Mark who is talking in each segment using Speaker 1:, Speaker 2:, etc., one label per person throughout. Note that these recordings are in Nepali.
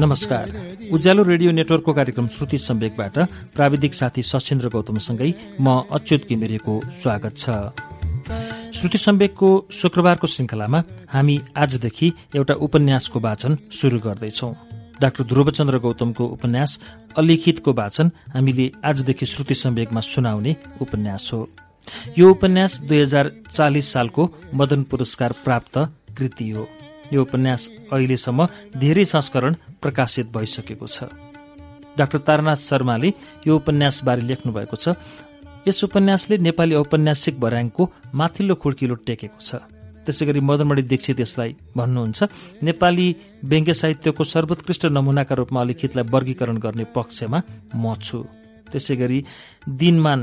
Speaker 1: नमस्कार उज्यालो रेडियो नेटवर्कको कार्यक्रम श्रुति सम्वेकबाट प्राविधिक साथी सशेन्द्र गौतमसँगै म अच्युत किमिरेको स्वागत छ श्रुति सम्वेकको शुक्रबारको श्रृङ्खलामा हामी आजदेखि एउटा उपन्यासको वाचन सुरु गर्दैछौ डाक्टर ध्रुवचन्द्र गौतमको उपन्यास अलिखितको वाचन हामीले आजदेखि श्रुति सम्वेकमा सुनाउने उपन्यास हो यो उपन्यास दुई हजार चालिस सालको मदन पुरस्कार प्राप्त कृति हो यो उपन्यास अहिलेसम्म धेरै संस्करण प्रकाशित भइसकेको छ डाक्टर तारानाथ शर्माले यो उपन्यासबारे भएको छ यस उपन्यासले नेपाली औपन्यासिक भर्याङको माथिल्लो खुड्किलो टेकेको छ त्यसै गरी मदनमणि दीक्षित यसलाई भन्नुहुन्छ नेपाली व्यङ्ग्य साहित्यको सर्वोत्कृष्ट नमुनाका रूपमा अलिखितलाई वर्गीकरण गर्ने पक्षमा म छु त्यसै गरी दिनमान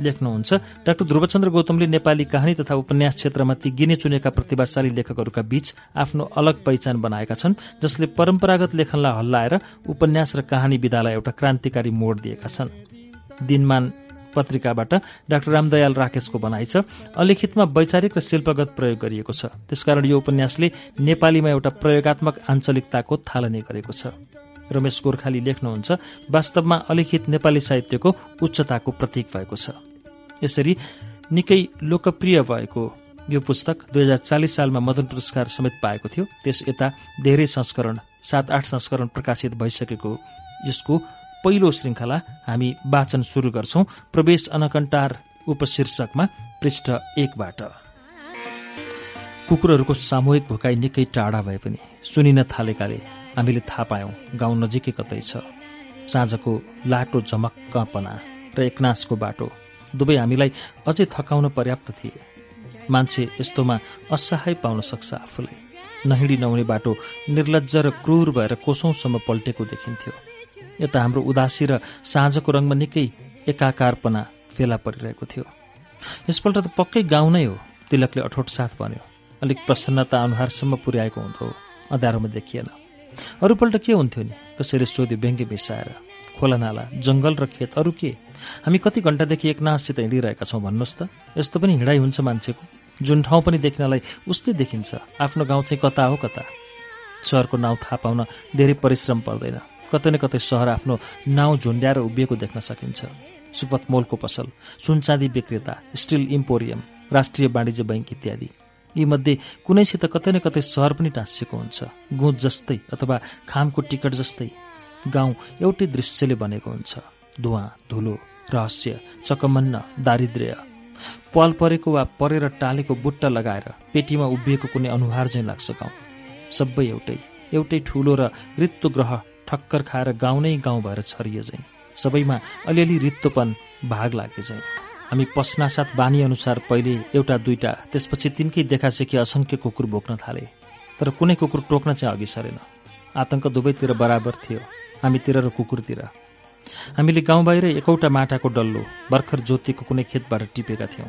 Speaker 1: लेख्नुहुन्छ डाक्टर ध्रुवचन्द्र गौतमले नेपाली कहानी तथा उपन्यास क्षेत्रमा ती गिने चुनेका प्रतिभाशाली लेखकहरूका बीच आफ्नो अलग पहिचान बनाएका छन् जसले परम्परागत लेखनलाई हल्लाएर उपन्यास र कहानी विधालाई एउटा क्रान्तिकारी मोड दिएका छन् दिनमान पत्रिकाबाट डाक्टर रामदयाल राकेशको भनाइ छ अलिखितमा वैचारिक र शिल्पगत प्रयोग गरिएको छ त्यसकारण यो उपन्यासले नेपालीमा एउटा प्रयोगत्मक आञ्चलिकताको थालनी गरेको छ रमेश गोर्खाली लेख्नुहुन्छ वास्तवमा अलिखित नेपाली साहित्यको उच्चताको प्रतीक भएको छ यसरी निकै लोकप्रिय भएको यो पुस्तक दुई हजार चालिस सालमा मदन पुरस्कार समेत पाएको थियो त्यस यता धेरै संस्करण सात आठ संस्करण प्रकाशित भइसकेको यसको पहिलो श्रृङ्खला हामी वाचन सुरु गर्छौं प्रवेश अनकन्टार उपशीर्षकमा पृष्ठ एकबाट कुकुरहरूको सामूहिक भोकाई निकै टाढा भए पनि सुनिन थालेकाले हामीले थाहा पायौँ गाउँ नजिकै कतै छ साँझको लाटो झमक्कपना र एकनासको बाटो दुवै हामीलाई अझै थकाउन पर्याप्त थिए मान्छे यस्तोमा असहाय पाउन सक्छ आफूले नहिँडी नहुने बाटो निर्लज्ज र क्रूर भएर कोसौँसम्म पल्टेको देखिन्थ्यो यता हाम्रो उदासी र साँझको रङमा निकै एकाकारपना फेला परिरहेको थियो यसपल्ट त पक्कै गाउँ नै हो तिलकले अठोट साथ भन्यो अलिक प्रसन्नता अनुहारसम्म पुर्याएको हुँदो अँध्यारोमा देखिएन अरूपल्ट के हुन्थ्यो नि कसैले सोध्यो व्यङ्ग्य मिसाएर खोलानाला जङ्गल र खेत अरू के हामी कति घन्टादेखि एकनाससित हिँडिरहेका छौँ भन्नुहोस् त यस्तो पनि हिँडाइ हुन्छ मान्छेको जुन ठाउँ पनि देख्नलाई उस्तै देखिन्छ आफ्नो गाउँ चाहिँ कता हो कता सहरको नाउँ थाहा पाउन धेरै परिश्रम पर्दैन कतै न कतै सहर आफ्नो नाउँ झुन्ड्याएर उभिएको देख्न सकिन्छ सुपथ मोलको पसल सुनचाँदी विक्रेता स्टिल इम्पोरियम राष्ट्रिय वाणिज्य बैङ्क इत्यादि यी यीमध्ये कुनैसित कतै न कतै सहर पनि टाँसिएको हुन्छ गुँज जस्तै अथवा खामको टिकट जस्तै गाउँ एउटै दृश्यले बनेको हुन्छ धुवा धुलो रहस्य चकमन्न दारिद्र्य पाल परेको वा परेर टालेको बुट्टा लगाएर पेटीमा उभिएको कुनै अनुहार झैँ लाग्छ गाउँ सबै एउटै एउटै ठुलो र रित्तो ग्रह ठक्कर खाएर गाउँ नै गाउँ भएर छरिए झैँ सबैमा अलिअलि रित्तोपन भाग लागे झैँ हामी पस्नासाथ अनुसार पहिले एउटा दुईवटा त्यसपछि तिनकै देखासेखि असङ्ख्य कुकुर बोक्न थाले तर कुनै कुकुर टोक्न चाहिँ अघि सरेन आतङ्क दुवैतिर बराबर थियो हामीतिर र कुकुरतिर हामीले गाउँ बाहिर एकौटा माटाको डल्लो भर्खर ज्योतिको कुनै खेतबाट टिपेका थियौँ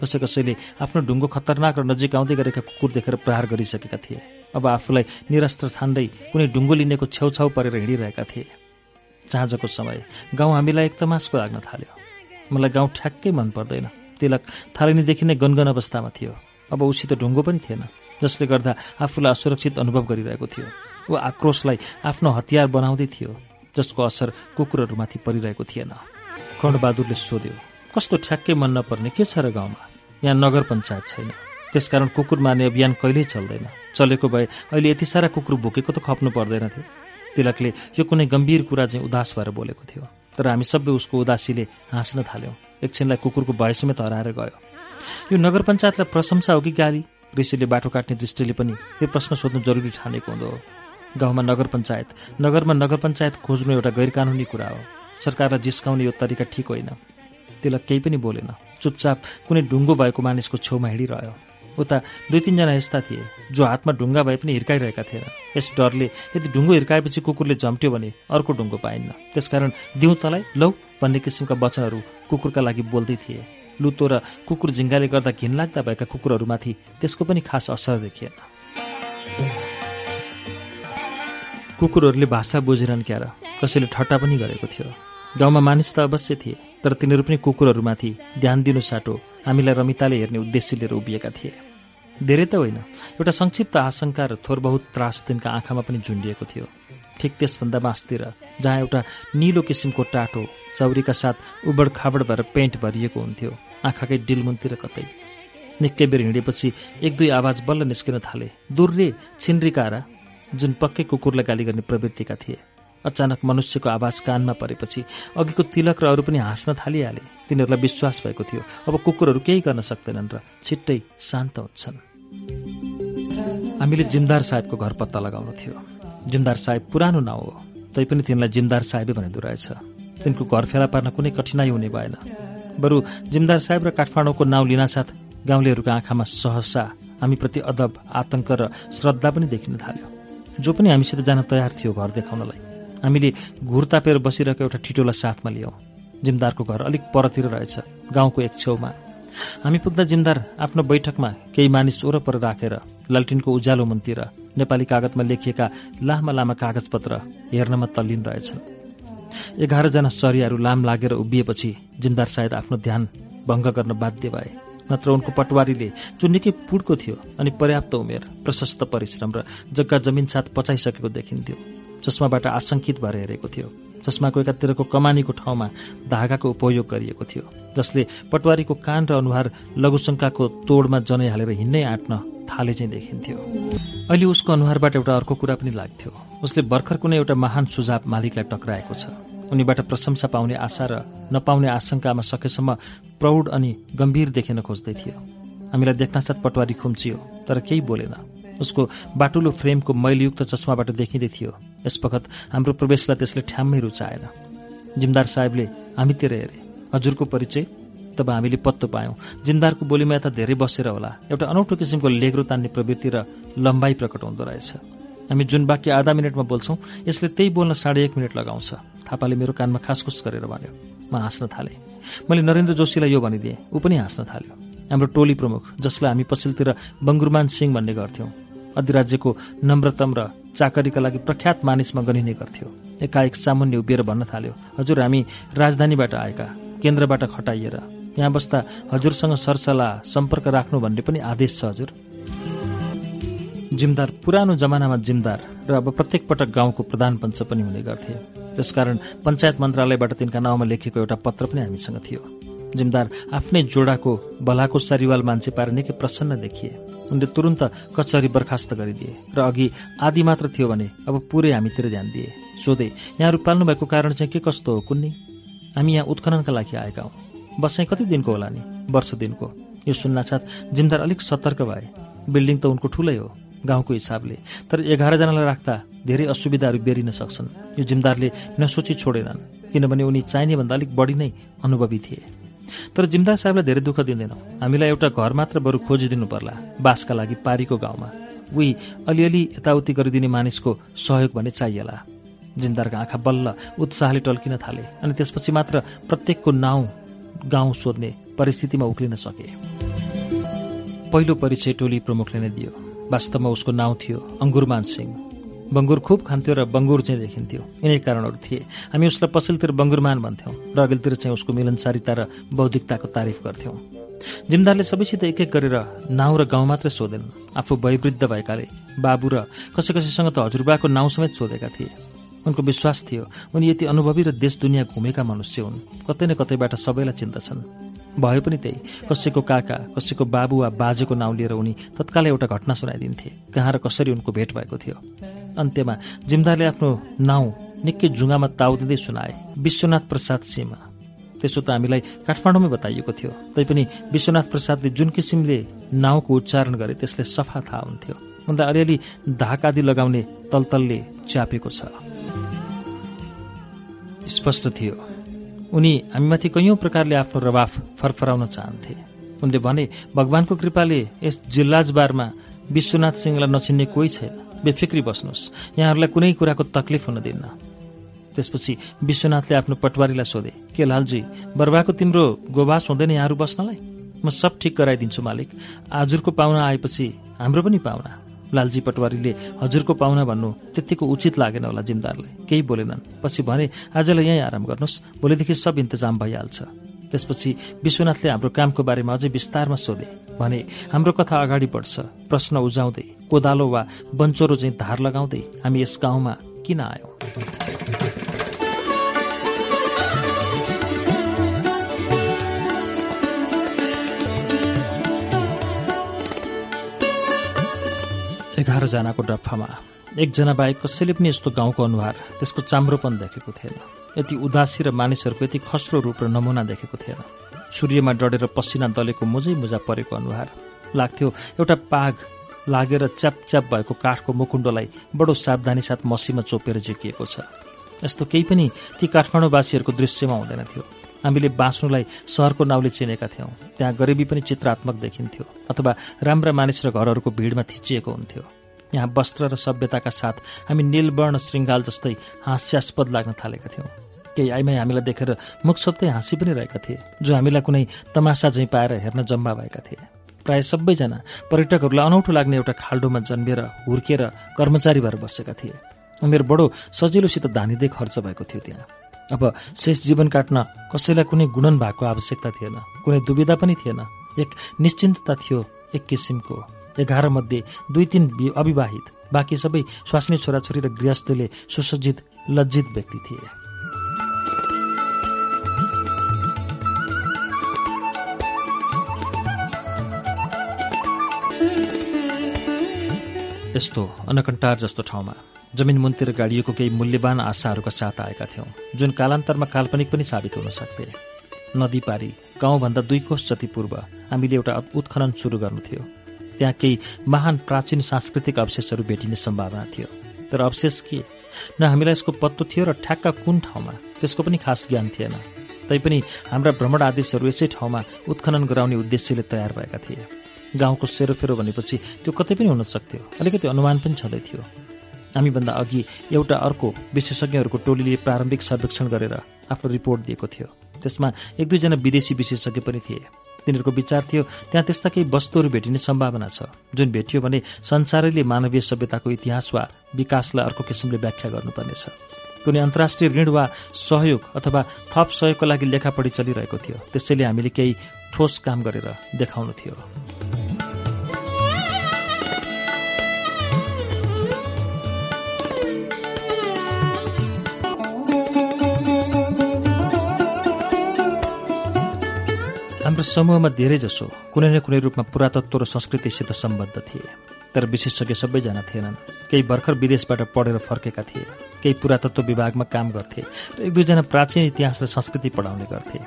Speaker 1: कसै कसैले आफ्नो ढुङ्गो खतरनाक र नजिक आउँदै गरेका कुकुर देखेर प्रहार गरिसकेका थिए अब आफूलाई निरस्त्र ठान्दै कुनै ढुङ्गो लिनेको छेउछाउ परेर हिँडिरहेका थिए चाँझको समय गाउँ हामीलाई एक तमासको लाग्न थाल्यो मलाई गाउँ ठ्याक्कै मन पर्दैन तिलक थालनीदेखि नै गनगन अवस्थामा थियो अब उसित ढुङ्गो पनि थिएन जसले गर्दा आफूलाई असुरक्षित अनुभव गरिरहेको थियो ऊ आक्रोशलाई आफ्नो हतियार बनाउँदै थियो जसको असर कुकुरहरूमाथि परिरहेको थिएन कर्णबहादुरले सोध्यो कस्तो ठ्याक्कै मन नपर्ने के छ र गाउँमा यहाँ नगर पञ्चायत छैन त्यसकारण कुकुर मार्ने अभियान कहिल्यै चल्दैन चलेको भए अहिले यति साह्रा कुकुर भोकेको त खप्नु पर्दैन थियो तिलकले यो कुनै गम्भीर कुरा चाहिँ उदास भएर बोलेको थियो तर हामी सबै उसको उदासीले हाँस्न थाल्यौँ एकछिनलाई कुकुरको भयसमेत हराएर गयो यो नगर पञ्चायतलाई प्रशंसा हो कि गाली ऋषिले बाटो काट्ने दृष्टिले पनि यो प्रश्न सोध्नु जरुरी ठानेको हुँदो हो गाउँमा नगर पञ्चायत नगरमा नगर पञ्चायत खोज्नु एउटा गैर कानुनी कुरा हो सरकारलाई जिस्काउने यो तरिका ठिक होइन त्यसलाई केही पनि बोलेन चुपचाप कुनै ढुङ्गो भएको मानिसको छेउमा हिँडिरह्यो उता दुई तिनजना यस्ता थिए जो हातमा ढुङ्गा भए पनि हिर्काइरहेका थिएन यस डरले यदि ढुङ्गो हिर्काएपछि कुकुरले झम्ट्यो भने अर्को ढुङ्गो पाइन्न त्यसकारण दिउँ तलाई लौ भन्ने किसिमका बच्चाहरू कुकुरका लागि बोल्दै थिए लुतो र कुकुर झिङ्गाले गर्दा घिनलाग्दा भएका कुकुरहरूमाथि त्यसको पनि खास असर देखिएन कुकुरहरूले भाषा बुझिरहन् क्यार कसैले ठट्टा पनि गरेको थियो गाउँमा मानिस त अवश्य थिए तर तिनीहरू पनि कुकुरहरूमाथि ध्यान दिनु साटो हामीलाई रमिताले हेर्ने उद्देश्य लिएर उभिएका थिए धेरै त होइन एउटा संक्षिप्त आशंका र थोर बहुत त्रास तिनका आँखामा पनि झुन्डिएको थियो ठिक त्यसभन्दा बाँसतिर जहाँ एउटा निलो किसिमको टाटो चौरीका साथ उबड खाबड भएर पेन्ट भरिएको हुन्थ्यो आँखाकै डिलमुनतिर कतै निकै बेर हिँडेपछि एक दुई आवाज बल्ल निस्किन थाले दुर्रे छिन्रिकारा जुन पक्कै कुकुरलाई गाली गर्ने प्रवृत्तिका थिए अचानक मनुष्यको आवाज कानमा परेपछि अघिको तिलक र अरू पनि हाँस्न थालिहाले तिनीहरूलाई विश्वास भएको थियो अब कुकुरहरू केही गर्न सक्दैनन् र छिट्टै शान्त हुन्छन् हामीले जिमदार साहेबको घर पत्ता लगाउनु थियो जिमदार साहेब पुरानो नाउँ हो तैपनि तिनलाई जिमदार साहेबै भनिँदो रहेछ तिनको घर फेला पार्न कुनै कठिनाई हुने भएन बरु जिमदार साहेब र काठमाडौँको नाउँ लिनासाथ गाउँलेहरूको आँखामा सहसा हामीप्रति अदब आतंक र श्रद्धा पनि देखिन थाल्यो जो पनि हामीसित जान तयार थियो घर देखाउनलाई हामीले घुर तापेर बसिरहेको एउटा ठिटोलाई साथमा लियौँ जिमदारको घर अलिक परतिर रहेछ गाउँको एक छेउमा हामी पुग्दा जिमदार आफ्नो बैठकमा केही मानिस ओरपर राखेर रा, लालटिनको उज्यालो मुनतिर नेपाली कागजमा लेखिएका लामा लामा कागजपत्र हेर्नमा तल्लीन रहेछन् एघारजना चरियाहरू लाम लागेर उभिएपछि जिमदार सायद आफ्नो ध्यान भङ्ग गर्न बाध्य भए नत्र उनको पटवारीले जुन निकै पुडको थियो अनि पर्याप्त उमेर प्रशस्त परिश्रम र जग्गा जमिन साथ पचाइसकेको देखिन्थ्यो चस्माबाट आशंकित भएर हेरेको थियो जसमाको एकातिरको कमानीको ठाउँमा धागाको उपयोग गरिएको थियो जसले पटवारीको कान र अनुहार लघुशंकाको तोडमा जनै हालेर हिँड्नै आँट्न थाले चाहिँ देखिन्थ्यो अहिले उसको अनुहारबाट एउटा अर्को कुरा पनि लाग्थ्यो उसले भर्खर कुनै एउटा महान सुझाव मालिकलाई टक्राएको छ उनीबाट प्रशंसा पाउने आशा र नपाउने आशंकामा सकेसम्म प्रौढ अनि गम्भीर देखिन खोज्दै थियो हामीलाई देख्नासाथ पटवारी खुम्चियो तर केही बोलेन उसको बाटुलो फ्रेमको मैलयुक्त चस्माबाट देखिँदै थियो यसपखत हाम्रो प्रवेशलाई त्यसले ठ्याम्मै रुचाएन जिमदार साहेबले हामीतिर हेरे हजुरको परिचय तब हामीले पत्तो पायौँ जिमदारको बोलीमा यता धेरै बसेर होला एउटा अनौठो किसिमको लेग्रो तान्ने प्रवृत्ति र लम्बाइ प्रकट हुँदो रहेछ हामी जुन वाक्य आधा मिनटमा बोल्छौँ यसले त्यही बोल्न साढे एक मिनट लगाउँछ थापाले मेरो कानमा खासखुस गरेर भन्यो म हाँस्न थालेँ मैले नरेन्द्र जोशीलाई यो भनिदिएँ ऊ पनि हाँस्न थाल्यो हाम्रो टोली प्रमुख जसलाई हामी पछिल्लोतिर बङ्गुरमान सिंह भन्ने गर्थ्यौँ अधिराज्यको नम्रतम र चाकरीका लागि प्रख्यात मानिसमा गनिने गर्थ्यो एकाएक सामुन्य उभिएर भन्न थाल्यो हजुर हामी राजधानीबाट आएका केन्द्रबाट खटाइएर यहाँ बस्दा हजुरसँग सरसल्लाह सम्पर्क राख्नु भन्ने पनि आदेश छ हजुर जिमदार पुरानो जमानामा जिमदार र अब प्रत्येक पटक गाउँको प्रधान पञ्च पनि हुने गर्थे त्यसकारण पञ्चायत मन्त्रालयबाट तिनका नाउँमा लेखिएको एउटा पत्र पनि हामीसँग थियो जिमदार आफ्नै जोडाको भलाको सरिवाल मान्छे पारे निकै प्रसन्न देखिए उनले तुरन्त कचहरी बर्खास्त गरिदिए र अघि आधी मात्र थियो भने अब पुरै हामीतिर ध्यान दिए सोधे यहाँहरू पाल्नु भएको कारण चाहिँ के कस्तो हो कुन्नी हामी यहाँ उत्खननका लागि आएका हौ बसाइ कति दिनको होला नि वर्ष दिनको यो सुन्नासाथ जिमदार अलिक सतर्क भए बिल्डिङ त उनको ठुलै हो गाउँको हिसाबले तर एघारजनालाई राख्दा धेरै असुविधाहरू बेरिन सक्छन् यो जिमदारले नसोची छोडेनन् किनभने उनी चाहिने भन्दा अलिक बढी नै अनुभवी थिए तर जिम्दार साहेबलाई धेरै दुःख दिँदैनौँ हामीलाई एउटा घर मात्र बरु खोजिदिनु पर्ला बासका लागि पारीको गाउँमा उही अलिअलि यताउति गरिदिने मानिसको सहयोग भने चाहिएला जिमदारको आँखा बल्ल उत्साहले टल्किन थाले अनि त्यसपछि मात्र प्रत्येकको नाउँ गाउँ सोध्ने परिस्थितिमा उक्लिन सके पहिलो परिचय टोली प्रमुखले नै दियो वास्तवमा उसको नाउँ थियो अङ्गुरमान सिंह बङ्गुर खुब खान्थ्यो र बङ्गुर चाहिँ देखिन्थ्यो यिनै कारणहरू थिए हामी उसलाई पछिल्लोतिर बङ्गुरमान भन्थ्यौँ र अघिल्लोतिर चाहिँ उसको मिलनसारिता र बौद्धिकताको तारिफ गर्थ्यौँ जिमदारले सबैसित एक एक गरेर नाउँ र गाउँ मात्रै सोधेन् आफू वयवृद्ध भएकाले बाबु र कसै कसैसँग त हजुरबाको नाउँ समेत सोधेका थिए उनको विश्वास थियो उनी यति अनुभवी र देश दुनियाँ घुमेका मनुष्य हुन् कतै न कतैबाट सबैलाई चिन्दछन् भए पनि त्यही कसैको काका कसैको बाबु वा बाजेको नाउँ लिएर उनी तत्काल एउटा घटना सुनाइदिन्थे कहाँ र कसरी उनको भेट भएको थियो अन्त्यमा जिमदारले आफ्नो नाउँ निकै जुङ्गामा ताउदिँदै सुनाए विश्वनाथ प्रसाद सिमा त्यसो त हामीलाई काठमाडौँमै बताइएको थियो तैपनि विश्वनाथ प्रसादले जुन किसिमले नाउँको उच्चारण गरे त्यसले सफा थाहा हुन्थ्यो उनलाई अलिअलि धाक आदि लगाउने तलतलले च्यापेको छ स्पष्ट थियो उनी हामीमाथि कैयौं प्रकारले आफ्नो रवाफ फरफराउन चाहन्थे उनले भने भगवानको कृपाले यस जिल्लाजबारमा विश्वनाथ सिंहलाई नचिन्ने कोही छैन बेफिक्री बस्नुहोस् यहाँहरूलाई कुनै कुराको तक्लिफ हुन दिन्न त्यसपछि विश्वनाथले आफ्नो पटवारीलाई सोधे के लालजी बर्बाको तिम्रो गोबास हुँदैन यहाँहरू बस्नलाई म सब ठिक गराइदिन्छु मालिक आजुरको पाहुना आएपछि हाम्रो पनि पाहुना लालजी पटवारीले हजुरको पाहुना भन्नु त्यतिको उचित लागेन होला जिमदारलाई केही बोलेनन् पछि भने आजलाई यहीँ आराम गर्नुहोस् भोलिदेखि सब इन्तजाम भइहाल्छ त्यसपछि विश्वनाथले हाम्रो कामको बारेमा अझै विस्तारमा सोधे भने हाम्रो कथा अगाडि बढ्छ प्रश्न उजाउँदै कोदालो वा बन्चोरो चाहिँ धार लगाउँदै हामी यस गाउँमा किन आयौँ एघारजनाको डफामा एकजना बाहेक कसैले पनि यस्तो गाउँको अनुहार त्यसको चाम्रोपन देखेको थिएन यति उदासी र मानिसहरूको यति खस्रो रूप र नमुना देखेको थिएन सूर्यमा डढेर पसिना दलेको मुजै मुजा परेको अनुहार लाग्थ्यो एउटा पाग लागेर च्यापच्याप भएको काठको मुकुण्डोलाई बडो सावधानी साथ मसीमा चोपेर झिकिएको छ यस्तो केही पनि ती काठमाडौँवासीहरूको दृश्यमा हुँदैन थियो हामीले बाँच्नुलाई सहरको नाउँले चिनेका थियौँ त्यहाँ गरिबी पनि चित्रात्मक देखिन्थ्यो अथवा राम्रा मानिस र घरहरूको भिडमा थिचिएको हुन्थ्यो यहाँ वस्त्र र सभ्यताका साथ हामी निलवर्ण श्रृङ्गाल जस्तै हास्यास्पद लाग्न थालेका थियौँ केही आइमाई हामीलाई देखेर मुख छोप्दै हाँसी पनि रहेका थिए जो हामीलाई कुनै तमासा झैँ पाएर हेर्न जम्मा भएका थिए प्राय सबैजना पर्यटकहरूलाई अनौठो लाग्ने एउटा खाल्डोमा जन्मिएर हुर्केर कर्मचारी भएर बसेका थिए उमेर बडो सजिलोसित धानिँदै खर्च भएको थियो त्यहाँ अब शेष जीवन काट्न कसैलाई कुनै गुणन भएको आवश्यकता थिएन कुनै दुविधा पनि थिएन एक निश्चिन्तता थियो एक किसिमको एघार मध्ये दुई तिन अविवाहित बाँकी सबै स्वास्नी छोराछोरी र गृहस्थले सुसज्जित लज्जित व्यक्ति थिए यस्तो अनकन्टार जस्तो ठाउँमा जमिन मुनतिर गाडिएको केही मूल्यवान आशाहरूका साथ आएका थियौँ जुन कालान्तरमा काल्पनिक पनि साबित हुन सक्थे नदी पारी गाउँभन्दा दुई कोष जति पूर्व हामीले एउटा उत्खनन सुरु गर्नु थियो त्यहाँ केही महान प्राचीन सांस्कृतिक अवशेषहरू भेटिने सम्भावना थियो तर अवशेष के न हामीलाई यसको पत्तो थियो र ठ्याक्क कुन ठाउँमा त्यसको पनि खास ज्ञान थिएन तैपनि हाम्रा भ्रमण आदेशहरू यसै ठाउँमा उत्खनन गराउने उद्देश्यले तयार भएका थिए गाउँको सेरोफेरो भनेपछि त्यो कतै पनि हुन सक्थ्यो अलिकति अनुमान पनि छँदै थियो हामीभन्दा अघि एउटा अर्को विशेषज्ञहरूको टोलीले प्रारम्भिक सर्वेक्षण गरेर आफ्नो रिपोर्ट दिएको थियो त्यसमा एक दुईजना विदेशी विशेषज्ञ पनि थिए तिनीहरूको विचार थियो त्यहाँ त्यस्ता केही वस्तुहरू भेटिने सम्भावना छ जुन भेटियो भने संसारैले मानवीय सभ्यताको इतिहास वा विकासलाई अर्को किसिमले व्याख्या गर्नुपर्नेछ कुनै अन्तर्राष्ट्रिय ऋण वा सहयोग अथवा थप सहयोगको लागि लेखापढी चलिरहेको थियो त्यसैले हामीले केही ठोस काम गरेर देखाउनु थियो हाम्रो समूहमा धेरैजसो कुनै न कुनै रूपमा पुरातत्व र संस्कृतिसित सम्बद्ध थिए तर विशेषज्ञ सबैजना थिएनन् केही भर्खर विदेशबाट पढेर फर्केका थिए केही पुरातत्व विभागमा काम गर्थे र एक दुईजना प्राचीन इतिहास र संस्कृति पढाउने गर्थे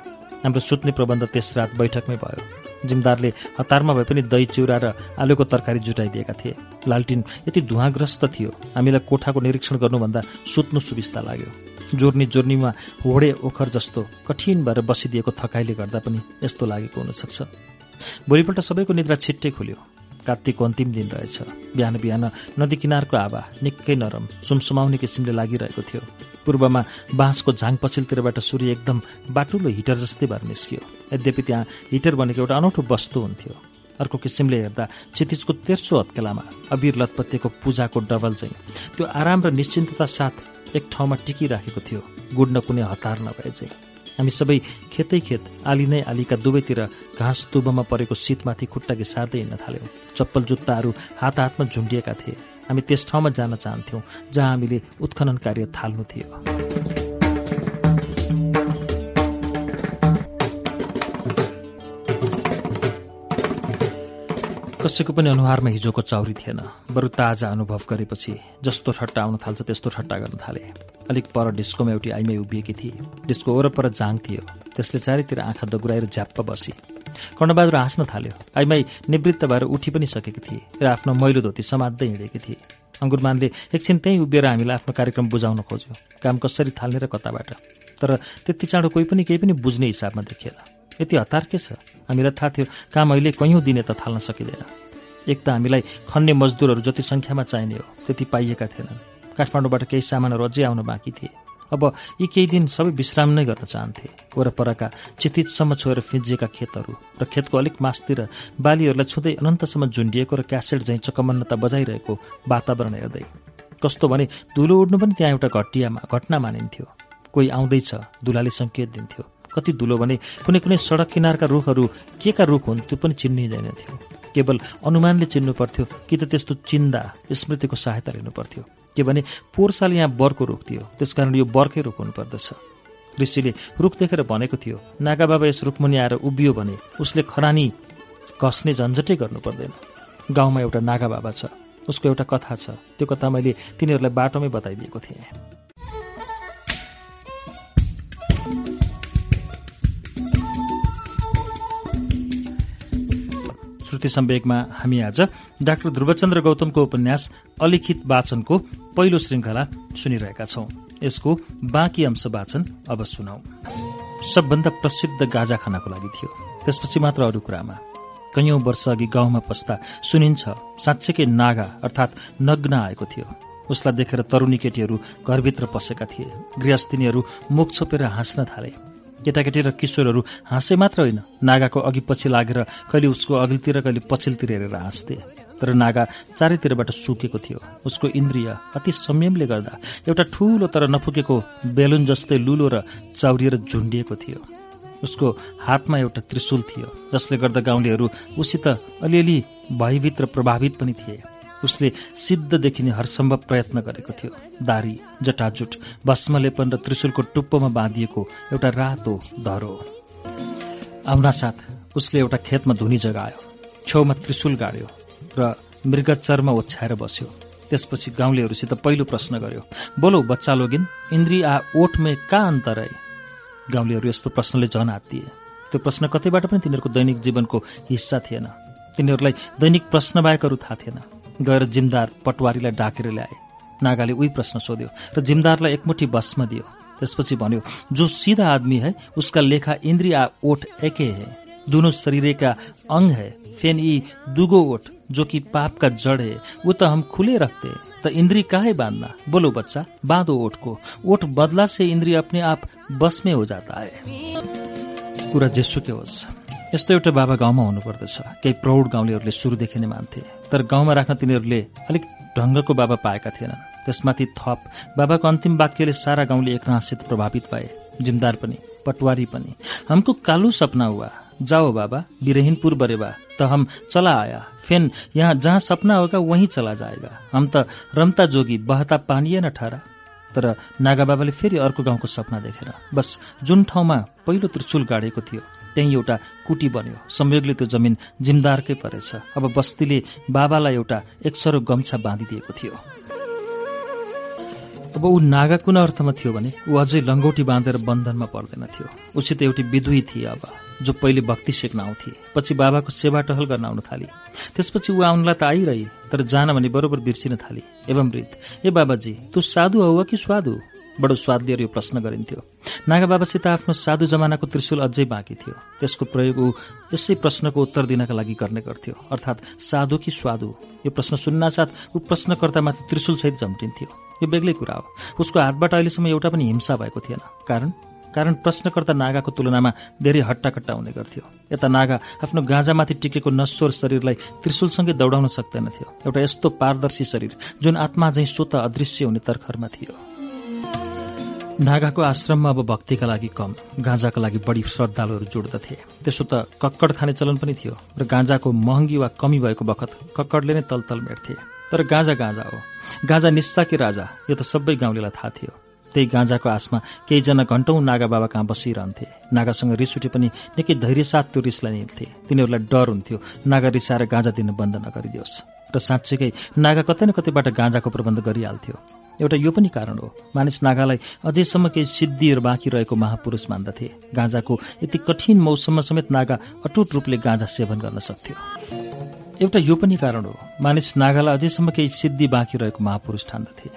Speaker 1: हाम्रो सुत्ने प्रबन्ध त्यस रात बैठकमै भयो जिमदारले हतारमा भए पनि दही चिउरा र आलुको तरकारी जुटाइदिएका थिए लालटिन यति धुवाग्रस्त थियो हामीलाई कोठाको निरीक्षण गर्नुभन्दा सुत्नु सुविस्ता लाग्यो जोर्नी जोर्नीमा होडे ओखर जस्तो कठिन भएर बसिदिएको थकाइले गर्दा पनि यस्तो लागेको हुनसक्छ भोलिपल्ट सबैको निद्रा छिट्टै खुल्यो कार्तिकको अन्तिम दिन रहेछ बिहान बिहान नदी किनारको आवा निकै नरम सुमसुमाउने किसिमले लागिरहेको थियो पूर्वमा बाँसको झाङ पछिल्लोतिरबाट सूर्य एकदम बाटुलो हिटर जस्तै भएर निस्कियो यद्यपि त्यहाँ हिटर भनेको एउटा अनौठो वस्तु हुन्थ्यो अर्को किसिमले हेर्दा क्षितिजको तेर्सो हत्केलामा अबिर लतपत्तेको पूजाको डबल चाहिँ त्यो आराम र निश्चिन्तता साथ एक ठाउँमा टिकिराखेको थियो गुड्न कुनै हतार नभए चाहिँ हामी सबै खेतै खेत आली नै आलीका दुवैतिर घाँस दुबोमा परेको शीतमाथि खुट्टा घिसार्दै हिँड्न थाल्यौँ चप्पल जुत्ताहरू हात हातमा झुन्डिएका थिए हामी त्यस ठाउँमा जान चाहन्थ्यौँ जहाँ हामीले उत्खनन कार्य थाल्नु थियो कसैको पनि अनुहारमा हिजोको चौरी थिएन बरु ताजा अनुभव गरेपछि जस्तो ठट्टा आउन थाल्छ त्यस्तो ठट्टा गर्न थाले अलिक पर डिस्कोमा एउटी आइमै उभिएकी थिए डिस्को वरपर जाङ थियो त्यसले चारैतिर आँखा दगुराएर झ्याप्प बसी कर्णबहादुर हाँस्न थाल्यो आइमाई निवृत्त भएर उठी पनि सकेकी थिए र आफ्नो मैलो धोती समात्दै हिँडेकी थिए अङ्गुरमानले एकछिन त्यहीँ उभिएर हामीलाई आफ्नो कार्यक्रम बुझाउन खोज्यो काम कसरी थाल्ने र कताबाट तर त्यति चाँडो कोही पनि केही पनि बुझ्ने हिसाबमा देखिएन यति हतार के छ हामीलाई थाहा थियो काम अहिले कैयौँ दिने त थाल्न सकिँदैन एक त हामीलाई खन्ने मजदुरहरू जति सङ्ख्यामा चाहिने हो त्यति पाइएका थिएनन् काठमाडौँबाट केही सामानहरू अझै आउन बाँकी थिए अब यी केही दिन सबै विश्राम नै गर्न चाहन्थे वरपरका चितितसम्म छोएर फिजिएका खेतहरू र खेतको अलिक मासतिर बालीहरूलाई छुँदै अनन्तसम्म झुन्डिएको र क्यासेट झैँ चकमन्नता बजाइरहेको वातावरण हेर्दै कस्तो भने धुलो उड्नु पनि त्यहाँ एउटा घटियामा घटना मानिन्थ्यो कोही आउँदैछ दुलाले सङ्केत दिन्थ्यो कति धुलो भने कुनै कुनै सडक किनारका रुखहरू के का रुख हुन् त्यो पनि चिन्निँदैन थियो केवल अनुमानले चिन्नु पर्थ्यो कि त त्यस्तो चिन्दा स्मृतिको सहायता लिनु पर्थ्यो के भने पोहोर साल यहाँ बर्को रुख थियो त्यसकारण यो बर्खै रुख हुनुपर्दछ ऋषिले रुख देखेर भनेको थियो नागा बाबा यस रुखमुनि आएर उभियो भने उसले खरानी घस्ने झन्झटै गर्नु पर्दैन गाउँमा एउटा नागा बाबा छ उसको एउटा कथा छ त्यो कथा मैले तिनीहरूलाई बाटोमै बताइदिएको थिएँ मुक्ति सम्वेकमा हामी आज डाक्टर ध्रुवचन्द्र गौतमको उपन्यास अलिखित वाचनको पहिलो श्रृङ्खला सुनिरहेका छौं यसको बाँकी अंश वाचन अब सुनौ सबभन्दा प्रसिद्ध गाजा खानाको लागि थियो त्यसपछि मात्र अरू कुरामा कैयौं वर्ष अघि गाउँमा पस्दा सुनिन्छ साँच्चैकै नागा अर्थात नग्न आएको थियो उसलाई देखेर तरुणी केटीहरू घरभित्र पसेका थिए गृहस्थिनीहरू मुख छोपेर हाँस्न थाले केटाकेटी र किशोरहरू हाँसे मात्र होइन नागाको अघि पछि लागेर कहिले उसको अघितिर कहिले पछिल्लोतिर हेरेर हाँस्थे तर नागा चारैतिरबाट सुकेको थियो उसको इन्द्रिय अति संयमले गर्दा एउटा ठूलो तर नफुकेको बेलुन जस्तै लुलो र चाउरिएर झुन्डिएको थियो उसको हातमा एउटा त्रिशुल थियो जसले गर्दा गाउँलेहरू उसित अलिअलि भयभीत र प्रभावित पनि थिए उसले सिद्ध देखिने हरसम्भव प्रयत्न गरेको थियो दारी जटाजुट भस्मलेपन र त्रिशुलको टुप्पोमा बाँधिएको एउटा रातो धरो साथ उसले एउटा खेतमा धुनी जगायो छेउमा त्रिशुल गाड्यो र मृगचरमा ओछ्याएर बस्यो त्यसपछि गाउँलेहरूसित पहिलो प्रश्न गर्यो बोलो बच्चा लोगिन इन्द्री आ ओठमे कहाँ अन्तर आए गाउँलेहरू यस्तो प्रश्नले झन हात्तिए त्यो प्रश्न कतैबाट पनि तिनीहरूको दैनिक जीवनको हिस्सा थिएन तिनीहरूलाई दैनिक प्रश्नबाहेकहरू थाहा थिएन गएर जिमदार पटवारीलाई डाकेर ल्याए नागाले उही प्रश्न सोध्यो र जिमदारलाई एकमुठी बसमा दियो त्यसपछि भन्यो जो सिधा आदमी है उसका लेखा इन्द्रिया ओठ एके है दुनो शरीरका का अंग है फेन ई दुगो ओठ जो कि पाप का जड़ है वो त हम खुले रखते त इन्द्री इंद्री काहे बांधना बोलो बच्चा बांधो ओठ को ओठ बदला से इन्द्रिय अपने आप बस में हो जाता है कुरा जेसुकै होस् यस्तो एउटा बाबा गाउँमा हुनुपर्दछ केही प्रौढ गाउँलेहरूले सुरुदेखि नै मान्थे तर गाउँमा राख्न तिनीहरूले अलिक ढङ्गको बाबा पाएका थिएनन् त्यसमाथि थप बाबाको अन्तिम वाक्यले सारा गाउँले एकनाथसित प्रभावित भए जिमदार पनि पटवारी पनि हमको कालो सपना हुआ जाओ बाबा बिरहिनपुर बरेवा त हम चला आया फेन यहाँ जहाँ सपना होगा वहीँ चला जाएगा हम त रम्ता जोगी बहता पानिए न ठहरा तर नागा बाबाले फेरि अर्को गाउँको सपना देखेर बस जुन ठाउँमा पहिलो त्रिचुल गाडेको थियो त्यहीँ एउटा कुटी बन्यो संयोगले त्यो जमिन जिमदारकै परेछ अब बस्तीले बाबालाई एउटा एकसरो गम्छा बाँधिदिएको थियो अब ऊ नागा कुन अर्थमा थियो भने ऊ अझै लङ्गौटी बाँधेर बन्धनमा पर्दैन थियो उसित एउटी विधुई थिए अब जो पहिले भक्ति सिक्न आउँथे पछि बाबाको सेवा टहल गर्न आउन थाली त्यसपछि ऊ आउनलाई त आइरहे तर जान भने बरोबर बिर्सिन थाली एवं वृद्ध ए बाबाजी तु साधु हौ कि स्वादु बडो स्वाद लिएर यो प्रश्न गरिन्थ्यो बाबासित आफ्नो साधु जमानाको त्रिशूल अझै बाँकी थियो त्यसको प्रयोग ऊ यसै प्रश्नको उत्तर दिनका लागि गर्ने गर्थ्यो अर्थात् साधु कि स्वादु यो प्रश्न सुन्नासाथ ऊ प्रश्नकर्तामाथि त्रिशूलसहित झम्टिन्थ्यो यो बेग्लै कुरा हो उसको हातबाट अहिलेसम्म एउटा पनि हिंसा भएको थिएन कारण कारण प्रश्नकर्ता नागाको तुलनामा धेरै हट्टाकट्टा हुने गर्थ्यो यता नागा आफ्नो गाँजामाथि टिकेको नश्वर शरीरलाई त्रिशूलसँगै दौडाउन सक्दैनथ्यो एउटा यस्तो पारदर्शी शरीर जुन आत्मा झैँ स्वत अदृश्य हुने तर्खरमा थियो नागाको आश्रममा अब भक्तिका लागि कम गाँजाका लागि बढी श्रद्धालुहरू जोड्दथे त्यसो त कक्कड खाने चलन पनि थियो र गाँजाको महँगी वा कमी भएको बखत कक्कडले नै तलतल मेट्थे तर गाँजा गाँजा हो गाँजा निस्साकी राजा यो त सबै गाउँलेलाई थाहा थियो त्यही गाँजाको आशमा केहीजना घन्टौँ नागा बाबा कहाँ बसिरहन्थे नागासँग रिस उठे पनि निकै धैर्यसाथ त्यो रिसलाई निल्थे तिनीहरूलाई डर हुन्थ्यो नागा रिसाएर गाँजा दिनु बन्द नगरिदियोस् र साँच्चैकै नागा कतै न कतैबाट गाँजाको प्रबन्ध गरिहाल्थ्यो एउटा यो पनि कारण हो मानिस नागालाई अझैसम्म केही सिद्धिहरू बाँकी रहेको महापुरुष मान्दथे गाँजाको यति कठिन मौसममा समेत नागा अटुट रूपले गाँजा सेवन गर्न सक्थ्यो एउटा यो पनि कारण हो मानिस नागालाई अझैसम्म केही सिद्धि बाँकी रहेको महापुरुष ठान्दथे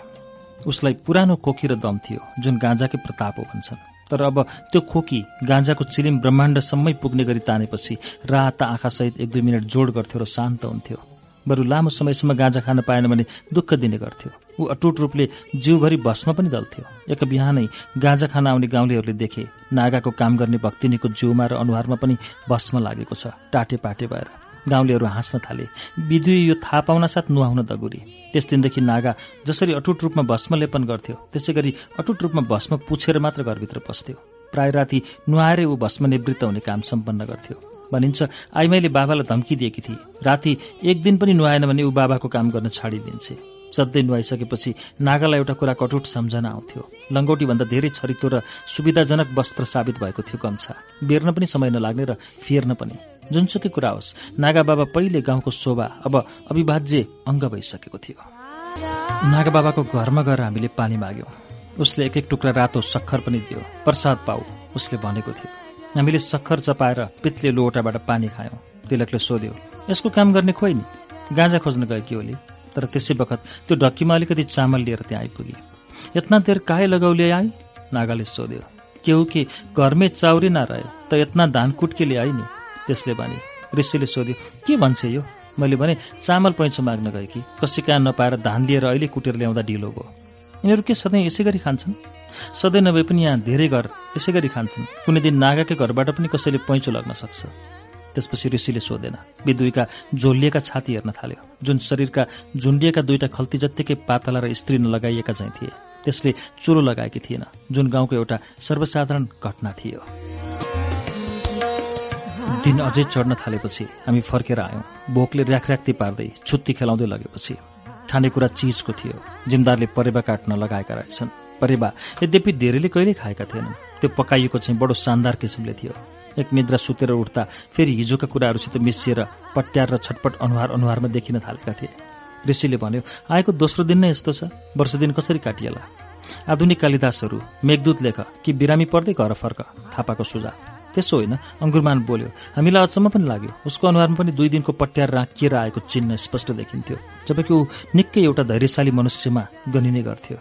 Speaker 1: उसलाई पुरानो खोकी र दम थियो जुन गाँजाकै प्रताप हो भन्छन् तर अब त्यो खोकी गाँजाको चिलिम ब्रह्माण्डसम्मै पुग्ने गरी तानेपछि रात आँखासहित एक दुई मिनट जोड गर्थ्यो र शान्त हुन्थ्यो बरु लामो समयसम्म गाँजा खान पाएन भने दुःख दिने गर्थ्यो ऊ अटुट रूपले जिउभरि भस्म पनि दल्थ्यो एक बिहानै गाँजा खान आउने गाउँलेहरूले देखे नागाको काम गर्ने भक्तिनीको जिउमा र अनुहारमा पनि भस्म लागेको छ टाटे पाटे भएर गाउँलेहरू हाँस्न थाले विधु यो थाहा पाउन साथ नुहाउन दगुरी त्यस दिनदेखि नागा जसरी अटुट रूपमा भस्म लेपन गर्थ्यो त्यसै गरी अटुट रूपमा भस्म पुछेर मात्र घरभित्र पस्थ्यो प्राय राति नुहाएर ऊ भस्म निवृत्त हुने काम सम्पन्न गर्थ्यो भनिन्छ आई मैले बाबालाई धम्की दिएकी थिए राति एक दिन पनि नुहाएन भने ऊ बाबाको काम गर्न छाडिदिन्छे सधैँ नुहाइसकेपछि नागालाई एउटा कुरा कटुट सम्झना आउँथ्यो लङ्गौटीभन्दा धेरै छरितो र सुविधाजनक वस्त्र साबित भएको थियो गम्छा बेर्न पनि समय नलाग्ने र फेर्न पनि जुनसुकै कुरा होस् नागा बाबा पहिले गाउँको शोभा अब अविभाज्य अङ्ग भइसकेको थियो नागा बाबाको घरमा गएर हामीले पानी माग्यौँ उसले एक एक टुक्रा रातो सक्खर पनि दियो प्रसाद पाऊ उसले भनेको थियो हामीले सक्खर चपाएर पित्ले लोटाबाट पानी खायौँ तिलकले सोध्यो यसको काम गर्ने खोइ नि गाँजा खोज्न कि ओली तर त्यसै बखत त्यो ढक्कीमा अलिकति चामल लिएर त्यहाँ आइपुगे यत्ना देर काहे लगाउले आई नागाले सोध्यो के हो कि घरमै चाउरी नरहे त यत्ना धान कुट्केले ल्याए नि त्यसले भने ऋषिले सोध्यो के भन्छ यो मैले भने चामल पैँचो माग्न गएँ कि कसै कहाँ नपाएर धान लिएर अहिले कुटेर ल्याउँदा ढिलो भयो यिनीहरू के सधैँ यसै गरी खान्छन् सधैँ नभए पनि यहाँ धेरै घर यसै गरी खान्छन् कुनै दिन नागाकै घरबाट पनि कसैले पैँचो लग्न सक्छ त्यसपछि ऋषिले सोधेन बिदुईका झोलिएका छाती हेर्न थाल्यो जुन शरीरका झुन्डिएका दुईटा खल्ती जत्तिकै पातला र स्त्री नलगाइएका चाहिँ थिए त्यसले चुरो लगाएकी थिएन जुन गाउँको एउटा सर्वसाधारण घटना थियो दिन अझै चढ्न थालेपछि हामी फर्केर आयौँ भोकले ऱ्याखऱ्याख्ती पार्दै छुत्ती खेलाउँदै लगेपछि खानेकुरा चिजको थियो जिमदारले परेवा काट्न लगाएका रहेछन् परेवा यद्यपि धेरैले कहिले खाएका थिएनन् त्यो पकाइएको चाहिँ बडो शानदार किसिमले थियो एक निद्रा सुतेर उठ्दा फेरि हिजोका कुराहरूसित मिसिएर पट्यार र छटपट अनुहार अनुहारमा देखिन थालेका थिए ऋषिले भन्यो आएको दोस्रो दिन नै यस्तो छ वर्ष दिन कसरी काटिएला आधुनिक कालिदासहरू मेघदूत लेख कि बिरामी पर्दै घर फर्क थापाको सुझाव त्यसो होइन अङ्गुरमान बोल्यो हामीलाई अचम्म पनि लाग्यो उसको अनुहारमा पनि दुई दिनको पट्यार राखिएर आएको चिन्ह स्पष्ट देखिन्थ्यो जबकि ऊ निकै एउटा धैर्यशाली मनुष्यमा गनिने गर्थ्यो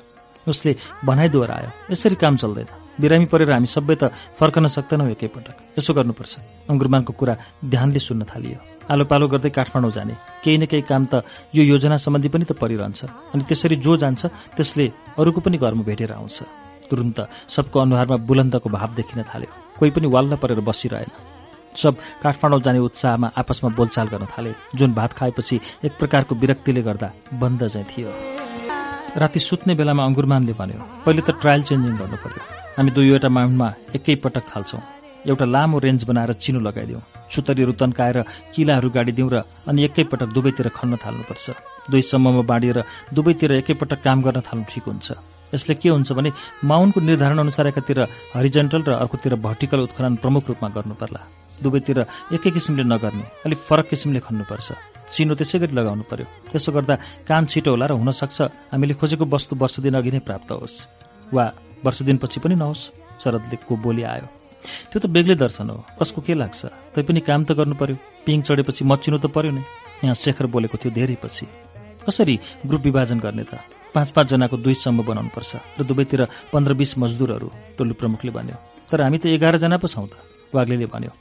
Speaker 1: उसले भनाइ दोहोऱ्यायो यसरी काम चल्दैन बिरामी परेर हामी सबै त फर्कन सक्दैनौँ एकैपटक यसो गर्नुपर्छ अङ्गुरमानको कुरा ध्यानले सुन्न थालियो आलो पालो गर्दै काठमाडौँ जाने केही न केही काम त यो योजना सम्बन्धी पनि त परिरहन्छ अनि त्यसरी जो जान्छ त्यसले अरूको पनि घरमा भेटेर आउँछ तुरुन्त सबको अनुहारमा बुलन्दको भाव देखिन थाल्यो कोही पनि वाल्न परेर बसिरहेन सब काठमाडौँ जाने उत्साहमा आपसमा बोलचाल गर्न थाले जुन भात खाएपछि एक प्रकारको विरक्तिले गर्दा बन्द चाहिँ थियो राति सुत्ने बेलामा अङ्गुरमानले भन्यो पहिले त ट्रायल चेन्जिङ गर्नु पर्यो हामी दुईवटा माउन्टमा एकैपटक थाल्छौँ एउटा लामो रेन्ज बनाएर चिनो लगाइदिउँ छुतरीहरू तन्काएर किलाहरू गाडिदिउँ र अनि एकैपटक दुवैतिर खन्न थाल्नुपर्छ दुईसम्ममा बाँडिएर दुवैतिर एकैपटक काम गर्न थाल्नु ठिक हुन्छ यसले के हुन्छ भने माउन्टको निर्धारण अनुसार एकातिर हरिजेन्टल र अर्कोतिर भर्टिकल उत्खनन प्रमुख रूपमा गर्नुपर्ला दुवैतिर एकै किसिमले नगर्ने अलिक फरक किसिमले खन्नुपर्छ चिनो त्यसै गरी लगाउनु पर्यो त्यसो गर्दा काम छिटो होला र हुनसक्छ हामीले खोजेको वस्तु वर्ष दिन अघि नै प्राप्त होस् वा वर्ष दिनपछि पनि नहोस् शरदलेको बोली आयो त्यो त बेग्लै दर्शन हो कसको के लाग्छ तैपनि काम त गर्नु पर्यो पिङ चढेपछि मचिनो त पर्यो नै यहाँ शेखर बोलेको थियो धेरै पछि कसरी ग्रुप विभाजन गर्ने त पाँच पाँचजनाको दुई समूह बनाउनुपर्छ र दुवैतिर पन्ध्र बिस मजदुरहरू टोलु प्रमुखले भन्यो तर हामी त एघारजना पो छौँ त वाग्ले भन्यो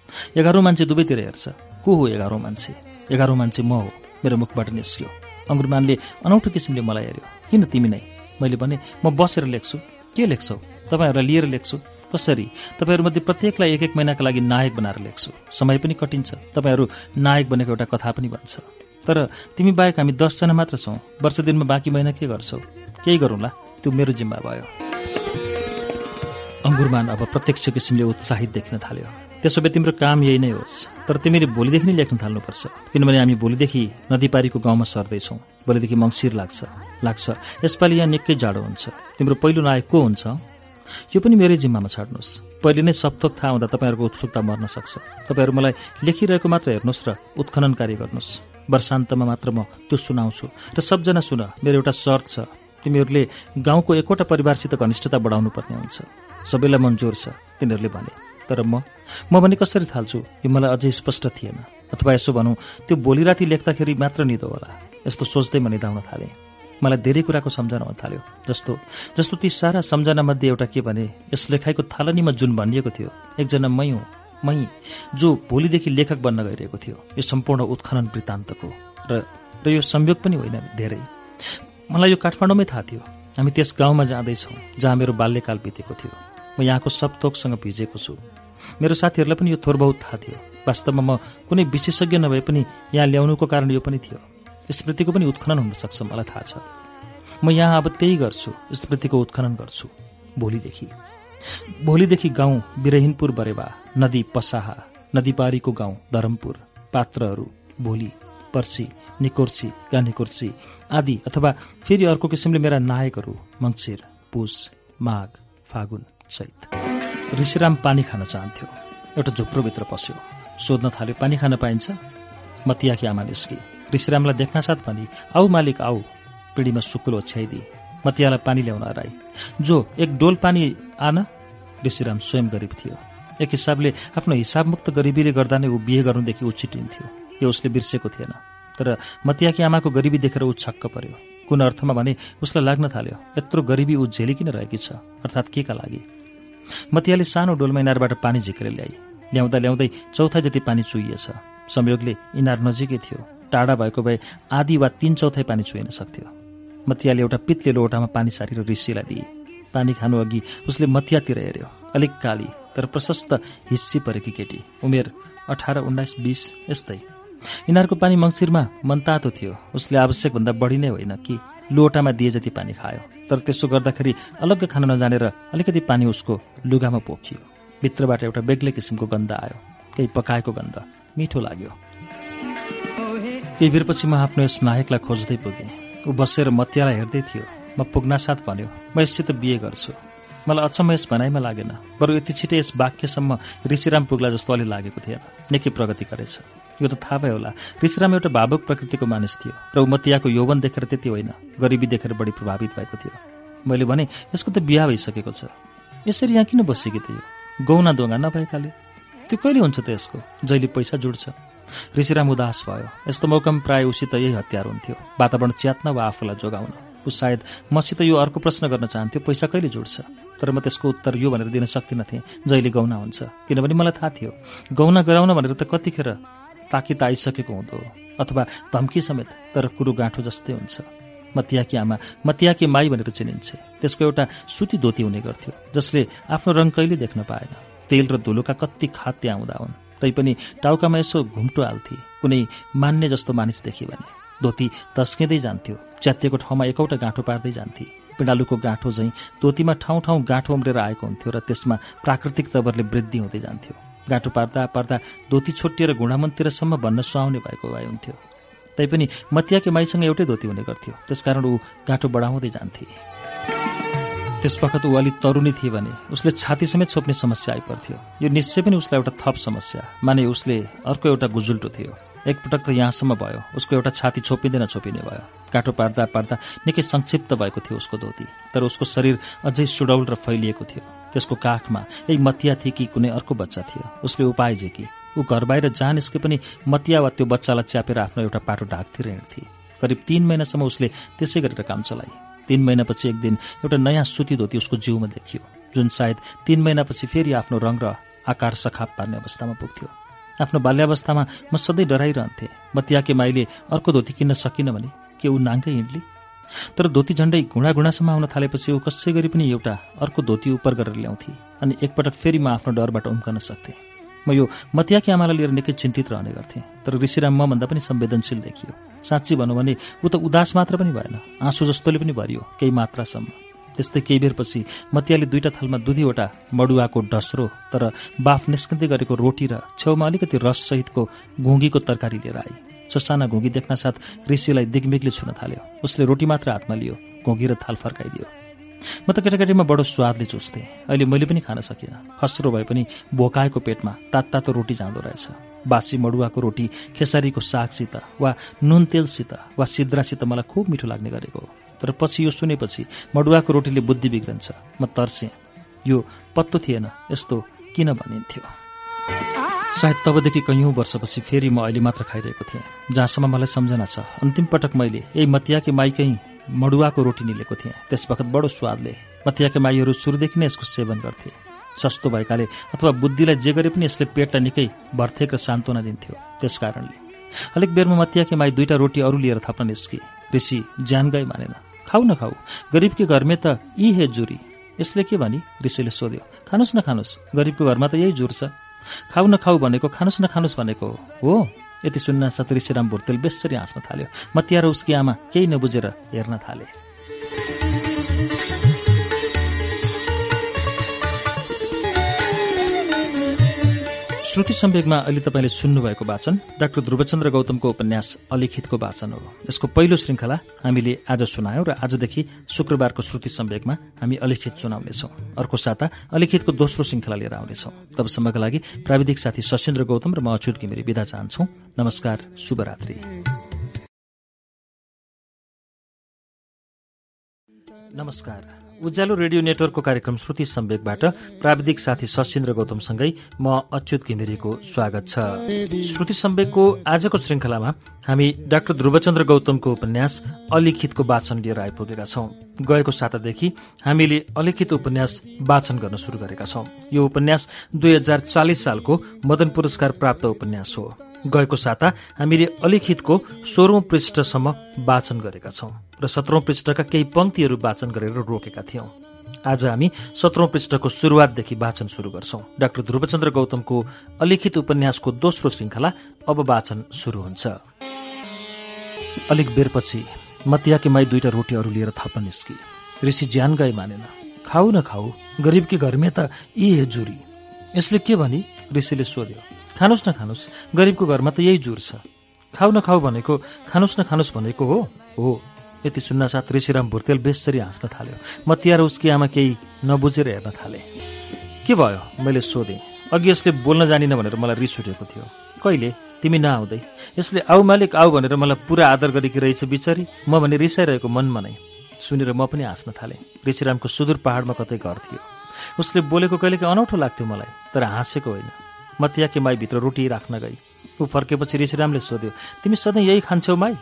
Speaker 1: एघारौँ मान्छे दुवैतिर हेर्छ को हो एघारौँ मान्छे एघारौँ मान्छे म हो मेरो मुखबाट निस्कियो अङ्गुरमानले अनौठो किसिमले मलाई हेऱ्यो किन तिमी नै मैले भने म बसेर लेख्छु के लेख्छौ तपाईँहरूलाई लिएर लेख्छु कसरी तपाईँहरूमध्ये प्रत्येकलाई एक एक महिनाका लागि नायक बनाएर लेख्छु समय पनि कटिन्छ तपाईँहरू नायक बनेको एउटा कथा पनि भन्छ तर तिमी बाहेक हामी दसजना मात्र छौँ वर्ष दिनमा बाँकी महिना के गर्छौ केही गरौँला त्यो मेरो जिम्मा भयो अङ्गुरमान अब प्रत्यक्ष किसिमले उत्साहित देख्न थाल्यो त्यसो भए तिम्रो काम यही नै होस् तर तिमीले भोलिदेखि नै लेख्न थाल्नुपर्छ किनभने हामी भोलिदेखि नदीपारीको गाउँमा सर्दैछौँ भोलिदेखि मङ्सिर लाग्छ लाग्छ यसपालि यहाँ निकै जाडो हुन्छ तिम्रो पहिलो नायक को हुन्छ यो पनि मेरै जिम्मामा छाड्नुहोस् पहिले नै सप्तक थाहा हुँदा तपाईँहरूको उत्सुकता मर्न सक्छ तपाईँहरू मलाई लेखिरहेको मात्र हेर्नुहोस् र उत्खनन कार्य गर्नुहोस् वर्षान्तमा मात्र म त्यो सुनाउँछु र सबजना सुन मेरो एउटा सर्त छ तिमीहरूले गाउँको एकवटा परिवारसित घनिष्ठता बढाउनु पर्ने हुन्छ सबैलाई जोर छ तिनीहरूले भने तर म म भने कसरी थाल्छु यो मलाई अझै स्पष्ट थिएन अथवा यसो भनौँ त्यो भोलि राति लेख्दाखेरि मात्र निदो होला यस्तो सोच्दै म निधाउन थालेँ मलाई धेरै कुराको सम्झना हुन थाल्यो जस्तो जस्तो ती सारा सम्झनामध्ये एउटा के भने यस लेखाइको थालनीमा जुन भनिएको थियो एकजना मै हुँ मै जो भोलिदेखि लेखक बन्न गइरहेको थियो यो सम्पूर्ण उत्खनन वृत्तान्तको र र यो संयोग पनि होइन धेरै मलाई यो काठमाडौँमै थाहा थियो हामी त्यस गाउँमा जाँदैछौँ जहाँ मेरो बाल्यकाल बितेको थियो म यहाँको सब तोकसँग भिजेको छु मेरो साथीहरूलाई पनि यो थोर बहुत थाहा थियो वास्तवमा म कुनै विशेषज्ञ नभए पनि यहाँ ल्याउनुको कारण यो पनि थियो स्मृतिको पनि उत्खनन हुनसक्छ मलाई थाहा छ म यहाँ अब त्यही गर्छु स्मृतिको उत्खनन गर्छु भोलिदेखि भोलिदेखि गाउँ बिरहिनपुर बरेवा नदी पसाहा नदीपारीको गाउँ धरमपुर पात्रहरू भोलि पर्सी निकोर्सी गानेकोर्सी आदि अथवा फेरि अर्को किसिमले मेरा नायकहरू मङ्सिर पुष माघ फागुन चैत ऋषिराम पानी खान चाहन्थ्यो एउटा झुप्रोभित्र पस्यो सोध्न थाल्यो पानी खान पाइन्छ मतियाकी आमा निस्के ऋषिरामलाई साथ भने आऊ मालिक आऊ पिँढीमा सुकुलो ओछ्याइदिए मतियालाई पानी ल्याउन हराई जो एक डोल पानी आन ऋषिराम स्वयं गरिब थियो एक हिसाबले आफ्नो हिसाबमुक्त गरिबीले गर्दा नै ऊ बिहे गर्नुदेखि उछिटिन्थ्यो यो उसले बिर्सेको थिएन तर मतियाकी आमाको गरिबी देखेर ऊ छक्क पर्यो कुन अर्थमा भने उसलाई लाग्न थाल्यो यत्रो गरिबी ऊ झेलिकिन रहेकी छ अर्थात् के का लागि मतियाले सानो डोलमा इनारबाट पानी झिकेर ल्याए ल्याउँदा ल्याउँदै चौथा जति पानी चुइएछ संयोगले इनार नजिकै थियो टाढा भएको भए आधी वा तिन चौथाइ पानी चुहिन सक्थ्यो मतियाले एउटा पित्ले लोटामा पानी सारेर ऋषिलाई दिए पानी खानु अघि उसले मतियातिर हेऱ्यो अलिक काली तर प्रशस्त हिस्सी परेकी केटी उमेर अठार उन्नाइस बिस यस्तै यिनीहरूको पानी मङ्सिरमा मनतातो थियो उसले आवश्यकभन्दा बढी नै होइन कि लोटामा दिए जति पानी खायो तर त्यसो गर्दाखेरि अलग्गै खान नजानेर अलिकति पानी उसको लुगामा पोखियो भित्रबाट एउटा बेग्लै किसिमको गन्ध आयो केही पकाएको गन्ध मिठो लाग्यो केही बेरपछि म आफ्नो यस नायकलाई खोज्दै पुगेँ ऊ बसेर मतियालाई हेर्दै थियो म पुग्नासाथ भन्यो म यससित बिहे गर्छु मलाई अचम्म यस भनाइमा लागेन बरु यति छिटै यस वाक्यसम्म ऋषिराम पुग्ला जस्तो अलि लागेको थिएन निकै प्रगति गरेछ यो त थाहा भयो होला ऋषिराम एउटा भावुक प्रकृतिको मानिस थियो र उमतियाको यौवन देखेर त्यति होइन गरिबी देखेर बढी प्रभावित भएको थियो मैले भने यसको त बिहा भइसकेको छ यसरी यहाँ किन बसेको थियो गौना दोगा नभएकाले त्यो कहिले हुन्छ त यसको जहिले पैसा जुड्छ ऋषिराम उदास भयो यस्तो मौकामा प्रायः उसित यही हतियार हुन्थ्यो वातावरण च्यात्न वा आफूलाई जोगाउन ऊ सायद मसित यो अर्को प्रश्न गर्न चाहन्थ्यो पैसा कहिले जुड्छ तर म त्यसको उत्तर यो भनेर दिन सक्दिनँ थिएँ जहिले गौना हुन्छ किनभने मलाई थाहा थियो गौना गराउन भनेर त कतिखेर ताकित आइसकेको हुँदो अथवा धम्की समेत तर कुरो गाँठो जस्तै हुन्छ मतियाकी आमा मतियाकी माई भनेर चिनिन्छ त्यसको एउटा सुती धोती हुने गर्थ्यो जसले आफ्नो रङ कहिले देख्न पाएन तेल र धुलोका कति खात आउँदा हुँदा हुन् तैपनि टाउकामा यसो घुम्टो हाल्थे कुनै मान्ने जस्तो मानिस देखे भने धोती तस्किँदै जान्थ्यो च्यातिएको ठाउँमा एकौटा गाँठो पार्दै जान्थे पिँडालुको गाँठो झैँ धोतीमा ठाउँ ठाउँ गाँठो उम्रेर आएको हुन्थ्यो र त्यसमा प्राकृतिक तवरले वृद्धि हुँदै जान्थ्यो गाँठो पार्दा पार्दा धोती छोटिएर घुँडामनतिरसम्म भन्न सुहाउने भएको भए हुन्थ्यो तैपनि मतियाकी माईसँग एउटै धोती हुने गर्थ्यो त्यसकारण ऊ गाँठो बढाउँदै जान्थे त्यसवखत ऊ अलि तरुनी थिए भने उसले छाती समेत छोप्ने समस्या आइपर्थ्यो यो निश्चय पनि उसलाई एउटा थप समस्या माने उसले अर्को एउटा गुजुल्टो थियो एकपटक त यहाँसम्म भयो उसको एउटा छाती छोपिँदैन छोपिने भयो काँटो पार्दा पार्दा निकै संक्षिप्त भएको थियो उसको धोती तर उसको शरीर अझै सुडौल र फैलिएको थियो त्यसको काखमा यही मतिया थिए कि कुनै अर्को बच्चा थियो उसले उपाय जे कि ऊ घर बाहिर जहाँ निस्के पनि मतिया वा त्यो बच्चालाई च्यापेर आफ्नो एउटा पाटो ढाक्थेर हिँड्थे करिब तिन महिनासम्म उसले त्यसै गरेर काम चलाए तीन महिनापछि एक दिन एउटा नयाँ सुती धोती उसको जिउमा देखियो जुन सायद तिन महिनापछि फेरि आफ्नो रङ र आकार सखाप पार्ने अवस्थामा पुग्थ्यो आफ्नो बाल्यावस्थामा म सधैँ डराइरहन्थेँ मतियाके माईले अर्को धोती किन्न सकिनँ भने के ऊ नाङ्गै हिँड्ली तर धोती झण्डै घुँडा घुँडासम्म आउन थालेपछि ऊ कसै गरी पनि एउटा अर्को धोती उपर गरेर ल्याउँथे अनि एकपटक फेरि म आफ्नो डरबाट उम्कन सक्थेँ म यो मतियाकी आमालाई लिएर निकै चिन्तित रहने गर्थेँ तर ऋषिराम मभन्दा पनि संवेदनशील देखियो साँच्ची भनौँ भने ऊ त उदास मात्र पनि भएन आँसु जस्तोले पनि भरियो केही मात्रासम्म त्यस्तै केही बेरपछि मतियाले दुईवटा थालमा दुधीवटा मडुवाको डस्रो तर बाफ निस्कँदै गरेको रोटी र छेउमा अलिकति रससहितको घुङ्गीको तरकारी लिएर आए ससाना घोगी देख्न साथ ऋषिलाई दिग्मिगले छुन थाल्यो उसले रोटी मात्र हातमा लियो घोगी र थाल फर्काइदियो म त केटाकेटीमा बडो स्वादले चुस्थेँ अहिले मैले पनि खान सकिनँ खस्रो भए पनि भोकाएको पेटमा तात तातो रोटी जाँदो रहेछ बासी मडुवाको रोटी खेसारीको सागसित वा नुन तेलसित वा सिद्रासित मलाई खुब मिठो लाग्ने गरेको हो तर पछि यो सुनेपछि मडुवाको रोटीले बुद्धि बिग्रन्छ म तर्सेँ यो पत्तो थिएन यस्तो किन भनिन्थ्यो सायद तबदेखि कैयौँ वर्षपछि फेरि म अहिले मात्र खाइरहेको थिएँ जहाँसम्म मलाई सम्झना छ अन्तिम पटक मैले यही मतियाकी माईकै मडुवाको रोटी निलेको थिएँ त्यस बडो स्वादले मतियाकी माईहरू सुरुदेखि नै यसको सेवन गर्थे सस्तो भएकाले अथवा बुद्धिलाई जे गरे पनि यसले पेटलाई निकै भर्थेक र सान्त्वना दिन्थ्यो त्यसकारणले अलिक बेरमा मतियाकी माई दुईटा रोटी अरू लिएर थप्न निस्के ऋषि ज्यान गए मानेन खाऊ न खाऊ गरिबकी घरमे त यी हे जुरी यसले के भनी ऋषिले सोध्यो खानुस् न खानुस् गरिबको घरमा त यही जुर छ खाउ नखाउ भनेको खानुस् नखानुस् भनेको हो यति साथ ऋषिराम भुर्तेल बेसरी हाँस्न थाल्यो म तिहार उसकी आमा केही नबुझेर हेर्न थाले श्रुति सम्वेकमा अहिले तपाईँले सुन्नुभएको वाचन डाक्टर ध्रुवचन्द्र गौतमको उपन्यास अलिखितको वाचन हो यसको पहिलो श्रृङ्खला हामीले आज सुनायौँ र आजदेखि शुक्रबारको श्रुति सम्वेकमा हामी अलिखित सुनाउनेछौँ अर्को साता अलिखितको दोस्रो श्रृङ्खला लिएर आउनेछौँ तबसम्मका लागि प्राविधिक साथी सशेन्द्र गौतम र म अच्युत घिमिरी विदा चाहन्छौँ नमस्कार शुभरात्री नमस्कार उज्यालो रेडियो नेटवर्कको कार्यक्रम श्रुति सम्वेकबाट प्राविधिक साथी सशिन्द्र गौतमसँगै म अच्युत घिमिरेको स्वागत छ श्रुति सम्वेकको आजको श्रृङ्खलामा हामी डाक्टर ध्रुवचन्द्र गौतमको उपन्यास अलिखितको वाचन लिएर आइपुगेका छौं गएको सातादेखि हामीले अलिखित उपन्यास वाचन गर्न शुरू गरेका छौं यो उपन्यास दुई सालको मदन पुरस्कार प्राप्त उपन्यास हो गएको साता हामीले अलिखितको सोह्रौँ पृष्ठसम्म वाचन गरेका छौँ र सत्रौँ पृष्ठका केही पंक्तिहरू वाचन गरेर रोकेका थियौं आज हामी सत्रौँ पृष्ठको सुरुवातदेखि वाचन सुरु गर्छौँ डाक्टर ध्रुवचन्द्र गौतमको अलिखित उपन्यासको दोस्रो श्रृङ्खला अब वाचन सुरु हुन्छ अलिक बेरपछि मतियाकी माई दुईवटा रोटीहरू लिएर थप्न निस्की ऋषि ज्यान गए मानेन खाऊ न खाऊ गरिबकी घरमे त यी हे जुरी यसले के भनी ऋषिले सोध्यो खानुस् न खानुस् गरिबको घरमा त यही जुर छ खाउ खाउ भनेको खानुस् न खानुस् भनेको हो हो यति सुन्नासाथ ऋषिराम भुर्तेल बेसरी हाँस्न थाल्यो म तिहार उसकी आमा केही नबुझेर हेर्न थालेँ के भयो मैले सोधेँ अघि यसले बोल्न जानिनँ भनेर मलाई रिस उठेको थियो कहिले तिमी नआउँदै यसले आऊ मालिक आऊ भनेर मलाई पुरा आदर गरेकी रहेछ बिचरी म भने रिसाइरहेको मनमा नै सुनेर म पनि हाँस्न थालेँ ऋषिरामको सुदूर पहाडमा कतै घर थियो उसले बोलेको कहिलेकाहीँ अनौठो लाग्थ्यो मलाई तर हाँसेको होइन म त्यहाँकी माईभित्र रोटी राख्न गई ऊ फर्केपछि ऋषिरामले सोध्यो तिमी सधैँ यही खान्छौ माई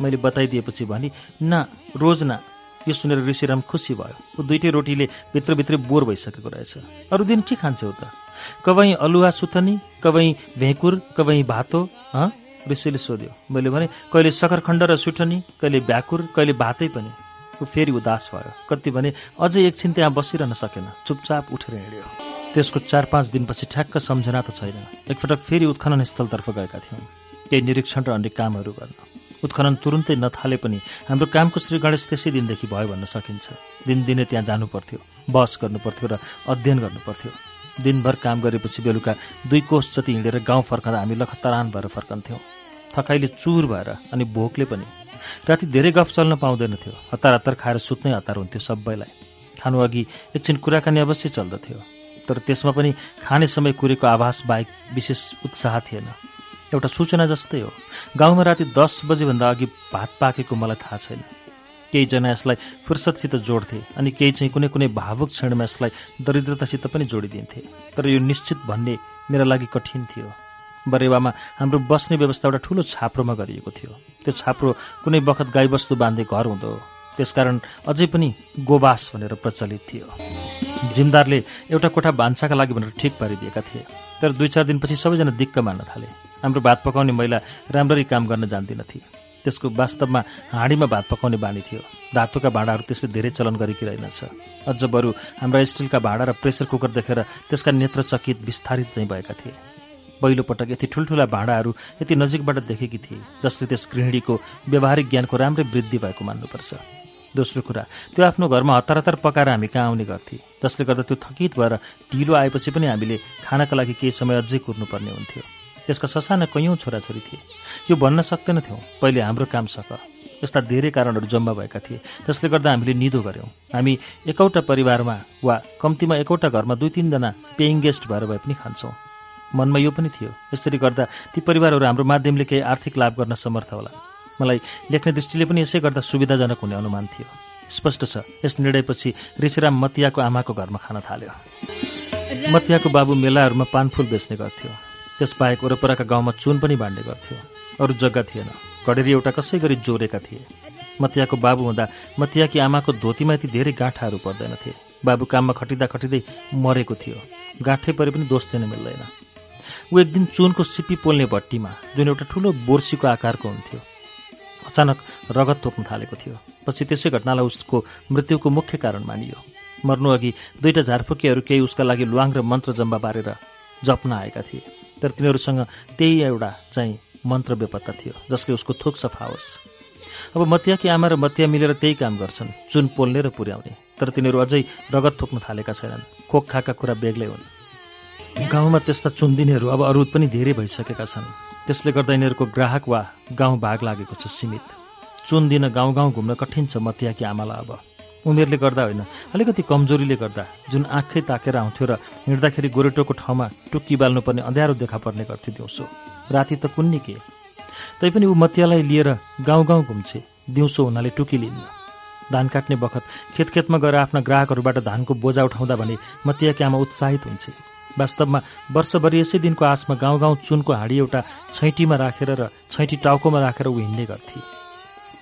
Speaker 1: मैले बताइदिएपछि भने न रोज न यो सुनेर ऋषिराम खुसी भयो ऊ दुइटै रोटीले भित्रभित्रै बोर भइसकेको रहेछ अरू दिन के खान्छौ त कवै अलुवा सुथनी कवै भेकुर कवै भातो हँ ऋषिले सोध्यो मैले भने कहिले सखरखण्ड र सुठनी कहिले भ्याकुर कहिले भातै पनि ऊ फेरि उदास भयो कति भने अझै एकछिन त्यहाँ बसिरहन सकेन चुपचाप उठेर हिँड्यो त्यसको चार पाँच दिनपछि ठ्याक्क सम्झना त छैन एकपटक फेरि उत्खनन स्थलतर्फ गएका थियौँ केही निरीक्षण र अन्य कामहरू गर्न उत्खनन तुरुन्तै नथाले पनि हाम्रो कामको श्री गणेश त्यसै दिनदेखि भयो भन्न सकिन्छ दिनदिनै त्यहाँ जानु पर्थ्यो गर्नु पर्थ्यो र अध्ययन गर्नुपर्थ्यो दिनभर काम गरेपछि बेलुका दुई कोष जति हिँडेर गाउँ फर्काँदा हामी लखतरान भएर फर्कन्थ्यौँ थकाइले चुर भएर अनि भोकले पनि राति धेरै गफ चल्न पाउँदैनथ्यो हतार हतार खाएर सुत्नै हतार हुन्थ्यो सबैलाई खानु अघि एकछिन कुराकानी अवश्य चल्दथ्यो तर त्यसमा पनि खाने समय कुरेको आभास बाहेक विशेष उत्साह थिएन एउटा सूचना जस्तै हो गाउँमा राति दस बजीभन्दा अघि भात पाकेको मलाई थाहा छैन केहीजना यसलाई फुर्सदसित जोड्थे अनि केही चाहिँ कुनै कुनै भावुक क्षणमा यसलाई दरिद्रतासित पनि जोडिदिन्थे तर यो निश्चित भन्ने मेरा लागि कठिन थियो बरेवामा हाम्रो बस्ने व्यवस्था एउटा ठुलो छाप्रोमा गरिएको थियो त्यो छाप्रो कुनै बखत गाईबस्तु बाँधे घर हुँदो त्यसकारण अझै पनि गोबास भनेर प्रचलित थियो जिमदारले एउटा कोठा भान्साका लागि भनेर ठिक पारिदिएका थिए तर दुई चार दिनपछि सबैजना दिक्क मान्न थाले हाम्रो भात पकाउने महिला राम्ररी काम गर्न जान्दिनथे त्यसको वास्तवमा हाँडीमा भात पकाउने बानी थियो धातुका भाँडाहरू त्यसले धेरै चलन गरेकी रहेनछ अझ बरु हाम्रा स्टिलका भाँडा र प्रेसर कुकर देखेर त्यसका नेत्र चकित विस्तारित चाहिँ भएका थिए पहिलोपटक यति ठुल्ठुला भाँडाहरू यति नजिकबाट देखेकी थिए जसले त्यस गृहिणीको व्यावहारिक ज्ञानको राम्रै वृद्धि भएको मान्नुपर्छ दोस्रो कुरा त्यो आफ्नो घरमा हतार हतार पकाएर हामी कहाँ आउने गर्थे जसले गर्दा त्यो थकित भएर ढिलो आएपछि पनि हामीले खानाका लागि केही समय अझै कुर्नुपर्ने हुन्थ्यो त्यसका ससाना कैयौँ छोराछोरी थिए यो भन्न सक्दैनथ्यौँ पहिले हाम्रो काम सक यस्ता धेरै कारणहरू जम्मा भएका थिए जसले गर्दा हामीले निदो गऱ्यौँ हामी एकौटा परिवारमा वा कम्तीमा एकौटा घरमा दुई तिनजना पेइङ गेस्ट भएर भए पनि खान्छौँ मनमा यो पनि थियो यसरी गर्दा ती परिवारहरू हाम्रो माध्यमले केही आर्थिक लाभ गर्न समर्थ होला मलाई लेख्ने दृष्टिले पनि यसै गर्दा सुविधाजनक हुने अनुमान थियो स्पष्ट छ यस निर्णयपछि ऋषिराम मतियाको आमाको घरमा खान थाल्यो मतियाको बाबु मेलाहरूमा पानफुल बेच्ने गर्थ्यो त्यसबाहेक वरपरका गाउँमा चुन पनि बाँड्ने गर्थ्यो अरू जग्गा थिएन घडेरी एउटा कसै गरी जोडेका थिए मतियाको बाबु हुँदा मतियाकी आमाको धोतीमा यति धेरै गाँठाहरू पर्दैन थिए बाबु काममा खटिँदा खटिँदै मरेको थियो गाँठै परे पनि दोष दिन मिल्दैन ऊ एक दिन चुनको सिपी पोल्ने भट्टीमा जुन एउटा ठुलो बोर्सीको आकारको हुन्थ्यो अचानक रगत थोक्न थालेको थियो पछि त्यसै घटनालाई उसको मृत्युको मुख्य कारण मानियो मर्नुअघि दुईटा झारफुकीहरू केही उसका लागि ल्वाङ र मन्त्र जम्बा बारेर जप्न आएका थिए तर तिनीहरूसँग त्यही एउटा चाहिँ मन्त्र बेपत्ता थियो जसले उसको थोक सफा होस् अब मतियाकी आमा र मतिया मिलेर त्यही काम गर्छन् चुन पोल्ने र पुर्याउने तर तिनीहरू अझै रगत थोक्न थालेका छैनन् खोक खाएका कुरा बेग्लै हुन् गाउँमा त्यस्ता चुन दिनेहरू अब अरू पनि धेरै भइसकेका छन् त्यसले गर्दा यिनीहरूको ग्राहक वा गाउँ भाग लागेको छ सीमित चुन दिन गाउँ गाउँ घुम्न कठिन छ मतियाकी आमालाई अब उमेरले गर्दा होइन अलिकति कमजोरीले गर्दा जुन आँखै ताकेर आउँथ्यो र हिँड्दाखेरि गोरेटोको ठाउँमा टुक्की बाल्नुपर्ने अँध्यारो देखा पर्ने गर्थ्यो दिउँसो राति त कुन्नी के तैपनि ऊ मतियालाई लिएर गाउँ गाउँ घुम्छे दिउँसो हुनाले टुकी लिन् धान काट्ने बखत खेतखेतमा गएर आफ्ना ग्राहकहरूबाट धानको बोजा उठाउँदा भने मतियाकी आमा उत्साहित हुन्छे वास्तवमा वर्षभरि यसै दिनको आसमा गाउँ गाउँ चुनको हाँडी एउटा छैटीमा राखेर र छैटी टाउकोमा राखेर ऊ हिँड्ने गर्थे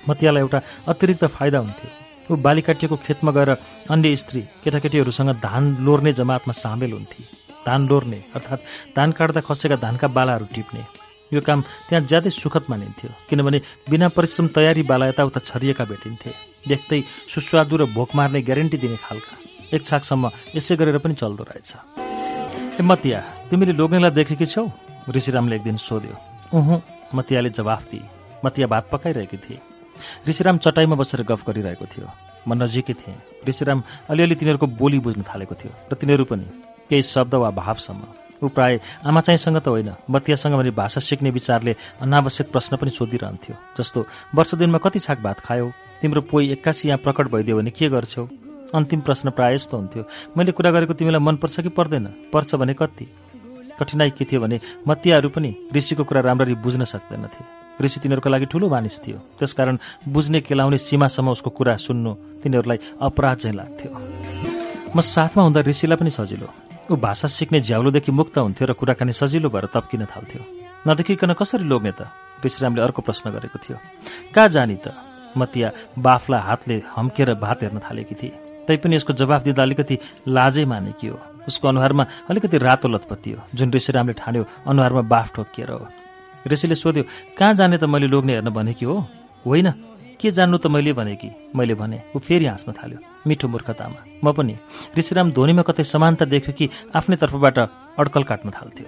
Speaker 1: मतियालाई एउटा अतिरिक्त फाइदा हुन्थ्यो ऊ काटिएको खेतमा गएर अन्य स्त्री केटाकेटीहरूसँग धान लोर्ने जमातमा सामेल हुन्थे धान लोर्ने अर्थात् धान काट्दा खसेका धानका बालाहरू टिप्ने यो काम त्यहाँ ज्यादै सुखद मानिन्थ्यो किनभने बिना परिश्रम तयारी बाला यताउता छरिएका भेटिन्थे देख्दै सुस्वादु र भोक मार्ने ग्यारेन्टी दिने खालका एक छाकसम्म यसै गरेर पनि चल्दो रहेछ ए मतिया तिमीले लोग्नेलाई देखेकी छौ ऋषिरामले एक दिन सोध्यो उहुँ मतियाले जवाफ दिए मतिया भात पकाइरहेकी थिए ऋषिराम चटाइमा बसेर गफ गरिरहेको थियो म नजिकै थिएँ ऋषिराम अलिअलि तिनीहरूको बोली बुझ्न थालेको थियो र तिनीहरू पनि केही शब्द वा भावसम्म ऊ प्राय आमा चाहिँसँग त होइन मतियासँग मैले भाषा सिक्ने विचारले अनावश्यक प्रश्न पनि सोधिरहन्थ्यो जस्तो वर्ष दिनमा कति छाक भात खायौ तिम्रो पोइ एक्कासी यहाँ प्रकट भइदियो भने के गर्छौ अन्तिम प्रश्न प्रायः यस्तो हुन्थ्यो मैले कुरा गरेको तिमीलाई मनपर्छ कि पर्दैन पर्छ भने कति कठिनाई के थियो भने मतियाहरू पनि ऋषिको कुरा राम्ररी बुझ्न सक्दैनथे ऋषि तिनीहरूको लागि ठुलो मानिस थियो त्यसकारण बुझ्ने केलाउने सीमासम्म उसको कुरा सुन्नु तिनीहरूलाई अपराध चाहिँ लाग्थ्यो म साथमा हुँदा ऋषिलाई पनि सजिलो ऊ भाषा सिक्ने झ्याउलोदेखि मुक्त हुन्थ्यो र कुराकानी सजिलो भएर तप्किन थाल्थ्यो नदेखिकन कसरी लोग्ने त ऋषिरामले अर्को प्रश्न गरेको थियो कहाँ जाने त मतिया बाफलाई हातले हम्केर भात हेर्न थालेकी थिए तैपनि यसको जवाफ दिँदा अलिकति लाजै मानेकी हो उसको अनुहारमा अलिकति रातो लतपत्ती हो जुन ऋषिरामले ठान्यो अनुहारमा बाफ ठोकिएर हो ऋषिले सोध्यो कहाँ जाने त मैले लोग्ने हेर्न भनेकी हो होइन के जान्नु त मैले भने कि मैले भने ऊ फेरि हाँस्न थाल्यो मिठो मूर्खतामा म पनि ऋषिराम धोनीमा कतै समानता देख्यो कि आफ्नै तर्फबाट अड्कल काट्न थाल्थ्यो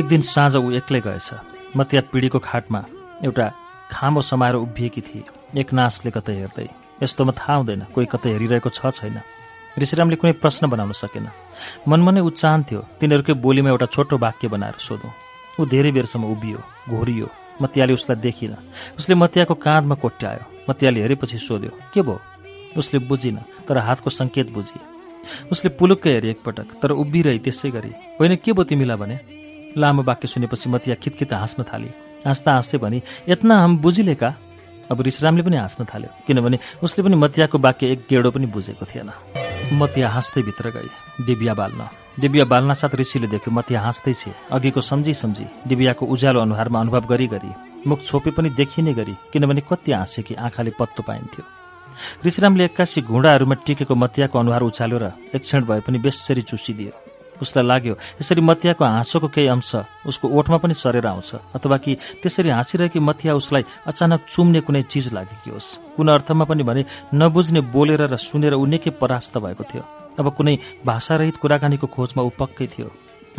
Speaker 1: एक दिन साँझ ऊ एक्लै गएछ म त्यहाँ पिँढीको खाटमा एउटा खामो समाएर उभिएकी थिए एक नासले कतै हेर्दै यस्तोमा थाहा हुँदैन कोही कतै हेरिरहेको छ छैन ऋषिरामले कुनै प्रश्न बनाउन सकेन मनमा नै थियो थियो तिनीहरूकै बोलीमा एउटा छोटो वाक्य बनाएर सोधौँ ऊ धेरै बेरसम्म उभियो घोरियो मतियाले उसलाई देखिन उसले मतियाको काँधमा कोट्यायो मतियाले हेरेपछि सोध्यो के भयो उसले बुझिन तर हातको सङ्केत बुझे उसले पुलुक्कै हेरे एकपटक तर उभिरहे त्यसै गरी होइन के भयो तिमीलाई भने लामो वाक्य सुनेपछि मतिया खितखित हाँस्न थाले हाँस्दा हाँस्दै भने यत्ना हामी बुझिलेका अब ऋषिरामले पनि हाँस्न थाल्यो किनभने उसले पनि मतियाको वाक्य एक गेडो पनि बुझेको थिएन मतिया हाँस्दै भित्र गए दिव्या बाल्न दिव्या साथ ऋषिले देख्यो मतिया हाँस्दै छे अघिको सम्झी सम्झी दिव्याको उज्यालो अनुहारमा अनुभव गरी गरी मुख छोपे पनि देखिने गरी किनभने कति हाँसे कि आँखाले पत्तो पाइन्थ्यो ऋषिरामले एक्कासी घुँडाहरूमा टिकेको मतियाको अनुहार उचाल्यो र एक क्षण भए पनि बेसरी चुसिदियो उसलाई लाग्यो यसरी मथियाको हाँसोको केही अंश उसको ओठमा पनि सरेर आउँछ अथवा कि त्यसरी हाँसिरहेकी मथिया उसलाई अचानक चुम्ने कुनै चिज लागेकी होस् कुन अर्थमा पनि भने नबुझ्ने बोलेर र सुनेर ऊ निकै परास्त भएको थियो अब कुनै भाषारहित कुराकानीको खोजमा ऊ पक्कै थियो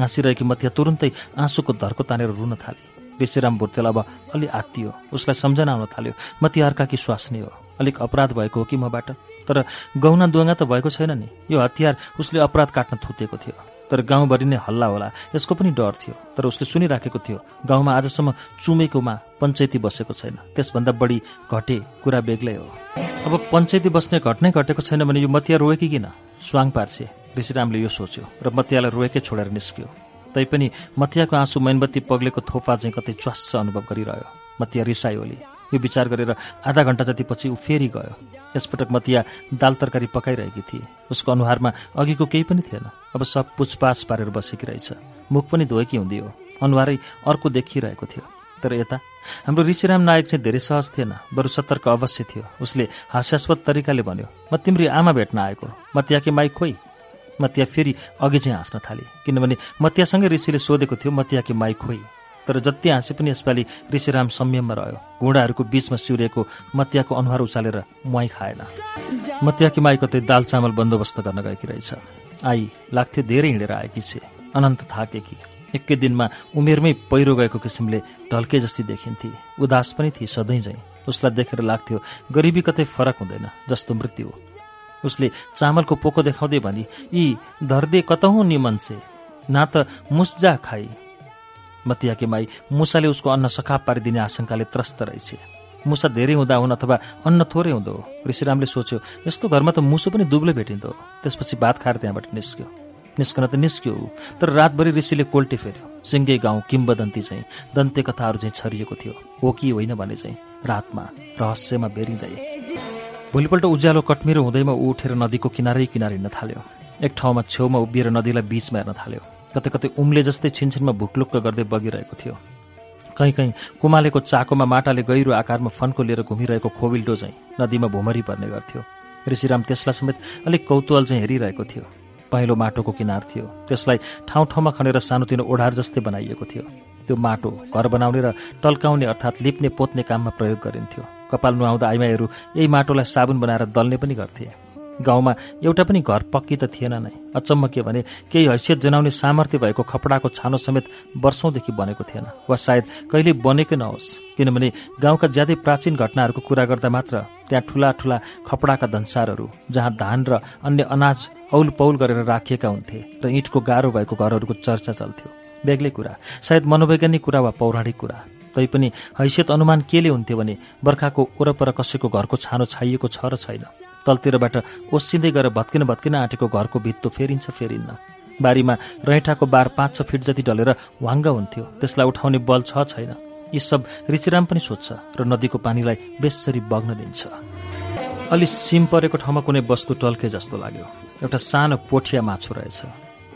Speaker 1: हाँसिरहेकी मथिया तुरुन्तै आँसुको धर्को तानेर रुन थाले ऋषिराम भुर्तेल अब अलि आत्तियो उसलाई सम्झना आउन थाल्यो म अर्का कि स्वास्नी हो अलिक अपराध भएको हो कि मबाट तर गहुना दुवङ्गा त भएको छैन नि यो हतियार उसले अपराध काट्न थुतेको थियो तर गाउँभरि नै हल्ला होला यसको पनि डर थियो तर उसले सुनिराखेको थियो गाउँमा आजसम्म चुमेकोमा पञ्चायती बसेको छैन त्यसभन्दा बढी घटे कुरा बेग्लै हो अब पञ्चायती बस्ने घटनै घटेको छैन भने यो मतिया रोएकी किन स्वाङ पार्छे ऋषिरामले यो सोच्यो र मतियालाई रोएकै छोडेर निस्क्यो तैपनि मतियाको आँसु मेनबत्ती पग्लेको थोपा चाहिँ कतै च्वास्स अनुभव गरिरह्यो मतिया ओली यो विचार गरेर आधा घन्टा जति पछि ऊ फेरि गयो यसपटक मतिया दाल तरकारी पकाइरहेकी थिए उसको अनुहारमा अघिको केही पनि थिएन अब सब पुछपाछ पारेर बसेकी रहेछ मुख पनि धोएकी हुँदियो अनुहारै अर्को देखिरहेको थियो तर यता हाम्रो ऋषिराम नायक चाहिँ धेरै सहज थिएन बरु सतर्क अवश्य थियो उसले हास्यास्पद तरिकाले भन्यो म तिम्री आमा भेट्न आएको कि माई खोइ मतिया फेरि अघि चाहिँ हाँस्न थाले किनभने मतियासँगै ऋषिले सोधेको थियो मतियाकी माई खोई तर जति हाँसे पनि यसपालि ऋषिराम संयममा रह्यो घुँडाहरूको बीचमा सूर्यको मतियाको अनुहार उचालेर मुहाई खाएन मतियाकी माई कतै दाल चामल बन्दोबस्त गर्न गएकी रहेछ आई लाग्थ्यो धेरै हिँडेर आएकी छे अनन्त थाकेकी एकै दिनमा उमेरमै पहिरो गएको किसिमले ढल्के जस्तै देखिन्थे उदास पनि थिए सधैँझै उसलाई देखेर लाग्थ्यो गरिबी कतै फरक हुँदैन जस्तो मृत्यु हो उसले चामलको पोको देखाउँदै दे भनी यी धर्दे कतहुँ नि मान्छे ना त मुस्जा खाई मतियाकी माई मुसाले उसको अन्न सखाप पारिदिने आशंकाले त्रस्त रहेछ मुसा धेरै हुँदा हुन् अथवा अन्न थोरै हुँदो ऋषिरामले सोच्यो यस्तो घरमा त मुसो पनि दुब्लै भेटिँदो त्यसपछि भात खाएर त्यहाँबाट निस्क्यो निस्कन त निस्क्यो तर रातभरि ऋषिले कोल्टे फेर्यो सिङ्गे गाउँ किम्बदन्ती चाहिँ दन्ते कथाहरू चाहिँ छरिएको थियो हो कि होइन भने चाहिँ रातमा रहस्यमा बेरिँदै भोलिपल्ट उज्यालो कटमिरो हुँदैमा ऊ उठेर नदीको किनारै किनार हिँड्न थाल्यो एक ठाउँमा छेउमा उभिएर नदीलाई बिचमा हेर्न थाल्यो कतै कतै उम्ले जस्तै छिनछिनमा भुकलुक्क गर्दै बगिरहेको थियो कहीँ कहीँ कुमालेको चाकोमा माटाले गहिरो आकारमा फन्को लिएर घुमिरहेको खोविल्डो चाहिँ नदीमा भुमरी पर्ने गर्थ्यो ऋषिराम त्यसलाई समेत अलिक कौतूहल चाहिँ हेरिरहेको थियो पहेँलो माटोको किनार थियो त्यसलाई ठाउँ ठाउँमा खनेर सानोतिनो ओढार जस्तै बनाइएको थियो त्यो माटो घर बनाउने र टल्काउने अर्थात् लिप्ने पोत्ने काममा प्रयोग गरिन्थ्यो कपाल नुहाउँदा आइमाईहरू यही माटोलाई साबुन बनाएर दल्ने पनि गर्थे गाउँमा एउटा पनि घर पक्की त थिएन नै अचम्म के भने केही हैसियत जनाउने सामर्थ्य भएको खपडाको छानो समेत वर्षौंदेखि बनेको थिएन वा सायद कहिले बनेकै नहोस् किनभने गाउँका ज्यादै प्राचीन घटनाहरूको कुरा गर्दा मात्र त्यहाँ ठूला ठूला खपडाका धन्सारहरू जहाँ धान र अन्य अनाज औल पौल गरेर राखिएका हुन्थे र इँटको गाह्रो भएको घरहरूको चर्चा चल्थ्यो बेग्लै कुरा सायद मनोवैज्ञानिक कुरा वा पौराणिक कुरा तैपनि हैसियत अनुमान केले हुन्थ्यो भने बर्खाको वरपर कसैको घरको छानो छाइएको छ र छैन तलतिरबाट ओसिँदै गएर भत्किन भत्किन आँटेको घरको भित्तो फेरिन्छ फेरिन्न बारीमा रैठाको बार पाँच छ फिट जति ढलेर वाङ्ग हुन्थ्यो त्यसलाई उठाउने बल छ छैन यी सब रिचिराम पनि सोध्छ र नदीको पानीलाई बेसरी बग्न दिन्छ अलि सिम परेको ठाउँमा कुनै वस्तु टल्के जस्तो लाग्यो एउटा सानो पोठिया माछु रहेछ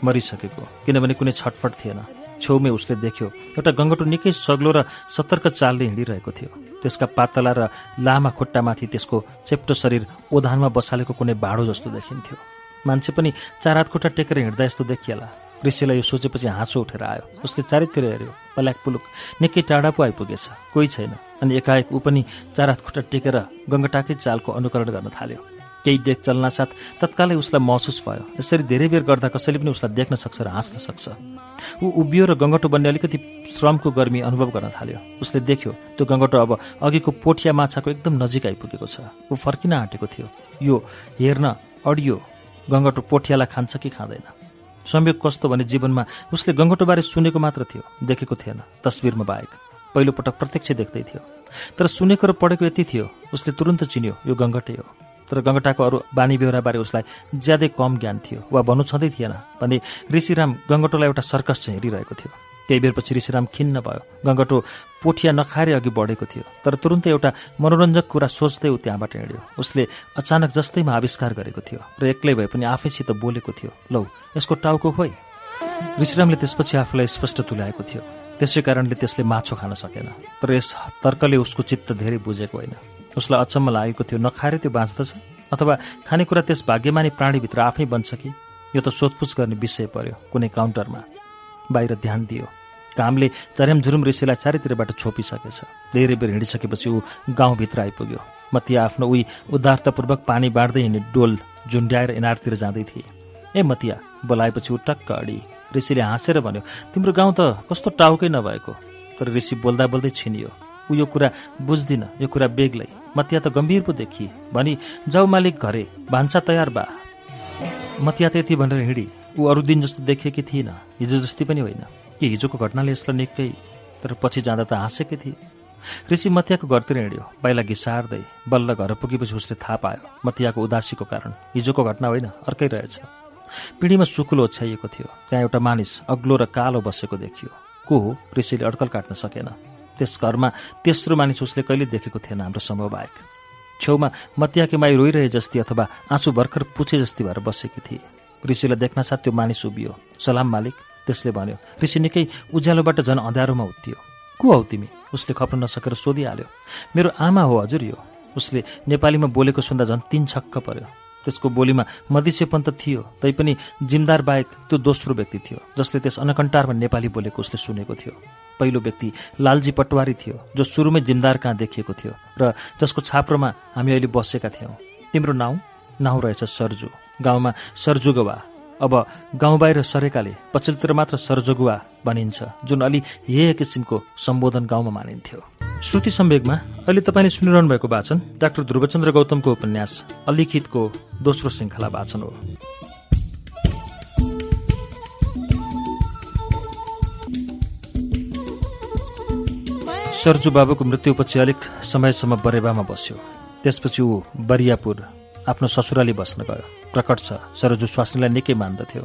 Speaker 1: मरिसकेको किनभने कुनै छटफट थिएन छेउमै उसले देख्यो एउटा गङ्गटो निकै सग्लो र सतर्क चालले हिँडिरहेको थियो त्यसका पातला र लामा खुट्टामाथि त्यसको चेप्टो शरीर ओधानमा बसालेको कुनै भाँडो जस्तो देखिन्थ्यो मान्छे पनि चार हात खुट्टा टेकेर हिँड्दा यस्तो देखिएला ऋषिलाई यो सोचेपछि हाँसो उठेर आयो उसले चारैतिर हेऱ्यो पल्याक पुलुक निकै टाढा पो आइपुगेछ कोही छैन अनि एकाएक ऊ पनि चार हात खुट्टा टेकेर गङ्गटाकै चालको अनुकरण गर्न थाल्यो केही डेक साथ तत्कालै उसलाई महसुस भयो यसरी धेरै बेर गर्दा कसैले पनि उसलाई देख्न सक्छ र हाँस्न सक्छ ऊ उभियो र गङ्गटो बन्ने अलिकति श्रमको गर्मी अनुभव गर्न थाल्यो उसले देख्यो त्यो गङ्गटो अब अघिको पोठिया माछाको एकदम नजिक आइपुगेको छ ऊ फर्किन आँटेको थियो यो हेर्न अडियो गङ्गटो पोठियालाई खान्छ कि खाँदैन संयोग कस्तो भने जीवनमा उसले गङ्गटोबारे सुनेको मात्र थियो देखेको थिएन तस्विरमा बाहेक पहिलोपटक प्रत्यक्ष देख्दै थियो तर सुनेको र पढेको यति थियो उसले तुरन्त चिन्यो यो गङ्गटै हो तर गङ्गटाको अरू बानी बेहोराबारे उसलाई ज्यादै कम ज्ञान थियो वा भन्नु छँदै थिएन भने ऋषिराम गङ्गटोलाई एउटा सर्कस चाहिँ हेरिरहेको थियो केही बेरपछि ऋषिराम खिन्न भयो गङ्गटो पोठिया नखाएर अघि बढेको थियो तर तुरुन्तै एउटा मनोरञ्जक कुरा सोच्दै ऊ त्यहाँबाट हिँड्यो उसले अचानक जस्तैमा आविष्कार गरेको थियो र एक्लै भए पनि आफैसित बोलेको थियो लौ यसको टाउको खोइ ऋषिरामले त्यसपछि आफूलाई स्पष्ट तुल्याएको थियो त्यसै कारणले त्यसले माछो खान सकेन तर यस तर्कले उसको चित्त धेरै बुझेको होइन उसलाई अचम्म लागेको थियो नखाएर त्यो बाँच्दछ अथवा खानेकुरा त्यस भाग्यमानी प्राणीभित्र आफै बन्छ कि यो त सोधपुछ गर्ने विषय पर्यो कुनै काउन्टरमा बाहिर ध्यान दियो घामले झर्यामझुरुम ऋषिलाई चारैतिरबाट छोपिसकेछ धेरै बेर हिँडिसकेपछि ऊ गाउँभित्र आइपुग्यो मतिया आफ्नो उही उदारतापूर्वक पानी बाँड्दै हिँड्ने डोल झुन्ड्याएर इनारतिर जाँदै थिए ए मतिया बोलाएपछि ऊ टक्क अडी ऋषिले हाँसेर भन्यो तिम्रो गाउँ त कस्तो टाउकै नभएको तर ऋषि बोल्दा बोल्दै छिनियो ऊ यो कुरा बुझ्दिन यो कुरा बेग्लै मतिया त गम्भीर पो देखिए भनी जाउ मालिक घरे भान्सा तयार बा मतिया त्यति भनेर हिँडी ऊ अरू दिन जस्तो देखेकी थिइनँ हिजो जस्तै पनि होइन कि हिजोको घटनाले यसलाई निकै तर पछि जाँदा त हाँसेकै थिए ऋषि मतियाको घरतिर हिँड्यो बाइला घिसार्दै बल्ल घर पुगेपछि उसले थाहा पायो मतियाको उदासीको कारण हिजोको घटना होइन अर्कै रहेछ पिँढीमा सुकुलो ओछ्याइएको थियो त्यहाँ एउटा मानिस अग्लो र कालो बसेको देखियो को हो ऋषिले अड्कल काट्न सकेन त्यस घरमा तेस्रो मानिस उसले कहिले देखेको थिएन हाम्रो बाहेक छेउमा मतियाकी माई रोइरहे जस्ती अथवा आँसु भर्खर पुछे जस्ती भएर बसेकी थिए ऋषिलाई देख्न साथ त्यो मानिस उभियो सलाम मालिक त्यसले भन्यो ऋषि निकै उज्यालोबाट झन् अँध्यारोमा उत्तियो को हौ तिमी उसले खप्न नसकेर सोधिहाल्यो मेरो आमा हो हजुर यो उसले नेपालीमा बोलेको सुन्दा झन् तिन छक्क पर्यो त्यसको बोलीमा मधिसेपन त थियो तैपनि जिमदार बाहेक त्यो दोस्रो व्यक्ति थियो जसले त्यस अनकन्टारमा नेपाली बोलेको उसले सुनेको थियो पहिलो व्यक्ति लालजी पटवारी थियो जो सुरुमै जिमदार कहाँ देखिएको थियो र जसको छाप्रोमा हामी अहिले बसेका थियौँ तिम्रो नाउँ नाउँ रहेछ सरजु गाउँमा सर्जुगवा अब गाउँ बाहिर सरेकाले पछिल्लोतिर मात्र सर्जुगुवा भनिन्छ जुन अलि यही किसिमको सम्बोधन गाउँमा मानिन्थ्यो श्रुति सम्वेकमा अहिले तपाईँले सुनिरहनु भएको वाचन डाक्टर ध्रुवचन्द्र गौतमको उपन्यास अलिखितको दोस्रो श्रृङ्खला वाचन हो सर्जु बाबुको मृत्युपछि अलिक समयसम्म बरेवामा बस्यो त्यसपछि ऊ बरियापुर आफ्नो ससुराली बस्न गयो प्रकट छ सरजु स्वास्नीलाई निकै मान्दथ्यो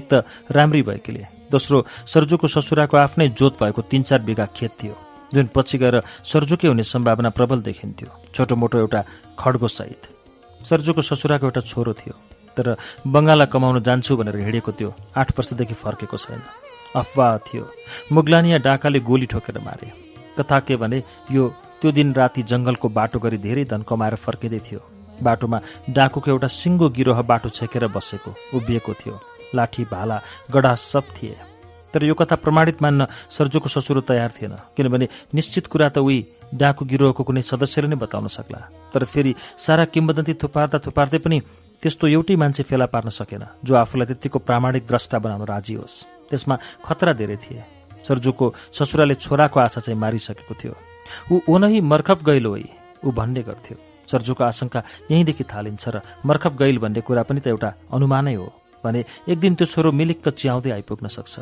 Speaker 1: एक त राम्री भएकीले दोस्रो सरजुको ससुराको आफ्नै जोत भएको तिन चार बिघा खेत थियो जुन पछि गएर सर्जुकै हुने सम्भावना प्रबल देखिन्थ्यो छोटो मोटो एउटा खड्गो सहित सर्जुको ससुराको एउटा छोरो थियो तर बङ्गाललाई कमाउन जान्छु भनेर हिँडेको त्यो आठ वर्षदेखि फर्केको छैन अफवाह थियो मुगलानिया डाकाले गोली ठोकेर मारे कथा के भने यो त्यो दिन राति जङ्गलको बाटो गरी धेरै धन कमाएर फर्किँदै थियो बाटोमा डाकुको एउटा सिङ्गो गिरोह बाटो छेकेर बसेको उभिएको थियो लाठी भाला गडा सब थिए तर यो कथा प्रमाणित मान्न सर्जोको ससुरो तयार थिएन किनभने निश्चित कुरा त उही डाकु गिरोहको कुनै सदस्यले नै बताउन सक्ला तर फेरि सारा किम्बदन्ती थुपार्दा थुपार्दै पनि त्यस्तो एउटै मान्छे फेला पार्न सकेन जो आफूलाई त्यतिको प्रामाणिक द्रष्टा बनाउन राजी होस् त्यसमा खतरा धेरै थिए सर्जुको ससुराले छोराको आशा चाहिँ मारिसकेको थियो ऊ ओनही मर्खप गैल होइ ऊ भन्ने गर्थ्यो सर्जुको आशंका यहीँदेखि थालिन्छ र मर्खप गैल भन्ने कुरा पनि त एउटा अनुमानै हो भने एक दिन त्यो छोरो मिलिक्क च्याउँदै आइपुग्न सक्छ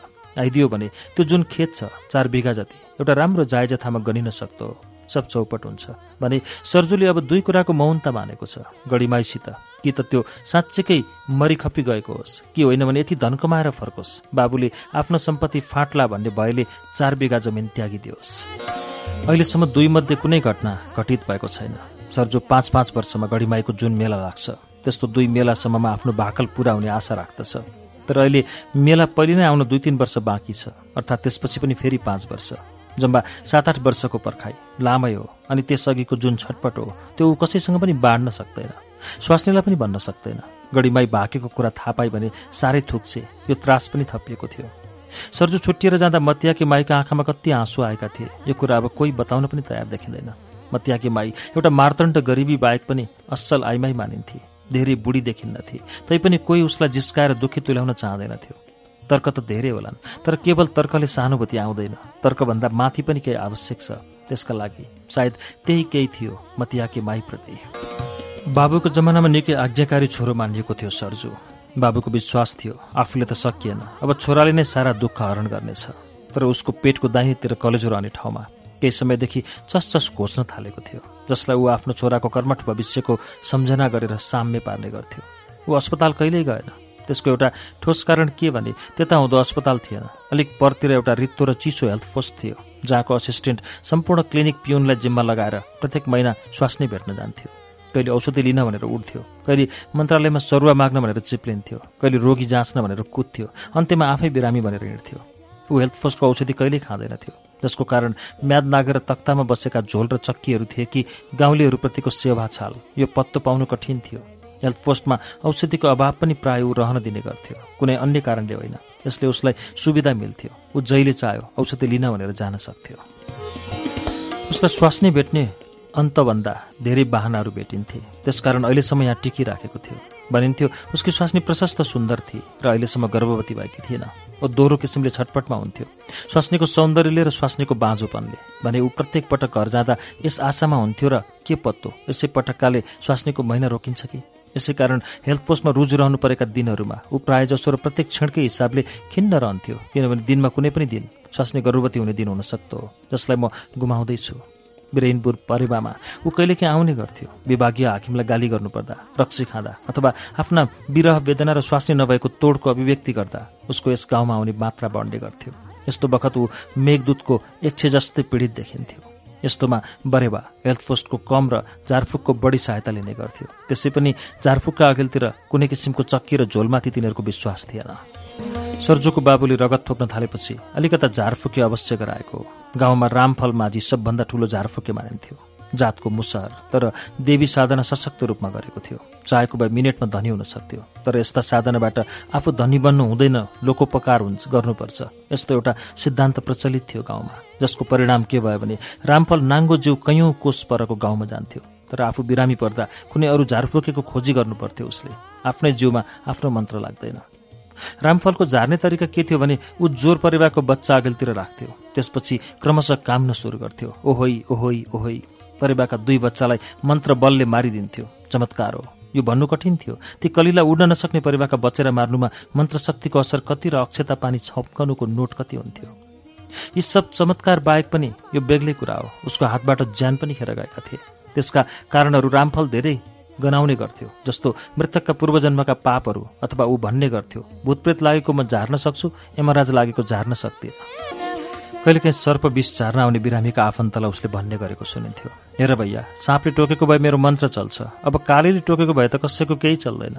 Speaker 1: आइदियो भने त्यो जुन खेत छ चार बिघा जति एउटा राम्रो जायजथामा गनिन सक्दो सब चौपट हुन्छ भने सर्जुले अब दुई कुराको मौनता मानेको छ गढीमाईसित कि त त्यो साँच्चैकै मरिखपी गएको होस् कि होइन भने यति धन कमाएर फर्कोस् बाबुले आफ्नो सम्पत्ति फाटला भन्ने भएले चार बिघा जमिन त्यागिदियोस् अहिलेसम्म मध्ये कुनै घटना घटित भएको छैन सर्जु पाँच पाँच वर्षमा गढीमाईको जुन मेला लाग्छ त्यस्तो दुई मेलासम्ममा आफ्नो भाकल पुरा हुने आशा राख्दछ तर अहिले मेला पहिले नै आउन दुई तिन वर्ष बाँकी छ अर्थात् त्यसपछि पनि फेरि पाँच वर्ष जम्मा सात आठ वर्षको पर्खाई लामै हो अनि त्यसअघिको जुन छटपट हो त्यो कसैसँग पनि बाँड्न सक्दैन स्वास्नीलाई पनि भन्न सक्दैन गढीमाई भाकेको कुरा थाहा पाए भने साह्रै थुक्छे यो त्रास पनि थपिएको थियो सर्जु छुट्टिएर जाँदा मतियाकी माईका आँखामा कति आँसु आएका थिए यो कुरा अब कोही बताउन पनि तयार देखिँदैन मतियाकी माई एउटा मार्तण्ड गरिबी बाहेक पनि असल आइमाई मानिन्थे धेरै बुढी देखिन्न थिए तैपनि कोही उसलाई जिस्काएर दुःखी तुल्याउन चाहँदैनथ्यो तर्क त धेरै होलान् तर केवल तर्कले सहानुभूति आउँदैन तर्कभन्दा माथि पनि केही आवश्यक छ त्यसका लागि सायद त्यही केही थियो मतियाके माईप्रति बाबुको जमानामा निकै आज्ञाकारी छोरो मानिएको थियो सर्जु बाबुको विश्वास थियो आफूले त सकिएन अब छोराले नै सारा दुःख हरण गर्नेछ तर उसको पेटको दाहिनेतिर कलेजो रहने ठाउँमा केही समयदेखि चसचस घोच्न थालेको थियो जसलाई ऊ आफ्नो छोराको कर्मठ भविष्यको सम्झना गरेर साम्य पार्ने गर्थ्यो ऊ अस्पताल कहिल्यै गएन त्यसको एउटा ठोस कारण के भने त्यता हुँदो अस्पताल थिएन अलिक परतिर एउटा रित्तो र चिसो हेल्थ पोस्ट थियो जहाँको असिस्टेन्ट सम्पूर्ण क्लिनिक पिउनलाई जिम्मा लगाएर प्रत्येक महिना श्वास नै भेट्न जान्थ्यो कहिले औषधि लिन भनेर उठ्थ्यो कहिले मन्त्रालयमा सरुवा माग्न भनेर चिप्लिन्थ्यो कहिले रोगी जाँच्न भनेर कुद्थ्यो अन्त्यमा आफै बिरामी भनेर हिँड्थ्यो ऊ हेल्थ पोस्टको औषधि कहिल्यै खाँदैनथ्यो जसको कारण म्याद नागेर तख्तामा बसेका झोल र चक्कीहरू थिए कि गाउँलेहरूप्रतिको सेवा छाल यो पत्तो पाउनु कठिन थियो पोस्टमा औषधिको अभाव पनि प्राय ऊ रहन दिने गर्थ्यो कुनै अन्य कारणले होइन यसले उसलाई सुविधा मिल्थ्यो ऊ जहिले चाह्यो औषधि लिन भनेर जान सक्थ्यो उसलाई स्वास्नी भेट्ने अन्तभन्दा धेरै बाहनाहरू भेटिन्थे त्यसकारण अहिलेसम्म यहाँ टिकिराखेको थियो भनिन्थ्यो उसकी स्वास्नी प्रशस्त सुन्दर थिए र अहिलेसम्म गर्भवती भएकी थिएन ऊ दोहोरो किसिमले छटपटमा हुन्थ्यो स्वास्नीको सौन्दर्यले र स्वास्नीको बाँझोपनले भने ऊ प्रत्येक पटक घर जाँदा यस आशामा हुन्थ्यो र के पत्तो यसै पटककाले स्वास्नीको महिना रोकिन्छ कि कारण हेल्थ पोस्टमा रुजु रहनु परेका दिनहरूमा ऊ जसो र प्रत्येक क्षणकै हिसाबले खिन्न रहन्थ्यो किनभने दिनमा कुनै पनि दिन स्वास्नी गर्भवती हुने दिन हुन सक्दो हो जसलाई म गुमाउँदैछु बिरेनपुर परेवामा ऊ कहिलेकाहीँ आउने गर्थ्यो विभागीय हाकिमलाई गाली गर्नुपर्दा रक्सी खाँदा अथवा आफ्ना विरह वेदना र स्वास्नी नभएको तोडको अभिव्यक्ति गर्दा उसको यस गाउँमा आउने मात्रा बढ्ने गर्थ्यो यस्तो बखत ऊ मेघदूतको एकछे जस्तै पीडित देखिन्थ्यो यस्तोमा बरेवा हेल्थपोस्टको कम र झारफुकको बढी सहायता लिने गर्थ्यो त्यसै पनि झारफुकका अघिल्तिर कुनै किसिमको चक्की र झोलमाथि तिनीहरूको विश्वास थिएन सर्जोको बाबुले रगत थोप्न थालेपछि अलिकता झारफुके अवश्य गराएको गाउँमा रामफल माझी सबभन्दा ठूलो झारफुके मानिन्थ्यो जातको मुसहर तर देवी साधना सशक्त रूपमा गरेको थियो चाहेको भए मिनेटमा धनी हुन सक्थ्यो तर यस्ता साधनाबाट आफू धनी बन्नु हुँदैन लोकोपकार हुन्छ गर्नुपर्छ यस्तो एउटा सिद्धान्त प्रचलित थियो गाउँमा जसको परिणाम के भयो भने रामफल नाङ्गो जिउ कैयौँ कोष परको गाउँमा जान्थ्यो तर आफू बिरामी पर्दा कुनै अरू झारफुकेको खोजी गर्नुपर्थ्यो उसले आफ्नै जिउमा आफ्नो मन्त्र लाग्दैन रामफलको झार्ने तरिका के थियो भने ऊ जोर परिवारको बच्चा अघिल्तिर राख्थ्यो त्यसपछि क्रमशः काम्न सुरु गर्थ्यो ओहोई ओहोई ओहोई परिवारका दुई बच्चालाई मन्त्र बलले मारिदिन्थ्यो चमत्कार हो यो भन्नु कठिन थियो ती कलिला उड्न नसक्ने परिवारका बचेर मार्नुमा मन्त्रशक्तिको असर कति र अक्षता पानी छप्कनुको नोट कति हुन्थ्यो यी सब चमत्कार बाहेक पनि यो बेग्लै कुरा हो उसको हातबाट ज्यान पनि खेर गएका थिए त्यसका कारणहरू रामफल धेरै गनाउने गर्थ्यो जस्तो मृतकका पूर्वजन्मका पापहरू अथवा ऊ भन्ने गर्थ्यो भूतप्रेत लागेको म झार्न सक्छु यमराज लागेको झार्न सक्दिनँ कहिलेकाहीँ सर्प विष झार्न आउने बिरामीका आफन्तलाई उसले भन्ने गरेको सुनिन्थ्यो हेर भैया साँपले टोकेको भए मेरो मन्त्र चल्छ अब कालीले टोकेको भए त कसैको केही चल्दैन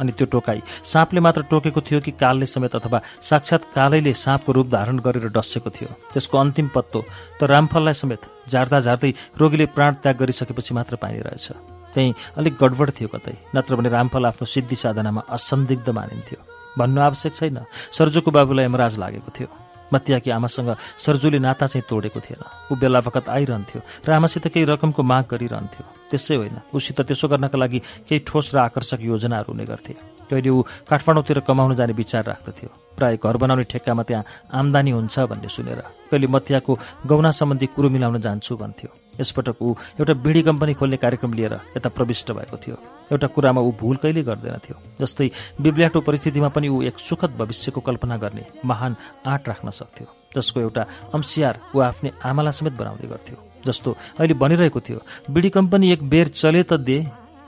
Speaker 1: अनि त्यो टोकाई साँपले मात्र टोकेको थियो कि कालले समेत अथवा साक्षात् कालैले साँपको रूप धारण गरेर डसेको थियो त्यसको अन्तिम पत्तो त रामफललाई समेत झार्दा झार्दै रोगीले प्राण त्याग गरिसकेपछि मात्र पाइने रहेछ त्यहीँ अलिक गडबड थियो कतै नत्र भने रामफल आफ्नो सिद्धि साधनामा असन्दिग्ध मानिन्थ्यो भन्नु आवश्यक छैन सर्जोको बाबुलाई एमराज लागेको थियो मतियाकी आमासँग सर्जुले नाता चाहिँ तोडेको थिएन ऊ बेला बखत आइरहन्थ्यो र आमासित केही रकमको माग गरिरहन्थ्यो त्यसै होइन उसित त्यसो गर्नका लागि केही ठोस र आकर्षक योजनाहरू हुने गर्थे कहिले ऊ काठमाडौँतिर कमाउन जाने विचार राख्दथ्यो प्राय घर बनाउने ठेक्कामा त्यहाँ आम्दानी हुन्छ भन्ने सुनेर कहिले मतियाको गौना सम्बन्धी कुरो मिलाउन जान्छु भन्थ्यो यसपटक ऊ एउटा बिडी कम्पनी खोल्ने कार्यक्रम लिएर यता प्रविष्ट भएको थियो एउटा कुरामा ऊ भूल कहिले गर्दैन थियो जस्तै बिब्ल्याटो परिस्थितिमा पनि ऊ एक सुखद भविष्यको कल्पना गर्ने महान आँट राख्न सक्थ्यो जसको एउटा अम्सियार ऊ आफ्नै आमालाई समेत बनाउने गर्थ्यो जस्तो अहिले भनिरहेको थियो बिडी कम्पनी एक बेर चले त दे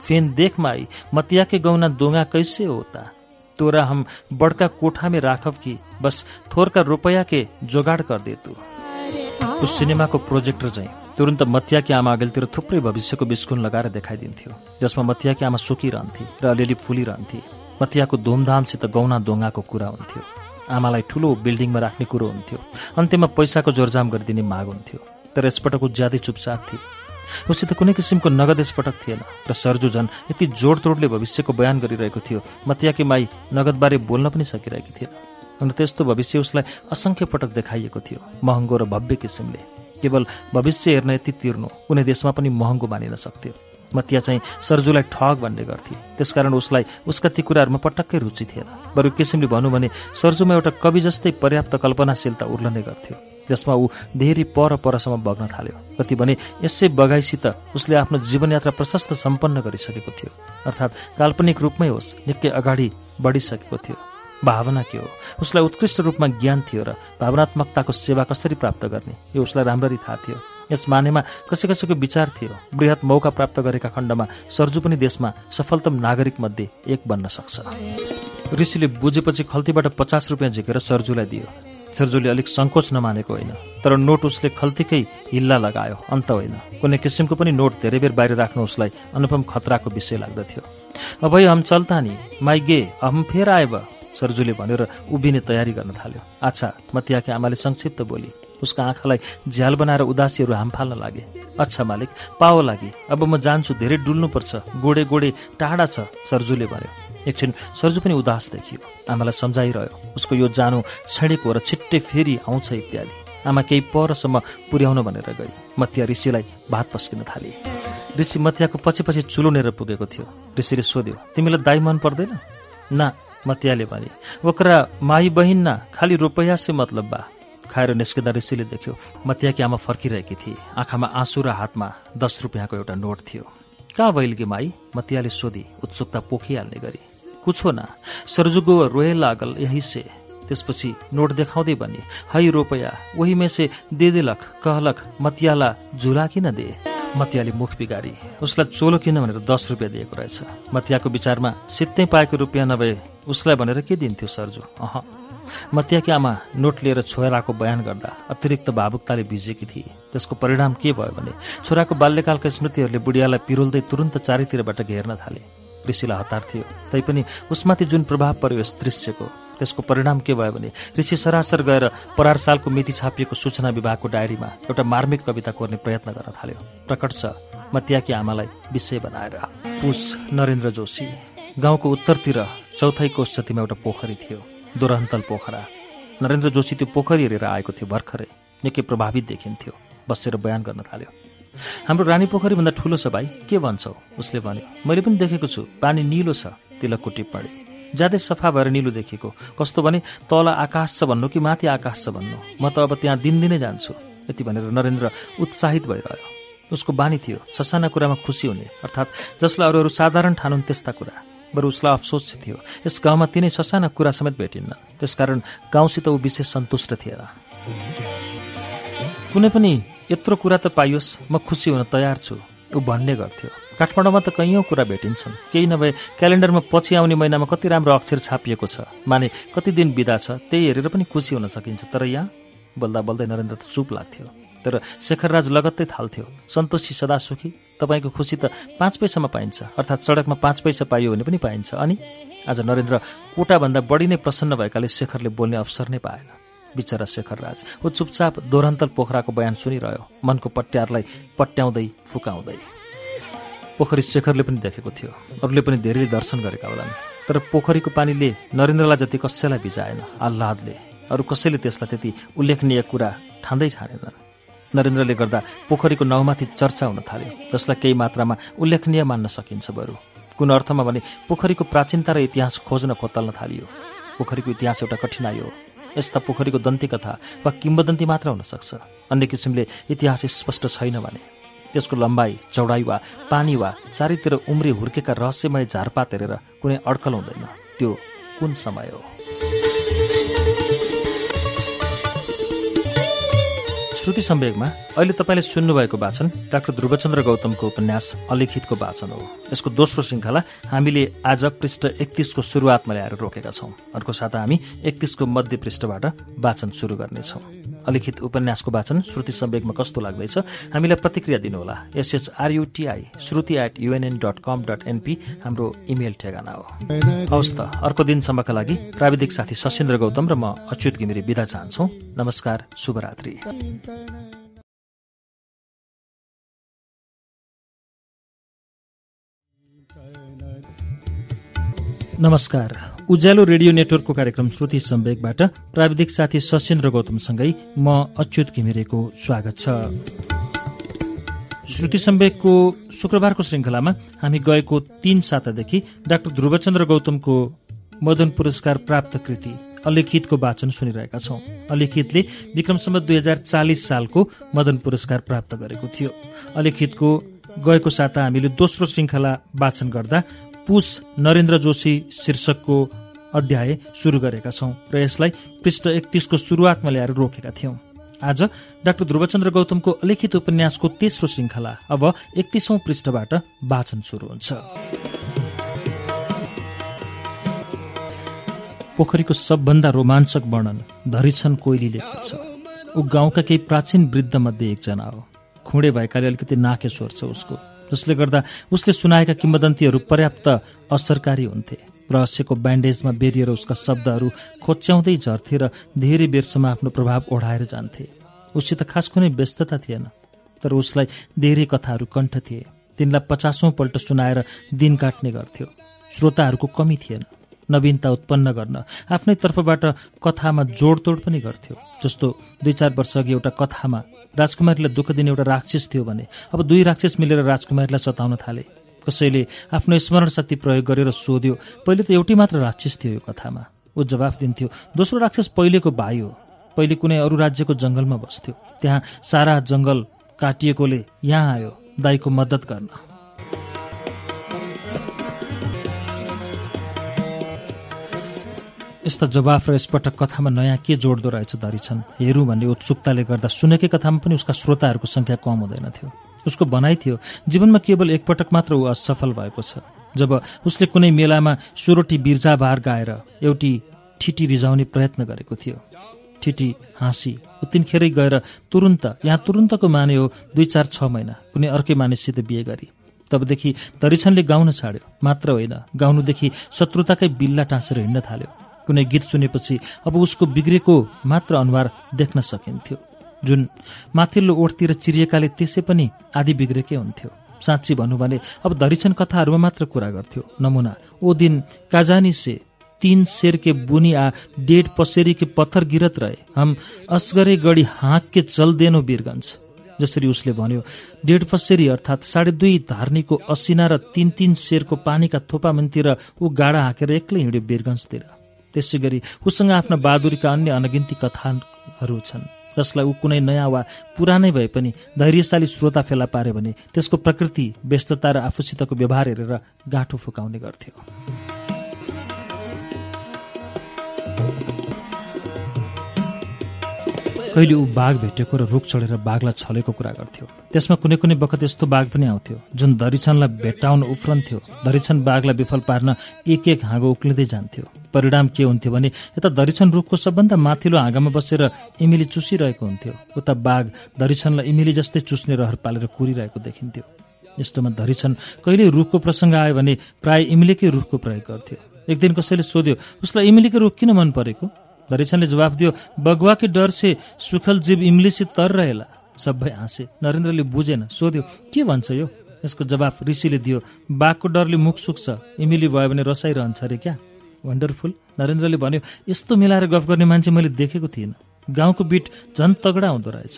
Speaker 1: फेन देखमा आई मतियाके के गौना दोङा कैसे होता तोरा हम बडका कोठामे राखब कि बस थोरका रोपया के जोगाड गरिदिए तु सिनेमाको प्रोजेक्टर चाहिँ तुरन्त मथियाकी आमा अघिल्तिर थुप्रै भविष्यको बिस्कुन लगाएर देखाइदिन्थ्यो जसमा मथियाकी आमा सुकिरहन्थे र अलिअलि फुलिरहन्थे मथियाको धुमधामसित गौना दोङ्गाको कुरा हुन्थ्यो आमालाई ठुलो बिल्डिङमा राख्ने कुरो हुन्थ्यो अन्त्यमा पैसाको जोरजाम गरिदिने माग हुन्थ्यो तर यसपटक ऊ ज्यादै चुपचाप थिए उसित कुनै किसिमको नगद यसपटक थिएन र सर्जु झन् यति जोडतोडले भविष्यको बयान गरिरहेको थियो मथियाकी माई नगदबारे बोल्न पनि सकिरहेकी थिएन अन्त त्यस्तो भविष्य उसलाई असङ्ख्य पटक देखाइएको थियो महँगो र भव्य किसिमले केवल भविष्य हेर्न यति तिर्नु कुनै देशमा पनि महँगो मानिन सक्थ्यो म त्यहाँ चाहिँ सर्जुलाई ठग भन्ने गर्थे त्यसकारण उसलाई उसका ती कुराहरूमा पटक्कै रुचि थिएन बरु किसिमले भनौँ भने सरजुमा एउटा कवि जस्तै पर्याप्त कल्पनाशीलता उर्लने गर्थ्यो जसमा ऊ धेरै पर परसम्म बग्न थाल्यो कति भने यसै बगाईसित उसले आफ्नो जीवनयात्रा प्रशस्त सम्पन्न गरिसकेको थियो अर्थात् काल्पनिक रूपमै होस् निकै अगाडि बढिसकेको थियो भावना के हो उसलाई उत्कृष्ट रूपमा ज्ञान थियो र भावनात्मकताको सेवा कसरी प्राप्त गर्ने यो उसलाई राम्ररी थाहा थियो यस मानेमा कसै कसैको विचार थियो वृहत मौका प्राप्त गरेका खण्डमा सर्जु पनि देशमा सफलतम नागरिक मध्ये एक बन्न सक्छ ऋषिले बुझेपछि खल्तीबाट पचास रुपियाँ झिकेर सर्जुलाई दियो सर्जुले अलिक सङ्कोच नमानेको होइन तर नोट उसले खल्तीकै हिल्ला लगायो अन्त होइन कुनै किसिमको पनि नोट धेरै बेर बाहिर राख्नु उसलाई अनुपम खतराको विषय लाग्दथ्यो अब हम चल्ता नि माइ गे हम फेर आए सरजुले भनेर उभिने तयारी गर्न थाल्यो म मतियाकी आमाले संक्षिप्त बोली उसको आँखालाई झ्याल बनाएर उदासीहरू हामफाल्न लागे अच्छा मालिक पाओ लागे अब म जान्छु धेरै डुल्नुपर्छ गोडे गोडे टाढा छ सरजुले भन्यो एकछिन सरजु पनि उदास देखियो आमालाई सम्झाइरह्यो उसको यो जानु छेडेको र छिट्टै फेरि आउँछ इत्यादि आमा केही परसम्म पुर्याउन भनेर गई मतिया ऋषिलाई भात पस्किन थाले ऋषि मतियाको पछि पछि चुलुनेर पुगेको थियो ऋषिले सोध्यो तिमीलाई दाई मन पर्दैन ना मतियाले भने ओकरा माई बहिन न खालि रुपैयाँ से मतलब बा खाएर निस्किँदा ऋषिले देख्यो मतियाकी आमा फर्किरहेकी थिए आँखामा आँसु र हातमा दस रुपियाँको एउटा नोट थियो कहाँ भइलगी माई मतियाले सोधी उत्सुकता पोखिहाल्ने गरी कुछो न सरजुगो रोए लागल यही से त्यसपछि नोट देखाउँदै दे भने है रोपया वही मेसे दे देलक कहलख मतियाला झुला किन दे मतियाले मुख बिगारी उसलाई चोलो किन भनेर दस रुपियाँ दिएको रहेछ मतियाको विचारमा सित्तै पाएको रुपियाँ नभए उसलाई भनेर के दिन्थ्यो सरजु अह मत्याकी आमा नोट लिएर छोराको बयान गर्दा अतिरिक्त भावुकताले भिजेकी थिए त्यसको परिणाम के भयो भने छोराको बाल्यकालका स्मृतिहरूले बुढियालाई पिरोल्दै तुरन्त चारैतिरबाट घेर्न थाले ऋषिलाई हतार थियो तैपनि उसमाथि जुन प्रभाव पर्यो यस दृश्यको त्यसको परिणाम के भयो भने ऋषि सरासर गएर परार सालको मिति छापिएको सूचना विभागको डायरीमा एउटा मार्मिक कविता कोर्ने प्रयत्न गर्न थाल्यो प्रकट छ मत्याकी आमालाई विषय बनाएर पुष नरेन्द्र जोशी गाउँको उत्तरतिर चौथाइ कोष जतिमा एउटा पोखरी थियो दोरहन्तल पोखरा नरेन्द्र जोशी त्यो पोखरी हेरेर आएको थियो भर्खरै निकै प्रभावित देखिन्थ्यो बसेर बयान गर्न थाल्यो हाम्रो रानी पोखरीभन्दा ठुलो छ भाइ के भन्छौ उसले भन्यो मैले पनि देखेको छु पानी निलो छ तिलकको टिप्पणी ज्यादै सफा भएर निलो देखेको कस्तो भने तल आकाश छ भन्नु कि माथि आकाश छ भन्नु म त अब त्यहाँ दिनदिनै जान्छु यति भनेर नरेन्द्र उत्साहित भइरह्यो उसको बानी थियो ससाना कुरामा खुसी हुने अर्थात् जसलाई अरू अरू साधारण ठानुन् त्यस्ता कुरा बरु उसलाई अफसोस थियो यस गाउँमा तिनै ससाना कुरा समेत भेटिन्न त्यसकारण गाउँसित ऊ विशेष सन्तुष्ट थिएन कुनै पनि यत्रो कुरा त पाइयोस् म खुसी हुन तयार छु ऊ भन्ने गर्थ्यो काठमाडौँमा त कैयौँ कुरा भेटिन्छन् केही नभए क्यालेन्डरमा पछि आउने महिनामा कति राम्रो अक्षर छापिएको छ माने कति दिन बिदा छ त्यही हेरेर पनि खुसी हुन सकिन्छ तर यहाँ बोल्दा बोल्दै नरेन्द्र त चुप लाग्थ्यो तर शेखरराज लगत्तै थाल्थ्यो सन्तोषी सदा सुखी तपाईँको खुसी त पाँच पैसामा पाइन्छ अर्थात् सडकमा पाँच पैसा पाइयो भने पनि पाइन्छ अनि आज नरेन्द्र कोटाभन्दा बढी नै प्रसन्न भएकाले शेखरले बोल्ने अवसर नै पाएन बिचरा शेखर राज ऊ चुपचाप दोरन्तल पोखराको बयान सुनिरह्यो मनको पट्यारलाई पट्याउँदै फुकाउँदै पोखरी शेखरले पनि देखेको थियो अरूले पनि धेरै दर्शन गरेका होलान् तर पोखरीको पानीले नरेन्द्रलाई जति कसैलाई भिजाएन आह्लादले अरू कसैले त्यसलाई त्यति उल्लेखनीय कुरा ठान्दै ठानेनन् नरेन्द्रले गर्दा पोखरीको नाउँमाथि चर्चा हुन थाल्यो जसलाई केही मात्रामा उल्लेखनीय मान्न सकिन्छ बरु कुन अर्थमा भने पोखरीको प्राचीनता र इतिहास खोज्न खोतल्न थालियो पोखरीको इतिहास एउटा कठिनाइ हो यस्ता पोखरीको दन्तीकथा वा किम्बदन्ती मात्र हुन सक्छ अन्य किसिमले इतिहास स्पष्ट छैन भने त्यसको लम्बाइ चौडाइ वा पानी वा चारैतिर उम्री हुर्केका रहस्यमय झारपात हेरेर कुनै अड्कल हुँदैन त्यो कुन समय हो श्रुति सम्वेकमा अहिले तपाईँले सुन्नुभएको वाचन डाक्टर ध्रुवचन्द्र गौतमको उपन्यास अलिखितको वाचन हो यसको दोस्रो श्रृङ्खला हामीले आज पृष्ठ एकतिसको सुरुवातमा ल्याएर रोकेका छौँ अर्को साता हामी एकतिसको मध्य पृष्ठबाट वाचन सुरु गर्नेछौँ अलिखित उपन्यासको वाचन श्रुति सम्वेकमा कस्तो लाग्दैछ हामीलाई प्रतिक्रिया दिनुहोला S H R U T I Shruti at UNN dot com dot NP हाम्रो इमेल ठेगाना हो हवस् त अर्को दिनसम्मका लागि प्राविधिक साथी सशेन्द्र गौतम र म अच्युत घिमिरे विदा चाहन्छौ नमस्कार शुभरात्री नमस्कार उज्यालो रेडियो नेटवर्कको कार्यक्रम श्रुति सम्वेकबाट प्राविधिक साथी सशेन्द्र गौतमसँगै म अच्युत घिमिरेको स्वागत छ श्रुति सम्वेकको शुक्रबारको श्रृङ्खलामा हामी गएको तीन सातादेखि डाक्टर ध्रुवचन्द्र गौतमको मदन पुरस्कार प्राप्त कृति अलिखितको वाचन सुनिरहेका छौं अलिखितले विक्रमसम्म दुई हजार चालिस सालको मदन पुरस्कार प्राप्त गरेको थियो अलिखितको गएको साता हामीले दोस्रो श्रृङ्खला वाचन गर्दा पुष नरेन्द्र जोशी शीर्षकको अध्याय सुरु गरेका छौँ र यसलाई पृष्ठ एकतिसको सुरुवातमा ल्याएर रोकेका थियौँ आज डाक्टर ध्रुवचन्द्र गौतमको अलिखित उपन्यासको तेस्रो श्रृङ्खला अब एकतिसौँ पृष्ठबाट वाचन सुरु हुन्छ पोखरीको सबभन्दा रोमाञ्चक वर्णन धरिछन कोइलीले गर्छ ऊ गाउँका केही प्राचीन वृद्धमध्ये एकजना हो खुँडे भएकाले अलिकति नाकेश्वर छ उसको जसले गर्दा उसले सुनाएका किम्बदन्तीहरू पर्याप्त असरकारी हुन्थे रहस्यको ब्यान्डेजमा बेरिएर उसका शब्दहरू खोच्याउँदै झर्थे र धेरै बेरसम्म आफ्नो प्रभाव ओढाएर जान्थे उसित खास कुनै व्यस्तता थिएन तर उसलाई धेरै कथाहरू कण्ठ थिए तिनलाई पचासौँ पल्ट सुनाएर दिन काट्ने गर्थ्यो श्रोताहरूको कमी थिएन नवीनता उत्पन्न गर्न आफ्नै तर्फबाट कथामा जोडतोड पनि गर्थ्यो जस्तो दुई चार वर्ष अघि एउटा कथामा राजकुमारीलाई दुःख दिने एउटा राक्षस थियो भने अब दुई राक्षस मिलेर राजकुमारीलाई सताउन थाले कसैले आफ्नो स्मरण शक्ति प्रयोग गरेर सोध्यो पहिले त एउटै मात्र राक्षस थियो यो कथामा ऊ जवाफ दिन्थ्यो दोस्रो राक्षस पहिलेको भाइ हो पहिले कुनै अरू राज्यको जङ्गलमा बस्थ्यो त्यहाँ सारा जङ्गल काटिएकोले यहाँ आयो दाईको मद्दत गर्न यस्ता जवाफ र यसपटक कथामा नयाँ के जोड्दो रहेछ छन् हेरौँ भन्ने उत्सुकताले गर्दा सुनेकै कथामा पनि उसका श्रोताहरूको सङ्ख्या कम हुँदैन थियो उसको भनाइ थियो जीवनमा केवल एकपटक मात्र ऊ असफल भएको छ जब उसले कुनै मेलामा सुरोटी बिर्जाबार गाएर एउटी ठिटी रिझाउने प्रयत्न गरेको थियो ठिटी हाँसी तिनखेरै गएर तुरुन्त यहाँ तुरुन्तको माने हो दुई चार छ महिना कुनै अर्कै मानिससित बिहे गरी तबदेखि दरिछनले गाउन छाड्यो मात्र होइन गाउनुदेखि शत्रुताकै बिल्ला टाँसेर हिँड्न थाल्यो कुनै गीत सुनेपछि अब उसको बिग्रेको मात्र अनुहार देख्न सकिन्थ्यो जुन माथिल्लो ओठतिर चिरिएकाले त्यसै पनि आधी बिग्रेकै हुन्थ्यो साँच्ची भन्नु भने अब धरिछन कथाहरूमा मात्र कुरा गर्थ्यो नमुना ओ दिन काजानी से तीन शेर के बुनी आ डेढ पसेरी के पत्थर गिरत रहे हम असगरे गढी हाँक के चल देनो जसरी उसले भन्यो डेढ पसेरी अर्थात साढे दुई धार्नीको असिना र तीन तीन शेरको पानीका थोपा मन्तिर ऊ गाडा हाँकेर एक्लै हिँड्यो बिरगन्जतिर त्यसै गरी उसँग आफ्ना बहादुरीका अन्य अनगिन्ती कथाहरू छन् जसलाई ऊ कुनै नयाँ वा पुरानै भए पनि धैर्यशाली श्रोता फेला पारे भने त्यसको प्रकृति व्यस्तता र आफूसितको व्यवहार हेरेर गाँठो फुकाउने गर्थ्यो कहिले ऊ बाघ भेटेको र रुख चढेर बाघलाई छलेको कुरा गर्थ्यो त्यसमा कुनै कुनै बखत यस्तो बाघ पनि आउँथ्यो जुन दरिछनलाई भेट्टाउन उफ्रन्थ्यो दरिछन बाघलाई विफल पार्न एक एक हाँगो उक्लिँदै जान्थ्यो परिणाम के हुन्थ्यो भने यता दरिछन रुखको सबभन्दा माथिल्लो हाँगामा बसेर इमिली चुसिरहेको हुन्थ्यो उता बाघ दरिछनलाई इमिली जस्तै चुस्ने रहर पालेर कुरिरहेको देखिन्थ्यो यस्तोमा दरिछन कहिले रुखको प्रसङ्ग आयो भने प्रायः इमिलीकै रुखको प्रयोग गर्थ्यो एक दिन कसैले सोध्यो उसलाई इमिलीकै रुख किन मन परेको धरिक्षणले जवाफ दियो बगुवा के डर से सुखल जीव इम्लिसी तर रहेला सबै हाँसे नरेन्द्रले बुझेन सोध्यो के भन्छ यो यसको जवाफ ऋषिले दियो बाघको डरले मुख सुक्छ इमिली भयो भने रसाइरहन्छ अरे क्या वन्डरफुल नरेन्द्रले भन्यो यस्तो मिलाएर गफ गर्ने मान्छे मैले देखेको थिइनँ गाउँको बिट झन् तगडा हुँदो रहेछ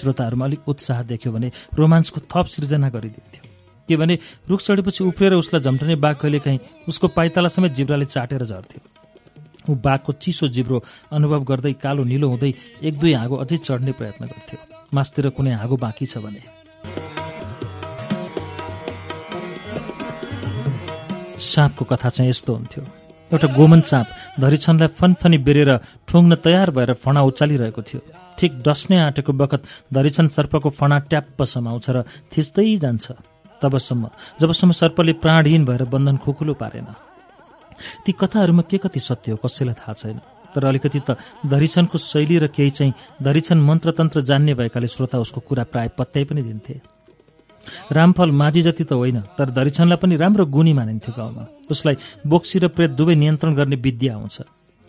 Speaker 1: श्रोताहरूमा अलिक उत्साह देख्यो भने रोमान्सको थप सिर्जना गरिदिन्थ्यो के भने रुख चढेपछि उफ्रेर उसलाई झम्टने बाघ कहिलेकाहीँ उसको पाइताला समेत जिब्राले चाटेर झर्थ्यो ऊ बाघको चिसो जिब्रो अनुभव गर्दै कालो निलो हुँदै एक दुई हाँगो अझै चढ्ने प्रयत्न गर्थ्यो मासतिर कुनै हाँगो बाँकी छ भने साँपको कथा चाहिँ यस्तो हुन्थ्यो एउटा गोमन साँप धरिछनलाई फनफनी बेरेर ठोङ्न तयार भएर फणा उचालिरहेको थियो ठिक डस्ने आँटेको बखत धरिछन सर्पको फणा ट्याप्प समाउँछ र थिच्दै जान्छ तबसम्म जबसम्म सर्पले प्राणहीन भएर बन्धन खुकुलो पारेन ती कथाहरूमा के कति सत्य हो कसैलाई थाहा छैन तर अलिकति त धरिछनको शैली र केही चाहिँ धरिछन मन्त्रतन्त्र जान्ने भएकाले श्रोता उसको कुरा प्राय पत्याइ पनि दिन्थे रामफल माझी जति त होइन तर धरिछनलाई पनि राम्रो गुणी मानिन्थ्यो गाउँमा उसलाई बोक्सी र प्रेत दुवै नियन्त्रण गर्ने विद्या आउँछ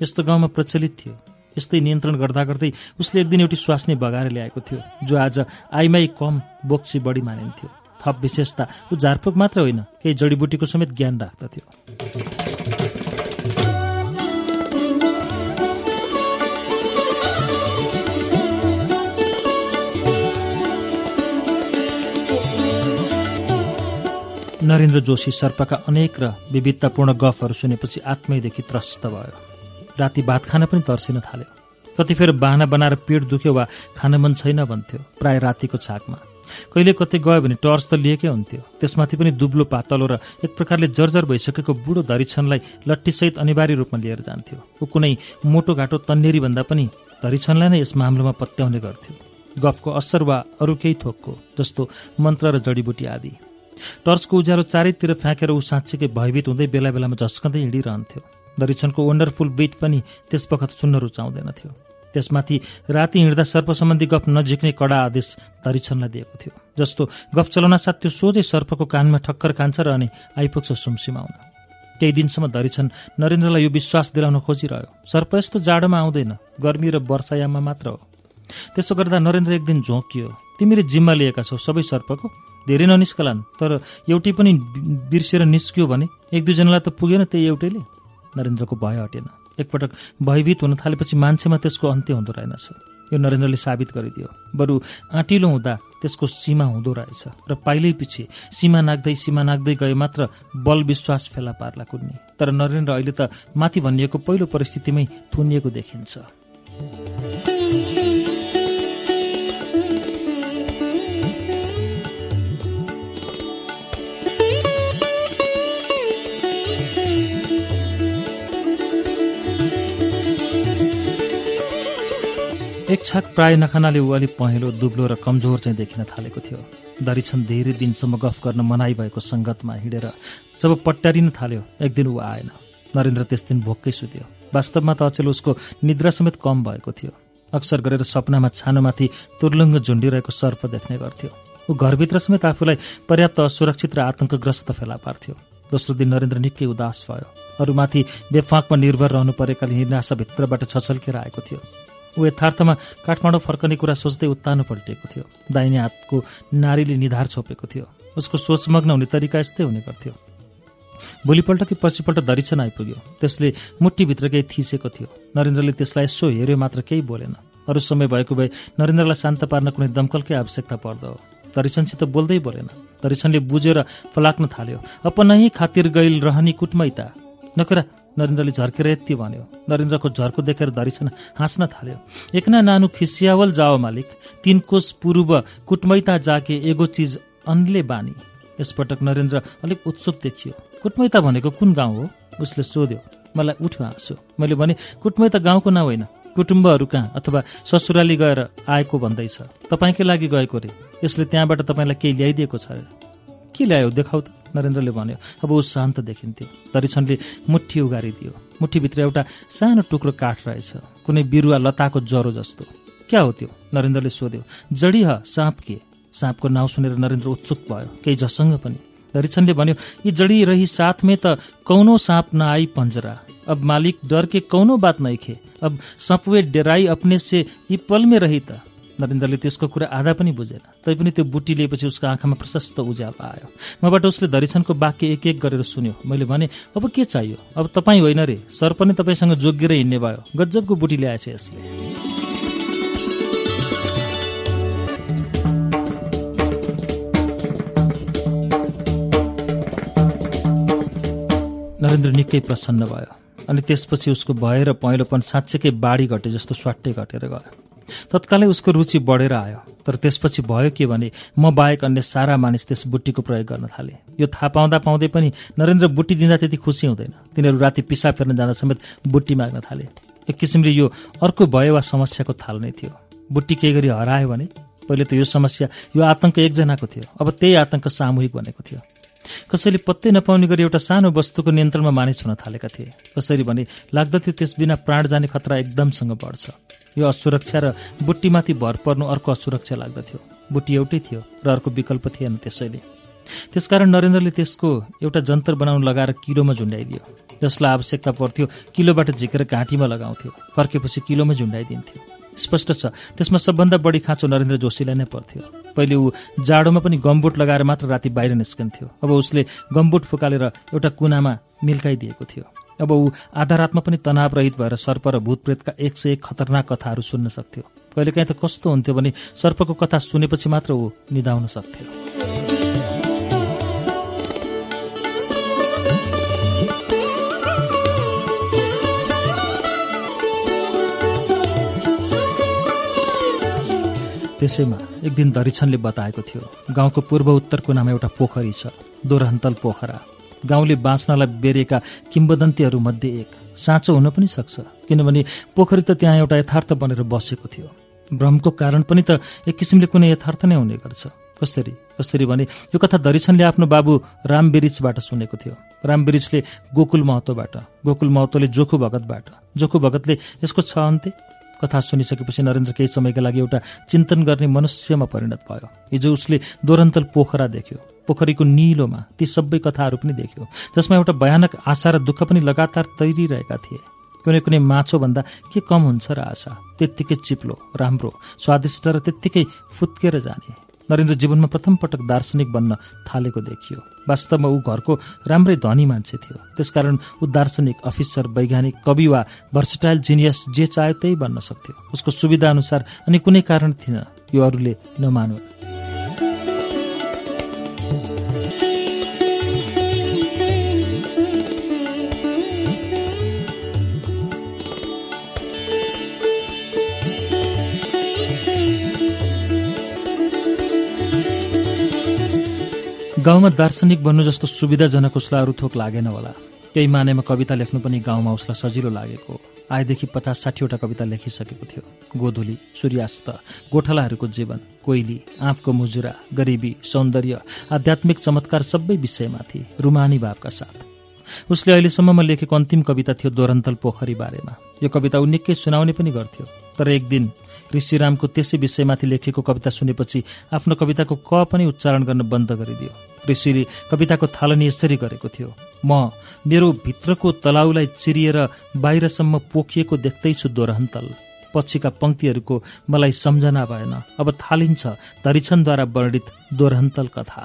Speaker 1: यस्तो गाउँमा प्रचलित थियो यस्तै नियन्त्रण गर्दा गर्दै उसले एक दिन एउटी स्वास्नी बगाएर ल्याएको थियो जो आज आइमाई कम बोक्सी बढी मानिन्थ्यो थप विशेषता ऊ झारफुक मात्र होइन केही जडीबुटीको समेत ज्ञान राख्दथ्यो नरेन्द्र जोशी सर्पका अनेक र विविधतापूर्ण गफहरू सुनेपछि आत्मैदेखि त्रस्त भयो राति भात खान पनि तर्सिन थाल्यो कतिफेर बाहना बनाएर पेट दुख्यो वा खान मन छैन भन्थ्यो प्राय रातिको छाकमा कहिले कतै गयो भने टर्च त लिएकै हुन्थ्यो त्यसमाथि पनि दुब्लो पातलो र एक प्रकारले जर्जर भइसकेको बुढो धरिक्षणलाई लट्ठीसहित अनिवार्य रूपमा लिएर जान्थ्यो ऊ कुनै मोटोघाटो तन्नेरी भन्दा पनि धरिक्षणलाई नै यस मामलोमा पत्याउने गर्थ्यो गफको असर वा अरू केही थोकको जस्तो मन्त्र र जडीबुटी आदि टर्चको उज्यालो चारैतिर फ्याँकेर ऊ साँच्चीकै भयभीत हुँदै बेला बेलामा झस्कँदै हिँडिरहन्थ्यो दरिक्षणको वन्डरफुल बिट पनि त्यस बखत सुन्न रुचाउँदैनथ्यो त्यसमाथि राति हिँड्दा सर्प सम्बन्धी गफ नझिक्ने कडा आदेश दरिक्षणलाई दिएको थियो जस्तो गफ चलाउन साथ त्यो सोझै सर्पको कानमा ठक्कर खान्छ र अनि आइपुग्छ सुमसिमाउन केही दिनसम्म दरिक्षण नरेन्द्रलाई यो विश्वास दिलाउन खोजिरह्यो सर्प यस्तो जाडोमा आउँदैन गर्मी र वर्षायाममा मात्र हो त्यसो गर्दा नरेन्द्र एक दिन झोकियो तिमीले जिम्मा लिएका छौ सबै सर्पको धेरै ननिस्कलान् तर एउटै पनि बिर्सेर निस्क्यो भने एक दुईजनालाई त पुगेन त्यही एउटैले नरेन्द्रको भय हटेन एकपटक भयभीत हुन थालेपछि मान्छेमा त्यसको अन्त्य हुँदो रहेनछ यो नरेन्द्रले साबित गरिदियो बरु आँटिलो हुँदा त्यसको सीमा हुँदो रहेछ र पाइलै पछि सीमा नाग्दै सीमा नाग्दै गए मात्र बल विश्वास फेला पार्ला कुन्ने तर नरेन्द्र अहिले त माथि भनिएको पहिलो परिस्थितिमै थुनिएको देखिन्छ एक छाक प्राय नखानाले ऊ अलि पहेँलो दुब्लो र कमजोर चाहिँ देखिन थालेको थियो दरिछन धेरै दिनसम्म गफ गर्न मनाइ भएको सङ्गतमा हिँडेर जब पट्यारिन थाल्यो एक दिन ऊ आएन नरेन्द्र त्यस दिन भोक्कै सुत्यो वास्तवमा त अचेल उसको निद्रा समेत कम भएको थियो अक्सर गरेर सपनामा छानोमाथि तुर्लुङ्ग झुन्डिरहेको सर्प देख्ने गर्थ्यो ऊ घरभित्र समेत आफूलाई पर्याप्त असुरक्षित र आतंकग्रस्त फेला पार्थ्यो दोस्रो दिन नरेन्द्र निकै उदास भयो अरूमाथि बेफाकमा निर्भर रहनु परेकाले निराशाभित्रबाट छछल्केर आएको थियो ऊ यथार्थमा काठमाडौँ फर्कने कुरा सोच्दै उत्तानो पल्टिएको थियो दाहिने हातको नारीले निधार छोपेको थियो उसको सोचमग्न हुने तरिका यस्तै हुने गर्थ्यो भोलिपल्ट कि पछिपल्ट दरिछन आइपुग्यो त्यसले मुट्टीभित्र केही थिसेको थियो नरेन्द्रले त्यसलाई यसो हेऱ्यो मात्र केही बोलेन अरू समय भएको भए नरेन्द्रलाई शान्त पार्न कुनै दमकलकै आवश्यकता पर्दो दरिछनसित बोल्दै बोलेन दरिछनले बुझेर फलाक्न थाल्यो अपनै खातिर गैल रहनी कुटमैता नकरा नरेन्द्रले झर्केर यति भन्यो नरेन्द्रको झर्को देखेर धरिछन हाँस्न थाल्यो एकना नानु खिसियावल जाओ मालिक तिन कोष पूर्व कुटमैता जाके एगो चिज अन्ले बानी यसपटक नरेन्द्र अलिक उत्सुक देखियो कुटमैता भनेको कुन गाउँ हो उसले सोध्यो मलाई उठ हाँस्यो मैले भने कुटमैता गाउँको नाउँ होइन कुटुम्बहरू कहाँ अथवा ससुराली गएर आएको भन्दैछ तपाईँकै लागि गएको रे यसले त्यहाँबाट तपाईँलाई केही ल्याइदिएको छ के ल्यायो देखाउ त नरेन्द्रले भन्यो अब ऊ शान्त देखिन्थ्यो दरिछनले मुठी उगारिदियो मुठीभित्र एउटा सानो टुक्रो काठ रहेछ कुनै बिरुवा लताको ज्वरो जस्तो क्या हो त्यो नरेन्द्रले सोध्यो जडिह साँप के साँपको नाउँ सुनेर नरेन्द्र उत्सुक भयो केही झसङ्ग पनि दरिछनले भन्यो यी जडी रही साथमै त कौनो साँप नआई पन्जरा अब मालिक डर के कौनो बात नै खे अब सपवे डेराई अपने से यी पलमे रही त नरेन्द्रले त्यसको कुरा आधा पनि बुझेन तैपनि त्यो बुटी लिएपछि उसको आँखामा प्रशस्त उज्यालो आयो मबाट उसले धरिछनको वाक्य एक एक गरेर सुन्यो मैले भने अब के चाहियो अब तपाईँ होइन रे सर पनि तपाईँसँग जोगिएर हिँड्ने भयो गजबको बुटी ल्याएछ यसले नरेन्द्र निकै प्रसन्न भयो अनि त्यसपछि उसको भएर पहेँलोपन साँच्चैकै बाढी घटे जस्तो स्वाट्टै घटेर गयो तत्कालै उसको रुचि बढेर आयो तर त्यसपछि भयो के भने म बाहेक अन्य सारा मानिस त्यस बुट्टीको प्रयोग गर्न थाले यो थाहा पाउँदा पाउँदै पनि नरेन्द्र बुट्टी दिँदा त्यति खुसी हुँदैन तिनीहरू राति पिसा फेर्न जाँदा समेत बुट्टी माग्न थाले एक किसिमले यो अर्को भय वा समस्याको थाल नै थियो बुट्टी केही गरी हरायो भने पहिले त यो समस्या यो आतंक एकजनाको थियो अब त्यही आतंक सामूहिक बनेको थियो कसैले पत्तै नपाउने गरी एउटा सानो वस्तुको नियन्त्रणमा मानिस हुन थालेका थिए कसरी भने लाग्दथ्यो त्यस बिना प्राण जाने खतरा एकदमसँग बढ्छ यो असुरक्षा र बुट्टीमाथि भर पर्नु अर्को असुरक्षा लाग्दथ्यो बुट्टी एउटै थियो र अर्को विकल्प थिएन त्यसैले त्यसकारण नरेन्द्रले त्यसको एउटा जन्तर बनाउन लगाएर किलोमा झुन्ड्याइदियो जसलाई आवश्यकता पर्थ्यो किलोबाट झिकेर घाँटीमा लगाउँथ्यो फर्केपछि किलोमा झुन्ड्याइदिन्थ्यो स्पष्ट छ त्यसमा सबभन्दा बढी खाँचो नरेन्द्र जोशीलाई नै पर्थ्यो पहिले ऊ जाडोमा पनि गम्बुट लगाएर मात्र राति बाहिर निस्कन्थ्यो अब उसले गम्बुट फुकालेर एउटा कुनामा मिल्काइदिएको थियो अब ऊ आधा रातमा पनि तनावरहित भएर सर्प र भूतप्रेतका एक सय एक खतरनाक कथाहरू सुन्न सक्थ्यो कहिलेकाहीँ त कस्तो हुन्थ्यो भने सर्पको कथा सुनेपछि मात्र ऊ निधाउन सक्थ्यो त्यसैमा एक दिन दरिछनले बताएको थियो गाउँको पूर्व उत्तरको नाम एउटा पोखरी छ दोरहन्तल पोखरा गाउँले बाँच्नलाई बेरेका किम्बदन्तीहरूमध्ये एक साँचो हुन पनि सक्छ किनभने पोखरी त त्यहाँ एउटा यथार्थ बनेर बसेको थियो भ्रमको कारण पनि त एक किसिमले कुनै यथार्थ नै हुने गर्छ कसरी कसरी भने यो कथा धरिछनले आफ्नो बाबु रामबिरिचबाट सुनेको थियो रामबिरिचले गोकुल महतोबाट गोकुल महतोले जोखु भगतबाट जोखु भगतले यसको छ अन्त्य कथा सुनिसकेपछि नरेन्द्र केही समयका लागि एउटा चिन्तन गर्ने मनुष्यमा परिणत भयो हिजो उसले दोरन्तल पोखरा देख्यो पोखरीको निलोमा ती सबै कथाहरू पनि देख्यो जसमा एउटा भयानक आशा र दुःख पनि लगातार तैरिरहेका थिए कुनै कुनै माछोभन्दा के कम हुन्छ र आशा त्यत्तिकै चिप्लो राम्रो स्वादिष्ट र त्यत्तिकै फुत्केर जाने नरेन्द्र जीवनमा प्रथम पटक दार्शनिक बन्न थालेको देखियो वास्तवमा ऊ घरको राम्रै धनी मान्छे थियो त्यसकारण ऊ दार्शनिक अफिसर वैज्ञानिक कवि वा भर्सिटाइल जिनियस जे चाह्यो त्यही बन्न सक्थ्यो उसको सुविधा अनुसार अनि कुनै कारण थिएन यो अरूले नमानुन् गाउँमा दार्शनिक बन्नु जस्तो सुविधाजनक उसलाई अरू थोक लागेन होला केही मानेमा कविता लेख्नु पनि गाउँमा उसलाई सजिलो लागेको आएदेखि पचास साठीवटा कविता लेखिसकेको थियो गोधुली सूर्यास्त गोठालाहरूको जीवन कोइली आँपको मुजुरा गरिबी सौन्दर्य आध्यात्मिक चमत्कार सबै विषयमाथि रुमानी भावका साथ उसले अहिलेसम्ममा लेखेको अन्तिम कविता थियो दोरन्तल पोखरी बारेमा यो कविता ऊ निकै सुनाउने पनि गर्थ्यो तर एक दिन ऋषिरामको त्यसै विषयमाथि लेखिएको कविता सुनेपछि आफ्नो कविताको क पनि उच्चारण गर्न बन्द गरिदियो ऋषिले कविताको थालनी यसरी गरेको थियो म मेरो भित्रको तलाउलाई चिरिएर बाहिरसम्म पोखिएको देख्दैछु दोरहन्तल पछिका पङ्क्तिहरूको मलाई सम्झना भएन अब थालिन्छ धरिछनद्वारा वर्णित दोरहन्तल कथा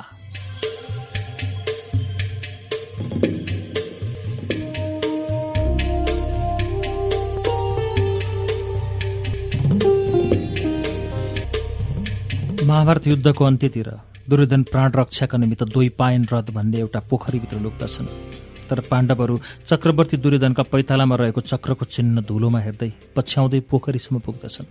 Speaker 1: महाभारत युद्धको अन्त्यतिर दुर्योधन प्राण रक्षाका निमित्त दुई पायन रथ भन्ने एउटा पोखरीभित्र लुक्दछन् तर पाण्डवहरू चक्रवर्ती दुर्योधनका पैतालामा रहेको चक्रको चिन्ह धुलोमा हेर्दै पछ्याउँदै पोखरीसम्म पुग्दछन्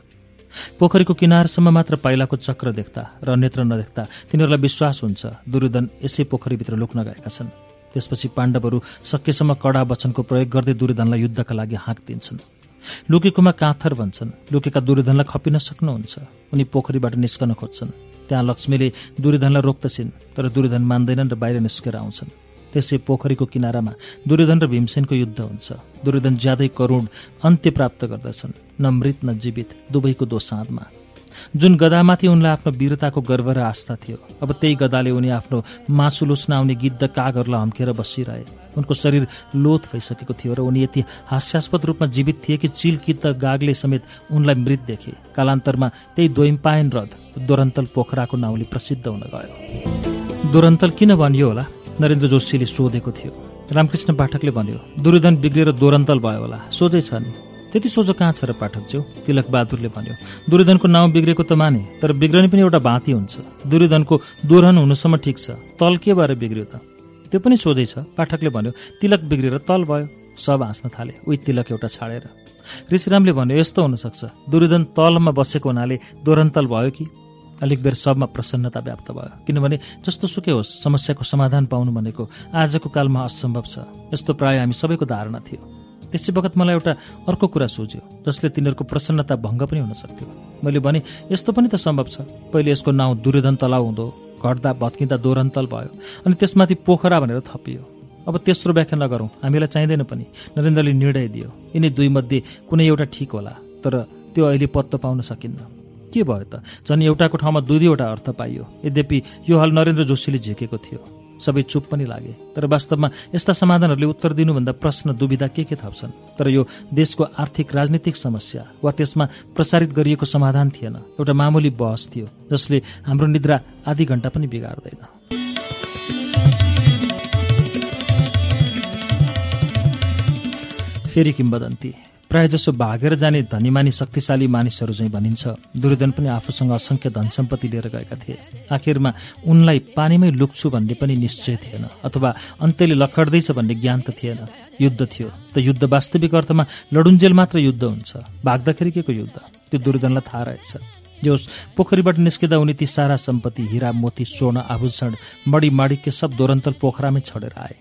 Speaker 1: पोखरीको किनारसम्म मात्र पाइलाको चक्र देख्दा र नेत्र नदेख्दा तिनीहरूलाई विश्वास हुन्छ दुर्योधन यसै पोखरीभित्र लुक्न गएका छन् त्यसपछि पाण्डवहरू सकेसम्म कडा वचनको प्रयोग गर्दै दुर्योधनलाई युद्धका लागि हाँक दिन्छन् लुकेकोमा काँथर भन्छन् लुकेका दुर्योधनलाई खपिन सक्नुहुन्छ उनी पोखरीबाट निस्कन खोज्छन् त्यहाँ लक्ष्मीले दुर्योधनलाई रोक्दछिन् तर दुर्योधन मान्दैनन् र बाहिर निस्केर आउँछन् त्यसै पोखरीको किनारामा दुर्योधन र भीमसेनको युद्ध हुन्छ दुर्योधन ज्यादै करुण अन्त्य प्राप्त गर्दछन् न मृत न जीवित दुवैको दोसाँधमा जुन गदामाथि उनलाई आफ्नो वीरताको गर्व र आस्था थियो अब त्यही गदाले उनी आफ्नो मासु लुस्नाउने गिद्ध कागहरूलाई हम्केर बसिरहे उनको शरीर लोथ भइसकेको थियो र उनी यति हास्यास्पद रूपमा जीवित थिए कि चिल कि त गागले समेत उनलाई मृत देखे कालान्तरमा त्यही द्वैम्पायन रथ दोरन्तल पोखराको नाउँले प्रसिद्ध हुन गयो दोरन्तल किन भनियो होला नरेन्द्र जोशीले सोधेको थियो रामकृष्ण पाठकले भन्यो दुर्योधन बिग्रेर दोरन्तल भयो होला सोझै छन् त्यति सोझो कहाँ छ र पाठकज्यू तिलक बहादुरले भन्यो दुर्योधनको नाउँ बिग्रेको त माने तर बिग्रने पनि एउटा भाँती हुन्छ दुर्योधनको दोहन हुनुसम्म ठिक छ तल के भएर बिग्रियो त त्यो पनि सोझै छ पाठकले भन्यो तिलक बिग्रेर तल भयो सब हाँस्न थाले उही तिलक एउटा छाडेर ऋषिरामले भन्यो यस्तो हुनसक्छ दुर्योधन तलमा बसेको हुनाले दोहन तल भयो कि अलिक बेर सबमा प्रसन्नता व्याप्त भयो किनभने जस्तो सुकै होस् समस्याको समाधान पाउनु भनेको आजको कालमा असम्भव छ यस्तो प्राय हामी सबैको धारणा थियो त्यसै बखत मलाई एउटा अर्को कुरा सोच्यो जसले तिनीहरूको प्रसन्नता भङ्ग पनि हुन सक्थ्यो मैले भने यस्तो पनि त सम्भव छ पहिले यसको नाउँ दुर्योधन तलाउ हुँदो घट्दा भत्किँदा दोरन्तल भयो अनि त्यसमाथि पोखरा भनेर थपियो अब तेस्रो व्याख्या नगरौँ हामीलाई चाहिँदैन पनि नरेन्द्रले निर्णय दियो यिनै मध्ये कुनै एउटा ठिक होला तर त्यो अहिले पत्तो पाउन सकिन्न के भयो त झन् एउटाको ठाउँमा दुई दुईवटा अर्थ पाइयो यद्यपि यो हाल नरेन्द्र जोशीले झिकेको थियो सबै चुप पनि लागे तर वास्तवमा यस्ता समाधानहरूले उत्तर दिनुभन्दा प्रश्न दुविधा के के थप्छन् तर यो देशको आर्थिक राजनीतिक समस्या वा त्यसमा प्रसारित गरिएको समाधान थिएन एउटा मामुली बहस थियो जसले हाम्रो निद्रा आधी घण्टा पनि बिगार्दैन फेरि किम्बदन्ती प्रायःजसो भागेर जाने धनीमानी शक्तिशाली मानिसहरू चाहिँ भनिन्छ दुर्योधन पनि आफूसँग असंख्य धन सम्पत्ति लिएर गएका थिए आखिरमा उनलाई पानीमै लुक्छु भन्ने पनि निश्चय थिएन अथवा अन्त्यले लखड्दैछ भन्ने ज्ञान त थिएन युद्ध थियो त युद्ध वास्तविक अर्थमा लडुन्जेल मात्र युद्ध हुन्छ भाग्दाखेरि के को युद्ध त्यो दुर्योधनलाई थाहा रहेछ जो पोखरीबाट निस्किँदा उनी ती सारा सम्पत्ति हिरा मोती स्वर्ण आभूषण के सब दोरन्तल पोखरामै छडेर आए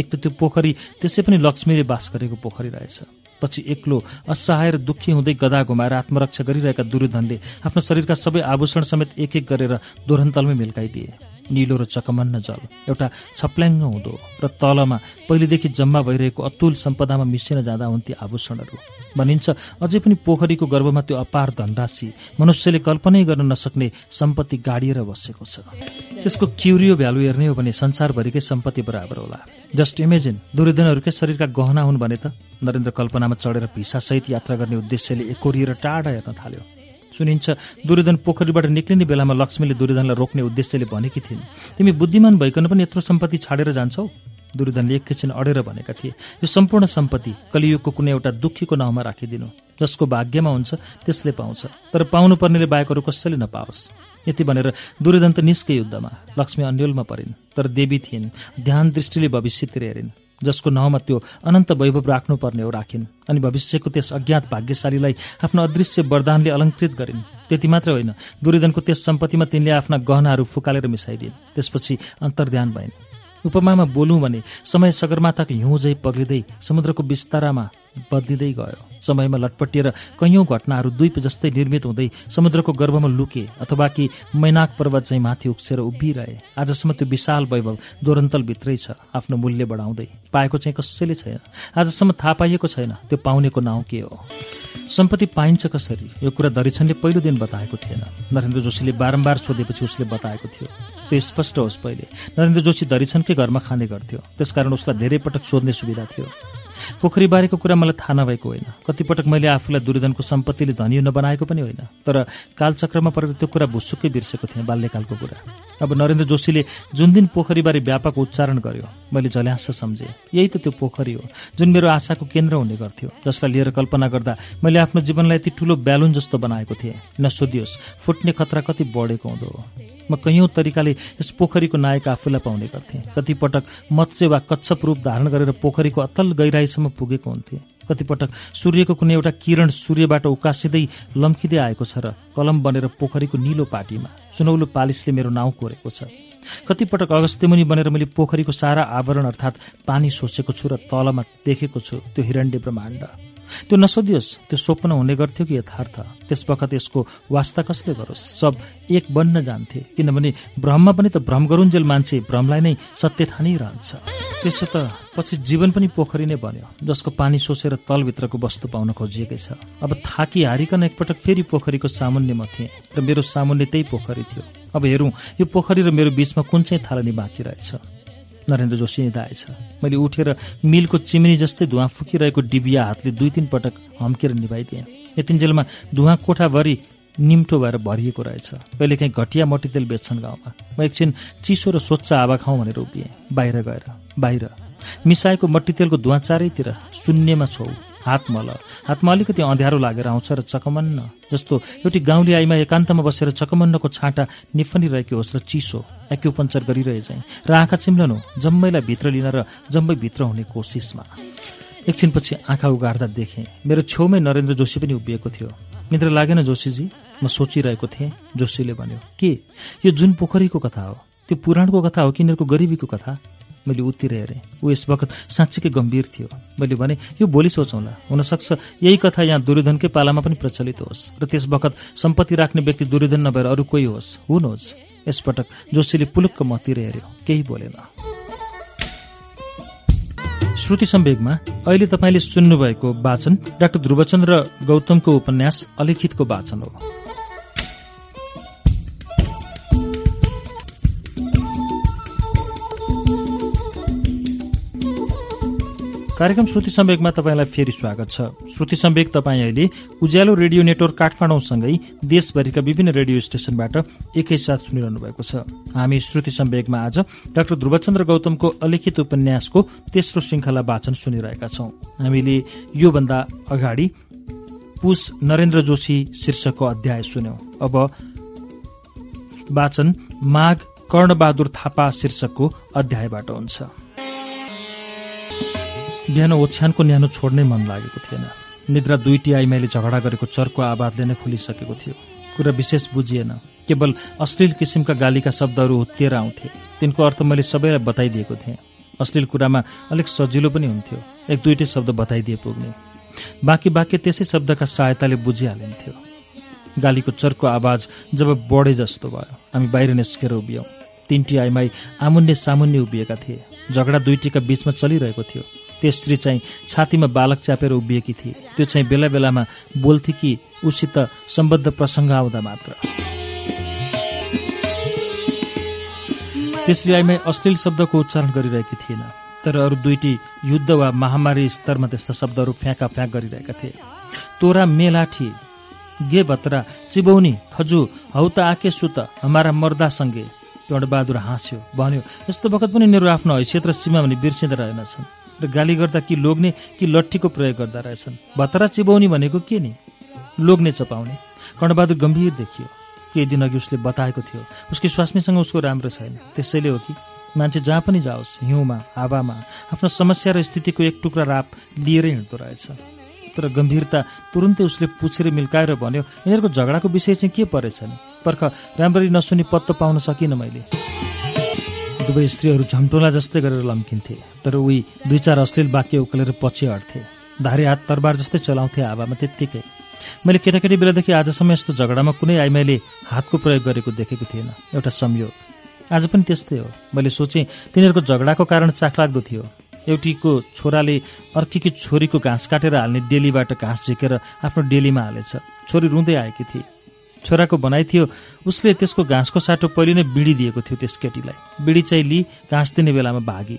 Speaker 1: एक त त्यो पोखरी त्यसै पनि लक्ष्मीले बास गरेको पोखरी रहेछ पछि एक्लो असहाय र दुःखी हुँदै गदा घुमाएर आत्मरक्षा गरिरहेका दुर्योधनले आफ्नो शरीरका सबै आभूषण समेत एक एक गरेर दोरन्तलमै मेल्काइदिए निलो र चकमन्न जल एउटा छप्ल्याङ्ग हुँदो र तलमा पहिलेदेखि जम्मा भइरहेको अतुल सम्पदामा मिसिन जाँदा ती आभूषणहरू भनिन्छ अझै पनि पोखरीको गर्भमा त्यो अपार धनराशि मनुष्यले कल्पनै गर्न नसक्ने सम्पत्ति गाडिएर बसेको छ त्यसको क्युरियो भ्यालु हेर्ने हो भने संसारभरिकै सम्पत्ति बराबर होला जस्ट इमेजिन दुर्योधनहरूकै शरीरका गहना हुन् भने त नरेन्द्र कल्पनामा चढेर भिसासहित यात्रा गर्ने उद्देश्यले एकोरिएर टाढा हेर्न थाल्यो सुनिन्छ दुर्योधन पोखरीबाट निक्लिने बेलामा लक्ष्मीले दुर्योधनलाई रोक्ने उद्देश्यले भनेकी थिइन् तिमी बुद्धिमान भइकन पनि यत्रो सम्पत्ति छाडेर जान्छौ दुर्योधनले एकैछिन अडेर भनेका थिए यो सम्पूर्ण सम्पत्ति कलियुगको कुनै एउटा दुःखीको नाउँमा राखिदिनु जसको भाग्यमा हुन्छ त्यसले पाउँछ तर पाउनुपर्नेले बाहेकहरू कसैले नपाओस् यति भनेर दुर्योधन त निस्के युद्धमा लक्ष्मी अन्यलमा परिन् तर देवी थिइन् ध्यान दृष्टिले भविष्यतिर हेरिन् जसको नाउँमा त्यो अनन्त वैभव राख्नुपर्ने हो राखिन् अनि भविष्यको त्यस अज्ञात भाग्यशालीलाई आफ्नो अदृश्य वरदानले अलङ्कृत गरिन् त्यति मात्र होइन दुर्योधनको त्यस सम्पत्तिमा तिनले आफ्ना गहनाहरू फुकालेर मिसाइदिन् त्यसपछि अन्तर्ध्यान भइन् उपमामा बोलौँ भने समय सगरमाथाको हिउँझै पग्लिँदै समुद्रको विस्तारामा बदलिँदै गयो समयमा लटपटिएर कैयौँ घटनाहरू द्वीप जस्तै निर्मित हुँदै समुद्रको गर्भमा लुके अथवा कि मैनाक पर्वत चाहिँ माथि उक्सेर उभिरहे आजसम्म त्यो विशाल वैभव दोरन्तलभित्रै छ आफ्नो मूल्य बढाउँदै पाएको चाहिँ कसैले छैन आजसम्म थाहा पाइएको छैन त्यो पाउनेको नाउँ के हो सम्पत्ति पाइन्छ कसरी यो कुरा दरिछनले पहिलो दिन बताएको थिएन नरेन्द्र जोशीले बारम्बार सोधेपछि उसले बताएको थियो त्यो स्पष्ट होस् पहिले नरेन्द्र जोशी दरिछनकै घरमा खाने गर्थ्यो त्यसकारण उसलाई धेरै पटक सोध्ने सुविधा थियो पोखरीबारेको कुरा मलाई थाहा नभएको होइन कतिपटक मैले आफूलाई दुर्योधनको सम्पत्तिले धनियो नबनाएको पनि होइन तर कालचक्रमा परेर त्यो कुरा भुसुक्कै बिर्सेको थिएँ बाल्यकालको कुरा अब नरेन्द्र जोशीले जुन दिन पोखरीबारे व्यापक उच्चारण गर्यो मैले झल्यास सम्झेँ यही त त्यो पोखरी हो जुन मेरो आशाको केन्द्र हुने गर्थ्यो जसलाई लिएर कल्पना गर्दा मैले आफ्नो जीवनलाई यति ठुलो ब्यालुन जस्तो बनाएको थिएँ नसोधियोस् फुट्ने खतरा कति बढेको हुँदो हो म कैयौँ तरिकाले यस पोखरीको नायक आफूलाई पाउने गर्थेँ कतिपटक मत्स्य वा कच्छप रूप धारण गरेर पोखरीको अत्तल गहिराईसम्म पुगेको हुन्थेँ कतिपटक सूर्यको कुनै एउटा किरण सूर्यबाट उकासिँदै लम्किँदै आएको छ र कलम बनेर पोखरीको निलो पाटीमा सुनौलो पालिसले मेरो नाउँ कोरेको छ कतिपटक अगस्त्यमुनि बनेर मैले पोखरीको सारा आवरण अर्थात् पानी सोचेको छु र तलमा देखेको छु त्यो हिरण्डे ब्रह्माण्ड त्यो नसोधियोस् त्यो स्वप्न हुने गर्थ्यो कि यथार्थ त्यस बखत यसको वास्ता कसले गरोस् सब एक बन्न जान्थे किनभने भ्रममा पनि त भ्रम गरुन्जेल मान्छे भ्रमलाई नै सत्य ठानिरहन्छ त्यसो त पछि जीवन पनि पोखरी नै बन्यो जसको पानी सोसेर तलभित्रको वस्तु पाउन खोजिएकै छ अब थाकी हारिकन एकपटक फेरि पोखरीको सामुन्ने म थिएँ र मेरो सामुन्य त्यही पोखरी थियो अब हेरौँ यो पोखरी र मेरो बीचमा कुन चाहिँ थालनी बाँकी रहेछ नरेन्द्र जोशी दाएछ मैले उठेर मिलको चिमिनी जस्तै धुवा फुकिरहेको डिबिया हातले दुई तिन पटक हम्केर निभाइदिएँ यतिन्जेलमा धुवा कोठाभरि निम्ठो भएर भरिएको रहेछ कहिलेकाहीँ घटिया तेल बेच्छन् गाउँमा म एकछिन चिसो र स्वच्छ हावा खाउँ भनेर उभिएँ बाहिर गएर बाहिर मिसाएको मट्टीतेलको धुवा चारैतिर शून्यमा छौ हातमल हातमा अलिकति अँध्यारो लागेर आउँछ र चकमन्न जस्तो एउटी गाउँले आइमा एकान्तमा बसेर चकमन्नको छाँटा निफनिरहेको होस् र चिसो एक्युपङ्चर गरिरहे चाहिँ र आँखा चिम्लनु जम्मैलाई भित्र लिन र जम्मै भित्र हुने कोसिसमा एकछिनपछि आँखा उगार्दा देखेँ मेरो छेउमै नरेन्द्र जोशी पनि उभिएको थियो मित्र लागेन जोशीजी म सोचिरहेको थिएँ जोशीले भन्यो के यो जुन पोखरीको कथा हो त्यो पुराणको कथा हो कि यिनीहरूको गरिबीको कथा मैले उतिर हेरेँ ऊ यस बखत साँच्चीकै गम्भीर थियो मैले भने यो भोलि सोचौँला हुनसक्छ यही कथा यहाँ दुर्योधनकै पालामा पनि प्रचलित होस् र त्यस बखत सम्पत्ति राख्ने व्यक्ति दुर्योधन नभएर अरू कोही होस् हुनुहोस् यसपटक जोशीले पुलुक्क मतिर हेऱ्यो केही बोलेन श्रुति सम्वेगमा अहिले तपाईँले सुन्नुभएको वाचन डाक्टर ध्रुवचन्द्र गौतमको उपन्यास अलिखितको वाचन हो कार्यक्रम श्रुति सम्वेकमा तपाईँलाई फेरि स्वागत छ श्रुति सम्वेक तपाईँ अहिले उज्यालो रेडियो नेटवर्क काठमाडौँसँगै देशभरिका विभिन्न रेडियो स्टेशनबाट एकैसाथ सुनिरहनु भएको छ हामी श्रुति सम्वेकमा आज डाक्टर ध्रुवचन्द्र गौतमको अलिखित उपन्यासको तेस्रो श्रृङ्खला वाचन सुनिरहेका छौं हामीले योभन्दा अगाडि पुष नरेन्द्र जोशी शीर्षकको अध्याय सुन्यौं अब वाचन माघ कर्णबहादुर थापा शीर्षकको अध्यायबाट हुन्छ बिहान ओछ्यानको न्यानो छोड्नै मन लागेको थिएन निद्रा दुईटी आइमाईले झगडा गरेको चर्को आवाजले नै खुलिसकेको थियो कुरा विशेष बुझिएन केवल अश्लील किसिमका गालीका शब्दहरू हुत्तिएर आउँथे तिनको अर्थ मैले सबैलाई बताइदिएको थिएँ अश्लील कुरामा अलिक सजिलो पनि हुन्थ्यो एक दुईटै शब्द बताइदिए पुग्ने बाँकी वाक्य त्यसै शब्दका सहायताले बुझिहालिन्थ्यो गालीको चर्को आवाज जब बढे जस्तो भयो हामी बाहिर निस्केर उभियौँ तिनटी आइमाई आमुन्ने सामुन्ने उभिएका थिए झगडा दुईटीका बीचमा चलिरहेको थियो त्यो स्त्री चाहिँ छातीमा बालक च्यापेर उभिएकी थिए त्यो चाहिँ बेला बेलामा बोल्थे कि उसित सम्बद्ध प्रसङ्ग आउँदा मात्र त्यस स्त्रीलाई अश्लील शब्दको उच्चारण गरिरहेकी थिएन तर अरू दुईटी युद्ध वा महामारी स्तरमा त्यस्ता शब्दहरू फ्याँका फ्याँक गरिरहेका थिए तोरा मेलाठी गे भत्रा चिबौनी खजु हौ त आके सुत हमारा मर्दासँगै बहादुर हाँस्यो भन्यो यस्तो बखत पनि उनीहरू आफ्नो हैसियत र सीमा भने बिर्सिँदै रहेनछन् र गाली गर्दा कि लोग्ने कि लट्ठीको प्रयोग गर्दा रहेछन् भतरा चिबाउने भनेको के नि लोग्ने चपाउने कर्णबहादुर गम्भीर देखियो केही दिन अघि उसले बताएको थियो उसकी स्वास्नीसँग उसको राम्रो छैन त्यसैले हो कि मान्छे जहाँ पनि जाओस् हिउँमा हावामा आफ्नो समस्या र स्थितिको एक टुक्रा राप लिएरै हिँड्दो रहेछ तर गम्भीरता तुरुन्तै उसले पुछेर मिल्काएर भन्यो यिनीहरूको झगडाको विषय चाहिँ के परेछ नि पर्ख राम्ररी नसुनी पत्तो पाउन सकिनँ मैले दुवै स्त्रीहरू झम्टोला जस्तै गरेर लम्किन्थे तर उही दुई चार अश्लील वाक्य उक्लेर पछि हट्थे धारे हात तरबार जस्तै चलाउँथे हावामा त्यत्तिकै मैले केटाकेटी बेलादेखि आजसम्म यस्तो झगडामा कुनै मैले हातको प्रयोग गरेको देखेको थिएन एउटा संयोग आज पनि त्यस्तै हो मैले सोचेँ तिनीहरूको झगडाको कारण चाखलाग्दो थियो एउटीको छोराले अर्कीकी छोरीको घाँस काटेर हाल्ने डेलीबाट घाँस झिकेर आफ्नो डेलीमा हालेछ छोरी रुँदै आएकी थिए छोराको भनाइ थियो उसले त्यसको घाँसको साटो पहिले नै बिडी दिएको थियो त्यस केटीलाई बिडी चाहिँ लिई घाँस दिने बेलामा भागे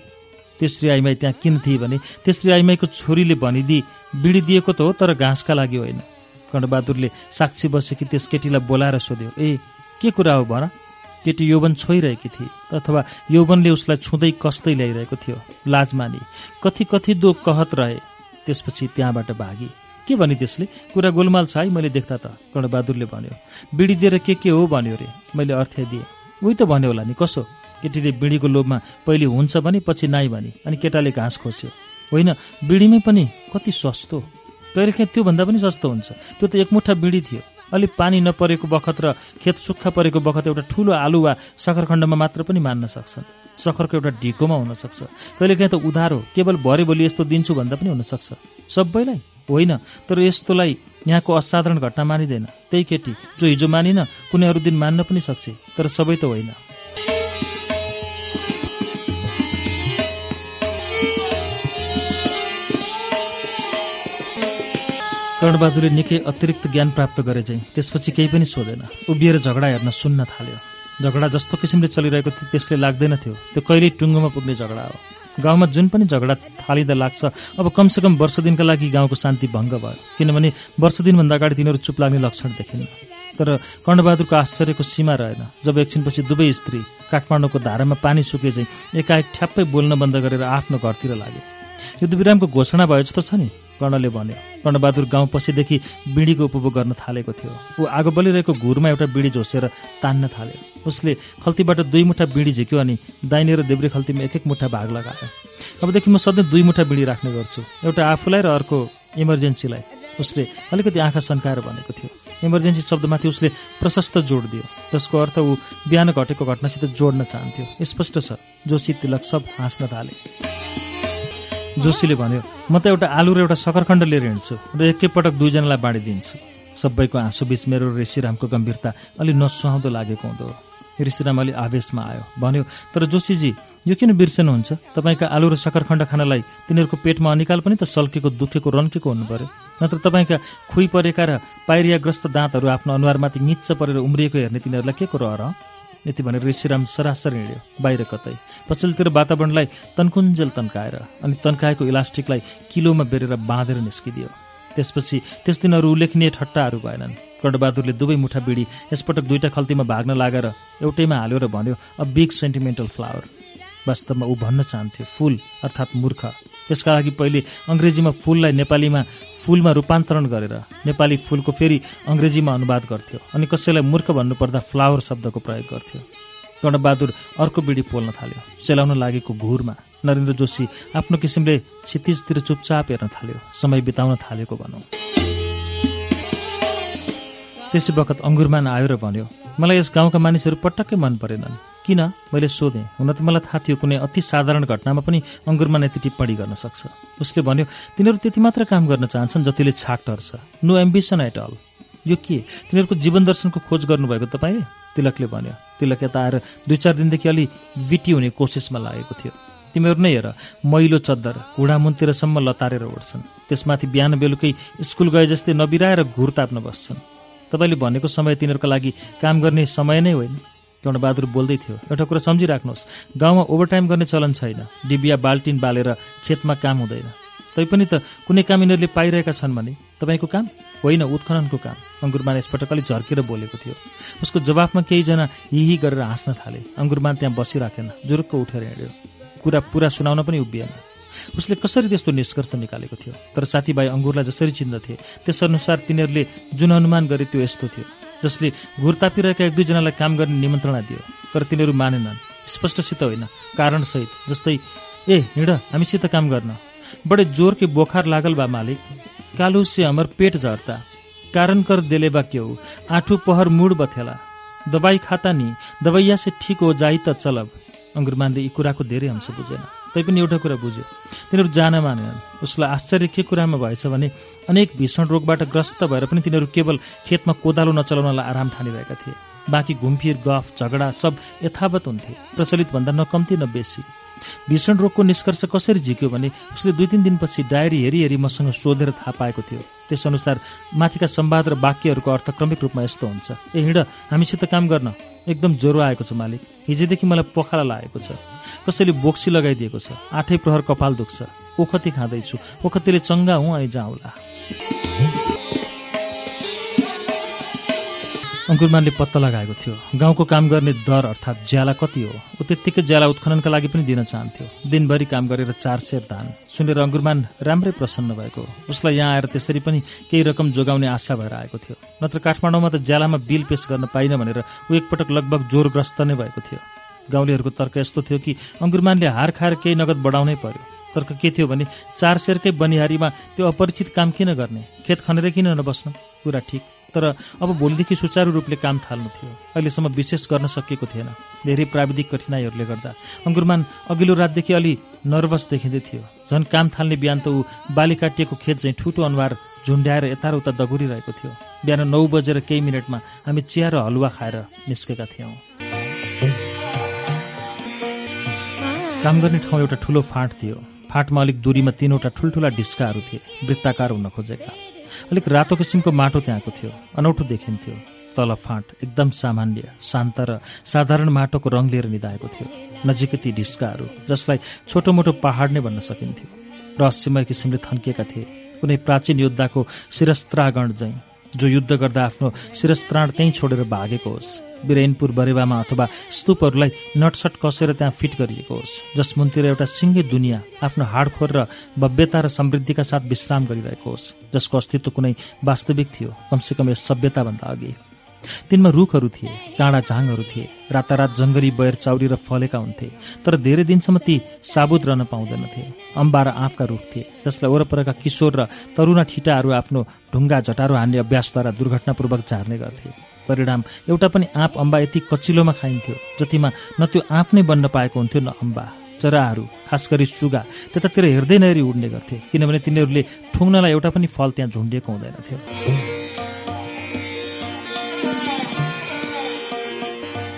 Speaker 1: तेस्री आइमाई त्यहाँ किन थिए भने त्यसरी आइमाईको छोरीले भनिदिई बिडी दिएको त हो तर घाँसका लागि होइन कण्डबहादुरले साक्षी बसेकी त्यस केटीलाई बोलाएर सोध्यो ए के कुरा हो भन केटी यौवन छोइरहेकी थिए अथवा यौवनले उसलाई छुँदै कस्दै ल्याइरहेको थियो लाजमानी कथी कति दो कहत रहे त्यसपछि त्यहाँबाट भागी के भने त्यसले कुरा गोलमाल छ है मैले देख्दा त कर्णबहादुरले भन्यो बिडी दिएर के के हो भन्यो रे मैले अर्थ्या दिएँ उही त भन्यो होला नि कसो केटीले बिडीको लोभमा पहिले हुन्छ भने पछि नाइ भने अनि केटाले घाँस खोस्यो होइन बिडीमै पनि कति सस्तो काहीँ त्योभन्दा पनि सस्तो हुन्छ त्यो त एकमुठा बिडी थियो अलिक पानी नपरेको बखत र खेत सुक्खा परेको बखत एउटा ठुलो आलु वा सखरखण्डमा मात्र पनि मान्न सक्छन् सखरको एउटा ढिकोमा हुनसक्छ कहिलेकाहीँ त उधारो केवल भरे भोलि यस्तो दिन्छु भन्दा पनि हुनसक्छ सबैलाई होइन तर यस्तोलाई यहाँको असाधारण घटना मानिँदैन त्यही केटी जो हिजो मानिन कुनै अरू दिन मान्न पनि सक्छ तर सबै त होइन कर्णबहादुरले निकै अतिरिक्त ज्ञान प्राप्त गरे चाहिँ त्यसपछि केही पनि सोधेन उभिएर झगडा हेर्न सुन्न थाल्यो झगडा जस्तो किसिमले चलिरहेको थियो त्यसले लाग्दैन थियो त्यो कहिल्यै टुङ्गोमा पुग्ने झगडा हो गाउँमा जुन पनि झगडा थालिँदा लाग्छ अब कमसेकम वर्ष दिनका लागि गाउँको शान्ति भङ्ग भयो किनभने वर्ष दिनभन्दा अगाडि तिनीहरू चुप लाग्ने लक्षण देखिन् तर कर्णबहादुरको आश्चर्यको सीमा रहेन जब एकछिनपछि दुवै स्त्री काठमाडौँको धारामा पानी सुके चाहिँ एकाएक ठ्याप्पै बोल्न बन्द गरेर आफ्नो घरतिर लागे युद्धविरामको घोषणा भयो जस्तो छ नि कर्णले भन्यो कर्णबहादुर गाउँ पछिदेखि बिँडीको उपभोग गर्न थालेको थियो ऊ आगो बलिरहेको घुरमा एउटा बिँडी झोसेर तान्न थाल्यो उसले खल्तीबाट दुई मुठा बिँडी झिक्यो अनि दाहिने र देब्रे खल्तीमा एक एक मुठा भाग लगायो अबदेखि म सधैँ दुई मुठा बिँडी राख्ने गर्छु एउटा आफूलाई र अर्को इमर्जेन्सीलाई उसले अलिकति आँखा सन्काएर भनेको थियो इमर्जेन्सी शब्दमाथि उसले प्रशस्त जोड दियो जसको अर्थ ऊ बिहान घटेको घटनासित जोड्न चाहन्थ्यो स्पष्ट छ जोशी तिलक सब हाँस्न थाले जोशीले भन्यो म त एउटा आलु र एउटा सकरखण्ड लिएर हिँड्छु र एकैपटक दुईजनालाई बाँडिदिन्छु सबैको आँसुबीच मेरो ऋषिरामको गम्भीरता अलि नसुहाउँदो लागेको हुँदो हो ऋषिराम अलि आवेशमा आयो भन्यो तर जोशीजी यो किन बिर्सनुहुन्छ तपाईँका आलु र सकरखण्ड खानालाई तिनीहरूको पेटमा अनिकाल पनि त सल्केको दुखेको रन्केको हुनु पर्यो नत्र तपाईँका खुइ परेका र पाइरियाग्रस्त दाँतहरू आफ्नो अनुहारमाथि निच्च परेर उम्रिएको हेर्ने तिनीहरूलाई के को र यति भनेर ऋषिराम सरासरी हिँड्यो बाहिर कतै पछिल्लोतिर वातावरणलाई तन्कुन्जेल तन्काएर अनि तन्काएको इलास्टिकलाई किलोमा बेरेर बाँधेर निस्किदियो त्यसपछि त्यस दिनहरू उल्लेखनीय ठट्टाहरू भएनन् कर्णबहादुरले दुवै मुठा बिडी यसपटक दुईवटा खल्तीमा भाग्न लागेर एउटैमा हाल्यो र भन्यो अ बिग सेन्टिमेन्टल फ्लावर वास्तवमा ऊ भन्न चाहन्थ्यो फुल अर्थात् मूर्ख त्यसका लागि पहिले अङ्ग्रेजीमा फुललाई नेपालीमा फुलमा रूपान्तरण गरेर नेपाली फुलको फेरि अङ्ग्रेजीमा अनुवाद गर्थ्यो अनि कसैलाई मूर्ख भन्नुपर्दा फ्लावर शब्दको प्रयोग गर्थ्यो गणबहादुर अर्को बिडी पोल्न थाल्यो चेलाउन लागेको घुरमा नरेन्द्र जोशी आफ्नो किसिमले क्षितिजतिर चुपचाप हेर्न थाल्यो समय बिताउन थालेको भनौँ त्यसै बखत अङ्गुरमान आयो र भन्यो मलाई यस गाउँका मानिसहरू पटक्कै मन परेनन् किन मैले सोधेँ हुन त मलाई थाहा थियो कुनै अति साधारण घटनामा पनि अङ्गुरमा नै टिप्पणी गर्न सक्छ उसले भन्यो तिनीहरू त्यति मात्र काम गर्न चाहन्छन् जतिले छाक टर्छ नो एम्बिसन एट अल यो के तिनीहरूको जीवन दर्शनको खोज गर्नुभएको तपाईँले तिलकले भन्यो तिलक यता आएर दुई चार दिनदेखि अलि बिटी हुने कोसिसमा लागेको थियो तिमीहरू नै हेर मैलो चद्दर मुन्तिरसम्म लतारेर ओढ्छन् त्यसमाथि बिहान बेलुकै स्कुल गए जस्तै नबिराएर घुर ताप्न बस्छन् तपाईँले भनेको समय तिनीहरूको लागि काम गर्ने समय नै होइन बहादुर बोल्दै थियो एउटा कुरा सम्झिराख्नुहोस् गाउँमा ओभरटाइम गर्ने चलन छैन डिबिया बाल्टिन बालेर खेतमा काम हुँदैन तैपनि त कुनै काम यिनीहरूले पाइरहेका छन् भने तपाईँको काम होइन उत्खननको काम अङ्गुरमान यसपटक अलिक झर्केर बोलेको थियो उसको जवाफमा केहीजना हिही गरेर हाँस्न थाले अङ्गुरमान त्यहाँ बसिराखेन जुरुक्क उठेर हिँड्यो कुरा पुरा सुनाउन पनि उभिएन उसले कसरी त्यस्तो निष्कर्ष निकालेको थियो तर साथीभाइ अङ्गुरलाई जसरी चिन्दथे त्यसअनुसार तिनीहरूले जुन अनुमान गरे त्यो यस्तो थियो जसले घुर तापिरहेका एक दुईजनालाई काम गर्ने निमन्त्रणा दियो तर तिनीहरू मानेनन् स्पष्टसित होइन कारणसहित जस्तै ए हिँड हामीसित काम गर्न बडे जोरके बोखार लागल बा मालिक कालु से हाम्रो पेट झर्ता कारण कर देले बा क्यौ आठु पहर मुड बथेला दबाई खाता नि दबैया से ठिक हो जाइ त चलब अङ्गुरमानले यी कुराको धेरै अंश बुझेन तैपनि एउटा कुरा बुझ्यो तिनीहरू जान मानेनन् उसलाई आश्चर्य के कुरामा भएछ भने अनेक भीषण रोगबाट ग्रस्त भएर पनि तिनीहरू केवल खेतमा कोदालो नचलाउनलाई आराम ठानिरहेका थिए बाँकी घुमफिर गफ झगडा सब यथावत हुन्थे प्रचलितभन्दा न कम्ती न बेसी भीषण रोगको निष्कर्ष कसरी झिक्यो भने उसले दुई तिन दिनपछि डायरी हेरी हेरी मसँग सोधेर थाहा पाएको थियो त्यसअनुसार माथिका सम्वाद र वाक्यहरूको अर्थक्रमिक क्रमिक रूपमा यस्तो हुन्छ ए हिँड हामीसित काम गर्न एकदम ज्वरो आएको छ मालिक हिजोदेखि मलाई पखाला लागेको छ कसैले बोक्सी लगाइदिएको छ आठै प्रहर कपाल दुख्छ ओखती खाँदैछु ओखतीले चङ्गा हुँ अनि जाउँला अङ्कुरमानले पत्ता लगाएको थियो गाउँको काम गर्ने दर अर्थात् ज्याला कति हो ऊ त्यत्तिकै ज्याला उत्खननका लागि पनि दिन चाहन्थ्यो दिनभरि काम गरेर चार सेर धान सुनेर अङ्कुरमान राम्रै प्रसन्न भएको उसलाई यहाँ आएर त्यसरी पनि केही रकम जोगाउने आशा भएर आएको थियो नत्र काठमाडौँमा त ज्यालामा बिल पेस गर्न पाइन भनेर ऊ एकपटक लगभग जोरग्रस्त नै भएको थियो गाउँलेहरूको तर्क यस्तो थियो कि अङ्कुरमानले हार खाएर केही नगद बढाउनै पर्यो तर्क के थियो भने चार सेरकै बनिहारीमा त्यो अपरिचित काम किन गर्ने खेत खनेर किन नबस्नु कुरा ठिक तर अब भोलिदेखि सुचारू रूपले काम थाल्नु थियो अहिलेसम्म विशेष गर्न सकिएको थिएन धेरै प्राविधिक कठिनाइहरूले गर्दा अङ्गुरमान अघिल्लो रातदेखि अलि नर्भस देखिँदै थियो झन् काम थाल्ने बिहान त ऊ बाली काटिएको खेत चाहिँ ठुटो अनुहार झुन्ड्याएर यता र उता दगुरिरहेको थियो बिहान नौ बजेर केही मिनटमा हामी चिया र हलुवा खाएर निस्केका थियौँ काम गर्ने ठाउँ एउटा ठुलो फाँट थियो फाँटमा अलिक दूरीमा तीनवटा ठुल्ठुला ढिस्काहरू थिए वृत्ताकार हुन खोजेका अलिक रातो किसिमको माटो त्यहाँको थियो अनौठो देखिन्थ्यो तल फाँट एकदम सामान्य शान्त र साधारण माटोको रङ लिएर निधाएको थियो नजिकै ती ढिस्काहरू जसलाई मोटो पहाड नै भन्न सकिन्थ्यो रहस्यमय किसिमले थन्किएका थिए कुनै प्राचीन योद्धाको शिरस्त्रागण झैँ जो युद्ध गर्दा आफ्नो शिरस्त्राण त्यहीँ छोडेर भागेको होस् बिरेनपुर बरेवामा अथवा स्तूपहरूलाई नटसट कसेर त्यहाँ फिट गरिएको होस् जसमुनतिर एउटा सिङ्गे दुनियाँ आफ्नो हाडखोर र भव्यता र समृद्धिका साथ विश्राम गरिरहेको होस् जसको अस्तित्व कुनै वास्तविक थियो कमसेकम यस सभ्यताभन्दा अघि तिनमा रुखहरू थिए काँडा झाङहरू थिए रातारात जङ्गली बयर चाउरी र फलेका हुन्थे तर धेरै दिनसम्म ती साबुत रहन पाउँदैनथे अम्बा र आँपका रुख थिए जसलाई वरपरका किशोर र तरुना ठिटाहरू आफ्नो ढुङ्गा झटारो हान्ने अभ्यासद्वारा दुर्घटनापूर्वक झार्ने गर्थे परिणाम एउटा पनि आँप अम्बा यति कचिलोमा खाइन्थ्यो जतिमा न त्यो आँप नै बन्न पाएको हुन्थ्यो न अम्बा चराहरू खास गरी सुगा त्यतातिर हेर्दै नहेरी उड्ने गर्थे किनभने तिनीहरूले ठुङ्नलाई एउटा पनि फल त्यहाँ झुन्डिएको हुँदैनथ्यो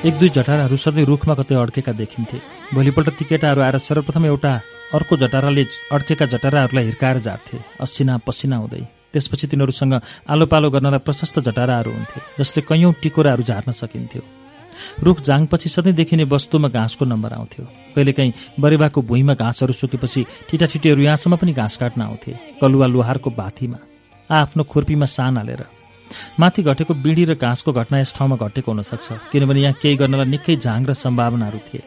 Speaker 1: एक दुई जटाराहरू सधैँ रुखमा कतै अड्केका देखिन्थे भोलिपल्ट ती केटाहरू आएर सर्वप्रथम एउटा अर्को जटाराले अड्केका जटाराहरूलाई हिर्काएर झार्थे असिना पसिना हुँदै त्यसपछि तिनीहरूसँग आलो पालो गर्नलाई प्रशस्त जटाराहरू हुन्थे जसले कैयौँ टिकोराहरू झार्न सकिन्थ्यो रुख जाङपछि सधैँ देखिने वस्तुमा घाँसको नम्बर आउँथ्यो कहिलेकाहीँ बरेवाको भुइँमा घाँसहरू सुकेपछि ठिटाठिटीहरू यहाँसम्म पनि घाँस काट्न आउँथे कलुवा लोहारको आ आफ्नो खुर्पीमा सान हालेर माथि घटेको बिँडी र घाँसको घटना यस ठाउँमा घटेको हुनसक्छ किनभने यहाँ केही गर्नलाई निकै झाङ र सम्भावनाहरू थिए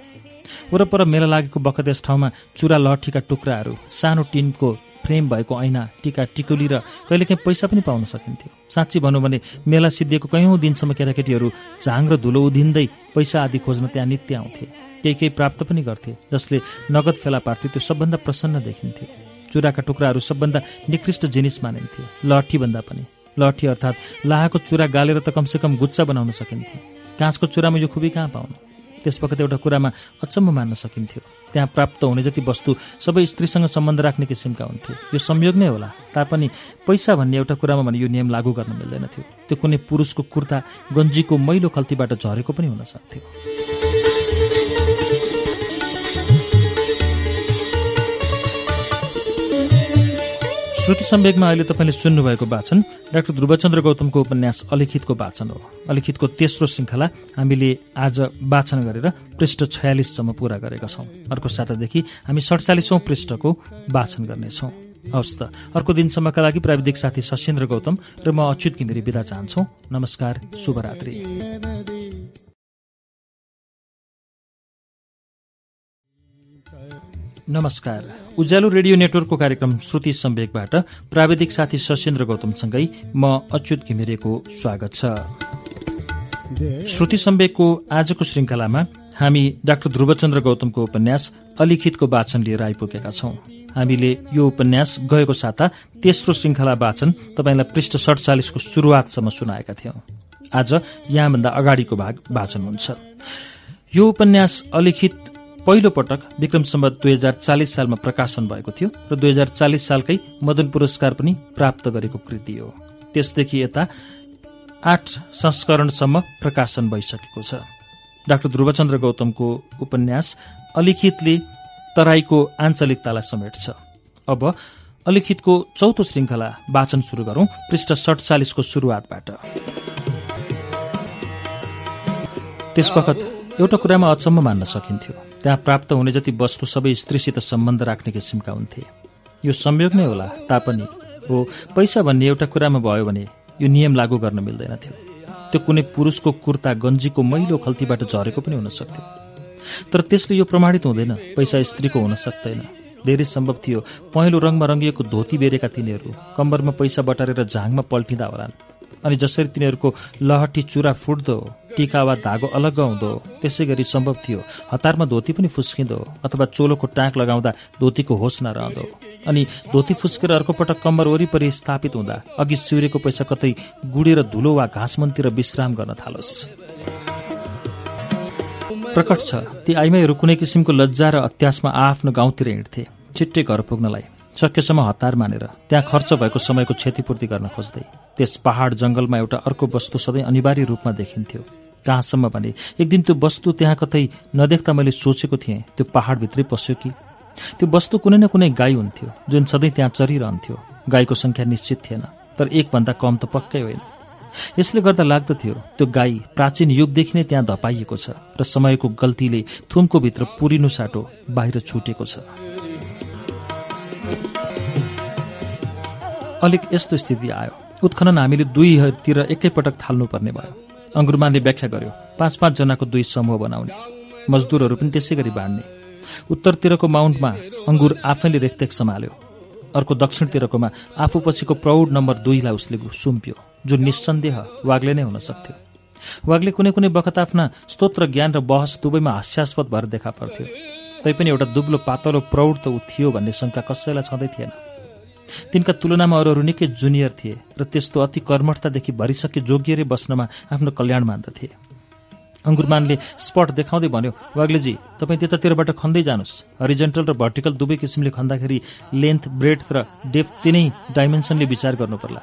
Speaker 1: वरपर मेला लागेको बखत यस ठाउँमा चुरा लट्ठीका टुक्राहरू सानो टिनको फ्रेम भएको ऐना टिका टिकुली र कहिलेकाहीँ पैसा पनि पाउन सकिन्थ्यो साँच्ची भनौँ भने मेला सिद्धिएको कैयौँ दिनसम्म केटाकेटीहरू झाङ र धुलो उधिन्दै पैसा आदि खोज्न त्यहाँ नित्य आउँथे केही केही प्राप्त पनि गर्थे जसले नगद फेला पार्थ्यो त्यो सबभन्दा प्रसन्न देखिन्थ्यो चुराका टुक्राहरू सबभन्दा निकृष्ट जिनिस मानिन्थे लट्ठीभन्दा पनि लठी अर्थात् लाहाको चुरा गालेर त कमसेकम गुच्चा बनाउन सकिन्थ्यो काँचको चुरामा यो खुबी कहाँ पाउनु त्यसवखत एउटा कुरामा अचम्म मान्न सकिन्थ्यो त्यहाँ प्राप्त हुने जति वस्तु सबै स्त्रीसँग सम्बन्ध राख्ने किसिमका हुन्थ्यो यो संयोग नै होला तापनि पैसा भन्ने एउटा कुरामा भने यो नियम लागू गर्न मिल्दैनथ्यो त्यो कुनै पुरुषको कुर्ता गन्जीको मैलो खल्तीबाट झरेको पनि हुन सक्थ्यो श्रुति सम्वेकमा अहिले तपाईँले सुन्नुभएको वाचन डाक्टर ध्रुवचन्द्र गौतमको उपन्यास अलिखितको वाचन हो अलिखितको तेस्रो श्रृङ्खला हामीले आज वाचन गरेर पृष्ठ छयालिससम्म पूरा गरेका छौँ अर्को सातादेखि हामी सडचालिसौँ पृष्ठको वाचन गर्नेछौँ हवस् त अर्को दिनसम्मका लागि प्राविधिक साथी सशेन्द्र गौतम र म अच्युत किमिरी विदा चाहन्छौ नमस्कार शुभरात्री नमस्कार उज्यालो रेडियो नेटवर्कको कार्यक्रम श्रुति सम्वेकबाट प्राविधिक साथी सशेन्द्र गौतमसँगै म अच्युत घिमिरेको स्वागत छ श्रुति सम्वेकको आजको श्रृङ्खलामा हामी डाक्टर ध्रुवचन्द्र गौतमको उपन्यास अलिखितको वाचन लिएर आइपुगेका छौं हामीले यो उपन्यास गएको साता तेस्रो श्रृङ्खला वाचन तपाईँलाई पृष्ठ सडचालिसको सुरुवातसम्म सुनाएका थियौं आज यहाँभन्दा अगाडिको भाग वाचन हुन्छ यो उपन्यास अलिखित पहिलो पटक विक्रम सम्बत दुई हजार चालिस सालमा प्रकाशन भएको थियो र दुई हजार चालिस सालकै मदन पुरस्कार पनि प्राप्त गरेको कृति हो त्यसदेखि यता आठ संस्करणसम्म प्रकाशन भइसकेको छ डाक्टर ध्रुवचन्द्र गौतमको उपन्यास अलिखितले तराईको आञ्चलिकतालाई समेट्छ अब अलिखितको चौथो श्रृंखला वाचन शुरू गरौं पृष्ठ सडचालिसको सुरुवातबाट त्यसवखत एउटा कुरामा अचम्म मान्न सकिन्थ्यो त्यहाँ प्राप्त हुने जति वस्तु सबै स्त्रीसित सम्बन्ध राख्ने किसिमका हुन्थे यो संयोग नै होला तापनि हो पैसा भन्ने एउटा कुरामा भयो भने यो नियम लागू गर्न मिल्दैन थियो त्यो कुनै पुरुषको कुर्ता गन्जीको मैलो खल्तीबाट झरेको पनि हुन सक्थ्यो तर त्यसले यो प्रमाणित हुँदैन पैसा स्त्रीको हुन सक्दैन धेरै सम्भव थियो पहेँलो रङमा रङ्गिएको धोती बेरेका तिनीहरू कम्बरमा पैसा बटारेर झाङमा पल्टिँदा होलान् अनि जसरी तिनीहरूको लहटी चुरा फुट्दो टिका वा धागो अलग हुँदो त्यसै गरी सम्भव थियो हतारमा धोती पनि फुस्किँदो अथवा चोलोको टाँक लगाउँदा धोतीको होस नरहँदो अनि धोती फुस्केर अर्को पटक कम्बर वरिपरि स्थापित हुँदा अघि सूर्यको पैसा कतै गुडेर धुलो वा घाँस घाँसमनतिर विश्राम गर्न थालोस् प्रकट छ ती आइमाईहरू कुनै किसिमको लज्जा र अत्यासमा आफ्नो गाउँतिर हिँड्थे छिट्टै घर पुग्नलाई सकेसम्म हतार मानेर त्यहाँ खर्च भएको समयको क्षतिपूर्ति गर्न खोज्दै त्यस पहाड जंगलमा एउटा अर्को वस्तु सधैँ अनिवार्य रूपमा देखिन्थ्यो कहाँसम्म भने एक दिन त्यो वस्तु त्यहाँ कतै नदेख्दा मैले सोचेको थिएँ त्यो पहाडभित्रै पस्यो कि त्यो वस्तु कुनै न कुनै गाई हुन्थ्यो जुन सधैँ त्यहाँ चरिरहन्थ्यो गाईको सङ्ख्या निश्चित थिएन तर एकभन्दा कम त पक्कै होइन यसले गर्दा लाग्दथ्यो त्यो गाई प्राचीन युगदेखि नै त्यहाँ धपाइएको छ र समयको गल्तीले थुमको भित्र पुरिनु साटो बाहिर छुटेको छ अलिक यस्तो स्थिति आयो उत्खनन हामीले दुईतिर एकैपटक थाल्नुपर्ने भयो अङ्गुरमानले व्याख्या गर्यो पाँच पाँचजनाको दुई समूह बनाउने मजदुरहरू पनि त्यसै गरी बाँड्ने उत्तरतिरको माउन्टमा अङ्गुर आफैले रेखतेक सम्हाल्यो अर्को दक्षिणतिरकोमा आफूपछिको पछिको प्रौढ नम्बर दुईलाई उसले सुम्प्यो जुन निसन्देह वाग्ले नै हुन सक्थ्यो वाग्ले कुनै कुनै बखत आफ्ना स्तोत्र ज्ञान र बहस दुवैमा हास्यास्पद भएर देखा पर्थ्यो तैपनि एउटा दुब्लो पातलो प्रौढ त ऊ थियो भन्ने शङ्का कसैलाई छँदै थिएन तिनका तुलनामा अरूहरू निकै जुनियर थिए र त्यस्तो अति कर्मठतादेखि भरिसके जोगिएरै बस्नमा आफ्नो कल्याण मान्दथे अङ्गुरमानले स्पट देखाउँदै भन्यो वाग्लेजी तपाईँ त्यतातिरबाट खन्दै जानुहोस् हरिजेन्टल र भर्टिकल दुवै किसिमले खन्दाखेरि लेन्थ ब्रेथ र डेप्थ तिनै डाइमेन्सनले विचार गर्नुपर्ला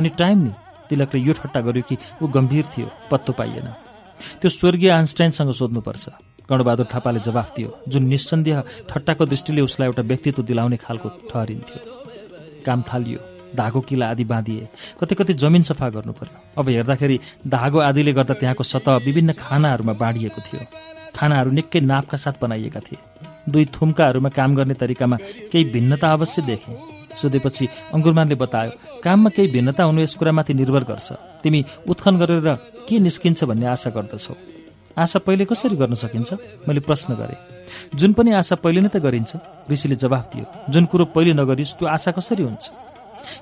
Speaker 1: अनि टाइम नि तिलकले यो ठट्टा गर्यो कि ऊ गम्भीर थियो पत्तो पाइएन त्यो स्वर्गीय आइन्स्टाइनसँग सोध्नुपर्छ गणबहादुर थापाले जवाफ दियो जुन निसन्देह ठट्टाको दृष्टिले उसलाई एउटा व्यक्तित्व दिलाउने खालको ठहरिन्थ्यो काम थालियो धागो किला आदि बाँधिए कतै कति जमिन सफा गर्नु पर्यो अब हेर्दाखेरि धागो आदिले गर्दा त्यहाँको सतह विभिन्न खानाहरूमा बाँडिएको थियो खानाहरू निकै नापका साथ बनाइएका थिए दुई थुम्काहरूमा काम गर्ने तरिकामा केही भिन्नता अवश्य देखेँ सोधेपछि अङ्गुरमानले बतायो काममा केही भिन्नता हुनु यस कुरामाथि निर्भर गर्छ तिमी उत्खन गरेर के निस्किन्छ भन्ने आशा गर्दछौ आशा पहिले कसरी गर्न सकिन्छ मैले प्रश्न गरेँ जुन पनि आशा पहिले नै त गरिन्छ ऋषिले जवाफ दियो जुन कुरो पहिले नगरिस् त्यो आशा कसरी हुन्छ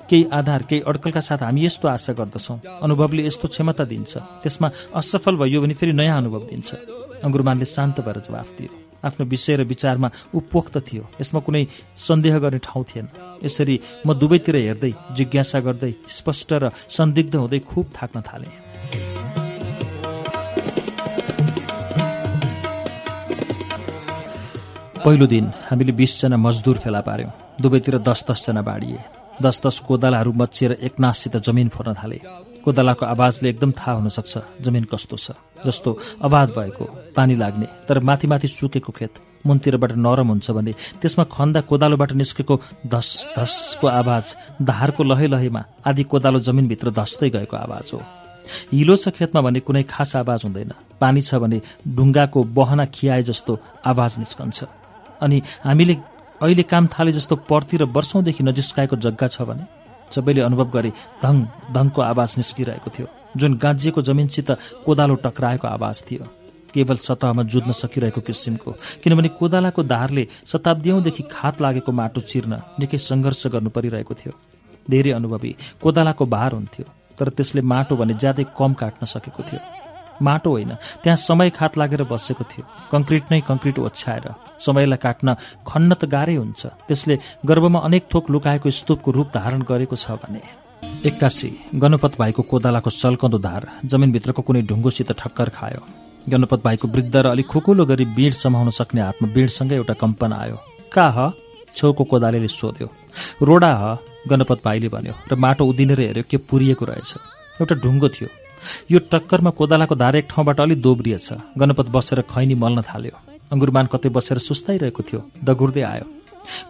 Speaker 1: केही आधार केही अड्कलका साथ हामी यस्तो आशा गर्दछौँ अनुभवले यस्तो क्षमता दिन्छ त्यसमा असफल भयो भने फेरि नयाँ अनुभव दिन्छ अङ्गुरमानले शान्त भएर जवाफ दियो आफ्नो विषय र विचारमा उपोक्त थियो यसमा कुनै सन्देह गर्ने ठाउँ थिएन यसरी म दुवैतिर हेर्दै जिज्ञासा गर्दै स्पष्ट र सन्दिग्ध हुँदै खुब थाक्न थालेँ पहिलो दिन हामीले बिसजना मजदुर फेला पार्यौँ दुवैतिर दस दसजना बाँडिए दस दस कोदालाहरू मचिएर एकनाशसित जमिन फोर्न थाले कोदालाको आवाजले एकदम थाहा हुनसक्छ जमिन कस्तो छ जस्तो अबाध भएको पानी लाग्ने तर माथि माथि सुकेको खेत मुनतिरबाट नरम हुन्छ भने त्यसमा खन्दा कोदालोबाट निस्केको धस धसको आवाज धारको लहै लहैमा आदि कोदालो जमिनभित्र धस्दै गएको आवाज हो हिलो छ खेतमा भने कुनै खास आवाज हुँदैन पानी छ भने ढुङ्गाको बहना खियाए जस्तो आवाज निस्कन्छ अनि हामीले अहिले काम थाले जस्तो पर्तिर वर्षौँदेखि नजिस्काएको जग्गा छ भने सबैले अनुभव गरे धङ धङको आवाज निस्किरहेको थियो जुन गाँजिएको जमिनसित कोदालो टक्राएको आवाज थियो केवल सतहमा जुझ्न सकिरहेको किसिमको किनभने कोदालाको धारले शताब्दीदेखि खात लागेको माटो चिर्न निकै सङ्घर्ष गर्नु परिरहेको थियो धेरै अनुभवी कोदालाको भार हुन्थ्यो तर त्यसले माटो भने ज्यादै कम काट्न सकेको थियो माटो होइन त्यहाँ समय खात लागेर बसेको थियो कङ्क्रिट नै कङ्क्रिट ओछ्याएर समयलाई काट्न खन्न त गाह्रै हुन्छ त्यसले गर्भमा अनेक थोक लुकाएको स्तूपको रूप धारण गरेको छ भने एक्कासी गणपत भाइको कोदालाको सल्कन्दो धार जमिनभित्रको कुनै ढुङ्गोसित ठक्कर खायो गणपत भाइको वृद्ध र अलिक खुकुलो गरी बीड समाउन सक्ने हातमा बिडसँगै एउटा कम्पन आयो काह छेउको कोदाले सोध्यो रोडा ह गणपत भाइले भन्यो र माटो उदिनेर हेऱ्यो के पुरिएको रहेछ एउटा ढुङ्गो थियो यो टक्करमा कोदालाको धार एक ठाउँबाट अलि दोब्रिएछ गणपत बसेर खैनी मल्न थाल्यो अङ्गुरमान कतै बसेर सुस्ताइरहेको थियो दगुर्दै आयो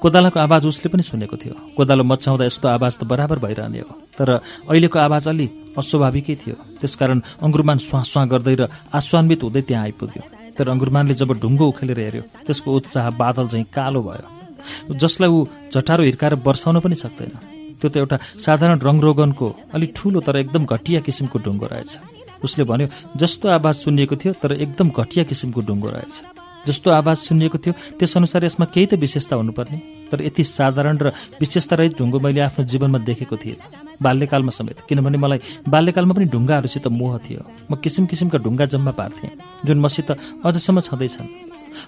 Speaker 1: कोदालाको आवाज उसले पनि सुनेको थियो कोदालो मच्छाउँदा यस्तो आवाज त बराबर भइरहने हो तर अहिलेको आवाज अलि अस्वाभाविकै थियो त्यसकारण अङ्गुरमान स्वाँ स्वाँ गर्दै र आस्वान्वित हुँदै त्यहाँ आइपुग्यो तर अङ्गुरमानले जब ढुङ्गो उखेलेर हेऱ्यो त्यसको उत्साह बादल झैँ कालो भयो जसलाई ऊ झटारो हिर्काएर बर्साउन पनि सक्दैन त्यो त एउटा साधारण रङरोगनको अलि ठुलो तर एकदम घटिया किसिमको ढुङ्गो रहेछ उसले भन्यो जस्तो आवाज सुनिएको थियो तर एकदम घटिया किसिमको ढुङ्गो रहेछ जस्तो आवाज सुनिएको थियो त्यसअनुसार यसमा केही त विशेषता हुनुपर्ने तर यति साधारण र विशेषता रहित ढुङ्गो मैले आफ्नो जीवनमा देखेको थिएँ बाल्यकालमा समेत किनभने मलाई बाल्यकालमा पनि ढुङ्गाहरूसित मोह थियो म किसिम किसिमका ढुङ्गा जम्मा पार्थेँ जुन मसित अझसम्म छँदैछन्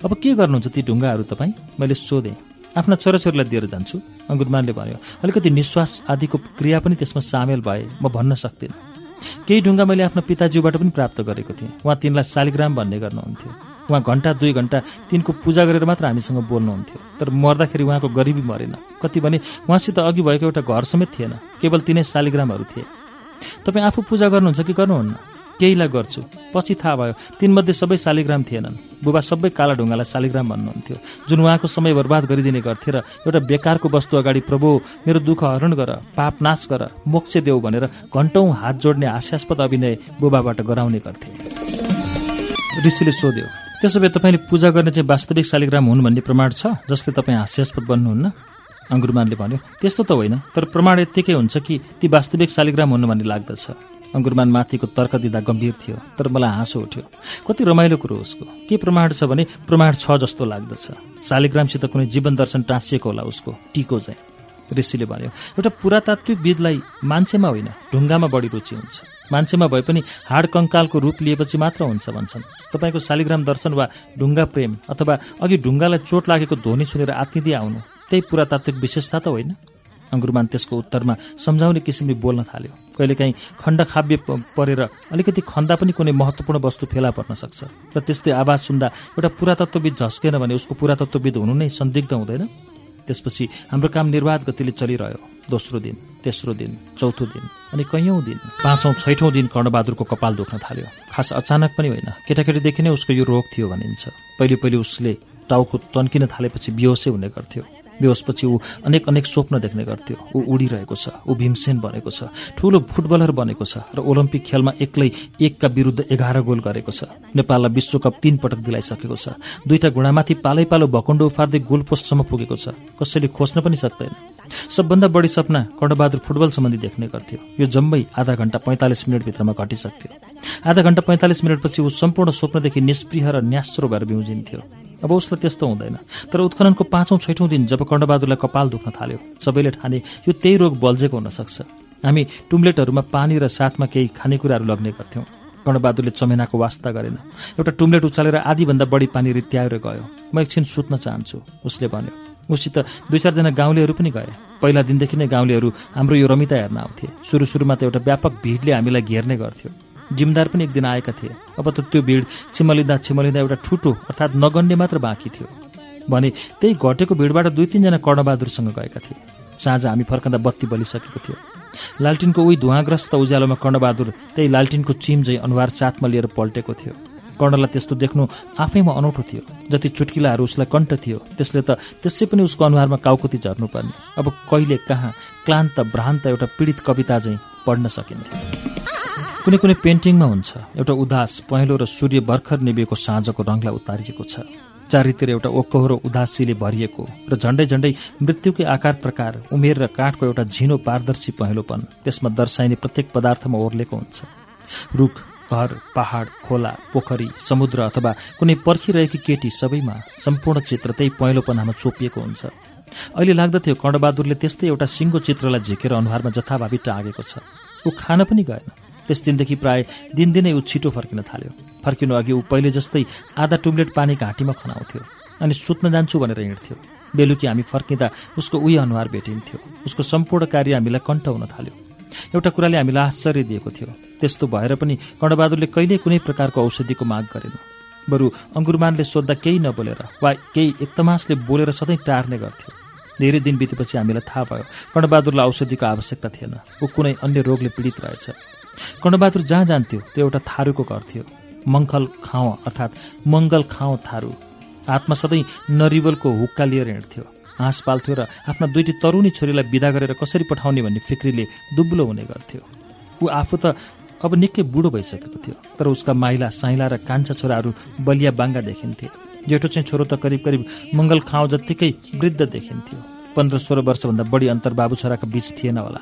Speaker 1: अब के गर्नुहुन्छ ती ढुङ्गाहरू तपाईँ मैले सोधेँ आफ्ना छोराछोरीलाई दिएर जान्छु अङ्गुरमानले भन्यो अलिकति निश्वास आदिको क्रिया पनि त्यसमा सामेल भए म भन्न सक्दिनँ केही ढुङ्गा मैले आफ्नो पिताज्यूबाट पनि प्राप्त गरेको थिएँ उहाँ तिनलाई शालिग्राम भन्ने गर्नुहुन्थ्यो उहाँ घन्टा दुई घन्टा तिनको पूजा गरेर मात्र हामीसँग बोल्नुहुन्थ्यो तर मर्दाखेरि उहाँको गरिबी मरेन कति भने उहाँसित अघि भएको एउटा घर समेत थिएन केवल तिनै शालिग्रामहरू थिए तपाईँ आफू पूजा गर्नुहुन्छ कि गर्नुहुन्न केहीलाई गर्छु पछि थाहा भयो तिनमध्ये सबै शालिग्राम थिएनन् बुबा सबै काला ढुङ्गालाई शालिग्राम भन्नुहुन्थ्यो जुन उहाँको समय बर्बाद गरिदिने गर्थे र एउटा बेकारको वस्तु अगाडि प्रभु मेरो दुःख हरण गर पाप नाश गर मोक्ष देऊ भनेर घन्टौँ हात जोड्ने हास्यास्पद अभिनय बुबाबाट गराउने गर्थे ऋषिले सोध्यो त्यसो भए तपाईँले पूजा गर्ने चाहिँ वास्तविक शालिग्राम हुन् भन्ने प्रमाण छ जसले तपाईँ हास्यास्पद बन्नुहुन्न अङ्गुरमानले भन्यो त्यस्तो त होइन तर प्रमाण यत्तिकै हुन्छ कि ती वास्तविक शालिग्राम हुन् भन्ने लाग्दछ अङ्गुरमान माथिको तर्क दिँदा गम्भीर थियो तर मलाई हाँसो उठ्यो कति रमाइलो कुरो उसको के प्रमाण छ भने प्रमाण छ जस्तो लाग्दछ शालिग्रामसित कुनै जीवन दर्शन टाँसिएको होला उसको टिको चाहिँ ऋषिले भन्यो एउटा पुरातात्विक विधलाई मान्छेमा होइन ढुङ्गामा बढी रुचि हुन्छ मान्छेमा भए पनि हाड कङ्कालको रूप लिएपछि मात्र हुन्छ भन्छन् तपाईँको शालिग्राम दर्शन वा ढुङ्गा प्रेम अथवा अघि ढुङ्गालाई चोट लागेको ध्वनि छुनेर आत्तिँदै आउनु त्यही पुरातात्विक विशेषता त होइन अङ्गुरमान त्यसको उत्तरमा सम्झाउने किसिमले बोल्न थाल्यो कहिलेकाहीँ खण्ड खाव्य परेर अलिकति खन्दा पनि कुनै महत्त्वपूर्ण वस्तु फेला पर्न सक्छ र त्यस्तै आवाज सुन्दा एउटा पुरातत्वविद झस्केन भने उसको पुरातत्वविद हुनु नै सन्दिग्ध हुँदैन त्यसपछि हाम्रो काम निर्वाध गतिले चलिरह्यो दोस्रो दिन तेस्रो दिन चौथो दिन अनि कैयौँ दिन पाँचौँ छैठौँ दिन कर्णबहादुरको कपाल दुख्न थाल्यो खास अचानक पनि होइन केटाकेटीदेखि नै उसको यो रोग थियो भनिन्छ पहिले पहिले उसले टाउको तन्किन थालेपछि बिहोसै हुने गर्थ्यो बेहोसपछि ऊ अनेक अनेक स्वप्न देख्ने गर्थ्यो ऊ उडिरहेको छ ऊ भीमसेन बनेको छ ठूलो फुटबलर बनेको छ र ओलम्पिक खेलमा एक्लै एकका विरुद्ध एघार गोल गरेको छ नेपाललाई विश्वकप तीन पटक दिलाइसकेको छ दुईटा घुँडामाथि पालै पालो भकण्डो उफार्दै गोलपोस्टसम्म पुगेको छ कसैले खोज्न पनि सक्दैन सबभन्दा बढी सपना कर्णबहादुर फुटबल सम्बन्धी देख्ने गर्थ्यो यो जम्मै आधा घण्टा पैँतालिस मिनटभित्रमा घटिसक्थ्यो आधा घण्टा पैँतालिस मिनटपछि ऊ सम्पूर्ण स्वप्नदेखि निष्प्रिय र न्यास्रो भएर बिउजिन्थ्यो अब उसलाई त्यस्तो हुँदैन तर उत्खननको पाँचौँ छैठौँ दिन जब कर्णबहादुरलाई कपाल दुख्न थाल्यो सबैले ठाने यो त्यही रोग बल्झेको हुनसक्छ हामी टुम्लेटहरूमा पानी र साथमा केही खानेकुराहरू लग्ने गर्थ्यौँ कर्णबहादुरले चमेनाको वास्ता गरेन एउटा टुम्लेट उचालेर आधीभन्दा बढी पानी रित्याएर गयो म एकछिन सुत्न चाहन्छु उसले भन्यो उसित दुई चारजना गाउँलेहरू पनि गए पहिला दिनदेखि नै गाउँलेहरू हाम्रो यो रमिता हेर्न आउँथे सुरु सुरुमा त एउटा व्यापक भिडले हामीलाई घेर्ने गर्थ्यो जिमदार पनि एक दिन आएका थिए अब त त्यो भिड छिमलिँदा छिमलिँदा एउटा ठुटो अर्थात् नगन्ने मात्र बाँकी थियो भने त्यही घटेको भिडबाट दुई तिनजना कर्णबहादुरसँग गएका थिए साँझ हामी फर्कँदा बत्ती बलिसकेको थियो लालटिनको उही धुवाग्रस्त उज्यालोमा कर्णबहादुर त्यही लालटिनको चिम झै अनुहार साथमा लिएर पल्टेको थियो कर्णलाई त्यस्तो देख्नु आफैमा अनौठो थियो जति चुटकिलाहरू उसलाई कण्ठ थियो त्यसले त त्यसै पनि उसको अनुहारमा काउकुती झर्नुपर्ने अब कहिले कहाँ क्लान्त भ्रान्त एउटा पीडित कविता चाहिँ पढ्न सकिन्थ्यो कुनै कुनै पेन्टिङमा हुन्छ एउटा उदास पहेँलो र सूर्य भर्खर निभिएको साँझको रङलाई उतारिएको छ चारैतिर एउटा ओकोहोरो उदासीले भरिएको र झण्डै झण्डै मृत्युकै आकार प्रकार उमेर र काठको एउटा झिनो पारदर्शी पहेँलोपन त्यसमा दर्शाइने प्रत्येक पदार्थमा ओर्लेको हुन्छ रुख घर पहाड खोला पोखरी समुद्र अथवा कुनै पर्खिरहेकी केटी सबैमा सम्पूर्ण चित्र त्यही पहेँलोपनामा चोपिएको हुन्छ अहिले लाग्दथ्यो कर्णबहादुरले त्यस्तै एउटा सिङ्गो चित्रलाई झिकेर अनुहारमा जथाभावी टागेको छ ऊ खान पनि गएन त्यस दिनदेखि प्राय दिनदिनै ऊ छिटो फर्किन थाल्यो फर्किनु अघि ऊ पहिले जस्तै आधा टुम्लेट पानी घाँटीमा खनाउँथ्यो अनि सुत्न जान्छु भनेर हिँड्थ्यो बेलुकी हामी फर्किँदा उसको उही अनुहार भेटिन्थ्यो उसको सम्पूर्ण कार्य हामीलाई कण्ठ हुन थाल्यो एउटा कुराले हामीलाई आश्चर्य दिएको थियो त्यस्तो भएर पनि कर्णबहादुरले कहिल्यै कुनै प्रकारको औषधिको माग गरेन बरु अङ्गुरमानले सोद्धा केही नबोलेर वा केही एकतमासले बोलेर सधैँ टार्ने गर्थ्यो धेरै दिन बितेपछि हामीलाई थाहा भयो कर्णबहादुरलाई औषधिको आवश्यकता थिएन ऊ कुनै अन्य रोगले पीडित रहेछ कर्णबहादुर जहाँ जान्थ्यो त्यो एउटा थारूको घर थियो मङ्खल खाँ अर्थात् मङ्गल खाँ थारू हातमा सधैँ नरिवलको हुक्का लिएर हिँड्थ्यो हाँस पाल्थ्यो र आफ्ना दुईटी तरुणी छोरीलाई विदा गरेर कसरी पठाउने भन्ने फिक्रीले दुब्लो हुने गर्थ्यो ऊ आफू त अब निकै बुढो भइसकेको थियो तर उसका माइला साइला र कान्छा छोराहरू बलिया बाङ्गा देखिन्थे जेठो चाहिँ छोरो त करिब करिब मङ्गल खाँ जत्तिकै वृद्ध देखिन्थ्यो पन्ध्र सोह्र वर्षभन्दा बढी अन्तर बाबु छोराको बीच थिएन होला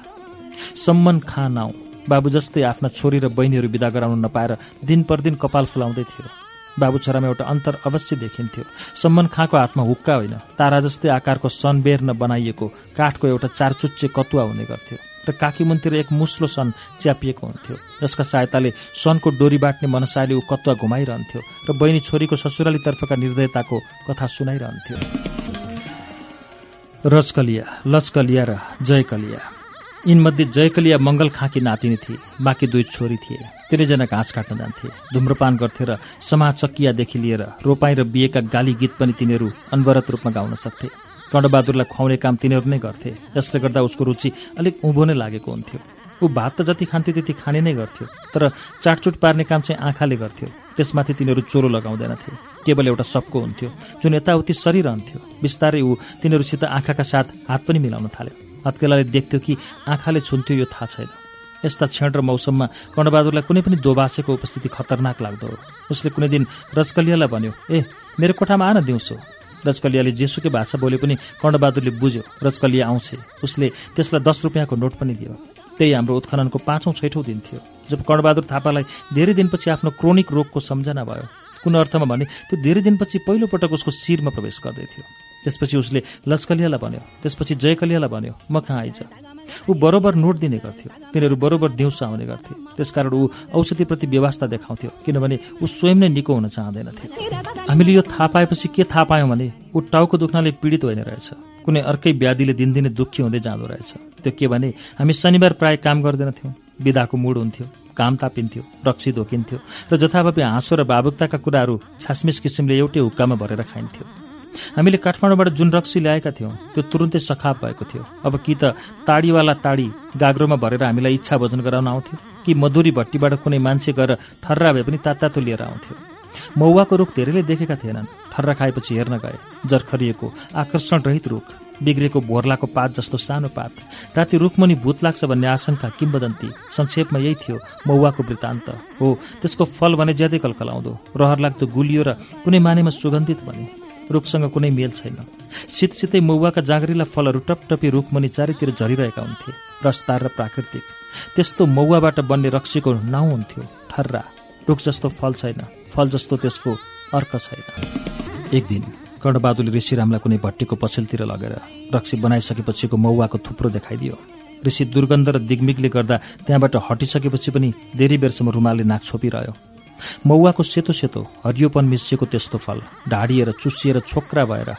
Speaker 1: सम्मन खाँ नाउँ बाबु जस्तै आफ्ना छोरी र बहिनीहरू विदा गराउन नपाएर दिन प्रदिन कपाल फुलाउँदै थियो बाबु छोरामा एउटा अन्तर अवश्य देखिन्थ्यो सम्मन खाँको हातमा हुक्का होइन तारा जस्तै आकारको सन बेर्न बनाइएको काठको एउटा चारचुच्चे कतुवा हुने गर्थ्यो र काकीमुनतिर एक मुस्लो सन च्यापिएको हुन्थ्यो जसका सहायताले सनको डोरी बाँट्ने मनसाले ऊ कतुवा घुमाइरहन्थ्यो र बहिनी छोरीको ससुरालीतर्फका निर्दयताको कथा सुनाइरहन्थ्यो रजकलिया लचकलिया र जयकलिया यिनमध्ये जयकलिया मङ्गल खाँकी नातिनी थिए बाँकी दुई छोरी थिए तिनैजना घाँस काट्न जान्थे धुम्रपान गर्थे र समाचकियादेखि लिएर रोपाई र बिएका गाली गीत पनि तिनीहरू अनवरत रूपमा गाउन सक्थे कर्णबहादुरलाई खुवाउने काम तिनीहरू नै गर्थे जसले गर्दा उसको रुचि अलिक उँभो नै लागेको हुन्थ्यो ऊ भात त जति खान्थ्यो त्यति खाने नै गर्थ्यो तर चाटचुट पार्ने काम चाहिँ आँखाले गर्थ्यो त्यसमाथि तिनीहरू चोरो लगाउँदैनथे केवल एउटा सबको हुन्थ्यो जुन यताउति सरिरहन्थ्यो बिस्तारै ऊ तिनीहरूसित आँखाका साथ हात पनि मिलाउन थाल्यो हत्केलाले देख्थ्यो कि आँखाले छुन्थ्यो यो थाहा छैन यस्ता क्षण र मौसममा कर्णबहादुरलाई कुनै पनि दोबासेको उपस्थिति खतरनाक लाग्दो हो उसले कुनै दिन रजकलियालाई भन्यो ए मेरो कोठामा आन दिउँसो रजकलियाले जेसुकै भाषा बोले पनि कर्णबहादुरले बुझ्यो रजकलिया आउँछ उसले त्यसलाई दस रुपियाँको नोट पनि दियो त्यही हाम्रो उत्खननको पाँचौँ छैठौँ दिन थियो जब कर्णबहादुर थापालाई धेरै दिनपछि आफ्नो क्रोनिक रोगको सम्झना भयो कुन अर्थमा भने त्यो धेरै दिनपछि पहिलोपटक उसको शिरमा प्रवेश गर्दै थियो त्यसपछि उसले लचकलियालाई भन्यो त्यसपछि जयकलियालाई भन्यो म कहाँ आइज ऊ बरोबर नोट दिने गर्थ्यो तिनीहरू बरोबर दिउँसो आउने गर्थे त्यसकारण ऊ औषधिप्रति व्यवस्था देखाउँथ्यो किनभने ऊ स्वयं नै निको हुन चाहँदैनथे हामीले यो थाहा पाएपछि के थाहा पायौँ भने ऊ टाउको दुख्नाले पीडित होइन रहेछ कुनै अर्कै व्याधिले दिनदिनै दुःखी हुँदै जाँदो रहेछ त्यो के भने हामी शनिबार प्राय काम गर्दैनथ्यौँ विधाको मुड हुन्थ्यो काम तापिन्थ्यो रक्सी धोकिन्थ्यो र जथाभावी हाँसो र भावुकताका कुराहरू छासमिस किसिमले एउटै हुक्कामा भरेर खाइन्थ्यो हामीले काठमाडौँबाट जुन रक्सी ल्याएका थियौँ त्यो तुरुन्तै सखाप भएको थियो अब कि त ताडीवाला ताडी गाग्रोमा भरेर हामीलाई इच्छा भोजन गराउन आउँथ्यो कि मधुरी भट्टीबाट कुनै मान्छे गएर ठर्रा भए पनि तात्तातो लिएर आउँथ्यो मौवाको रुख धेरैले देखेका थिएनन् ठर्रा खाएपछि हेर्न गए जर्खरिएको रहित रुख बिग्रेको भोर्लाको पात जस्तो सानो पात राति रुखमुनि भूत लाग्छ भन्ने आशंका किम्बदन्ती संक्षेपमा यही थियो मौवाको वृत्तान्त हो त्यसको फल भने ज्यादै कलकलाउँदो रहर लाग्दो गुलियो र कुनै मानेमा सुगन्धित भने रुखसँग कुनै मेल छैन सितसितै मौवाका जाँग्रीला फलहरू टपटपी रुखमुनि चारैतिर झरिरहेका हुन्थे रसदार र प्राकृतिक त्यस्तो मौवाबाट बन्ने रक्सीको नाउँ हुन्थ्यो ठर्रा रुख जस्तो फल छैन फल जस्तो त्यसको अर्क छैन एक दिन कर्णबहादुरले ऋषिरामलाई कुनै भट्टीको पछिल्तिर लगेर रक्सी बनाइसकेपछिको मौवाको थुप्रो देखाइदियो ऋषि दुर्गन्ध र दिग्मिगले गर्दा त्यहाँबाट हटिसकेपछि पनि धेरै बेरसम्म रुमालले नाक छोपिरह्यो मौवाको सेतो सेतो हरियोपन मिसिएको त्यस्तो फल ढाडिएर चुसिएर छोक्रा भएर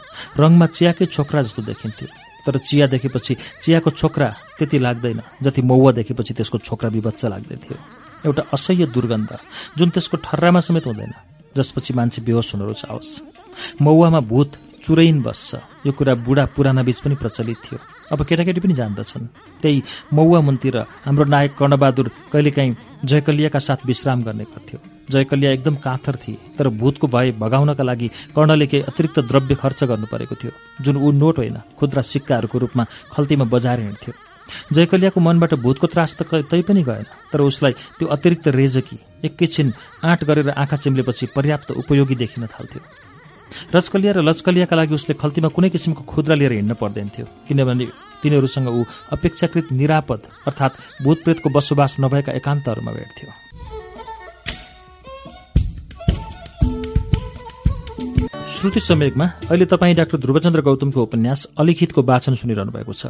Speaker 1: रङमा चियाकै छोक्रा जस्तो देखिन्थ्यो तर चिया देखेपछि चियाको छोक्रा त्यति लाग्दैन जति मौवा देखेपछि त्यसको छोक्रा विभत्स लाग्दैथ्यो एउटा असह्य दुर्गन्ध जुन त्यसको ठर्रामा समेत हुँदैन जसपछि मान्छे बेहोस हुन रुचाओस् मौवामा भूत चुरैन बस्छ यो कुरा बुढा पुराना बीच पनि प्रचलित थियो अब केटाकेटी पनि जान्दछन् त्यही मौवा र हाम्रो नायक कर्णबहादुर कहिलेकाहीँ जयकलियाका साथ विश्राम गर्ने गर्थ्यो जयकल्या एकदम काँथर थिए तर भूतको भए भगाउनका लागि कर्णले केही अतिरिक्त द्रव्य खर्च गर्नु परेको थियो जुन ऊ नोट होइन खुद्रा सिक्काहरूको रूपमा खल्तीमा बजाएर हिँड्थ्यो जयकल्याको मनबाट भूतको त्रास त तै पनि गएन तर उसलाई त्यो अतिरिक्त रेजकी एकैछिन आँट गरेर आँखा चिम्लेपछि पर्याप्त उपयोगी देखिन थाल्थ्यो रजकलिया र लचकलियाका लागि उसले खल्तीमा कुनै किसिमको खुद्रा लिएर हिँड्न पर्दैन थियो किनभने तिनीहरूसँग ऊ अपेक्षाकृत निरापद अर्थात् भूतप्रेतको बसोबास नभएका एकान्तहरूमा भेट्थ्यो श्रुति समेकमा अहिले तपाईँ डाक्टर ध्रुवचन्द्र गौतमको उपन्यास अलिखितको वाचन सुनिरहनु भएको छ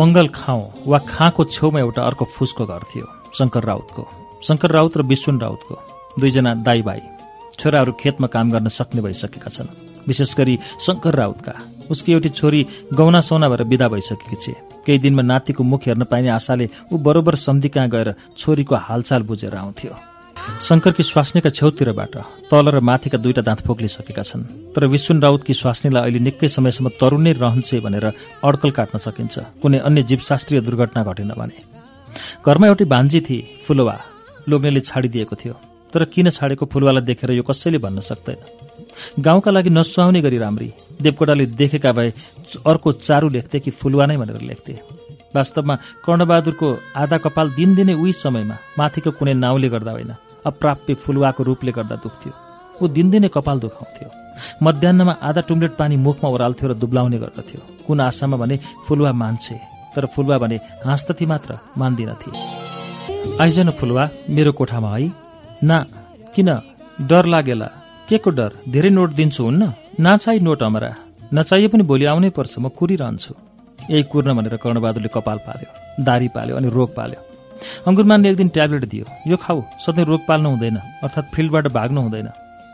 Speaker 1: मङ्गल खाँ वा खाँको छेउमा एउटा अर्को फुसको घर थियो शङ्कर राउतको शङ्कर राउत र विश्वन राउतको दुईजना दाई भाइ छोराहरू खेतमा काम गर्न सक्ने भइसकेका छन् विशेष गरी शङ्कर राउतका उसकी एउटी छोरी गौना सौना भएर विदा भइसकेकी थिए केही दिनमा नातिको मुख हेर्न पाइने आशाले ऊ बरोबर सम्धि कहाँ गएर छोरीको हालचाल बुझेर आउँथ्यो शङ्करकी स्वास्नीका छेउतिरबाट तल र माथिका दुईटा दाँत फोक्लिसकेका छन् तर विश्वन राउतकी स्वास्नीलाई अहिले निकै समयसम्म नै रहन्छे भनेर अड्कल काट्न सकिन्छ कुनै अन्य जीवशास्त्रीय दुर्घटना घटेन भने घरमा एउटी भान्जी थिए फुलवा लोग्नेले छाडिदिएको थियो तर किन छाडेको फुलवालाई देखेर यो कसैले भन्न सक्दैन गाउँका लागि नसुहाउने गरी राम्री देवकोटाले देखेका भए अर्को चारू लेख्थे कि फुलुवा नै भनेर लेख्थे वास्तवमा कर्णबहादुरको आधा कपाल दिनदिनै उही समयमा माथिको कुनै नाउँले गर्दा होइन अप्राप्य फुलवाको रूपले गर्दा दुख्थ्यो ऊ दिनदिनै कपाल दुखाउँथ्यो मध्याहमा आधा टुम्लेट पानी मुखमा ओह्राल्थ्यो र दुब्लाउने गर्दथ्यो कुन आशामा भने फुलुवा मान्छे तर फुलवा भने हाँस्दथे मात्र मान्दिनथे आइजन फुलुवा मेरो कोठामा है ना किन डर लागेला के को डर धेरै नोट दिन्छु हुन्न नचाहि नोट अमरा नचाहिए पनि भोलि आउनै पर्छ म कुरिरहन्छु यही कुर्न भनेर कर्णबहादुरले कपाल पाल्यो दारी पाल्यो अनि रोग पाल्यो अङ्गुरमानले एक दिन ट्याब्लेट दियो यो खाऊ सधैँ रोग पाल्नु हुँदैन अर्थात् फिल्डबाट भाग्नु हुँदैन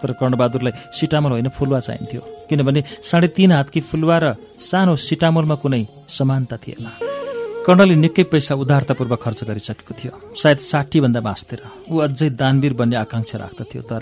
Speaker 1: तर कर्णबहादुरलाई सिटामोल होइन फुलवा चाहिन्थ्यो किनभने साढे तिन हातकी फुलवा र सानो सिटामोलमा कुनै समानता थिएन कर्णले निकै पैसा उदारतापूर्वक खर्च गरिसकेको थियो सायद साठीभन्दा बाँच्थेर ऊ अझै दानवीर बन्ने आकाङ्क्षा राख्दथ्यो तर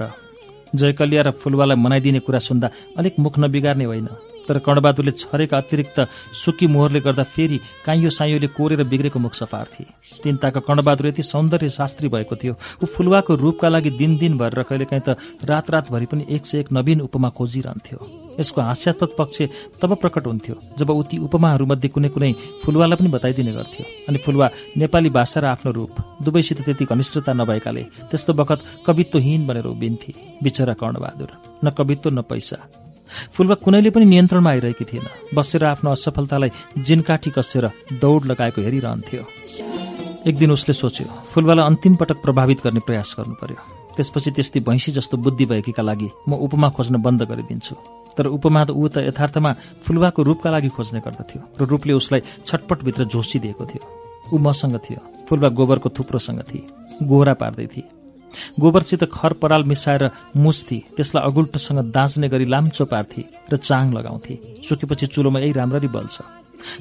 Speaker 1: जयकलिया र फुलवालाई मनाइदिने कुरा सुन्दा अलिक मुख नबिगार्ने होइन तर कर्णबहादुरले छरेका अतिरिक्त सुकी मोहरले गर्दा फेरि काइयो साइयोले कोरेर बिग्रेको मुख सफार थिए तिनताका कर्णबहादुर यति सौन्दर्य शास्त्री भएको थियो ऊ फुलवाको रूपका लागि दिनदिनभर भएर कहिलेकाहीँ त रात रातभरि पनि एक से एक नवीन उपमा खोजिरहन्थ्यो यसको हास्यास्पद पक्ष तब प्रकट हुन्थ्यो जब ती उपमाहरूमध्ये कुनै कुनै फुलवालाई पनि बताइदिने गर्थ्यो अनि फुलवा नेपाली भाषा र आफ्नो रूप दुवैसित त्यति घनिष्ठता नभएकाले त्यस्तो बखत कवित्वहीन भनेर उभिन्थे बिचरा कर्णबहादुर न कवित्व न पैसा फुलवा कुनैले पनि नियन्त्रणमा आइरहेकी थिएन बसेर आफ्नो असफलतालाई जिनकाठी कसेर दौड लगाएको हेरिरहन्थ्यो एक दिन उसले सोच्यो फुलवालाई अन्तिम पटक प्रभावित गर्ने प्रयास गर्नु पर्यो त्यसपछि त्यस्तै भैँसी जस्तो बुद्धि भएकीका लागि म उपमा खोज्न बन्द गरिदिन्छु तर उपमा त ऊ त यथार्थमा फुलवाको रूपका लागि खोज्ने गर्दथ्यो र रूपले उसलाई छटपटभित्र झोसिदिएको थियो ऊ मसँग थियो फुलवा गोबरको थुप्रोसँग थिए गोहरा पार्दै थिए गोबरसित खर पराल मिसाएर मुस्थे त्यसलाई अगुल्टोसँग दाँच्ने गरी लाम्चो पार्थे र चाङ लगाउँथे सुकेपछि चुलोमा यही राम्ररी बल्छ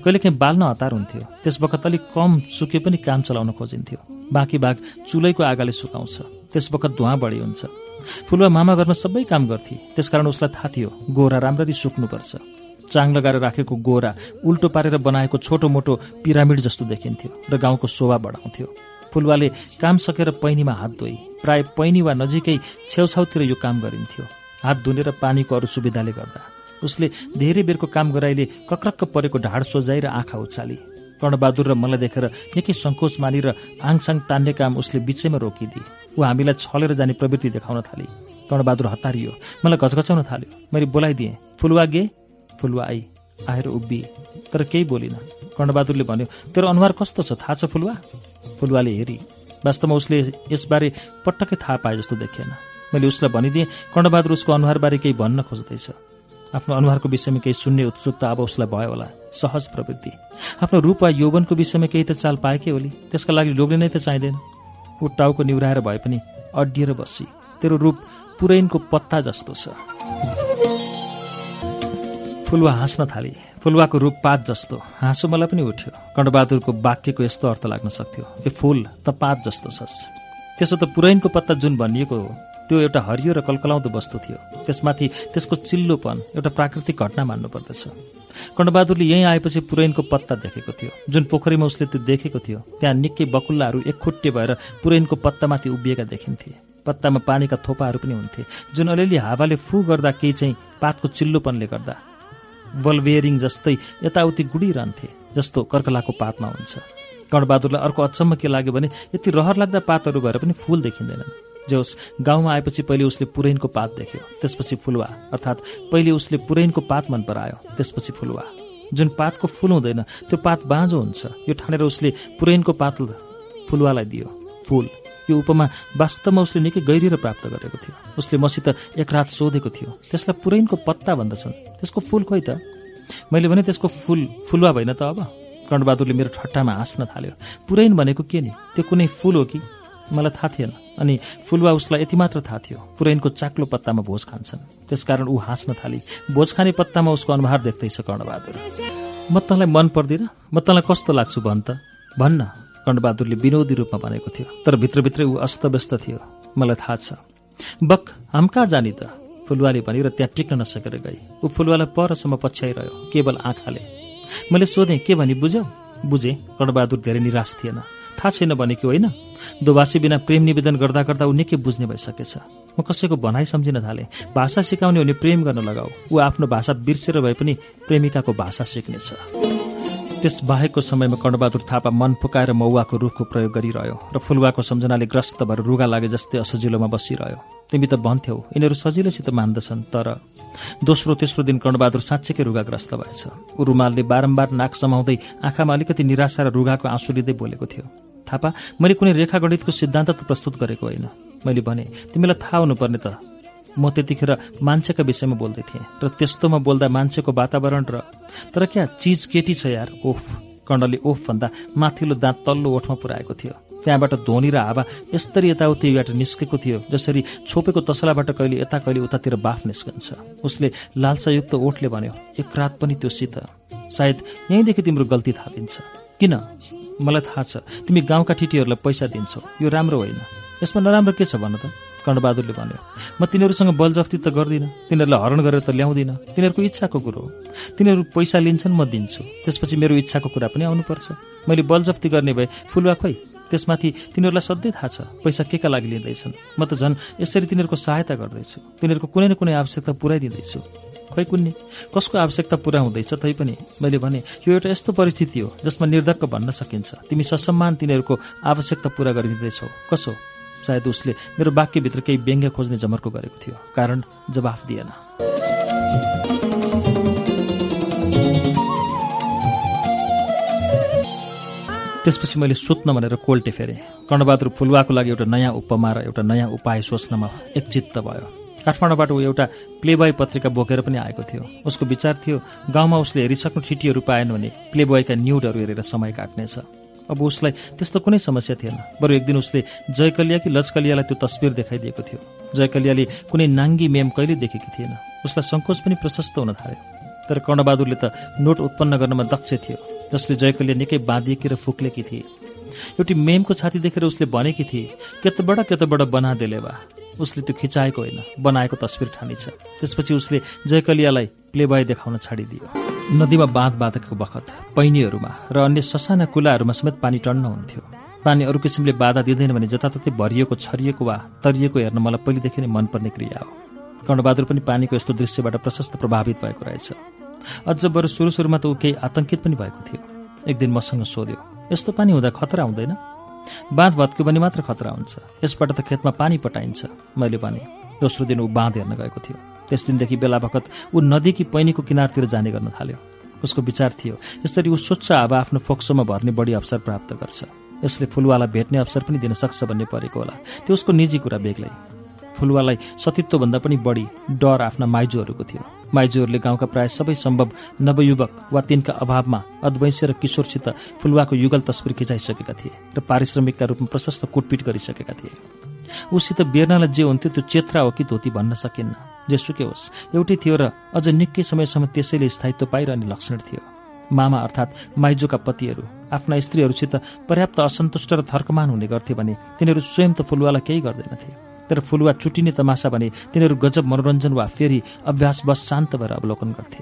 Speaker 1: कहिलेकाहीँ बाल्न हतार हुन्थ्यो त्यस बखत अलिक कम सुके पनि काम चलाउन खोजिन्थ्यो बाँकी बाघ चुलैको आगाले सुकाउँछ त्यस बखत धुवाँ बढी हुन्छ फुलवा मामा घरमा सबै काम गर्थे त्यसकारण उसलाई थाहा थियो गोरा राम्ररी सुक्नुपर्छ चाङ लगाएर राखेको गोरा उल्टो पारेर बनाएको छोटो मोटो पिरामिड जस्तो देखिन्थ्यो र गाउँको शोभा बढाउँथ्यो फुलवाले काम सकेर पैनीमा हात धोए प्राय पैनी वा नजिकै छेउछाउतिर यो काम गरिन्थ्यो हात धुनेर पानीको अरू सुविधाले गर्दा उसले धेरै बेरको काम गराइले कक्रक्क परेको ढाड सोझाइ र आँखा उचाले कर्णबहादुर र मलाई देखेर निकै सङ्कोच मानेर आङसाङ तान्ने काम उसले बिचैमा रोकिदिए ऊ हामीलाई छलेर जाने प्रवृत्ति देखाउन थाले कर्णबहादुर हतारियो मलाई घचघचाउन थाल्यो मैले बोलाइदिएँ फुलवा गे फुलवा आई आएर उभिए तर केही बोलिन कर्णबहादुरले भन्यो तेरो अनुहार कस्तो छ थाहा छ फुलवा फुलवाले हेरी वास्तवमा उसले यसबारे पटक्कै थाहा पाए जस्तो देखेन मैले उसलाई भनिदिएँ कर्णबहादुर उसको अनुहारबारे केही भन्न खोज्दैछ आफ्नो अनुहारको विषयमा केही सुन्ने उत्सुकता अब उसलाई भयो होला सहज प्रवृत्ति आफ्नो रूप वा यौवनको विषयमा केही त चाल पाएकै होली त्यसका लागि लोग्ने नै त चाहिँदैन ऊ टाउको निहुराएर भए पनि अड्डिएर बसी तेरो रूप पुरैनको पत्ता जस्तो छ फुलवा हाँस्न थाले फुलवाको रूप पात जस्तो हाँसो मलाई पनि उठ्यो कण्डबहादुरको वाक्यको यस्तो अर्थ लाग्न सक्थ्यो ए फुल त पात जस्तो छस् त्यसो त पुरैनको पत्ता जुन भनिएको हो त्यो एउटा हरियो र कलकलाउँदो वस्तु थियो त्यसमाथि त्यसको चिल्लोपन एउटा प्राकृतिक घटना मान्नुपर्दछ कण्डबहादुरले यहीँ आएपछि पुरैनको पत्ता देखेको थियो जुन पोखरीमा उसले त्यो देखेको थियो त्यहाँ निकै बकुल्लाहरू एकखुट्टे भएर पुरैनको पत्तामाथि उभिएका देखिन्थे पत्तामा पानीका थोपाहरू पनि हुन्थे जुन अलिअलि हावाले फु गर्दा केही चाहिँ पातको चिल्लोपनले गर्दा वल्भेरिङ जस्तै यताउति गुडिरहन्थे जस्तो कर्कलाको पातमा हुन्छ कर्णबहादुरलाई अर्को अचम्म के लाग्यो भने यति रहर लाग्दा पातहरू भएर पनि फुल देखिँदैनन् जोस् गाउँमा आएपछि पहिले उसले पुरैनको पात देख्यो त्यसपछि फुलवा अर्थात् पहिले उसले पुरैनको पात मन परायो त्यसपछि फुलवा जुन पातको फुल हुँदैन त्यो पात बाँझो हुन्छ यो ठानेर उसले पुरैनको पात फुलवालाई दियो फुल यो उपमा वास्तवमा उसले निकै गहिरिएर प्राप्त गरेको थियो उसले मसित एक रात सोधेको थियो त्यसलाई पुरैनको पत्ता भन्दछन् त्यसको फुल खोइ त मैले भने त्यसको फुल फुलवा भएन त अब कर्णबहादुरले मेरो ठट्टामा हाँस्न थाल्यो पुरैन भनेको के नि त्यो कुनै फुल हो कि मलाई थाहा थिएन अनि फुलवा उसलाई यति मात्र थाहा थियो पुरैनको चाक्लो पत्तामा भोज खान्छन् त्यसकारण ऊ हाँस्न थाली भोज खाने पत्तामा उसको अनुहार देख्दैछ कर्णबहादुर म तँलाई मन पर्दिन म तँलाई कस्तो लाग्छु भन् त भन्न रणबहादुरले विनोदी रूपमा भनेको थियो तर भित्रभित्रै ऊ अस्तव्यस्त थियो मलाई थाहा छ बक हाम कहाँ जाने त फुलवाले भनेर त्यहाँ टिक्न नसकेर गए ऊ फुलुवालाई परसम्म पछ्याइरह्यो केवल आँखाले मैले सोधेँ के भनी बुझ्यौ बुझेँ रणबहादुर धेरै निराश थिएन थाहा छैन भने कि होइन दोभाषी बिना प्रेम निवेदन गर्दा गर्दा ऊ निकै बुझ्ने भइसकेछ म कसैको भनाइ सम्झिन थालेँ भाषा सिकाउने हो भने प्रेम गर्न लगाऊ ऊ आफ्नो भाषा बिर्सेर भए पनि प्रेमिकाको भाषा सिक्नेछ त्यस बाहेकको समयमा कर्णबहादुर थापा मन पुकाएर मौवाको रुखको प्रयोग गरिरह्यो र फुलवाको सम्झनाले ग्रस्त भएर रुगा लागे जस्तै असजिलोमा बसिरह्यो तिमी त भन्थ्यौ यिनीहरू सजिलैसित मान्दछन् तर दोस्रो तेस्रो दिन कर्णबहादुर साँच्चैकै रुगाग्रस्त भएछ ऊ रुमालले बारम्बार नाक समाउँदै आँखामा अलिकति निराशा र रुगाको आँसु लिँदै बोलेको थियो थापा मैले कुनै रेखा गणितको सिद्धान्त त प्रस्तुत गरेको होइन मैले भने तिमीलाई थाहा हुनुपर्ने त म त्यतिखेर मान्छेका विषयमा बोल्दै थिएँ र त्यस्तोमा बोल्दा मान्छेको वातावरण र तर क्या चिज केटी छ यार ओफ कण्डले ओफ भन्दा माथिल्लो दाँत तल्लो ओठमा पुऱ्याएको थियो त्यहाँबाट ध्वनि र हावा यस्तरी यताउति बाटो निस्केको थियो जसरी छोपेको तसलाबाट कहिले यता कहिले उतातिर बाफ निस्कन्छ उसले लालसायुक्त ओठले भन्यो एक रात पनि त्यो त्योसित सायद यहीँदेखि तिम्रो गल्ती थालिन्छ किन मलाई थाहा छ तिमी गाउँका ठिटीहरूलाई पैसा दिन्छौ यो राम्रो होइन यसमा नराम्रो के छ भन त कर्णबहादुरले भन्यो म तिनीहरूसँग बलजफ्ती त गर्दिनँ तिनीहरूलाई हरण गरेर त ल्याउँदिनँ तिनीहरूको इच्छाको कुरो हो तिनीहरू पैसा लिन्छन् म दिन्छु त्यसपछि मेरो इच्छाको कुरा पनि आउनुपर्छ मैले बलजफ्ती गर्ने भए फुलवा खोइ त्यसमाथि तिनीहरूलाई सधैँ थाहा छ पैसा के का लागि लिँदैछन् म त झन् यसरी तिनीहरूको सहायता गर्दैछु तिनीहरूको कुनै न कुनै आवश्यकता पुऱ्याइदिँदैछु खै कुन्ने कसको आवश्यकता पुरा हुँदैछ पनि मैले भने यो एउटा यस्तो परिस्थिति हो जसमा निर्धक्क भन्न सकिन्छ तिमी ससम्मान तिनीहरूको आवश्यकता पुरा गरिदिँदैछौ कसो सायद उसले मेरो वाक्यभित्र केही व्यङ्ग्य खोज्ने जमर्को गरेको थियो कारण जवाफ दिएन त्यसपछि मैले सुत्न भनेर कोल्टे फेरे कर्णबहादुर फुलुवाको लागि एउटा नयाँ उपमा र एउटा नयाँ उपाय सोच्नमा एकचित्त भयो काठमाडौँबाट ऊ एउटा प्लेबोय पत्रिका बोकेर पनि आएको थियो उसको विचार थियो गाउँमा उसले हेरिसक्नु चिठीहरू पाएन भने प्लेबोयका न्युडहरू हेरेर समय काट्नेछ अब उसलाई त्यस्तो कुनै समस्या थिएन बरु एकदिन उसले जयकलिया कि लजकलियालाई त्यो तस्विर देखाइदिएको थियो जयकलियाले कुनै नाङ्गी मेम कहिले देखेकी थिएन उसलाई सङ्कोच पनि प्रशस्त हुन थाल्यो तर कर्णबहादुरले त नोट उत्पन्न गर्नमा दक्ष थियो जसले जयकलिया निकै बाँधिएकी र फुक्लेकी थिए एउटी मेमको छाती देखेर उसले भनेकी थिए केतबाट केतबाट बना देलेवा उसले त्यो खिचाएको होइन बनाएको तस्विर ठानेछ त्यसपछि उसले जयकलियालाई प्लेबाई देखाउन छाडिदियो नदीमा बाँध बाँधेको बखत पैनीहरूमा र अन्य ससाना कुलाहरूमा समेत पानी टन्न हुन्थ्यो पानी अरू किसिमले बाधा दिँदैन भने जताततै भरिएको छरिएको वा तरिएको हेर्न मलाई पहिलेदेखि नै मनपर्ने क्रिया हो कर्णबहादुर पनि पानीको यस्तो दृश्यबाट प्रशस्त प्रभावित भएको रहेछ अझ बरु सुरु सुरुमा त ऊ केही आतंकित पनि भएको थियो एक दिन मसँग सोध्यो यस्तो पानी हुँदा खतरा हुँदैन बाँध भत्क्यो भने मात्र खतरा हुन्छ यसबाट त खेतमा पानी पटाइन्छ मैले भने दोस्रो दिन ऊ बाँध हेर्न गएको थियो त्यस दिनदेखि बेला बखत ऊ नदीकी पैनीको किनारतिर जाने गर्न थाल्यो उसको विचार थियो यसरी ऊ स्वच्छ हावा आफ्नो फोक्सोमा भर्ने बढी अवसर प्राप्त गर्छ यसले फुलवालाई भेट्ने अवसर पनि दिन सक्छ भन्ने परेको होला त्यो उसको निजी कुरा बेग्लै फुलवालाई सतीत्वभन्दा पनि बढी डर आफ्ना माइजूहरूको थियो माइजूहरूले गाउँका प्रायः सबै सम्भव नवयुवक वा तिनका अभावमा अद्वैंश र किशोरसित फुलवाको युगल तस्विर खिचाइसकेका थिए र पारिश्रमिकका रूपमा प्रशस्त कुटपिट गरिसकेका थिए उसित बेर्नालाई जे हुन्थ्यो त्यो चेत्रा हो कि धोती भन्न सकिन्न जेसुकै होस् एउटै थियो र अझ निकै समयसम्म त्यसैले स्थायित्व पाइरहने लक्षण थियो मामा अर्थात् माइजोका पतिहरू आफ्ना स्त्रीहरूसित पर्याप्त असन्तुष्ट र थर्कमान हुने गर्थे भने तिनीहरू स्वयं त फुलुवालाई केही गर्दैनथे तर फुलुवा चुटिने तमासा भने तिनीहरू गजब मनोरञ्जन वा फेरि अभ्यासवश शान्त भएर अवलोकन गर्थे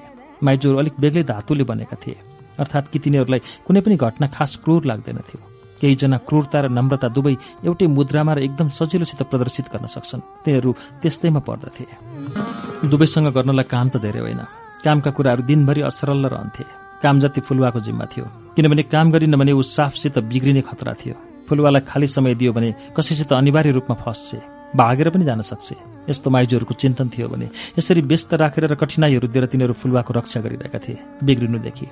Speaker 1: माइजोहरू अलिक बेग्लै धातुले बनेका थिए अर्थात् कि तिनीहरूलाई कुनै पनि घटना खास क्रूर लाग्दैनथ्यो केहीजना क्रूरता र नम्रता दुवै एउटै मुद्रामा र एकदम सजिलोसित प्रदर्शित गर्न सक्छन् तिनीहरू त्यस्तैमा पर्दथे दुवैसँग गर्नलाई काम त धेरै होइन कामका कुराहरू दिनभरि असरल रहन्थे काम जति फुलुवाको जिम्मा थियो किनभने काम गरिन भने ऊ साफसित बिग्रिने खतरा थियो फुलुवालाई खाली समय दियो भने कसैसित अनिवार्य रूपमा फस्छे भागेर पनि जान सक्छ यस्तो माइजूहरूको चिन्तन थियो भने यसरी व्यस्त राखेर र कठिनाईहरू दिएर तिनीहरू फुलवाको रक्षा गरिरहेका थिए बिग्रिनुदेखि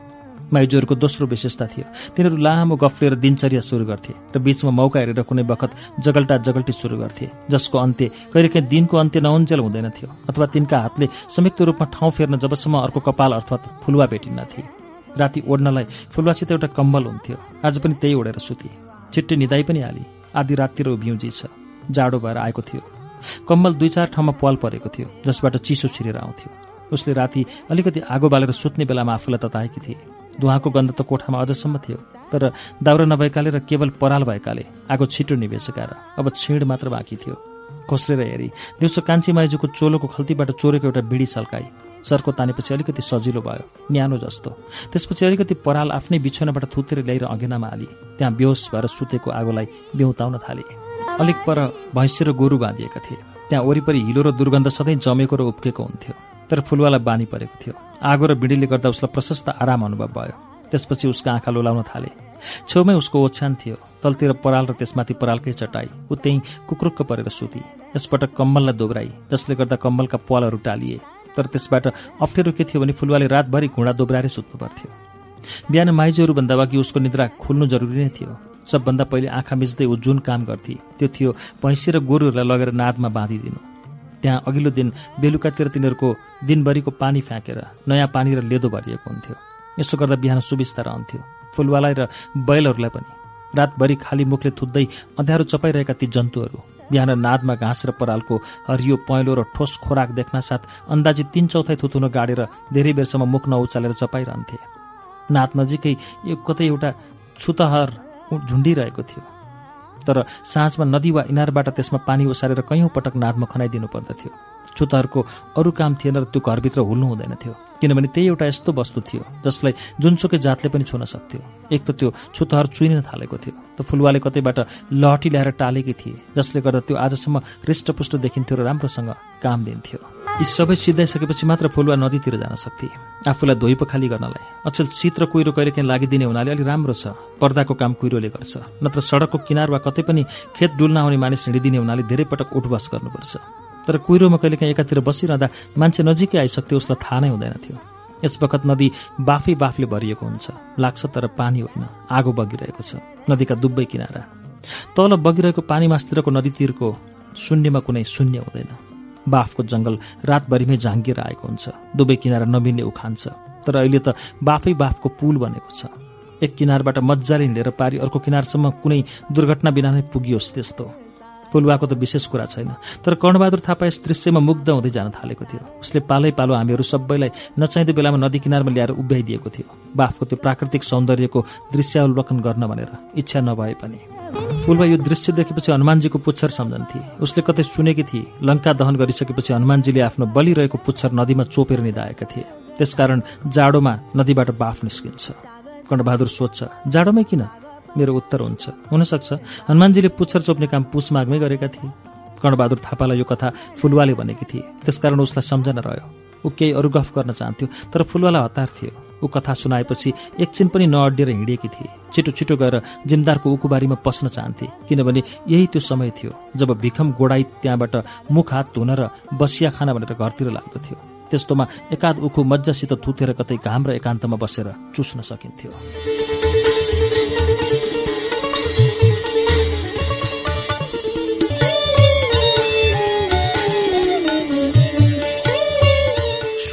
Speaker 1: माइजोहरूको दोस्रो विशेषता थियो तिनीहरू लामो गफ लिएर दिनचर्या सुरु गर्थे र बीचमा मौका हेरेर कुनै बखत जगल्टा जगल्टी सुरु गर्थे जसको अन्त्य कहिलेकाहीँ दिनको अन्त्य नउन्जेल हुँदैन अथवा तिनका हातले संयुक्त रूपमा ठाउँ फेर्न जबसम्म अर्को कपाल अर्थात् फुलुवा भेटिन्नथे राति ओढ्नलाई फुलुवासित एउटा कम्बल हुन्थ्यो आज पनि त्यही ओढेर सुते छिट्टी निदाई पनि हाली आधी राततिर उभिउजी छ जाडो भएर आएको थियो कम्बल दुई चार ठाउँमा पाल परेको थियो जसबाट चिसो छिरेर आउँथ्यो उसले राति अलिकति आगो बालेर सुत्ने बेलामा आफूलाई तताएकी थिए धुवाको गन्ध त कोठामा अझसम्म थियो तर दाउरा नभएकाले र केवल पराल भएकाले आगो छिटो निभेसेका र अब छेड मात्र बाँकी थियो खोस्रेर हेरी दिउँसो कान्छी माइजूको चोलोको खल्तीबाट चोरेको एउटा बिडी सल्काई सर्को तानेपछि अलिकति सजिलो भयो न्यानो जस्तो त्यसपछि अलिकति पराल आफ्नै बिछोनाबाट थुतेर ल्याएर अघेनामा हाली त्यहाँ बेहोस भएर सुतेको आगोलाई बेहुताउन थाले अलिक पर भैँसी र गोरु बाँधिएका थिए त्यहाँ वरिपरि हिलो र दुर्गन्ध सधैँ जमेको र उब्केको हुन्थ्यो तर फुलवालाई बानी परेको थियो आगो र भिडीले गर्दा उसलाई प्रशस्त आराम अनुभव भयो त्यसपछि उसको आँखा लोलाउन थाले छेउमै उसको ओछ्यान थियो तलतिर पराल र त्यसमाथि परालकै चटाई ऊ त्यहीँ कुक्रुक्क परेर सुती यसपटक कम्बललाई दोब्राई जसले गर्दा कम्बलका पालहरू टालिए तर त्यसबाट अप्ठ्यारो के थियो भने फुलवाले रातभरि घुँडा दोब्राएर सुत्नु पर्थ्यो बिहान माइजीहरूभन्दा अघि उसको निद्रा खुल्नु जरुरी नै थियो सबभन्दा पहिले आँखा मिच्दै ऊ जुन काम गर्थे त्यो थियो भैँसी र गोरुहरूलाई लगेर नादमा बाँधिदिनु त्यहाँ अघिल्लो दिन बेलुकातिर तिनीहरूको दिनभरिको पानी फ्याँकेर नयाँ पानी र लेदो भरिएको हुन्थ्यो यसो गर्दा बिहान सुविस्ता रहन्थ्यो फुलवालाई र बैलहरूलाई पनि रातभरि खाली मुखले थुत्दै अँध्यारो चपाइरहेका ती जन्तुहरू बिहान नादमा घाँस र परालको हरियो पहेँलो र ठोस खोराक देख्न साथ अन्दाजी तिन चौथाइ थुथुनो गाडेर धेरै बेरसम्म मुख नउचालेर चपाइरहन्थे नाद नजिकै यो कतै एउटा छुतहर झुन्डिरहेको थियो तर साँझमा नदी वा इनारबाट त्यसमा पानी ओसारेर कैयौँ पटक नादमा खनाइदिनु पर्दथ्यो छुताहरूको अरू काम थिएन र त्यो घरभित्र हुल्नु हुँदैन थियो किनभने त्यही एउटा यस्तो वस्तु थियो जसलाई जुनसुकै जातले पनि छुन सक्थ्यो एक त त्यो छुताहरू चुइन थालेको थियो त फुलवाले कतैबाट लहटी ल्याएर टालेकी थिए जसले गर्दा त्यो आजसम्म हृष्टपुष्ट देखिन्थ्यो र राम्रोसँग काम दिन्थ्यो यी सबै सिद्धाइसकेपछि मात्र फुलवा नदीतिर जान सक्थे आफूलाई धोइ पखाली गर्नलाई अचेल शीत र कुहिरो कहिलेकाहीँ लागिदिने हुनाले अलिक राम्रो छ पर्दाको काम कुहिरोले गर्छ नत्र सडकको किनार वा कतै पनि खेत डुल्न आउने मानिस हिँडिदिने हुनाले धेरै पटक उठवास गर्नुपर्छ तर कुहिरोमा कहिलेकाहीँ एकातिर बसिरहँदा मान्छे नजिकै आइसक्थ्यो उसलाई थाहा नै हुँदैन थियो यस बखत नदी बाफै बाफले भरिएको हुन्छ लाग्छ तर पानी होइन आगो बगिरहेको छ नदीका दुब्बै किनारा तल बगिरहेको पानी मासतिरको नदीतिरको शून्यमा कुनै शून्य हुँदैन बाफको जङ्गल रातभरिमै झाङ्गिएर आएको हुन्छ दुवै किनारा नमिल्ने उखान छ तर अहिले त बाफै बाफको पुल बनेको छ एक किनारबाट मजाले हिँडेर पारी अर्को किनारसम्म कुनै दुर्घटना बिना नै पुगियोस् त्यस्तो पुलवाको त विशेष कुरा छैन तर कर्णबहादुर थापा यस दृश्यमा मुग्ध हुँदै जान थालेको थियो उसले पालै पालो हामीहरू सबैलाई नचाहिँदो बेलामा नदी किनारमा ल्याएर उभ्याइदिएको थियो बाफको त्यो प्राकृतिक सौन्दर्यको दृश्यावलोकन गर्न भनेर इच्छा नभए पनि फुलमा यो दृश्य देखेपछि हनुमानजीको पुच्छर सम्झन्थे उसले कतै सुनेकी थिए लङ्का दहन गरिसकेपछि हनुमानजीले आफ्नो बलिरहेको पुच्छर नदीमा चोपेर निधाएका थिए त्यसकारण जाडोमा नदीबाट बाफ निस्किन्छ कण्डबहादुर सोध्छ जाडोमै किन मेरो उत्तर हुन्छ हुनसक्छ हनुमानजीले पुच्छर चोप्ने काम पुछमागमै गरेका थिए कर्णबहादुर थापालाई यो कथा फुलवाले भनेकी थिए त्यसकारण उसलाई सम्झना रह्यो ऊ केही अरू गफ गर्न चाहन्थ्यो तर फुलवाला हतार थियो ऊ कथा सुनाएपछि एकछिन पनि नअड्डिएर हिँडेकी थिए छिटो छिटो गएर जिमदारको उकुबारीमा पस्न चाहन्थे किनभने यही त्यो समय थियो जब भिखम गोडाई त्यहाँबाट मुख हात धुन र बसिया खाना भनेर घरतिर लाग्दथ्यो त्यस्तोमा एकाध उखु मजासित थुथेर कतै घाम र एकान्तमा बसेर चुस्न सकिन्थ्यो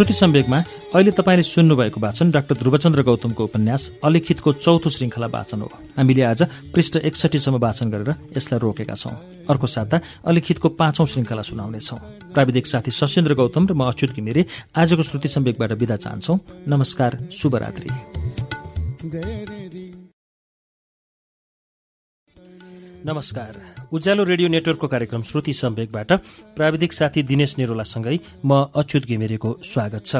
Speaker 1: श्रुति सम्वेकमा अहिले तपाईँले सुन्नुभएको वाचन डाक्टर ध्रुवचन्द्र गौतमको उपन्यास अलिखितको चौथो श्रृङ्खला वाचन हो हामीले आज पृष्ठ एकसठीसम्म वाचन गरेर यसलाई रोकेका छौँ अर्को साता अलिखितको पाँचौं श्रृङ्खला सुनाउनेछौँ प्राविधिक साथी सशेन्द्र गौतम र म अच्युत घिमिरे आजको श्रुति सम्वेकबाट विदा चाहन्छौ नमस्कार शुभरात्री नमस्कार उज्यालो रेडियो नेटवर्कको कार्यक्रम श्रुति सम्वेकबाट प्राविधिक साथी दिनेश नेरोलासँगै म अच्युत घिमिरेको स्वागत छ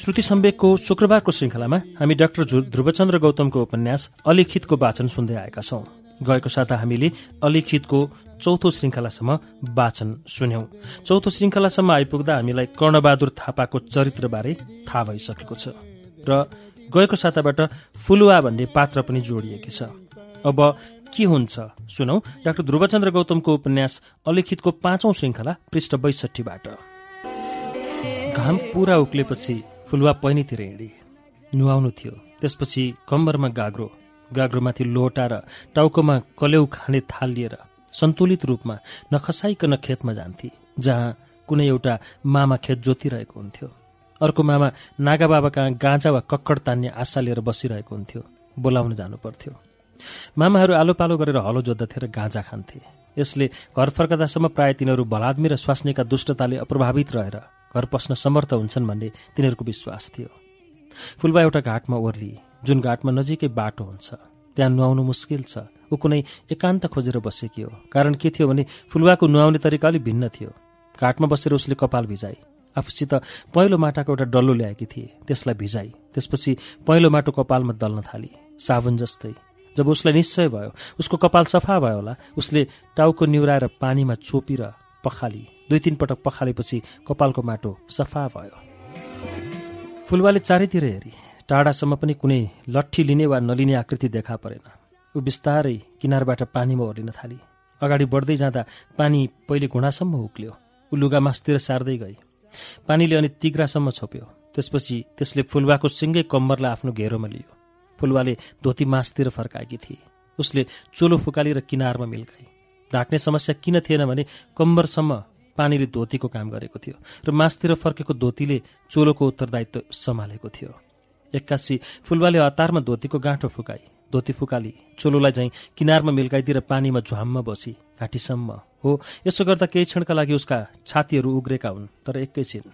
Speaker 1: श्रुति सम्वेकको शुक्रबारको श्रृङ्खलामा हामी डाक्टर ध्रुवचन्द्र गौतमको उपन्यास अलिखितको वाचन सुन्दै आएका छौं गएको साता हामीले अलिखितको चौथो श्रृङ्खलासम्म वाचन सुन्यौं चौथो श्रृङ्खलासम्म आइपुग्दा हामीलाई कर्णबहादुर थापाको चरित्रबारे थाहा भइसकेको छ र गएको साताबाट फुलुवा भन्ने पात्र पनि जोड़िएको छ अब के हुन्छ सुनौ डाक्टर ध्रुवचन्द्र गौतमको उपन्यास अलिखितको पाँचौं श्रृङ्खला पृष्ठ बैसठीबाट घाम पुरा उक्लेपछि फुलवा पहिनीतिर हिँडी नुहाउनु थियो त्यसपछि कम्बरमा गाग्रो गाग्रोमाथि लोटा र टाउकोमा कलेउ खाने थाल लिएर सन्तुलित रूपमा नखसाइकन खेतमा जान्थे जहाँ कुनै एउटा मामा खेत जोतिरहेको हुन्थ्यो अर्को मामा नागाबाबा कहाँ गाँजा वा कक्कड तान्ने आशा लिएर बसिरहेको हुन्थ्यो बोलाउन जानुपर्थ्यो मामाहरू आलो पालो गरेर हलो जोत्दथे र गाँजा खान्थे यसले घर फर्कदासम्म प्राय तिनीहरू भलाद्मी र स्वास्नीका दुष्टताले अप्रभावित रहेर घर पस्न समर्थ हुन्छन् भन्ने तिनीहरूको विश्वास थियो फुलबा एउटा घाटमा ओर्ली जुन घाटमा नजिकै बाटो हुन्छ त्यहाँ नुहाउनु मुस्किल छ ऊ कुनै एकान्त खोजेर बसेकी हो कारण के थियो भने फुलबाको नुहाउने तरिका अलिक भिन्न थियो घाटमा बसेर उसले कपाल भिजाई आफूसित पहेँलो माटाको एउटा डल्लो ल्याएकी थिए त्यसलाई भिजाई त्यसपछि पहेँलो माटो कपालमा दल्न थाली साबुन जस्तै जब उसलाई निश्चय भयो उसको कपाल सफा भयो होला उसले टाउको निहुराएर पानीमा चोपिर पखाली दुई तिन पटक पखालेपछि कपालको माटो सफा भयो फुलवाले चारैतिर हेरी टाढासम्म पनि कुनै लट्ठी लिने वा नलिने आकृति देखा परेन ऊ बिस्तारै किनारबाट पानीमा ओर्लिन थाली अगाडि बढ्दै जाँदा पानी पहिले घुँडासम्म उक्ल्यो ऊ लुगा मासतिर सार्दै गई पानीले अनि तिग्रासम्म छोप्यो त्यसपछि त्यसले फुलवाको सिँगै कम्मरलाई आफ्नो घेरोमा लियो फुलवाले धोती मासतिर फर्काएकी थिए उसले चोलो फुकाली र किनारमा मिल्काई ढाक्ने समस्या किन थिएन भने कम्बरसम्म पानीले धोतीको काम गरेको थियो र मासतिर फर्केको धोतीले चोलोको उत्तरदायित्व सम्हालेको थियो एक्कासी फुलवाले हतारमा धोतीको गाँठो फुकाई धोती फुकाली चोलोलाई झैँ किनारमा मिल्काइदिएर पानीमा झ्वाममा बसी घाँटीसम्म हो यसो गर्दा केही क्षणका लागि उसका छातीहरू उग्रेका हुन् तर एकैछिन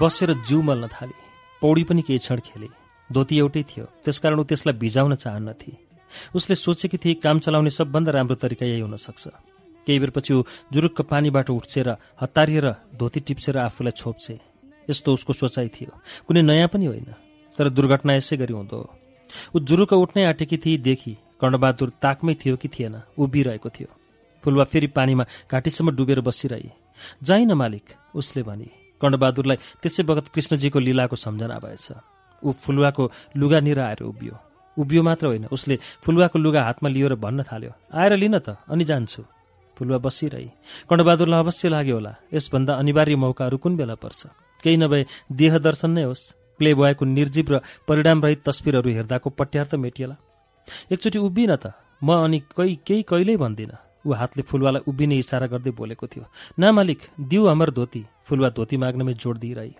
Speaker 1: बसेर जिउ मल्न थाले पौडी पनि केही क्षण खेले धोती एउटै थियो त्यसकारण ऊ त्यसलाई भिजाउन चाहन्नथे उसले सोचेकी थिए काम चलाउने सबभन्दा राम्रो तरिका यही हुनसक्छ सक्छ केही बेरपछि ऊ जुरुक्क पानीबाट उठ्छेर हतारिएर धोती टिप्सेर आफूलाई छोप्छे यस्तो उसको सोचाइ थियो कुनै नयाँ पनि होइन तर दुर्घटना यसै गरी हुँदो हो ऊ जुरुक्क उठ्नै आँटेकी थिए देखि कर्णबहादुर ताकमै थियो कि थिएन उभिरहेको थियो फुलवा फेरि पानीमा घाँटीसम्म डुबेर बसिरहे जाइन मालिक उसले भने कण्डबहादुरलाई त्यसै बगत कृष्णजीको लीलाको सम्झना भएछ ऊ फुलुवाको लुगा निर आएर उभियो उभियो मात्र होइन उसले फुलुवाको लुगा हातमा लियो र भन्न थाल्यो आएर लिन त अनि जान्छु फुलुवा बसिरहे कण्डबहादुरलाई अवश्य लाग्यो होला यसभन्दा अनिवार्य मौकाहरू कुन बेला पर्छ केही नभए देह दर्शन नै होस् प्ले बोयको निर्जीव र परिणामरहित तस्विरहरू हेर्दाको पट्यार त मेटिएला एकचोटि उभिन त म अनि कै केही कहिल्यै भन्दिनँ ऊ हातले फुलवालाई उभिने इसारा गर्दै बोलेको थियो ना मालिक दिउ अमर धोती फुलवा धोती माग्नमै जोड दिइरहे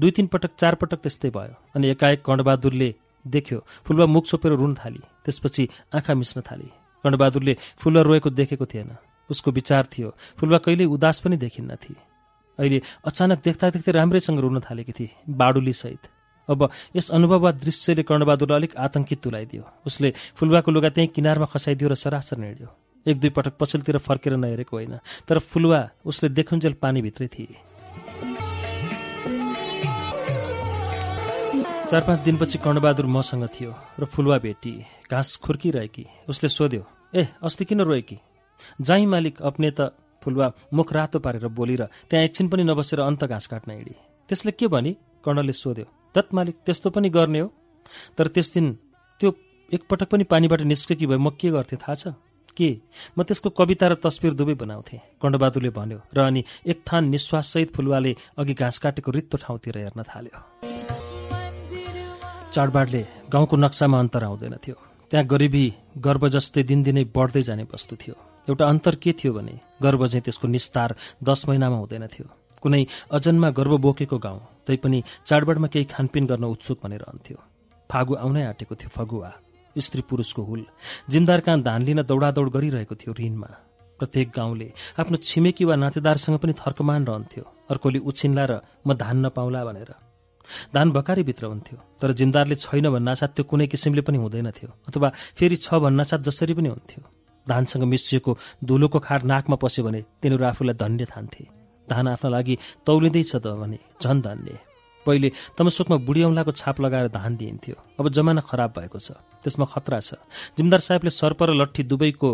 Speaker 1: दुई तिन पटक चार पटक त्यस्तै भयो अनि एकाएक कणबहादुरले देख्यो फुलवा मुख छोपेर रुन थाली त्यसपछि आँखा मिस्न थाली कणबहादुरले फुलवा रोएको देखेको थिएन उसको विचार थियो फुलवा कहिल्यै उदास पनि देखिन्न थिए अहिले अचानक देख्दा देख्दै राम्रैसँग रुन थालेकी थिए बाडुलीसहित अब यस अनुभव वा दृश्यले कर्णबहादुरलाई अलिक आतंकित तुलाइदियो उसले फुलवाको लुगा त्यहीँ किनारमा खसाइदियो र सरासर हिँड्यो एक दुई पटक पछिल्लोतिर फर्केर नहेरेको होइन तर फुलवा उसले देखुन्जेल पानीभित्रै थिए चार पाँच दिनपछि कर्णबहादुर मसँग थियो र फुलुवा भेटी घाँस खुर्किरहेकी उसले सोध्यो ए अस्ति किन रोएकी जाई मालिक अप्ने त फुलवा मुख रातो पारेर बोली त्यहाँ एकछिन पनि नबसेर अन्त घाँस काट्न हिँडी त्यसले के भने कर्णले सोध्यो तत् मालिक त्यस्तो पनि गर्ने हो तर त्यस दिन त्यो एकपटक पनि पानीबाट निस्केकी भए म के गर्थेँ थाहा छ के म त्यसको कविता र तस्विर दुवै बनाउँथेँ कण्डबहादुरले भन्यो र अनि एक थान निश्वाससहित फुलवाले अघि घाँस काटेको रित्तो ठाउँतिर हेर्न थाल्यो चाडबाडले गाउँको नक्सामा अन्तर आउँदैन थियो त्यहाँ गरिबी गर्व जस्तै दिनदिनै बढ्दै जाने वस्तु थियो एउटा अन्तर के थियो भने गर्व चाहिँ त्यसको निस्तार दस महिनामा हुँदैन थियो कुनै अजन्मा गर्व बोकेको गाउँ तैपनि चाडबाडमा केही खानपिन गर्न उत्सुक भनेर अन्थ्यो फागु आउनै आँटेको थियो फगुवा स्त्री पुरुषको हुल जिमदार कहाँ धान लिन दौडादौड गरिरहेको थियो ऋणमा प्रत्येक गाउँले आफ्नो छिमेकी वा नातेदारसँग पनि थर्कमान रहन्थ्यो अर्कोले उछिन्ला र म धान नपाउला भनेर धान भकारीभित्र हुन्थ्यो तर जिमदारले छैन भन्नासाथ त्यो कुनै किसिमले पनि हुँदैनथ्यो अथवा फेरि छ भन्नासाथ जसरी पनि हुन्थ्यो धानसँग मिसिएको धुलोको खार नाकमा पस्यो भने तिनीहरू आफूलाई धन्य थान्थे धान आफ्ना लागि तौलिँदैछ त भने झन् धन्य पहिले तमसुकमा बुढी औँलाको छाप लगाएर धान दिइन्थ्यो अब जमाना खराब भएको छ त्यसमा खतरा छ जिमदार साहेबले सर्प र लट्ठी दुवैको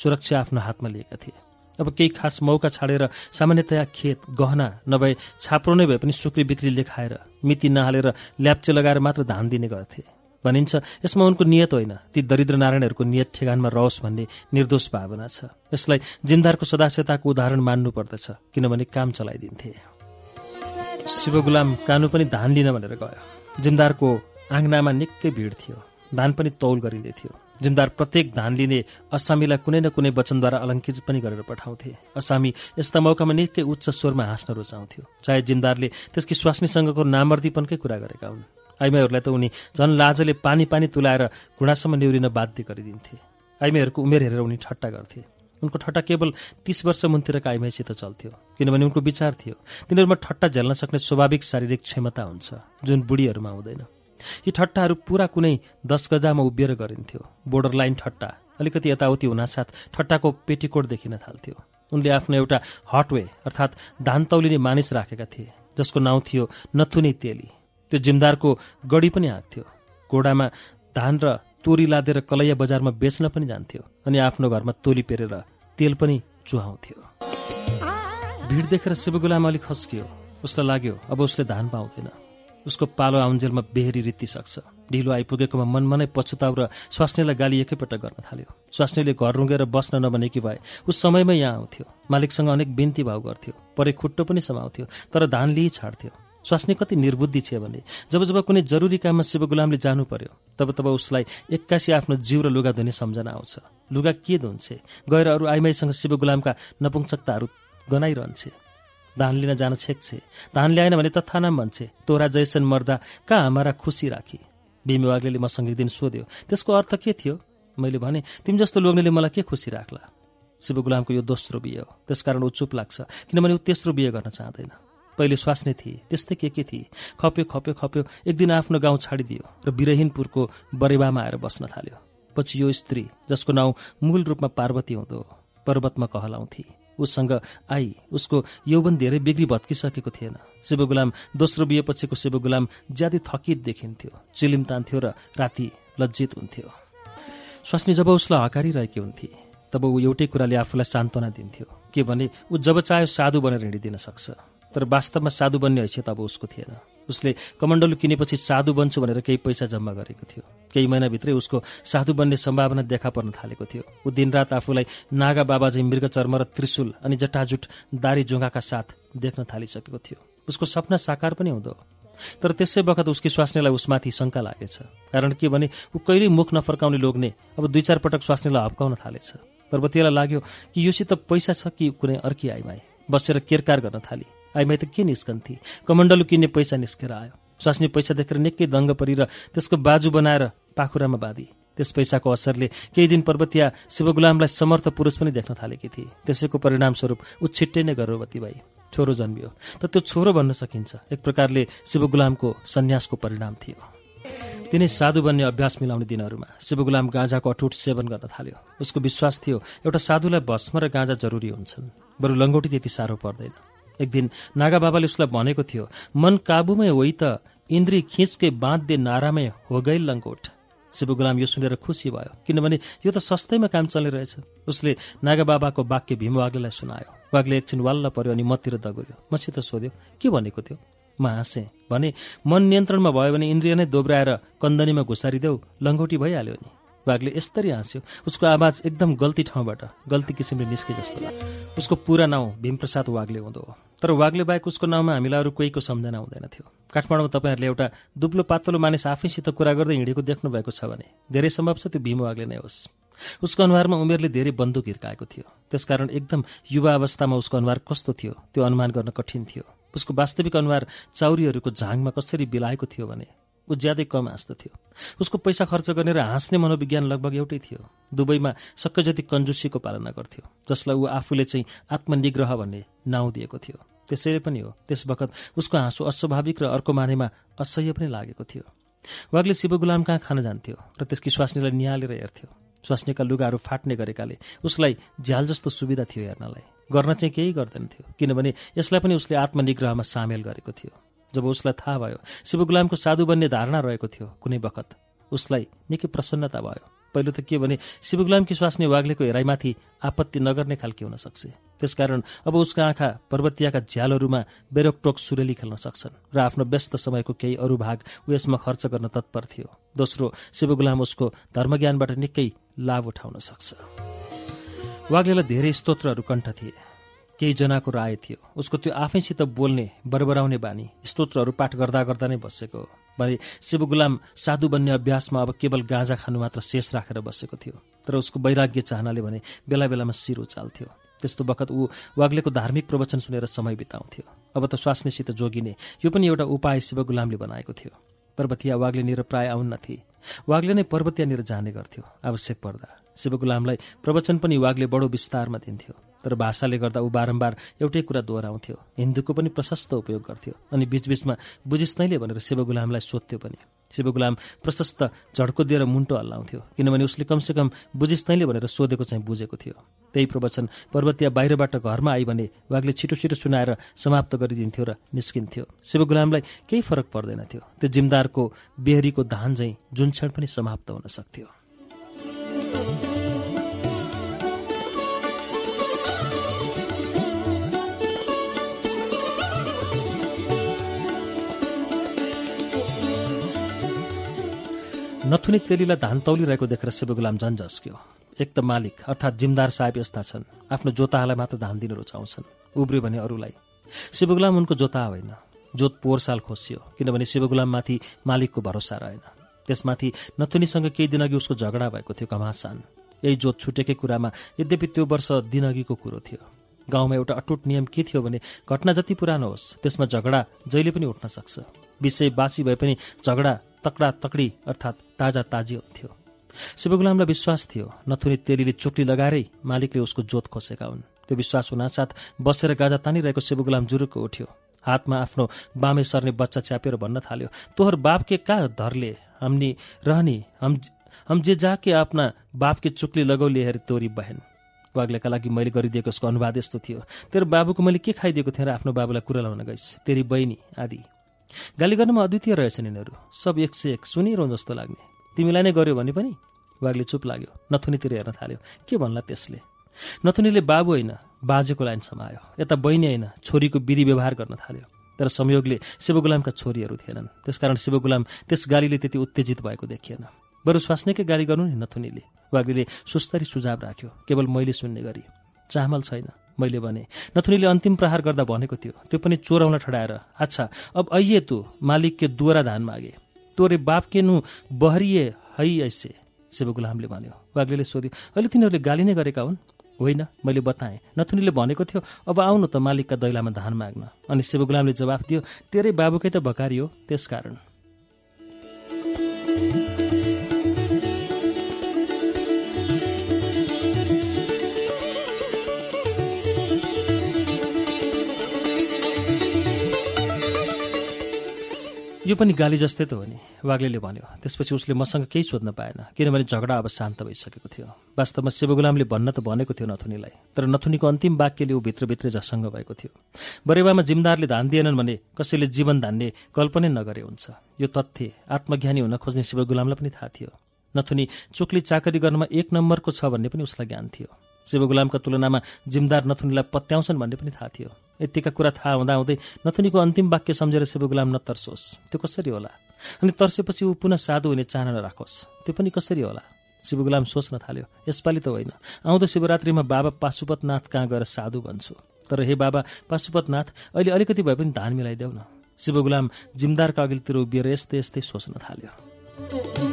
Speaker 1: सुरक्षा आफ्नो हातमा लिएका थिए अब केही खास मौका छाडेर सामान्यतया खेत गहना नभए छाप्रो नै भए पनि सुक्री बिक्री लेखाएर मिति नहालेर ल्याप्चे लगाएर मात्र धान दिने गर्थे भनिन्छ यसमा उनको नियत होइन ती दरिद्र नारायणहरूको नियत ठेगानमा रहोस् भन्ने निर्दोष भावना छ यसलाई जिमदारको सदास्यताको उदाहरण मान्नुपर्दछ किनभने काम चलाइदिन्थे शिवगुलाम कानु पनि धान लिन भनेर गयो जिमदारको आङ्नामा निकै भिड थियो धान पनि तौल गरिँदै थियो जिमदार प्रत्येक धान लिने असामीलाई कुनै न कुनै वचनद्वारा अलङ्कृत पनि गरेर पठाउँथे असामी यस्ता मौकामा निकै उच्च स्वरमा हाँस्न रुचाउँथ्यो चाहे जिमदारले त्यसकी स्वास्नीसँगको नामर्दीपनकै कुरा गरेका हुन् आइमाईहरूलाई त उनी झन् लाजले पानी पानी तुलाएर घुँडासम्म निउरिन बाध्य गरिदिन्थे आइमाईहरूको उमेर हेरेर उनी ठट्टा गर्थे उनको ठट्टा केवल तीस वर्ष मुनतिर कायमैसित चल्थ्यो किनभने उनको विचार थियो तिनीहरूमा ठट्टा झेल्न सक्ने स्वाभाविक शारीरिक क्षमता हुन्छ जुन बुढीहरूमा हुँदैन यी ठट्टाहरू पुरा कुनै दस गजामा उभिएर गरिन्थ्यो बोर्डर लाइन ठट्टा अलिकति यताउति हुनासाथ ठट्टाको पेटीकोट देखिन थाल्थ्यो उनले आफ्नो एउटा हटवे अर्थात् धान तौलिने मानिस राखेका थिए जसको नाउँ थियो नथुने तेली त्यो जिमदारको गढी पनि आँक्थ्यो घोडामा धान र तोरी लादेर कलैया बजारमा बेच्न पनि जान्थ्यो अनि आफ्नो घरमा तोली पेरेर तेल पनि चुहाउँथ्यो भिड देखेर शिवगुलाम अलिक खस्कियो उसलाई लाग्यो अब उसले धान पाउँदैन उसको पालो आउन्जेलमा बेहेरी रित्ति सक्छ ढिलो आइपुगेकोमा मनमनै नै पछुताउ र स्वास्नीलाई गाली एकैपल्ट गर्न थाल्यो स्वास्नीले घर रुँगेर बस्न नबनेकी भए उस समयमै यहाँ आउँथ्यो मालिकसँग अनेक बिन्ती भाव गर्थ्यो परे खुट्टो पनि समाउँथ्यो तर धान लिई छाड्थ्यो स्वास्नी कति निर्बुद्धि थियो भने जब जब कुनै जरुरी काममा शिवगुलामले जानु पर्यो तब तब उसलाई एक्कासी आफ्नो जिउ र लुगा धुने सम्झना आउँछ लुगा के धुन्छे गएर अरू आइमाईसँग शिवगुलामका नपुङ्सकताहरू गनाइरहन्छे धान लिन जान छेक्छे धान ल्याएन भने त नाम भन्छे तोरा जैसन मर्दा कहाँ हाम्रा खुसी राखी बिमेवाग्ले मसँग एक दिन सोध्यो त्यसको अर्थ के थियो मैले भने तिमी जस्तो लोग्नेले मलाई के खुसी राख्ला शिवगुलामको यो दोस्रो बिहे हो त्यसकारण ऊ चुप लाग्छ किनभने ऊ तेस्रो बिहे गर्न चाहँदैन पहिले स्वास्ने थिए त्यस्तै के के थिए खप्यो खप्यो खप्यो एक दिन आफ्नो गाउँ छाडिदियो र बिरहिनपुरको बरेवामा आएर बस्न थाल्यो पछि यो स्त्री जसको नाउँ मूल रूपमा पार्वती हुँदो पर्वतमा कहलाउँथे उसँग आई उसको यौवन धेरै बिग्री भत्किसकेको थिएन शिवगुलाम दोस्रो पछिको शिवगुलाम ज्यादै थकित देखिन्थ्यो चिलिम तान्थ्यो र राति लज्जित हुन्थ्यो स्वास्नी जब उसलाई हकारिरहेकी हुन्थे तब ऊ एउटै कुराले आफूलाई सान्त्वना दिन्थ्यो के भने ऊ जब चाह्यो साधु बनेर हिँडिदिन सक्छ तर वास्तवमा साधु बन्ने हैसियत अब उसको थिएन उसले कमण्डलु किनेपछि साधु बन्छु भनेर केही पैसा जम्मा गरेको थियो केही महिनाभित्रै उसको साधु बन्ने सम्भावना देखा पर्न थालेको थियो ऊ दिनरात आफूलाई नागा बाबाजी मृग चर्म र त्रिशूल अनि जटाजुट दारी जुङ्गाका साथ देख्न थालिसकेको थियो उसको सपना साकार पनि हुँदो तर त्यसै बखत उसकी स्वास्नीलाई उसमाथि शङ्का लागेछ कारण के भने ऊ कहिल्यै मुख नफर्काउने लोग्ने अब दुई चार पटक स्वास्नीलाई हप्काउन थालेछ पर्वतीयलाई लाग्यो कि योसित पैसा छ कि कुनै अर्की आइमाई बसेर केरकार गर्न थाली आइमाई त के निस्कन्थे कमण्डलु किन्ने पैसा निस्केर आयो स्वास्नी पैसा देखेर निकै दङ्ग र त्यसको बाजु बनाएर पाखुरामा बाँधी त्यस पैसाको असरले केही दिन पर्वतीया शिवगुलामलाई समर्थ पुरुष पनि देख्न थालेकी थिए त्यसैको परिणामस्वरूप ऊ छिट्टै नै गर्भवती भए छोरो जन्मियो त त्यो छोरो भन्न सकिन्छ एक प्रकारले शिवगुलामको सन्यासको परिणाम थियो तिनै साधु बन्ने अभ्यास मिलाउने दिनहरूमा शिवगुलाम गाँजाको अटुट सेवन गर्न थाल्यो उसको विश्वास थियो एउटा साधुलाई भस्म र गाँजा जरुरी हुन्छन् बरु लङ्गोटी त्यति साह्रो पर्दैन एक दिन नागाबाबाले उसलाई भनेको थियो मन काबुमै होइ त इन्द्री खिचकै बाँध्दे नारामै हो गै लङ्गोट शिवगुलाम यो सुनेर खुसी भयो किनभने यो त सस्तैमा काम चल्ने रहेछ उसले नागाबाबाको वाक्य भीम वाग्लेलाई सुनायो वाग्ले एकछिन वाल्ल पर्यो अनि मतिर दगुर्यो मसित सोध्यो के भनेको थियो म हाँसेँ भने मन नियन्त्रणमा भयो भने इन्द्रिय नै दोब्राएर कन्दनीमा घुसारिदेऊ लङ्गोटी भइहाल्यो नि बाघले यस्तरी हाँस्यो उसको आवाज एकदम गल्ती ठाउँबाट गल्ती किसिमले निस्के जस्तो लाग्यो उसको पुरा नाउँ भीमप्रसाद वाग्ले हुँदो हो तर वाग्ले बाहेक उसको नाउँमा हामीलाई अरू कोहीको सम्झना हुँदैन थियो काठमाडौँमा तपाईँहरूले एउटा दुब्लो पातलो मानिस आफैसित कुरा गर्दै हिँडेको देख्नु भएको छ भने धेरै सम्भव छ त्यो भीम वाग्ले नै होस् उसको अनुहारमा उमेरले धेरै बन्दुक हिर्काएको थियो त्यसकारण एकदम युवा अवस्थामा उसको अनुहार कस्तो थियो त्यो अनुमान गर्न कठिन थियो उसको वास्तविक अनुहार चाउरीहरूको झाङमा कसरी बिलाएको थियो भने ऊ ज्यादै कम हाँस्द थियो उसको पैसा खर्च गर्ने र हाँस्ने मनोविज्ञान लगभग एउटै थियो दुबईमा सके जति कन्जुसीको पालना गर्थ्यो जसलाई ऊ आफूले चाहिँ आत्मनिग्रह भन्ने नाउँ दिएको थियो त्यसैले पनि हो त्यस बखत उसको हाँसो अस्वाभाविक र अर्को मानेमा असह्य पनि लागेको थियो वाग्ले शिवगुलाम कहाँ खान जान्थ्यो र त्यसकी स्वास्नीलाई निहालेर हेर्थ्यो स्वास्नीका लुगाहरू फाट्ने गरेकाले उसलाई झ्याल जस्तो सुविधा थियो हेर्नलाई गर्न चाहिँ केही गर्दैन थियो किनभने यसलाई पनि उसले आत्मनिग्रहमा सामेल गरेको थियो जब उसलाई थाहा भयो शिवगुलामको साधु बन्ने धारणा रहेको थियो कुनै बखत उसलाई निकै प्रसन्नता भयो पहिलो त के भने कि स्वास्नी वाग्लेको हेराइमाथि आपत्ति नगर्ने खालके हुन सक्छ त्यसकारण अब उसका आँखा पर्वतीयका झ्यालहरूमा बेरोकटोक सुरेली खेल्न सक्छन् र आफ्नो व्यस्त समयको केही अरू भाग ऊ खर्च गर्न तत्पर थियो दोस्रो शिवगुलाम उसको धर्मज्ञानबाट निकै लाभ उठाउन सक्छ वाग्लेलाई धेरै स्तोत्रहरू कण्ठ थिए केही जनाको राय थियो उसको त्यो आफैसित बोल्ने बरबराउने बानी स्तोत्रहरू पाठ गर्दा गर्दा नै बसेको हो भने शिवगुलाम साधु बन्ने अभ्यासमा अब केवल गाँजा खानु मात्र शेष राखेर बसेको थियो तर उसको वैराग्य चाहनाले भने बेला बेलामा शिर उचाल्थ्यो त्यस्तो बखत ऊ वाग्लेको धार्मिक प्रवचन सुनेर समय बिताउँथ्यो अब त स्वास्नीसित जोगिने यो पनि एउटा उपाय शिवगुलामले बनाएको थियो वाग्ले निर प्राय आउन्नथे वाग्ले नै निर जाने गर्थ्यो आवश्यक पर्दा शिवगुलामलाई प्रवचन पनि वाग्ले बडो विस्तारमा दिन्थ्यो तर भाषाले गर्दा ऊ बारम्बार एउटै कुरा दोहोऱ्याउँथ्यो हिन्दूको पनि प्रशस्त उपयोग गर्थ्यो अनि बिचबिचमा नैले भनेर शिवगुलामलाई सोध्थ्यो पनि शिवगुलाम प्रशस्त झड्को दिएर मुन्टो हल्लाउँथ्यो किनभने उसले कमसेकम नैले भनेर सोधेको चाहिँ बुझेको थियो त्यही प्रवचन पर्वतीय बाहिरबाट घरमा आई भने वागले छिटो छिटो सुनाएर समाप्त गरिदिन्थ्यो र निस्किन्थ्यो शिवगुलामलाई केही फरक पर्दैनथ्यो त्यो जिमदारको बेहरीको धान झैँ जुन क्षण पनि समाप्त हुन सक्थ्यो नथुने तेलीलाई धान तौलिरहेको देखेर शिवगुलाम झन् झस्क्यो एक त मालिक अर्थात् जिमदार साहेब यस्ता छन् आफ्नो जोतालाई मात्र धान दिन रुचाउँछन् उब्रियो भने अरूलाई शिवगुलाम उनको जोता होइन जोत पोहोर साल खोसियो किनभने शिवगुलाममाथि मालिकको भरोसा रहेन त्यसमाथि नथुनीसँग केही दिनअघि उसको झगडा भएको थियो घमासान यही जोत छुटेकै कुरामा यद्यपि त्यो वर्ष दिनअघिको कुरो थियो गाउँमा एउटा अटुट नियम के थियो भने घटना जति पुरानो होस् त्यसमा झगडा जहिले पनि उठ्न सक्छ विषय बासी भए पनि झगडा तकडा तकडी अर्थात् ताजा ताजी हुन्थ्यो शिवगुलामलाई विश्वास थियो नथुनी तेलीले चुक्ली लगाएरै मालिकले उसको जोत खोसेका हुन् त्यो विश्वास हुनासाथ बसेर गाजा तानिरहेको शिवगुलाम जुरुक्क उठ्यो हातमा आफ्नो बामे सर्ने बच्चा च्यापेर भन्न थाल्यो तोहर बापके का धरले हामी रहनी हम हम जे जाके आफ्ना बापके चुक्ली लगाउले हेरे तोरी बहन वाग्लेका लागि मैले गरिदिएको उसको अनुवाद यस्तो थियो तेरो बाबुको मैले के खाइदिएको थिएँ र आफ्नो बाबुलाई कुरा लाउन गइस् तेरी बहिनी आदि गाली गर्नमा अद्वितीय रहेछन् यिनीहरू सब एक से एक सुनिरहँ जस्तो लाग्ने तिमीलाई नै गर्यो भने पनि वागले चुप लाग्यो नथुनीतिर हेर्न थाल्यो के भन्ला त्यसले नथुनीले बाबु होइन बाजेको लाइन समायो यता बहिनी होइन छोरीको विधि व्यवहार गर्न थाल्यो तर संयोगले शिवगुलामका छोरीहरू थिएनन् त्यसकारण शिवगुलाम त्यस गालीले त्यति उत्तेजित भएको देखिएन बरु स्वास्नीकै गाली गर्नु नि नथुनीले वाग्ले सुस्तरी सुझाव राख्यो केवल मैले सुन्ने गरी चामल छैन मैले भने नथुनीले अन्तिम प्रहार गर्दा भनेको थियो त्यो पनि चोराउन ठडाएर अच्छा अब अइए तु मालिक के दोहोरा धान मागे तोरे बाप के नु बहरिए है ऐसे शिव गुलामले भन्यो वाग्ले सोध्यो अहिले तिनीहरूले गाली नै गरेका हुन् होइन मैले बताएँ नथुनीले भनेको थियो अब आउनु त मालिकका दैलामा धान माग्न अनि शिवगुलामले जवाफ दियो तेरै बाबुकै त भकारी हो त्यसकारण यो पनि गाली जस्तै त हो नि वाग्लेले भन्यो त्यसपछि उसले मसँग केही सोध्न पाएन किनभने झगडा अब शान्त भइसकेको थियो वास्तवमा शिवगुलामले भन्न त भनेको थियो नथुनीलाई तर नथुनीको अन्तिम वाक्यले ऊ भित्रभित्रै झसङ्ग भएको थियो बरेवामा जिमदारले धान दिएनन् भने कसैले जीवन धान्ने कल्पनै नगरे हुन्छ यो तथ्य आत्मज्ञानी हुन खोज्ने शिवगुलामलाई पनि थाहा थियो नथुनी चोकली चाकरी गर्नमा एक नम्बरको छ भन्ने पनि उसलाई ज्ञान थियो शिवगुलामका तुलनामा जिमदार नथुनीलाई पत्याउँछन् भन्ने पनि थाहा थियो यतिका कुरा थाहा हुँदाहुँदै नथुनीको अन्तिम वाक्य सम्झेर शिवगुलाम नतर्सोस् त्यो कसरी होला अनि तर्सेपछि ऊ पुनः साधु हुने चाहना नराखोस् त्यो पनि कसरी होला शिवगुलाम सोच्न थाल्यो यसपालि त होइन आउँदो शिवरात्रिमा बाबा पाशुपतनाथ कहाँ गएर साधु भन्छु तर हे बाबा पाशुपतनाथ अहिले अलिकति भए पनि धान मिलाइदेऊ न शिवगुलाम जिमदारका अघिल्तिर उभिएर यस्तै यस्तै सोच्न थाल्यो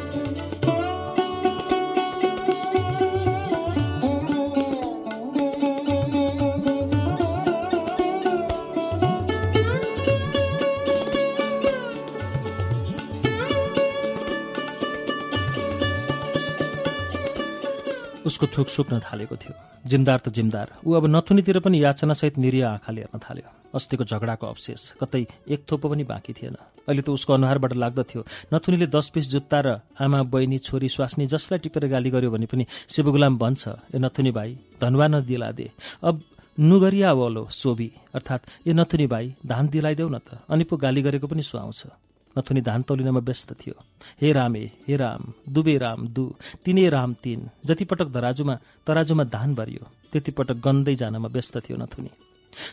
Speaker 1: उसको थुक सुक्न थालेको थियो जिमदार त जिमदार ऊ अब नथुनीतिर पनि याचनासहित निरीय आँखाले हेर्न थाल्यो अस्तिको झगडाको अवशेष कतै एक थोपो पनि बाँकी थिएन अहिले त उसको अनुहारबाट लाग्दथ्यो नथुनीले दस पिस जुत्ता र आमा बहिनी छोरी स्वास्नी जसलाई टिपेर गाली गर्यो भने पनि शिवगुलाम भन्छ ए नथुनी भाइ धनवा नदिला दे अब नुगरिया वलो सोभी अर्थात् ए नथुनी भाइ धान दिलाइदेऊ न त अनि पो गाली गरेको पनि सुहाउँछ नथुनी धान तौलिनमा व्यस्त थियो हे रामे हे राम दुबे राम दु तिनै राम तिन जतिपटक धराजुमा तराजुमा धान भरियो त्यतिपटक गन्दै जानमा व्यस्त थियो नथुनी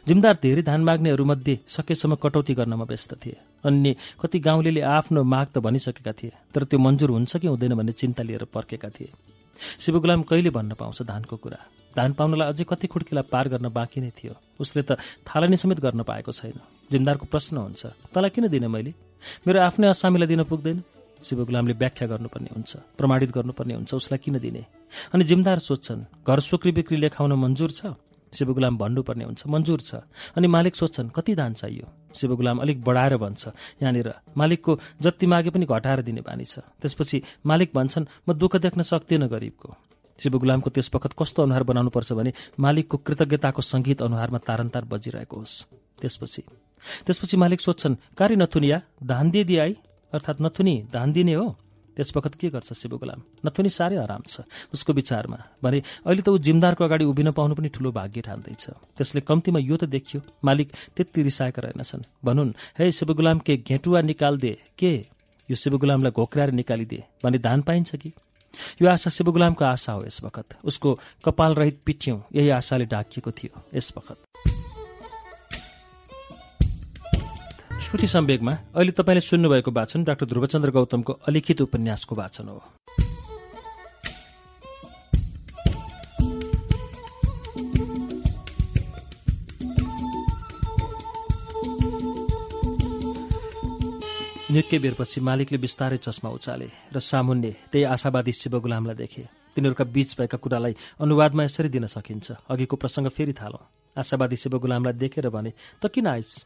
Speaker 1: जिम्दार धेरै धान माग्नेहरूमध्ये सकेसम्म कटौती गर्नमा व्यस्त थिए अन्य कति गाउँले आफ्नो माग त भनिसकेका थिए तर त्यो मन्जुर हुन्छ कि हुँदैन भन्ने चिन्ता लिएर पर्खेका थिए शिवगुलाम कहिले भन्न पाउँछ धानको कुरा धान पाउनलाई अझै कति खुड्किला पार गर्न बाँकी नै थियो उसले त थालनी समेत गर्न पाएको छैन जिमदारको प्रश्न हुन्छ तँलाई किन दिने मैले मेरो आफ्नै आसामीलाई दिन पुग्दैन शिवगुलामले व्याख्या गर्नुपर्ने हुन्छ प्रमाणित गर्नुपर्ने हुन्छ उसलाई किन दिने अनि जिम्दार सोध्छन् घर सुक्री बिक्री लेखाउन मन्जुर छ शिवगुलाम भन्नुपर्ने हुन्छ मन्जुर छ अनि मालिक सोध्छन् कति दान चाहियो शिवगुलाम अलिक बढाएर भन्छ यहाँनिर मालिकको जति मागे पनि घटाएर दिने बानी छ त्यसपछि मालिक भन्छन् म दुःख देख्न सक्दिनँ गरिबको शिवगुलामको त्यसवखत कस्तो अनुहार बनाउनुपर्छ भने मालिकको कृतज्ञताको सङ्गीत अनुहारमा तारन्तार बजिरहेको होस् त्यसपछि त्यसपछि मालिक सोध्छन् कार्य नथुनिया धान दिए आई अर्थात् नथुनी धान दिने हो त्यस के गर्छ शिवगुलाम नथुनी साह्रै आराम छ उसको विचारमा भने अहिले त ऊ जिमदारको अगाडि उभिन पाउनु पनि ठुलो भाग्य ठान्दैछ त्यसले कम्तीमा यो त देखियो मालिक त्यति रिसाएका रहेनछन् भनुन् हे शिवगुलाम के घेटुवा निकालिदिए के यो शिवगुलामलाई घोक्राएर निकालिदिए भने धान पाइन्छ कि यो आशा शिवगुलामको आशा हो यस बखत उसको कपाल रहित पिठ्यौँ यही आशाले ढाकिएको थियो यस बखत श्रुति सम्वेकमा अहिले तपाईँले सुन्नुभएको वाचन डाक्टर ध्रुवचन्द्र गौतमको अलिखित उपन्यासको वाचन हो निकै बेरपछि मालिकले बिस्तारै चस्मा उचाले र सामुन्ने त्यही आशावादी शिवगुलामलाई देखे तिनीहरूका बीच भएका कुरालाई अनुवादमा यसरी दिन सकिन्छ अघिको प्रसङ्ग फेरि थालौँ आशावादी शिवगुलामलाई देखेर भने त किन आइस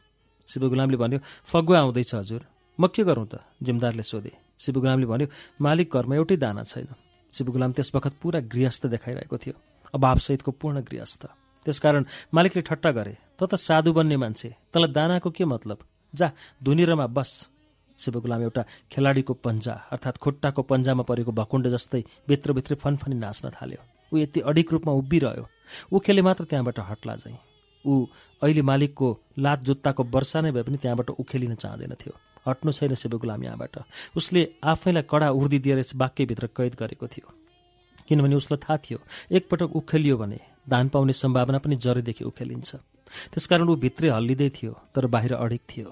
Speaker 1: शिवगुलामले भन्यो फगुवा आउँदैछ हजुर म के गरौँ त जिमदारले सोधे शिवगुलामले भन्यो मालिक घरमा एउटै दाना छैन शिवगुलाम त्यस बखत पुरा गृहस्थ देखाइरहेको थियो अभावसहितको पूर्ण गृहस्थ त्यसकारण मालिकले ठट्टा गरे त त साधु बन्ने मान्छे तँलाई दानाको के मतलब जा धुनिरमा बस शिवगुलाम एउटा खेलाडीको पन्जा अर्थात् खुट्टाको पन्जामा परेको भकुण्ड जस्तै भित्रभित्र फनफनी नाच्न थाल्यो ऊ यति अडिक रूपमा उभिरह्यो उखेले मात्र त्यहाँबाट हट्ला जाँ ऊ अहिले मालिकको लात जुत्ताको वर्षा नै भए पनि त्यहाँबाट उखेलिन चाहँदैन थियो हट्नु छैन गुलाम यहाँबाट उसले आफैलाई कडा उर्दी दिएर यस वाक्यभित्र कैद गरेको थियो किनभने उसलाई थाहा थियो एकपटक उखेलियो भने धान पाउने सम्भावना पनि जरेदेखि उखेलिन्छ त्यसकारण ऊ भित्रै हल्लिँदै थियो तर बाहिर अडिक थियो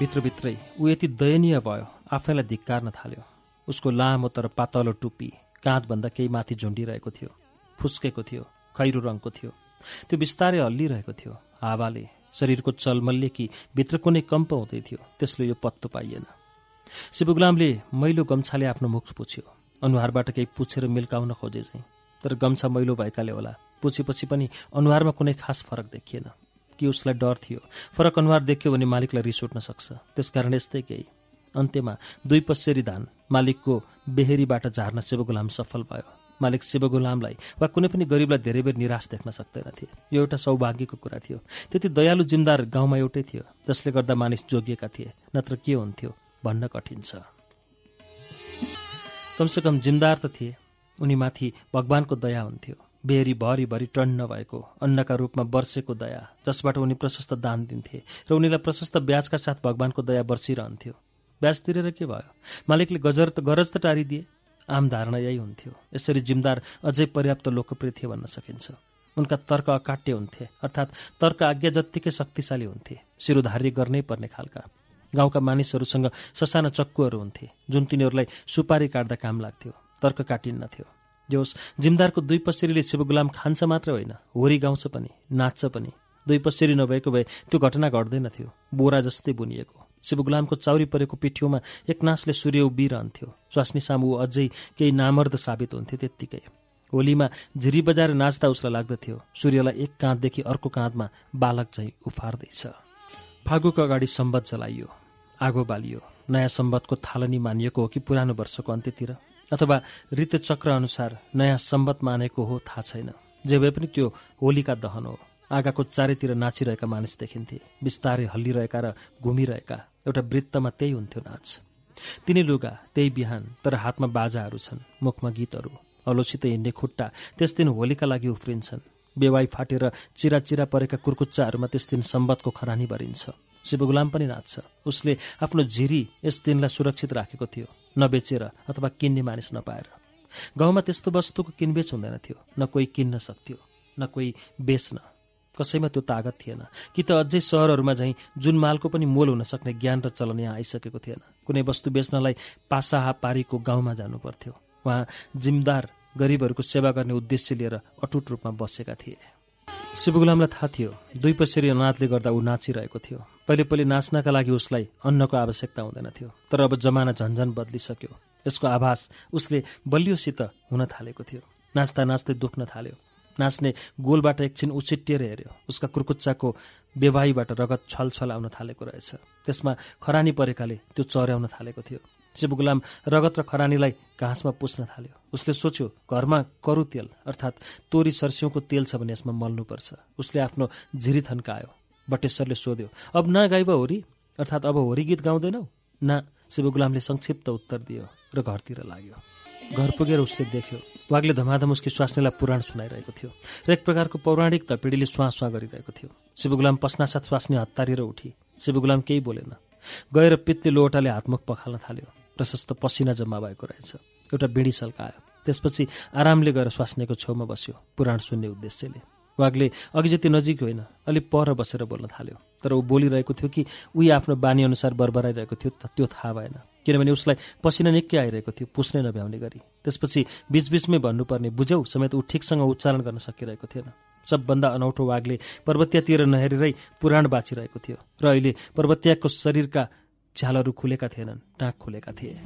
Speaker 1: भित्रभित्रै ऊ यति दयनीय भयो आफैलाई धिक्कार्न थाल्यो उसको लामो तर पातलो टुप्पी काँधभन्दा केही माथि झुन्डिरहेको थियो फुस्केको थियो खैरो रङको थियो त्यो बिस्तारै हल्लिरहेको थियो हावाले शरीरको चलमल्ले कि भित्र कुनै कम्प हुँदै थियो त्यसले यो पत्तो पाइएन शिवगुलामले मैलो गम्छाले आफ्नो मुख पुछ्यो अनुहारबाट केही पुछेर मिल्काउन खोजे चाहिँ तर गम्छा मैलो भएकाले होला पुछेपछि पनि अनुहारमा कुनै खास फरक देखिएन कि उसलाई डर थियो फरक अनुहार देख्यो भने मालिकलाई रिस उठ्न सक्छ त्यसकारण यस्तै केही अन्त्यमा दुई पसेरी धान मालिकको बेहेरीबाट झार्न शिवगुलाम सफल भयो मालिक शिवगुलामलाई वा कुनै पनि गरिबलाई धेरै बेर निराश देख्न सक्दैनथे यो एउटा सौभाग्यको कुरा थियो त्यति दयालु जिमदार गाउँमा एउटै थियो जसले गर्दा मानिस जोगिएका थिए नत्र के हुन्थ्यो भन्न कठिन छ कमसेकम जिमदार त थिए उनीमाथि भगवानको दया हुन्थ्यो बेहरी भरिभरि टन्न नभएको अन्नका रूपमा वर्षेको दया जसबाट उनी प्रशस्त दान दिन्थे र उनीलाई प्रशस्त ब्याजका साथ भगवानको दया बर्सिरहन्थ्यो ब्याज तिरेर के भयो मालिकले गजर त गरज त टारिदिए आम धारणा यही हुन्थ्यो यसरी जिमदार अझै पर्याप्त लोकप्रिय थिए भन्न सकिन्छ उनका तर्क अकाट्य हुन्थे अर्थात् तर्क आज्ञा जत्तिकै शक्तिशाली हुन्थे शिरोधार्य गर्नै पर्ने खालका गाउँका मानिसहरूसँग ससाना चक्कुहरू हुन्थे जुन तिनीहरूलाई सुपारी काट्दा काम लाग्थ्यो तर्क काटिन्नथ्यो जोस् जिमदारको दुई पसेरीले शिवगुलाम खान्छ मात्र होइन होरी गाउँछ पनि नाच्छ पनि दुई पसेरी नभएको भए त्यो घटना घट्दैनथ्यो बोरा जस्तै बुनिएको शिवगुलामको चाउरी परेको पिठ्यौमा एकनासले सूर्य उभिरहन्थ्यो स्वास्नी सामु अझै केही नामर्द साबित हुन्थ्यो त्यत्तिकै होलीमा झिरी बजाएर नाच्दा उसलाई लाग्दथ्यो सूर्यलाई एक काँधदेखि अर्को काँधमा बालक चाहिँ उफार्दैछ फागुको अगाडि सम्बत जलाइयो आगो बालियो नयाँ सम्बतको थालनी मानिएको हो कि पुरानो वर्षको अन्त्यतिर अथवा ऋतचक्र अनुसार नयाँ सम्बत मानेको हो थाहा छैन जे भए पनि त्यो होलीका दहन हो आगाको चारैतिर नाचिरहेका मानिस देखिन्थे बिस्तारै हल्लिरहेका र घुमिरहेका एउटा वृत्तमा त्यही हुन्थ्यो नाच तिनै लुगा त्यही बिहान तर हातमा बाजाहरू छन् मुखमा गीतहरू अलोचित हिँड्ने खुट्टा त्यस दिन होलीका लागि उफ्रिन्छन् बेवाई फाटेर चिराचिरा परेका कुर्कुच्चाहरूमा त्यस दिन सम्बतको खरानी भरिन्छ शिवगुलाम पनि नाच्छ उसले आफ्नो झिरी यस दिनलाई सुरक्षित राखेको थियो नबेचेर अथवा किन्ने मानिस नपाएर गाउँमा त्यस्तो वस्तुको किनबेच हुँदैन थियो न कोही किन्न सक्थ्यो न कोही बेच्न कसैमा त्यो तागत थिएन कि त अझै सहरहरूमा झैँ जुन मालको पनि मोल हुन सक्ने ज्ञान र चलन यहाँ आइसकेको थिएन कुनै वस्तु बेच्नलाई पासाहा पारीको गाउँमा जानु पर्थ्यो उहाँ जिम्मेदार गरिबहरूको सेवा गर्ने उद्देश्य लिएर अटुट रूपमा बसेका थिए शिवगुलामलाई थाहा थियो दुई पसेरी अनाथले गर्दा ऊ नाचिरहेको थियो पहिले पहिले नाच्नका लागि उसलाई अन्नको आवश्यकता हुँदैन थियो तर अब जमाना झन्झन बदलिसक्यो यसको आभास उसले बलियोसित हुन थालेको थियो नाच्दा नाच्दै दुख्न थाल्यो नाच्ने गोलबाट एकछिन उछिटिएर हेऱ्यो उसका कुर्कुच्चाको बेवाहीबाट रगत छलछल आउन थालेको रहेछ त्यसमा खरानी परेकाले त्यो चर्याउन थालेको थियो शिवगुलाम रगत र खरानीलाई घाँसमा पुस्न थाल्यो उसले सोच्यो घरमा करु तेल अर्थात् तोरी सर्स्यौँको तेल छ भने यसमा मल्नुपर्छ उसले आफ्नो झिरी थन्कायो बटेश्वरले सोध्यो अब न गाइब होरी अर्थात् अब होरी गीत गाउँदैनौ न शिवगुलामले संक्षिप्त उत्तर दियो र घरतिर लाग्यो घर पुगेर उसले देख्यो वागले धमाधम उसकी स्वास्नीलाई पुराण सुनाइरहेको थियो र एक प्रकारको पौराणिक तपिडीले सुहाँ सुहाँ गरिरहेको थियो शिवगुलाम पस्नासाथ स्वास्नी हतारिएर उठी शिवगुलाम केही बोलेन गएर पित्ते लोटाले हातमुख पखाल्न थाल्यो प्रशस्त पसिना जम्मा भएको रहेछ एउटा बिँडी आयो त्यसपछि आरामले गएर स्वास्नीको छेउमा बस्यो पुराण सुन्ने उद्देश्यले वागले अघि जति नजिक होइन अलिक पर बसेर बोल्न थाल्यो तर ऊ बोलिरहेको थियो कि उही आफ्नो बानी अनुसार बरबराइरहेको थियो त त्यो थाहा भएन किनभने उसलाई पसिना निकै आइरहेको थियो पुस्नै नभ्याउने गरी त्यसपछि बिचबिचमै भन्नुपर्ने बुझौ समेत ऊ ठिकसँग उच्चारण गर्न सकिरहेको थिएन सबभन्दा अनौठो वाघले पर्वत्यातिर नहेरेरै पुराण बाँचिरहेको थियो र अहिले पर्वत्याको शरीरका झ्यालहरू खुलेका थिएनन् टाँक खुलेका थिए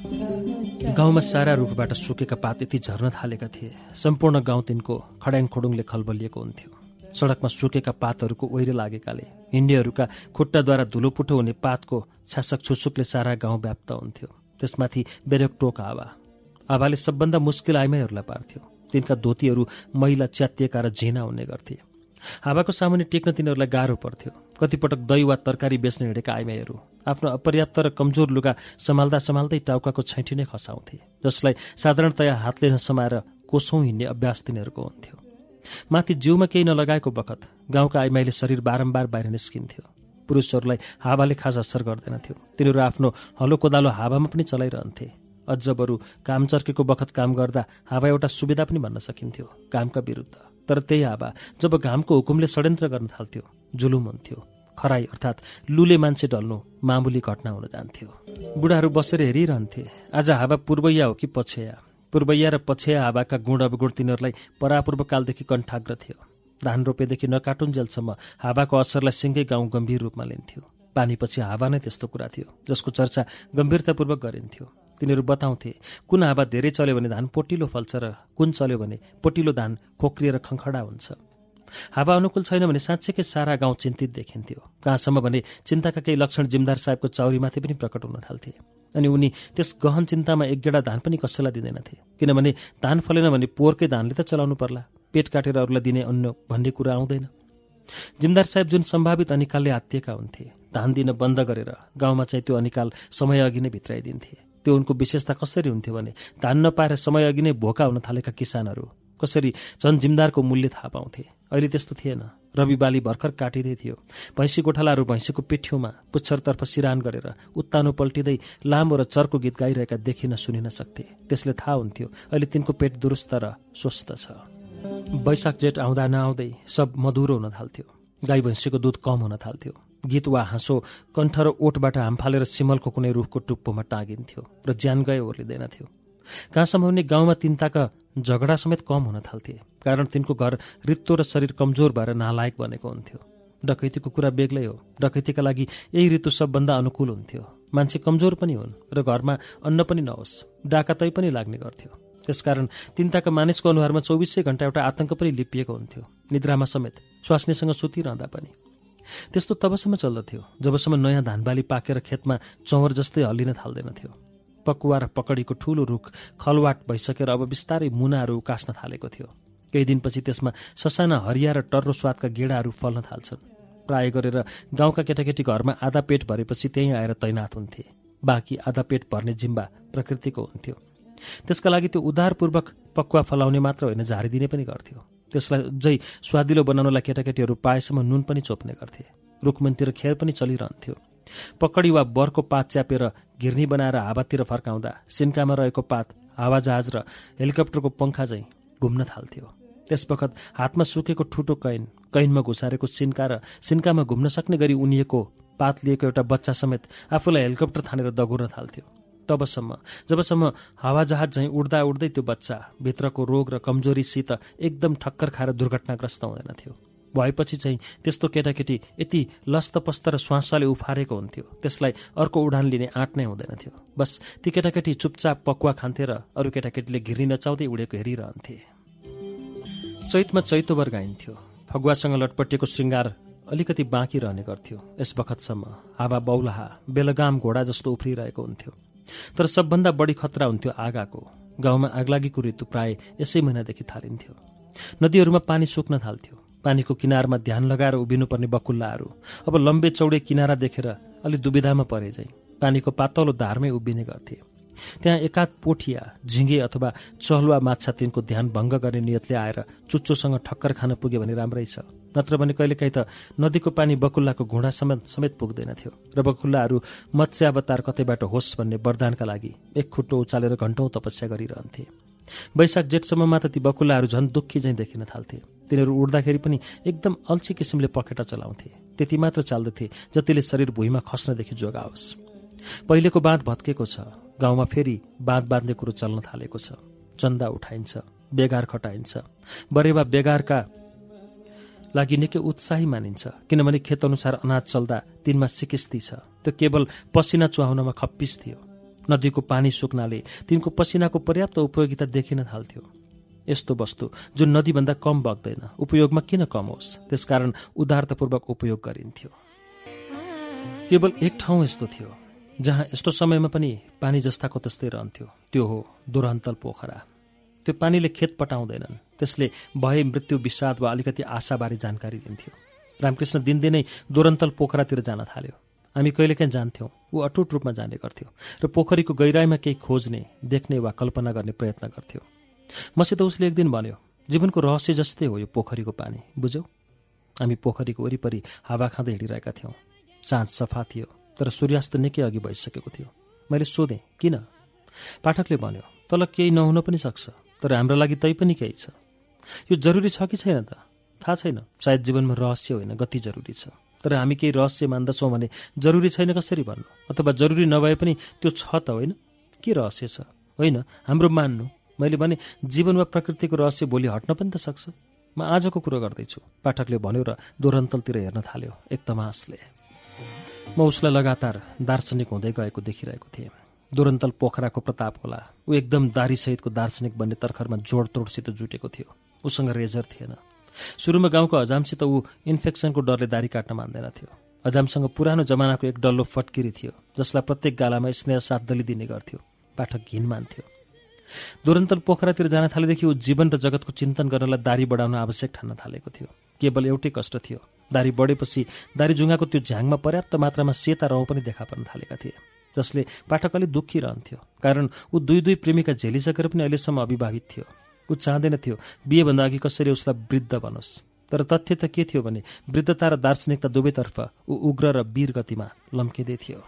Speaker 1: गाउँमा सारा रुखबाट सुकेका पात यति झर्न थालेका थिए सम्पूर्ण गाउँ तिनको खड्याङ खोडुङले खलबलिएको हुन्थ्यो सडकमा सुकेका पातहरूको ओहिरे लागेकाले हिँड्नेहरूका खुट्टाद्वारा धुलोपुठो हुने पातको छासक छुसुकले सारा गाउँ व्याप्त हुन्थ्यो त्यसमाथि बेरेक टोक हावा हावाले सबभन्दा मुस्किल आइमाईहरूलाई पार्थ्यो तिनका धोतीहरू मैला च्यातिएका र झिना हुने गर्थे हावाको सामुन्ने टेक्न तिनीहरूलाई गाह्रो पर्थ्यो कतिपटक दही वा तरकारी बेच्न हिँडेका आइमाईहरू आफ्नो अपर्याप्त र कमजोर लुगा सम्हाल्दा सम्हाल्दै टाउकाको छैँठी नै खसाउँथे जसलाई साधारणतया हातले नसमाएर कोसौँ हिँड्ने अभ्यास तिनीहरूको हुन्थ्यो माथि जिउमा केही नलगाएको बखत गाउँका आइमाईले शरीर बारम्बार बाहिर निस्किन्थ्यो पुरुषहरूलाई हावाले खास असर गर्दैनथ्यो तिनीहरू आफ्नो हलो कोदालो हावामा पनि चलाइरहन्थे अझ बरु काम चर्केको बखत काम गर्दा हावा एउटा सुविधा पनि भन्न सकिन्थ्यो घामका विरुद्ध तर त्यही हावा जब घामको हुकुमले षड्यन्त्र गर्न थाल्थ्यो जुलुम हुन्थ्यो खराई अर्थात् लुले मान्छे ढल्नु मामुली घटना हुन जान्थ्यो बुढाहरू बसेर हेरिरहन्थे आज हावा पूर्वैया हो कि पछ्या पूर्वैया र पछ्या हावाका गुण अवगुण तिनीहरूलाई परापूर्वकालदेखि कण्ठाग्र थियो धान रोपेदेखि नकाटुन्जेलसम्म हावाको असरलाई सिङ्गै गाउँ गम्भीर रूपमा लिन्थ्यो पानीपछि हावा नै त्यस्तो कुरा थियो जसको चर्चा गम्भीरतापूर्वक गरिन्थ्यो तिनीहरू बताउँथे कुन हावा धेरै चल्यो भने धान पोटिलो फल्छ र कुन चल्यो भने पोटिलो धान खोक्रिएर खङ्खडा हुन्छ हावा अनुकूल छैन भने साँच्चैकै सारा गाउँ चिन्तित देखिन्थ्यो कहाँसम्म भने चिन्ताका केही लक्षण जिमदार साहेबको चौरीमाथि पनि प्रकट हुन थाल्थे अनि उनी त्यस गहन चिन्तामा एक गेडा धान पनि कसैलाई दिँदैनथे किनभने धान फलेन भने पोहोरकै धानले त चलाउनु पर्ला पेट काटेर अरूलाई दिने अन्य भन्ने कुरा आउँदैन जिमदार साहेब जुन सम्भावित अनिकालले हात्तिएका हुन्थे धान दिन बन्द गरेर गाउँमा चाहिँ त्यो अनिकाल समय अघि नै भित्राइदिन्थे त्यो उनको विशेषता कसरी हुन्थ्यो भने धान नपाएर समय अघि नै भोका हुन थालेका किसानहरू कसरी झन् जिमदारको मूल्य थाहा पाउँथे अहिले त्यस्तो थिएन रवि बाली भर्खर काटिँदै थियो भैँसी गोठालाहरू भैँसीको पिठ्यौमा पुच्छरतर्फ सिरान गरेर उत्तानो पल्टिँदै लामो र चर्को गीत गाइरहेका देखिन सुनिन सक्थे त्यसले थाहा हुन्थ्यो अहिले तिनको पेट दुरुस्त र स्वस्थ छ वैशाख जेठ आउँदा नआउँदै सब मधुरो हुन थाल्थ्यो गाई भैँसीको दुध कम हुन थाल्थ्यो गीत वा हाँसो कण्ठ र ओठबाट हाम सिमलको कुनै रूखको टुप्पोमा टाँगिन्थ्यो र ज्यान गए ओर्लिँदैनथ्यो कहाँसम्म भने गाउँमा तिनताका झगडा समेत कम हुन थाल्थे कारण तिनको घर रित्तो र शरीर कमजोर भएर नालायक बनेको हुन्थ्यो डकैतीको कुरा बेग्लै हो डकैतीका लागि यही ऋतु सबभन्दा अनुकूल हुन्थ्यो मान्छे कमजोर पनि हुन् र घरमा अन्न पनि नहोस् डाकातै पनि लाग्ने गर्थ्यो त्यसकारण तिनताका मानिसको अनुहारमा चौबिसै घण्टा एउटा आतंक पनि लिपिएको हुन्थ्यो निद्रामा समेत स्वास्नीसँग सुतिरहँदा पनि त्यस्तो तबसम्म चल्दथ्यो जबसम्म नयाँ धानबाली पाकेर खेतमा चौर जस्तै हल्लिन थाल्दैनथ्यो पकुवा र पकडीको ठूलो रुख खलवाट भइसकेर अब बिस्तारै मुनाहरू उकास्न थालेको थियो केही दिनपछि त्यसमा ससाना हरिया र टर्रो स्वादका गेडाहरू फल्न थाल्छन् प्राय गरेर गाउँका केटाकेटी घरमा आधा पेट भरेपछि त्यहीँ आएर तैनात हुन्थे बाँकी आधा पेट भर्ने जिम्बा प्रकृतिको हुन्थ्यो त्यसका लागि त्यो उदारपूर्वक पक्वा फलाउने मात्र होइन झारिदिने पनि गर्थ्यो त्यसलाई अझै स्वादिलो बनाउनलाई केटाकेटीहरू पाएसम्म नुन पनि चोप्ने गर्थे रुखमनतिर खेर पनि चलिरहन्थ्यो पकडी वा बरको पात च्यापेर घिर्नी बनाएर हावातिर फर्काउँदा सिन्कामा रहेको पात हावाजहाज र हेलिकप्टरको पङ्खा झैँ घुम्न थाल्थ्यो त्यसवखत हातमा सुकेको ठुटो कैन कैनमा घुसारेको सिन्का र सिन्कामा घुम्न सक्ने गरी उनिएको पात लिएको एउटा बच्चा समेत आफूलाई हेलिकप्टर थानेर दगुर्न थाल्थ्यो तबसम्म जबसम्म हावाजहाज झैँ उड्दा उड्दै त्यो बच्चा भित्रको रोग र कमजोरीसित एकदम ठक्कर खाएर दुर्घटनाग्रस्त हुँदैन थियो भएपछि चाहिँ त्यस्तो केटाकेटी यति लस्तपस्त र श्वासले उफारेको हुन्थ्यो त्यसलाई अर्को उडान लिने आँट नै हुँदैन थियो बस ती केटाकेटी चुपचाप पकुवा खान्थे र अरू केटाकेटीले घिर्नी नचाउँदै उडेको हेरिरहन्थे चैतमा चैतोबर गाइन्थ्यो फगुवासँग लटपटिएको श्रृङ्गार अलिकति बाँकी रहने गर्थ्यो यस बखतसम्म हावा बौलाहा बेलगाम घोडा जस्तो उफ्रिरहेको हुन्थ्यो तर सबभन्दा बढी खतरा हुन्थ्यो आगाको गाउँमा आगलागीको ऋतु प्राय यसै महिनादेखि थालिन्थ्यो नदीहरूमा पानी सुक्न थाल्थ्यो पानीको किनारमा ध्यान लगाएर उभिनुपर्ने बकुल्लाहरू अब लम्बे चौडे किनारा देखेर अलि दुविधामा परे झैँ पानीको पातलो धारमै उभिने गर्थे त्यहाँ एकाध पोठिया झिङ्गे अथवा चहलुवा माछा तिनको ध्यान भङ्ग गर्ने नियतले आएर चुच्चोसँग ठक्कर खान पुग्यो भने राम्रै छ नत्र भने कहिलेकाहीँ त नदीको पानी बकुल्लाको घुँडा समेत समेत पुग्दैनथ्यो र बकुल्लाहरू मत्स्यावतार कतैबाट होस् भन्ने वरदानका लागि एक खुट्टो उचालेर घन्टौँ तपस्या गरिरहन्थे वैशाख जेठसम्ममा त ती बकुल्लाहरू झन् दुःखी झैँ देखिन थाल्थे तिनीहरू उड्दाखेरि पनि एकदम अल्छी किसिमले पखेटा चलाउँथे त्यति मात्र चाल्दथे जतिले शरीर भुइँमा खस्नदेखि जोगाओस् पहिलेको बाँध भत्केको छ गाउँमा फेरि बाँध बाँध्ने कुरो चल्न थालेको छ चन्दा उठाइन्छ बेगार खटाइन्छ बरेवा बेगारका लागि निकै उत्साही मानिन्छ किनभने खेतअनुसार अनाज चल्दा तिनमा सिकिस्ती छ त्यो केवल पसिना चुहाउनमा खप्पिस थियो नदीको पानी सुक्नाले तिनको पसिनाको पर्याप्त उपयोगिता देखिन थाल्थ्यो यस्तो वस्तु जुन नदीभन्दा कम बग्दैन उपयोगमा किन कम होस् त्यसकारण उदारतापूर्वक उपयोग गरिन्थ्यो केवल एक ठाउँ यस्तो थियो जहाँ यस्तो समयमा पनि पानी जस्ताको त्यस्तै रहन्थ्यो त्यो हो दुरन्तल पोखरा त्यो पानीले खेत पटाउँदैनन् त्यसले भय मृत्यु विषाद वा अलिकति आशाबारे जानकारी दिन्थ्यो रामकृष्ण दिनदिनै दुरन्तल पोखरातिर जान थाल्यो हामी कहिलेकाहीँ जान्थ्यौँ ऊ अटुट रूपमा जाने गर्थ्यो र पोखरीको गहिराईमा केही खोज्ने देख्ने वा कल्पना गर्ने प्रयत्न गर्थ्यो मसित उसले एक दिन भन्यो जीवनको रहस्य जस्तै हो यो पोखरीको पानी बुझ्यौ हामी पोखरीको वरिपरि हावा खाँदै हिँडिरहेका थियौँ साँझ सफा थियो तर सूर्यास्त निकै अघि भइसकेको थियो मैले सोधेँ किन पाठकले भन्यो तल केही नहुन पनि सक्छ तर हाम्रो लागि तै पनि केही छ यो जरुरी छ कि छैन त थाहा छैन सायद जीवनमा रहस्य होइन गति जरुरी छ तर हामी केही रहस्य मान्दछौँ भने जरुरी छैन कसरी भन्नु अथवा जरुरी नभए पनि त्यो छ त होइन के रहस्य छ होइन हाम्रो मान्नु मैले भने जीवन जीवनमा प्रकृतिको रहस्य भोलि हट्न पनि त सक्छ म आजको कुरो गर्दैछु पाठकले भन्यो र दोरन्तलतिर हेर्न थाल्यो एक तमासले म उसलाई लगातार दार्शनिक हुँदै गएको देखिरहेको थिएँ दोरन्तल पोखराको प्रताप होला ऊ एकदम दारीसहितको दार्शनिक बन्ने तर्खरमा जोडतोडसित जुटेको थियो उसँग रेजर थिएन सुरुमा गाउँको हजामसित ऊ इन्फेक्सनको डरले दारी काट्न मान्दैन थियो पुरानो जमानाको एक डल्लो फटकिरी थियो जसलाई प्रत्येक गालामा स्नेह साथ दिने गर्थ्यो पाठक घिन मान्थ्यो दुरन्तल पोखरातिर जान थालेदेखि ऊ जीवन र जगतको चिन्तन गर्नलाई दारी बढाउन आवश्यक ठान्न थालेको थियो केवल एउटै कष्ट थियो दारी बढेपछि जुङ्गाको त्यो झ्याङमा पर्याप्त मात्रामा सेता रौँ पनि देखा पर्न थालेका थिए जसले पाठक अलि दुःखी रहन्थ्यो कारण ऊ दुई दुई प्रेमिका झेलिसकेर पनि अहिलेसम्म अभिभावित थियो ऊ चाहँदैन थियो बिहेभन्दा अघि कसरी उसलाई वृद्ध बनोस् तर तथ्य त के थियो भने वृद्धता र दार्शनिकता दुवैतर्फ ऊ उग्र र वीर गतिमा लम्किँदै थियो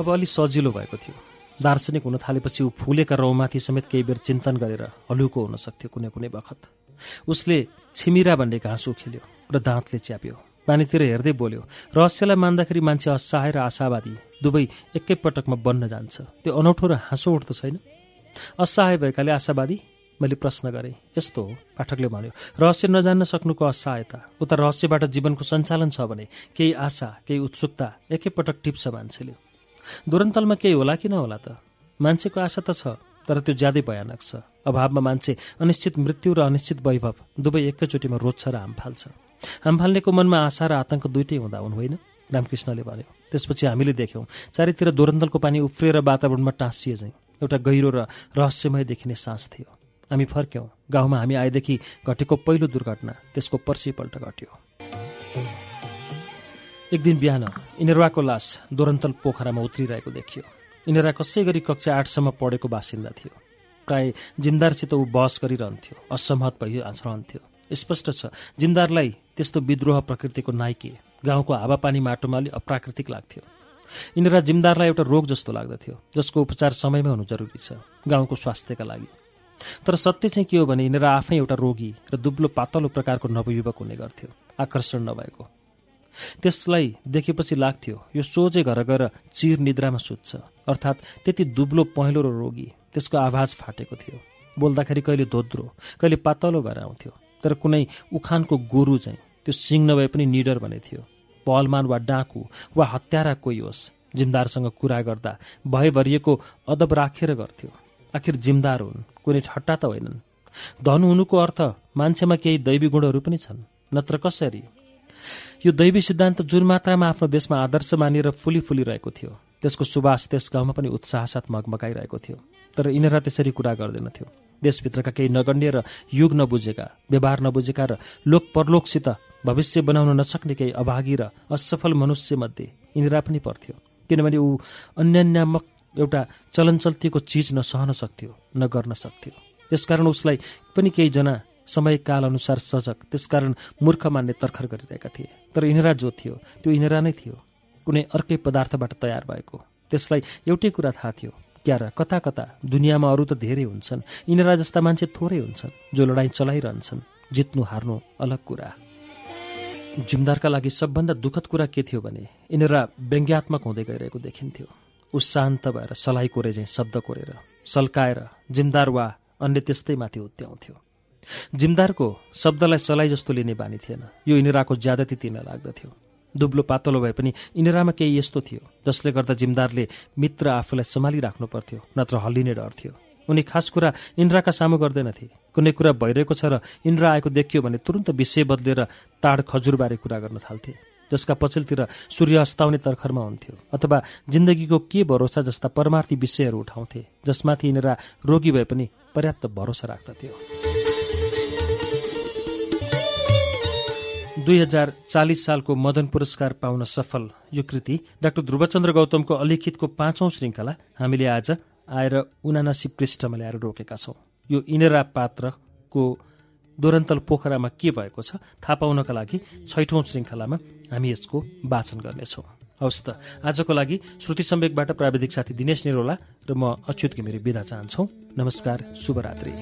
Speaker 1: अब अलि सजिलो भएको थियो दार्शनिक हुन थालेपछि ऊ फुलेका रौमाथि समेत केही बेर चिन्तन गरेर हलुको हुन सक्थ्यो कुनै कुनै बखत उसले छिमिरा भन्ने घाँसु खेल्यो र दाँतले च्याप्यो पानीतिर हेर्दै बोल्यो रहस्यलाई मान्दाखेरि मान्छे असहाय र आशावादी दुवै एकैपटकमा बन्न जान्छ त्यो अनौठो र हाँसो उठ्दो छैन असहाय भएकाले आशावादी मैले प्रश्न गरेँ यस्तो हो पाठकले भन्यो रहस्य नजान्न सक्नुको असहायता उता रहस्यबाट जीवनको सञ्चालन छ भने केही आशा केही उत्सुकता एकैपटक टिप्छ मान्छेले दुरन्तलमा केही होला कि नहोला त मान्छेको आशा त छ तर त्यो ज्यादै भयानक छ अभावमा मान्छे अनिश्चित मृत्यु र अनिश्चित वैभव दुवै एकैचोटिमा रोज्छ र हाम फाल्छ हाम फाल्नेको मनमा आशा र आतंक दुइटै हुँदा हुनु होइन रामकृष्णले भन्यो त्यसपछि हामीले देख्यौँ चारैतिर दोरन्तलको पानी उफ्रिएर वातावरणमा टाँसिए झैँ एउटा गहिरो र रहस्यमय देखिने सास थियो हामी फर्क्यौँ गाउँमा हामी आएदेखि घटेको पहिलो दुर्घटना त्यसको पर्सिपल्ट घट्यो एक दिन बिहान इनेरवाको लास दोरन्तल पोखरामा उत्रिरहेको देखियो इनेरा कसै गरी कक्षा आठसम्म पढेको बासिन्दा थियो प्राय जिमदारसित ऊ बहस गरिरहन्थ्यो असहमत भइ रहन्थ्यो स्पष्ट छ जिमदारलाई त्यस्तो विद्रोह प्रकृतिको नाइके गाउँको हावापानी माटोमा अलि अप्राकृतिक लाग्थ्यो यिनीहरू जिमदारलाई एउटा रोग जस्तो लाग्दथ्यो जसको उपचार समयमै हुनु जरुरी छ गाउँको स्वास्थ्यका लागि तर सत्य चाहिँ के हो भने यिनीहरू आफै एउटा रोगी र दुब्लो पातलो प्रकारको नवयुवक हुने गर्थ्यो आकर्षण नभएको त्यसलाई देखेपछि लाग्थ्यो यो सोझै घर गएर चिर निद्रामा सुत्छ अर्थात् त्यति दुब्लो पहेँलो र रोगी त्यसको आवाज फाटेको थियो बोल्दाखेरि कहिले धोद्रो कहिले पातलो घर आउँथ्यो तर कुनै उखानको गोरु चाहिँ त्यो सिङ नभए पनि निडर भने थियो पहलमान वा डाकु वा हत्यारा कोही होस् जिमदारसँग कुरा गर्दा भयभरिएको अदब राखेर गर्थ्यो आखिर जिम्दार हुन् कुनै ठट्टा त होइनन् धन हुनुको अर्थ मान्छेमा केही दैवी गुणहरू पनि छन् नत्र कसरी यो दैवी सिद्धान्त जुन मात्रामा आफ्नो देशमा आदर्श मानिएर फुली फुलिरहेको थियो त्यसको सुवास त्यस गाउँमा पनि उत्साहसाथ मगमगाइरहेको थियो तर यिनीहरूलाई त्यसरी कुरा गर्दैनथ्यो देशभित्रका केही नगण्य र युग नबुझेका व्यवहार नबुझेका र लोक परलोकसित भविष्य बनाउन नसक्ने केही अभागी र असफल मनुष्यमध्ये यिनीहरू पनि पर्थ्यो किनभने ऊ अन्यान्यामक एउटा चलनचल्तीको चिज नसहन सक्थ्यो नगर्न सक्थ्यो त्यसकारण उसलाई पनि केहीजना समय अनुसार सजग त्यसकारण मूर्ख मान्ने तर्खर गरिरहेका थिए तर इनेरा जो थियो त्यो इनरा नै थियो कुनै अर्कै पदार्थबाट तयार भएको त्यसलाई एउटै कुरा थाहा थियो क्यारा कता कता दुनियाँमा अरू त धेरै हुन्छन् यिनीहरू जस्ता मान्छे थोरै हुन्छन् जो लडाइँ चलाइरहन्छन् जित्नु हार्नु अलग कुरा जिमदारका लागि सबभन्दा दुःखद कुरा के थियो भने यिनीहरू व्यङ्ग्यात्मक हुँदै गइरहेको देखिन्थ्यो ऊ शान्त भएर सलाइ कोरेझैँ शब्द कोरेर सल्काएर जिमदार वा अन्य त्यस्तै माथि उत्याउँथ्यो जिमदारको शब्दलाई सलाइ जस्तो लिने बानी थिएन यो इनेराको ज्यादा त्यति लाग्दथ्यो दुब्लो पातलो भए पनि इनेरामा केही यस्तो थियो जसले गर्दा जिमदारले मित्र आफूलाई सम्हालिराख्नु पर्थ्यो नत्र हल्लिने डर थियो उनी खास कुरा इन्द्राका सामु गर्दैनथे कुनै कुरा भइरहेको छ र इन्द्रा आएको देखियो भने तुरन्त विषय बदलेर ताड खजुरबारे कुरा गर्न थाल्थे जसका पछिल्लोतिर सूर्य अस्ताउने तर्खरमा हुन्थ्यो अथवा जिन्दगीको के भरोसा जस्ता परमार्थी विषयहरू उठाउँथे जसमाथि यिनीहरू रोगी भए पनि पर्याप्त भरोसा राख्दथ्यो दुई हजार चालिस सालको मदन पुरस्कार पाउन सफल यो कृति डाक्टर ध्रुवचन्द्र गौतमको अलिखितको पाँचौं श्रृङ्खला हामीले आज आएर उनासी पृष्ठमा ल्याएर रोकेका छौँ यो इनेरा पात्रको दोरन्तल पोखरामा के भएको छ थाहा पाउनका लागि छैठौँ श्रृङ्खलामा हामी यसको वाचन गर्नेछौँ हवस् त आजको लागि श्रुति सम्वेकबाट प्राविधिक साथी दिनेश निरोला र म अच्युत घिमिरे बिदा चाहन्छौ नमस्कार शुभरात्री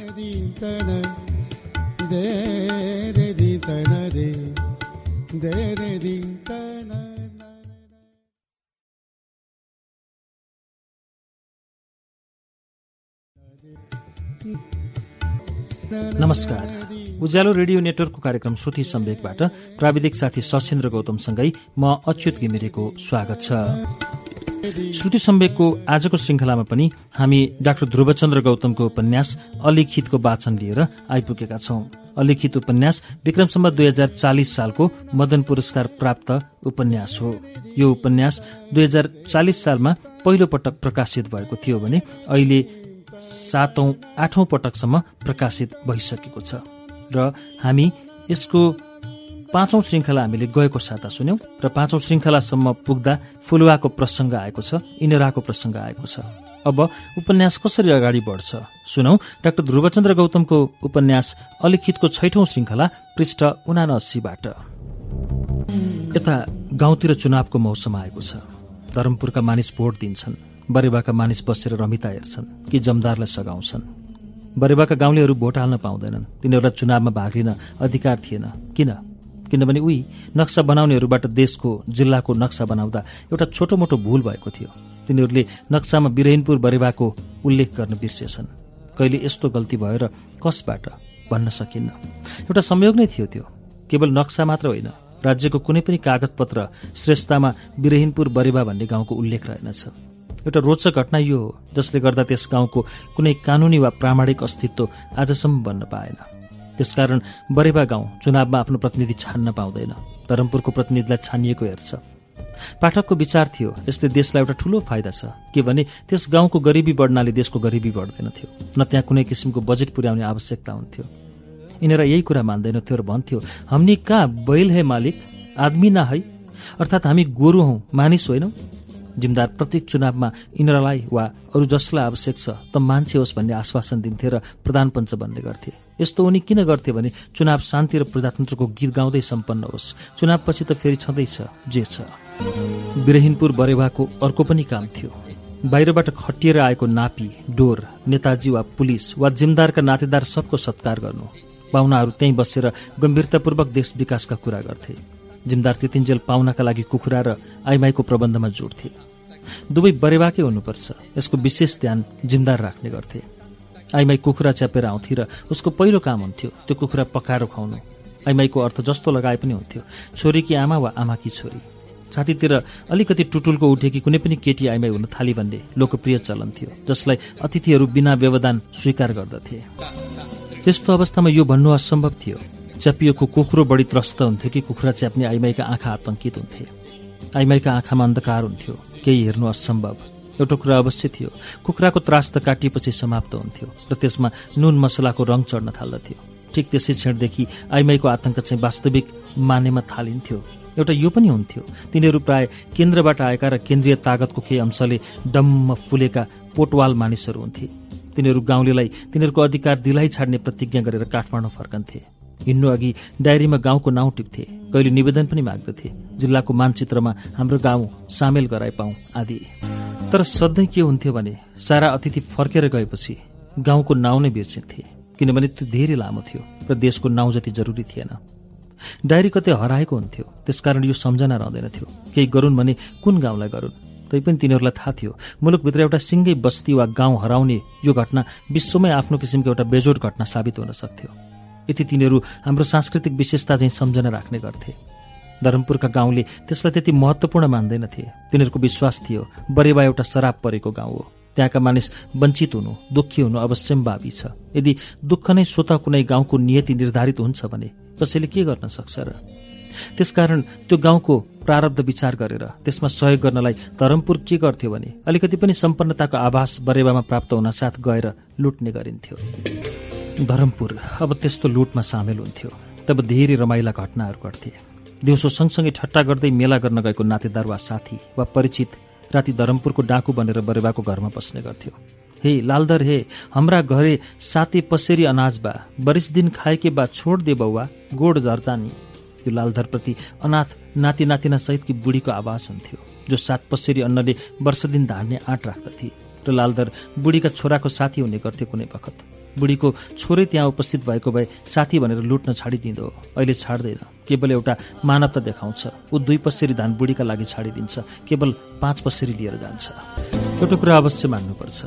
Speaker 2: नमस्कार उज्यालो
Speaker 1: रेडियो नेटवर्कको कार्यक्रम श्रुति सम्वेकबाट प्राविधिक साथी सशेन्द्र गौतमसँगै म अच्युत घिमिरेको स्वागत छ श्रुति सम्वेकको आजको श्रृङ्खलामा पनि हामी डाक्टर ध्रुवचन्द्र गौतमको उपन्यास अलिखितको वाचन लिएर आइपुगेका छौं अलिखित उपन्यास विक्रमसम्म दुई हजार चालिस सालको मदन पुरस्कार प्राप्त उपन्यास हो यो उपन्यास दुई हजार चालिस सालमा पहिलो पटक प्रकाशित भएको थियो भने अहिले सातौं आठौं पटकसम्म प्रकाशित भइसकेको छ र हामी यसको पाँचौँ श्रृङ्खला हामीले गएको साता सुन्यौँ र पाँचौँ श्रृङ्खलासम्म पुग्दा फुलुवाको प्रसङ्ग आएको छ इनराको प्रसङ्ग आएको छ अब उपन्यास कसरी अगाडि बढ्छ सुनौ डाक्टर ध्रुवचन्द्र गौतमको उपन्यास अलिखितको छैठौँ श्रृङ्खला पृष्ठ उनासीबाट यता गाउँतिर चुनावको मौसम आएको छ धरमपुरका मानिस भोट दिन्छन् बरेवाका मानिस बसेर रमिता हेर्छन् कि जमदारलाई सघाउँछन् बरेवाका गाउँलेहरू भोट हाल्न पाउँदैनन् तिनीहरूलाई चुनावमा भाग लिन अधिकार थिएन किन किनभने उही नक्सा बनाउनेहरूबाट देशको जिल्लाको नक्सा बनाउँदा एउटा छोटो मोटो भूल भएको थियो तिनीहरूले नक्सामा बिरहिनपुर बरेवाको उल्लेख गर्न बिर्सेछन् कहिले यस्तो गल्ती भएर कसबाट भन्न सकिन्न एउटा संयोग नै थियो त्यो केवल नक्सा मात्र होइन राज्यको कुनै पनि कागजपत्र श्रेष्ठतामा बिरहिनपुर बरेवा भन्ने गाउँको उल्लेख रहेनछ एउटा रोचक घटना यो हो जसले गर्दा त्यस गाउँको कुनै कानुनी वा प्रामाणिक अस्तित्व आजसम्म बन्न पाएन त्यसकारण बरेवा गाउँ चुनावमा आफ्नो प्रतिनिधि छान्न पाउँदैन धरमपुरको प्रतिनिधिलाई छानिएको हेर्छ पाठकको विचार थियो यसले देशलाई एउटा ठूलो फाइदा छ के भने त्यस गाउँको गरिबी बढ्नाले देशको गरिबी बढ्दैनथ्यो न त्यहाँ कुनै किसिमको बजेट पुर्याउने आवश्यकता हुन्थ्यो यिनीहरू यही कुरा मान्दैनथ्यो र भन्थ्यो हामी कहाँ बैल है मालिक आदमी ना है अर्थात् हामी गोरु हौ मानिस होइनौ जिमदार प्रत्येक चुनावमा यिनीहरूलाई वा अरू जसलाई आवश्यक छ त मान्छे होस् भन्ने आश्वासन दिन्थे र प्रधान पञ्च भन्ने गर्थे यस्तो उनी किन गर्थे भने चुनाव शान्ति र प्रजातन्त्रको गीत गाउँदै सम्पन्न होस् चुनावपछि त फेरि छँदैछ जे छ बिरहिनपुर बरेवाको अर्को पनि काम थियो बाहिरबाट खटिएर आएको नापी डोर नेताजी वा पुलिस वा जिमदारका नातेदार सबको सत्कार गर्नु पाहुनाहरू त्यहीँ बसेर गम्भीरतापूर्वक देश विकासका कुरा गर्थे जिमदार तितिन्जेल पाहुनाका लागि कुखुरा र आइमाईको प्रबन्धमा जोड्थे दुवै बरेवाकै हुनुपर्छ यसको विशेष ध्यान जिम्दार राख्ने गर्थे आइमाई कुखुरा च्यापेर आउँथे र उसको पहिलो काम हुन्थ्यो त्यो कुखुरा पकाएर खुवाउनु आइमाईको अर्थ जस्तो लगाए पनि हुन्थ्यो छोरीकी आमा वा आमाकी छोरी छातीतिर अलिकति टुटुलको उठेकी कुनै पनि केटी आइमाई हुन थाली भन्ने लोकप्रिय चलन थियो जसलाई अतिथिहरू बिना व्यवधान स्वीकार गर्दथे त्यस्तो अवस्थामा यो भन्नु असम्भव थियो च्यापिएको कुखुरो बढी त्रस्त हुन्थ्यो कि कुखुरा च्याप्ने आइमाईका आँखा आतंकित हुन्थे आइमाईका आँखामा अन्धकार हुन्थ्यो केही हेर्नु असम्भव एउटा कुरा अवश्य थियो कुखुराको त्रास त काटिएपछि समाप्त हुन्थ्यो र त्यसमा नुन मसलाको रङ चढ्न थाल्दथ्यो ठिक त्यसै क्षणदेखि आइमाईको आतंक चाहिँ वास्तविक मानेमा थालिन्थ्यो एउटा यो पनि हुन्थ्यो तिनीहरू प्राय केन्द्रबाट आएका र केन्द्रीय तागतको केही अंशले डम्म फुलेका पोटवाल मानिसहरू हुन्थे तिनीहरू गाउँलेलाई तिनीहरूको अधिकार दिलाइ छाड्ने प्रतिज्ञा गरेर काठमाडौँ फर्कन्थे हिँड्नु अघि डायरीमा गाउँको नाउँ टिप्थे कहिले निवेदन पनि माग्दथे जिल्लाको मानचित्रमा हाम्रो गाउँ सामेल गराइपाऊ आदि तर सधैँ के हुन्थ्यो भने सारा अतिथि फर्केर गएपछि गाउँको नाउँ नै बिर्सिन्थे किनभने त्यो धेरै लामो थियो र देशको नाउँ जति जरुरी थिएन डायरी कतै हराएको हुन्थ्यो त्यसकारण यो सम्झना रहँदैनथ्यो केही गरून् भने कुन गाउँलाई गरून् तैपनि तिनीहरूलाई थाहा थियो मुलुकभित्र एउटा सिङ्गै बस्ती वा गाउँ हराउने यो घटना विश्वमै आफ्नो किसिमको एउटा बेजोड घटना साबित हुन सक्थ्यो यति तिनीहरू हाम्रो सांस्कृतिक विशेषता चाहिँ सम्झना राख्ने गर्थे धरमपुरका गाउँले त्यसलाई त्यति महत्त्वपूर्ण मान्दैनथे तिनीहरूको विश्वास थियो बरेवा एउटा शराब परेको गाउँ हो त्यहाँका मानिस वञ्चित हुनु दुःखी हुनु अवश्यम्भावी छ यदि दुःख नै स्वत कुनै गाउँको नियति निर्धारित हुन्छ भने कसैले के गर्न सक्छ र त्यसकारण त्यो गाउँको प्रारब्ध विचार गरेर त्यसमा सहयोग गर्नलाई धरमपुर के गर्थ्यो भने अलिकति पनि सम्पन्नताको आभास बरेवामा प्राप्त हुनसाथ गएर लुट्ने गरिन्थ्यो धरमपुर अब त्यस्तो लुटमा सामेल हुन्थ्यो तब धेरै रमाइला घटनाहरू गर्थे दिउँसो सँगसँगै ठट्टा गर्दै मेला गर्न गएको नातेदार वा साथी वा परिचित राति धरमपुरको डाकु बनेर बरेवाको घरमा बस्ने गर्थ्यो हे लालदर हे हाम्रा घरे साते पसेरी अनाज बा बरिस दिन खाएके बा छोड दे बाउवा गोड झर्तानी यो लालधरप्रति अनाथ नाति नातिना सहितकी बुढीको आवाज हुन्थ्यो जो सात पसेरी अन्नले वर्षदिन धान्ने आँट राख्दथे र लालधर बुढीका छोराको साथी हुने गर्थ्यो कुनै बखत बुढीको छोरै त्यहाँ उपस्थित भएको भए साथी भनेर लुट्न छाडिदिँदो अहिले छाड्दैन केवल एउटा मानवता देखाउँछ ऊ दुई पसेरी धान बुढीका लागि छाडिदिन्छ केवल पाँच पसेरी लिएर जान्छ एउटा कुरा अवश्य मान्नुपर्छ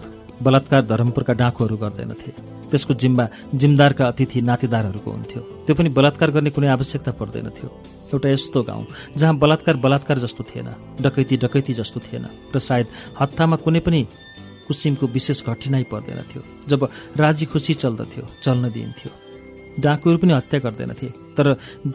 Speaker 1: बलात्कार धरमपुरका डाँकुहरू गर्दैनथे त्यसको जिम्मा जिम्दारका अतिथि नातेदारहरूको हुन्थ्यो त्यो पनि बलात्कार गर्ने कुनै आवश्यकता पर्दैनथ्यो एउटा यस्तो गाउँ जहाँ बलात्कार बलात्कार जस्तो थिएन डकैती डकैती जस्तो थिएन र सायद हत्तामा कुनै पनि कुसिमको विशेष घटिनाइ पर्दैन थियो जब राजी खुसी चल्दथ्यो चल्न दिइन्थ्यो डाकुहरू पनि हत्या गर्दैनथे तर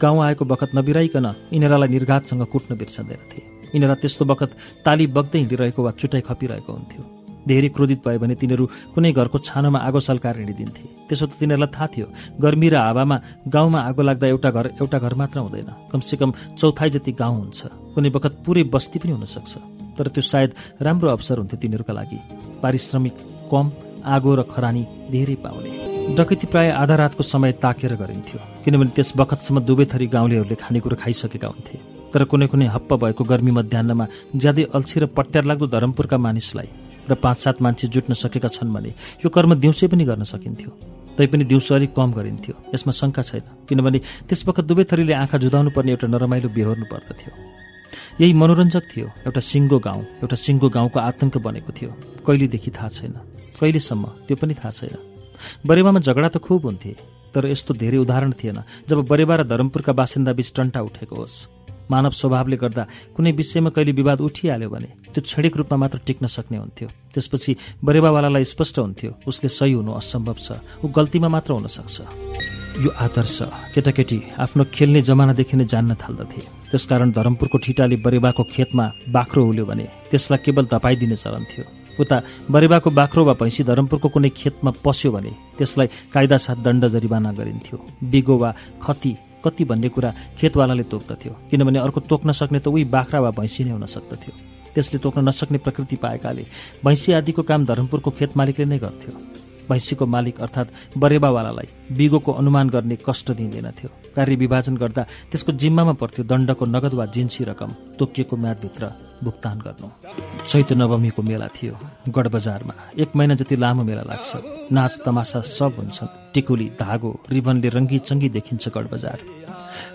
Speaker 1: गाउँ आएको बखत नबिराइकन यिनीहरूलाई निर्घातसँग कुट्न बिर्सदैनथे यिनीहरू त्यस्तो बखत ताली बग्दै हिँडिरहेको वा चुटाइ खपिरहेको हुन्थ्यो धेरै क्रोधित भयो भने तिनीहरू कुनै घरको छानोमा आगो सल्काएर हिँडिदिन्थे त्यसो त तिनीहरूलाई थाहा थियो गर्मी र हावामा गाउँमा आगो लाग्दा एउटा घर एउटा घर मात्र हुँदैन कमसेकम चौथाइ जति गाउँ हुन्छ कुनै बखत पुरै बस्ती पनि हुनसक्छ तर त्यो सायद राम्रो अवसर हुन्थ्यो तिनीहरूका लागि पारिश्रमिक कम आगो र खरानी धेरै पाउने डकैती प्राय आधा रातको समय ताकेर गरिन्थ्यो किनभने त्यस बखतसम्म दुवै थरी गाउँलेहरूले खानेकुरो खाइसकेका हुन्थे तर कुनै कुनै हप्प भएको गर्मी मध्याहमा ज्यादै अल्छी र पट्यार लाग्दो धरमपुरका मानिसलाई र पाँच सात मान्छे जुट्न सकेका छन् भने यो कर्म दिउँसै पनि गर्न सकिन्थ्यो तैपनि दिउँसो अलिक कम गरिन्थ्यो यसमा शङ्का छैन किनभने त्यसवखत दुवै थरीले आँखा जुदाउनु पर्ने एउटा नरमाइलो बेहोर्नु पर्दथ्यो यही मनोरञ्जक थियो एउटा सिङ्गो गाउँ एउटा सिङ्गो गाउँको आतंक बनेको थियो कहिलेदेखि थाहा छैन कहिलेसम्म त्यो पनि थाहा छैन बरेवामा झगडा त खुब हुन्थे तर यस्तो धेरै उदाहरण थिएन जब बरेवा र धरमपुरका बासिन्दाबीच टन्टा उठेको होस् मानव स्वभावले गर्दा कुनै विषयमा कहिले विवाद उठिहाल्यो भने त्यो क्षणिक रूपमा मात्र टिक्न सक्ने हुन्थ्यो त्यसपछि बरेवावालालाई स्पष्ट हुन्थ्यो उसले सही हुनु असम्भव छ ऊ गल्तीमा मात्र हुन सक्छ यो आदर्श केटाकेटी आफ्नो खेल्ने जमानादेखि नै जान्न थाल्दथे त्यसकारण धरमपुरको ठिटाले बरेवाको खेतमा बाख्रो उल्यो भने त्यसलाई केवल दिने चलन थियो उता बरेवाको बाख्रो वा भैँसी धरमपुरको कुनै खेतमा पस्यो भने त्यसलाई कायदा साथ दण्ड जरिवाना गरिन्थ्यो बिगो वा खती कति भन्ने कुरा खेतवालाले तोक्दथ्यो किनभने अर्को तोक्न सक्ने त उही बाख्रा वा भैँसी नै हुन सक्दथ्यो त्यसले तोक्न नसक्ने प्रकृति पाएकाले भैँसी आदिको काम धरमपुरको खेत मालिकले नै गर्थ्यो भैँसीको मालिक अर्थात् बरेबावालालाई बिगोको अनुमान गर्ने कष्ट दिइँदैनथ्यो कार्य विभाजन गर्दा त्यसको जिम्मामा पर्थ्यो दण्डको नगद वा जिन्सी रकम तोकिएको म्यादभित्र भुक्तान गर्नु चैत नवमीको मेला थियो गडबजारमा एक महिना जति लामो मेला लाग्छ नाच तमासा सब हुन्छन् टिकुली धागो रिबनले रङ्गी चङ्गी देखिन्छ गडबजार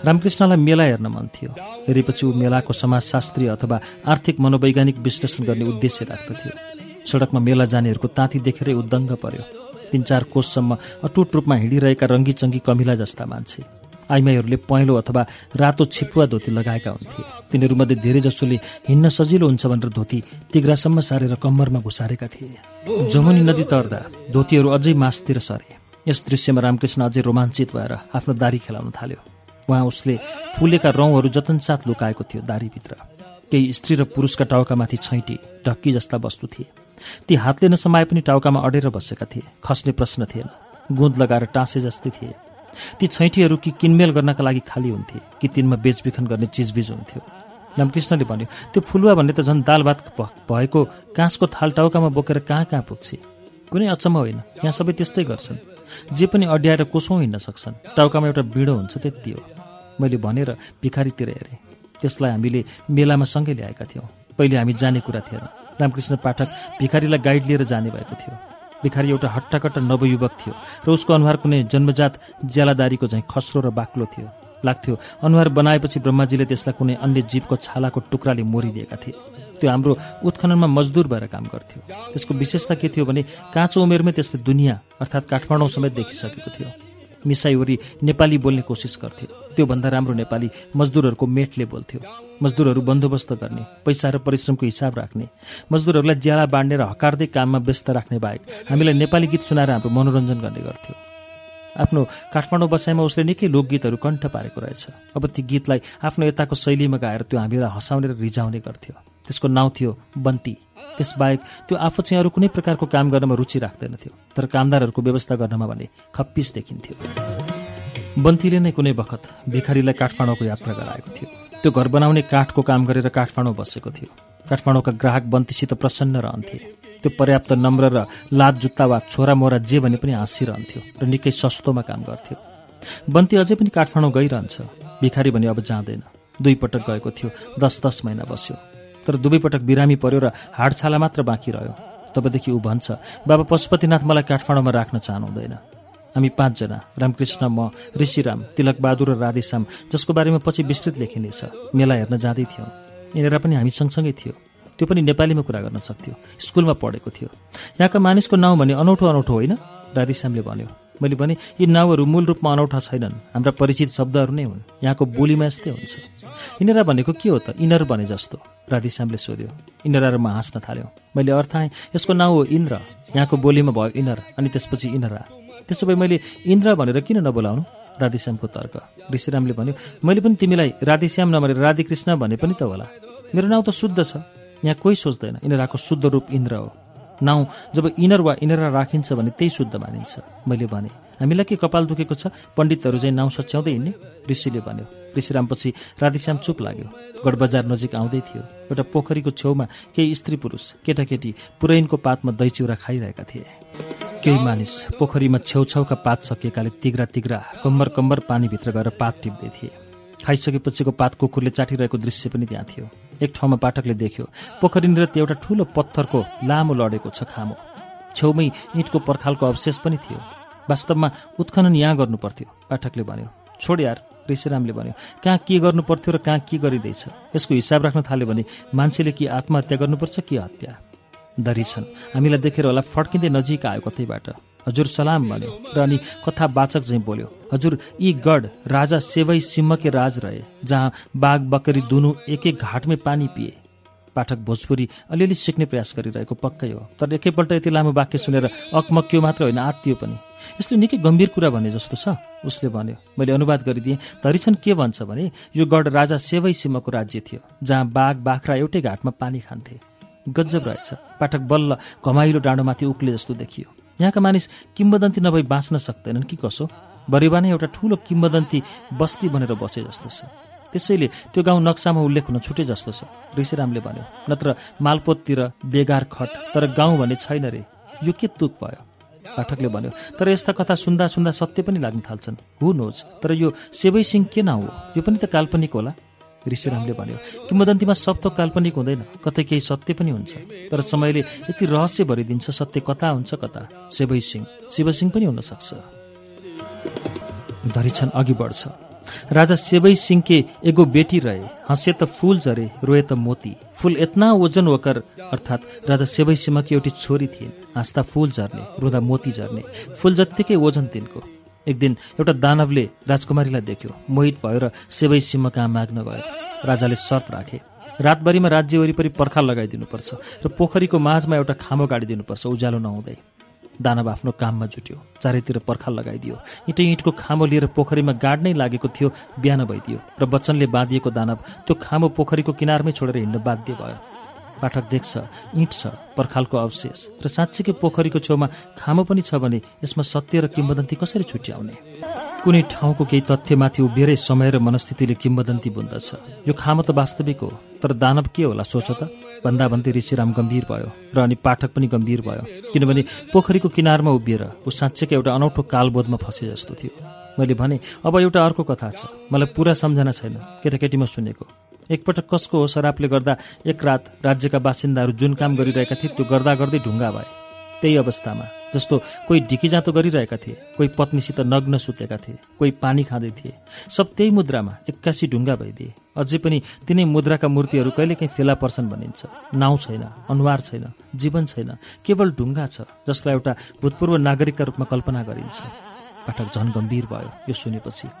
Speaker 1: रामकृष्णलाई मेला हेर्न मन थियो हेरेपछि ऊ मेलाको समाजशास्त्रीय अथवा आर्थिक मनोवैज्ञानिक विश्लेषण गर्ने उद्देश्य राख्दथ्यो सडकमा मेला जानेहरूको ताती देखेरै उद्दङ्ग पर्यो तिन चार कोषसम्म अटुट रूपमा हिँडिरहेका रङ्गीचङ्गी कमिला जस्ता मान्छे आइमाईहरूले पहेँलो अथवा रातो छिपुवा धोती लगाएका हुन्थे तिनीहरूमध्ये धेरैजसोले हिँड्न सजिलो हुन्छ भनेर धोती तिग्रासम्म सारेर कम्मरमा घुसारेका थिए जमुनी नदी तर्दा धोतीहरू अझै मासतिर सरे यस दृश्यमा रामकृष्ण अझै रोमाञ्चित भएर आफ्नो दारी खेलाउन थाल्यो उहाँ उसले फुलेका रौँहरू जतनसाथ लुकाएको थियो दारीभित्र केही स्त्री र पुरुषका टाउकामाथि छैटी ढक्की जस्ता वस्तु थिए ती हातले नसमाए पनि टाउकामा अडेर बसेका थिए खस्ने प्रश्न थिएन गुन्द लगाएर टाँसे जस्तै थिए ती छैँठीहरू कि किनमेल गर्नका लागि खाली हुन्थे कि तिनमा बेचबिखन गर्ने चिजबिज हुन्थ्यो रामकृष्णले भन्यो त्यो फुलुवा भन्ने त झन् दाल भात भएको काँसको थाल टाउकामा बोकेर कहाँ कहाँ पुग्छ कुनै अचम्म होइन यहाँ सबै त्यस्तै गर्छन् जे पनि अड्याएर कोसौँ हिँड्न सक्छन् टाउकामा एउटा बिँडो हुन्छ त्यति हो मैले भनेर भिखारीतिर हेरेँ त्यसलाई हामीले मेलामा सँगै ल्याएका थियौँ पहिले हामी जाने कुरा थिएन रामकृष्ण पाठक भिखारीलाई गाइड लिएर जाने भएको थियो भिखारी एउटा हट्टाकट्टा नवयुवक थियो र उसको अनुहार कुनै जन्मजात ज्यालादारीको झैँ खस्रो र बाक्लो थियो लाग्थ्यो अनुहार बनाएपछि ब्रह्माजीले त्यसलाई कुनै अन्य जीवको छालाको टुक्राले मोरिदिएका थिए त्यो हाम्रो उत्खननमा मजदुर भएर काम गर्थ्यो त्यसको विशेषता के थियो भने काँचो उमेरमै त्यसले दुनियाँ अर्थात् काठमाडौँ समेत देखिसकेको थियो मिसाइवरी नेपाली बोल्ने कोसिस गर्थ्यो त्योभन्दा राम्रो नेपाली मजदुरहरूको मेटले बोल्थ्यो मजदुरहरू बन्दोबस्त गर्ने पैसा र परिश्रमको हिसाब राख्ने मजदुरहरूलाई ज्याला बाँड्ने र हकार्दै काममा व्यस्त राख्ने बाहेक हामीलाई नेपाली गीत सुनाएर हाम्रो मनोरञ्जन गर्ने गर्थ्यो आफ्नो काठमाडौँ बसाइमा उसले निकै लोकगीतहरू कण्ठ पारेको रहेछ अब ती गीतलाई आफ्नो यताको शैलीमा गाएर त्यो हामीलाई हँसाउने र रिझाउने गर्थ्यो त्यसको नाउँ थियो बन्ती त्यसबाहेक त्यो आफू चाहिँ अरू कुनै प्रकारको काम गर्नमा रुचि राख्दैनथ्यो तर कामदारहरूको व्यवस्था गर्नमा भने खप्पिस देखिन्थ्यो बन्तीले नै कुनै बखत भिखारीलाई काठमाडौँको यात्रा गराएको थियो त्यो घर बनाउने काठको काम गरेर काठमाडौँ बसेको थियो काठमाडौँका ग्राहक बन्तीसित प्रसन्न रहन्थे त्यो पर्याप्त नम्र र लात जुत्ता वा छोरा मोरा जे भने पनि हाँसिरहन्थ्यो र निकै सस्तोमा काम गर्थ्यो बन्ती अझै पनि काठमाडौँ गइरहन्छ भिखारी भने अब जाँदैन दुईपटक गएको थियो दस दस महिना बस्यो तर पटक बिरामी पर्यो र हाडछाला मात्र बाँकी रह्यो तबदेखि ऊ भन्छ बाबा पशुपतिनाथ मलाई काठमाडौँमा राख्न चाहनुहुँदैन हामी पाँचजना रामकृष्ण म ऋषिराम तिलकबहादुर र राधेश्याम जसको बारेमा पछि विस्तृत लेखिनेछ मेला हेर्न जाँदै थियौँ यिनीहरू पनि हामी सँगसँगै थियो त्यो पनि नेपालीमा कुरा गर्न सक्थ्यो स्कुलमा पढेको थियो यहाँका मानिसको नाउँ भने अनौठो अनौठो होइन राधेश्यामले भन्यो मैले भने यी नाउँहरू मूल रूपमा अनौठा छैनन् हाम्रा परिचित शब्दहरू नै हुन् यहाँको बोलीमा यस्तै हुन्छ इनरा भनेको के हो त इनर भने जस्तो राधेश्यामले सोध्यो इनराहरूमा हाँस्न थाल्यो मैले आएँ यसको नाउँ हो इन्द्र यहाँको बोलीमा भयो इनर अनि त्यसपछि इनरा त्यसो भए मैले इन्द्र भनेर किन नबोलाउनु राधेश्यामको तर्क ऋषिरामले भन्यो मैले पनि तिमीलाई राधेश्याम नभनेर राधेकृष्ण भने पनि त होला मेरो नाउँ त शुद्ध छ यहाँ कोही सोच्दैन इनराको शुद्ध रूप इन्द्र हो नाउँ जब इनर वा इनर राखिन्छ भने त्यही शुद्ध मानिन्छ मैले भने हामीलाई के कपाल दुखेको छ पण्डितहरू चाहिँ नाउँ सच्याउँदै हिँड्ने ऋषिले भन्यो ऋषिरामपछि राधेश्याम चुप लाग्यो गडबजार नजिक आउँदै थियो एउटा पोखरीको छेउमा केही स्त्री पुरुष केटाकेटी पुरैनको पातमा दही चिउरा खाइरहेका थिए केही मानिस पोखरीमा छेउछाउका पात सकिएकाले तिग्रा तिग्रा कम्बर कम्बर पानीभित्र गएर पात टिप्दै थिए खाइसकेपछिको पात कुकुरले चाटिरहेको दृश्य पनि त्यहाँ थियो एक ठाउँमा पाठकले देख्यो पोखरी नृत्य एउटा ठुलो पत्थरको लामो लडेको छ खामो छेउमै इँटको पर्खालको अवशेष पनि थियो वास्तवमा उत्खनन यहाँ गर्नुपर्थ्यो पाठकले भन्यो छोड यार ऋषिरामले भन्यो कहाँ के गर्नु पर्थ्यो र कहाँ के गरिँदैछ यसको हिसाब राख्न थाल्यो भने मान्छेले के आत्महत्या गर्नुपर्छ कि हत्या दरी छन् हामीलाई देखेर होला फड्किँदै नजिक आयो कतैबाट हजुर सलाम भन्यो र अनि कथावाचक चाहिँ बोल्यो हजुर यी गढ राजा सेवै सिम्मके राज रहे जहाँ बाघ बकरी दुनु एक एक घाटमै पानी पिए पाठक भोजपुरी अलिअलि सिक्ने प्रयास गरिरहेको पक्कै हो तर एकैपल्ट यति लामो वाक्य सुनेर अकमक्यो मात्र होइन आत्तियो पनि यसले निकै गम्भीर कुरा भने जस्तो छ उसले भन्यो मैले अनुवाद गरिदिएँ धरिछन् के भन्छ भने यो गढ राजा सेवै सिम्मको राज्य थियो जहाँ बाघ बाख्रा एउटै घाटमा पानी खान्थे गजब रहेछ पाठक बल्ल घमाइलो डाँडोमाथि उक्ले जस्तो देखियो यहाँका मानिस किम्बदन्ती नभई बाँच्न सक्दैनन् कि कसो बरिवा नै एउटा ठूलो किम्बदन्ती बस्ती बनेर बसे जस्तो छ त्यसैले त्यो गाउँ नक्सामा उल्लेख हुन छुटे जस्तो छ ऋषिरामले भन्यो नत्र मालपोततिर बेगार खट तर गाउँ भने छैन रे यो के तुक भयो पाठकले भन्यो तर यस्ता कथा सुन्दा सुन्दा सत्य पनि लाग्न थाल्छन् हु नोज तर यो सेवै सिंह के नाउँ हो यो पनि त काल्पनिक होला ऋषिरामले भन्यो किम्बदन्तीमा त काल्पनिक हुँदैन कतै केही सत्य पनि हुन्छ तर समयले यति रहस्य भरिदिन्छ सत्य कता हुन्छ कता शिवै सिंह शिवसिंह पनि हुनसक्छ धरिछन् अघि बढ्छ राजा सेवै सिंहके एगो बेटी रहे हँसे त फूल झरे रोए त मोती फूल यतना ओजन वकर अर्थात् राजा सेवै सिंहकी एउटी छोरी थिइन् हाँस्दा फूल झर्ने रोदा मोती झर्ने फूल जत्तिकै ओजन तिनको एक दिन एउटा दानवले राजकुमारीलाई देख्यो मोहित भयो र सेवै सिम्म माग्न गयो राजाले शर्त राखे रातभरिमा राज्य वरिपरि पर्खाल लगाइदिनुपर्छ र पोखरीको माझमा एउटा खामो गाडिदिनुपर्छ उज्यालो नहुँदै दानव आफ्नो काममा जुट्यो चारैतिर पर्खाल लगाइदियो इँटै इँटको खामो लिएर पोखरीमा गाड नै लागेको थियो बिहान भइदियो र बच्चनले बाँधिएको दानव त्यो खामो पोखरीको किनारमै छोडेर हिँड्न बाध्य भयो पाठक देख्छ इँट छ पर्खालको अवशेष र साँच्चीकै पोखरीको छेउमा खामो पनि छ भने यसमा सत्य र किम्बदन्ती कसरी छुट्याउने कुनै ठाउँको केही तथ्यमाथि उभिएरै समय र मनस्थितिले किम्बदन्ती बुन्दछ यो खामो त वास्तविक हो तर दानव के होला सोच त भन्दा भन्दै ऋषिराम गम्भीर भयो र अनि पाठक पनि गम्भीर भयो किनभने पोखरीको किनारमा उभिएर ऊ साँच्चैको एउटा अनौठो कालबोधमा फसे जस्तो थियो मैले भने अब एउटा अर्को कथा छ मलाई पुरा सम्झना छैन केटाकेटीमा सुनेको एकपटक कसको हो शराबले गर्दा एक रात राज्यका बासिन्दाहरू जुन काम गरिरहेका थिए त्यो गर्दा गर्दै ढुङ्गा भए त्यही अवस्थामा जस्तो कोही ढिकी जाँतो गरिरहेका थिए कोही पत्नीसित नग्न सुतेका थिए कोही पानी खाँदै थिए सब त्यही मुद्रामा एक्कासी ढुङ्गा भइदिए अझै पनि तिनै मुद्राका मूर्तिहरू कहिलेकाहीँ फेला पर्छन् भनिन्छ नाउँ छैन अनुहार छैन जीवन छैन केवल ढुङ्गा छ जसलाई एउटा भूतपूर्व नागरिकका रूपमा कल्पना गरिन्छ पाठक झन गम्भीर भयो यो सुनेपछि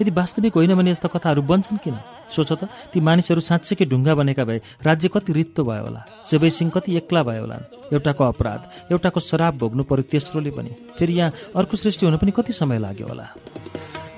Speaker 1: यदि वास्तविक होइन भने यस्ता कथाहरू बन्छन् किन सोच त ती मानिसहरू साँच्चैकै ढुङ्गा बनेका भए राज्य कति रित्तो भयो होला सेवै सिंह कति एक्ला भयो होला एउटाको अपराध एउटाको शराब भोग्नु पर्यो तेस्रोले पनि फेरि यहाँ अर्को सृष्टि हुन पनि कति समय लाग्यो होला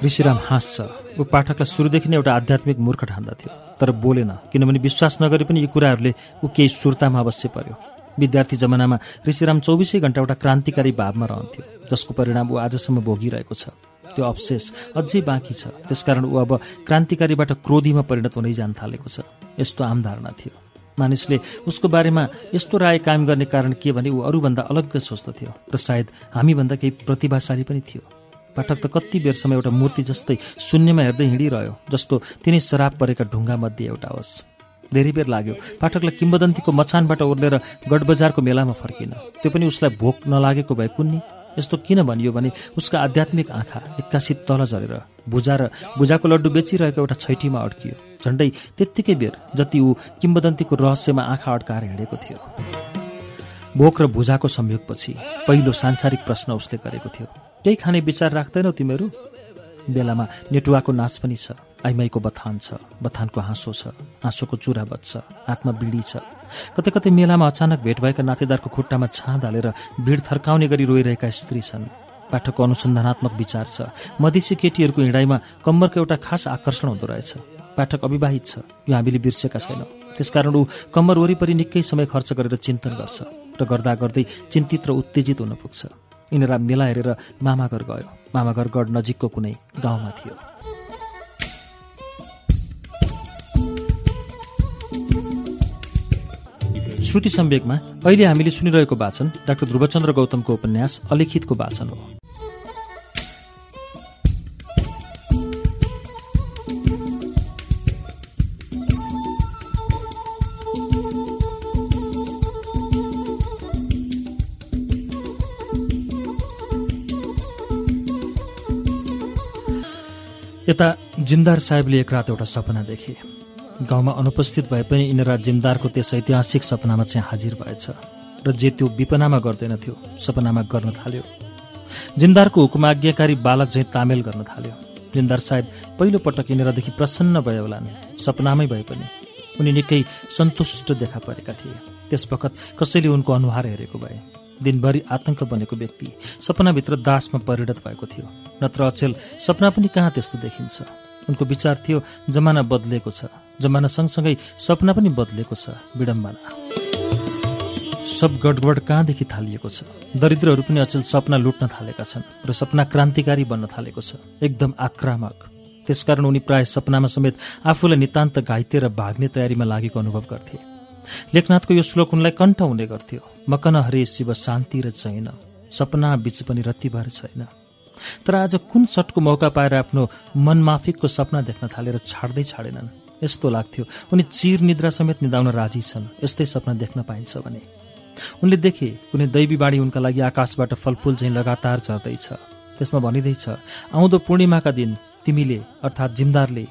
Speaker 1: ऋषिराम हाँस्छ ऊ पाठकलाई सुरुदेखि नै एउटा आध्यात्मिक मूर्ख ठान्दा थियो तर बोलेन किनभने विश्वास नगरे पनि यी कुराहरूले ऊ केही सुर्तामा अवश्य पर्यो विद्यार्थी जमानामा ऋषिराम चौबिसै घण्टा एउटा क्रान्तिकारी भावमा रहन्थ्यो जसको परिणाम ऊ आजसम्म भोगिरहेको छ त्यो अवशेष अझै बाँकी छ त्यसकारण ऊ अब क्रान्तिकारीबाट क्रोधीमा परिणत हुनै जान थालेको छ यस्तो आम धारणा थियो मानिसले उसको बारेमा यस्तो राय कायम गर्ने कारण के भने ऊ अरूभन्दा अलग्गै सोच्दथ्यो र सायद हामीभन्दा केही प्रतिभाशाली पनि थियो पाठक त कति बेरसम्म एउटा मूर्ति जस्तै शून्यमा हेर्दै हिँडिरह्यो जस्तो तिनै शराब परेका ढुङ्गा मध्ये एउटा होस् धेरै बेर लाग्यो पाठकलाई किम्बदन्तीको मछानबाट ओर्लेर गडबजारको मेलामा फर्किन त्यो पनि उसलाई भोक नलागेको भए कुन्नी यस्तो किन भनियो भने उसका आध्यात्मिक आँखा एक्कासी तल झरेर भुजा र भुजाको लड्डु बेचिरहेको एउटा छैटीमा अड्कियो झन्डै त्यत्तिकै बेर जति ऊ किम्बदन्तीको रहस्यमा आँखा अड्काएर हिँडेको थियो भोक र भुजाको संयोगपछि पहिलो सांसारिक प्रश्न उसले गरेको थियो केही खाने विचार राख्दैनौ तिमीहरू बेलामा नेटुवाको नाच पनि छ आइमाईको बथान छ बथानको हाँसो छ हाँसोको चुरा बच्छ हातमा बिडी छ कतै कतै मेलामा अचानक भेट भएका नातेदारको खुट्टामा छाँद हालेर भिड थर्काउने गरी रोइरहेका स्त्री छन् पाठकको अनुसन्धानात्मक विचार छ मधेसी केटीहरूको हिँडाइमा कम्मरको एउटा खास आकर्षण हुँदो रहेछ पाठक अविवाहित छ यो हामीले बिर्सेका छैनौँ त्यसकारण ऊ कम्मर वरिपरि निकै समय खर्च गरेर चिन्तन गर्छ र गर्दा गर्दै चिन्तित र उत्तेजित हुन पुग्छ यिनीहरूलाई मेला हेरेर मामाघर गयो मामाघर गढ नजिकको कुनै गाउँमा थियो श्रुति सम्वेकमा अहिले हामीले सुनिरहेको वाचन डाक्टर ध्रुवचन्द्र गौतमको उपन्यास अलिखितको वाचन हो यता जिमदार साहेबले एक रात एउटा सपना देखे गाउँमा अनुपस्थित भए पनि इन्द्रा जिमदारको त्यस ऐतिहासिक सपनामा चाहिँ हाजिर भएछ र जे त्यो विपनामा गर्दैनथ्यो सपनामा गर्न थाल्यो जिमदारको हुकुमाज्ञाकारी बालक चाहिँ तामेल गर्न थाल्यो जिमदार साहेब पहिलोपटक इन्द्रादेखि प्रसन्न भयो होलान् सपनामै भए पनि उनी निकै सन्तुष्ट देखा परेका थिए त्यस बखत कसैले उनको अनुहार हेरेको भए दिनभरि आतंक बनेको व्यक्ति सपनाभित्र दासमा परिणत भएको थियो नत्र अचेल सपना पनि कहाँ त्यस्तो देखिन्छ उनको विचार थियो जमाना बदलेको छ जमाना सँगसँगै सपना पनि बदलेको छ विडम्बना सब गडबड कहाँदेखि थालिएको छ दरिद्रहरू पनि अचेल सपना लुट्न थालेका छन् र सपना क्रान्तिकारी बन्न थालेको छ एकदम आक्रामक त्यसकारण उनी प्राय सपनामा समेत आफूलाई नितान्त घाइते र भाग्ने तयारीमा लागेको अनुभव गर्थे लेखनाथको यो श्लोक उनलाई कण्ठ हुने गर्थ्यो मकन हरे शिव शान्ति र छैन सपना बीच पनि रत्तिभर छैन तर आज कुन सटको मौका पाएर आफ्नो मनमाफिकको सपना देख्न थालेर छाड्दै छाडेनन् यस्तो लाग्थ्यो उनी चिर निद्रा समेत निदाउन राजी छन् यस्तै सपना देख्न पाइन्छ भने उनले देखे कुनै दैवी बाणी उनका लागि आकाशबाट फलफुल झैँ लगातार झर्दैछ त्यसमा भनिँदैछ आउँदो पूर्णिमाका दिन तिमीले अर्थात् जिमदारले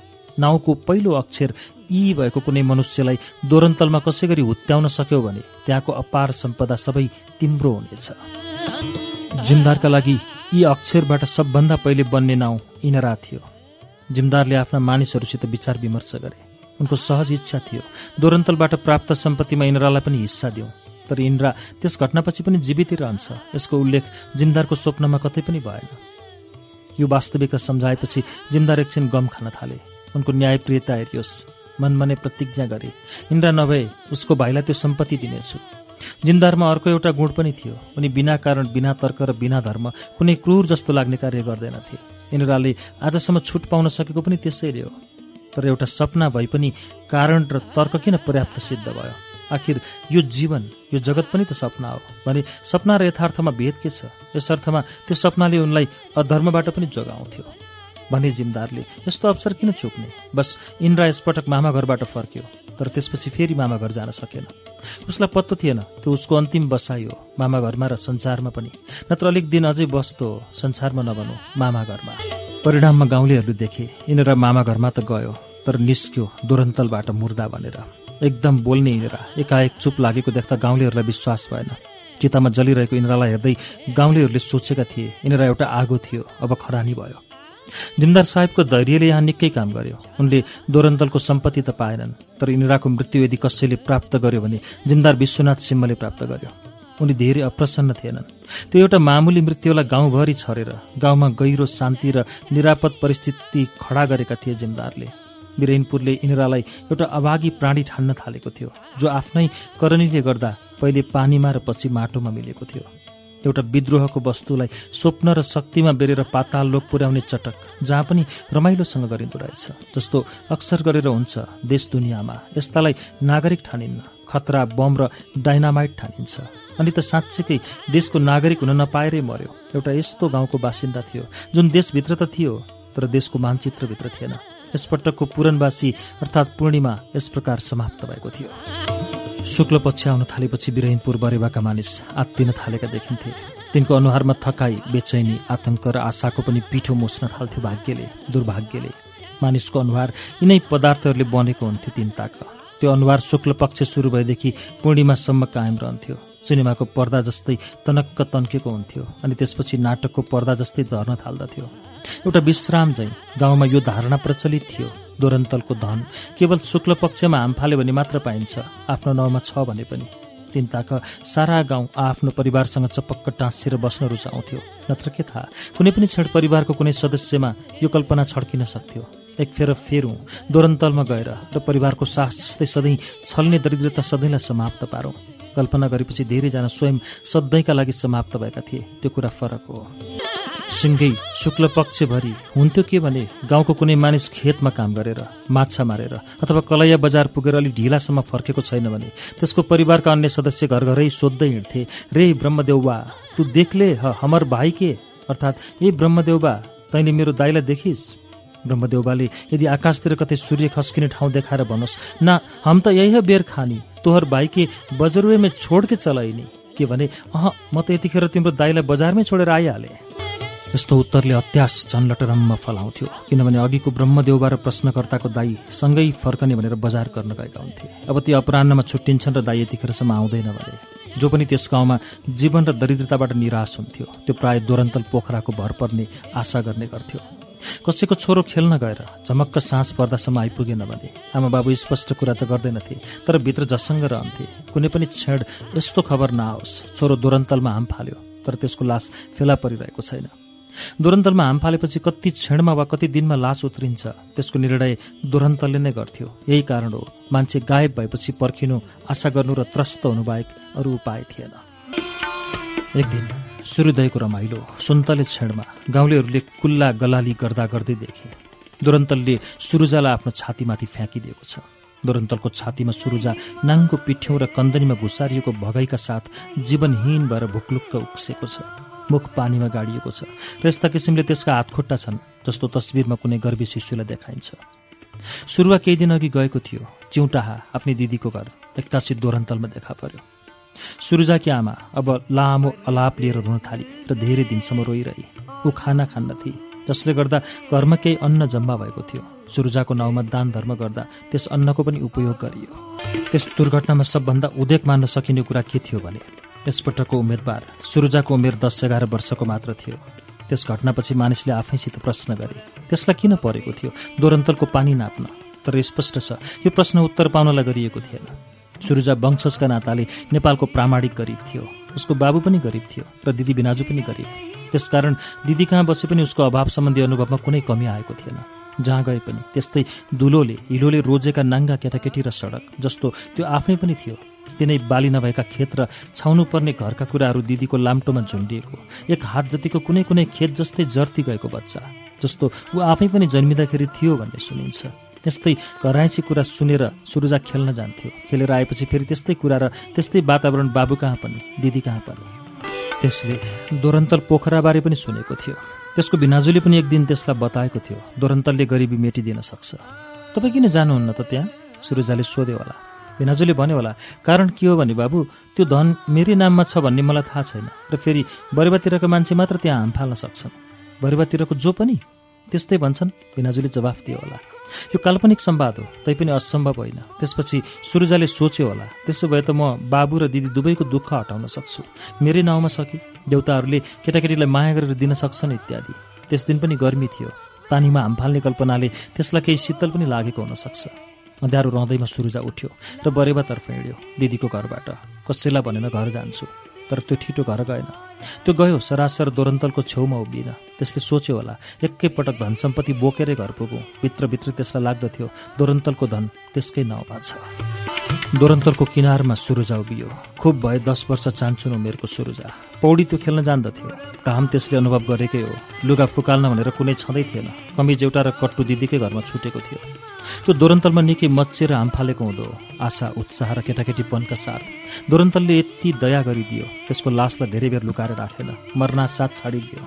Speaker 1: नाउँको पहिलो अक्षर यी भएको कुनै मनुष्यलाई दोरन्तलमा कसै गरी हुत्याउन सक्यो भने त्यहाँको अपार सम्पदा सबै तिम्रो हुनेछ जिमदारका लागि यी अक्षरबाट सबभन्दा पहिले बन्ने नाउँ इनरा थियो जिमदारले आफ्ना मानिसहरूसित विचार विमर्श गरे उनको सहज इच्छा थियो दोरन्तलबाट प्राप्त सम्पत्तिमा इन्द्रालाई पनि हिस्सा दिउँ तर इन्द्रा त्यस घटनापछि पनि जीवितै रहन्छ यसको उल्लेख जिमदारको स्वप्नमा कतै पनि भएन यो वास्तविकता सम्झाएपछि जिमदार एकछिन गम खान थाले उनको न्यायप्रियता हेरियोस् मनमने प्रतिज्ञा गरे इन्द्रा नभए उसको भाइलाई त्यो सम्पत्ति दिनेछु जिन्दारमा अर्को एउटा गुण पनि थियो उनी बिना कारण बिना तर्क र बिना धर्म कुनै क्रूर जस्तो लाग्ने कार्य गर्दैनथे इन्द्रलालले आजसम्म छुट पाउन सकेको पनि त्यसैले हो तर एउटा सपना भए पनि कारण र तर्क किन पर्याप्त सिद्ध भयो आखिर यो जीवन यो जगत पनि त सपना हो भने सपना र यथार्थमा भेद के छ यस अर्थमा त्यो सपनाले उनलाई अधर्मबाट पनि जोगाउँथ्यो भने जिमदारले यस्तो अवसर किन चुक्ने बस इन्द्रा यसपटक मामा घरबाट फर्क्यो तर त्यसपछि फेरि मामा घर जान सकेन उसलाई पत्तो थिएन त्यो उसको अन्तिम बसाइ हो मामा घरमा र संसारमा पनि नत्र अलिक दिन अझै बस्तो संसारमा नभनु मामा घरमा परिणाममा गाउँलेहरूले देखे यिनीहरू मामा घरमा त गयो तर निस्क्यो दुरन्तलबाट मुर्दा भनेर एकदम बोल्ने इन्द्र एकाएक चुप लागेको देख्दा गाउँलेहरूलाई विश्वास भएन चितामा जलिरहेको इन्द्रालाई हेर्दै गाउँलेहरूले सोचेका थिए यिनीहरू एउटा आगो थियो अब खरानी भयो जिमदार साहेबको धैर्यले यहाँ निकै काम गर्यो उनले दोरन्दलको सम्पत्ति त पाएनन् तर इन्द्राको मृत्यु यदि कसैले प्राप्त गर्यो भने जिमदार विश्वनाथ सिम्मले प्राप्त गर्यो उनी धेरै अप्रसन्न थिएनन् त्यो एउटा मामुली मृत्युलाई गाउँभरि छरेर गाउँमा गहिरो शान्ति र निरापद परिस्थिति खडा गरेका थिए जिमदारले बिरेनपुरले इन्द्रालाई एउटा अभागी प्राणी ठान्न थालेको थियो जो आफ्नै करणीले गर्दा पहिले पानीमा र पछि माटोमा मिलेको थियो एउटा विद्रोहको वस्तुलाई स्वप्न र शक्तिमा बेरेर पाताल लोक पुर्याउने चटक जहाँ पनि रमाइलोसँग गरिँदो रहेछ जस्तो अक्सर गरेर हुन्छ देश दुनियाँमा यस्तालाई नागरिक ठानिन्न खतरा बम र डाइनामाइट ठानिन्छ अनि त साँच्चैकै देशको नागरिक हुन नपाएरै मर्यो एउटा यस्तो गाउँको बासिन्दा थियो जुन देशभित्र त थियो तर देशको मानचित्रभित्र थिएन यसपटकको पुरनवासी अर्थात् पूर्णिमा यस प्रकार समाप्त भएको थियो शुक्ल पक्ष आउन थालेपछि बिरहिनपुर बरेवाका मानिस आत्तिन थालेका देखिन्थे तिनको अनुहारमा थकाई बेचैनी आतंक र आशाको पनि पिठो मोच्न थाल्थ्यो भाग्यले दुर्भाग्यले मानिसको अनुहार यिनै पदार्थहरूले बनेको हुन्थ्यो तिनताक त्यो अनुहार शुक्ल पक्ष सुरु भएदेखि पूर्णिमासम्म कायम रहन्थ्यो सिनेमाको पर्दा जस्तै तनक्क तन्केको हुन्थ्यो अनि त्यसपछि नाटकको पर्दा जस्तै झर्न थाल्दथ्यो एउटा विश्राम चाहिँ गाउँमा यो धारणा प्रचलित थियो दोरन्तलको धन केवल शुक्ल पक्षमा हाम फाल्यो भने मात्र पाइन्छ आफ्नो नाउँमा छ भने पनि तिन ताक सारा गाउँ आफ्नो परिवारसँग चपक्क टाँसिएर बस्न रुचाउँथ्यो नत्र के थाहा कुनै पनि क्षण परिवारको कुनै सदस्यमा यो कल्पना छड्किन सक्थ्यो एक फेर फेरौँ दोरन्तलमा गएर र परिवारको सास जस्तै सधैँ छल्ने दरिद्रता सधैँलाई समाप्त पारौँ कल्पना गरेपछि धेरैजना स्वयं सधैँका लागि समाप्त भएका थिए त्यो कुरा फरक हो सिङ्गै शुक्ल पक्षभरि हुन्थ्यो के भने गाउँको कुनै मानिस खेतमा काम गरेर माछा मारेर अथवा कलैया बजार पुगेर अलि ढिलासम्म फर्केको छैन भने त्यसको परिवारका अन्य सदस्य घर घरै सोद्धै हिँड्थे रे ब्रह्मदेउबा तू देख्ले हमर भाइ के अर्थात् ए ब्रह्मदेउबा तैँले मेरो दाइलाई देखिस् ब्रह्मदेवबाले यदि आकाशतिर कतै सूर्य खस्किने ठाउँ देखाएर भनोस् न हम त यही बेर खानी तोहर बाइके बजरवेमै छोड के चलाइने के भने अह म त यतिखेर तिम्रो दाईलाई बजारमै छोडेर आइहालेँ यस्तो उत्तरले अत्यास झनलटरममा फलाउँथ्यो किनभने अघिको ब्रह्मदेवबा र प्रश्नकर्ताको दाई सँगै फर्कने भनेर बजार गर्न गएका हुन्थे अब ती अपरान्नमा छुट्टिन्छन् र दाई यतिखेरसम्म आउँदैन भने जो पनि त्यस गाउँमा जीवन र दरिद्रताबाट निराश हुन्थ्यो त्यो प्राय दोरन्तल पोखराको भर पर्ने आशा गर्ने गर्थ्यो कसैको छोरो खेल्न गएर झमक्क सास पर्दासम्म आइपुगेन भने आमा बाबु स्पष्ट कुरा त गर्दैनथे तर भित्र जसङ्ग रहन्थे कुनै पनि क्षण यस्तो खबर नआओस् छोरो दुरन्तलमा हाम फाल्यो तर त्यसको लास फेला परिरहेको छैन दुरन्तलमा हाम फालेपछि कति क्षणमा वा कति दिनमा लास उत्रिन्छ त्यसको निर्णय दुरन्तले नै गर्थ्यो यही कारण हो मान्छे गायब भएपछि पर्खिनु आशा गर्नु र त्रस्त हुनु बाहेक अरू उपाय थिएन एक दिन सूर्योदयको रमाइलो सुन्तले छेडमा गाउँलेहरूले कुल्ला गलाली गर्दा गर्दै देखे दुरन्तलले सुरुजालाई आफ्नो छातीमाथि फ्याँकिदिएको छ दुरन्तलको छातीमा सुरुजा नाङको पिठ्यौँ र कन्दनीमा घुसारिएको भगाइका साथ जीवनहीन भएर भुकलुक्क उक्सेको छ मुख पानीमा गाडिएको छ र यस्ता किसिमले त्यसका हातखुट्टा छन् जस्तो तस्विरमा कुनै गर्वी शिशुलाई देखाइन्छ सुरुवा केही दिन अघि गएको थियो चिउटाहा आफ्नै दिदीको घर एक्कासी दुरन्तलमा देखा पर्यो सुरुजाकी आमा अब लामो अलाप लिएर रुन थाली र धेरै दिनसम्म रोइरहे ऊ खाना खान्न थिए जसले गर्दा घरमा केही अन्न जम्मा भएको थियो सुरुजाको नाउँमा दान धर्म गर्दा त्यस अन्नको पनि उपयोग गरियो त्यस दुर्घटनामा सबभन्दा उदेक मान्न सकिने कुरा के थियो भने यसपटकको उम्मेदवार सुरुजाको उमेर दस एघार वर्षको मात्र थियो त्यस घटनापछि मानिसले आफैसित प्रश्न गरे त्यसलाई किन परेको थियो दोरन्तलको पानी नाप्न तर स्पष्ट छ यो प्रश्न उत्तर पाउनलाई गरिएको थिएन सुरुजा वंशजका नाताले नेपालको प्रामाणिक गरिब थियो उसको बाबु पनि गरिब थियो र दिदी बिनाजु पनि गरिब त्यसकारण दिदी कहाँ बसे पनि उसको अभाव सम्बन्धी अनुभवमा कुनै कमी आएको थिएन जहाँ गए पनि त्यस्तै दुलोले हिलोले रोजेका नाङ्गा केटाकेटी र सडक जस्तो त्यो आफ्नै पनि थियो तिनै बाली नभएका खेत र छाउनुपर्ने घरका कुराहरू दिदीको लाम्टोमा झुन्डिएको एक हात जतिको कुनै कुनै खेत जस्तै जर्ती गएको बच्चा जस्तो ऊ आफै पनि जन्मिँदाखेरि थियो भन्ने सुनिन्छ यस्तै घराइसी कुरा सुनेर सुरुजा खेल्न जान्थ्यो खेलेर आएपछि फेरि त्यस्तै कुरा र त्यस्तै वातावरण बाबु कहाँ पनि दिदी कहाँ पनि त्यसले दोरन्तल पोखराबारे पनि सुनेको थियो त्यसको भिनाजुले पनि एक दिन त्यसलाई बताएको थियो दोरन्तलले गरिबी मेटिदिन सक्छ तपाईँ किन जानुहुन्न त त्यहाँ सुरुजाले सोध्यो होला भिनाजुले भन्यो होला कारण के हो भने बाबु त्यो धन मेरै नाममा छ भन्ने मलाई थाहा छैन र फेरि बरेवातिरको मान्छे मात्र त्यहाँ हाम फाल्न सक्छन् बरेवातिरको जो पनि त्यस्तै भन्छन् भिनाजुले जवाफ दियो होला यो काल्पनिक सम्वाद हो तैपनि असम्भव होइन त्यसपछि सुरुजाले सोच्यो होला त्यसो भए त म बाबु र दिदी दुवैको दुःख हटाउन सक्छु मेरै नाउँमा सके देउताहरूले केटाकेटीलाई माया गरेर दिन सक्छन् इत्यादि त्यस दिन पनि गर्मी थियो पानीमा हाम फाल्ने कल्पनाले त्यसलाई केही शीतल पनि लागेको हुनसक्छ अँध्यारो रहँदैमा सुरुजा उठ्यो र बरेवातर्फ हिँड्यो दिदीको घरबाट कसैलाई भनेर घर जान्छु तर त्यो ठिटो घर गएन त्यो गयो सरासर दोरन्तलको छेउमा उभिन त्यसले सोच्यो होला एकैपटक धन सम्पत्ति बोकेरै घर पुगौँ भित्रभित्र त्यसलाई लाग्दथ्यो दोरन्तलको धन त्यसकै नाउँमा छ दोरन्तलको किनारमा सुरुजा उभियो खुब भए दस वर्ष चान्चुन उमेरको सुरुजा पौडी त्यो खेल्न जान्दथ्यो घाम त्यसले अनुभव गरेकै हो लुगा फुकाल्न भनेर कुनै छँदै थिएन कमिज एउटा र कट्टु दिदीकै घरमा छुटेको थियो त्यो दोरन्तलमा निकै मच्चेर हाम फालेको हुँदो आशा उत्साह र केटाकेटीपनका साथ दोरन्तलले यति दया गरिदियो त्यसको लासलाई धेरै बेर लुकाएर राखेन मर्ना साथ छाडिदियो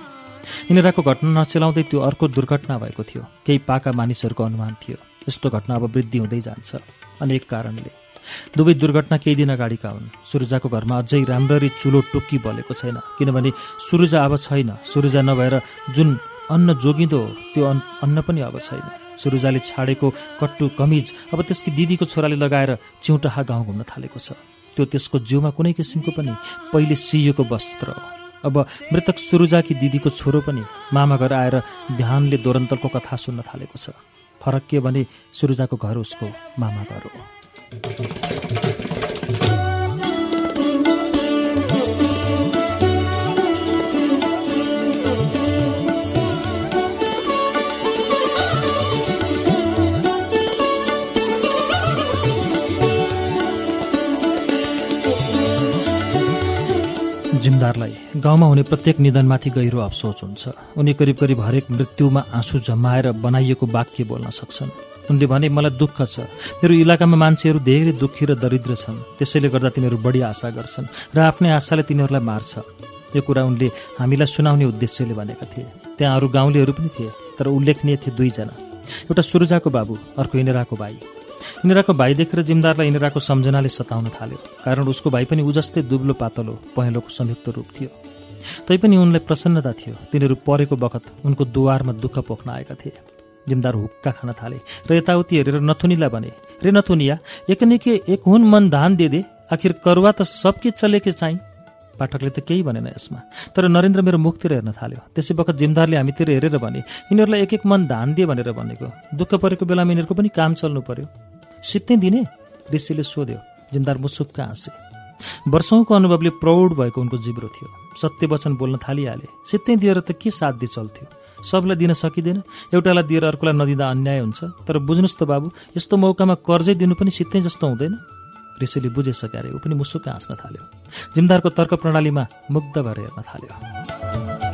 Speaker 1: यिनीहरूको घटना नचेलाउँदै त्यो अर्को दुर्घटना भएको थियो केही पाका मानिसहरूको अनुमान थियो यस्तो घटना अब वृद्धि हुँदै जान्छ अनेक कारणले दुवै दुर्घटना केही दिन अगाडिका हुन् सुरुजाको घरमा अझै राम्ररी चुलो टुक्की बलेको छैन किनभने सुरुजा अब छैन सुरुजा नभएर जुन अन्न जोगिँदो हो त्यो अन्न पनि अब छैन सुरुजाले छाडेको कट्टु कमिज अब त्यसकी दिदीको छोराले लगाएर चिउटाहा गाउँ घुम्न थालेको छ त्यो त्यसको जिउमा कुनै किसिमको पनि पहिले सिएको वस्त्र हो अब मृतक सुरुजाकी दिदीको छोरो पनि मामा घर आएर ध्यानले दोरन्तलको कथा सुन्न थालेको छ फरक के भने सुरुजाको घर उसको मामा घर हो जिमदारलाई गाउँमा हुने प्रत्येक निधनमाथि गहिरो अफसोच हुन्छ उनी करिब करिब हरेक मृत्युमा आँसु जमाएर बनाइएको वाक्य बोल्न सक्छन् उनले भने मलाई दुःख छ मेरो इलाकामा मान्छेहरू धेरै दुःखी र दरिद्र छन् त्यसैले गर्दा तिनीहरू बढी आशा गर्छन् र आफ्नै आशाले तिनीहरूलाई मार्छ यो कुरा उनले हामीलाई सुनाउने उद्देश्यले भनेका थिए त्यहाँ अरू गाउँलेहरू पनि थिए तर उल्लेखनीय थिए दुईजना एउटा सुरुजाको बाबु अर्को इनेराको भाइ इनेराको भाइ देखेर जिमदारलाई इनेराको सम्झनाले सताउन थाल्यो कारण उसको भाइ पनि उजस्तै दुब्लो पातलो पहेँलोको संयुक्त रूप थियो तैपनि उनलाई प्रसन्नता थियो तिनीहरू परेको बखत उनको दुवारमा दुःख पोख्न आएका थिए जिमदार हुक्का खान थाले र यताउति हेरेर नथुनीलाई भने रे नथुनिया एकनिके एक हुन मन धान दे आखिर करुवा त सबके चलेकै चाहिँ पाठकले त केही भनेन यसमा तर नरेन्द्र मेरो मुखतिर हेर्न थाल्यो त्यसै बखत जिमदारले हामीतिर हेरेर भने यिनीहरूलाई एक एक मन धान दिए भनेर भनेको दुःख परेको बेलामा यिनीहरूको पनि काम चल्नु पर्यो सित्तै दिने ऋषिले सोध्यो जिमदार मुसुक्क हाँसे वर्षौँको अनुभवले प्रौढ भएको उनको जिब्रो थियो सत्य वचन बोल्न थालिहाले सित्तै दिएर त के साध्य चल्थ्यो सबलाई दिन सकिँदैन एउटालाई दिएर अर्कोलाई नदिँदा अन्याय हुन्छ तर बुझ्नुहोस् त बाबु यस्तो मौकामा कर्जै दिनु पनि सित्तै जस्तो हुँदैन ऋषिले बुझेसके ऊ पनि मुसुक्क हाँस्न थाल्यो जिमदारको तर्क प्रणालीमा मुग्ध भएर हेर्न थाल्यो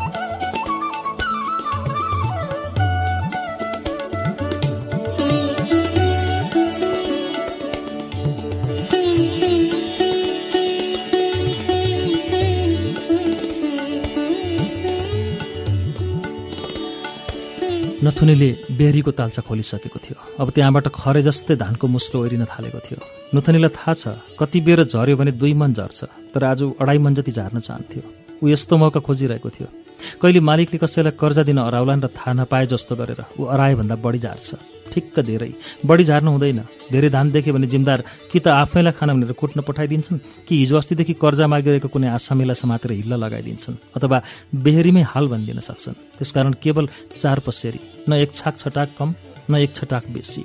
Speaker 1: नथुनेले बेहरीको तालचा खोलिसकेको थियो अब त्यहाँबाट खरे जस्तै धानको मुस्रो ओरिन थालेको थियो नथुनेलाई थाहा छ कति बेर झऱ्यो भने दुई मन झर्छ तर आज अढाई मन जति झार्न चाहन्थ्यो ऊ यस्तो मौका खोजिरहेको थियो कहिले मालिकले कसैलाई कर्जा दिन अराउलान् र थाहा नपाए जस्तो गरेर ऊ अरायोभन्दा बढी झार्छ ठिक्क धेरै बढी झार्नु हुँदैन धेरै धान देखे भने जिम्दार कि त आफैलाई खान भनेर कुट्न पठाइदिन्छन् कि हिजो अस्तिदेखि कर्जा मागिरहेको कुनै आसामीलाई समातेर हिल्ल लगाइदिन्छन् अथवा बेहेरीमै हाल भनिदिन सक्छन् त्यसकारण केवल चार पसेरी न एक छाक छटाक कम न एक छटाक बेसी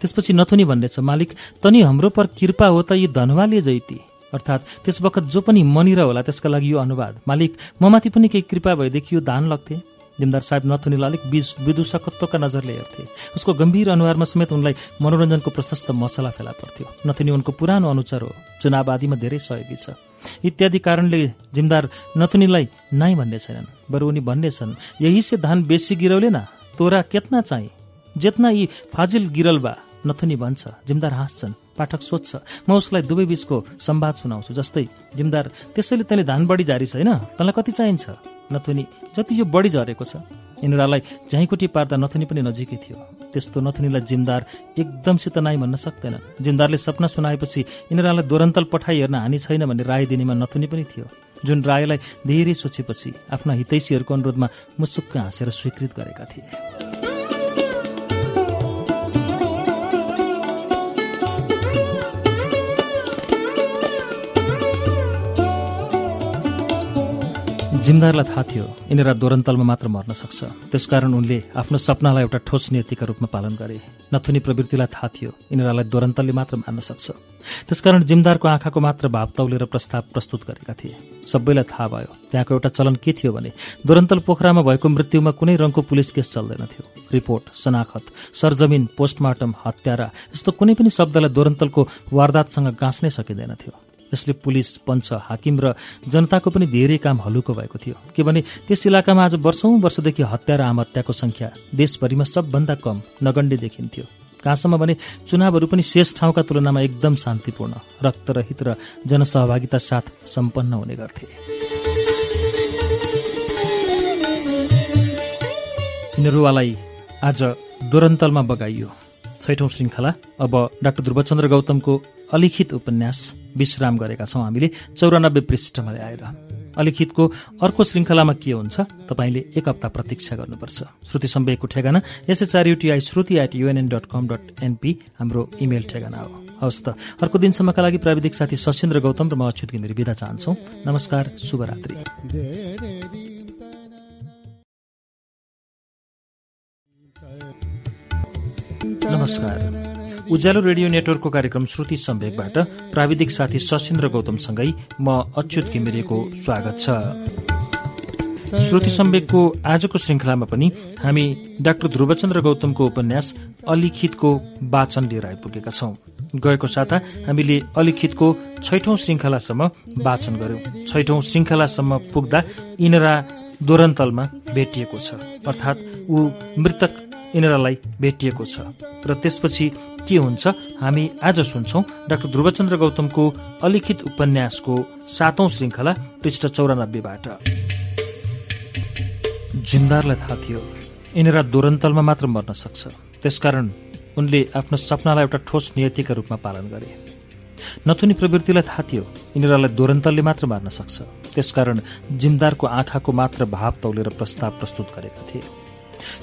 Speaker 1: त्यसपछि नथुनी भन्नेछ मालिक तनी हाम्रो पर कृपा हो त यी धनवाले जैती अर्थात् त्यस बखत जो पनि मनिर होला त्यसका लागि यो अनुवाद मालिक ममाथि पनि केही कृपा भएदेखि यो धान लग्थे जिमदार साहेब नथुनीलाई अलिक विदूषकत्वका नजरले हेर्थे उसको गम्भीर अनुहारमा समेत उनलाई मनोरञ्जनको प्रशस्त मसला फेला पर्थ्यो नथुनी उनको पुरानो अनुचार हो चुनाव आदिमा धेरै सहयोगी छ इत्यादि कारणले जिमदार नथुनीलाई नाइ भन्ने छैनन् बरु उनी भन्ने छन् यही से धान बेसी गिरौले न तोरा केतना चाहिँ जेतना यी फाजिल गिरल बा नथुनी भन्छ जिमदार हाँस्छन् पाठक सोध्छ म उसलाई दुवै बीचको सम्वाद सुनाउँछु जस्तै जिमदार त्यसैले तैँले धान बढी जारी छैन तँलाई कति चाहिन्छ नथुनी जति यो बढी झरेको छ इन्द्रालाई झैँकुटी पार्दा नथुनी पनि नजिकै थियो त्यस्तो नथुनीलाई जिमदार एकदमसित नाइ भन्न सक्दैन जिमदारले सपना सुनाएपछि इन्द्रालाई दोरन्तल पठाइ हेर्न हानि छैन भन्ने राय दिनेमा नथुनी पनि थियो जुन रायलाई धेरै सोचेपछि आफ्ना हितैषीहरूको अनुरोधमा मुसुक्क हाँसेर स्वीकृत गरेका थिए जिमदारलाई थाहा थियो यिनीहरू दोरन्तलमा मात्र मर्न सक्छ त्यसकारण उनले आफ्नो सपनालाई एउटा ठोस नियतिका रूपमा पालन गरे नथुनी प्रवृत्तिलाई थाहा थियो यिनीहरूलाई दोरन्तलले मात्र मान्न सक्छ त्यसकारण जिमदारको आँखाको मात्र भाव तौलेर प्रस्ताव प्रस्तुत गरेका थिए सबैलाई थाहा भयो त्यहाँको एउटा चलन के थियो भने दोरन्तल पोखरामा भएको मृत्युमा कुनै रङको पुलिस केस चल्दैनथ्यो रिपोर्ट शनाखत सरजमिन पोस्टमार्टम हत्यारा यस्तो कुनै पनि शब्दलाई दोरन्तलको वारदातसँग गाँच्नै सकिँदैनथ्यो यसले पुलिस पञ्च हाकिम र जनताको पनि धेरै काम हलुको भएको थियो के भने त्यस इलाकामा आज वर्षौं वर्षदेखि हत्या र आमहत्याको सङ्ख्या देशभरिमा सबभन्दा कम नगण्डे देखिन्थ्यो कहाँसम्म भने चुनावहरू पनि शेष ठाउँका तुलनामा एकदम शान्तिपूर्ण रक्तरहित र जनसहभागिता साथ सम्पन्न हुने गर्थे निरुवालाई आज दुरन्तलमा बगाइयो छैठौँ श्रृङ्खला अब डाक्टर ध्रुवचन्द्र गौतमको अलिखित उपन्यास विश्राम गरेका छौँ हामीले चौरानब्बे पृष्ठमा ल्याएर अलिखितको अर्को श्रृङ्खलामा के हुन्छ तपाईँले एक हप्ता प्रतीक्षा गर्नुपर्छ श्रुति सम्वेकको ठेगाना U T I Shruti at UNN dot com dot NP हाम्रो इमेल ठेगाना हो हवस् त अर्को दिनसम्मका लागि प्राविधिक साथी सशेन्द्र गौतम र म अच्युत घिमिरी बिदा चाहन्छौँ नमस्कार शुभरात्रि नमस्कार उज्यालो रेडियो नेटवर्कको कार्यक्रम श्रुति सम्वेकबाट प्राविधिक साथी सशिन्द्र गौतमसँगै म अच्युत घिमिरेको स्वागत छ श्रुति सम्वेकको आजको श्रृङ्खलामा पनि हामी डाक्टर ध्रुवचन्द्र गौतमको उपन्यास अलिखितको वाचन लिएर आइपुगेका छौं गएको साता हामीले अलिखितको छैठौं श्रृङ्खलासम्म वाचन गर्यौं छैठौं श्रृङ्खलासम्म पुग्दा इनरा दोरन्तलमा भेटिएको छ अर्थात् ऊ मृतक इनरालाई भेटिएको छ र त्यसपछि के हुन्छ हामी आज सुन्छौँ डाक्टर ध्रुवचन्द्र गौतमको अलिखित उपन्यासको सातौं श्रृङ्खला पृष्ठ चौरानब्बेबाट जिमदारलाई थाहा थियो यिनीहरू दोरन्तलमा मात्र मर्न सक्छ त्यसकारण उनले आफ्नो सपनालाई एउटा ठोस नियतिका रूपमा पालन गरे नथुनी प्रवृत्तिलाई थाहा थियो यिनीहरूलाई दुरन्तलले मात्र मार्न सक्छ त्यसकारण जिमदारको आँखाको मात्र भाव तौलेर प्रस्ताव प्रस्तुत गरेका थिए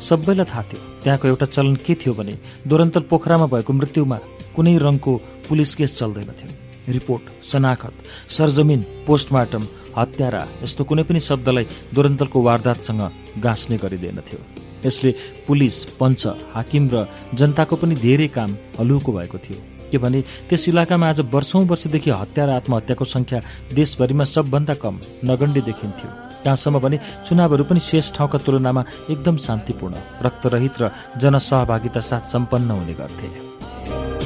Speaker 1: सबैलाई थाहा थियो त्यहाँको एउटा चलन के थियो भने दोरन्तल पोखरामा भएको मृत्युमा कुनै रङको पुलिस केस चल्दैन रिपोर्ट शनाखत सरजमिन पोस्टमार्टम हत्यारा यस्तो कुनै पनि शब्दलाई दोरन्तलको वारदातसँग गाँस्ने गरिँदैनथ्यो यसले पुलिस पञ्च हाकिम र जनताको पनि धेरै काम हलुको भएको थियो के भने त्यस इलाकामा आज वर्षौं वर्षदेखि हत्या र आत्महत्याको संख्या देशभरिमा सबभन्दा कम नगण्डी देखिन्थ्यो जहाँसम्म भने चुनावहरू पनि शेष ठाउँका तुलनामा एकदम शान्तिपूर्ण रक्तरहित र जनसहभागिता साथ सम्पन्न हुने गर्थे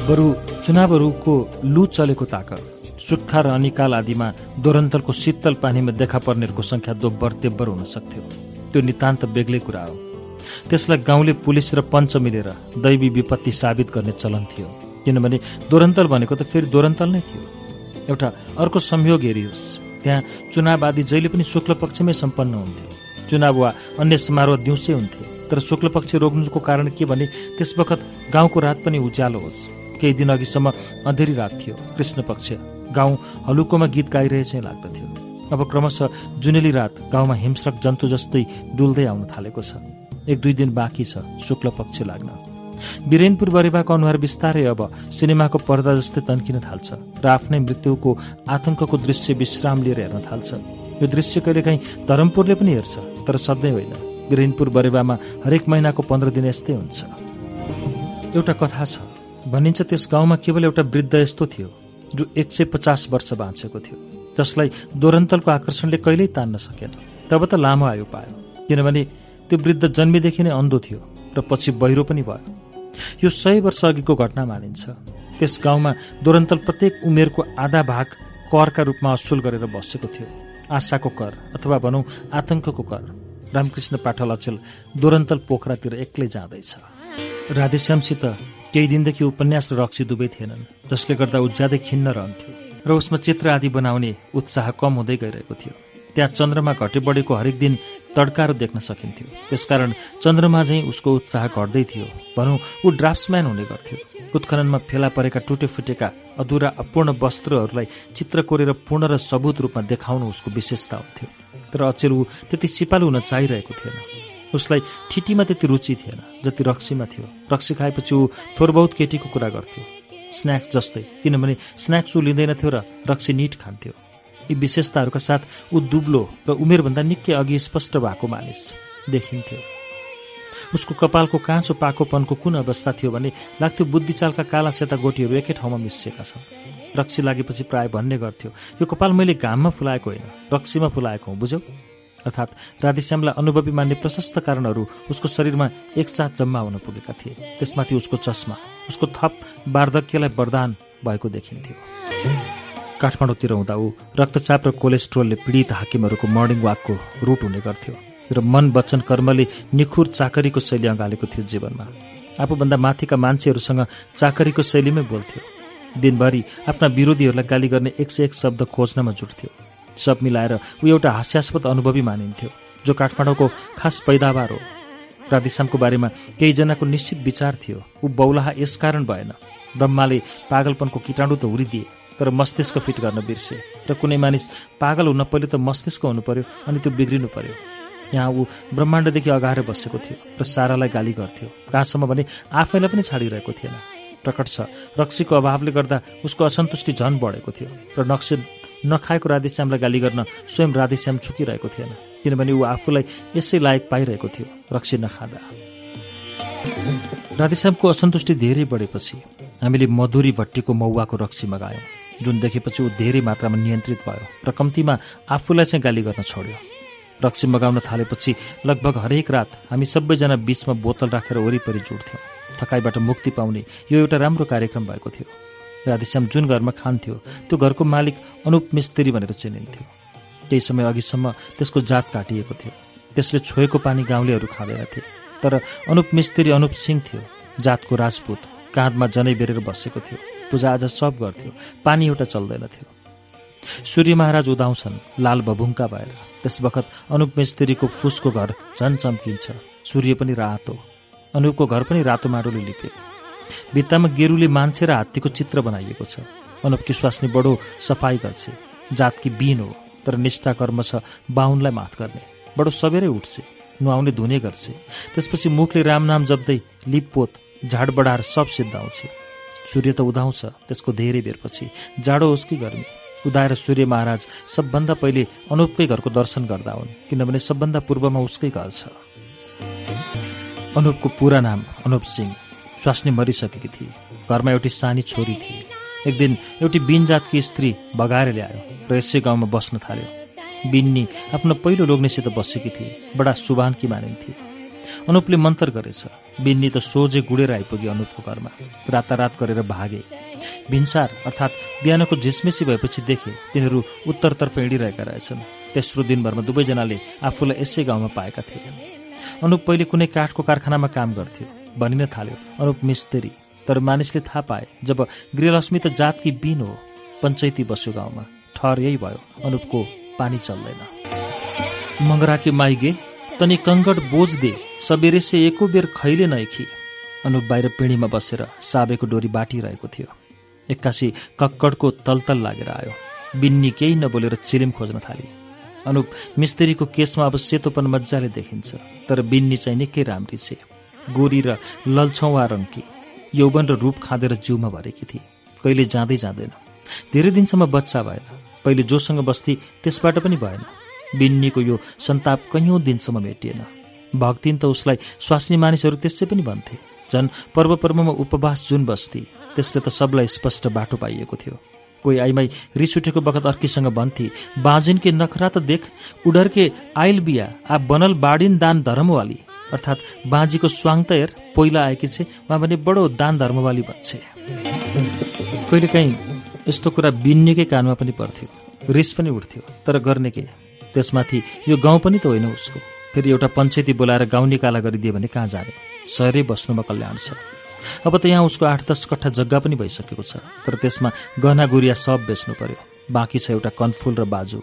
Speaker 1: बरु चुनावहरूको लु चलेको ताक सुक्खा र अनिकाल आदिमा दोरन्तरको शीतल पानीमा देखा पर्नेहरूको संख्या दोब्बर तेब्बर हुन सक्थ्यो त्यो नितान्त बेग्लै कुरा हो त्यसलाई गाउँले पुलिस र पञ्च मिलेर दैवी विपत्ति साबित गर्ने चलन थियो किनभने दोरन्तल भनेको त फेरि दोरन्तल नै थियो एउटा अर्को संयोग हेरियोस् त्यहाँ चुनाव आदि जहिले पनि शुक्ल पक्षमै सम्पन्न हुन्थ्यो चुनाव वा अन्य समारोह दिउँसै हुन्थे तर शुक्ल पक्ष रोक्नुको कारण के भने त्यस बखत गाउँको रात पनि उज्यालो होस् केही दिन अघिसम्म अँधेरी रात थियो कृष्ण पक्ष गाउँ हलुकोमा गीत गाइरहे चाहिँ लाग्दथ्यो अब क्रमशः जुनेली रात गाउँमा हिंस्रक जन्तु जस्तै डुल्दै आउन थालेको छ एक दुई दिन बाँकी छ शुक्ल पक्ष लाग्न वीरेनपुर बरेवाको अनुहार बिस्तारै अब सिनेमाको पर्दा जस्तै तन्किन थाल्छ र आफ्नै मृत्युको आतंकको दृश्य विश्राम लिएर हेर्न थाल्छ यो दृश्य कहिलेकाहीँ धरमपुरले पनि हेर्छ तर सधैँ होइन वीरेनपुर बरेवामा हरेक महिनाको पन्ध्र दिन यस्तै हुन्छ एउटा कथा छ भनिन्छ त्यस गाउँमा केवल एउटा वृद्ध यस्तो थियो जो एक सय पचास वर्ष बाँचेको थियो जसलाई दोरन्तलको आकर्षणले कहिल्यै तान्न सकेन तब त लामो आयो पायो किनभने त्यो वृद्ध जन्मेदेखि नै अन्धो थियो र पछि बहिरो पनि भयो यो सय वर्ष अघिको घटना मानिन्छ त्यस गाउँमा दोरन्तल प्रत्येक उमेरको आधा भाग करका रूपमा असुल गरेर बसेको थियो आशाको कर अथवा भनौँ आतंकको कर रामकृष्ण पाठल अचेल दोरन्तल पोखरातिर एक्लै जाँदैछ राधेश्यामसित केही दिनदेखि उपन्यास र रक्सी दुवै थिएनन् जसले गर्दा ऊ ज्यादै खिन्न रहन्थ्यो र उसमा चित्र आदि बनाउने उत्साह कम हुँदै गइरहेको थियो त्यहाँ चन्द्रमा घटे बढेको हरेक दिन तड्कारो देख्न सकिन्थ्यो त्यसकारण चन्द्रमा झैँ उसको उत्साह घट्दै थियो भनौँ ऊ ड्राफ्ट्सम्यान हुने गर्थ्यो उत्खननमा फेला परेका टुटे फुटेका अधुरा अपूर्ण वस्त्रहरूलाई चित्र कोरेर पूर्ण र सबुत रूपमा देखाउनु उसको विशेषता हुन्थ्यो तर अचेल ऊ त्यति सिपालु हुन चाहिरहेको थिएन उसलाई ठिटीमा त्यति रुचि थिएन जति रक्सीमा थियो रक्सी खाएपछि ऊ थोर बहुत केटीको कुरा गर्थ्यो स्न्याक्स जस्तै किनभने स्न्याक्स ऊ लिँदैनथ्यो र रक्सी निट खान्थ्यो यी विशेषताहरूका साथ ऊ दुब्लो र उमेरभन्दा निकै अघि स्पष्ट भएको मानिस देखिन्थ्यो उसको कपालको काँचो पाकोपनको कुन अवस्था थियो भने लाग्थ्यो बुद्धिचालका काला सेता गोटीहरू एकै ठाउँमा मिसिएका छन् रक्सी लागेपछि प्राय भन्ने गर्थ्यो यो कपाल मैले घाममा फुलाएको होइन रक्सीमा फुलाएको हुँ बुझ्यौ अर्थात् राधेश्यामलाई अनुभवी मान्ने प्रशस्त कारणहरू उसको शरीरमा एकसाथ जम्मा हुन पुगेका थिए त्यसमाथि उसको चस्मा उसको थप वार्धक्यलाई वरदान भएको देखिन्थ्यो काठमाडौँतिर हुँदा ऊ रक्तचाप र कोलेस्ट्रोलले पीडित हाकिमहरूको मर्निङ वाकको रुट हुने गर्थ्यो र मन वचन कर्मले निखुर चाकरीको शैली अँगालेको थियो जीवनमा आफूभन्दा माथिका मान्छेहरूसँग चाकरीको शैलीमै बोल्थ्यो दिनभरि आफ्ना विरोधीहरूलाई गाली गर्ने एक सय एक शब्द खोज्नमा जुट्थ्यो सब मिलाएर ऊ एउटा हास्यास्पद अनुभवी मानिन्थ्यो जो काठमाडौँको खास पैदावार हो प्रादिशामको बारेमा केहीजनाको निश्चित विचार थियो ऊ बौलाहा यसकारण भएन ब्रह्माले पागलपनको किटाणु त उरिदिए तर मस्तिष्क फिट गर्न बिर्से र कुनै मानिस पागल हुन पहिले त मस्तिष्क हुनु पर्यो अनि त्यो बिग्रिनु पर्यो यहाँ ऊ ब्रह्माण्डदेखि अगाएर बसेको थियो र सारालाई गाली गर्थ्यो कहाँसम्म भने आफैलाई पनि छाडिरहेको थिएन प्रकट छ रक्सीको अभावले गर्दा उसको असन्तुष्टि झन बढेको थियो र नक्सी नखाएको राधेश्यामलाई गाली गर्न स्वयं राधेश्याम छुकिरहेको थिएन किनभने ऊ आफूलाई यसै लायक पाइरहेको थियो रक्सी नखाँदा राधेश्यामको असन्तुष्टि धेरै बढेपछि हामीले मधुरी भट्टीको मौवाको रक्सी मगायौँ जुन देखेपछि ऊ धेरै मात्रामा नियन्त्रित भयो र कम्तीमा आफूलाई चाहिँ गाली गर्न छोड्यो रक्सी मगाउन थालेपछि लगभग हरेक रात हामी सबैजना बिचमा बोतल राखेर वरिपरि जुट्थ्यौँ थकाइबाट मुक्ति पाउने यो एउटा राम्रो कार्यक्रम भएको थियो राधेश्याम जुन घरमा खान्थ्यो त्यो घरको मालिक अनुप मिस्त्री भनेर चिनिन्थ्यो केही समय अघिसम्म त्यसको जात काटिएको थियो त्यसले छोएको पानी गाउँलेहरू खाँदैनथे तर अनुप मिस्त्री अनुप सिंह थियो जातको राजपूत काँधमा जनै बेरेर बसेको थियो पूजाआजा सब गर्थ्यो पानी एउटा चल्दैन थियो सूर्य महाराज उदाउँछन् लाल बभुङ्का भएर त्यस बखत अनुप मिस्त्रीको फुसको घर झन चम्किन्छ सूर्य पनि रातो अनुपको घर पनि रातो माडोले लिपे भित्तामा गेरुले मान्छे र हात्तीको चित्र बनाइएको छ अनुपकी स्वास्नी बडो सफाई गर्छ जातकी बिन हो तर निष्ठा कर्म छ बाहुनलाई माथ गर्ने बडो सबेरै उठ्छे नुहाउने धुने गर्छे त्यसपछि मुखले रामनाम जप्दै लिपपोत झाडबडार सब सिद्ध आउँछ सूर्य त उदाउँछ त्यसको धेरै बेरपछि जाडो होस् कि गर्मी उदाएर सूर्य महाराज सबभन्दा पहिले अनुपकै घरको दर्शन गर्दा हुन् किनभने सबभन्दा पूर्वमा उसकै घर छ अनुपको पुरा नाम अनुप सिंह स्वास्नी मरिसकेकी थिए घरमा एउटी सानी छोरी थिए एक दिन एउटी बिन जातकी स्त्री बगाएर ल्यायो र यसै गाउँमा बस्न थाल्यो बिन्नी आफ्नो पहिलो लोग्नेसित बसेकी थिए बडा सुबानकी मानिन्थे अनुपले मन्तर गरेछ बिन्नी त सोझे गुडेर आइपुग्यो अनुपको घरमा रातारात गरेर भागे भिन्सार अर्थात् बिहानको झिसमिसी भएपछि देखे तिनीहरू उत्तरतर्फ हिँडिरहेका रहेछन् तेस्रो दिनभरमा दुवैजनाले आफूलाई यसै गाउँमा पाएका थिए अनुप पहिले कुनै काठको कारखानामा काम गर्थ्यो भनिन थाल्यो अनुप मिस्त्री तर मानिसले थाहा पाए जब गृहलक्ष्मी त जातकी बिन हो पञ्चायती बस्यो गाउँमा ठहर यही भयो अनुपको पानी चल्दैन मगराकी माइगे तनी कङ्गट बोझ दे सबेरे से एको बेर खैले नएकी अनुप बाहिर पिँढीमा बसेर साबेको डोरी बाटिरहेको थियो एक्कासी कक्कडको तलतल लागेर आयो बिन्नी केही नबोलेर चिलिम खोज्न थाले अनुप मिस्त्रीको केसमा अब सेतोपन मजाले देखिन्छ तर बिन्नी चाहिँ निकै राम्री छे गोरी र लल्छौवा रङ्की यौवन र रूप खाँदेर जिउमा भरेकी थिए कहिले जाँदै जाँदैन धेरै दिनसम्म बच्चा भएन पहिले जोसँग बस्ती त्यसबाट पनि भएन बिन्नीको यो सन्ताप कैयौँ दिनसम्म मेटिएन भक्तिन त उसलाई स्वास्नी मानिसहरू त्यसै पनि भन्थे झन् पर्व पर्वमा उपवास जुन बस्थे त्यसले त सबलाई स्पष्ट बाटो पाइएको थियो कोही आइमाई रिस उठेको बखत अर्कीसँग भन्थे बाजिनके नखरा त देख उडरके आइल बिया आ बनल बाडिन दान धर्मवाली अर्थात् बाँझीको स्वाङतयर पहिला आएकी छे उहाँ भने बडो दान धर्मवाली भन्छे कहिलेकाहीँ यस्तो कुरा बिन्नेकै कानमा पनि पर्थ्यो रिस पनि उठ्थ्यो तर गर्ने के त्यसमाथि यो गाउँ पनि त होइन उसको फेरि एउटा पञ्चायती बोलाएर गाउँ निकाला गरिदियो भने कहाँ जाने सहरै बस्नुमा कल्याण छ अब त यहाँ उसको आठ दस कट्ठा जग्गा पनि भइसकेको छ तर त्यसमा गहना गुरिया सब बेच्नु पर्यो बाँकी छ एउटा कनफुल र बाजु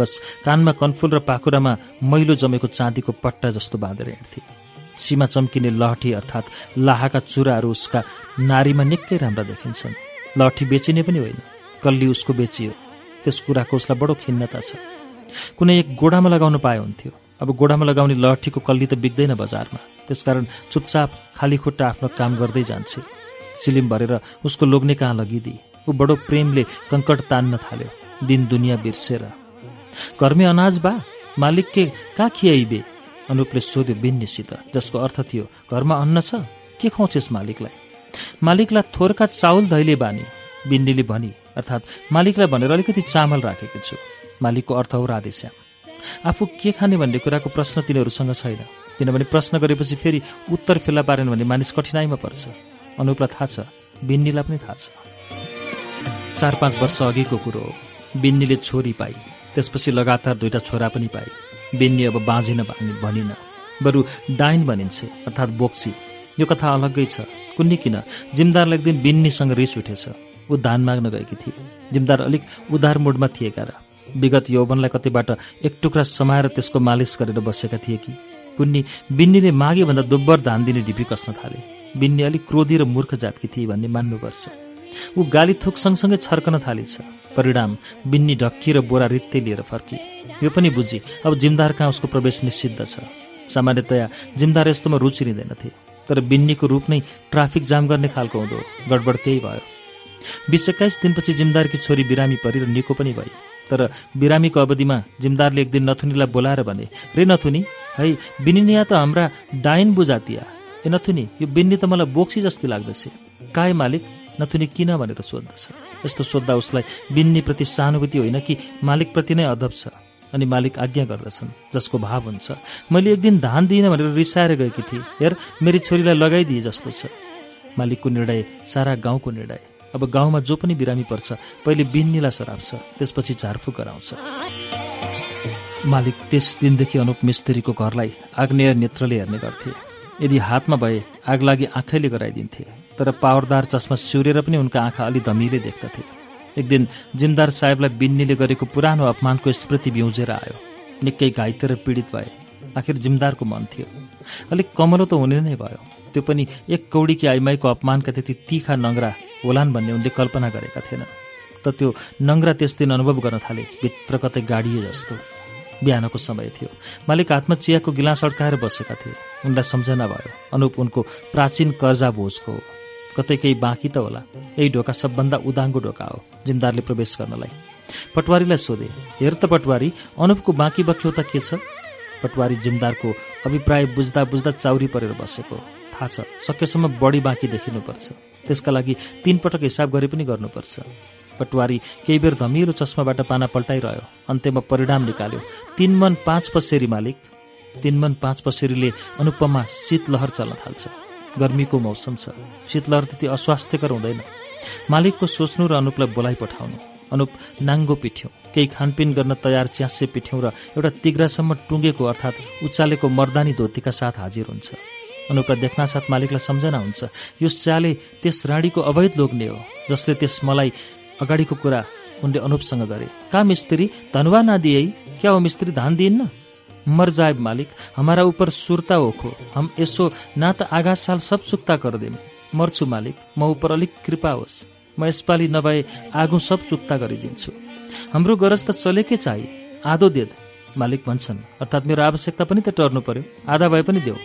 Speaker 1: बस कानमा कनफुल र पाखुरामा मैलो जमेको चाँदीको पट्टा जस्तो बाँधेर हिँड्थे सीमा चम्किने लहठी अर्थात् लाहाका चुराहरू उसका नारीमा निकै राम्रा देखिन्छन् लहठी बेचिने पनि होइन कल्ली उसको बेचियो त्यस कुराको उसलाई बडो खिन्नता छ कुनै एक गोडामा लगाउन पाए हुन्थ्यो अब गोडामा लगाउने लट्ठीको कल्ली त बिग्दैन बजारमा त्यसकारण चुपचाप खाली खुट्टा आफ्नो काम गर्दै जान्छे चिलिम भरेर उसको लोग्ने कहाँ लगिदिए ऊ बडो प्रेमले कङ्कट तान्न थाल्यो दिन दुनियाँ बिर्सेर घरमै अनाज बा मालिक के कहाँ खियाइबे अनुपले सोध्यो बिन्नीसित जसको अर्थ थियो घरमा अन्न छ के यस मालिकलाई मालिकलाई थोरका चाउल धैले बानी बिन्नीले भनी अर्थात् मालिकलाई भनेर अलिकति चामल राखेको छु मालिकको अर्थ हो राधेश्याम आफू के खाने भन्ने कुराको प्रश्न तिनीहरूसँग छैन किनभने प्रश्न गरेपछि फेरि उत्तर फेला पारेन भने मानिस कठिनाइमा पर्छ अनुपलाई थाहा छ बिन्नीलाई पनि थाहा छ चार पाँच वर्ष अघिको कुरो हो बिन्नीले छोरी पाए त्यसपछि लगातार दुईवटा छोरा पनि पाए बिन्नी अब बाँझिन भनिन बरु डाइन भनिन्छ अर्थात् बोक्सी यो कथा अलग्गै छ कुन्नी किन जिमदारलाई एकदिन बिन्नीसँग रिस उठेछ ऊ धान माग्न गएकी थिए जिमदार अलिक उधार मुडमा थिए कारण विगत यौवनलाई कतैबाट एक टुक्रा समाएर त्यसको मालिस गरेर बसेका थिए कि पुन्नी बिन्नीले मागे भन्दा दुब्बर धान दिने ढिपी कस्न थाले बिन्नी अलिक क्रोधी र मूर्ख जातकी थिए भन्ने मान्नुपर्छ ऊ गाली थुक सँगसँगै छर्कन थालेछ परिणाम बिन्नी ढक्की र बोरा रित्तै लिएर फर्के यो पनि बुझी अब जिमदार कहाँ उसको प्रवेश निषिद्ध छ सामान्यतया जिमदार यस्तोमा रुचि लिँदैनथे तर बिन्नीको रूप नै ट्राफिक जाम गर्ने खालको हुँदो गडबड त्यही भयो बिस एक्काइस दिनपछि जिमदारकी छोरी बिरामी परेर निको पनि भए तर बिरामीको अवधिमा जिमदारले एक दिन नथुनीलाई बोलाएर भने रे नथुनी है बिनिनिया त हाम्रा डाइन बुझातिया ए नथुनी यो बिन्नी त मलाई बोक्सी जस्तो लाग्दछ काय मालिक नथुनी किन भनेर सोद्धछ यस्तो सोद्धा उसलाई बिन्नीप्रति सहानुभूति होइन कि मालिकप्रति नै अदब छ अनि मालिक आज्ञा गर्दछन् जसको भाव हुन्छ मैले एक दिन धान दिइनँ भनेर रिसाएर गएकी थिएँ हेर मेरी छोरीलाई लगाइदिए जस्तो छ मालिकको निर्णय सारा गाउँको निर्णय अब गाउँमा जो पनि बिरामी पर्छ पहिले बिन्नीलाई सराप्छ त्यसपछि झारफुक गराउँछ मालिक त्यस दिनदेखि अनुप मिस्त्रीको घरलाई आग्नेय नेत्रले हेर्ने गर्थे यदि हातमा भए आग लागि आँखैले गराइदिन्थे तर पावरदार चस्मा सिउरेर पनि उनका आँखा अलि धमिले देख्दथे एक दिन जिमदार साहेबलाई बिन्नीले गरेको पुरानो अपमानको स्मृति बिउजेर आयो निकै घाइते र पीडित भए आखिर जिमदारको मन थियो अलिक कमलो त हुने नै भयो त्यो पनि एक कौडीकी आइमाईको अपमानका त्यति तिखा नङ्ग्रा होलान् भन्ने उनले कल्पना गरेका थिएनन् त त्यो नङ्ग्रा त्यस दिन अनुभव गर्न थाले भित्र कतै गाडिए जस्तो बिहानको समय थियो मालिक हातमा चियाको गिलास अड्काएर बसेका थिए उनलाई सम्झना भयो अनुप उनको प्राचीन कर्जा भोजको हो कतै केही बाँकी त होला यही ढोका सबभन्दा उदाङ्गो ढोका हो जिमदारले प्रवेश गर्नलाई पटवारीलाई सोधे हेर त पटवारी अनुपको बाँकी बख्यौता के छ पटवारी जिमदारको अभिप्राय बुझ्दा बुझ्दा चाउरी परेर बसेको थाहा छ सकेसम्म बढी बाँकी देखिनुपर्छ त्यसका लागि तीन पटक हिसाब गरे पनि गर्नुपर्छ पटवारी केही बेर धमिलो चस्माबाट पाना पल्टाइरह्यो अन्त्यमा परिणाम निकाल्यो तीन मन पाँच पसेरी मालिक तीन मन पाँच पसेरीले अनुपमा शीतलहर चल्न थाल्छ गर्मीको मौसम छ शीतलहर त्यति अस्वास्थ्यकर हुँदैन मालिकको सोच्नु र अनुपलाई बोलाइ पठाउनु अनुप नाङ्गो पिठ्यौँ केही खानपिन गर्न तयार च्यासे पिठ्यौँ र एउटा तिग्रासम्म टुङ्गेको अर्थात् उचालेको मर्दानी धोतीका साथ हाजिर हुन्छ अनुप्रा देखनासाथ मालिकलाई सम्झना हुन्छ यो स्याले त्यस राणीको अवैध लोग्ने हो जसले त्यस मलाई अगाडिको कुरा उनले अनुपसँग गरे का मिस्त्री धनुवा नदिए क्या हो मिस्त्री धान दिइन्न मर जाए मालिक हमारा उपर सुर्ता ओखो हम यसो ना त आगा साल सब सुक्ता गरिदिउँ मर्छु मालिक म मा उपर अलिक कृपा होस् म यसपालि नभए आगो सब सुक्ता गरिदिन्छु हाम्रो गरज त चलेकै चाहिँ आधो देद मालिक भन्छन् अर्थात् मेरो आवश्यकता पनि त टर्नु पर्यो आधा भए पनि देऊ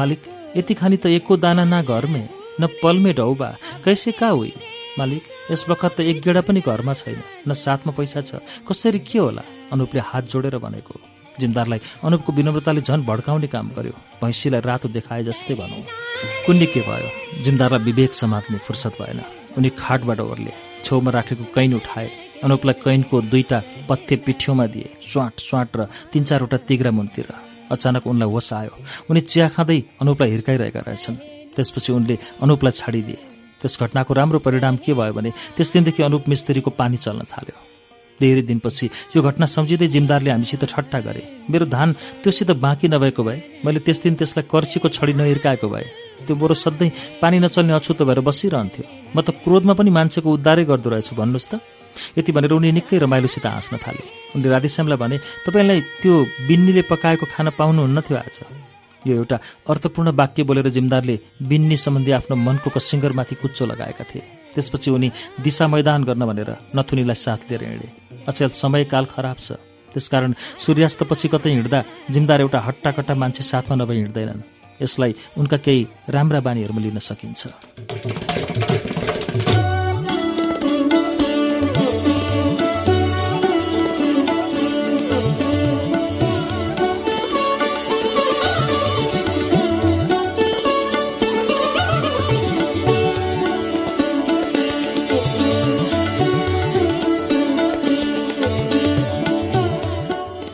Speaker 1: मालिक यति खानी त एको दाना ना घरमे न पलमे डौबा कैसे कहाँ हुई मालिक यस बखत त एक गेडा पनि घरमा छैन न साथमा पैसा छ कसरी के होला अनुपले हात जोडेर भनेको जिमदारलाई अनुपको विनम्रताले झन भड्काउने काम गर्यो भैँसीलाई रातो देखाए जस्तै भनौँ कुन्नी के भयो जिमदारलाई विवेक समात्ने फुर्सद भएन उनी खाटबाट ओर्ले छेउमा राखेको कैन उठाए अनुपलाई कैनको दुईटा पत्थे पिठ्यौमा दिए स्वाट स्वाट र तिन चारवटा तिग्रा मुनतिर अचानक उनलाई होस आयो उनी चिया खाँदै अनुपलाई हिर्काइरहेका रहेछन् त्यसपछि उनले अनुपलाई छाडिदिए त्यस घटनाको राम्रो परिणाम के भयो भने त्यस दिनदेखि अनुप मिस्त्रीको पानी चल्न थाल्यो धेरै दिनपछि यो घटना सम्झिँदै जिमदारले हामीसित ठट्टा गरे मेरो धान त्योसित बाँकी नभएको भए मैले त्यस दिन त्यसलाई कर्सीको छडी नहिर्काएको भए त्यो बरु सधैँ पानी नचल्ने अछुतो भएर बसिरहन्थ्यो म त क्रोधमा पनि मान्छेको उद्धारै गर्दो रहेछु भन्नुहोस् त यति भनेर उनी निकै रमाइलोसित हाँस्न थाले उनले राधेश्यामलाई भने तपाईँलाई त्यो बिन्नीले पकाएको खाना पाउनुहुन्न थियो आज यो एउटा अर्थपूर्ण वाक्य बोलेर जिमदारले बिन्नी सम्बन्धी आफ्नो मनको कसिङ्गरमाथि कुच्चो लगाएका थिए त्यसपछि उनी दिशा मैदान गर्न भनेर नथुनीलाई साथ लिएर हिँडे अचेल समयकाल खराब छ त्यसकारण सूर्यास्तपछि कतै हिँड्दा जिमदार एउटा हट्टाकट्टा मान्छे साथमा नभई हिँड्दैनन् यसलाई उनका केही राम्रा बानीहरूमा लिन सकिन्छ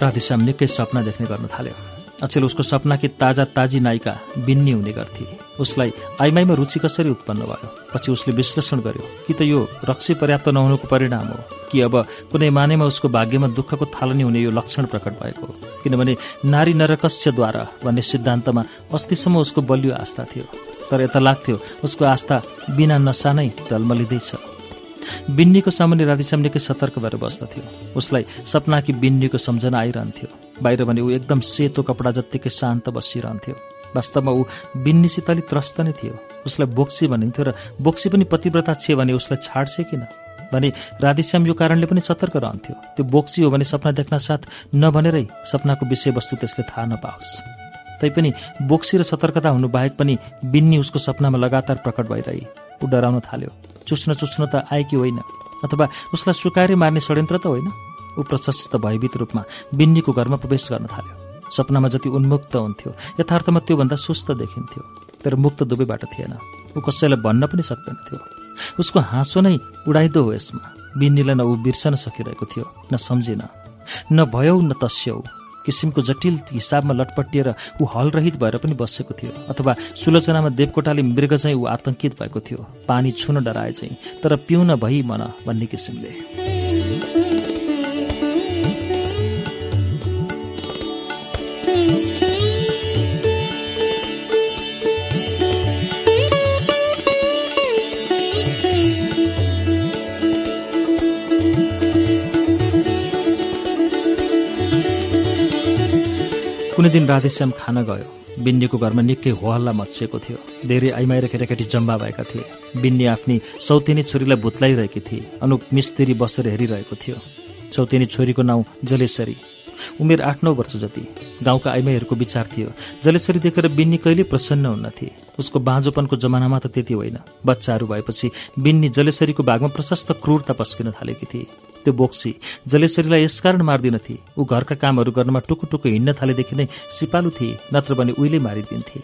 Speaker 1: राधेश्याम निकै सपना देख्ने गर्न थाल्यो अचेल उसको सपना कि ताजा ताजी नायिका बिन्नी हुने गर्थे उसलाई आइमाईमा रुचि कसरी उत्पन्न भयो पछि उसले विश्लेषण गर्यो कि त यो रक्सी पर्याप्त नहुनुको परिणाम हो कि अब कुनै मानेमा उसको भाग्यमा दुःखको थालनी हुने यो लक्षण प्रकट भएको किनभने नारी नरकस्यद्वारा भन्ने सिद्धान्तमा अस्तिसम्म उसको बलियो आस्था थियो तर यता लाग्थ्यो उसको आस्था बिना नसा नै टल्मलिँदैछ बिन्नीको सामान्य निकै सतर्क भएर बस्दथ्यो उसलाई सपना कि बिन्नीको सम्झना आइरहन्थ्यो बाहिर भने ऊ एकदम सेतो कपडा जत्तिकै शान्त बसिरहन्थ्यो वास्तवमा ऊ बिन्नीसित अलि त्रस्त नै थियो उसलाई बोक्सी भनिन्थ्यो र बोक्सी पनि पतिव्रता छे भने उसलाई छाड्छ किन भने राधेश्याम यो कारणले पनि सतर्क रहन्थ्यो त्यो बोक्सी हो भने सपना देख्न साथ नभनेरै सपनाको विषयवस्तु त्यसले थाहा नपाओस् तैपनि बोक्सी र सतर्कता हुनु बाहेक पनि बिन्नी उसको सपनामा लगातार प्रकट भइरहे ऊ डराउन थाल्यो चुस्न चुस्न त आएकी होइन अथवा उसलाई सुकाएर मार्ने षड्यन्त्र त होइन ऊ प्रशस्त भयभीत रूपमा बिन्नीको घरमा प्रवेश गर्न थाल्यो सपनामा जति उन्मुक्त हुन्थ्यो यथार्थमा त्योभन्दा सुस्त देखिन्थ्यो तर मुक्त दुवैबाट थिएन ऊ कसैलाई भन्न पनि सक्दैन थियो उसको हाँसो नै उडाइदो हो यसमा बिन्नीलाई न ऊ बिर्सन सकिरहेको थियो न सम्झिन न भयौ न तस्यौ किसिमको जटिल हिसाबमा लटपटिएर ऊ हलरहित भएर पनि बसेको थियो अथवा सुलोचनामा देवकोटाले मृग चाहिँ ऊ आतंकित भएको थियो पानी छुन डराए चाहिँ तर पिउन भई मन भन्ने किसिमले कुनै दिन राधेश्याम खाना गयो बिन्नीको घरमा निकै हो हल्ला मचिएको थियो धेरै आइमाएर केटाकेटी जम्बा भएका थिए बिन्नी आफ्नी सौतेनी छोरीलाई भुत्लाइरहेकी थिए अनुप मिस्त्री बसेर हेरिरहेको थियो सौतेनी छोरीको नाउँ जलेश्वरी उमेर आठ नौ वर्ष जति गाउँका आइमाईहरूको विचार थियो जलेश्वरी देखेर बिन्नी कहिले प्रसन्न हुन्न उसको बाँझोपनको जमानामा त त्यति होइन बच्चाहरू भएपछि बिन्नी जलेश्वरीको भागमा प्रशस्त क्रूरता पस्किन थालेकी थिए त्यो बोक्सी जलेश्वरीलाई यसकारण मार्दिनथे ऊ घरका कामहरू गर्नमा टुकुटुकु हिँड्न थालेदेखि नै सिपालु थिए नत्र भने उहिले मारिदिन्थे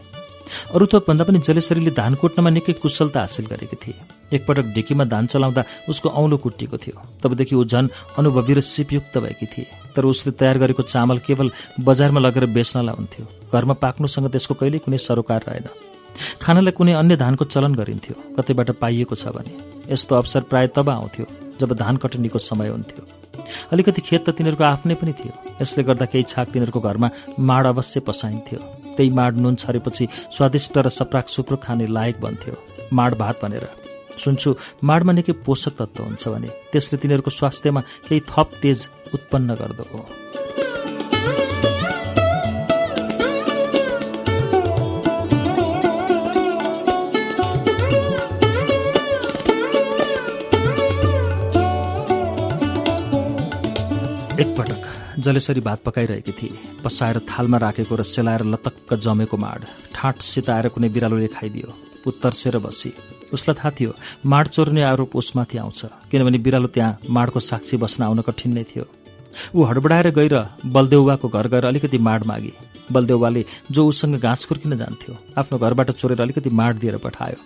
Speaker 1: अरू भन्दा पनि जलेश्वरीले धान कुट्नमा निकै कुशलता हासिल गरेकी थिए एकपटक ढिकीमा धान चलाउँदा उसको औँलो कुटिएको थियो तबदेखि ऊ झन अनुभवी र सिपयुक्त भएकी थिए तर उसले तयार गरेको चामल केवल बजारमा लगेर बेच्नलाई हुन्थ्यो घरमा पाक्नुसँग त्यसको कहिल्यै कुनै सरोकार रहेन खानालाई कुनै अन्य धानको चलन गरिन्थ्यो कतैबाट पाइएको छ भने यस्तो अवसर प्रायः तब आउँथ्यो जब धान कटनीको समय हुन्थ्यो अलिकति खेत त तिनीहरूको आफ्नै पनि थियो यसले गर्दा केही छाक तिनीहरूको घरमा माड अवश्य पसाइन्थ्यो त्यही माड नुन छरेपछि स्वादिष्ट र सप्राक सुप्रो खाने लायक बन्थ्यो माड भात भनेर सुन्छु माडमा निकै पोषक तत्त्व हुन्छ भने त्यसले तिनीहरूको स्वास्थ्यमा केही थप तेज उत्पन्न गर्दो हो एकपटक जलेसरी भात पकाइरहेकी थिए पसाएर थालमा राखेको र सेलाएर लतक्क जमेको माड ठाँट सिताएर कुनै बिरालोले खाइदियो तर्सेर बसी उसलाई थाहा थियो माड चोर्ने आरोप उसमाथि आउँछ किनभने बिरालो त्यहाँ माडको साक्षी बस्न आउन कठिन नै थियो ऊ हडबडाएर गएर बलदेउवाको घर गएर अलिकति माड मागे बलदेउवाले जो उसँग घाँस खुर्किन जान्थ्यो आफ्नो घरबाट चोरेर अलिकति माड दिएर पठायो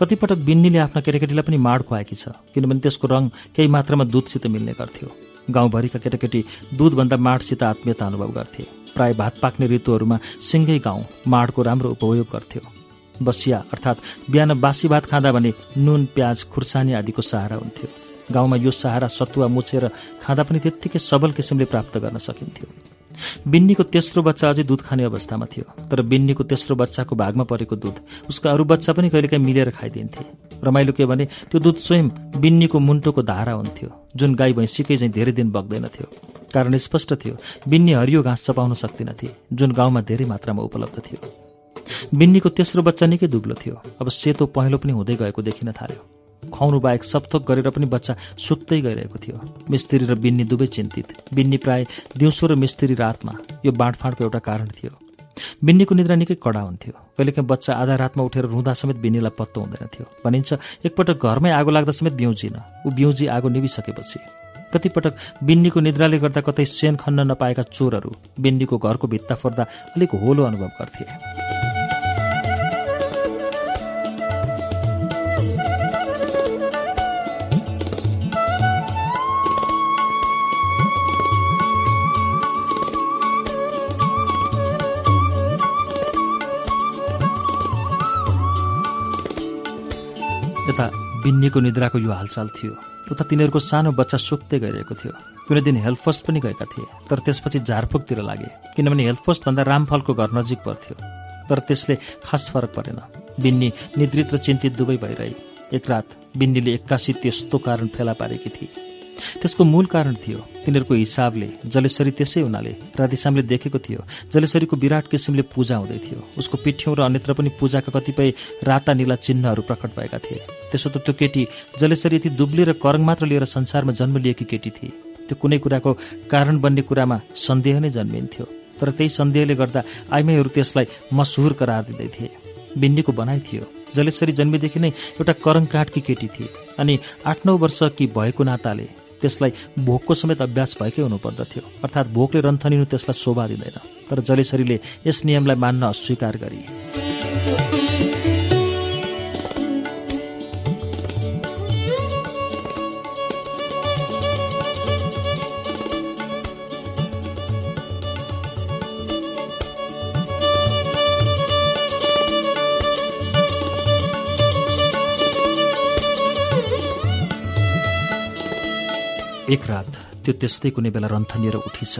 Speaker 1: कतिपटक बिन्नीले आफ्ना केटाकेटीलाई पनि माड खुवाएकी छ किनभने त्यसको रङ केही मात्रामा दुधसित मिल्ने गर्थ्यो गाउँभरिका केटाकेटी दुधभन्दा माडसित आत्मीयता अनुभव गर्थे प्राय भात पाक्ने ऋतुहरूमा सिँगै गाउँ माडको राम्रो उपयोग गर्थ्यो बसिया अर्थात् बिहान बासी भात खाँदा भने नुन प्याज खुर्सानी आदिको सहारा हुन्थ्यो गाउँमा यो सहारा सतुवा मुछेर खाँदा पनि त्यत्तिकै सबल किसिमले प्राप्त गर्न सकिन्थ्यो बिन्नीको तेस्रो बच्चा अझै दुध खाने अवस्थामा थियो तर बिन्नीको तेस्रो बच्चाको भागमा परेको दुध उसका अरू बच्चा पनि कहिलेकाहीँ मिलेर खाइदिन्थे रमाइलो के भने त्यो दुध स्वयं बिन्नीको मुन्टोको धारा हुन्थ्यो जुन गाई भैँसीकै चाहिँ धेरै दिन बग्दैनथ्यो कारण स्पष्ट थियो बिन्नी हरियो घाँस चपाउन थिए जुन गाउँमा धेरै मात्रामा उपलब्ध थियो बिन्नीको तेस्रो बच्चा निकै दुब्लो थियो अब सेतो पहेँलो पनि हुँदै गएको देखिन थाल्यो खुवाउनु बाहेक सबथोक गरेर पनि बच्चा सुत्दै गइरहेको थियो मिस्त्री र बिन्नी दुवै चिन्तित बिन्नी प्राय दिउँसो र मिस्त्री रातमा यो बाँडफाँडको एउटा कारण थियो बिन्नीको निद्रा निकै कडा हुन्थ्यो कहिलेकाहीँ बच्चा आधा रातमा उठेर रुँदा समेत बिन्नीलाई पत्तो हुँदैन थियो भनिन्छ एकपटक घरमै आगो लाग्दा समेत बिउजिन ऊ बिउजी आगो निभिसकेपछि कतिपटक बिन्नीको निद्राले गर्दा कतै सेन खन्न नपाएका चोरहरू बिन्नीको घरको भित्ता फोर्दा अलिक होलो अनुभव गर्थे बिन्नीको निद्राको यो हालचाल थियो उता तिनीहरूको सानो बच्चा सुक्दै गइरहेको थियो कुनै दिन हेल्थ फर्स्ट पनि गएका थिए तर त्यसपछि झारफुकतिर लागे किनभने हेल्थ भन्दा रामफलको घर नजिक पर्थ्यो तर त्यसले खास फरक परेन बिन्नी निद्रित र चिन्तित दुवै भइरहे एक रात बिन्नीले एक्कासी त्यस्तो कारण फेला पारेकी थिए त्यसको मूल कारण थियो तिनीहरूको हिसाबले जलेश्वरी त्यसै हुनाले राधेश्यामले देखेको थियो जलेश्वरीको विराट किसिमले पूजा हुँदै थियो उसको पिठ्यौँ र अन्यत्र पनि पूजाका कतिपय राता निला चिन्हहरू प्रकट भएका थिए त्यसो त त्यो केटी जलेश्वरी यति दुब्ली र करङ मात्र लिएर संसारमा जन्म लिएकी केटी थिए त्यो कुनै कुराको कारण बन्ने कुरामा सन्देह नै जन्मिन्थ्यो तर त्यही सन्देहले गर्दा आइमाईहरू त्यसलाई मसहुर करार दिँदै थिए बिन्डीको बनाइ थियो जलेश्वरी जन्मेदेखि नै एउटा करङ काठकी केटी थिए अनि आठ नौ वर्ष कि भएको नाताले त्यसलाई भोकको समेत अभ्यास भएकै हुनुपर्दथ्यो अर्थात् भोकले रन्थनिनु त्यसलाई शोभा दिँदैन तर जलेश्वरीले यस नियमलाई मान्न अस्वीकार
Speaker 3: गरिए
Speaker 1: एक रात त्यो त्यस्तै कुनै बेला रन्थनिएर उठिछ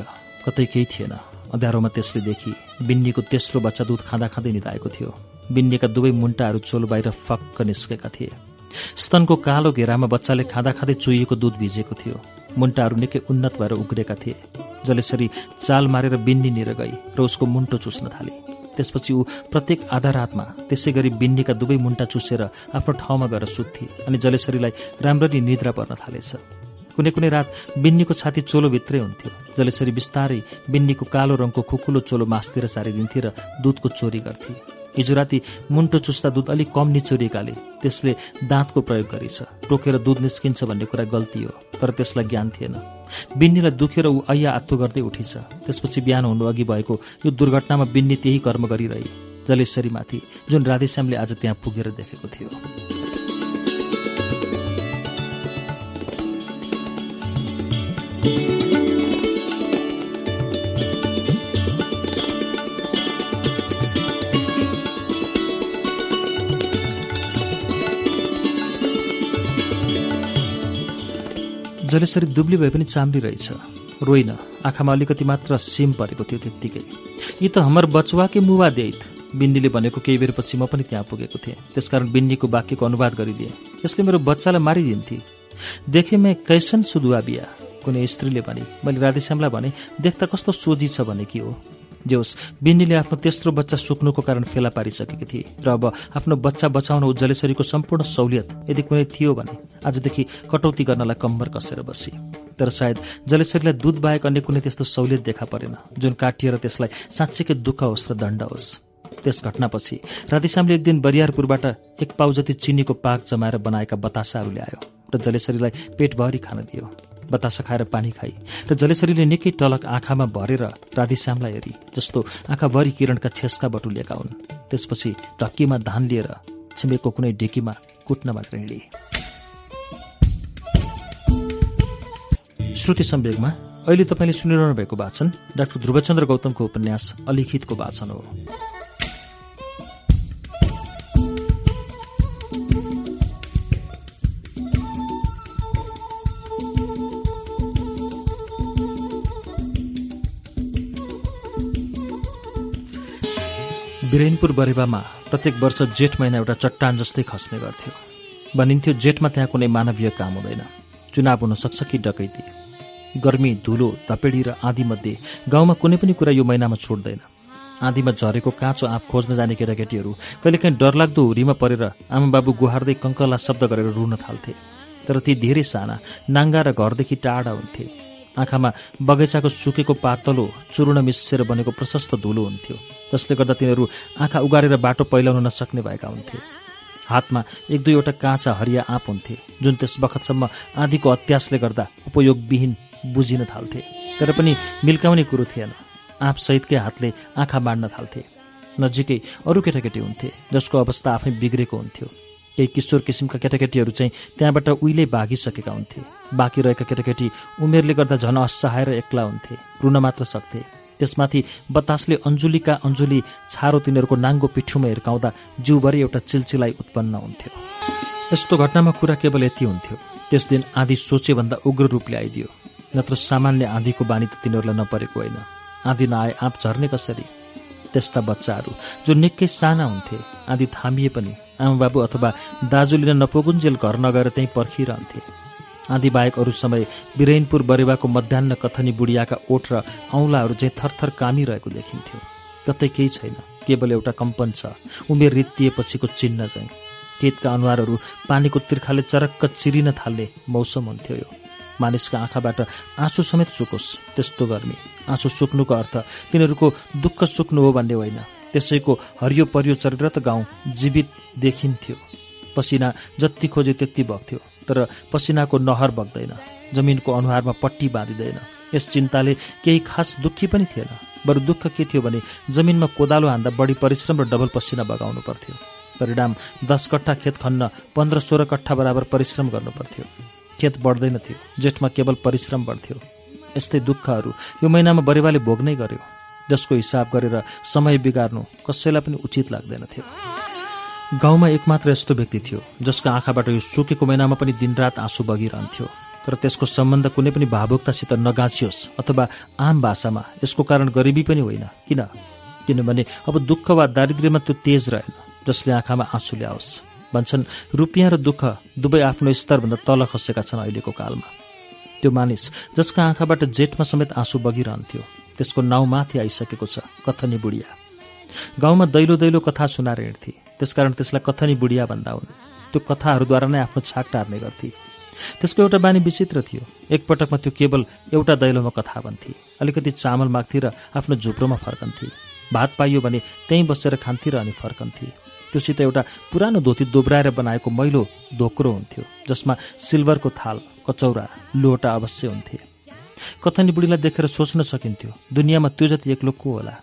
Speaker 1: कतै केही थिएन अँध्यारोमा त्यसले देखि बिन्नीको तेस्रो बच्चा दुध खाँदा खाँदै निधाएको थियो बिन्नीका दुवै मुन्टाहरू चोल बाहिर फक्क निस्केका थिए स्तनको कालो घेरामा बच्चाले खाँदा खाँदै चुहिएको दुध भिजेको थियो मुन्टाहरू निकै उन्नत भएर उग्रेका थिए जलेसरी चाल मारेर निर गई र उसको मुन्टो चुस्न थाले त्यसपछि ऊ प्रत्येक आधा रातमा त्यसै गरी बिन्नीका दुवै मुन्टा चुसेर आफ्नो ठाउँमा गएर सुत्थे अनि जलेसरीलाई राम्ररी निद्रा पर्न थालेछ कुनै कुनै रात बिन्नीको छाती चोलो भित्रै हुन्थ्यो जसले बिस्तारै बिन्नीको कालो रङको खुकुलो चोलो मासतिर सारिदिन्थे र दुधको चोरी गर्थे हिजो राति मुन्टो चुस्ता दुध अलिक कम निचोरिएकाले त्यसले दाँतको प्रयोग गरेछ टोकेर दुध निस्किन्छ भन्ने कुरा गल्ती हो तर त्यसलाई ज्ञान थिएन बिन्नीलाई दुखेर ऊ अया आत्तो गर्दै उठिछ त्यसपछि बिहान हुनु अघि भएको यो दुर्घटनामा बिन्नी त्यही कर्म गरिरहे जलेश्वरीमाथि जुन राधेश्यामले आज त्यहाँ पुगेर देखेको थियो जलेश्वरी दुब्ली भए पनि चाम्री रहेछ रोइन आँखामा अलिकति मात्र सिम परेको थियो त्यत्तिकै यी त हाम्रो बचुवा के मुवा दे बिन्नीले भनेको केही बेरपछि म पनि त्यहाँ पुगेको थिएँ त्यसकारण बिन्नीको वाक्यको अनुवाद गरिदिएँ यसले मेरो बच्चालाई मारिदिन्थे देखेँ म कैसन सुदुवा बिहा कुनै स्त्रीले भने मैले राधेश्यामलाई भने देख्दा कस्तो सोझी छ भने के हो जे होस् बिन्नीले आफ्नो तेस्रो बच्चा सुक्नुको कारण फेला पारिसकेकी थिए र अब आफ्नो बच्चा बचाउन शरीरको सम्पूर्ण सहुलियत यदि कुनै थियो भने आजदेखि कटौती गर्नलाई कम्बर कसेर बसी तर सायद जलेश्वरीलाई दुध बाहेक अन्य कुनै त्यस्तो सहुलियत देखा परेन जुन काटिएर त्यसलाई साँच्चैकै दुःख होस् र दण्ड होस् त्यस घटनापछि राधेश्यामले एक दिन बरियारपुरबाट एक पाउ जति चिनीको पाक जमाएर बनाएका बतासाहरू ल्यायो र जलेश्वरीलाई पेटभरि खान दियो बतासा खाएर पानी खाई र जलेश्वरीले निकै टलक आँखामा भरेर राधेश्यामलाई हेरी जस्तो आँखाभरि किरणका छेस्का बटुलिएका हुन् त्यसपछि ढक्कीमा धान लिएर छिमेको कुनै डेकीमा कुट्न भनेर हिँडे श्रुति सम्वेगमा अहिले तपाईँले सुनिरहनु भएको वाचन डाक्टर ध्रुवचन्द्र गौतमको उपन्यास अलिखितको वाचन हो बिरेनपुर बरेवामा प्रत्येक वर्ष जेठ महिना एउटा चट्टान जस्तै खस्ने गर्थ्यो भनिन्थ्यो जेठमा त्यहाँ कुनै मानवीय काम हुँदैन चुनाव हुन सक्छ कि डकैती गर्मी धुलो धपेडी र आँधीमध्ये गाउँमा कुनै पनि कुरा यो महिनामा छुट्दैन आँधीमा झरेको काँचो आँप खोज्न जाने केटाकेटीहरू कहिलेकाहीँ डरलाग्दो हुरीमा परेर आमाबाबु गुहार्दै कङ्कला शब्द गरेर रुन थाल्थे तर ती धेरै साना नाङ्गा र घरदेखि टाढा हुन्थे आँखामा बगैँचाको सुकेको पातलो चूर्ण मिसेर बनेको प्रशस्त धुलो हुन्थ्यो जसले गर्दा तिनीहरू आँखा उगारेर बाटो पहिलाउन नसक्ने भएका हुन्थे हातमा एक दुईवटा काँचा हरिया आँप हुन्थे जुन त्यस बखतसम्म आँधीको अत्यासले गर्दा उपयोगविहीन बुझिन थाल्थे तर पनि मिल्काउने कुरो थिएन आँपसहितकै हातले आँखा बाँड्न थाल्थे नजिकै अरू केटाकेटी हुन्थे जसको अवस्था आफै बिग्रेको हुन्थ्यो केही किशोर किसिमका केटाकेटीहरू चाहिँ त्यहाँबाट उहिले भागिसकेका हुन्थे बाँकी रहेका केटाकेटी उमेरले गर्दा झन असहाय र एक्ला हुन्थे रुन मात्र सक्थे त्यसमाथि बतासले अन्जुलीका अन्जुली छारो तिनीहरूको नाङ्गो पिठोमा हिर्काउँदा जिउभरि एउटा चिल्चिलाइ उत्पन्न हुन्थ्यो यस्तो घटनामा कुरा केवल यति हुन्थ्यो त्यस दिन आँधी सोचेभन्दा उग्र रूपले आइदियो नत्र सामान्य आँधीको बानी त तिनीहरूलाई नपरेको होइन आँधी नआए आँप झर्ने कसरी त्यस्ता बच्चाहरू जो निकै साना हुन्थे आँधी थामिए पनि आमाबाबु अथवा दाजुले नपुगुन्जेल घर नगएर त्यहीँ पर्खिरहन्थे आँधीबाहेक अरू समय बिरेनपुर बरेवाको मध्यान्न कथनी बुढियाका ओठ र औँलाहरू चाहिँ थरथर कामिरहेको देखिन्थ्यो कतै केही छैन केवल एउटा कम्पन छ उमेर रित्तिएपछिको चिन्ह चाहिँ खेतका अनुहारहरू पानीको तिर्खाले चरक्क चिरिन थाल्ने मौसम हुन्थ्यो यो मानिसका आँखाबाट आँसु समेत सुकोस् त्यस्तो गर्मी आँसु सुक्नुको अर्थ तिनीहरूको दुःख सुक्नु हो भन्ने होइन त्यसैको हरियो परियो चरिरत गाउँ जीवित देखिन्थ्यो पसिना जति खोजे त्यति बग्थ्यो तर पसिनाको नहर बग्दैन जमिनको अनुहारमा पट्टी बाँधिँदैन यस चिन्ताले केही खास दुःखी पनि थिएन बरु दुःख के थियो भने जमिनमा कोदालो हान्दा बढी परिश्रम र डबल पसिना बगाउनु पर्थ्यो परिणाम दस कट्ठा खेत खन्न पन्ध्र सोह्र कट्ठा बराबर परिश्रम गर्नुपर्थ्यो खेत बढ्दैन थियो जेठमा केवल परिश्रम बढ्थ्यो यस्तै दुःखहरू यो महिनामा बरेवाले भोग्नै गर्यो जसको हिसाब गरेर समय बिगार्नु कसैलाई पनि उचित लाग्दैन थियो गाउँमा एकमात्र यस्तो व्यक्ति थियो जसको आँखाबाट यो सुकेको महिनामा पनि दिनरात आँसु बगिरहन्थ्यो तर त्यसको सम्बन्ध कुनै पनि भावुकतासित नगाँसियोस् अथवा आम भाषामा यसको कारण गरिबी पनि होइन किन किनभने अब दुःख वा दारिद्र्यमा त्यो तेज रहेन जसले आँखामा आँसु ल्याओस् भन्छन् रुपियाँ र दुःख दुवै आफ्नो स्तरभन्दा तल खसेका छन् अहिलेको कालमा त्यो मानिस जसको आँखाबाट जेठमा समेत आँसु बगिरहन्थ्यो त्यसको नाउँ माथि आइसकेको छ कथनी बुढिया गाउँमा दैलो दैलो कथा सुनाएर हिँड्थे त्यसकारण त्यसलाई कथनी बुढिया भन्दा हुन् त्यो कथाहरूद्वारा नै आफ्नो छाक टार्ने गर्थे त्यसको एउटा बानी विचित्र थियो एकपटकमा त्यो केवल एउटा दैलोमा कथा भन्थे अलिकति चामल माग्थे र आफ्नो झुप्रोमा फर्कन्थे भात पाइयो भने त्यहीँ बसेर खान्थे र अनि फर्कन्थे त्योसित एउटा पुरानो धोती दोब्राएर बनाएको मैलो धोक्रो हुन्थ्यो जसमा सिल्भरको थाल कचौरा लोटा अवश्य हुन्थे कथनी बुढीलाई देखेर सोच्न सकिन्थ्यो दुनियाँमा त्यो जति एक्लो को होला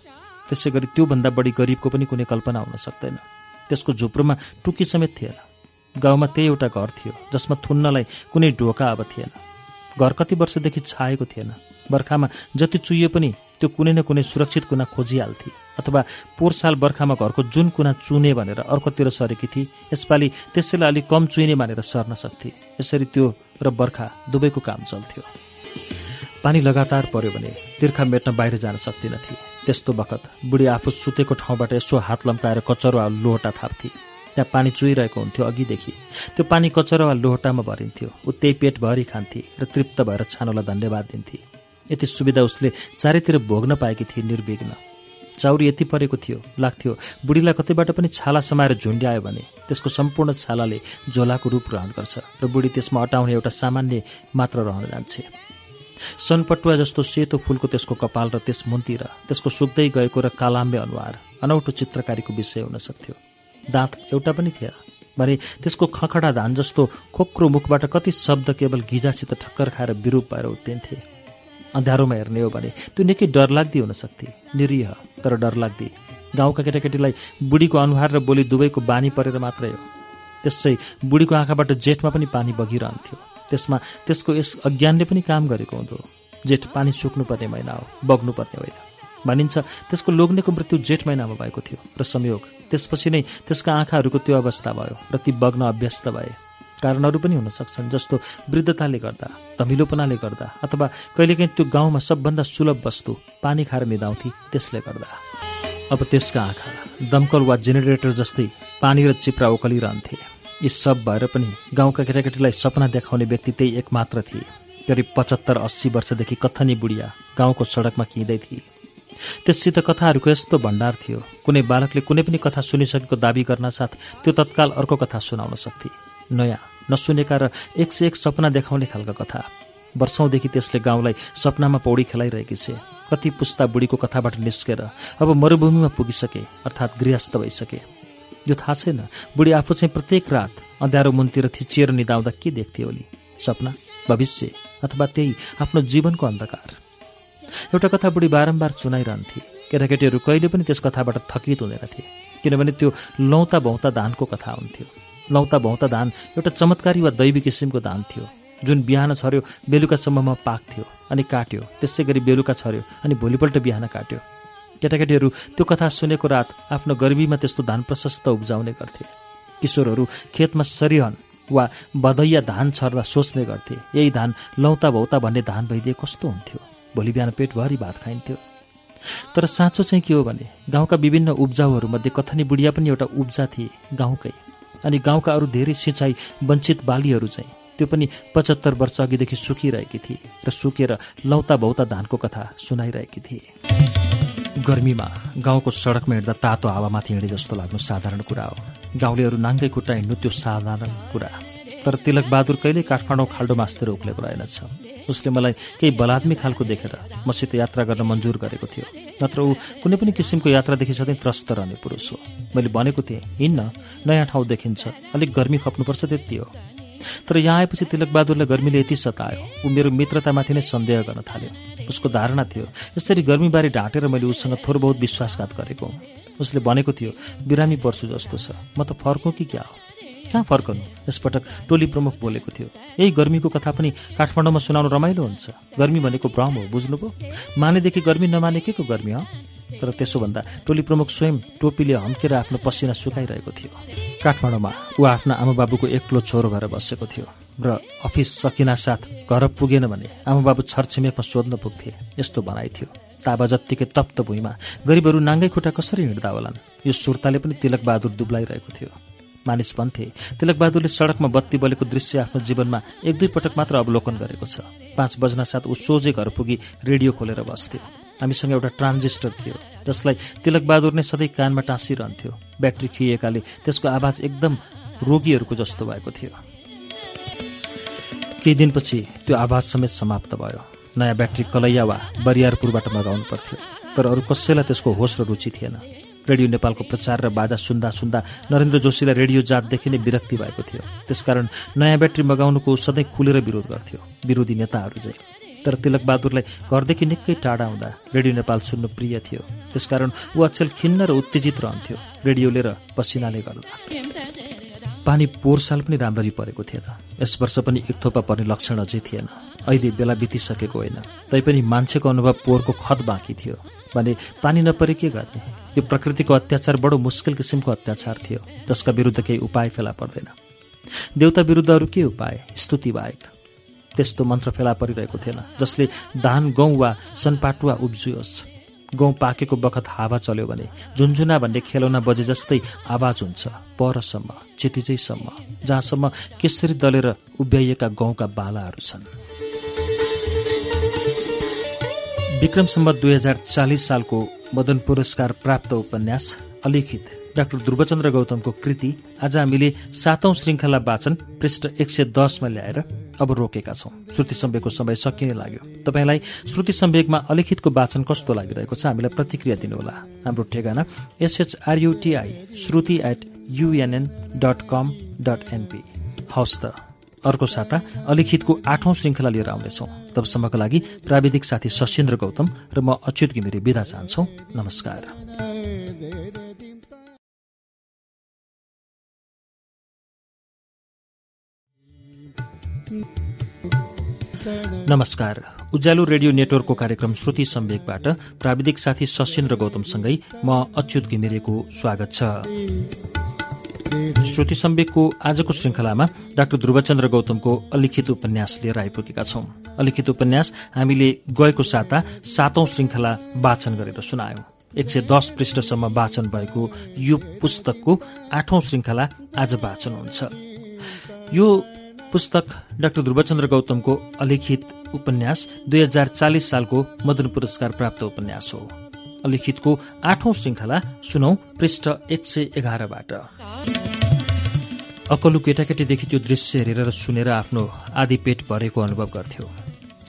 Speaker 1: त्यसै गरी त्योभन्दा बढी गरिबको पनि कुनै कल्पना हुन सक्दैन त्यसको झुप्रोमा टुकी समेत थिएन गाउँमा त्यही एउटा घर थियो जसमा थुन्नलाई कुनै ढोका अब थिएन घर कति वर्षदेखि छाएको थिएन बर्खामा जति चुहिए पनि त्यो कुनै न कुनै सुरक्षित कुना खोजिहाल्थे अथवा पोहोर साल बर्खामा घरको जुन कुना चुने भनेर अर्कोतिर सरेकी थिए यसपालि त्यसैलाई अलिक कम चुइने भनेर सर्न सक्थे यसरी त्यो र बर्खा दुवैको काम चल्थ्यो पानी लगातार पर्यो भने तिर्खा मेट्न बाहिर जान थिए त्यस्तो बखत बुढी आफू सुतेको ठाउँबाट यसो हात लम्काएर कचरो वा लोहटा थाप्थे त्यहाँ पानी चुइरहेको हुन्थ्यो अघिदेखि त्यो पानी कचरो वा लोहटामा भरिन्थ्यो ऊ त्यही पेटभरि खान्थे र तृप्त भएर छानोलाई धन्यवाद दिन्थे यति सुविधा उसले चारैतिर भोग्न पाएकी थिए निर्विघ्न चाउरी यति परेको थियो लाग्थ्यो बुढीलाई कतैबाट पनि छाला समाएर झुन्ड्यायो भने त्यसको सम्पूर्ण छालाले झोलाको रूप ग्रहण गर्छ र बुढी त्यसमा अटाउने एउटा सामान्य मात्र रहन जान्छे सनपटुवा जस्तो सेतो फुलको त्यसको कपाल र त्यस मुन्तिर त्यसको सुक्दै गएको र कालाम्बे अनुहार अनौठो चित्रकारीको विषय हुन सक्थ्यो दाँत एउटा पनि थिए भने त्यसको खखडा धान जस्तो खोक्रो मुखबाट कति शब्द केवल गिजासित ठक्कर खाएर विरूप भएर उत्तिन्थे अँध्यारोमा हेर्ने हो भने त्यो निकै डरलाग्दी हुन सक्थे निरीह तर डरलाग्दी गाउँका केटाकेटीलाई बुढीको अनुहार र बोली दुवैको बानी परेर मात्रै हो त्यसै बुढीको आँखाबाट जेठमा पनि पानी बगिरहन्थ्यो त्यसमा त्यसको यस अज्ञानले पनि काम गरेको हुँदो जेठ पानी सुक्नुपर्ने महिना हो बग्नुपर्ने होइन भनिन्छ त्यसको लोग्नेको मृत्यु जेठ महिनामा भएको थियो र संयोग त्यसपछि नै त्यसका आँखाहरूको त्यो अवस्था भयो र ती बग्न अभ्यस्त भए कारणहरू पनि हुन सक्छन् जस्तो वृद्धताले गर्दा धमिलोपनाले गर्दा अथवा कहिलेकाहीँ त्यो गाउँमा सबभन्दा सुलभ वस्तु पानी खाएर निदाउँथे त्यसले गर्दा अब त्यसका आँखा दमकल वा जेनेरेटर जस्तै पानी र चिप्रा ओकलिरहन्थे यी सब भएर पनि गाउँका केटाकेटीलाई सपना देखाउने व्यक्ति त्यही एकमात्र थिए करिब पचहत्तर अस्सी वर्षदेखि कथनी बुढिया गाउँको सडकमा किन्दै थिए त्यससित कथाहरूको यस्तो भण्डार थियो कुनै बालकले कुनै पनि कथा सुनिसकेको दावी गर्न साथ त्यो तत्काल अर्को कथा सुनाउन सक्थे नयाँ नसुनेका र एक से एक सपना देखाउने खालका कथा वर्षौँदेखि त्यसले गाउँलाई सपनामा पौडी खेलाइरहेकी छे कति पुस्ता बुढीको कथाबाट निस्केर अब मरूभूमिमा पुगिसके अर्थात् गृहस्थ भइसके यो थाहा छैन बुढी आफू चाहिँ प्रत्येक रात अँध्यारो मुनतिर थिचिएर निदाउँदा के देख्थे ओली सपना भविष्य अथवा त्यही आफ्नो जीवनको अन्धकार एउटा कथा बुढी बारम्बार चुनाइरहन्थे केटाकेटीहरू कहिले पनि त्यस कथाबाट थकित थिए किनभने त्यो लौता भौँता धानको कथा हुन्थ्यो लौता भौँता धान एउटा चमत्कारी वा दैवी किसिमको धान थियो जुन बिहान छर्यो बेलुकासम्ममा पाक्थ्यो अनि काट्यो त्यसै गरी बेलुका छर्यो अनि भोलिपल्ट बिहान काट्यो केटाकेटीहरू त्यो कथा सुनेको रात आफ्नो गरिबीमा त्यस्तो धान प्रशस्त उब्जाउने गर्थे किशोरहरू खेतमा सरिहन वा बधैया धान छर्दा सोच्ने गर्थे यही धान लौता भौता भन्ने धान भइदिए कस्तो हुन्थ्यो भोलि बिहान पेटभरि भात खाइन्थ्यो तर साँचो चाहिँ के हो भने गाउँका विभिन्न उब्जाउहरूमध्ये कथनी बुढिया पनि एउटा उब्जा थिए गाउँकै अनि गाउँका अरू धेरै सिँचाइ वञ्चित बालीहरू चाहिँ त्यो पनि पचहत्तर वर्ष अघिदेखि सुकिरहेकी थिए र सुकेर लौता भौता धानको कथा सुनाइरहेकी थिए गर्मीमा गाउँको सडकमा हिँड्दा तातो हावामाथि हिँडे जस्तो लाग्नु साधारण कुरा हो गाउँलेहरू नाङ्गै खुट्टा हिँड्नु त्यो साधारण कुरा तर तिलक बहादुर कहिले काठमाडौँ खाल्डो मास्तिर उक्लेको रहेनछ उसले मलाई केही बलात्मी खालको देखेर मसित यात्रा गर्न मन्जुर गरेको थियो नत्र ऊ कुनै पनि किसिमको यात्रादेखि सधैँ त्रस्त रहने पुरुष हो मैले भनेको थिएँ हिँड्न नयाँ ठाउँ देखिन्छ अलिक गर्मी खप्नुपर्छ त्यति हो तर यहाँ आएपछि तिलक बहादुरलाई गर्मीले यति सतायो ऊ मेरो मित्रतामाथि नै सन्देह गर्न थाल्यो उसको धारणा थियो यसरी गर्मीबारे ढाँटेर मैले उसँग थोर बहुत विश्वासघात गरेको हुँ उसले भनेको थियो बिरामी पर्छु जस्तो छ म त फर्कौँ कि क्या हो कहाँ फर्कनु यसपटक टोली प्रमुख बोलेको थियो यही गर्मीको कथा पनि काठमाडौँमा सुनाउनु रमाइलो हुन्छ गर्मी भनेको भ्रम हो बुझ्नुभयो मानेदेखि गर्मी नमाने को गर्मी हो तर त्यसो भन्दा टोली प्रमुख स्वयं टोपीले हम्केर आफ्नो पसिना सुकाइरहेको थियो काठमाडौँमा ऊ आफ्ना आमाबाबुको बाबुको एक्लो छोरो भएर बसेको थियो र अफिस सकिनासाथ घर पुगेन भने आमाबाबु छरछिमेकमा सोध्न पुग्थे यस्तो भनाइ थियो ताबा जत्तिकै तप्त भुइँमा गरिबहरू नाङ्गै खुट्टा कसरी हिँड्दा होलान् यो सुर्ताले पनि तिलकबहादुर दुब्लाइरहेको थियो मानिस भन्थे तिलकबहादुरले सडकमा बत्ती बलेको दृश्य आफ्नो जीवनमा एक दुई पटक मात्र अवलोकन गरेको छ पाँच बज्नसाथ ऊ सोझे घर पुगी रेडियो खोलेर बस्थ्यो हामीसँग एउटा ट्रान्जिस्टर थियो जसलाई तिलकबहादुर नै सधैँ कानमा टाँसिरहन्थ्यो ब्याट्री खिएकाले त्यसको आवाज एकदम रोगीहरूको जस्तो भएको थियो केही दिनपछि त्यो आवाज समेत समाप्त भयो नयाँ ब्याट्री कलैया वा बरियारपुरबाट मगाउनु पर्थ्यो तर अरू कसैलाई त्यसको होस र रुचि थिएन रेडियो नेपालको प्रचार र बाजा सुन्दा सुन्दा नरेन्द्र जोशीलाई रेडियो जातदेखि नै विरक्ति भएको थियो त्यसकारण नयाँ ब्याट्री मगाउनुको सधैँ खुलेर विरोध गर्थ्यो विरोधी नेताहरू चाहिँ तर तिलकबहादुरलाई घरदेखि निकै टाढा हुँदा रेडियो नेपाल सुन्नु प्रिय थियो त्यसकारण ऊ अचेल खिन्न र उत्तेजित रहन्थ्यो रेडियोले र पसिनाले
Speaker 3: गर्दा
Speaker 1: पानी पोहोर साल पनि राम्ररी परेको थिएन यस वर्ष पनि एक थोपा पर्ने लक्षण अझै थिएन अहिले बेला बितिसकेको होइन तैपनि मान्छेको अनुभव पोहोरको खत बाँकी थियो भने पानी नपरे के गर्ने यो प्रकृतिको अत्याचार बडो मुस्किल किसिमको अत्याचार थियो जसका विरुद्ध केही उपाय फेला पर्दैन देउता विरुद्ध अरू के उपाय स्तुति बाहेक त्यस्तो मन्त्र फेला परिरहेको थिएन जसले धान गहुँ वा सनपाटुवा उब्जियोस् गहुँ पाकेको बखत हावा चल्यो भने झुन्झुना भन्ने खेलौना बजे जस्तै आवाज हुन्छ परसम्म चितिजैसम्म जहाँसम्म केसरी दलेर उभ्याइएका गहुँका बालाहरू छन् विक्रमसम्म दुई हजार चालिस सालको मदन पुरस्कार प्राप्त उपन्यास अलिखित डाक्टर ध्रुवचन्द्र गौतमको कृति आज हामीले सातौं श्रृङ्खला वाचन पृष्ठ एक सय दसमा ल्याएर अब रोकेका छौं श्रुति सम्वेकको समय सकिने लाग्यो तपाईँलाई श्रुति सम्वेकमा अलिखितको वाचन कस्तो लागिरहेको छ हामीलाई प्रतिक्रिया दिनुहोला हाम्रो ठेगाना S H R U T I Shruti at UNN dot com dot NP हवस् त अर्को साता अलिखितको आठौं श्रृङ्खला लिएर आउनेछौं तबसम्मको लागि प्राविधिक साथी सशेन्द्र गौतम र म अच्युत घिमिरे विदा चाहन्छौ नमस्कार नमस्कार उज्यालो रेडियो नेटवर्कको कार्यक्रम श्रुति सम्वेकबाट प्राविधिक साथी सशिन्द्र गौतमसँगै म अच्युत घिमिरेको स्वागत छ श्रुति सम्वेकको आजको श्रृङ्खलामा डाक्टर ध्रुवचन्द्र गौतमको अलिखित उपन्यास लिएर आइपुगेका छौं अलिखित उपन्यास हामीले गएको साता सातौं श्रृङ्खला वाचन गरेर सुनायौं एक सय दस पृष्ठसम्म वाचन भएको यो पुस्तकको आठौं श्रृङ्खला आज वाचन हुन्छ यो पुस्तक डाक्टर ध्रुवचन्द्र गौतमको अलिखित उपन्यास दुई हजार चालिस सालको मदन पुरस्कार प्राप्त उपन्यास हो अलिखितको आठौं श्रृंखला सुनौ पृष्ठ एक सय एघारबाट अकलु केटाकेटीदेखि त्यो दृश्य हेरेर सुनेर आफ्नो आधी पेट भरेको अनुभव गर्थ्यो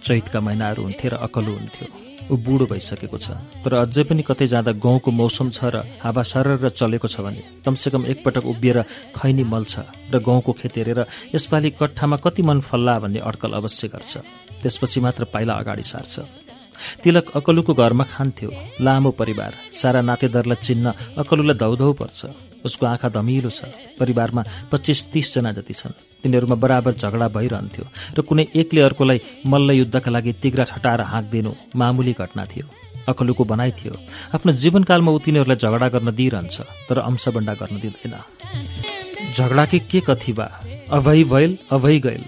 Speaker 1: चैतका महिनाहरू हुन्थे र अकलु हुन्थ्यो ऊ बुढो भइसकेको छ तर अझै पनि कतै जाँदा गाउँको मौसम छ र हावा सरर र चलेको छ भने कमसेकम एकपटक उभिएर खैनी मल छ र गाउँको खेत हेरेर यसपालि कट्ठामा कति मन फल्ला भन्ने अड्कल अवश्य गर्छ त्यसपछि मात्र पाइला अगाडि सार्छ तिलक अकलुको घरमा खान्थ्यो लामो परिवार सारा नातेदारलाई चिन्न अकलुलाई धौधौ पर्छ उसको आँखा धमिलो छ परिवारमा पच्चिस तिसजना जति छन् तिनीहरूमा बराबर झगडा भइरहन्थ्यो र कुनै एकले अर्कोलाई मल्ल युद्धका लागि तिग्रा ठटाएर दिनु मामुली घटना थियो अकलुको भनाइ थियो आफ्नो जीवनकालमा ऊ तिनीहरूलाई झगडा गर्न दिइरहन्छ तर अंशबन्डा गर्न दिँदैन झगडाकै के कथिवा अभै भैल अभै गैल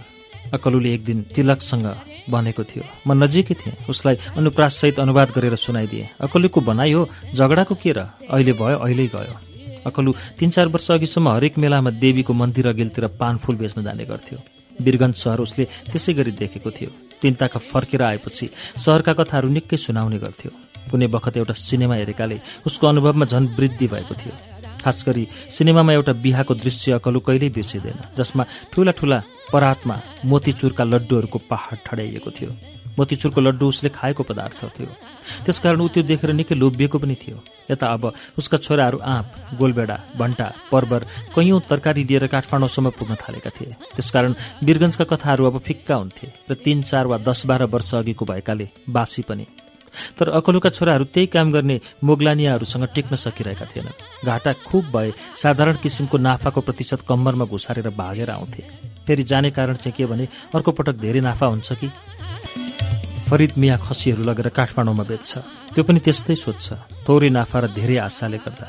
Speaker 1: अकलुले एक दिन तिलकसँग भनेको थियो म नजिकै थिएँ उसलाई अनुप्राससहित अनुवाद गरेर सुनाइदिएँ अकलुको भनाइ हो झगडाको के र अहिले भयो अहिले गयो अकलु तिन चार वर्ष अघिसम्म हरेक मेलामा देवीको मन्दिर अघिल्तिर पानफुल बेच्न जाने गर्थ्यो वीरगन्ज सहर उसले त्यसै गरी देखेको थियो तिनताका फर्केर आएपछि सहरका कथाहरू निकै सुनाउने गर्थ्यो कुनै बखत एउटा सिनेमा हेरेकाले उसको अनुभवमा झन वृद्धि भएको थियो खास गरी सिनेमामा एउटा बिहाको दृश्य अकलु कहिल्यै बिर्सिँदैन जसमा ठुला ठुला परातमा मोतीचुरका लड्डुहरूको पहाड ठडाइएको थियो मोतीचुरको लड्डु उसले खाएको पदार्थ थियो त्यसकारण ऊ त्यो देखेर निकै लोभिएको पनि थियो यता अब उसका छोराहरू आँप गोलबेडा भन्टा पर्वर कैयौँ तरकारी लिएर काठमाडौँसम्म पुग्न थालेका थिए त्यसकारण वीरगन्जका कथाहरू अब फिक्का हुन्थे र तिन चार वा दस बाह्र वर्ष अघिको भएकाले बासी पनि तर अकलुका छोराहरू त्यही काम गर्ने मोगलानियाहरूसँग टिक्न सकिरहेका थिएनन् घाटा खुब भए साधारण किसिमको नाफाको प्रतिशत कम्मरमा घुसारेर भागेर आउँथे फेरि जाने कारण चाहिँ के भने अर्को पटक धेरै नाफा हुन्छ कि फरिद मिया खसीहरू लगेर काठमाडौँमा बेच्छ त्यो पनि त्यस्तै सोध्छ थोरै नाफा र धेरै आशाले गर्दा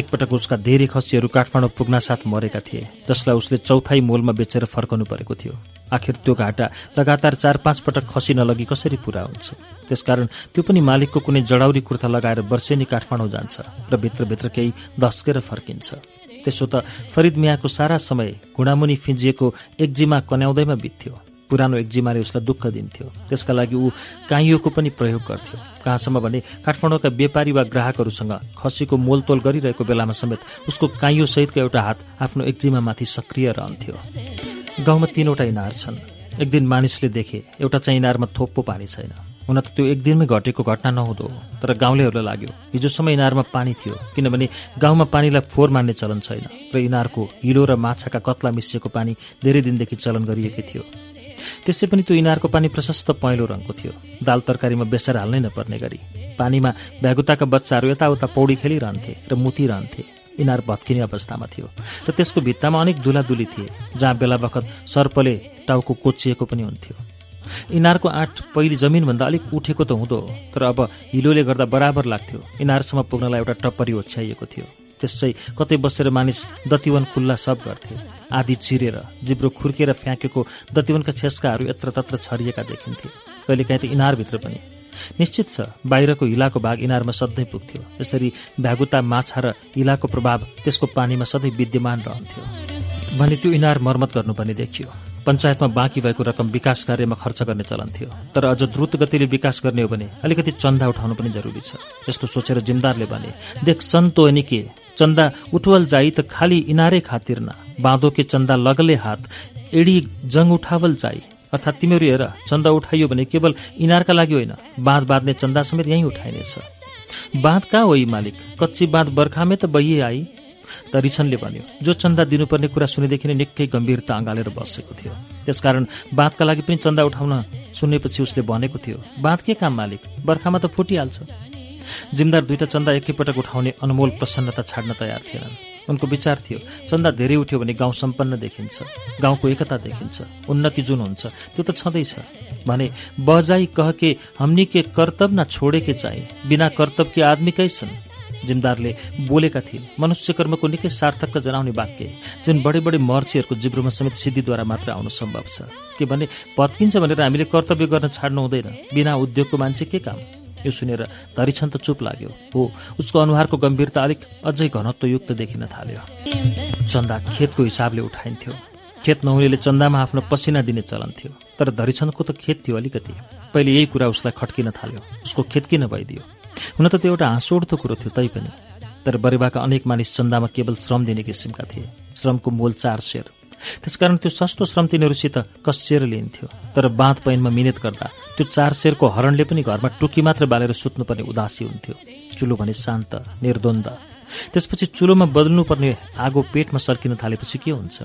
Speaker 1: एकपटक उसका धेरै खसीहरू काठमाडौँ पुग्नासाथ मरेका थिए जसलाई उसले चौथाई मोलमा बेचेर फर्कनु परेको थियो आखिर त्यो घाटा लगातार चार पाँच पटक खसी नलगी कसरी पुरा हुन्छ त्यसकारण त्यो पनि मालिकको कुनै जडाउरी कुर्ता लगाएर वर्षेनी काठमाडौँ जान्छ र भित्रभित्र केही धस्केर फर्किन्छ त्यसो त फरिद मियाको सारा समय घुँडामुनि फिजिएको एक्जिमा कन्याउँदैमा बित्थ्यो पुरानो एक्जिमाले उसलाई दुःख दिन्थ्यो त्यसका लागि ऊ काइयोको पनि प्रयोग गर्थ्यो कहाँसम्म भने काठमाडौँका व्यापारी वा ग्राहकहरूसँग खसीको मोलतोल गरिरहेको बेलामा समेत उसको काइयोसहितको एउटा हात आफ्नो माथि सक्रिय रहन्थ्यो गाउँमा तीनवटा इनार छन् एक दिन मानिसले देखे एउटा चाहिँ इनारमा थोप्पो पानी छैन हुन त त्यो एक दिनमै घटेको घटना नहुँदो हो तर गाउँलेहरूलाई लाग्यो हिजोसम्म इनारमा पानी थियो किनभने गाउँमा पानीलाई फोहोर मान्ने चलन छैन र इनारको हिलो र माछाका कत्ला मिसिएको पानी धेरै दिनदेखि चलन गरिएकै थियो त्यसै पनि त्यो इनारको पानी प्रशस्त पहेँलो रङको थियो दाल तरकारीमा बेसर हाल्नै नपर्ने गरी पानीमा भ्यागुताका बच्चाहरू यताउता पौडी खेलिरहन्थे र मुतिरहन्थे इनार भत्किने अवस्थामा थियो र त्यसको भित्तामा अनेक दुलादुली थिए जहाँ बेला बखत सर्पले टाउको कोचिएको पनि हुन्थ्यो इनारको आँट पहिले जमिनभन्दा अलिक उठेको त हुँदो तर अब हिलोले गर्दा बराबर लाग्थ्यो इनारसम्म पुग्नलाई एउटा टप्परी ओछ्याइएको थियो त्यसै कतै बसेर मानिस दतिवन खुल्ला सब गर्थे आधी चिरेर जिब्रो खुर्केर फ्याँकेको दतिवनका छेस्काहरू यत्रतत्र छरिएका देखिन्थे कहिलेकाहीँ त इनारभित्र पनि निश्चित छ बाहिरको हिलाको भाग इनारमा सधैँ पुग्थ्यो यसरी भ्यागुता माछा र हिलाको प्रभाव त्यसको पानीमा सधैँ विद्यमान रहन्थ्यो भने त्यो इनार मर्मत गर्नुपर्ने देखियो पञ्चायतमा बाँकी भएको रकम विकास कार्यमा खर्च गर्ने चलन थियो तर अझ द्रुत गतिले विकास गर्ने हो भने अलिकति चन्दा उठाउनु पनि जरुरी छ यस्तो सोचेर जिमदारले भने देख सन्तो अनि के चन्दा उठवल जाई त खाली इनारे खातिर न बाँधो के चन्दा लगले हात एडी जङ उठावल जाई अर्थात् तिमीहरू हेर चन्दा उठाइयो भने केवल इनारका लागि होइन बाँध बाँध्ने चन्दा समेत यहीँ उठाइनेछ बाँध कहाँ होइ मालिक कच्ची बाँध बर्खामै त बहिए आई त रिछनले भन्यो जो चन्दा दिनुपर्ने कुरा सुनेदेखि नै निकै गम्भीरता अँगालेर बसेको थियो त्यसकारण बाँधका लागि पनि चन्दा उठाउन सुनेपछि उसले भनेको थियो बाँध के काम मालिक बर्खामा त फुटिहाल्छ जिमदार दुईटा चन्दा एकैपटक उठाउने अनमोल प्रसन्नता छाड्न तयार थिएनन् उनको विचार थियो चन्दा धेरै उठ्यो भने गाउँ सम्पन्न देखिन्छ गाउँको एकता देखिन्छ उन्नति जुन हुन्छ त्यो त छँदैछ भने बजाई कह के हमनी के कर्तव्य न छोडे के चाहिँ बिना कर्तव्य के आदमीकै छन् जिमदारले बोलेका थिए मनुष्य कर्मको निकै सार्थकता जनाउने वाक्य जुन बढे बढे मर्चीहरूको जिब्रोमा समेत सिद्धिद्वारा मात्र आउनु सम्भव छ के भने भत्किन्छ भनेर हामीले कर्तव्य गर्न छाड्नु हुँदैन बिना उद्योगको मान्छे के काम यो सुनेर धरिछन् त चुप लाग्यो हो उसको अनुहारको गम्भीरता अलिक अझै घनत्वयुक्त देखिन थाल्यो चन्दा खेतको हिसाबले उठाइन्थ्यो खेत नहुनेले चन्दामा आफ्नो पसिना दिने चलन थियो तर धरिछन्दको त खेत थियो अलिकति पहिले यही कुरा उसलाई खट्किन थाल्यो उसको खेत किन भइदियो हुन त त्यो एउटा हाँसोड्दो कुरो थियो तैपनि तर बरेवाका अनेक मानिस चन्दामा केवल श्रम दिने किसिमका थिए श्रमको मोल चार सेर त्यसकारण त्यो सस्तो श्रम तिनीहरूसित कस्येर लिइन्थ्यो तर बाँध पैनमा मिहिनेत गर्दा त्यो चार सेरको हरणले पनि घरमा टुकी मात्र बालेर सुत्नुपर्ने उदासी हुन्थ्यो चुलो भने शान्त निर्द्वन्द त्यसपछि चुलोमा बदल्नुपर्ने आगो पेटमा सर्किन थालेपछि के हुन्छ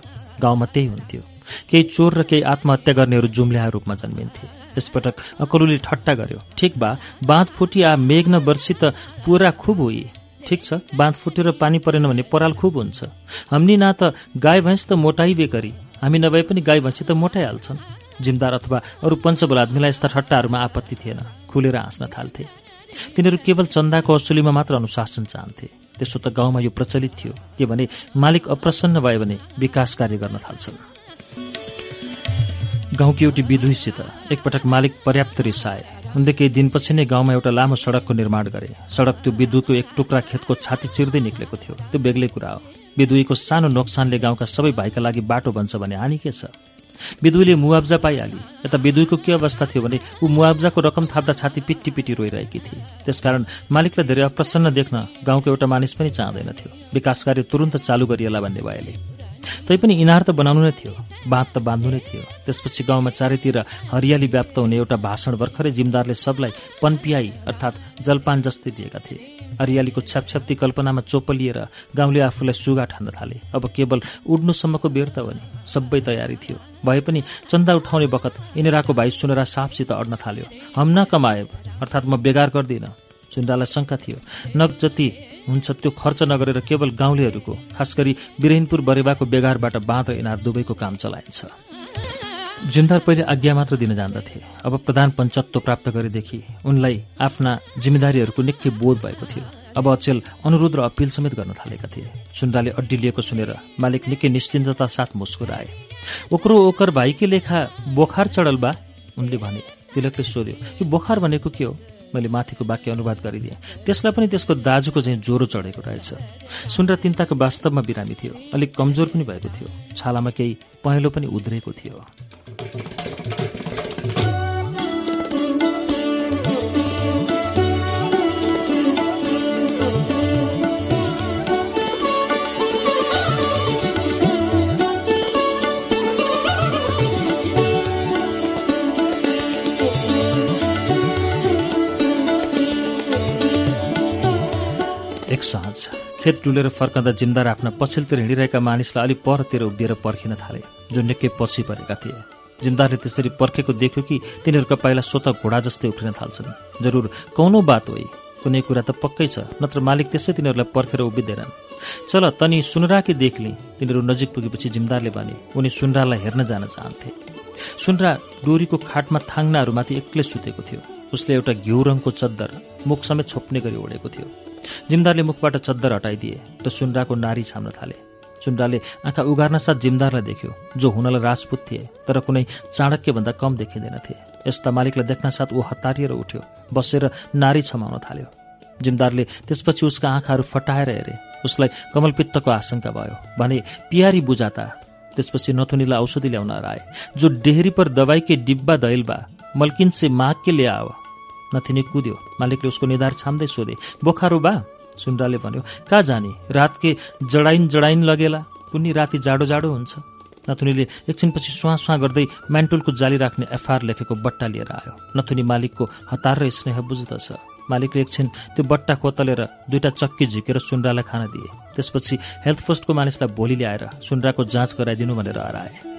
Speaker 1: गाउँमा त्यही हुन्थ्यो केही चोर र केही आत्महत्या गर्नेहरू जुम्ल्या रूपमा जन्मिन्थे यसपटक अकलुले ठट्टा गर्यो ठिक बा बाँध फुटी आ मेघ न पुरा खुब हुई ठिक छ बाँध फुटेर पानी परेन भने पराल खुब हुन्छ हामी न त गाई भैँस त मोटाइबे गरी हामी नभए पनि गाई भैँसी त मोटाइहाल्छन् जिमदार अथवा अरू पञ्चबल आदमीलाई यस्ता ठट्टाहरूमा आपत्ति थिएन खुलेर हाँस्न थाल्थे तिनीहरू केवल चन्दाको असुलीमा मात्र अनुशासन चाहन्थे त्यसो त गाउँमा यो प्रचलित थियो के भने मालिक अप्रसन्न भयो भने विकास कार्य गर्न थाल्छन् गाउँकी एउटी विधुहीसित एकपटक मालिक पर्याप्त रिसाए उनले केही दिनपछि नै गाउँमा एउटा लामो सडकको निर्माण गरे सडक त्यो विद्युतको एक टुक्रा खेतको छाती चिर्दै निक्लेको थियो त्यो बेग्लै कुरा हो विदुईको सानो नोक्सानले गाउँका सबै भाइका लागि बाटो बन्छ भने हानि के छ विदुईले मुआब्जा पाइहाले यता विदुईको के अवस्था थियो भने ऊ मुआब्जाको रकम थाप्दा छाती पिट्टी पिट्टी रोइरहेकी थिए त्यसकारण मालिकलाई धेरै अप्रसन्न देख्न गाउँको एउटा मानिस पनि चाहँदैनथ्यो विकास कार्य तुरन्त चालु गरिएला भन्ने भएले तैपनि इनार त बनाउनु नै थियो बाँध त बाँध्नु नै थियो त्यसपछि गाउँमा चारैतिर हरियाली व्याप्त हुने एउटा भाषण भर्खरै जिमदारले सबलाई पनपियाई अर्थात् जलपान जस्तै दिएका थिए हरियालीको छ्यापछ्याप्ती कल्पनामा चोपलिएर गाउँले आफूलाई सुगा ठान्न थाले अब केवल उड्नुसम्मको बेर त भने सबै तयारी थियो भए पनि चन्दा उठाउने बखत इनेराको भाइ सुनरा साफसित अड्न थाल्यो हम्ना कमाए अर्थात् म बेगार गर्दिनँ सुन्दालाई शङ्का थियो नग जति हुन्छ त्यो खर्च नगरेर केवल गाउँलेहरूको खास गरी बिरेनपुर बरेवाको बेगारबाट बाँध र इनार दुवैको काम चलाइन्छ जिमदार पहिले आज्ञा मात्र दिन जान्दथे अब प्रधान पञ्चत्व प्राप्त गरेदेखि उनलाई आफ्ना जिम्मेदारीहरूको निकै बोध भएको थियो अब अचेल अनुरोध र अपिल समेत गर्न थालेका थिए सुन्द्राले अड्डी लिएको सुनेर मालिक निकै निश्चिन्तता साथ मुस्कुराए ओक्रो ओकर भाइकी लेखा बोखार चढल बा उनले भने तिलकले सोध्यो यो बोखार भनेको के हो मैले माथिको वाक्य अनुवाद गरिदिएँ त्यसलाई पनि त्यसको दाजुको चाहिँ ज्वरो चढेको रहेछ सुनरा तिन्ताको वास्तवमा बिरामी थियो अलिक कमजोर पनि भएको थियो छालामा केही पहेँलो पनि उध्रेको थियो एक साँझ खेत डुलेर फर्काउँदा जिम्दार आफ्ना पछिल्तिर हिँडिरहेका मानिसलाई अलिक परतिर उभिएर पर्खिन थाले जो निकै पछि परेका थिए जिम्दारले त्यसरी पर्खेको देख्यो कि तिनीहरूका पाइला स्वत घोडा जस्तै उफ्रिन थाल्छन् जरुर कौनो बात होइ कुनै कुरा त पक्कै छ नत्र मालिक त्यसै तिनीहरूलाई पर्खेर उभिँदैनन् चल तनी सुनराकी कि तिनीहरू नजिक पुगेपछि जिम्दारले भने उनी सुनरालाई हेर्न जान चाहन्थे सुनरा डोरीको खाटमा थाङ्नाहरूमाथि एक्लै सुतेको थियो उसले एउटा घिउ रङको चद्दर समेत छोप्ने गरी ओढेको थियो जिमदारले मुखबाट चद्दर हटाइदिए र सुनराको नारी छाम्न थाले सुन्द्राले आँखा उगार्न साथ जिमदारलाई देख्यो जो हुनलाई राजपूत थिए तर कुनै चाणक्यभन्दा कम देखिँदैनथे यस्ता मालिकलाई देख्न साथ ऊ हतारिएर उठ्यो बसेर नारी छमाउन थाल्यो जिमदारले त्यसपछि उसका आँखाहरू फटाएर हेरे उसलाई कमलपित्तको आशंका भयो भने पियारी बुझाता त्यसपछि नथुनीलाई औषधि ल्याउन आए जो डेहरी पर दवाईकै डिब्बा दैलबा मल्किन्से से माग के ल्याओ नथुनी कुद्यो मालिकले उसको निधार छाम्दै सोधे बोखारो बा सुन्द्राले भन्यो कहाँ जाने रातके जडाइन जडाइन लगेला कुनै राति जाडो जाडो हुन्छ नथुनीले एकछिनपछि सुहाँ सुहाँ गर्दै म्यान्टुलको जाली राख्ने एफआर लेखेको बट्टा लिएर आयो नथुनी मालिकको हतार र स्नेह बुझ्दछ मालिकले एकछिन त्यो बट्टा खोतलेर दुईवटा चक्की झिकेर सुन्द्रालाई खान दिए त्यसपछि हेल्थ पोस्टको मानिसलाई भोलि ल्याएर सुन्द्राको जाँच गराइदिनु भनेर हराए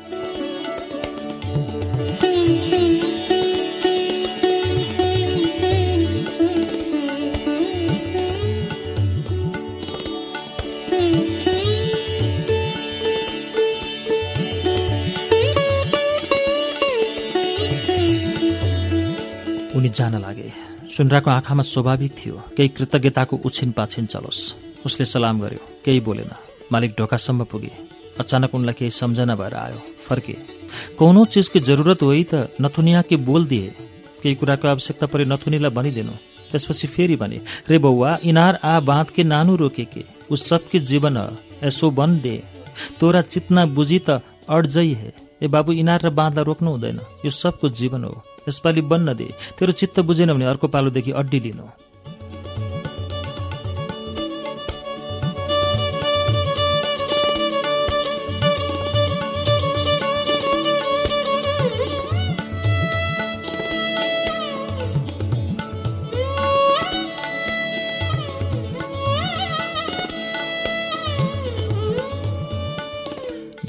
Speaker 1: उनी जान लागे सुन्द्राको आँखामा स्वाभाविक थियो केही कृतज्ञताको उछिन पाछिन चलोस् उसले सलाम गर्यो केही बोलेन मालिक ढोकासम्म पुगे अचानक उनलाई केही सम्झना भएर आयो फर्के कौनो चिजको जरुरत होइ त नथुनिया के बोल दिए केही कुराको आवश्यकता परे नथुनीलाई भनिदिनु त्यसपछि फेरि भने रे बौवा इनार आ बाँध के नानु रोके के ऊ सबके जीवन यसो बन दे तोरा चितना बुझी त अड्जै हे ए बाबु इनार र बाँधलाई रोक्नु हुँदैन यो सबको जीवन हो यसपालि बन्न दे तेरो चित्त बुझेन भने अर्को पालोदेखि अड्डी लिनु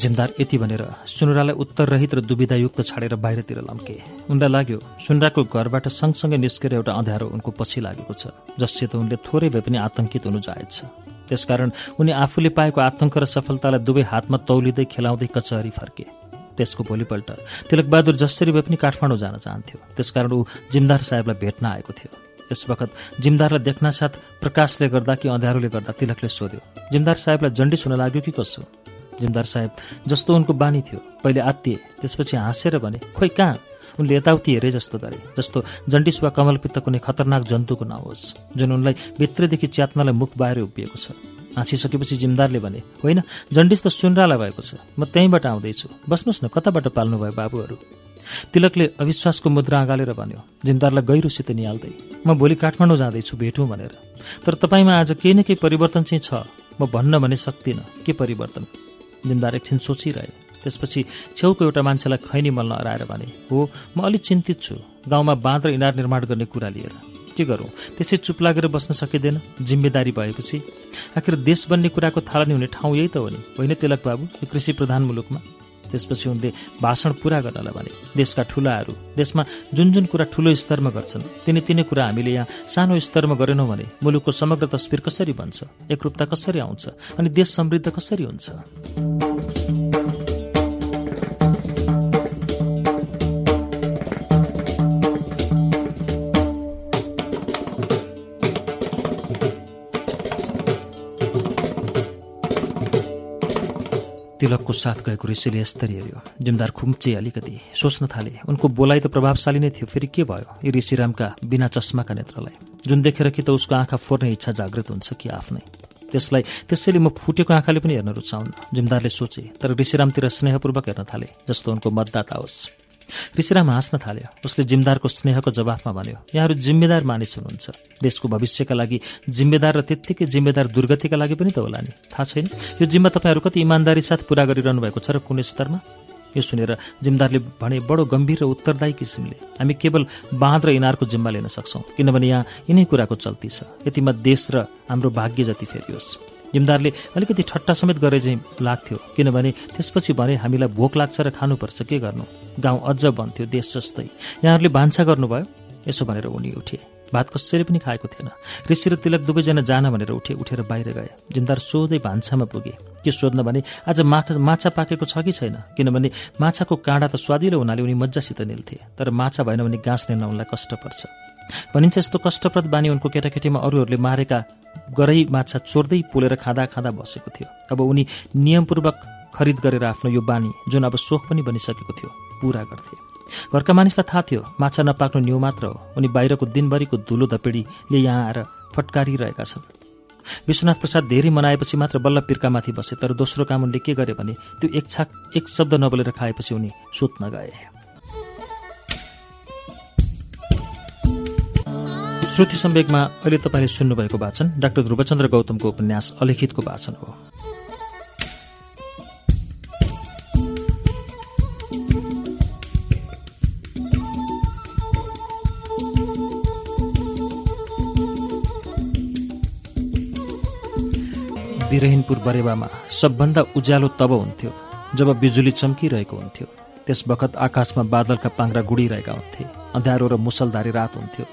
Speaker 1: जिमदार यति भनेर सुनरालाई उत्तररहित र दुविधायुक्त छाडेर बाहिरतिर लम्के उनलाई लाग्यो सुनराको घरबाट सँगसँगै निस्केर एउटा अँध्यारो उनको पछि लागेको छ जससित उनले थोरै भए पनि आतंकित हुनु जायज छ त्यसकारण उनी आफूले पाएको आतंक र सफलतालाई दुवै हातमा तौलिँदै खेलाउँदै कचहरी फर्के त्यसको भोलिपल्ट तिलकबहादुर जसरी भए पनि काठमाडौँ जान चाहन्थ्यो त्यसकारण ऊ जिमदार साहेबलाई भेट्न आएको थियो यस वखत जिमदारलाई देख्न साथ प्रकाशले गर्दा कि अँध्यारोले गर्दा तिलकले सोध्यो जिमदार साहेबलाई जन्डिस हुन लाग्यो कि कसो जिमदार साहेब जस्तो उनको बानी थियो पहिले आत्तिए त्यसपछि हाँसेर भने खोइ कहाँ उनले यताउति हेरे जस्तो गरे जस्तो जन्डिस वा कमलपित्त कुनै खतरनाक जन्तुको नाउँ होस् जुन उनलाई भित्रदेखि च्यात्नलाई मुख बाहिर उभिएको छ हाँसिसकेपछि जिमदारले भने होइन जन्डिस त सुनराला भएको छ म त्यहीँबाट आउँदैछु बस्नुहोस् न कताबाट पाल्नु पाल्नुभयो बाबुहरू तिलकले अविश्वासको मुद्रा अँगालेर भन्यो जिमदारलाई गहिरोसित निहाल्दै म भोलि काठमाडौँ जाँदैछु भेटौँ भनेर तर तपाईँमा आज केही न केही परिवर्तन चाहिँ छ म भन्न भने सक्दिनँ के परिवर्तन जिमदार एकछिन सोचिरहे त्यसपछि छेउको एउटा मान्छेलाई खैनी मल नहराएर भने हो म अलिक चिन्तित छु गाउँमा बाँध र इनार निर्माण गर्ने कुरा लिएर के गरौँ त्यसै चुप लागेर बस्न सकिँदैन जिम्मेदारी भएपछि आखिर देश बन्ने कुराको थालनी हुने ठाउँ यही त हो नि होइन तिलक बाबु यो कृषि प्रधान मुलुकमा त्यसपछि उनले भाषण पुरा गर्नलाई भने देशका ठुलाहरू देशमा जुन जुन कुरा ठुलो स्तरमा गर्छन् तिनी तिनै कुरा हामीले यहाँ सानो स्तरमा गरेनौँ भने मुलुकको समग्र तस्विर कसरी बन्छ एकरूपता कसरी आउँछ अनि देश समृद्ध कसरी हुन्छ तिलकको साथ गएको ऋषिले यस्तरी हेऱ्यो जिमदार खुम्चे अलिकति सोच्न थाले उनको बोलाइ त प्रभावशाली नै थियो फेरि के भयो यी ऋषिरामका बिना चस्माका नेत्रलाई जुन देखेर कि त उसको आँखा फोर्ने इच्छा जागृत हुन्छ कि आफ्नै त्यसलाई त्यसैले म फुटेको आँखाले पनि हेर्न रुचाउन जिमदारले सोचे तर ऋषिरामतिर स्नेहपूर्वक हेर्न थाले जस्तो उनको मतदाता होस् ऋषिराम हाँस्न थाल्यो उसले जिम्मेदारको स्नेहको जवाफमा भन्यो यहाँहरू जिम्मेदार मानिस हुनुहुन्छ देशको भविष्यका लागि जिम्मेदार र त्यत्तिकै जिम्मेदार दुर्गतिका लागि पनि त होला नि थाहा छैन यो जिम्मा तपाईँहरू कति इमान्दारी साथ पूरा गरिरहनु भएको छ र कुन स्तरमा यो सुनेर जिमदारले भने बडो गम्भीर र उत्तरदायी किसिमले हामी केवल बाँध र इनारको जिम्मा लिन सक्छौँ किनभने यहाँ यिनै कुराको चल्ती छ यतिमा देश र हाम्रो भाग्य जति फेरियोस् जिमदारले अलिकति ठट्टा समेत गरे चाहिँ लाग्थ्यो किनभने त्यसपछि भने हामीलाई भोक लाग्छ र खानुपर्छ के गर्नु गाउँ अझ बन्थ्यो देश जस्तै यहाँहरूले भान्सा गर्नुभयो यसो भनेर उनी उठे भात कसरी पनि खाएको थिएन ऋषि र तिलक दुवैजना जान भनेर उठे उठेर बाहिर गए जिमदार सोधै भान्सामा पुगे के सोध्न भने आज माछा माछा पाकेको छ कि छैन किनभने माछाको काँडा त स्वादिलो हुनाले उनी मजासित निल्थे तर माछा भएन भने गाँस निल्न उनलाई कष्ट पर्छ भनिन्छ यस्तो कष्टप्रद बानी उनको केटाकेटीमा अरूहरूले मारेका गरै माछा चोर्दै पोलेर खाँदा खाँदा बसेको थियो अब उनी नियमपूर्वक खरिद गरेर आफ्नो यो बानी जुन अब सोख पनि बनिसकेको थियो पूरा गर्थे घरका मानिसलाई थाहा थियो माछा नपाक्नु न्यू मात्र हो उनी बाहिरको दिनभरिको धुलो धपेडीले यहाँ आएर फटकारिरहेका छन् विश्वनाथ प्रसाद धेरै मनाएपछि मात्र बल्ल पिर्कामाथि बसे तर दोस्रो काम उनले के गरे भने त्यो एक छाक एक शब्द नबोलेर खाएपछि उनी सुत्न गए श्रुति सम्वेकमा अहिले तपाईँले सुन्नुभएको वाचन डाक्टर ध्रुवचन्द्र गौतमको उपन्यास अलिखितको वाचन हो बिरहिनपुर बरेवामा सबभन्दा उज्यालो तब हुन्थ्यो जब बिजुली चम्किरहेको हुन्थ्यो त्यस बखत आकाशमा बादलका पाङ्रा गुडिरहेका हुन्थे अँध्यारो र मुसलधारी रात हुन्थ्यो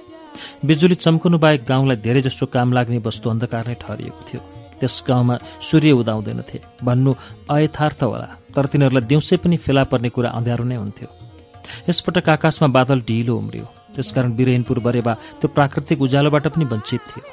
Speaker 1: बिजुली चम्कनु बाहेक गाउँलाई धेरै धेरैजसो काम लाग्ने वस्तु अन्धकार नै ठहरिएको थियो त्यस गाउँमा सूर्य उदाउँदैनथे भन्नु अयथार्थ होला तर तिनीहरूलाई दिउँसै पनि फेला पर्ने कुरा अँध्यारो नै हुन्थ्यो यसपटक आकाशमा बादल ढिलो उम्रियो त्यसकारण बिरेनपुर बरेवा त्यो प्राकृतिक उज्यालोबाट पनि वञ्चित थियो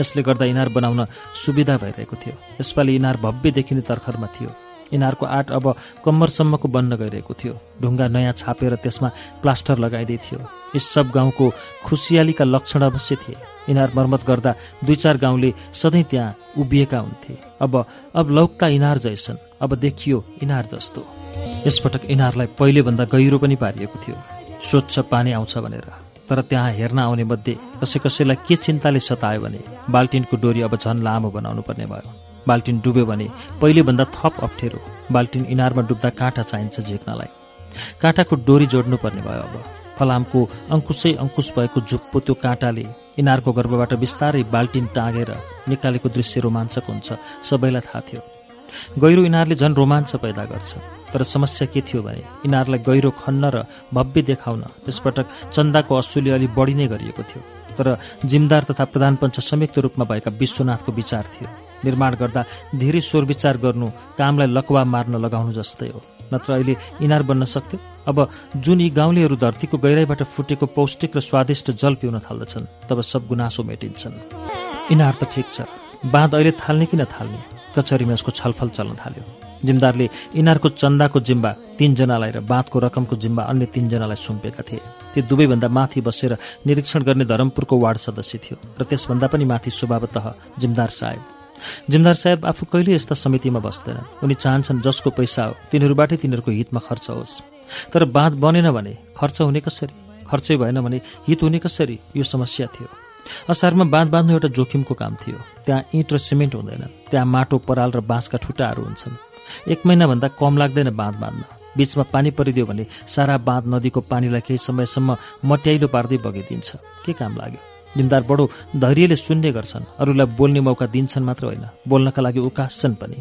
Speaker 1: यसले गर्दा इनार बनाउन सुविधा भइरहेको थियो यसपालि इनार भव्य देखिने तर्खरमा थियो इनारको आर्ट अब कम्मरसम्मको बन्न गइरहेको थियो ढुङ्गा नयाँ छापेर त्यसमा प्लास्टर लगाइदिए थियो यस सब गाउँको खुसियालीका लक्षण अवश्य थिए इनार मर्मत गर्दा दुई चार गाउँले सधैँ त्यहाँ उभिएका हुन्थे अब अब लौकका इनार जैछन् अब देखियो इनार जस्तो यसपटक इनारलाई पहिलेभन्दा गहिरो पनि पारिएको थियो स्वच्छ पानी आउँछ भनेर तर त्यहाँ हेर्न आउने मध्ये कसै कसैलाई के चिन्ताले सतायो भने बाल्टिनको डोरी अब झन लामो बनाउनु पर्ने भयो बाल्टिन डुब्यो भने पहिलेभन्दा थप अप्ठ्यारो बाल्टिन इनारमा डुब्दा काँटा चाहिन्छ झिक्नलाई काँटाको डोरी जोड्नु पर्ने भयो अब फलामको अङ्कुशै अङ्कुश भएको झुप्पो त्यो काँटाले इनारको गर्भबाट बिस्तारै बाल्टिन टाँगेर निकालेको दृश्य रोमाञ्चक हुन्छ सबैलाई थाहा थियो गहिरो इनारले झन् रोमाञ्च पैदा गर्छ तर समस्या के थियो भने इनारलाई गहिरो खन्न र भव्य देखाउन यसपटक चन्दाको असुली अलि बढी नै गरिएको थियो तर जिमदार तथा प्रधानपञ्च संयुक्त रूपमा भएका विश्वनाथको विचार थियो निर्माण गर्दा धेरै स्वरविचार गर्नु कामलाई लकवा मार्न लगाउनु जस्तै हो नत्र अहिले इनार बन्न सक्थ्यो अब जुन यी गाउँलेहरू धरतीको गहिराईबाट फुटेको पौष्टिक र स्वादिष्ट जल पिउन थाल्दछन् तब सब गुनासो मेटिन्छन् इनार त ठिक छ बाँध अहिले थाल्ने कि नथाल्ने कचहरीमा यसको छलफल चल्न थाल्यो जिमदारले इनारको चन्दाको जिम्बा तीनजनालाई र बाँधको रकमको जिम्बा अन्य तीनजनालाई सुम्पेका थिए ती दुवैभन्दा माथि बसेर निरीक्षण गर्ने धरमपुरको वार्ड सदस्य थियो र त्यसभन्दा पनि माथि स्वभावत जिमदार साहेब जिमदार साहेब आफू कहिले यस्ता समितिमा बस्दैन उनी चाहन्छन् जसको पैसा हो तिनीहरूबाटै तिनीहरूको हितमा खर्च होस् तर बाँध बनेन भने खर्च हुने कसरी खर्चै भएन भने हित हुने कसरी यो समस्या थियो असारमा बाँध बाँध्नु एउटा जोखिमको काम थियो त्यहाँ इँट र सिमेन्ट हुँदैन त्यहाँ माटो पराल र बाँसका ठुट्टाहरू हुन्छन् एक महिनाभन्दा कम लाग्दैन बाँध बाँध्न बिचमा पानी परिदियो भने सारा बाँध नदीको पानीलाई केही समयसम्म मट्याइलो पार्दै बगिदिन्छ के काम लाग्यो जिमदार बडो धैर्यले सुन्ने गर्छन् अरूलाई बोल्ने मौका दिन्छन् मात्र होइन बोल्नका लागि उकास्छन् पनि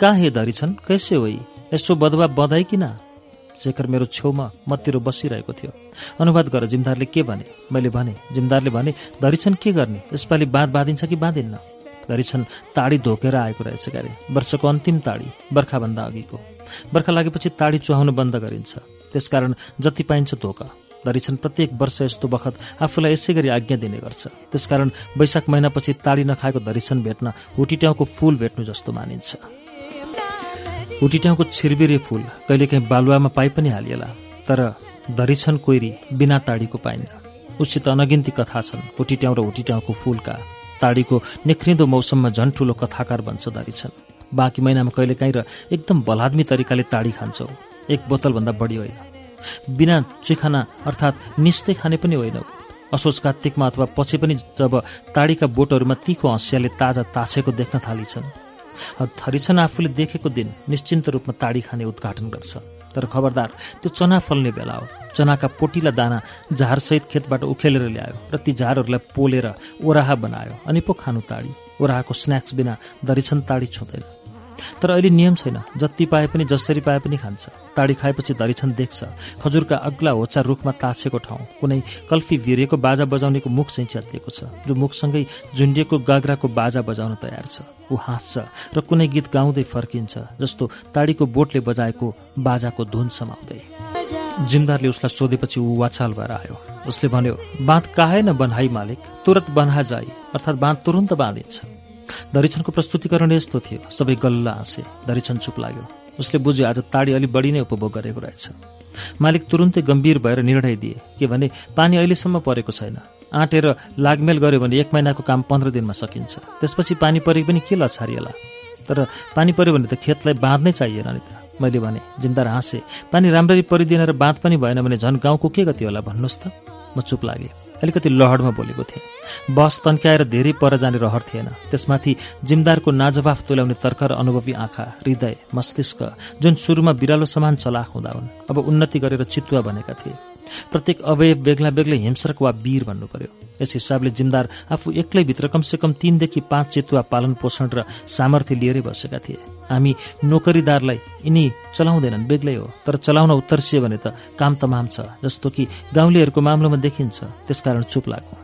Speaker 1: कहाँ हे धरी छन् कैसे होइ यसो बदवा बधाई किन शेखर मेरो छेउमा मतिर बसिरहेको थियो अनुवाद गर जिमदारले के भने मैले भने जिमदारले भने धरिछन् के गर्ने यसपालि बाँध बाँधिन्छ कि बाँधिन्न धरिछन् ताडी धोकेर आएको रहेछ क्यारे वर्षको अन्तिम ताडी बर्खाभन्दा अघिको बर्खा लागेपछि ताडी चुहाउनु बन्द गरिन्छ त्यसकारण जति पाइन्छ धोका छन् प्रत्येक वर्ष यस्तो बखत आफूलाई यसै गरी आज्ञा दिने गर्छ त्यसकारण वैशाख महिनापछि ताडी नखाएको धरिछन भेट्न हुटिट्याउँको फूल भेट्नु जस्तो मानिन्छ हुटिट्याउँको छिरबिरे फूल कहिलेकाहीँ बालुवामा पाइ पनि हालिएला तर धरिछन कोइरी बिना ताडीको पाइन्न उसित अनगिन्ती कथा छन् हुटिट्याउँ र हुटिट्याउँको फूलका ताडीको निख्रिँदो मौसममा झन् ठुलो कथाकार भन्छ धरिछन् बाँकी महिनामा कहिलेकाहीँ र एकदम बलाद्मी तरिकाले ताडी खान्छौ एक बोतलभन्दा बढी होइन बिना चिखाना अर्थात् निस्तै खाने पनि होइन असोज कात्तिकमा अथवा पछि पनि जब ताडीका बोटहरूमा तीको हँसियाले ताजा ताछेको देख्न थालिछन् थरिछन् आफूले देखेको दिन निश्चिन्त रूपमा ताडी खाने उद्घाटन गर्छ तर खबरदार त्यो चना फल्ने बेला हो चनाका पोटिला दाना झारसहित खेतबाट उखेलेर ल्यायो र ती झारहरूलाई पोलेर ओराहा बनायो अनि पो खानु ताडी ओराहाको स्न्याक्स बिना दरिछन् ताडी छुँदैन तर अहिले नियम छैन जति पाए पनि जसरी पाए पनि खान्छ ताडी खाएपछि धरिछन् देख्छ खजुरका अग्ला होचा रुखमा ताछेको ठाउँ कुनै कल्फी भिरेको बाजा बजाउनेको मुख चाहिँ च्यातिएको छ जो मुखसँगै झुन्डिएको गाग्राको बाजा बजाउन तयार छ ऊ हाँस्छ र कुनै गीत गाउँदै फर्किन्छ जस्तो ताडीको बोटले बजाएको बाजाको धुन समाउँदै जिमदारले उसलाई सोधेपछि ऊ वाचाल भएर आयो उसले भन्यो बाँध काहे न बन्हाई मालिक तुरन्त बन्हा जाई अर्थात् बाँध तुरन्त बाँधिन्छ दरिछनको प्रस्तुतिकरण यस्तो थियो सबै गल्ला हाँसे दरिछन चुप लाग्यो उसले बुझ्यो आज ताडी अलि बढी नै उपभोग गरेको रहेछ मालिक तुरुन्तै गम्भीर भएर निर्णय दिए के भने पानी अहिलेसम्म परेको छैन आँटेर लागमेल गर्यो भने एक महिनाको काम पन्ध्र दिनमा सकिन्छ त्यसपछि पानी परे पनि के लछारिएला तर पानी पर्यो भने त खेतलाई बाँध नै चाहिएन नि त मैले भने जिमदार हाँसेँ पानी राम्ररी परिदिन र बाँध पनि भएन भने झन् गाउँको के गति होला भन्नुहोस् त म चुप लागेँ अलिकति लहडमा बोलेको थिएँ बस तन्क्याएर धेरै पर जाने रहर थिएन त्यसमाथि जिमदारको नाजवाफ तुल्याउने तर्क र अनुभवी आँखा हृदय मस्तिष्क जुन सुरुमा बिरालो समान चलाख हुँदा हुन् अब उन्नति गरेर चितुवा बनेका थिए प्रत्येक अवयव बेग्ला बेग्लै हिंसक वा वीर भन्नु पर्यो यस हिसाबले जिमदार आफू एक्लैभित्र कमसेकम तीनदेखि पाँच चितुवा पालन पोषण र सामर्थ्य लिएरै बसेका थिए हामी नोकरीदारलाई यिनी चलाउँदैनन् बेग्लै हो तर चलाउन उत्तर्सियो भने त काम तमाम छ जस्तो कि गाउँलेहरूको मामलामा देखिन्छ त्यसकारण चुप लाग्यो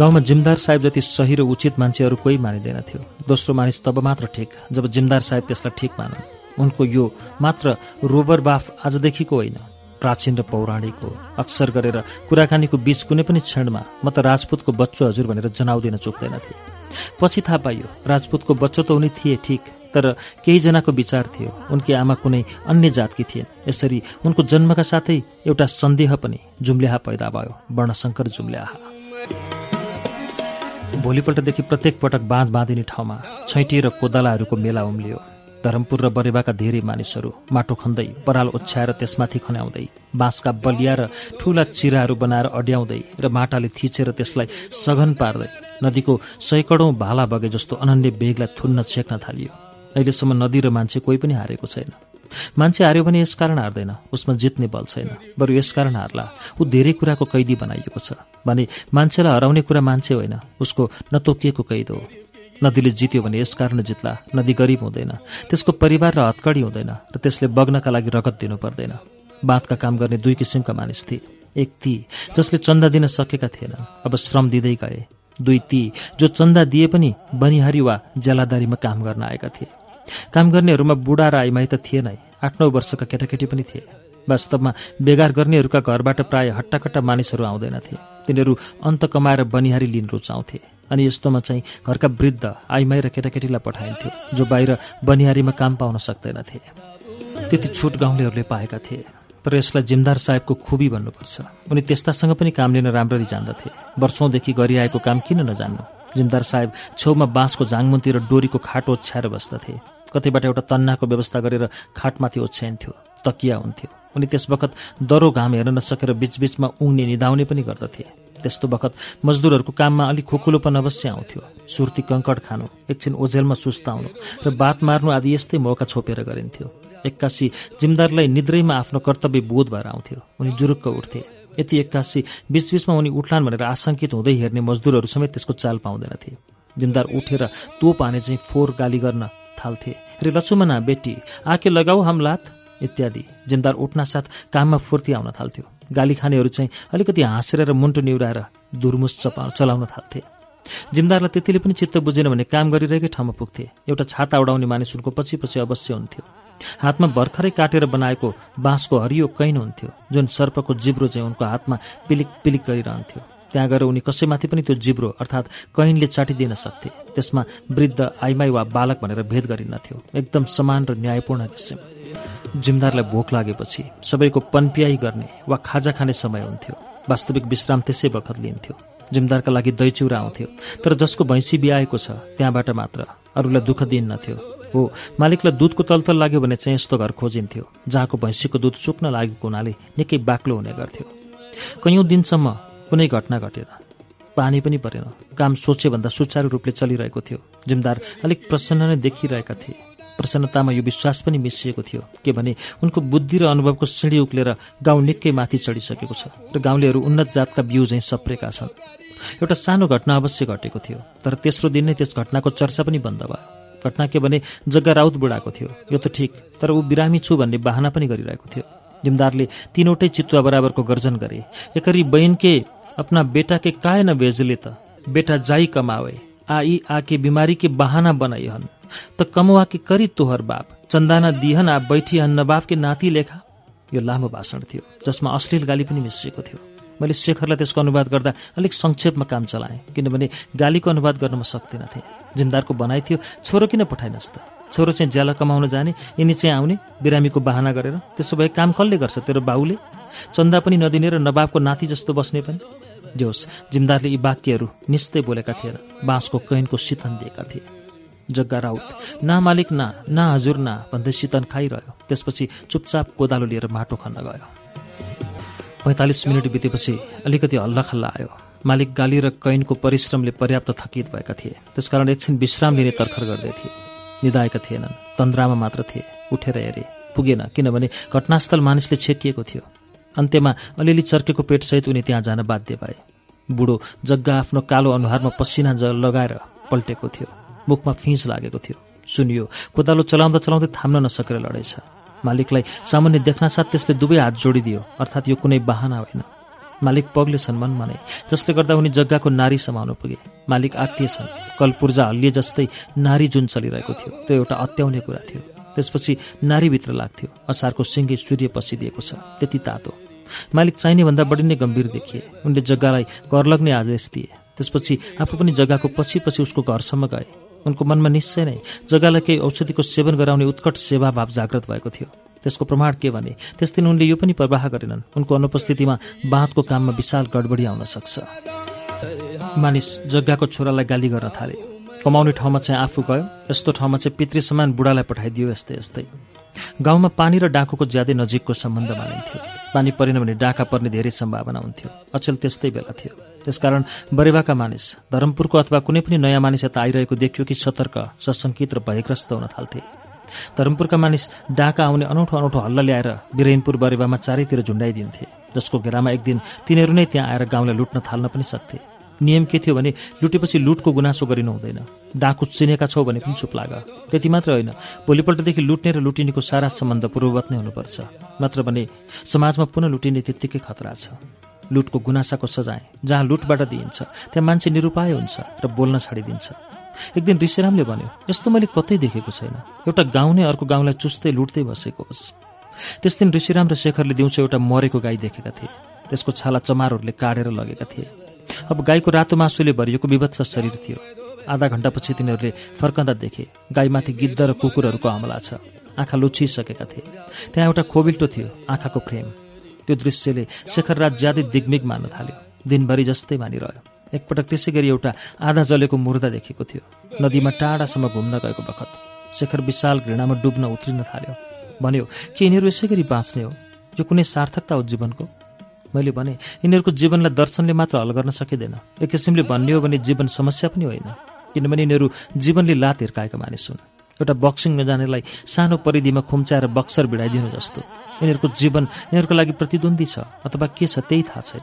Speaker 1: गाउँमा जिमदार साहेब जति सही र उचित मान्छेहरू कोही मानिँदैनथ्यो दोस्रो मानिस तब मात्र ठिक जब जिमदार साहेब त्यसलाई ठिक मानन् उनको यो मात्र रोबर बाफ आजदेखिको होइन प्राचीन र पौराणिक हो अक्सर गरेर कुराकानीको बीच कुनै पनि क्षणमा म त राजपूतको बच्चो हजुर भनेर जनाउँदिन चुक्दैनथे पछि थाहा पाइयो राजपूतको बच्चो त उनी थिए ठिक तर केहीजनाको विचार थियो उनकी आमा कुनै अन्य जातकी थिएन यसरी उनको जन्मका साथै एउटा सन्देह पनि जुम्ल्याहा पैदा भयो वर्णशंकर जुम्ल्याहा भोलिपल्टदेखि प्रत्येक पटक बाँध बाँधिने ठाउँमा छैटी र कोदालाहरूको मेला उम्लियो धरमपुर र बरेवाका धेरै मानिसहरू माटो खन्दै बराल ओछ्याएर त्यसमाथि खन्याउँदै बाँसका बलिया र ठूला चिराहरू बनाएर अड्याउँदै र माटाले थिचेर त्यसलाई सघन पार्दै नदीको सैकडौँ भाला बगे जस्तो अनन्य बेगलाई थुन्न छेक्न थालियो अहिलेसम्म नदी र मान्छे कोही पनि हारेको छैन मान्छे हार्यो भने यसकारण हार्दैन उसमा जित्ने बल छैन बरु यसकारण हार्ला ऊ धेरै कुराको कैदी बनाइएको छ भने मान्छेलाई हराउने कुरा मान्छे होइन उसको नतोकिएको कैद हो नदीले जित्यो भने यसकारण जित्ला नदी गरिब हुँदैन त्यसको परिवार र हतकडी हुँदैन र त्यसले बग्नका लागि रगत दिनु पर्दैन बाँधका काम गर्ने दुई किसिमका मानिस थिए एक ती जसले चन्दा दिन सकेका थिएनन् अब श्रम दिँदै गए दुई ती जो चन्दा दिए पनि बनिहारी वा ज्यालादारीमा काम गर्न आएका थिए काम गर्नेहरूमा बुढा र आइमाई त थिएनै आठ नौ वर्षका केटाकेटी पनि थिए वास्तवमा बेगार गर्नेहरूका घरबाट प्रायः हट्टाकट्टा मानिसहरू आउँदैनथे तिनीहरू अन्त कमाएर बनिहारी लिन रुचाउँथे अनि यस्तोमा चाहिँ घरका वृद्ध आइमाई र केटाकेटीलाई पठाइन्थ्यो जो बाहिर बनियारीमा काम पाउन सक्दैनथे त्यति छुट गाउँलेहरूले पाएका थिए तर यसलाई जिमदार साहेबको खुबी भन्नुपर्छ उनी त्यस्तासँग पनि काम लिन राम्ररी जान्दथे वर्षौँदेखि गरिआएको काम किन नजान्नु जिमदार साहेब छेउमा बाँसको झाङमुन्ती र डोरीको खाट ओछ्याएर बस्दथे कतैबाट एउटा तन्नाको व्यवस्था गरेर खाटमाथि ओछ्याइन्थ्यो तकिया हुन्थ्यो उनी त्यसवखत दरो घाम हेर्न नसकेर बीचबीचमा उङ्ने निधाउने पनि गर्दथे त्यस्तो बखत मजदुरहरूको काममा अलिक खोकुलोपन अवश्य आउँथ्यो सुर्ती कङ्कड खानु एकछिन ओझेलमा सुस्ताउनु र बात मार्नु आदि यस्तै मौका छोपेर गरिन्थ्यो एक्कासी जिमदारलाई निद्रैमा आफ्नो कर्तव्य बोध भएर आउँथ्यो उनी जुरुक्क उठ्थे यति एक्कासी बिच उनी उठ्लान् भनेर आशंकित हुँदै हेर्ने मजदुरहरू समेत त्यसको चाल पाउँदैनथे जिमदार उठेर तोप हाने चाहिँ फोहोर गाली गर्न थाल्थे रे लक्ष्मना बेटी आके लगाऊ हाम लात इत्यादि जिमदार साथ काममा फुर्ती आउन थाल्थ्यो गाली खानेहरू चाहिँ अलिकति हाँसेर र मुन्टो निहुराएर धुर्मुस चपा चलाउन थाल्थे जिमदारलाई त्यतिले पनि चित्त बुझेन भने काम गरिरहेकै ठाउँमा पुग्थे एउटा छाता उडाउने मानिस उनको पछि पछि अवश्य हुन्थ्यो हातमा भर्खरै काटेर बनाएको बाँसको हरियो कैन हुन्थ्यो जुन सर्पको जिब्रो चाहिँ उनको हातमा पिलिक पिलिक गरिरहन्थ्यो त्यहाँ गएर उनी कसैमाथि पनि त्यो जिब्रो अर्थात् कैनले चाटिदिन सक्थे त्यसमा वृद्ध आइमाई वा बालक भनेर भेद गरिन्नथ्यो एकदम समान र न्यायपूर्ण किसिम जिमदारलाई भोक लागेपछि सबैको पनपियाई गर्ने वा खाजा खाने समय हुन्थ्यो वास्तविक विश्राम त्यसै बखत लिन्थ्यो जिमदारका लागि दही चिउरा आउँथ्यो तर जसको भैँसी बिहाएको छ त्यहाँबाट मात्र अरूलाई दुःख दिइन्नथ्यो हो मालिकलाई दुधको तलतल लाग्यो भने चाहिँ यस्तो घर खोजिन्थ्यो जहाँको भैँसीको दुध सुक्न लागेको हुनाले निकै बाक्लो हुने गर्थ्यो कैयौँ दिनसम्म कुनै घटना घटेन पानी पनि परेन काम सोचेभन्दा सुचारू रूपले चलिरहेको थियो जिमदार अलिक प्रसन्न नै देखिरहेका थिए प्रसन्नतामा यो विश्वास पनि मिसिएको थियो के भने उनको बुद्धि र अनुभवको सिँढी उक्लेर गाउँ निकै माथि चढिसकेको छ र गाउँलेहरू उन्नत जातका बिउ झैँ सप्रेका छन् एउटा सानो घटना अवश्य घटेको थियो तर तेस्रो दिन नै त्यस घटनाको चर्चा पनि बन्द भयो घटना के भने जग्गा राउत बुढाको थियो यो त ठिक तर ऊ बिरामी छु भन्ने बाहना पनि गरिरहेको थियो जिमदारले तीनवटै चितुवा बराबरको गर्जन गरे एकरी बहिनके अपना के काय न भेजले त बेटा जाई कमावे आई आके बिमारी के बाहना बनाइहन् त कमुवा कि करी तोहर बाप चन्दाना दिहना बैठी अन्न बाप के नाति लेखा यो लामो भाषण थियो जसमा अश्लील गाली पनि मिसिएको थियो मैले शेखरलाई त्यसको अनुवाद गर्दा अलिक संक्षेपमा काम चलाएँ किनभने गालीको अनुवाद गर्न म सक्दिनँ थिएँ जिमदारको भनाइ थियो छोरो किन पठाइनस् त छोरो चाहिँ ज्याला कमाउन जाने यिनी चाहिँ आउने बिरामीको बाहना गरेर त्यसो भए काम कसले गर्छ तेरो बाउले चन्दा पनि नदिने र नबाबको नाति जस्तो बस्ने पनि जोस् जिमदारले यी वाक्यहरू निस्तै बोलेका थिएन बाँसको कैनको सितन दिएका थिए जग्गा राउत ना मालिक ना ना हजुर ना भन्दै सितन खाइरह्यो त्यसपछि चुपचाप कोदालो लिएर माटो खन्न गयो पैँतालिस मिनट बितेपछि अलिकति हल्लाखल्ला आयो मालिक गाली र कैनको परिश्रमले पर्याप्त थकित भएका थिए त्यसकारण एकछिन विश्राम लिने तर्खर गर्दै थिए निधाएका थिएनन् तन्द्रामा मात्र थिए उठेर हेरे पुगेन किनभने घटनास्थल मानिसले छेकिएको थियो अन्त्यमा अलिअलि चर्केको पेटसहित उनी त्यहाँ जान बाध्य भए बुढो जग्गा आफ्नो कालो अनुहारमा पसिना लगाएर पल्टेको थियो मुखमा फिँज लागेको थियो सुनियो कोदालो चलाउँदा चलाउँदै थाम्न नसकेर लडेछ मालिकलाई सामान्य देख्नासाथ त्यसले दुवै हात जोडिदियो अर्थात् यो कुनै बाहना होइन मालिक पग्ले छन् मन मने जसले गर्दा उनी जग्गाको नारी समाउन पुगे मालिक आत्तीय छन् कलपूर्जा हल्लिए जस्तै नारी जुन चलिरहेको थियो त्यो एउटा अत्याउने कुरा थियो त्यसपछि नारीभित्र लाग्थ्यो असारको सिङ्गे सूर्य पसिदिएको छ त्यति तातो मालिक चाहिने भन्दा बढी नै गम्भीर देखिए उनले जग्गालाई घर लग्ने आदेश दिए त्यसपछि आफू पनि जग्गाको पछि पछि उसको घरसम्म गए उनको मनमा निश्चय नै जग्गालाई केही औषधिको सेवन गराउने उत्कट सेवाभाव जागृत भएको थियो त्यसको प्रमाण के भने त्यस दिन उनले यो पनि प्रवाह गरेनन् उनको अनुपस्थितिमा बाँधको काममा विशाल गडबडी आउन सक्छ मानिस जग्गाको छोरालाई गाली गर्न थाले कमाउने ठाउँमा चाहिँ आफू गयो यस्तो ठाउँमा चाहिँ पितृ समान बुढालाई पठाइदियो यस्तै यस्तै गाउँमा पानी र डाँकुको ज्यादै नजिकको सम्बन्ध मानिन्थ्यो पानी परेन भने डाँका पर्ने धेरै सम्भावना हुन्थ्यो अचेल त्यस्तै बेला थियो त्यसकारण बरेवाका मानिस धरमपुरको अथवा कुनै पनि नयाँ मानिस यता आइरहेको देखियो कि सतर्क सशंकित र भयग्रस्त हुन थाल्थे धरमपुरका मानिस डाका आउने अनौठो अनौठो हल्ला ल्याएर बिरेनपुर बरेवामा चारैतिर झुन्डाइदिन्थे जसको घेरामा एक दिन तिनीहरू नै त्यहाँ आएर गाउँलाई लुट्न थाल्न पनि सक्थे नियम के थियो भने लुटेपछि लुटको गुनासो गरिनु हुँदैन डाँकु चिनेका छौ भने पनि चुप लाग त्यति मात्र होइन भोलिपल्टदेखि लुट्ने र लुटिनेको सारा सम्बन्ध पूर्ववत नै हुनुपर्छ नत्र भने समाजमा पुनः लुटिने त्यत्तिकै खतरा छ लुटको गुनासाको सजाय जहाँ लुटबाट दिइन्छ त्यहाँ मान्छे निरुपाय हुन्छ र बोल्न छाडिदिन्छ एक दिन ऋषिरामले भन्यो यस्तो मैले कतै देखेको छैन एउटा गाउँ नै अर्को गाउँलाई चुस्दै लुट्दै बसेको होस् त्यस दिन ऋषिराम र शेखरले दिउँसो एउटा मरेको गाई देखेका थिए त्यसको छाला चमारहरूले काटेर लगेका थिए अब गाईको रातो मासुले भरिएको विभत्स शरीर थियो आधा घण्टापछि तिनीहरूले फर्कँदा देखे गाईमाथि गिद्ध र कुकुरहरूको हमला छ आँखा लुचिसकेका थिए त्यहाँ एउटा खोबिल्टो थियो आँखाको फ्रेम त्यो दृश्यले शेखर राज ज्यादै दिग्मिग मान्न थाल्यो दिनभरि जस्तै मानिरह्यो एकपटक त्यसै गरी एउटा आधा जलेको मुर्दा देखेको थियो नदीमा टाढासम्म घुम्न गएको बखत शेखर विशाल घृणामा डुब्न उत्रिन थाल्यो भन्यो कि यिनीहरू यसै गरी बाँच्ने हो यो कुनै सार्थकता हो जीवनको मैले भने यिनीहरूको जीवनलाई दर्शनले मात्र हल गर्न सकिँदैन एक किसिमले भन्ने हो भने जीवन समस्या पनि होइन किनभने यिनीहरू जीवनले लात हिर्काएका मानिस हुन् एउटा बक्सिङ जानेलाई सानो परिधिमा खुम्चाएर बक्सर भिडाइदिनु जस्तो यिनीहरूको जीवन यिनीहरूको लागि प्रतिद्वन्दी छ अथवा के छ त्यही थाहा छैन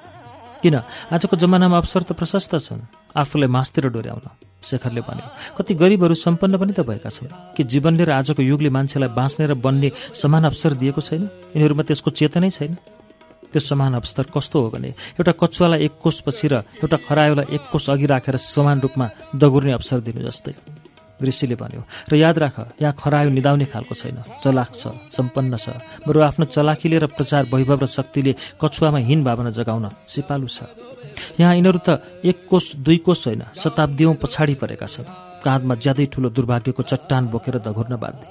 Speaker 1: किन आजको जमानामा अवसर त प्रशस्त छन् आफूलाई मासतिर डोर्याउन शेखरले भन्यो कति गरिबहरू सम्पन्न पनि त भएका छन् कि जीवनले र आजको युगले मान्छेलाई बाँच्ने र बन्ने समान अवसर दिएको छैन यिनीहरूमा त्यसको चेतनै छैन त्यो समान अवसर कस्तो हो भने एउटा कछुवालाई एक पछि र एउटा खरायोलाई एक कोष अघि राखेर समान रूपमा दगुर्ने अवसर दिनु जस्तै ऋषिले भन्यो र याद राख यहाँ खरायो निदाउने खालको छैन चलाख छ सम्पन्न छ बरु आफ्नो चलाखीले र प्रचार वैभव र शक्तिले कछुवामा हीन भावना जगाउन सिपालु छ यहाँ यिनीहरू त एक कोष दुई कोष होइन शताब्दीौँ पछाडि परेका छन् काँधमा ज्यादै ठुलो दुर्भाग्यको चट्टान बोकेर दघुर्न बाध्य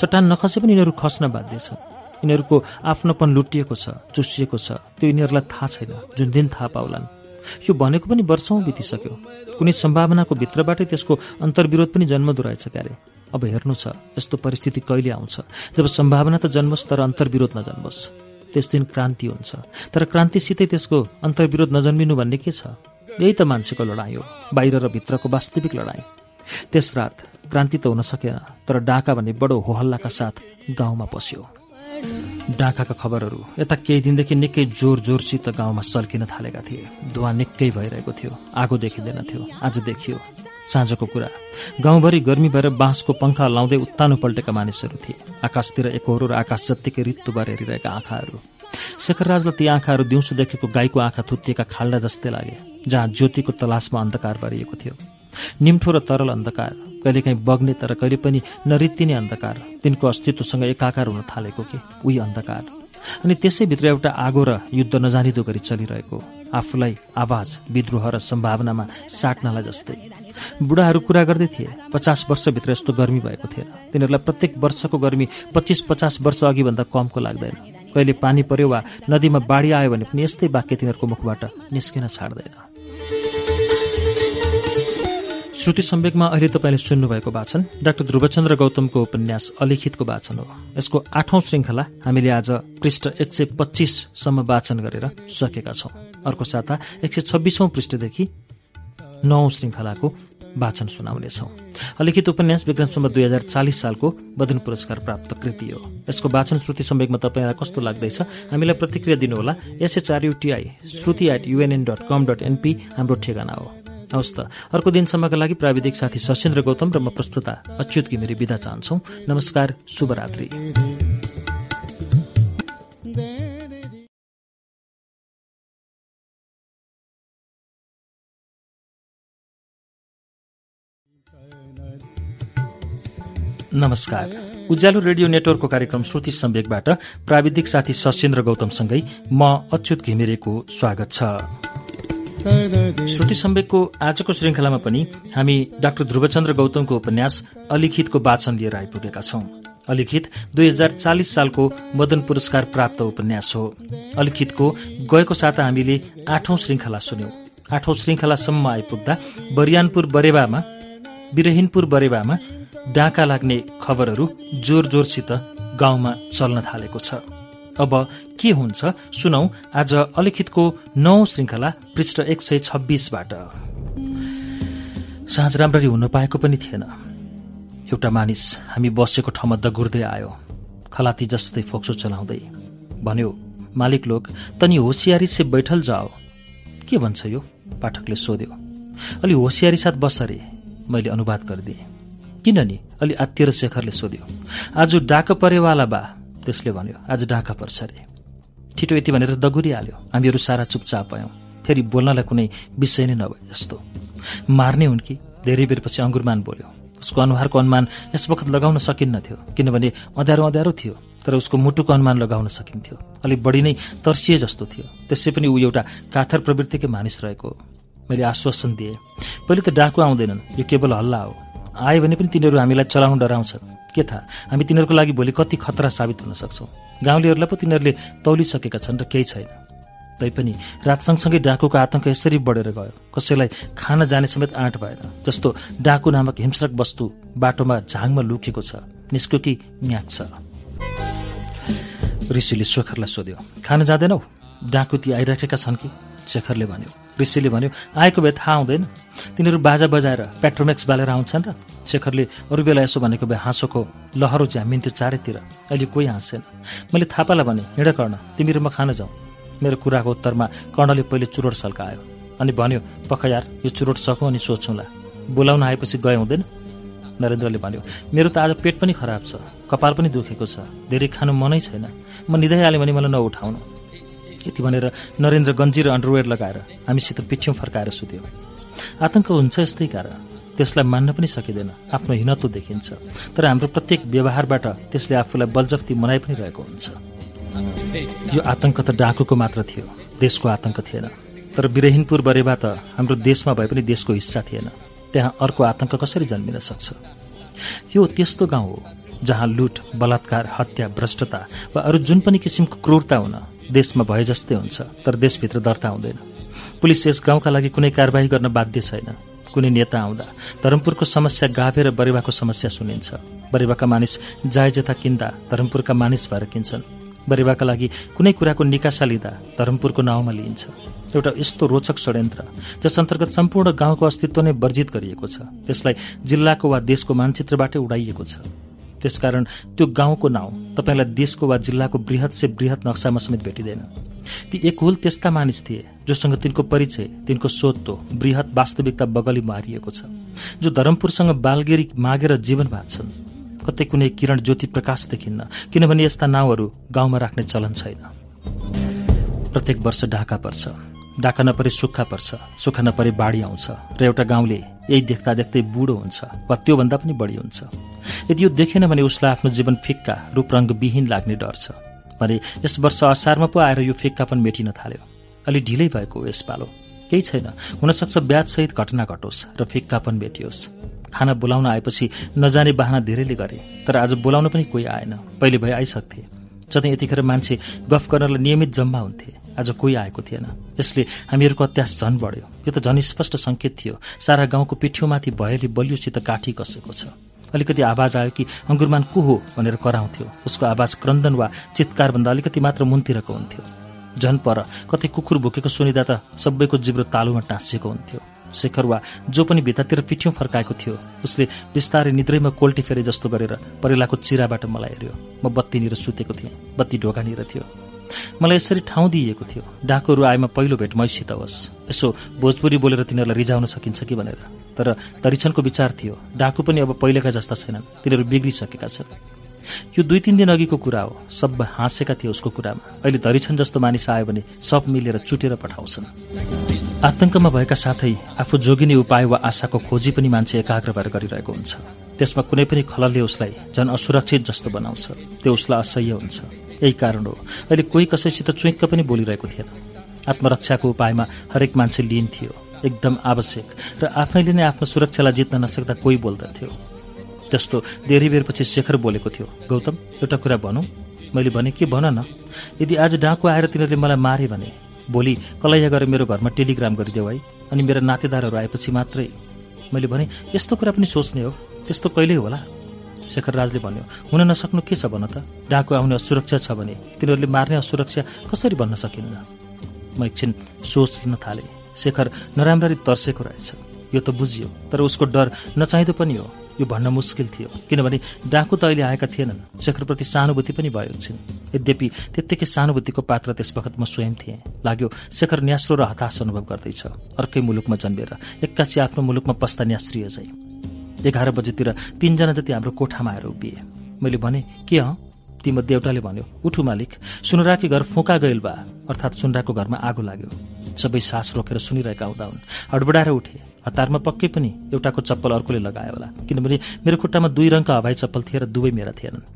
Speaker 1: चट्टान नखसे पनि यिनीहरू खस्न बाध्य छन् यिनीहरूको आफ्नोपन लुटिएको छ चुसिएको छ त्यो यिनीहरूलाई थाहा छैन जुन दिन थाहा पाउलान् यो भनेको पनि वर्षौँ बितिसक्यो कुनै सम्भावनाको भित्रबाटै त्यसको अन्तर्विरोध पनि जन्मदो रहेछ क्यारे अब हेर्नु छ यस्तो परिस्थिति कहिले आउँछ जब सम्भावना त जन्मोस् तर अन्तर्विरोध नजन्मोस् त्यस दिन क्रान्ति हुन्छ तर क्रान्तिसितै त्यसको अन्तर्विरोध नजन्मिनु भन्ने के छ यही त मान्छेको लडाइँ हो बाहिर र भित्रको वास्तविक लडाइँ त्यस रात क्रान्ति त हुन सकेन तर डाका भन्ने बडो होहल्लाका साथ गाउँमा पस्यो डाँखाका खबरहरू यता केही दिनदेखि निकै जोर जोरसित गाउँमा सल्किन थालेका थिए धुवा निकै भइरहेको थियो आगो देखिँदैन थियो आज देखियो साँझको कुरा गाउँभरि गर्मी भएर बाँसको पङ्खा लाउँदै उत्तानो पल्टेका मानिसहरू थिए आकाशतिर एकहोरो र आकाश जत्तिकै रित्तुबार हेरिरहेका आँखाहरू शेखरराजलाई ती आँखाहरू दिउँसो देखेको गाईको आँखा थुत्तिएका खाल्डा जस्तै लागे जहाँ ज्योतिको तलासमा अन्धकार भरिएको थियो निम्ठो र तरल अन्धकार कहिलेकाहीँ बग्ने तर कहिले पनि नरित्तिने अन्धकार तिनको अस्तित्वसँग एकाकार हुन थालेको कि उही अन्धकार अनि त्यसैभित्र एउटा आगो र युद्ध नजानिदो गरी चलिरहेको आफूलाई आवाज विद्रोह र सम्भावनामा साट्नलाई जस्तै बुढाहरू कुरा गर्दै थिए पचास वर्षभित्र यस्तो गर्मी भएको थिएन तिनीहरूलाई प्रत्येक वर्षको गर्मी पच्चिस पचास वर्ष अघिभन्दा कमको लाग्दैन कहिले पानी पर्यो वा नदीमा बाढी आयो भने पनि यस्तै वाक्य तिनीहरूको मुखबाट निस्किन छाड्दैन श्रुति सम्वेकमा अहिले तपाईँले सुन्नुभएको वाचन डाक्टर ध्रुवचन्द्र गौतमको उपन्यास अलिखितको वाचन हो यसको आठौं श्रृङ्खला हामीले आज पृष्ठ एक सय पच्चिससम्म वाचन गरेर सकेका छौं अर्को साता एक सय छब्बिसौं पृष्ठदेखि नौ श्रृङ्खलाको वाचन सुनाउनेछौँ अलिखित उपन्यास विक्रमसम्म दुई हजार चालिस सालको बदन पुरस्कार प्राप्त कृति हो यसको वाचन श्रुति सम्वेकमा तपाईँलाई कस्तो लाग्दैछ हामीलाई प्रतिक्रिया दिनुहोला S H R U T I Shruti at UNN dot com dot NP हाम्रो ठेगाना हो हवस् त अर्को दिनसम्मका लागि प्राविधिक साथी सशेन्द्र गौतम र म प्रस्तुता अच्युत घिमिरी विदा चाहन्छौ नमस्कार शुभरात्रि नमस्कार उज्यालो रेडियो नेटवर्कको कार्यक्रम श्रुति सम्वेकबाट प्राविधिक साथी सशेन्द्र गौतमसँगै म अच्युत घिमिरेको स्वागत छ श्रुति सम्वेकको आजको श्रृङ्खलामा पनि हामी डाक्टर ध्रुवचन्द्र गौतमको उपन्यास अलिखितको वाचन लिएर आइपुगेका छौं अलिखित दुई हजार चालिस सालको मदन पुरस्कार प्राप्त उपन्यास हो अलिखितको गएको साता हामीले आठौं श्रृङ्खला सुन्यौं आठौं श्रृङ्खलासम्म आइपुग्दा बरियानपुर बरेवामा बिरहिनपुर बरेवामा डाँका लाग्ने खबरहरू जोर जोरसित गाउँमा चल्न थालेको छ अब के हुन्छ सुनौ आज अलिखितको नौ श्रृङ्खला पृष्ठ एक सय छब्बिसबाट साँझ राम्ररी हुन पाएको पनि थिएन एउटा मानिस हामी बसेको ठाउँमा दगुर्दै आयो खलाती जस्तै फोक्सो चलाउँदै भन्यो मालिक लोक तनी होसियारी से बैठल जाओ के भन्छ यो पाठकले सोध्यो अलि होसियारी साथ बस अरे मैले अनुवाद गरिदिएँ किन नि अलि आत्तिर शेखरले सोध्यो आज डाक परेवाला बा उसले भन्यो आज डाँका पर्छ अरे ठिटो यति भनेर दगुरी हाल्यो हामीहरू सारा चुपचाप भयौँ फेरि बोल्नलाई कुनै विषय नै नभए जस्तो मार्ने हुन् कि धेरै बेरपछि अङ्गुरमान बोल्यो उसको अनुहारको अनुमान यस वखत लगाउन सकिन्न थियो किनभने अँध्यारो अँध्यारो थियो तर उसको मुटुको अनुमान लगाउन सकिन्थ्यो अलिक बढी नै तर्सिए जस्तो थियो त्यसै पनि ऊ एउटा काथर प्रवृत्तिकै मानिस रहेको हो मैले आश्वासन दिएँ पहिले त डाकु आउँदैनन् यो केवल हल्ला हो आयो भने पनि तिनीहरू हामीलाई चलाउन डराउँछन् के थाहा हामी तिनीहरूको लागि भोलि कति खतरा साबित हुन सक्छौ गाउँलेहरूलाई पो तिनीहरूले तौलिसकेका छन् र केही छैन तैपनि रात सँगसँगै डाकुको आतंक यसरी बढेर गयो कसैलाई खान जाने समेत आँट भएन जस्तो डाकु नामक हिंस्रक वस्तु बाटोमा झाङमा लुकेको छ निस्क्यो कि छ ऋषिले शेखरलाई सोध्यो खान जाँदैनौ डाकु ती आइराखेका छन् कि शेखरले भन्यो ऋषिले भन्यो आएको भए थाहा हुँदैन तिनीहरू बाजा बजाएर पेट्रोमेक्स बालेर आउँछन् र शेखरले अरू बेला यसो भनेको भए हाँसोको लहरो झ्यामिन्थ्यो चारैतिर अहिले कोही हाँसेन मैले थापालाई भने हिँड कर्ण तिमीहरू म खान जाउँ मेरो कुराको उत्तरमा कर्णले पहिले चुरोट आयो अनि भन्यो पख यार यो चुरोट सकौँ अनि सोचौँला बोलाउन आएपछि गए हुँदैन नरेन्द्रले भन्यो मेरो त आज पेट पनि खराब छ कपाल पनि दुखेको छ धेरै खानु मनै छैन म निधाइहालेँ भने मलाई नउठाउनु यति भनेर नरेन्द्र गन्जी र अन्डरवेयर लगाएर हामीसित पिठ्यौँ फर्काएर सुत्यो आतंक हुन्छ यस्तै कारण त्यसलाई मान्न पनि सकिँदैन आफ्नो हिनत्व देखिन्छ तर हाम्रो प्रत्येक व्यवहारबाट त्यसले आफूलाई बलजफ्ती मनाइ पनि रहेको हुन्छ यो आतंक त डाकुको मात्र थियो देशको आतंक थिएन तर बिरहिनपुर बरेवा त हाम्रो देशमा भए पनि देशको हिस्सा थिएन त्यहाँ अर्को आतंक कसरी जन्मिन सक्छ यो त्यस्तो गाउँ हो जहाँ लुट बलात्कार हत्या भ्रष्टता वा अरू जुन पनि किसिमको क्रूरता हुन देशमा भए जस्तै हुन्छ तर देशभित्र दर्ता हुँदैन पुलिस यस गाउँका लागि कुनै कारवाही गर्न बाध्य छैन कुनै नेता आउँदा धरमपुरको समस्या गाभे बरेवाको समस्या सुनिन्छ बरेवाका मानिस जायजता किन्दा धरमपुरका मानिस भएर किन्छन् बरेवाका लागि कुनै कुराको निकासा लिँदा धरमपुरको नाउँमा लिइन्छ एउटा यस्तो रोचक षड्यन्त्र जस अन्तर्गत सम्पूर्ण गाउँको अस्तित्व नै वर्जित गरिएको छ त्यसलाई जिल्लाको वा देशको मानचित्रबाटै उडाइएको छ त्यसकारण त्यो गाउँको नाउँ तपाईँलाई देशको वा जिल्लाको वृहत से वृहत नक्सामा समेत भेटिँदैन ती एकहुल त्यस्ता मानिस थिए जोसँग तिनको परिचय तिनको सोत्तो वृहत वास्तविकता बगली मारिएको छ जो धरमपुरसँग बालगिरी मागेर जीवन बाँच्छन् कतै कुनै किरण ज्योति प्रकाश देखिन्न किनभने यस्ता नाउँहरू गाउँमा राख्ने चलन छैन प्रत्येक वर्ष ढाका पर्छ डाका नपरे सुक्खा पर्छ सुक्खा नपरे बाढी आउँछ र एउटा गाउँले यही देख्दा देख्दै बुढो हुन्छ वा त्योभन्दा पनि बढी हुन्छ यदि यो देखेन भने उसलाई आफ्नो जीवन फिक्का रूपरङ्गविहीन लाग्ने डर छ भने यस वर्ष असारमा पो आएर यो फिक्का पनि मेटिन थाल्यो अलि ढिलै भएको यस पालो केही छैन हुनसक्छ ब्याजसहित घटना घटोस् र फिक्का पनि भेटियोस् खाना बोलाउन आएपछि नजाने बाहना धेरैले गरे तर आज बोलाउन पनि कोही आएन पहिले भए आइसक्थे जतै यतिखेर मान्छे गफ गर्नलाई नियमित जम्मा हुन्थे आज कोही आएको थिएन यसले हामीहरूको अत्यास झन बढ्यो यो त झन स्पष्ट सङ्केत थियो सारा गाउँको पिठ्यौमाथि भयले बलियोसित काठी कसेको छ अलिकति आवाज आयो कि अङ्गुरमान को हो भनेर कराउँथ्यो उसको आवाज क्रन्दन वा चितकारभन्दा अलिकति मात्र मुन्तिरको हुन्थ्यो झन पर कतै कुकुर भुकेको सुनिदा त सबैको जिब्रो तालुमा टाँसिएको हुन्थ्यो शेखर वा जो पनि भित्तातिर पिठ्यौँ फर्काएको थियो उसले बिस्तारै निद्रैमा कोल्टी फेरे जस्तो गरेर परेलाको चिराबाट मलाई हेऱ्यो म बत्तीनिर सुतेको थिएँ बत्ती ढोकानिर थियो मलाई यसरी ठाउँ दिइएको थियो डाकुहरू आएमा पहिलो भेट मैसित होस् यसो भोजपुरी बोलेर तिनीहरूलाई रिझाउन सकिन्छ कि भनेर तर दरिछनको विचार थियो डाकु पनि अब पहिलेका जस्ता छैनन् तिनीहरू बिग्रिसकेका छन् यो दुई तिन दिन अघिको कुरा हो सब हाँसेका थिए उसको कुरामा अहिले धरिछन् जस्तो मानिस आयो भने सब मिलेर चुटेर पठाउँछन् आतंकमा भएका साथै आफू जोगिने उपाय वा आशाको खोजी पनि मान्छे एकाग्र भएर गरिरहेको हुन्छ त्यसमा कुनै पनि खलले उसलाई झन असुरक्षित जस्तो बनाउँछ त्यो उसलाई असह्य हुन्छ यही कारण हो अहिले कोही कसैसित चुइक्क पनि बोलिरहेको थिएन आत्मरक्षाको उपायमा हरेक मान्छे लिइन्थ्यो एकदम आवश्यक र आफैले नै आफ्नो सुरक्षालाई जित्न नसक्दा कोही बोल्दथ्यो जस्तो धेरै बेरपछि शेखर बोलेको थियो गौतम एउटा कुरा भनौँ मैले भने के भन न यदि आज डाँको आएर तिनीहरूले मलाई मारे भने भोलि कलैया गरेर मेरो घरमा टेलिग्राम गरिदेऊ है अनि मेरा नातेदारहरू आएपछि मात्रै मैले भने यस्तो कुरा पनि सोच्ने हो त्यस्तो कहिल्यै होला शेखर राजले भन्यो हुन नसक्नु के छ भन त डाँको आउने असुरक्षा छ भने तिनीहरूले मार्ने असुरक्षा कसरी भन्न सकिन्न म एकछिन सोच्न थालेँ शेखर नराम्ररी तर्सेको रहेछ यो त बुझियो तर उसको डर नचाहिँदो पनि हो यो भन्न मुस्किल थियो किनभने डाकु त अहिले आएका थिएनन् शेखरप्रति सहानुभूति पनि भयो एकछिन यद्यपि त्यत्तिकै सहानुभूतिको पात्र त्यस वखत म स्वयं थिएँ लाग्यो शेखर न्यास्रो र हताश अनुभव गर्दैछ अर्कै मुलुकमा जन्मेर एक्कासी आफ्नो मुलुकमा पस्दा न्यास्रिय चाहिँ एघार बजेतिर तिनजना जति हाम्रो कोठामा आएर उभिए मैले भने के हँ तीमध्ये एउटाले भन्यो उठु मालिक सुनराकी घर फोका गैल बा अर्थात् सुनराको घरमा आगो लाग्यो सबै सास रोकेर सुनिरहेका हुँदा हुन् हडबडाएर उठे हतारमा पक्कै पनि एउटाको चप्पल अर्कोले लगायो होला किनभने मेरो खुट्टामा दुई रङका हवाई चप्पल थिए र दुवै मेरा थिएनन्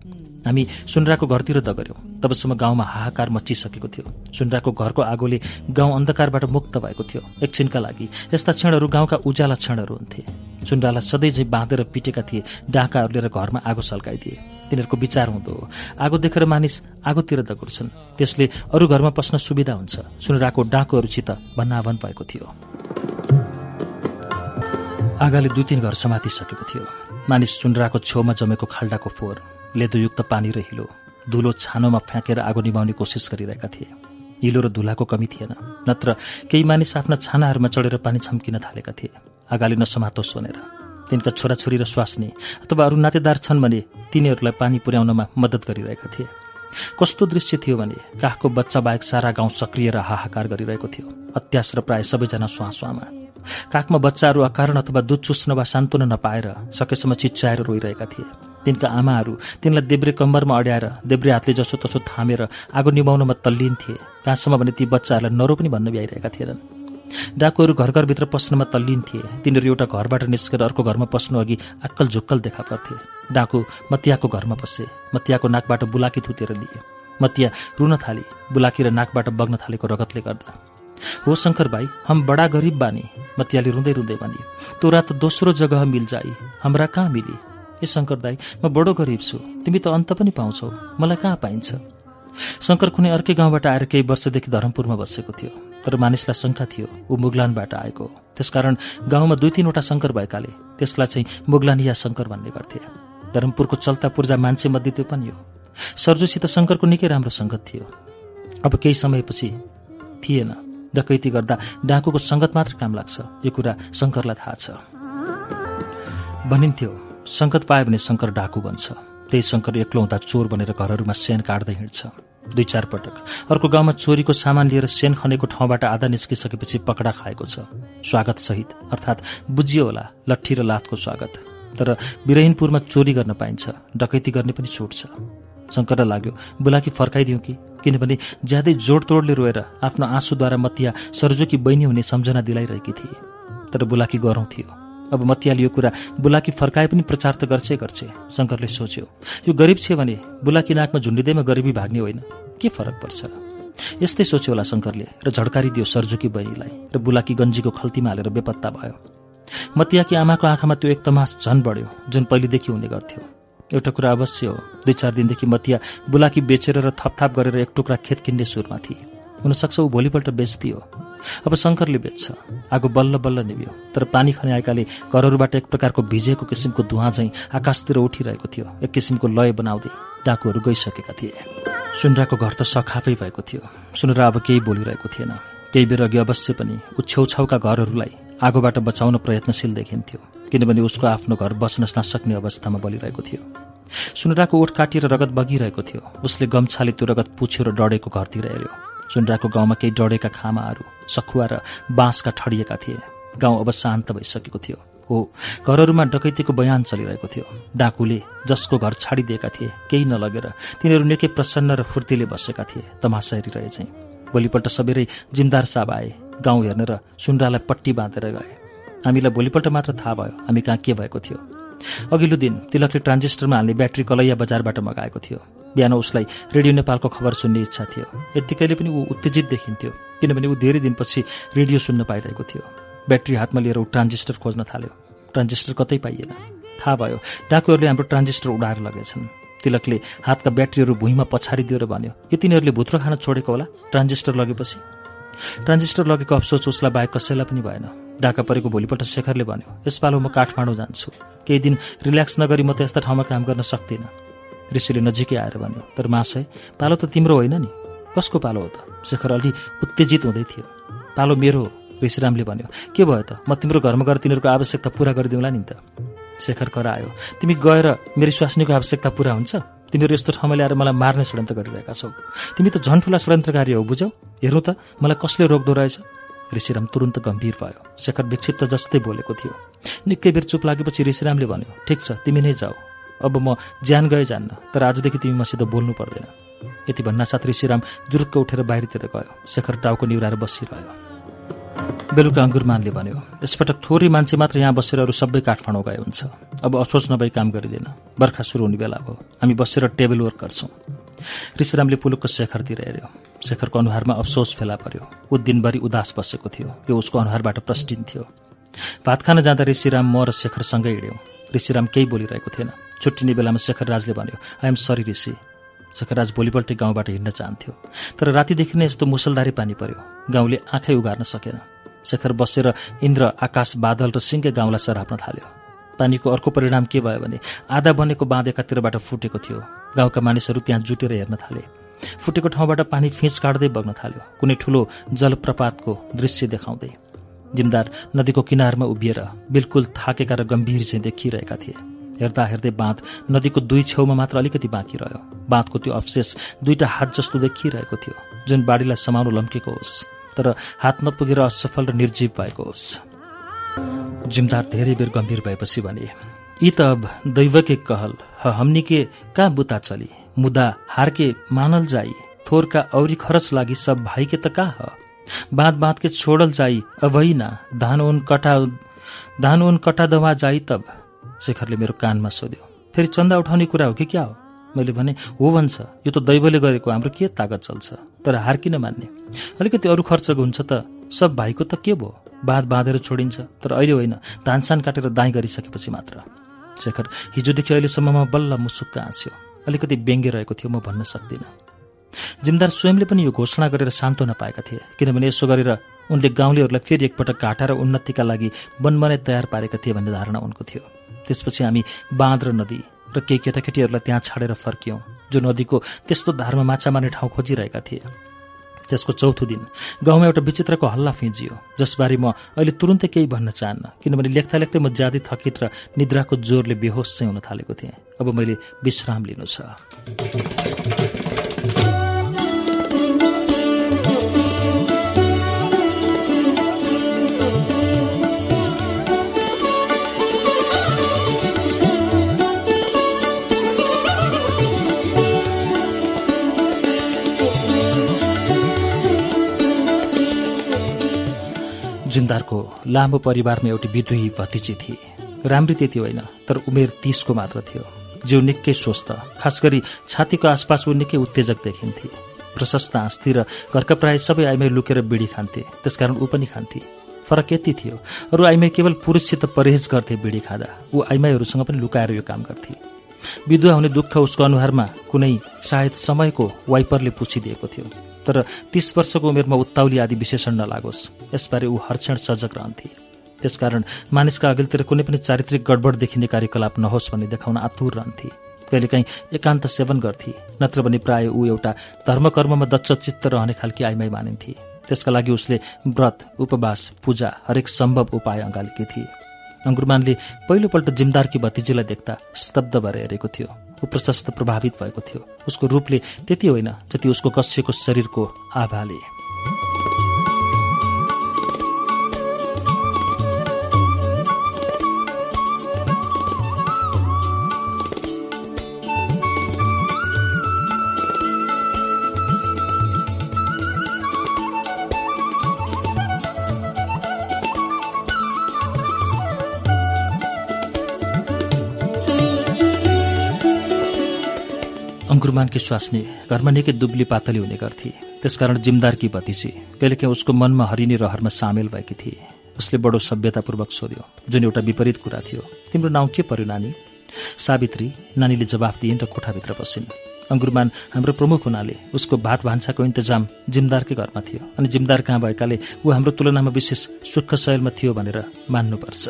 Speaker 1: हामी सुनराको घरतिर दगर्यौँ तबसम्म गाउँमा हाहाकार मचिसकेको थियो सुनराको घरको आगोले गाउँ अन्धकारबाट मुक्त भएको थियो एकछिनका लागि यस्ता क्षणहरू गाउँका उज्याला क्षणहरू हुन्थे सुनरालाई सधैँ बाँधेर पिटेका थिए डाँकाहरू लिएर घरमा आगो सल्काइदिए तिनीहरूको विचार हुँदो हो आगो देखेर मानिस आगोतिर दगुर्छन् त्यसले अरू घरमा पस्न सुविधा हुन्छ सुनराको डाँकोहरूसित भन्नाभन भएको थियो आगाले दुई तिन घर समातिसकेको थियो मानिस सुनराको छेउमा जमेको खाल्डाको फोहोर लेदोयुक्त पानी र हिलो धुलो छानोमा फ्याँकेर आगो निभाउने कोसिस गरिरहेका थिए हिलो र धुलाको कमी थिएन नत्र केही मानिस आफ्ना छानाहरूमा चढेर पानी छम्किन थालेका थिए आगाले नसमातोस् भनेर तिनका छोराछोरी र स्वास्नी अथवा अरू नातेदार छन् भने तिनीहरूलाई पानी पुर्याउनमा मद्दत गरिरहेका थिए कस्तो दृश्य थियो भने काखको बच्चा बाहेक सारा गाउँ सक्रिय र हाहाकार गरिरहेको थियो अत्यास र प्राय सबैजना सुहाँसुहाँमा काखमा बच्चाहरू अकारण अथवा दुध चुस्न वा सान्त्वना नपाएर सकेसम्म चिच्याएर रोइरहेका थिए तिनका आमाहरू तिनलाई देब्रे कम्बरमा अड्याएर देब्रे हातले जसोतसो थामेर आगो निभाउनमा तल्लीन थिए कहाँसम्म भने ती बच्चाहरूलाई नरो पनि भन्न भ्याइरहेका थिएनन् डाकुहरू घर घरभित्र पस्नमा तल्लिन थिए तिनीहरू एउटा घरबाट निस्केर अर्को घरमा पस्नु अघि आक्कल झुक्कल देखा पर्थे डाकु मतियाको घरमा पसे मतियाको नाकबाट बुलाकी थुतेर लिए मतिया रुन थाले बुलाकी र नाकबाट बग्न थालेको रगतले गर्दा हो शङ्कर भाइ हम बडा गरिब बानी मतियाले रुँदै रुँदै भने तोरा त दोस्रो जग्गा मिल जाई हाम्रा कहाँ मिले ए शङ्कर दाई म बडो गरिब छु तिमी त अन्त पनि पाउँछौ मलाई कहाँ पाइन्छ शङ्कर कुनै अर्कै गाउँबाट आएर केही वर्षदेखि धरमपुरमा बसेको थियो तर मानिसलाई शङ्का थियो ऊ मुगलानबाट आएको त्यसकारण गाउँमा दुई तिनवटा शङ्कर भएकाले त्यसलाई चाहिँ मुगलान या शङ्कर भन्ने गर्थे धरमपुरको चल्ता पूर्जा मान्छे मध्ये त्यो पनि हो सरजुसित शङ्करको निकै राम्रो सङ्गत थियो अब केही समयपछि थिएन डकैती गर्दा डाकुको सङ्गत मात्र काम लाग्छ यो कुरा शङ्करलाई थाहा छ भनिन्थ्यो सङ्कट पायो भने शङ्कर डाकु बन्छ त्यही शङ्कर एक्लो हुँदा चोर बनेर घरहरूमा सेन काट्दै हिँड्छ दुई चार पटक अर्को गाउँमा चोरीको सामान लिएर सेन खनेको ठाउँबाट आधा निस्किसकेपछि पकडा खाएको छ स्वागत सहित अर्थात् बुझियो होला लट्ठी र लातको स्वागत तर बिरहिनपुरमा चोरी गर्न पाइन्छ डकैती गर्ने पनि छुट छ शङ्कर लाग्यो बुलाकी फर्काइदिउँ कि किनभने ज्यादै जोडतोडले रोएर आफ्नो आँसुद्वारा मतिया सरजोकी बहिनी हुने सम्झना दिलाइरहेकी थिए तर बुलाकी गरौँ थियो अब मतियाले यो कुरा बुलाकी फर्काए पनि प्रचार त गर्छै गर्छे शङ्करले सोच्यो यो गरिब छ भने बुलाकी नाकमा झुन्डिँदैमा गरिबी भाग्ने होइन के फरक पर्छ यस्तै सोच्यो होला शङ्करले र दियो सरजुकी बहिनीलाई र बुलाकी गन्जीको खल्तीमा हालेर बेपत्ता भयो मतियाकी आमाको आँखामा त्यो एक तमास झन बढ्यो जुन पहिलेदेखि हुने गर्थ्यो एउटा कुरा अवश्य हो दुई चार दिनदेखि मतिया बुलाकी बेचेर र थपथाप गरेर एक टुक्रा खेत किन्ने सुरमा थिए हुनसक्छ ऊ भोलिपल्ट बेच्दियो अब शङ्करले बेच्छ आगो बल्ल बल्ल निभ्यो तर पानी खने आएकाले घरहरूबाट एक प्रकारको भिजेको किसिमको धुवाँ चाहिँ आकाशतिर उठिरहेको थियो एक किसिमको लय बनाउँदै डाकुहरू गइसकेका थिए सुनराको घर त सखाफै भएको थियो सुनरा अब केही बोलिरहेको थिएन केही बेर अघि अवश्य पनि ऊ छेउछाउका घरहरूलाई आगोबाट बचाउन प्रयत्नशील देखिन्थ्यो किनभने उसको आफ्नो घर बस्न नसक्ने अवस्थामा बलिरहेको थियो सुनराको ओठ काटिएर रगत बगिरहेको थियो उसले गम्छाले त्यो रगत पुछ्यो र डढेको घरतिर हेऱ्यो सुन्द्राको गाउँमा केही डढेका खामाहरू सखुवा र बाँसका ठडिएका थिए गाउँ अब शान्त भइसकेको थियो हो घरहरूमा डकैतीको बयान चलिरहेको थियो डाकुले जसको घर छाडिदिएका थिए केही नलगेर तिनीहरू निकै प्रसन्न र फुर्तीले बसेका थिए तमासा हेरिरहे चाहिँ भोलिपल्ट सबेरै जिमदार साहब आए गाउँ हेर्न र सुन्द्रालाई पट्टी बाँधेर गए हामीलाई भोलिपल्ट मात्र थाहा भयो हामी कहाँ के भएको थियो अघिल्लो दिन तिलकले ट्रान्जिस्टरमा हाल्ने ब्याट्री कलैया बजारबाट मगाएको थियो बिहान उसलाई रेडियो नेपालको खबर सुन्ने इच्छा थियो यत्तिकैले पनि ऊ उत्तेजित देखिन्थ्यो किनभने ऊ धेरै दिनपछि रेडियो सुन्न पाइरहेको थियो ब्याट्री हातमा लिएर ऊ ट्रान्जिस्टर खोज्न थाल्यो ट्रान्जिस्टर कतै पाइएन थाहा भयो डाकुहरूले हाम्रो ट्रान्जिस्टर उडाएर लगेछन् तिलकले हातका ब्याट्रीहरू भुइँमा पछाडि दिएर भन्यो यो तिनीहरूले भुत्रो खान छोडेको होला ट्रान्जिस्टर लगेपछि ट्रान्जिस्टर लगेको अफसोच उसलाई बाहेक कसैलाई पनि भएन डाका परेको भोलिपल्ट शेखरले भन्यो यसपालो म काठमाडौँ जान्छु केही दिन रिल्याक्स नगरी म त यस्ता ठाउँमा काम गर्न सक्दिनँ ऋषिले नजिकै आएर भन्यो तर महाशय पालो त तिम्रो होइन नि कसको पालो हो त शेखर अलि उत्तेजित हुँदै थियो पालो मेरो हो ऋषिरामले भन्यो के भयो त म तिम्रो घरमा गएर तिनीहरूको आवश्यकता पुरा गरिदिउँला नि त शेखर करायो आयो तिमी गएर मेरो स्वास्नीको आवश्यकता पुरा हुन्छ तिमीहरू यस्तो ठाउँमा ल्याएर मलाई मार्ने षड्यन्त्र गरिरहेका छौ तिमी त झन् ठुला षड्यन्त्रकारी हो बुझौ हेर्नु त मलाई कसले रोक्दो रहेछ ऋषिराम तुरन्त गम्भीर भयो शेखर विक्षिप्त जस्तै बोलेको थियो निकै बेर चुप लागेपछि ऋषिरामले भन्यो ठिक छ तिमी नै जाऊ अब म ज्यान गए जान्न तर आजदेखि तिमी मसित बोल्नु पर्दैन यति भन्नासाथ ऋषिराम जुरुक्क उठेर बाहिरतिर गयो शेखर टाउको निहुराएर बसिरह्यो बेलुका अङ्गुरमानले भन्यो यसपटक थोरै मान्छे मात्र यहाँ बसेर अरू सबै काठमाडौँ गए हुन्छ अब असोच नभई काम गरिँदैन बर्खा सुरु हुने बेला भयो हामी बसेर टेबल वर्क गर्छौँ ऋषिरामले पुलुकको शेखरतिर हेऱ्यो शेखरको अनुहारमा अफसोस फेला पर्यो ऊ दिनभरि उदास बसेको थियो यो उसको अनुहारबाट थियो भात खान जाँदा ऋषिराम म र शेखरसँगै हिँड्यौँ ऋषिराम केही बोलिरहेको थिएन छुट्टिने बेलामा शेखरराजले भन्यो I am sorry Rishi Shekharraj भोलिपल्टै गाउँबाट हिँड्न चाहन्थ्यो तर रातिदेखि नै यस्तो मुसलधारी पानी पर्यो गाउँले आँखै उगार्न सकेन शेखर बसेर इन्द्र आकाश बादल र सिंह गाउँलाई सराप्न थाल्यो पानीको अर्को परिणाम के भयो भने आधा बनेको बाँध एकातिरबाट फुटेको थियो गाउँका मानिसहरू त्यहाँ जुटेर हेर्न थाले फुटेको ठाउँबाट पानी फिँच काट्दै बग्न थाल्यो कुनै ठुलो जलप्रपातको दृश्य देखाउँदै जिमदार नदीको किनारमा उभिएर बिल्कुल थाकेका र गम्भीर चाहिँ देखिरहेका थिए हेर्दा हेर्दै बाँध नदीको दुई छेउमा मात्र अलिकति बाँकी रह्यो बाँधको त्यो अवशेष दुईटा हात जस्तो देखिरहेको थियो जुन बाढीलाई समाउन लम्केको होस् तर हात नपुगेर असफल र निर्जीव भएको होस् जिमदार धेरै बेर गम्भीर भएपछि भने यी त दैवके कहल के कहाँ बुता चली मुदा हारके मानल जाई थोरका औरी खरच लागि सब भाइके त कहाँ बाँध बाँधके छोडल जाई अभइना धान उन कटा धान उन कटा दवा जाई तब शेखरले मेरो कानमा सोध्यो फेरि चन्दा उठाउने कुरा हो कि क्या हो मैले भने हो भन्छ यो त दैवले गरेको हाम्रो के तागत चल्छ तर हार किन मान्ने अलिकति अरू खर्चको हुन्छ त सब भाइको त के भयो बाँध बाँधेर छोडिन्छ तर अहिले होइन धानसान काटेर दाइँ गरिसकेपछि मात्र शेखर हिजोदेखि अहिलेसम्ममा बल्ल मुसुक्क आँस्यो अलिकति व्यङ्ग्य रहेको थियो म भन्न सक्दिनँ जिमदार स्वयंले पनि यो घोषणा गरेर हुन पाएका थिए किनभने यसो गरेर उनले गाउँलेहरूलाई फेरि एकपटक घाटा र उन्नतिका लागि बनमनाइ तयार पारेका थिए भन्ने धारणा उनको थियो त्यसपछि हामी बाँध र नदी र केही केटाकेटीहरूलाई त्यहाँ छाडेर फर्क्यौँ जो नदीको त्यस्तो धारमा माछा मार्ने ठाउँ खोजिरहेका थिए त्यसको चौथो दिन गाउँमा एउटा विचित्रको हल्ला फिजियो जसबारे म अहिले तुरुन्तै केही भन्न चाहन्न किनभने लेख्दा लेख्दै म ज्यादै थकित र निद्राको जोरले बेहोस चाहिँ हुन थालेको थिएँ अब मैले विश्राम लिनु छ जिन्दारको लामो परिवारमा एउटी विद्रोही भतिजी थिए राम्री त्यति होइन तर उमेर तिसको मात्र थियो जिउ निकै स्वस्थ खास गरी छातीको आसपास ऊ निकै उत्तेजक देखिन्थे प्रशस्त हाँस्थे र घरका प्राय सबै आइमाई लुकेर बिडी खान्थे त्यसकारण ऊ पनि खान्थे फरक यति थियो अरू आइमाई केवल पुरुषसित परहेज गर्थे बिडी खाँदा ऊ आइमाईहरूसँग पनि लुकाएर यो काम गर्थे विधुवा हुने दुःख उसको अनुहारमा कुनै सायद समयको वाइपरले पुछिदिएको थियो तर तीस वर्षको उमेरमा उत्ताउली आदि विशेषण नलागोस् यसबारे ऊ हर्षण सजग रहन्थे त्यसकारण मानिसका अघिल्तिर कुनै पनि चारित्रिक गडबड देखिने कार्यकलाप नहोस् भन्ने देखाउन आतुर रहन्थे कहिलेकाहीँ एकान्त सेवन गर्थे नत्र भने प्राय ऊ एउटा धर्मकर्ममा चित्त रहने खालकी आइमाई मानिन्थे त्यसका लागि उसले व्रत उपवास पूजा हरेक सम्भव उपाय अँगालेकी थिए अङ्गुरमानले पहिलोपल्ट जिमदारकी भतिजीलाई देख्दा स्तब्ध भएर हेरेको थियो ऊ प्रशस्त प्रभावित भएको थियो उसको रूपले त्यति होइन जति उसको कस्यको शरीरको आभाले भगवान्की स्वास्नी घरमा निकै दुब्ली पातली हुने गर्थे त्यसकारण जिमदारकी भतिजी कहिलेकाहीँ उसको मनमा हरिने रहरमा सामेल भएकी थिए उसले बडो सभ्यतापूर्वक सोध्यो जुन एउटा विपरीत कुरा थियो तिम्रो नाउँ के पर्यो नानी सावित्री नानीले जवाफ दिइन् र कोठाभित्र बसिन् अङ्गुरमान हाम्रो प्रमुख हुनाले उसको भात भान्साको इन्तजाम जिमदारकै घरमा थियो अनि जिमदार कहाँ भएकाले ऊ हाम्रो तुलनामा विशेष सुख शैलमा थियो भनेर मान्नुपर्छ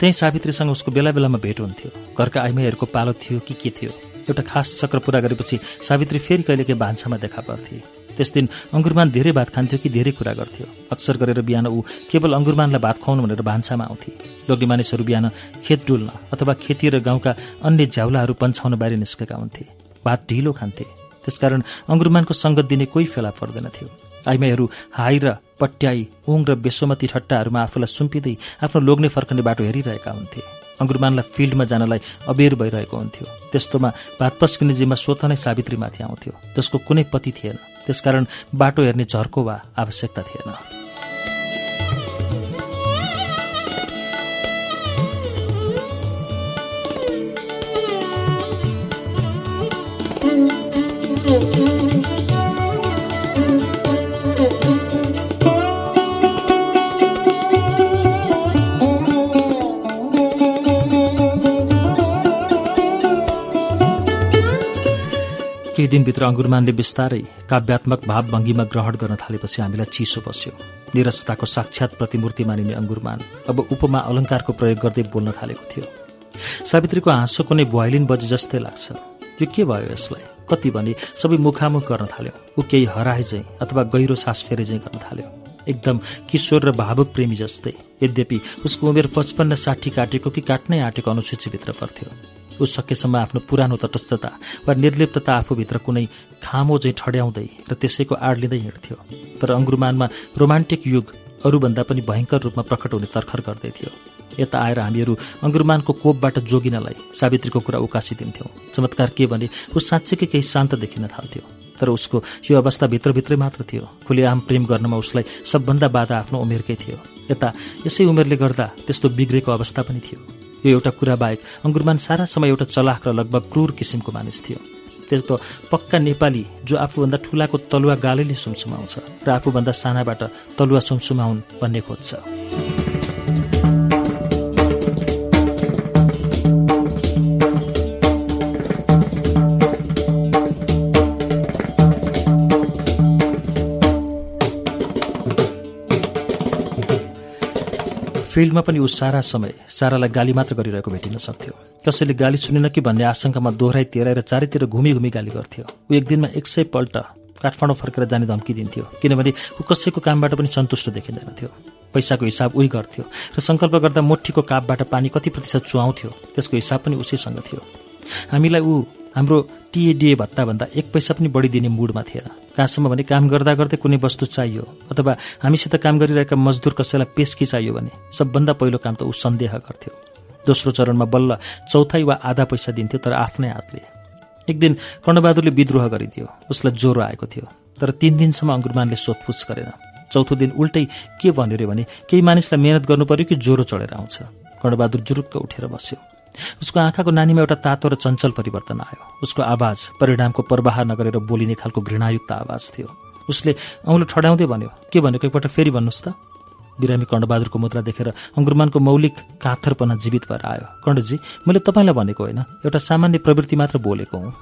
Speaker 1: त्यहीँ सावित्रीसँग उसको बेला बेलामा भेट हुन्थ्यो घरका आइमाईहरूको पालो थियो कि के थियो एउटा खास चक्र पुरा गरेपछि सावित्री फेरि कहिलेकाहीँ भान्सामा देखा पर्थे त्यस दिन अङ्गुरमान धेरै भात खान्थ्यो कि धेरै कुरा गर्थ्यो अक्सर गरेर बिहान ऊ केवल अङ्गुरमानलाई भात खुवाउनु भनेर भान्सामा आउँथे लोग्ने मानिसहरू बिहान खेत डुल्न अथवा खेती र गाउँका अन्य झ्याउलाहरू पन्छाउन बाहिर निस्केका हुन्थे भात ढिलो खान्थे त्यसकारण अङ्गुरमानको सङ्गत दिने कोही फेला पर्दैनथ्यो आइमाईहरू हाई र पट्याई उङ र बेसोमती ठट्टाहरूमा आफूलाई सुम्पिँदै आफ्नो लोग्ने फर्कने बाटो हेरिरहेका हुन्थे अङ्गुरमानलाई फिल्डमा जानलाई अबेर भइरहेको हुन्थ्यो त्यस्तोमा भात पस्किने जिम्मा स्वत नै सावित्रीमाथि आउँथ्यो जसको कुनै पति थिएन त्यसकारण बाटो हेर्ने झर्को वा आवश्यकता थिएन Thank you. केही दिनभित्र अङ्गुरमानले बिस्तारै काव्यात्मक भावभङ्गीमा ग्रहण गर्न थालेपछि हामीलाई चिसो बस्यो निरसताको साक्षात प्रतिमूर्ति मानिने अङ्गुरमान अब उपमा अलङ्कारको प्रयोग गर्दै बोल्न थालेको थियो सावित्रीको हाँसो कुनै भोयलिन बजे जस्तै लाग्छ यो के भयो यसलाई कति भने सबै मुखामुख गर्न थाल्यो ऊ केही हराए हराएझै अथवा गहिरो सास फेरेझै गर्न थाल्यो एकदम किशोर र भावुक प्रेमी जस्तै यद्यपि उसको उमेर पचपन्न साठी काटेको कि काट्नै आँटेको अनुसूचीभित्र पर्थ्यो ऊ सकेसम्म आफ्नो पुरानो तटस्थता वा निर्लिप्तता आफूभित्र कुनै खामो चाहिँ ठड्याउँदै र त्यसैको आड लिँदै हिँड्थ्यो तर अङ्ग्रुमानमा रोमान्टिक युग अरूभन्दा पनि भयङ्कर रूपमा प्रकट हुने तर्खर गर्दै थियो यता आएर हामीहरू अङ्ग्रुमानको कोपबाट जोगिनलाई सावित्रीको कुरा उकासिदिन्थ्यौँ चमत्कार के भने ऊ साँच्चैकै केही शान्त देखिन थाल्थ्यो तर उसको यो अवस्था भित्रभित्रै मात्र थियो खुलेआम प्रेम गर्नमा उसलाई सबभन्दा बाधा आफ्नो उमेरकै थियो यता यसै उमेरले गर्दा त्यस्तो बिग्रेको अवस्था पनि थियो यो एउटा कुरा बाहेक अङ्गुरमान सारा समय एउटा चलाख र लगभग क्रूर किसिमको मानिस थियो त्यस्तो पक्का नेपाली जो आफूभन्दा ठुलाको तलुवा गालीले सुमसुमाउँछ र आफूभन्दा सानाबाट तलुवा सुमसुमाउन् भन्ने खोज्छ फिल्डमा पनि ऊ सारा समय सारालाई गाली मात्र गरिरहेको भेटिन सक्थ्यो कसैले गाली सुनेन कि भन्ने आशंकामा दोहोऱ्याइ तेह्राएर चारैतिर घुमी घुमी गाली गर्थ्यो ऊ एक दिनमा एक सय पल्ट काठमाडौँ फर्केर जाने धम्की दिन्थ्यो किनभने ऊ कसैको कामबाट पनि सन्तुष्ट देखिँदैन थियो पैसाको हिसाब उही गर्थ्यो र सङ्कल्प गर्दा मुठीको कापबाट पानी कति प्रतिशत चुहाउँथ्यो त्यसको हिसाब पनि उसैसँग थियो हामीलाई ऊ हाम्रो टिएडिए भत्ताभन्दा एक पैसा पनि बढी दिने मुडमा थिएन कहाँसम्म भने काम गर्दा गर्दै कुनै वस्तु चाहियो अथवा हामीसित काम गरिरहेका मजदुर कसैलाई पेस्की चाहियो भने सबभन्दा पहिलो काम त ऊ सन्देह गर्थ्यो दोस्रो चरणमा बल्ल चौथाइ वा आधा पैसा दिन्थ्यो तर आफ्नै हातले एक दिन कर्णबहादुरले विद्रोह गरिदियो उसलाई ज्वरो आएको थियो तर तीन दिनसम्म अङ्गुरमानले सोधपुछ गरेन चौथो दिन उल्टै के भन्यो अरे भने केही मानिसलाई मेहनत गर्नु पर्यो कि ज्वरो चढेर आउँछ कर्णबहादुर जुरुक्क उठेर बस्यो उसको आँखाको नानीमा एउटा तातो र चञ्चल परिवर्तन आयो उसको आवाज परिणामको प्रवाह नगरेर बोलिने खालको घृणायुक्त आवाज थियो उसले औँलो ठड्याउँदै भन्यो के भनेको एकपल्ट फेरि भन्नुहोस् त बिरामी कर्णबहादुरको मुद्रा देखेर अङ्गुरमानको मौलिक काथरपना जीवित भएर आयो कर्णजी मैले तपाईँलाई भनेको होइन एउटा सामान्य प्रवृत्ति मात्र बोलेको हुँ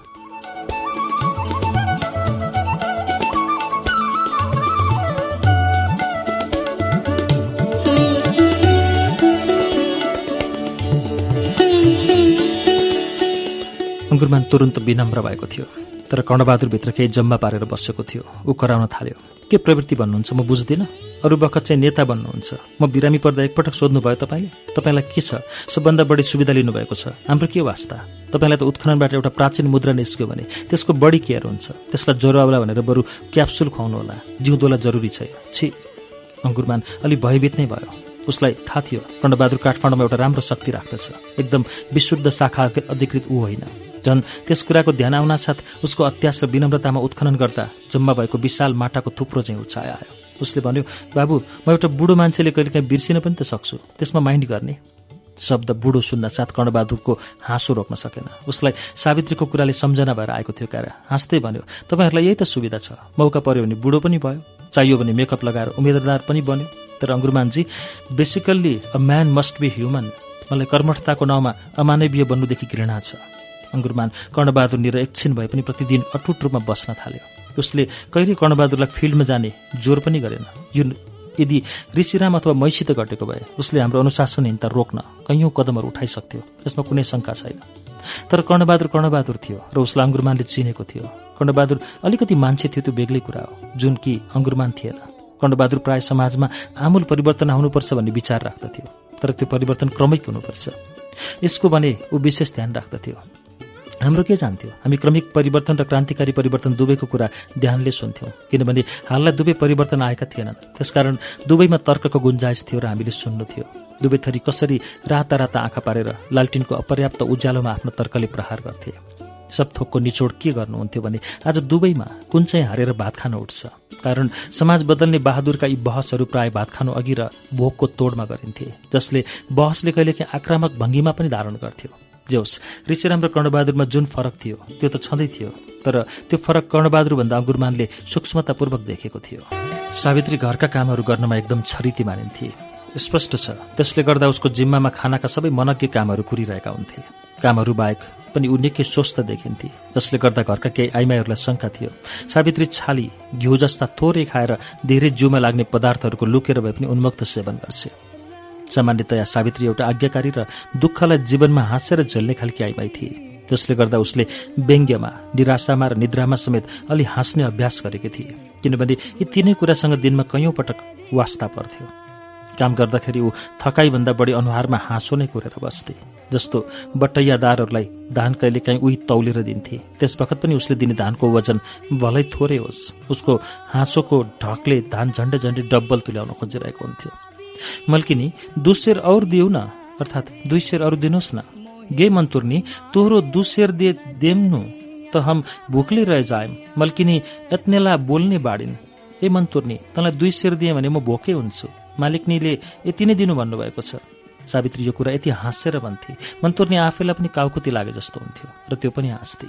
Speaker 1: गुरुमान तुरन्त विनम्र भएको थियो तर कर्णबहादुरभित्र केही जम्मा पारेर बसेको थियो ऊ कराउन थाल्यो के प्रवृत्ति भन्नुहुन्छ म बुझ्दिनँ अरू बखत चाहिँ नेता भन्नुहुन्छ म बिरामी पर्दा एकपटक सोध्नुभयो तपाईँले तपाईँलाई के छ सबभन्दा बढी सुविधा लिनुभएको छ हाम्रो के वास्ता तपाईँलाई त उत्खननबाट एउटा प्राचीन मुद्रा निस्क्यो भने त्यसको बढी केयर हुन्छ त्यसलाई ज्वरो आउला भनेर बरु क्याप्सुल खुवाउनु होला जिउँदोलाई जरुरी छैन छि अङ्कुरमान अलि भयभीत नै भयो उसलाई थाहा थियो कर्णबहादुर काठमाडौँमा एउटा राम्रो शक्ति राख्दछ एकदम विशुद्ध शाखा अधिकृत ऊ होइन झन् त्यस कुराको ध्यान आउनासाथ उसको अत्यास र विनम्रतामा उत्खनन गर्दा जम्मा भएको विशाल माटाको थुप्रो चाहिँ उछाय आयो उसले भन्यो बाबु म एउटा बुढो मान्छेले कहिलेकाहीँ बिर्सिन पनि त सक्छु त्यसमा माइन्ड गर्ने शब्द बुढो सुन्न साथ कर्णबहादुरको हाँसो रोक्न सकेन उसलाई सावित्रीको कुराले सम्झना भएर आएको थियो कारण हाँस्दै भन्यो तपाईँहरूलाई यही त सुविधा छ मौका पर्यो भने बुढो पनि भयो चाहियो भने मेकअप लगाएर उम्मेदवार पनि बन्यो तर अङ्गुरमानजी basically a man must be human मलाई कर्मठताको नाउँमा अमानवीय बन्नुदेखि घृणा छ अङ्गुरमान कर्णबहादुर निर एकछिन भए पनि प्रतिदिन अटुट रूपमा बस्न थाल्यो उसले कहिले कर्णबहादुरलाई फिल्डमा जाने जोर पनि गरेन यो यदि ऋषिराम अथवा मैसित घटेको भए उसले हाम्रो अनुशासनहीनता रोक्न कैयौँ कदमहरू उठाइसक्थ्यो यसमा कुनै शङ्का छैन तर कर्णबहादुर कर्णबहादुर थियो र उसलाई अङ्गुरमानले चिनेको थियो कर्णबहादुर अलिकति मान्छे थियो त्यो बेग्लै कुरा हो जुन कि अङ्गुरमान थिएन कर्णबहादुर प्राय समाजमा आमूल परिवर्तन आउनुपर्छ भन्ने विचार राख्दथ्यो तर त्यो परिवर्तन क्रमिक हुनुपर्छ यसको भने ऊ विशेष ध्यान राख्दथ्यो हाम्रो के जान्थ्यो हामी क्रमिक परिवर्तन र क्रान्तिकारी परिवर्तन दुवैको कुरा ध्यानले सुन्थ्यौँ किनभने हाललाई दुवै परिवर्तन आएका थिएनन् त्यसकारण दुवैमा तर्कको गुन्जाइस थियो र हामीले सुन्नु थियो दुवै थरी कसरी राता राता आँखा पारेर लालटिनको अपर्याप्त उज्यालोमा आफ्नो तर्कले प्रहार गर्थे सब थोकको निचोड के गर्नुहुन्थ्यो भने आज दुवैमा कुन चाहिँ हारेर भात खान उठ्छ कारण समाज बदल्ने बहादुरका यी बहसहरू प्राय भात खानु अघि र भोकको तोडमा गरिन्थे जसले बहसले कहिलेकाहीँ आक्रामक भङ्गीमा पनि धारण गर्थ्यो जोस् ऋषिराम र कर्णबहादुरमा जुन फरक थियो त्यो त छँदै थियो तर त्यो फरक कर्णबहादुर भन्दा अङ्गुरमानले सूक्ष्मतापूर्वक देखेको थियो सावित्री घरका कामहरू गर्नमा एकदम छरिती मानिन्थे स्पष्ट छ त्यसले गर्दा उसको जिम्मामा खानाका सबै मनज्ञ कामहरू कुरिरहेका हुन्थे कामहरू बाहेक पनि ऊ निकै स्वस्थ देखिन्थे जसले गर्दा घरका केही आइमाईहरूलाई शङ्का थियो सावित्री छाली घिउ जस्ता थोरै खाएर धेरै जिउमा लाग्ने पदार्थहरूको लुकेर भए पनि उन्मुक्त सेवन गर्छ सामान्यतया सावित्री एउटा आज्ञाकारी र दुःखलाई जीवनमा हाँसेर झेल्ने खालकी आइमाई थिए जसले गर्दा उसले व्यङ्ग्यमा निराशामा र निद्रामा समेत अलि हाँस्ने अभ्यास गरेकी थिए किनभने यी तिनै कुरासँग दिनमा कैयौँ पटक वास्ता पर्थ्यो काम गर्दाखेरि ऊ थकाइभन्दा बढी अनुहारमा हाँसो नै कुरेर बस्थे जस्तो बटैयादारहरूलाई धान कहिले काहीँ उही तौलेर दिन्थे त्यस बखत पनि उसले दिने धानको वजन भलै थोरै होस् उसको हाँसोको ढकले धान झन्डै झन्डै डब्बल तुल्याउन खोजिरहेको हुन्थ्यो मल्किनी दुई और दिउ न अर्थात दुई सेर अरू दिनुहोस् न गे मन्तुर्नी तोहरो दुई दे देम्नु त हम भुकले रह जायम मल्किनी यत्नेला बोल्ने बाँडिन् ए मन्तुर्नी तँलाई दुई सेर दिएँ भने म भोकै हुन्छु मालिकनीले यति नै दिनु भन्नुभएको छ सावित्री यो कुरा यति हाँसेर भन्थे मन्तुर्नी आफैलाई पनि काउकुती लागे जस्तो हुन्थ्यो र त्यो पनि हाँस्थे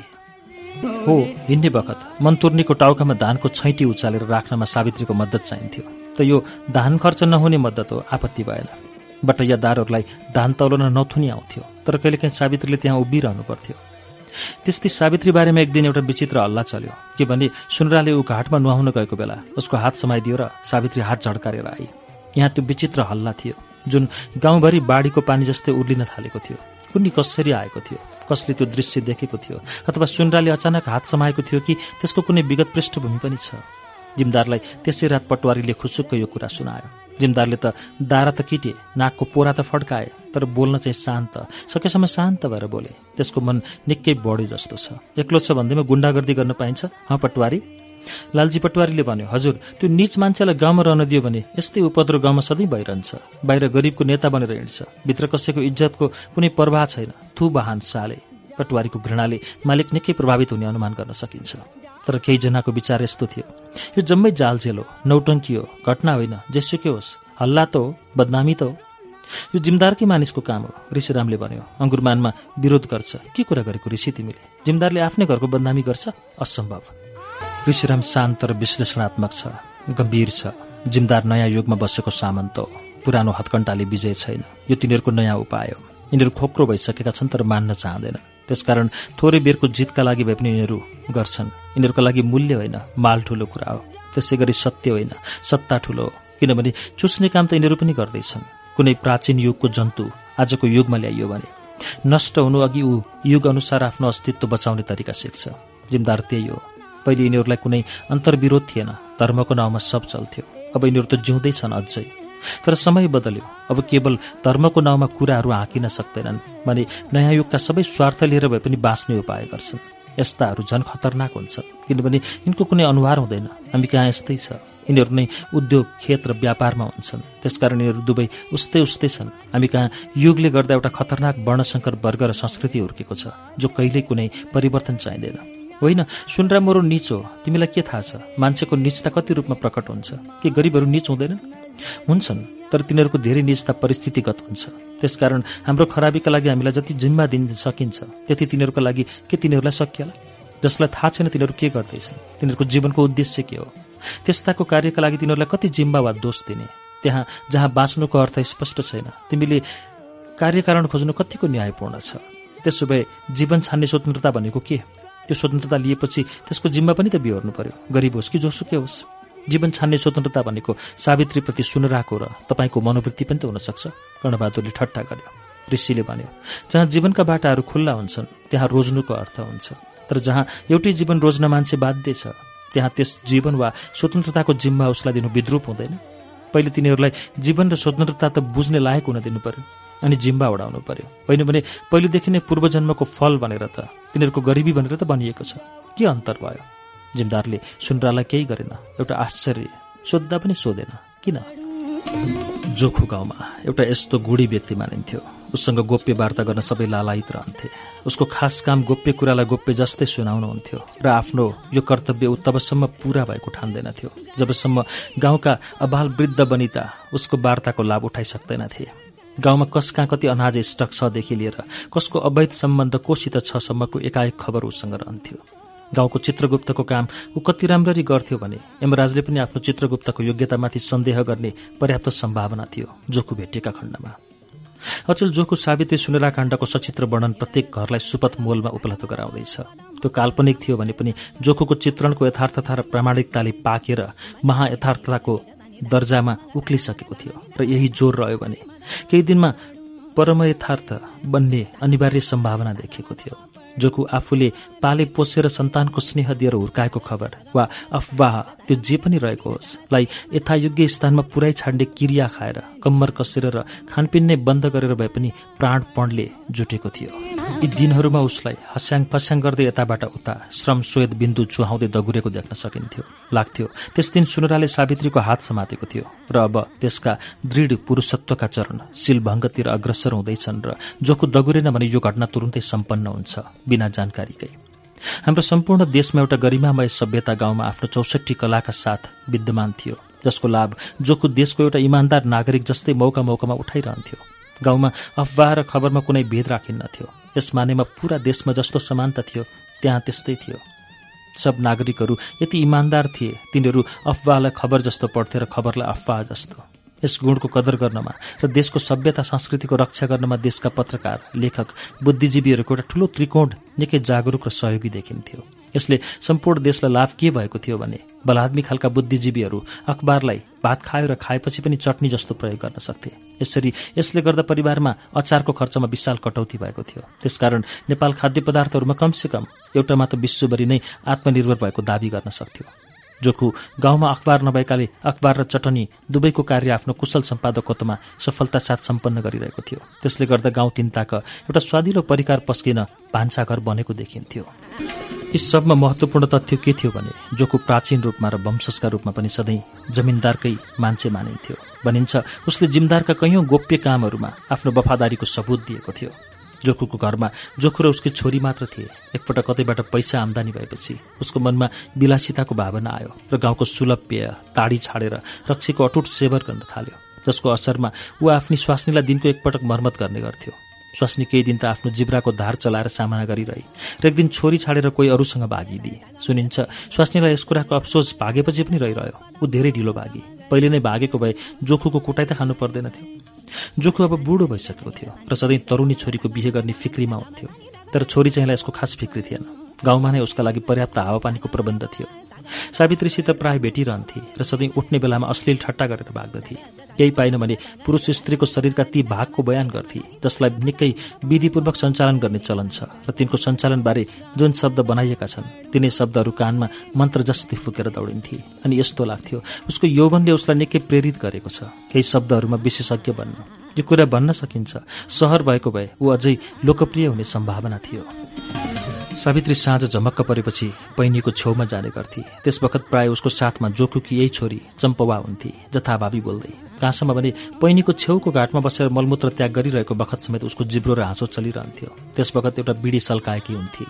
Speaker 1: हो हिँड्ने बखत मन्तुर्नीको टाउकामा धानको छैटी उचालेर राख्नमा सावित्रीको मद्दत चाहिन्थ्यो त यो धान खर्च नहुने मद्दत हो आपत्ति भएन बटैयादारहरूलाई धान तौलन नथुनी आउँथ्यो तर कहिलेकाहीँ सावित्रीले त्यहाँ उभिरहनु पर्थ्यो त्यस्तै सावित्री बारेमा एक दिन एउटा विचित्र हल्ला चल्यो के भने सुनराले ऊ घाटमा नुहाउन गएको बेला उसको हात समाइदियो र सावित्री हात झड्काएर आए यहाँ त्यो विचित्र हल्ला थियो जुन गाउँभरि बाढीको पानी जस्तै उर्लिन थालेको थियो कुन्नी कसरी आएको थियो कसले त्यो दृश्य देखेको थियो अथवा सुनराले अचानक हात समाएको थियो कि त्यसको कुनै विगत पृष्ठभूमि पनि छ जिमदारलाई त्यसै रात पटवारीले खुसुक्क यो कुरा सुनायो जिमदारले त दारा त किटे नाकको पोरा त फड्काए तर बोल्न चाहिँ शान्त सकेसम्म शान्त भएर बोले त्यसको मन निकै बढ्यो जस्तो छ एक्लो छ भन्दैमा गुण्डागर्दी गर्न पाइन्छ हँ पटवारी लालजी पटवारीले भन्यो हजुर त्यो निच मान्छेलाई गाउँमा रहन दियो भने यस्तै उपद्रो गाउँमा सधैँ भइरहन्छ बाहिर गरिबको नेता बनेर हिँड्छ भित्र कसैको इज्जतको कुनै प्रवाह छैन थु बहान साले पटवारीको घृणाले मालिक निकै प्रभावित हुने अनुमान गर्न सकिन्छ तर केही जनाको विचार यस्तो थियो यो जम्मै जालझेल हो नौटङ्की हो घटना होइन जेसुकै होस् हल्ला त हो बदनामी त हो यो जिमदारकै मानिसको काम हो ऋषिरामले भन्यो अङ्गुरमानमा विरोध गर्छ के कुरा गरेको ऋषि तिमीले जिमदारले आफ्नै घरको बदनामी गर्छ असम्भव ऋषिराम शान्त र विश्लेषणात्मक छ गम्भीर छ जिमदार नयाँ युगमा बसेको सामन्त हो पुरानो हत्कण्टाले विजय छैन यो तिनीहरूको नयाँ उपाय हो यिनीहरू खोक्रो भइसकेका छन् तर मान्न चाहँदैन त्यसकारण थोरै बेरको जितका लागि भए पनि यिनीहरू गर्छन् यिनीहरूको लागि मूल्य होइन माल ठुलो कुरा हो त्यसै गरी सत्य होइन सत्ता ठुलो हो किनभने चुस्ने काम त यिनीहरू पनि गर्दैछन् कुनै प्राचीन युगको जन्तु आजको युगमा ल्याइयो भने नष्ट हुनु अघि ऊ युग अनुसार आफ्नो अस्तित्व बचाउने तरिका सिक्छ जिम्मेदार त्यही हो पहिले यिनीहरूलाई कुनै अन्तर्विरोध थिएन धर्मको नाउँमा सब चल्थ्यो अब यिनीहरू त जिउँदैछन् अझै तर समय बदल्यो अब केवल धर्मको नाउँमा कुराहरू हाँकिन सक्दैनन् भने नयाँ युगका सबै स्वार्थ लिएर भए पनि बाँच्ने उपाय गर्छन् यस्ताहरू झन् खतरनाक हुन्छन् किनभने यिनको कुनै अनुहार हुँदैन हामी कहाँ यस्तै छ यिनीहरू नै उद्योग खेत र व्यापारमा हुन्छन् त्यसकारण यिनीहरू दुवै उस्तै उस्तै छन् हामी कहाँ युगले गर्दा एउटा खतरनाक वर्णशङ्कर वर्ग र संस्कृति हुर्केको छ जो कहिल्यै कुनै परिवर्तन चाहिँदैन होइन सुनरा मोरो निच हो तिमीलाई के थाहा छ मान्छेको निचता कति रूपमा प्रकट हुन्छ के गरिबहरू निच हुँदैनन् हुन्छन् तर तिनीहरूको धेरै निजता परिस्थितिगत हुन्छ त्यसकारण हाम्रो खराबीका लागि हामीलाई जति जिम्मा दिन सकिन्छ त्यति तिनीहरूको लागि के तिनीहरूलाई सकिएला जसलाई थाहा छैन तिनीहरू के गर्दैछन् तिनीहरूको जीवनको उद्देश्य के हो त्यस्ताको कार्यका लागि तिनीहरूलाई कति जिम्मा वा दोष दिने त्यहाँ जहाँ बाँच्नुको अर्थ स्पष्ट छैन तिमीले कार्यकारण खोज्नु कतिको न्यायपूर्ण छ त्यसो भए जीवन छान्ने स्वतन्त्रता भनेको के त्यो स्वतन्त्रता लिएपछि त्यसको जिम्मा पनि त बिहोर्नु पर्यो गरिब होस् कि जोसुकै होस् जीवन छान्ने स्वतन्त्रता भनेको सावित्रीप्रति सुनराको र तपाईँको मनोवृत्ति पनि त हुनसक्छ कर्णबहादुरले ठट्टा गर्यो ऋषिले भन्यो जहाँ जीवनका बाटाहरू खुल्ला हुन्छन् त्यहाँ रोज्नुको अर्थ हुन्छ तर जहाँ एउटै जीवन रोज्न मान्छे बाध्य छ त्यहाँ त्यस जीवन वा स्वतन्त्रताको जिम्मा उसलाई दिनु विद्रूप हुँदैन पहिले तिनीहरूलाई जीवन र स्वतन्त्रता त बुझ्ने लायक हुन दिनु पर्यो अनि जिम्बा उडाउनु पर्यो होइन भने पहिलेदेखि नै पूर्वजन्मको फल भनेर त तिनीहरूको गरिबी भनेर त बनिएको छ के अन्तर भयो जिमदारले सुनरालाई केही गरेन एउटा आश्चर्य सोद्धा पनि सोधेन किन जोखु गाउँमा एउटा यस्तो गुडी व्यक्ति मानिन्थ्यो उससँग गोप्य वार्ता गर्न सबै लालायित रहन्थे उसको खास काम गोप्य कुरालाई गोप्य जस्तै सुनाउनु हुन्थ्यो र आफ्नो यो कर्तव्य ऊ तबसम्म पुरा भएको ठान्दैनथ्यो जबसम्म गाउँका अबाल वृद्ध बनिता उसको वार्ताको लाभ उठाइसक्दैनथे गाउँमा कसका कति अनाज स्टक छदेखि लिएर कसको अवैध सम्बन्ध कोसित छसम्मको एकाएक खबर उसँग रहन्थ्यो गाउँको चित्रगुप्तको काम ऊ कति राम्ररी गर्थ्यो भने यमराजले पनि आफ्नो चित्रगुप्तको योग्यतामाथि सन्देह गर्ने पर्याप्त सम्भावना थियो जोखु भेटिएका खण्डमा अचेल जोखु सावित्री सुनेराकाण्डको सचित्र वर्णन प्रत्येक घरलाई सुपथ मोलमा उपलब्ध गराउँदैछ त्यो काल्पनिक थियो भने पनि जोखुको चित्रणको यथार्थता र प्रामाणिकताले पाकेर महायथार्थताको दर्जामा उक्लिसकेको थियो र यही जोर रह्यो भने केही दिनमा परमयथार्थ बन्ने अनिवार्य सम्भावना देखिएको थियो जोखु आफूले पाले पोसेर सन्तानको स्नेह दिएर हुर्काएको खबर वा अफवाह त्यो जे पनि रहेको होस् लाई यथायोग्य स्थानमा पुरै छाड्ने किरिया खाएर कम्मर कसेर र खानपिन नै बन्द गरेर भए पनि प्राणपणले जुटेको थियो यी दिनहरूमा उसलाई हस्याङ फस्याङ गर्दै यताबाट उता श्रम स्वेत बिन्दु चुहाउँदै दगुरेको देख्न सकिन्थ्यो लाग्थ्यो त्यस दिन सुनराले सावित्रीको हात समातेको थियो र अब त्यसका दृढ पुरुषत्वका चरण शिलभङ्गतिर अग्रसर हुँदैछन् र जोको दगुरेन भने यो घटना तुरुन्तै सम्पन्न हुन्छ बिना जानकारीकै हाम्रो सम्पूर्ण देशमा एउटा गरिमामय सभ्यता गाउँमा आफ्नो चौसठी कलाका साथ विद्यमान थियो जसको लाभ जोको देशको एउटा इमान्दार नागरिक जस्तै मौका मौकामा उठाइरहन्थ्यो गाउँमा अफवाह र खबरमा कुनै भेद राखिन्न थियो यस मानेमा पुरा देशमा जस्तो समानता थियो त्यहाँ त्यस्तै थियो सब नागरिकहरू यति इमान्दार थिए तिनीहरू अफवाहलाई खबर जस्तो पढ्थे र खबरलाई अफवाह जस्तो यस गुणको कदर गर्नमा र देशको सभ्यता संस्कृतिको रक्षा गर्नमा देशका पत्रकार लेखक बुद्धिजीवीहरूको एउटा ठूलो त्रिकोण निकै जागरूक र सहयोगी देखिन्थ्यो यसले सम्पूर्ण देशलाई लाभ के भएको थियो भने बलाद्मी खालका बुद्धिजीवीहरू अखबारलाई भात खायो र खाएपछि पनि चटनी जस्तो प्रयोग गर्न सक्थे यसरी यसले गर्दा परिवारमा अचारको खर्चमा विशाल कटौती भएको थियो त्यसकारण नेपाल खाद्य पदार्थहरूमा कमसेकम एउटा मात्र विश्वभरि नै आत्मनिर्भर भएको दावी गर्न सक्थ्यो जोखु गाउँमा अखबार नभएकाले अखबार र चटनी दुवैको कार्य आफ्नो कुशल सम्पादकत्वमा सफलतासाथ सम्पन्न गरिरहेको थियो त्यसले गर्दा गाउँ तिन्ताक एउटा स्वादिलो परिकार पस्किन भान्साघर बनेको देखिन्थ्यो यी सबमा महत्त्वपूर्ण तथ्य के थियो भने जोखु प्राचीन रूपमा र वंशजका रूपमा पनि सधैँ जमिनदारकै मान्छे मानिन्थ्यो भनिन्छ उसले जिमदारका कैयौं गोप्य कामहरूमा आफ्नो वफादारीको सबूत दिएको थियो जोखुको घरमा जोखु र उसकी छोरी मात्र थिए एकपटक कतैबाट पैसा आम्दानी भएपछि उसको मनमा विलासिताको भावना आयो र गाउँको सुलभ पेय ताडी छाडेर रक्सीको अटुट सेवर गर्न थाल्यो जसको असरमा ऊ आफ्नो स्वास्नीलाई दिनको एकपटक मर्मत गर्ने गर्थ्यो स्वास्नी केही दिन त आफ्नो जिब्राको धार चलाएर सामना गरिरहे र एक दिन छोरी छाडेर कोही अरूसँग भागिदिए सुनिन्छ स्वास्नीलाई यस कुराको अफसोस भागेपछि पनि रहिरह्यो ऊ धेरै ढिलो भागी पहिले नै भागेको भए जोखुको कुटाइ त खानु पर्दैन थियो जोको अब बुढो भइसकेको थियो र सधैँ तरुणी छोरीको बिहे गर्ने फिक्रीमा हुन्थ्यो तर छोरी चाहिँ यसको खास फिक्री थिएन गाउँमा नै उसका लागि पर्याप्त हावापानीको प्रबन्ध थियो सावित्रीसित प्राय भेटिरहन्थे र सधैँ उठ्ने बेलामा अश्लील ठट्टा गरेर भाग्दथे केही पाइन भने पुरुष स्त्रीको शरीरका ती भागको बयान गर्थे जसलाई निकै विधिपूर्वक सञ्चालन गर्ने चलन छ र तिनको सञ्चालनबारे जुन शब्द बनाइएका छन् तिनै शब्दहरू कानमा मन्त्र जस्तै फुकेर दौडिन्थे अनि यस्तो लाग्थ्यो उसको यौवनले उसलाई निकै प्रेरित गरेको छ केही शब्दहरूमा विशेषज्ञ बन्न यो कुरा भन्न सकिन्छ सहर भएको भए ऊ अझै लोकप्रिय हुने सम्भावना थियो सावित्री साँझ झमक्क परेपछि बहिनीको छेउमा जाने गर्थे त्यसवखत प्राय उसको साथमा जोकुकी यही छोरी चम्पवा हुन्थे जथाभावी बोल्दै कहाँसम्म भने पैनीको छेउको घाटमा बसेर मलमूत्र त्याग गरिरहेको बखत समेत उसको जिब्रो र हाँसो चलिरहन्थ्यो त्यसवखत एउटा बिडी सल्काएकी हुन्थे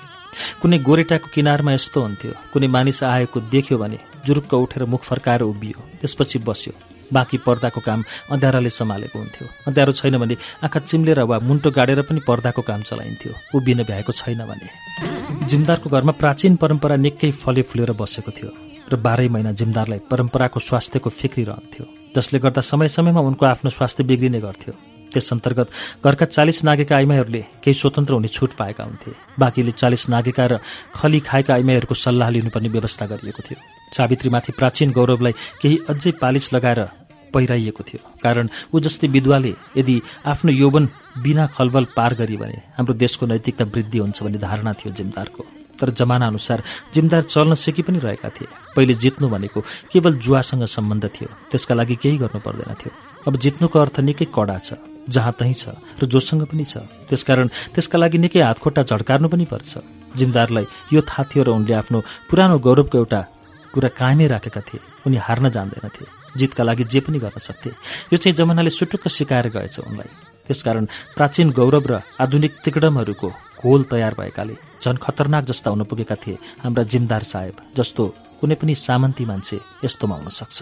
Speaker 1: कुनै गोरेटाको किनारमा यस्तो हुन्थ्यो कुनै मानिस आएको देख्यो भने जुरुक्क उठेर मुख फर्काएर उभियो त्यसपछि बस्यो बाँकी पर्दाको काम अँध्याराले सम्हालेको हुन्थ्यो अँध्यारो छैन भने आँखा चिम्लेर वा मुन्टो गाडेर पनि पर्दाको काम चलाइन्थ्यो उभिन भ्याएको छैन भने जिमदारको घरमा प्राचीन परम्परा निकै फले फुलेर बसेको थियो र बाह्रै महिना जिमदारलाई परम्पराको स्वास्थ्यको फिक्री रहन्थ्यो जसले गर्दा समय समयमा उनको आफ्नो स्वास्थ्य बिग्रिने गर्थ्यो त्यस अन्तर्गत घरका चालिस नागेका आइमाईहरूले केही स्वतन्त्र हुने छुट पाएका हुन्थे बाँकीले चालिस नागेका र खली खाएका आइमाईहरूको सल्लाह लिनुपर्ने व्यवस्था गरिएको थियो सावित्रीमाथि प्राचीन गौरवलाई केही अझै पालिस लगाएर पहिराइएको थियो कारण ऊ जस्तै विधवाले यदि आफ्नो यौवन बिना खलबल पार गरी भने हाम्रो देशको नैतिकता वृद्धि हुन्छ भन्ने धारणा थियो जिमदारको तर जमाना अनुसार जिमदार चल्न सिकी पनि रहेका थिए पहिले जित्नु भनेको केवल जुवासँग सम्बन्ध थियो त्यसका लागि केही गर्नु पर्दैन थियो अब जित्नुको अर्थ निकै कडा छ जहाँ तहीँ छ र जोसँग पनि छ त्यसकारण त्यसका लागि निकै हातखोट्टा झड्कार्नु पनि पर्छ जिमदारलाई यो थाहा थियो र उनले आफ्नो पुरानो गौरवको एउटा कुरा कायमै राखेका थिए उनी हार्न जान्दैनथे जितका लागि जे पनि गर्न सक्थे यो चाहिँ जमानाले सुटुक्क सिकाएर गएछ उनलाई त्यसकारण प्राचीन गौरव र आधुनिक तिकडमहरूको घोल तयार भएकाले झन खतरनाक जस्ता हुन पुगेका थिए हाम्रा जिमदार साहेब जस्तो कुनै पनि सामन्ती मान्छे यस्तोमा हुन सक्छ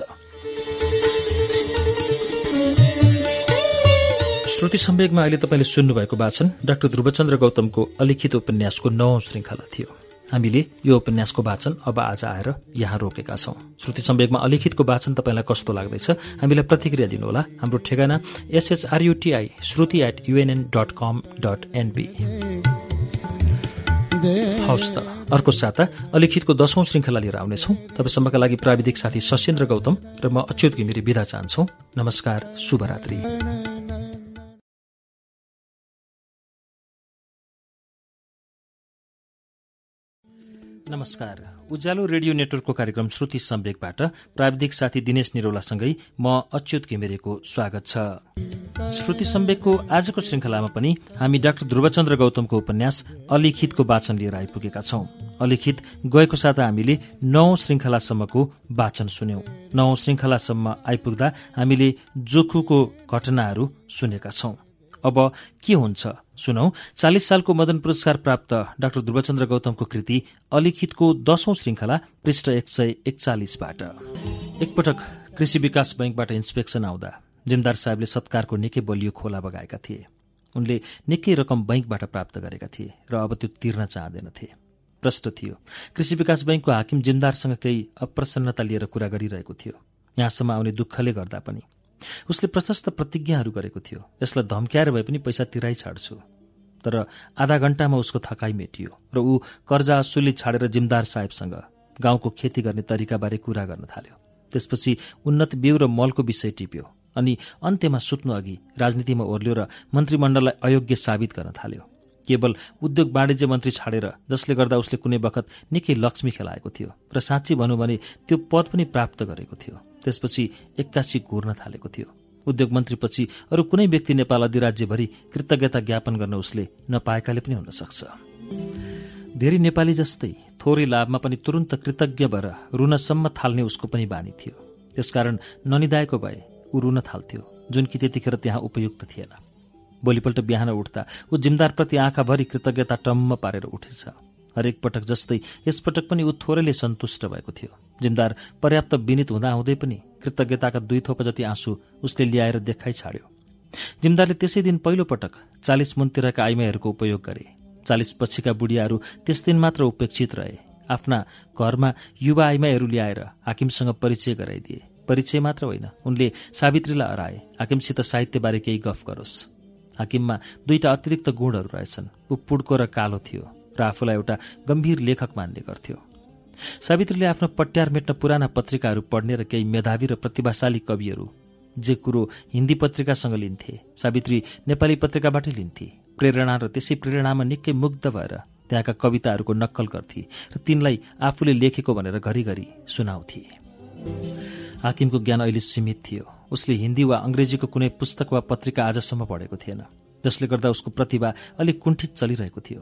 Speaker 1: श्रुति सम्वेकमा अहिले तपाईँले सुन्नुभएको वाचन डाक्टर ध्रुवचन्द्र गौतमको अलिखित उपन्यासको नौ श्रृङ्खला थियो हामीले यो उपन्यासको वाचन अब आज आएर यहाँ रोकेका छौँ श्रुति सम्वेकमा अलिखितको वाचन तपाईँलाई कस्तो लाग्दैछ हामीलाई प्रतिक्रिया दिनुहोला हाम्रो ठेगाना S H R U T I Shruti at UNN dot com dot NP हवस् त अर्को साता अलिखितको दशौं श्रृङ्खला लिएर आउनेछौ तपाईँसम्मका लागि प्राविधिक साथी सशेन्द्र गौतम र म अच्युत घिमिरी विदा चाहन्छौ नमस्कार शुभरात्री नमस्कार उज्यालो रेडियो नेटवर्कको कार्यक्रम श्रुति सम्वेकबाट प्राविधिक साथी दिनेश निरौलासँगै म अच्युत घिमिरेको स्वागत छ श्रुति सम्वेकको आजको श्रृङ्खलामा पनि हामी डाक्टर ध्रुवचन्द्र गौतमको उपन्यास अलिखितको वाचन लिएर आइपुगेका छौं अलिखित गएको साता हामीले नौ श्रृङ्खलासम्मको वाचन सुन्यौं नौ श्रृङ्खलासम्म आइपुग्दा हामीले जोखुको घटनाहरू सुनेका छौं अब के हुन्छ सुनौ चालिस सालको मदन पुरस्कार प्राप्त डाक्टर ध्रुवचन्द्र गौतमको कृति अलिखितको दशौं श्रृंखला पृष्ठ एक सय एकचालिसबाट एकपटक कृषि विकास बैंकबाट इन्सपेक्सन आउँदा जिमदार साहेबले सत्कारको निकै बलियो खोला बगाएका थिए उनले निकै रकम बैंकबाट प्राप्त गरेका थिए र अब त्यो तिर्न चाहँदैनथे प्रष्ट थियो कृषि विकास बैंकको हाकिम जिमदारसँग केही अप्रसन्नता लिएर कुरा गरिरहेको थियो यहाँसम्म आउने दुःखले गर्दा पनि उसले प्रशस्त प्रतिज्ञाहरू गरेको थियो यसलाई धम्क्याएर भए पनि पैसा तिराइ छाड्छु तर आधा घण्टामा उसको थकाइ मेटियो र ऊ कर्जा सुली छाडेर जिमदार साहेबसँग गाउँको खेती गर्ने तरिकाबारे कुरा गर्न थाल्यो त्यसपछि उन्नत बिउ र मलको विषय टिप्यो अनि अन्त्यमा सुत्नु अघि राजनीतिमा ओर्ल्यो र मन्त्रीमण्डललाई अयोग्य साबित गर्न थाल्यो केवल उद्योग वाणिज्य मन्त्री छाडेर जसले गर्दा उसले कुनै बखत निकै लक्ष्मी खेलाएको थियो र साँच्ची भनौँ भने त्यो पद पनि प्राप्त गरेको थियो त्यसपछि एक्कासी घुर्न थालेको थियो उद्योग मन्त्रीपछि अरू कुनै व्यक्ति नेपाल अधिराज्यभरि कृतज्ञता ज्ञापन गर्न उसले नपाएकाले पनि हुन सक्छ धेरै नेपाली जस्तै थोरै लाभमा पनि तुरन्त कृतज्ञ भएर रुनसम्म थाल्ने उसको पनि बानी थियो त्यसकारण ननिदाएको भए ऊ रुन थाल्थ्यो जुन कि त्यतिखेर त्यहाँ उपयुक्त थिएन भोलिपल्ट बिहान उठ्दा ऊ जिमदारप्रति आँखाभरि कृतज्ञता टम्म पारेर उठेछ हरेक पटक जस्तै यसपटक पनि ऊ थोरैले सन्तुष्ट भएको थियो जिमदार पर्याप्त विनित हुँदाहुँदै पनि कृतज्ञताका दुई थोप जति आँसु उसले ल्याएर देखाइ छाड्यो जिमदारले त्यसै दिन पहिलोपटक चालिस मुनतिरका आइमाईहरूको उपयोग गरे चालिस पछिका बुढियाहरू त्यस दिन मात्र उपेक्षित रहे आफ्ना घरमा युवा आइमाईहरू ल्याएर हाकिमसँग परिचय गराइदिए परिचय मात्र होइन उनले सावित्रीलाई हराए हाकिमसित साहित्यबारे केही गफ गरोस् हाकिममा दुईटा अतिरिक्त गुणहरू रहेछन् ऊ पुड्को र कालो थियो र आफूलाई एउटा गम्भीर लेखक मान्ने गर्थ्यो सावित्रीले आफ्नो पट्यार मेट्न पुराना पत्रिकाहरू पढ्ने र केही मेधावी र प्रतिभाशाली कविहरू जे कुरो हिन्दी पत्रिकासँग लिन्थे सावित्री नेपाली पत्रिकाबाटै लिन्थे प्रेरणा र त्यसै प्रेरणामा निकै मुग्ध भएर त्यहाँका कविताहरूको नक्कल गर्थे र तिनलाई आफूले लेखेको भनेर घरिघरि सुनाउँथे हाकिमको ज्ञान अहिले सीमित थियो उसले हिन्दी वा अङ्ग्रेजीको कुनै पुस्तक वा पत्रिका आजसम्म पढेको थिएन जसले गर्दा उसको प्रतिभा अलिक कुण्ठित चलिरहेको थियो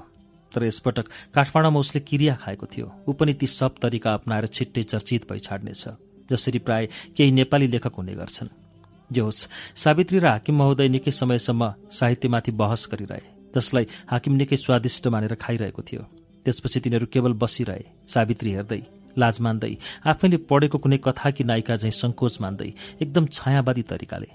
Speaker 1: तर यसपटक काठमाडौँमा उसले किरिया खाएको थियो ऊ पनि ती सब तरिका अप्नाएर छिट्टै चर्चित भइछाड्नेछ जसरी प्राय केही नेपाली लेखक हुने गर्छन् जे होस् सावित्री र हाकिम महोदय निकै समयसम्म साहित्यमाथि बहस गरिरहे जसलाई हाकिम निकै स्वादिष्ट मानेर खाइरहेको थियो त्यसपछि तिनीहरू केवल बसिरहे सावित्री हेर्दै लाज मान्दै आफैले पढेको कुनै कथा कि नायिका झैँ सङ्कोच मान्दै एकदम छायावादी तरिकाले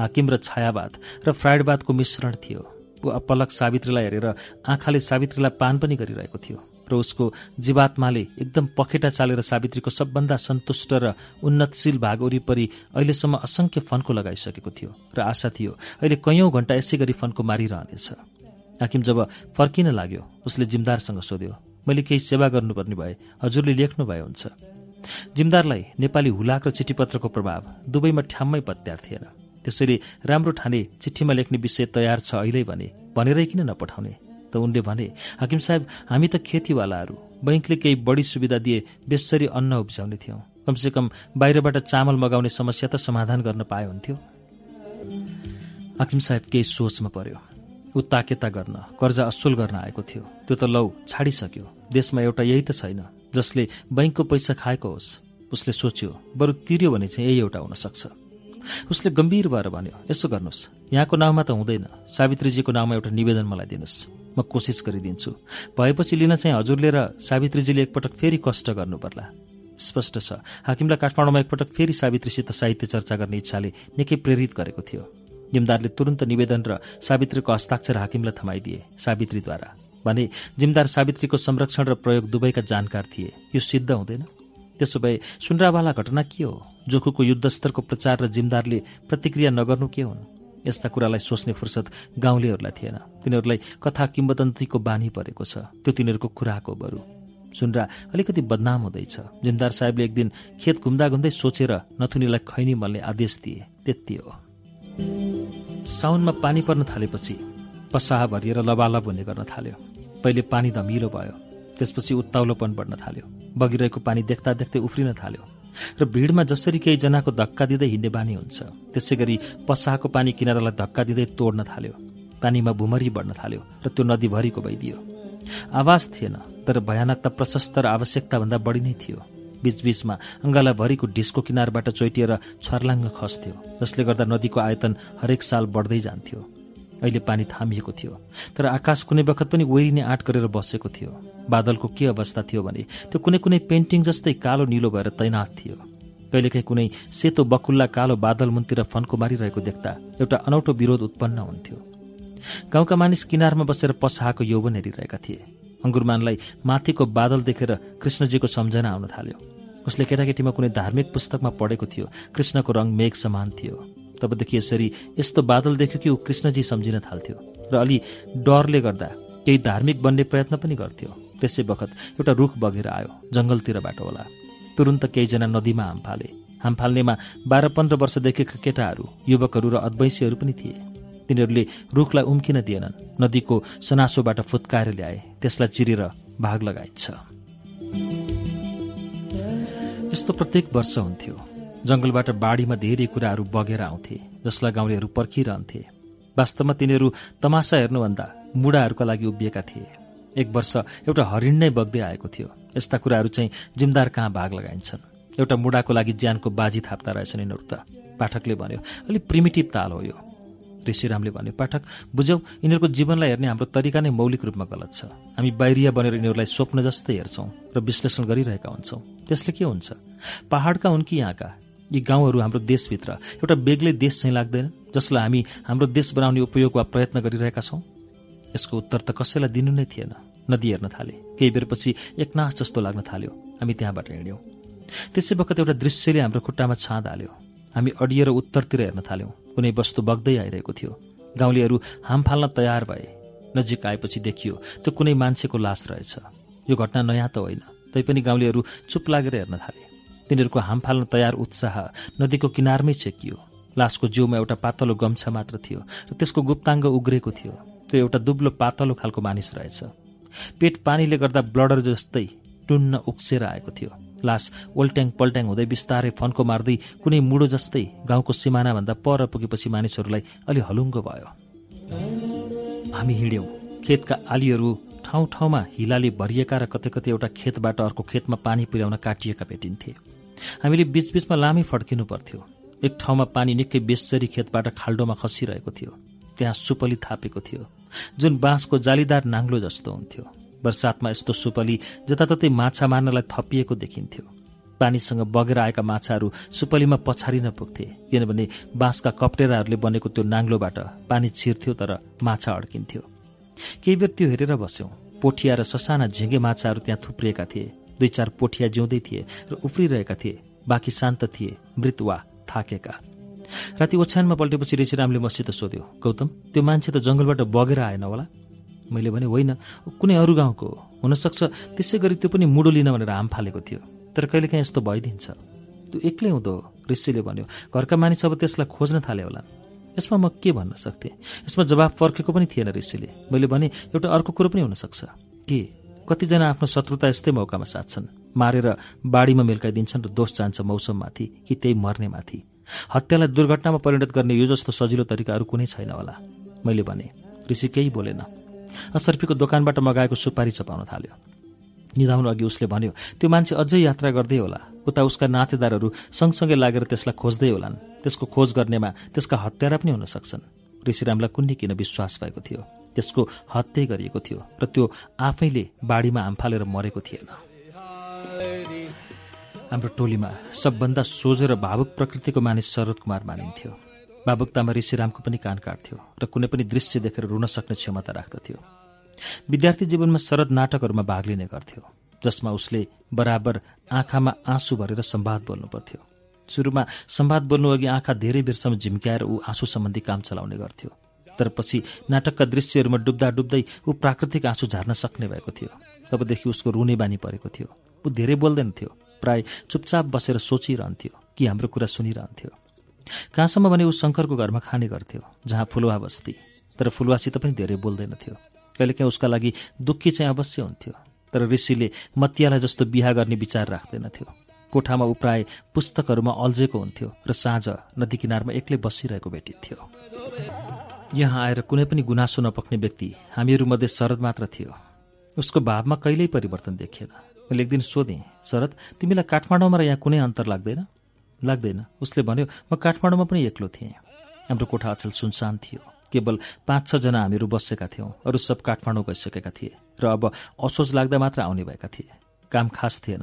Speaker 1: हाकिम र छायावाद र फ्राइडवादको मिश्रण थियो ऊ अपलक सावित्रीलाई हेरेर आँखाले सावित्रीलाई पान पनि गरिरहेको थियो र उसको जीवात्माले एकदम पखेटा चालेर सावित्रीको सबभन्दा सन्तुष्ट र उन्नतशील भाग वरिपरि अहिलेसम्म असंख्य फन्को लगाइसकेको थियो र आशा थियो अहिले कैयौं घण्टा यसै गरी फन्को मारिरहनेछ हाकिम जब फर्किन लाग्यो उसले जिमदारसँग सोध्यो मैले केही सेवा गर्नुपर्ने भए हजुरले लेख्नु भए हुन्छ जिमदारलाई नेपाली हुलाक र चिठीपत्रको प्रभाव दुवैमा ठ्याम्मै पत्यार थिएन त्यसैले राम्रो ठाने चिठीमा लेख्ने विषय तयार छ अहिले भने भनेरै किन नपठाउने त उनले भने हकिम साहेब हामी त खेतीवालाहरू बैंकले केही बढी सुविधा दिए बेसरी अन्न उब्जाउने थियौं कमसेकम बाहिरबाट चामल मगाउने समस्या त समाधान गर्न पाए हुन्थ्यो हकिम साहेब केही सोचमा पर्यो ऊ ताकेता गर्न कर्जा असुल गर्न आएको थियो त्यो त लौ छाडिसक्यो देशमा एउटा यही त छैन जसले बैंकको पैसा खाएको होस् उसले सोच्यो बरु तिर्यो भने चाहिँ यही एउटा हुनसक्छ उसले गम्भीर भएर भन्यो यसो गर्नुहोस् यहाँको नाउँमा त हुँदैन सावित्रीजीको नाउँमा एउटा निवेदन मलाई दिनुहोस् म कोसिस गरिदिन्छु भएपछि लिन चाहिँ हजुरले र सावित्रीजीले एकपटक फेरि कष्ट गर्नुपर्ला स्पष्ट छ हाकिमलाई काठमाडौँमा एकपटक फेरि सावित्रीसित साहित्य चर्चा गर्ने इच्छाले निकै प्रेरित गरेको थियो जिमदारले तुरन्त निवेदन र सावित्रीको हस्ताक्षर हाकिमलाई थमाइदिए सावित्रीद्वारा भने जिमदार सावित्रीको संरक्षण र प्रयोग दुवैका जानकार थिए यो सिद्ध हुँदैन त्यसो भए सुनरावाला घटना के हो जोखुको युद्धस्तरको प्रचार र जिम्दारले प्रतिक्रिया नगर्नु के हुन् यस्ता कुरालाई सोच्ने फुर्सद गाउँलेहरूलाई थिएन तिनीहरूलाई कथा किम्बदन्तीको बानी परेको छ त्यो तिनीहरूको कुराको बरु सुनरा अलिकति बदनाम हुँदैछ जिमदार साहेबले एक दिन खेत घुम्दा घुम्दै सोचेर नथुनीलाई खैनी मल्ने आदेश दिए त्यति हो साउनमा पानी पर्न थालेपछि पसाह भरिएर लबालब हुने गर्न थाल्यो पहिले पानी धमिलो भयो त्यसपछि उत्ताउलोपन बढ्न थाल्यो बगिरहेको पानी देख्दा देख्दै उफ्रिन थाल्यो र भिडमा जसरी केही जनाको धक्का दिँदै हिँड्ने बानी हुन्छ त्यसै गरी पसाको पानी किनारालाई धक्का दिँदै तोड्न थाल्यो पानीमा भुमरी बढ्न थाल्यो र त्यो नदीभरिको भइदियो आवाज थिएन तर भयानक त प्रशस्त र आवश्यकताभन्दा बढी नै थियो बीचबीचमा भरिको डिस्को किनारबाट चोइटिएर छर्लाङ्ग खस्थ्यो जसले गर्दा नदीको आयतन हरेक साल बढ्दै जान्थ्यो अहिले पानी थामिएको थियो तर आकाश कुनै बखत पनि वेरिने आँट गरेर बसेको थियो बादलको के अवस्था थियो भने त्यो कुनै कुनै पेन्टिङ जस्तै कालो निलो भएर तैनात थियो कहिलेकाहीँ कुनै सेतो बकुल्ला कालो बादल मुनतिर फन्को मारिरहेको देख्दा एउटा अनौठो विरोध उत्पन्न हुन्थ्यो गाउँका मानिस किनारमा बसेर पसाएको यौवन हेरिरहेका थिए अङ्गुरमानलाई माथिको बादल देखेर कृष्णजीको सम्झना आउन थाल्यो उसले केटाकेटीमा कुनै धार्मिक पुस्तकमा पढेको थियो कृष्णको रङ मेघ समान थियो तबदेखि यसरी यस्तो बादल देख्यो कि ऊ कृष्णजी सम्झिन थाल्थ्यो र अलि डरले गर्दा केही धार्मिक बन्ने प्रयत्न पनि गर्थ्यो त्यसै बखत एउटा रुख बगेर आयो जङ्गलतिरबाट होला तुरुन्त केहीजना नदीमा हाम फाले हाम फाल्नेमा बाह्र पन्ध्र वर्षदेखिका केटाहरू युवकहरू र अद्वैंसीहरू पनि थिए तिनीहरूले रुखलाई उम्किन दिएनन् नदीको सनासोबाट फुत्काएर ल्याए त्यसलाई चिरेर भाग लगाइन्छ यस्तो प्रत्येक वर्ष हुन्थ्यो जङ्गलबाट बाढीमा धेरै कुराहरू बगेर आउँथे जसलाई गाउँलेहरू पर्खिरहन्थे वास्तवमा तिनीहरू तमासा हेर्नुभन्दा मुढाहरूका लागि उभिएका थिए एक वर्ष एउटा हरिण नै बग्दै आएको थियो यस्ता कुराहरू चाहिँ जिमदार कहाँ भाग लगाइन्छन् एउटा मुडाको लागि ज्यानको बाजी थाप्दा रहेछन् यिनीहरू त पाठकले भन्यो अलिक प्रिमिटिभ ताल हो यो ऋषिरामले भन्यो पाठक बुझौ यिनीहरूको जीवनलाई हेर्ने हाम्रो तरिका नै मौलिक रूपमा गलत छ हामी बाहिरिया बनेर यिनीहरूलाई स्वप्न जस्तै हेर्छौँ र विश्लेषण गरिरहेका हुन्छौँ त्यसले के हुन्छ पहाड़का हुन् कि यहाँका यी गाउँहरू हाम्रो देशभित्र एउटा बेग्लै देश चाहिँ लाग्दैन जसलाई हामी हाम्रो देश बनाउने उपयोग वा प्रयत्न गरिरहेका छौँ यसको उत्तर त कसैलाई दिनु नै थिएन नदी हेर्न थाले केही बेरपछि एकनाश जस्तो लाग्न थाल्यो हामी त्यहाँबाट हिँड्यौँ त्यसै बखत एउटा दृश्यले हाम्रो खुट्टामा छाँद हाल्यो हामी अडिएर उत्तरतिर हेर्न थाल्यौँ कुनै वस्तु बग्दै आइरहेको थियो गाउँलेहरू हाम फाल्न तयार भए नजिक आएपछि देखियो त्यो कुनै मान्छेको लास रहेछ यो घटना नयाँ त होइन तैपनि गाउँलेहरू चुप लागेर हेर्न थाले तिनीहरूको हाम फाल्न तयार उत्साह नदीको किनारमै छेकियो लासको जिउमा एउटा पातलो गम्छा मात्र थियो र त्यसको गुप्ताङ्ग उग्रेको थियो त्यो एउटा दुब्लो पातलो खालको मानिस रहेछ पेट पानीले गर्दा ब्लडर जस्तै टुन्न उक्सेर आएको थियो लास ओल्ट्याङ पल्ट्याङ हुँदै बिस्तारै फन्को मार्दै कुनै मुडो जस्तै गाउँको सिमानाभन्दा पर पुगेपछि मानिसहरूलाई अलि हलुङ्गो भयो हामी हिँड्यौँ खेतका आलीहरू ठाउँ ठाउँमा हिलाले भरिएका र कतै कतै एउटा खेतबाट अर्को खेतमा पानी पुर्याउन काटिएका भेटिन्थे हामीले बीचबीचमा लामै फड्किनु पर्थ्यो एक ठाउँमा पानी निकै बेसरी खेतबाट खाल्डोमा खसिरहेको थियो त्यहाँ सुपली थापेको थियो जुन बाँसको जालीदार नाङ्लो जस्तो हुन्थ्यो बर्सातमा यस्तो सुपली जताततै माछा मार्नलाई थपिएको देखिन्थ्यो पानीसँग बगेर आएका माछाहरू सुपलीमा पछारिन पुग्थे किनभने बाँसका कप्टेराहरूले बनेको त्यो नाङ्लोबाट पानी छिर्थ्यो तर माछा अड्किन्थ्यो केही बेर त्यो हेरेर बस्यौँ पोठिया र ससाना झिङ्गे माछाहरू त्यहाँ थुप्रिएका थिए दुई चार पोठिया जिउँदै थिए र उफ्रिरहेका थिए बाँकी शान्त थिए मृत वा थाकेका राति ओछ्यानमा पल्टेपछि ऋषिरामले मसित सोध्यो गौतम त्यो मान्छे त जङ्गलबाट बगेर आएन होला मैले भने होइन कुनै अरू गाउँको हुनसक्छ त्यसै गरी त्यो पनि मुडो लिन भनेर हाम फालेको थियो तर कहिलेकाहीँ यस्तो भइदिन्छ त्यो एक्लै हुँदो ऋषिले भन्यो घरका मानिस अब त्यसलाई खोज्न थाले होला यसमा म के भन्न सक्थेँ यसमा जवाब फर्केको पनि थिएन ऋषिले मैले भने एउटा अर्को कुरो पनि हुनसक्छ के कतिजना आफ्नो शत्रुता यस्तै मौकामा साच्छन् मारेर बाढीमा मेल्काइदिन्छन् र दोष जान्छ मौसममाथि कि त्यही मर्नेमाथि हत्यालाई दुर्घटनामा परिणत गर्ने यो जस्तो सजिलो तरिकाहरू कुनै छैन होला मैले भने ऋषि केही बोलेन सर्फीको दोकानबाट मगाएको सुपारी चपाउन थाल्यो निधाउनु अघि उसले भन्यो त्यो मान्छे अझै यात्रा गर्दै होला उता उसका नातेदारहरू सँगसँगै लागेर त्यसलाई खोज्दै होलान् त्यसको खोज गर्नेमा त्यसका हत्यारा पनि हुन सक्छन् ऋषिरामलाई कुनै किन विश्वास भएको थियो त्यसको हत्या गरिएको थियो र त्यो आफैले बाढीमा हाम मरेको थिएन हाम्रो टोलीमा सबभन्दा सोझो र भावुक प्रकृतिको मानिस शरद कुमार मानिन्थ्यो भावुकतामा ऋषिरामको पनि कान काट्थ्यो र कुनै पनि दृश्य देखेर रुन सक्ने क्षमता राख्दथ्यो विद्यार्थी जीवनमा शरद नाटकहरूमा भाग लिने गर्थ्यो जसमा उसले बराबर आँखामा आँसु भरेर सम्वाद बोल्नु पर्थ्यो सुरुमा सम्वाद बोल्नु अघि आँखा धेरै बेरसम्म झिम्क्याएर ऊ आँसु सम्बन्धी काम चलाउने गर्थ्यो तर पछि नाटकका दृश्यहरूमा डुब्दा डुब्दै ऊ प्राकृतिक आँसु झार्न सक्ने भएको थियो तबदेखि उसको रुने बानी परेको थियो ऊ धेरै बोल्दैनथ्यो प्राय चुपचाप बसेर सोचिरहन्थ्यो कि हाम्रो कुरा सुनिरहन्थ्यो कहाँसम्म भने ऊ शङ्करको घरमा खाने गर्थ्यो जहाँ फुलुवा बस्ती तर फुलुवासित पनि धेरै बोल्दैनथ्यो कहिलेकाहीँ उसका लागि दुःखी चाहिँ अवश्य हुन्थ्यो तर ऋषिले मतियालाई जस्तो बिहा गर्ने विचार राख्दैनथ्यो कोठामा ऊ प्राय पुस्तकहरूमा अल्झेको हुन्थ्यो र साँझ नदी किनारमा एक्लै बसिरहेको भेटिन्थ्यो यहाँ आएर कुनै पनि गुनासो नपक्ने व्यक्ति हामीहरूमध्ये शरद मात्र थियो उसको भावमा कहिल्यै परिवर्तन देखिएन मैले एक दिन सोधेँ शरद तिमीलाई काठमाडौँमा र यहाँ कुनै अन्तर लाग्दैन लाग्दैन उसले भन्यो म काठमाडौँमा पनि एक्लो थिएँ हाम्रो कोठा अचल सुनसान थियो केवल पाँच छजना हामीहरू बसेका थियौँ अरू सब काठमाडौँ गइसकेका थिए र अब असोज लाग्दा मात्र आउने भएका थिए काम खास थिएन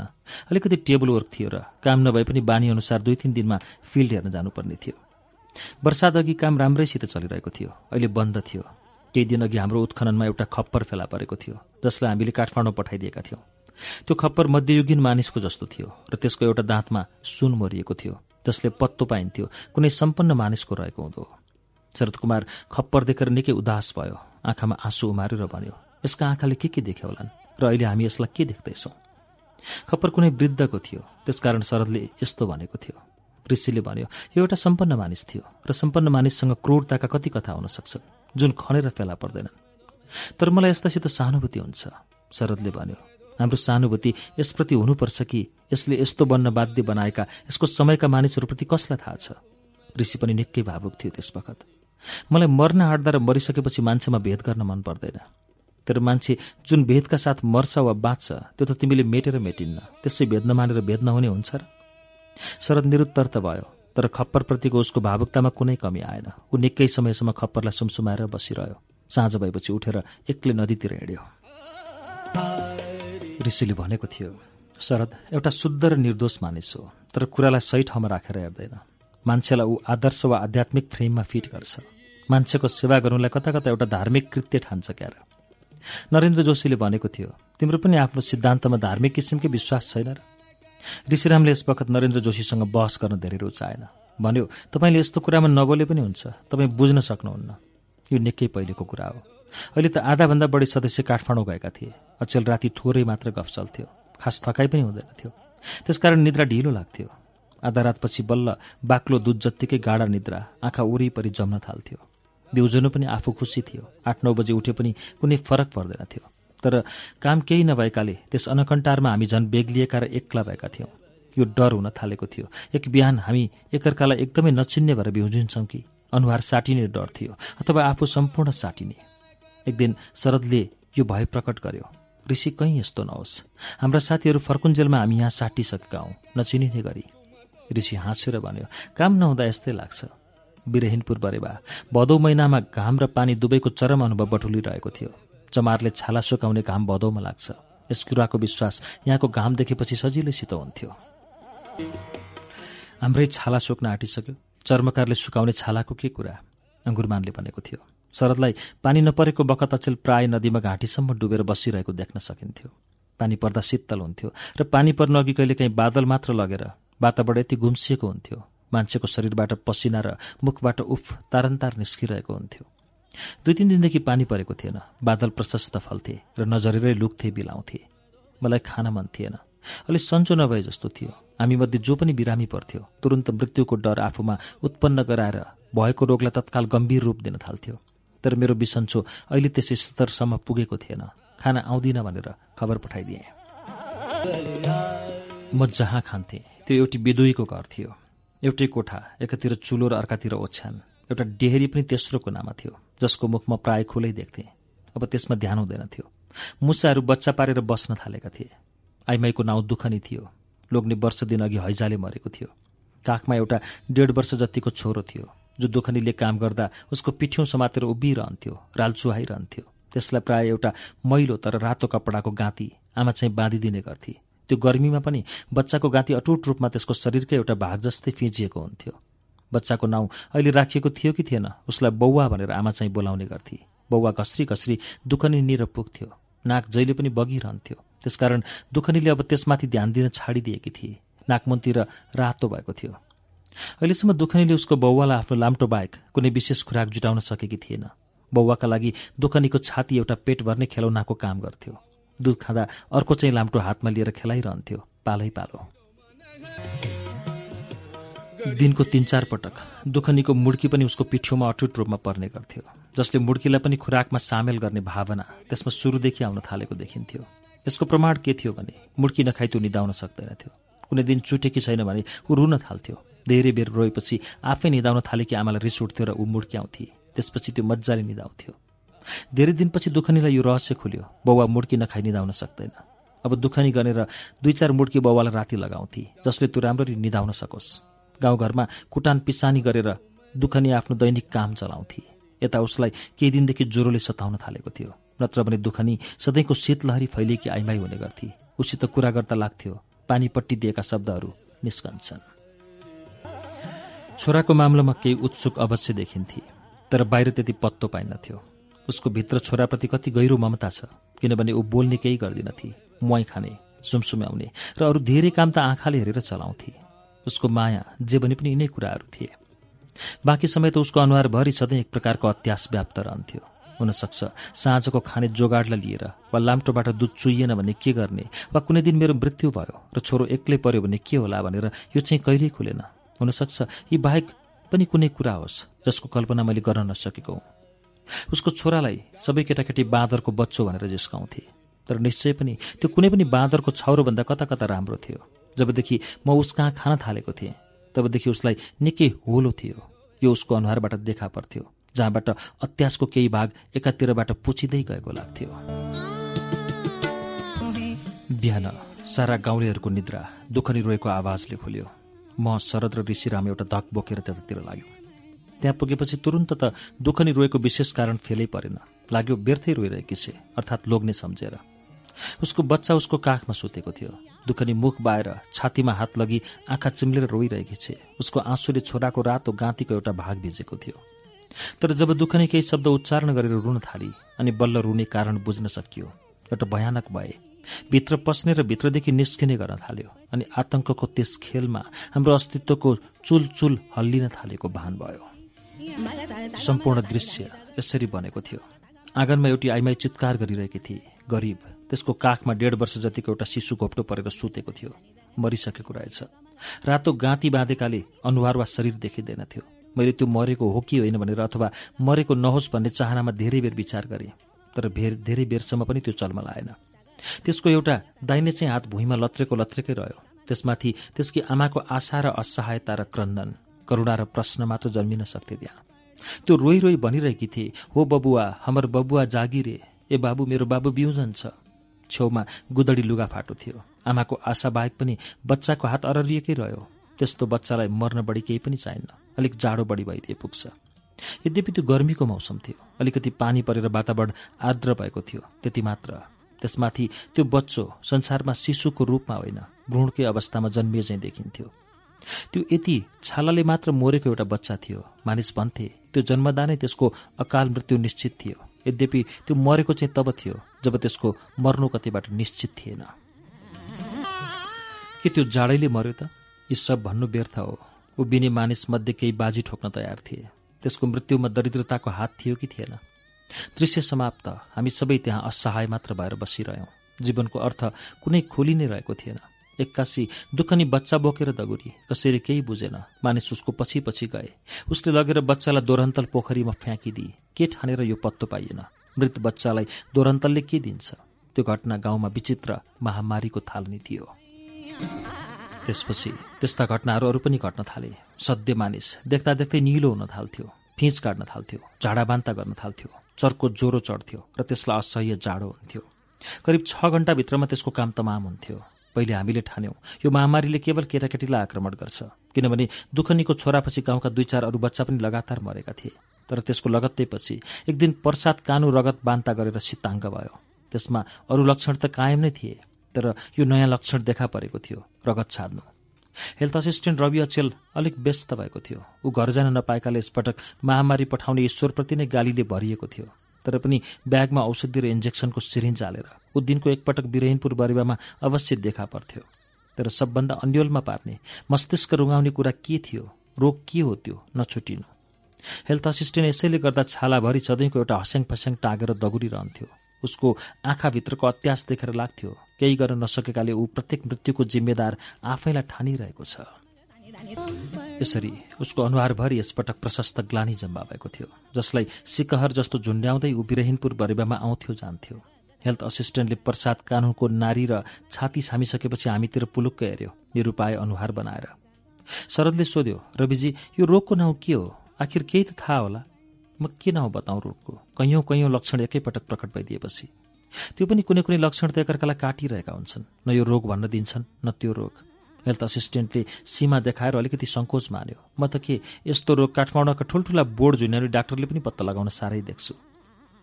Speaker 1: अलिकति टेबल वर्क थियो र काम नभए पनि बानी अनुसार दुई तिन दिनमा फिल्ड हेर्न जानुपर्ने थियो अघि काम राम्रैसित चलिरहेको थियो अहिले बन्द थियो केही दिन अघि हाम्रो उत्खननमा एउटा खप्पर फेला परेको थियो जसलाई हामीले काठमाडौँ पठाइदिएका थियौँ त्यो खप्पर मध्ययुगीन मानिसको जस्तो थियो र त्यसको एउटा दाँतमा सुन मरिएको थियो जसले पत्तो पाइन्थ्यो कुनै सम्पन्न मानिसको रहेको हुँदो शरद कुमार खप्पर देखेर निकै उदास भयो आँखामा आँसु उमारेर भन्यो यसका आँखाले के के देखे होलान् र अहिले हामी यसलाई के देख्दैछौँ खप्पर कुनै वृद्धको थियो त्यसकारण शरदले यस्तो भनेको थियो ऋषिले भन्यो यो एउटा सम्पन्न मानिस थियो र सम्पन्न मानिससँग क्रूरताका कति कथा हुन सक्छन् जुन खनेर फेला पर्दैनन् तर मलाई यस्तासित सहानुभूति हुन्छ शरदले भन्यो हाम्रो सहानुभूति यसप्रति हुनुपर्छ कि यसले यस्तो बन्न बाध्य बनाएका यसको समयका मानिसहरूप्रति कसलाई थाहा छ ऋषि पनि निकै भावुक थियो त्यस मलाई मर्न हाँट्दा र मरिसकेपछि मान्छेमा भेद गर्न मन पर्दैन तर मान्छे जुन भेदका साथ मर्छ वा बाँच्छ त्यो त तिमीले मेटेर मेटिन्न त्यसै भेद नमानेर भेद नहुने हुन्छ र शरद निरुत्तर त भयो तर खप्परप्रतिको उसको भावुकतामा कुनै कमी आएन ऊ निकै समयसम्म खप्परलाई सुमसुमाएर बसिरह्यो साँझ भएपछि उठेर एक्लै नदीतिर हिँड्यो ऋषिले भनेको थियो शरद एउटा शुद्ध र निर्दोष मानिस हो तर कुरालाई सही ठाउँमा राखेर हेर्दैन मान्छेलाई ऊ आदर्श वा आध्यात्मिक फ्रेममा फिट गर्छ मान्छेको सेवा गर्नुलाई कता कता एउटा धार्मिक कृत्य ठान्छ क्यार नरेन्द्र जोशीले भनेको थियो तिम्रो पनि आफ्नो सिद्धान्तमा धार्मिक किसिमकै विश्वास छैन र ऋषिरामले यस वखत नरेन्द्र जोशीसँग बहस गर्न धेरै रुचाएन भन्यो तपाईँले यस्तो कुरामा नबोले पनि हुन्छ तपाईँ बुझ्न सक्नुहुन्न यो निकै पहिलेको कुरा हो अहिले त आधाभन्दा बढी सदस्य काठमाडौँ गएका थिए अचेल राति थोरै मात्र गफ चल्थ्यो खास थकाइ पनि हुँदैन थियो त्यसकारण निद्रा ढिलो लाग्थ्यो आधा रातपछि बल्ल बाक्लो दुध जत्तिकै गाढा निद्रा आँखा वरिपरि जम्न थाल्थ्यो बिउजनु पनि आफू खुसी थियो आठ नौ बजे उठे पनि कुनै फरक पर्दैन थियो तर काम केही नभएकाले त्यस अनकन्टारमा हामी झन् बेग्लिएका र एक्ला भएका थियौँ यो डर हुन थालेको थियो एक बिहान हामी एकअर्कालाई एकदमै नचिन्ने भएर बिउजिन्छौँ कि अनुहार साटिने डर थियो अथवा आफू सम्पूर्ण साटिने एक दिन शरदले यो भय प्रकट गर्यो ऋषि कहीँ यस्तो नहोस् हाम्रा साथीहरू फर्कुन्जेलमा हामी यहाँ साटिसकेका हौँ नचिनिने गरी ऋषि हाँसेर भन्यो काम नहुँदा यस्तै लाग्छ बिरहिनपुर बरेवा भदौ महिनामा घाम र पानी दुवैको चरम अनुभव बटुलिरहेको थियो चमारले छाला सुकाउने घाम भदौमा लाग्छ यस कुराको विश्वास यहाँको घाम देखेपछि सजिलैसित हुन्थ्यो हाम्रै छाला सुक्न आँटिसक्यो चर्मकारले सुकाउने छालाको के कुरा अङ्गुरमानले भनेको थियो शरदलाई पानी नपरेको बखत अचेल प्राय नदीमा घाँटीसम्म डुबेर बसिरहेको देख्न सकिन्थ्यो पानी पर्दा शीतल हुन्थ्यो र पानी पर्न अघि कहिलेकाहीँ बादल मात्र लगेर वातावरण यति गुम्सिएको हुन्थ्यो मान्छेको शरीरबाट पसिना र मुखबाट उफ तारन्तार निस्किरहेको हुन्थ्यो दुई तिन दिनदेखि पानी परेको थिएन बादल प्रशस्त फल्थे र नजरेरै लुक्थे बिलाउँथे मलाई खान मन थिएन अलि सन्चो नभए जस्तो थियो हामीमध्ये जो पनि बिरामी पर्थ्यो तुरन्त मृत्युको डर आफूमा उत्पन्न गराएर भएको रोगलाई तत्काल गम्भीर रूप दिन थाल्थ्यो तर मेरो बिसन्चो अहिले त्यस स्तरसम्म पुगेको थिएन खाना आउँदिन भनेर खबर पठाइदिएँ म जहाँ खान्थेँ त्यो एउटी बेदुईको घर थियो एउटै कोठा एकातिर चुलो र अर्कातिर ओछ्यान एउटा डेहरी पनि तेस्रो कुनामा थियो जसको मुख म प्रायः खुलै देख्थेँ अब त्यसमा ध्यान हुँदैन थियो मुसाहरू बच्चा पारेर बस्न थालेका थिए आइमाईको नाउँ दुखनी थियो लोग्ने वर्ष दिन अघि हैजाले मरेको थियो काखमा एउटा डेढ वर्ष जतिको छोरो थियो जो दोखनीले काम गर्दा उसको पिठ्यौँ समातेर उभिरहन्थ्यो रालचुहाइरहन्थ्यो त्यसलाई प्राय एउटा मैलो तर रातो कपडाको गाँती आमा चाहिँ बाँधिदिने गर्थे त्यो गर्मीमा पनि बच्चाको गाँती अटुट रूपमा त्यसको शरीरकै एउटा भाग जस्तै फिजिएको हुन्थ्यो बच्चाको नाउँ अहिले राखिएको थियो कि थिएन उसलाई बौवा भनेर आमा चाहिँ बोलाउने गर्थे बौवा घस्री घस्री दुखनी निर पुग्थ्यो नाक जहिले पनि बगिरहन्थ्यो त्यसकारण दुखनीले अब त्यसमाथि ध्यान दिन छाडिदिएकी थिए नाकमुन्तिर रातो भएको थियो अहिलेसम्म दुखनीले उसको बौवालाई आफ्नो लाम्टो बाहेक कुनै विशेष खुराक जुटाउन सकेकी थिएन बौवाका लागि दुखनीको छाती एउटा पेट भर्ने खेलौनाको काम गर्थ्यो दुध खाँदा अर्को चाहिँ लाम्टो हातमा लिएर खेलाइरहन्थ्यो पालै पालो दिनको तिन चार पटक दुखनीको मुड्की पनि उसको पिठ्यौमा अटुट रूपमा पर्ने गर्थ्यो जसले मुड्कीलाई पनि खुराकमा सामेल गर्ने भावना त्यसमा सुरुदेखि आउन थालेको देखिन्थ्यो यसको प्रमाण के थियो भने मुड्की नखाइ त्यो निदाउन सक्दैनथ्यो कुनै दिन चुटेकी छैन भने ऊ रुन थाल्थ्यो धेरै बेर रोएपछि आफै निधाउन थाले कि आमालाई रिस उठ्थ्यो र ऊ मुड्क्याउँथे त्यसपछि त्यो मजाले निधाउँथ्यो धेरै दिनपछि दुखनीलाई यो रहस्य खुल्यो बाउवा मुड्की नखाइ निधाउन सक्दैन अब दुखनी गरेर दुई चार मुड्की बाउलाई राति लगाउँथे जसले त्यो राम्ररी निधाउन सकोस् गाउँघरमा कुटान पिसानी गरेर दुखनी आफ्नो दैनिक काम चलाउँथे यता उसलाई केही दिनदेखि ज्वरोले सताउन थालेको थियो नत्र भने दुखनी सधैँको शीतलहरी फैलिएकी आइमाई हुने गर्थे उसित कुरा गर्दा लाग्थ्यो पानीपट्टि दिएका शब्दहरू निस्कन्छन् छोराको मामलामा केही उत्सुक अवश्य देखिन्थे तर बाहिर त्यति पत्तो पाइन्थ्यो उसको भित्र छोराप्रति कति गहिरो ममता छ किनभने ऊ बोल्ने केही गर्दिनथे मुवाई खाने सुमसुम्याउने र अरू धेरै काम त आँखाले हेरेर चलाउँथे उसको माया जे भने पनि यिनै कुराहरू थिए बाँकी समय त उसको अनुहारभरि सधैँ एक प्रकारको अत्यास व्याप्त रहन्थ्यो हुनसक्छ साँझको खाने जोगाडलाई लिएर वा लाम्टोबाट दुध चुइएन भने के गर्ने वा कुनै दिन मेरो मृत्यु भयो र छोरो एक्लै पर्यो भने के होला भनेर यो चाहिँ कहिल्यै खुलेन हुनसक्छ यी बाहेक पनि कुनै कुरा होस् जसको कल्पना मैले गर्न नसकेको उसको छोरालाई सबै केटाकेटी बाँदरको बच्चो भनेर जिस्काउँथे तर निश्चय पनि त्यो कुनै पनि बाँदरको छाउरोभन्दा कता कता राम्रो थियो जबदेखि म उस कहाँ खान थालेको थिएँ तबदेखि उसलाई निकै होलो थियो यो उसको अनुहारबाट देखा पर्थ्यो जहाँबाट अत्यासको केही भाग एकातिरबाट पुछिँदै गएको लाग्थ्यो बिहान सारा गाउँलेहरूको निद्रा दुखनी रोएको आवाजले खोल्यो म शरद र ऋषिराम एउटा धक बोकेर त्यतातिर लाग्यो त्यहाँ पुगेपछि तुरन्त त दुःख रोएको विशेष कारण फेलै परेन लाग्यो व्यर्थै रोइरहेकी छे अर्थात् लोग्ने सम्झेर उसको बच्चा उसको काखमा सुतेको थियो दुखनी मुख बाएर छातीमा हात लगि आँखा चिम्लेर रोइरहेकी छे उसको आँसुले छोराको रातो गाँतीको एउटा भाग भिजेको थियो तर जब दुखनी केही शब्द उच्चारण गरेर रुन थाली अनि बल्ल रुने कारण बुझ्न सकियो एउटा भयानक भए भित्र पस्ने र भित्रदेखि निस्किने गर्न थाल्यो अनि आतंकको त्यस खेलमा हाम्रो अस्तित्वको चुलचुल हल्लिन थालेको भान
Speaker 3: भयो सम्पूर्ण
Speaker 1: दृश्य यसरी बनेको थियो आँगनमा एउटी आइमाई चित्कार गरिरहेकी थिए गरिब त्यसको काखमा डेढ वर्ष जतिको एउटा शिशु घोप्टो परेर सुतेको थियो मरिसकेको रहेछ रातो गाँती बाँधेकाले अनुहार वा शरीर देखिँदैन थियो मैले त्यो मरेको हो कि होइन भनेर अथवा मरेको नहोस् भन्ने चाहनामा धेरै बेर विचार गरेँ तर धेरै बेरसम्म पनि त्यो चलमा आएन त्यसको एउटा दाहिने चाहिँ हात भुइँमा लत्रेको लत्रेकै रह्यो त्यसमाथि त्यसकी आमाको आशा र असहायता र क्रन्दन करुणा र प्रश्न मात्र जन्मिन सक्थे त्यहाँ त्यो रोई रोई भनिरहेकी थिए हो बबुवा हाम्रो बबुवा जागिरे ए बाबु मेरो बाबु बिउजन छ छेउमा गुदडी लुगा फाटो थियो आमाको आशा बाहेक पनि बच्चाको हात अररिएकै रह्यो त्यस्तो बच्चालाई मर्न बढी केही पनि चाहिन्न अलिक जाडो बढी भइदिए पुग्छ यद्यपि त्यो गर्मीको मौसम थियो अलिकति पानी परेर वातावरण आर्द्र भएको थियो त्यति मात्र त्यसमाथि त्यो बच्चो संसारमा शिशुको रूपमा होइन भ्रूणकै अवस्थामा जन्मिए चाहिँ देखिन्थ्यो त्यो यति छालाले मात्र मोरेको एउटा बच्चा थियो मानिस भन्थे त्यो जन्मदा नै त्यसको अकाल मृत्यु निश्चित थियो यद्यपि त्यो मरेको चाहिँ तब थियो जब त्यसको मर्नु कतिबाट निश्चित थिएन के त्यो जाडैले मर्यो त यी सब भन्नु व्यर्थ हो उभिने मानिसमध्ये केही बाजी ठोक्न तयार थिए त्यसको मृत्युमा दरिद्रताको हात थियो कि थिएन दृश्य समाप्त हामी सबै त्यहाँ असहाय मात्र भएर बसिरह्यौँ जीवनको अर्थ कुनै खोली नै रहेको थिएन एक्कासी दुखनी बच्चा बोकेर दगुरी कसैले केही बुझेन मानिस उसको पछि पछि गए उसले लगेर बच्चालाई दोरन्तल पोखरीमा फ्याँकिदिए के ठानेर यो पत्तो पाइएन मृत बच्चालाई दोरन्तलले के दिन्छ त्यो घटना गाउँमा विचित्र महामारीको थालनी थियो त्यसपछि त्यस्ता घटनाहरू अरू पनि घट्न थाले सद्य मानिस देख्दा देख्दै निलो हुन थाल्थ्यो फिँच काट्न थाल्थ्यो झाडा बान्ता गर्न थाल्थ्यो चर्को ज्वरो चढ्थ्यो र त्यसलाई असह्य जाडो हुन्थ्यो करिब छ घन्टाभित्रमा त्यसको काम तमाम हुन्थ्यो पहिले हामीले ठान्यौँ यो महामारीले केवल केटाकेटीलाई आक्रमण गर्छ किनभने दुखनीको छोरापछि गाउँका दुई चार अरू बच्चा पनि लगातार मरेका थिए तर त्यसको लगत्तैपछि एक दिन प्रसाद कानु रगत बान्ता गरेर सीताङ्ग भयो त्यसमा अरू लक्षण त कायम नै थिए तर यो नयाँ लक्षण देखा परेको थियो रगत छाड्नु हेल्थ असिस्टेन्ट रवि अचेल अलिक व्यस्त भएको थियो ऊ घर जान नपाएकाले यसपटक महामारी पठाउने ईश्वरप्रति नै गालीले भरिएको थियो तर पनि ब्यागमा औषधि र इन्जेक्सनको सिरिन्ज हालेर ऊ दिनको एकपटक बिरहिनपुर बरिवामा अवश्य देखा पर्थ्यो तर सबभन्दा अन्यलमा पार्ने मस्तिष्क रुगाउने कुरा के थियो रोग के हो त्यो नछुटिनु हेल्थ असिस्टेन्ट यसैले गर्दा छालाभरि सधैँको एउटा हस्याङ फस्याङ टाँगेर दगुरिरहन्थ्यो उसको आँखाभित्रको अत्यास देखेर लाग्थ्यो केही गर्न नसकेकाले ऊ प्रत्येक मृत्युको जिम्मेदार आफैलाई ठानिरहेको छ यसरी उसको अनुहारभरि यसपटक प्रशस्त ग्लानी जम्मा भएको थियो जसलाई सिकहर जस्तो झुन्ड्याउँदै ऊ बिरहिनपुर बरेवामा आउँथ्यो जान्थ्यो हेल्थ असिस्टेन्टले प्रसाद कानुनको नारी र छाती छामिसकेपछि हामीतिर पुलुक्क हेऱ्यो निरुपाय अनुहार बनाएर शरदले सोध्यो रविजी यो रोगको नाउँ के हो आखिर केही त थाहा होला म के नाउँ बताउँ रोगको कैयौँ कैयौँ लक्षण एकैपटक प्रकट भइदिएपछि त्यो पनि कुनै कुनै लक्षण त एकअर्कालाई काटिरहेका हुन्छन् न यो रोग भन्न दिन्छन् न त्यो रोग हेल्थ असिस्टेन्टले सीमा देखाएर अलिकति सङ्कोच मान्यो म त के यस्तो रोग काठमाडौँका ठुल्ठुला बोर्ड झुन्याउने डाक्टरले पनि पत्ता लगाउन साह्रै देख्छु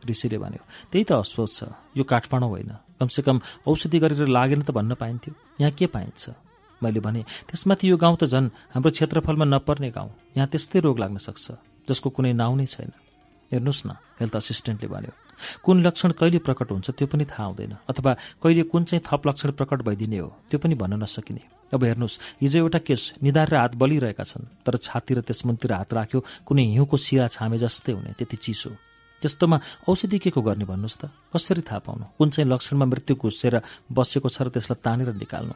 Speaker 1: ऋषिले भन्यो त्यही त अस्वस्थ छ यो काठमाडौँ होइन कमसेकम औषधि गरेर लागेन त भन्न पाइन्थ्यो यहाँ के पाइन्छ मैले भने त्यसमाथि यो गाउँ त झन् हाम्रो क्षेत्रफलमा नपर्ने गाउँ यहाँ त्यस्तै रोग लाग्न सक्छ जसको कुनै नाउँ नै छैन हेर्नुहोस् न हेल्थ असिस्टेन्टले भन्यो कुन लक्षण कहिले प्रकट हुन्छ त्यो पनि थाहा हुँदैन अथवा कहिले कुन चाहिँ थप लक्षण प्रकट भइदिने हो त्यो पनि भन्न नसकिने अब हेर्नुहोस् हिजो एउटा केस निधार र हात बलिरहेका छन् तर छाती र त्यसमुनतिर हात राख्यो कुनै हिउँको सिरा छामे जस्तै हुने त्यति चिसो त्यस्तोमा औषधि के को गर्ने भन्नुहोस् त कसरी थाहा पाउनु कुन चाहिँ लक्षणमा मृत्यु घुसेर बसेको छ र त्यसलाई तानेर निकाल्नु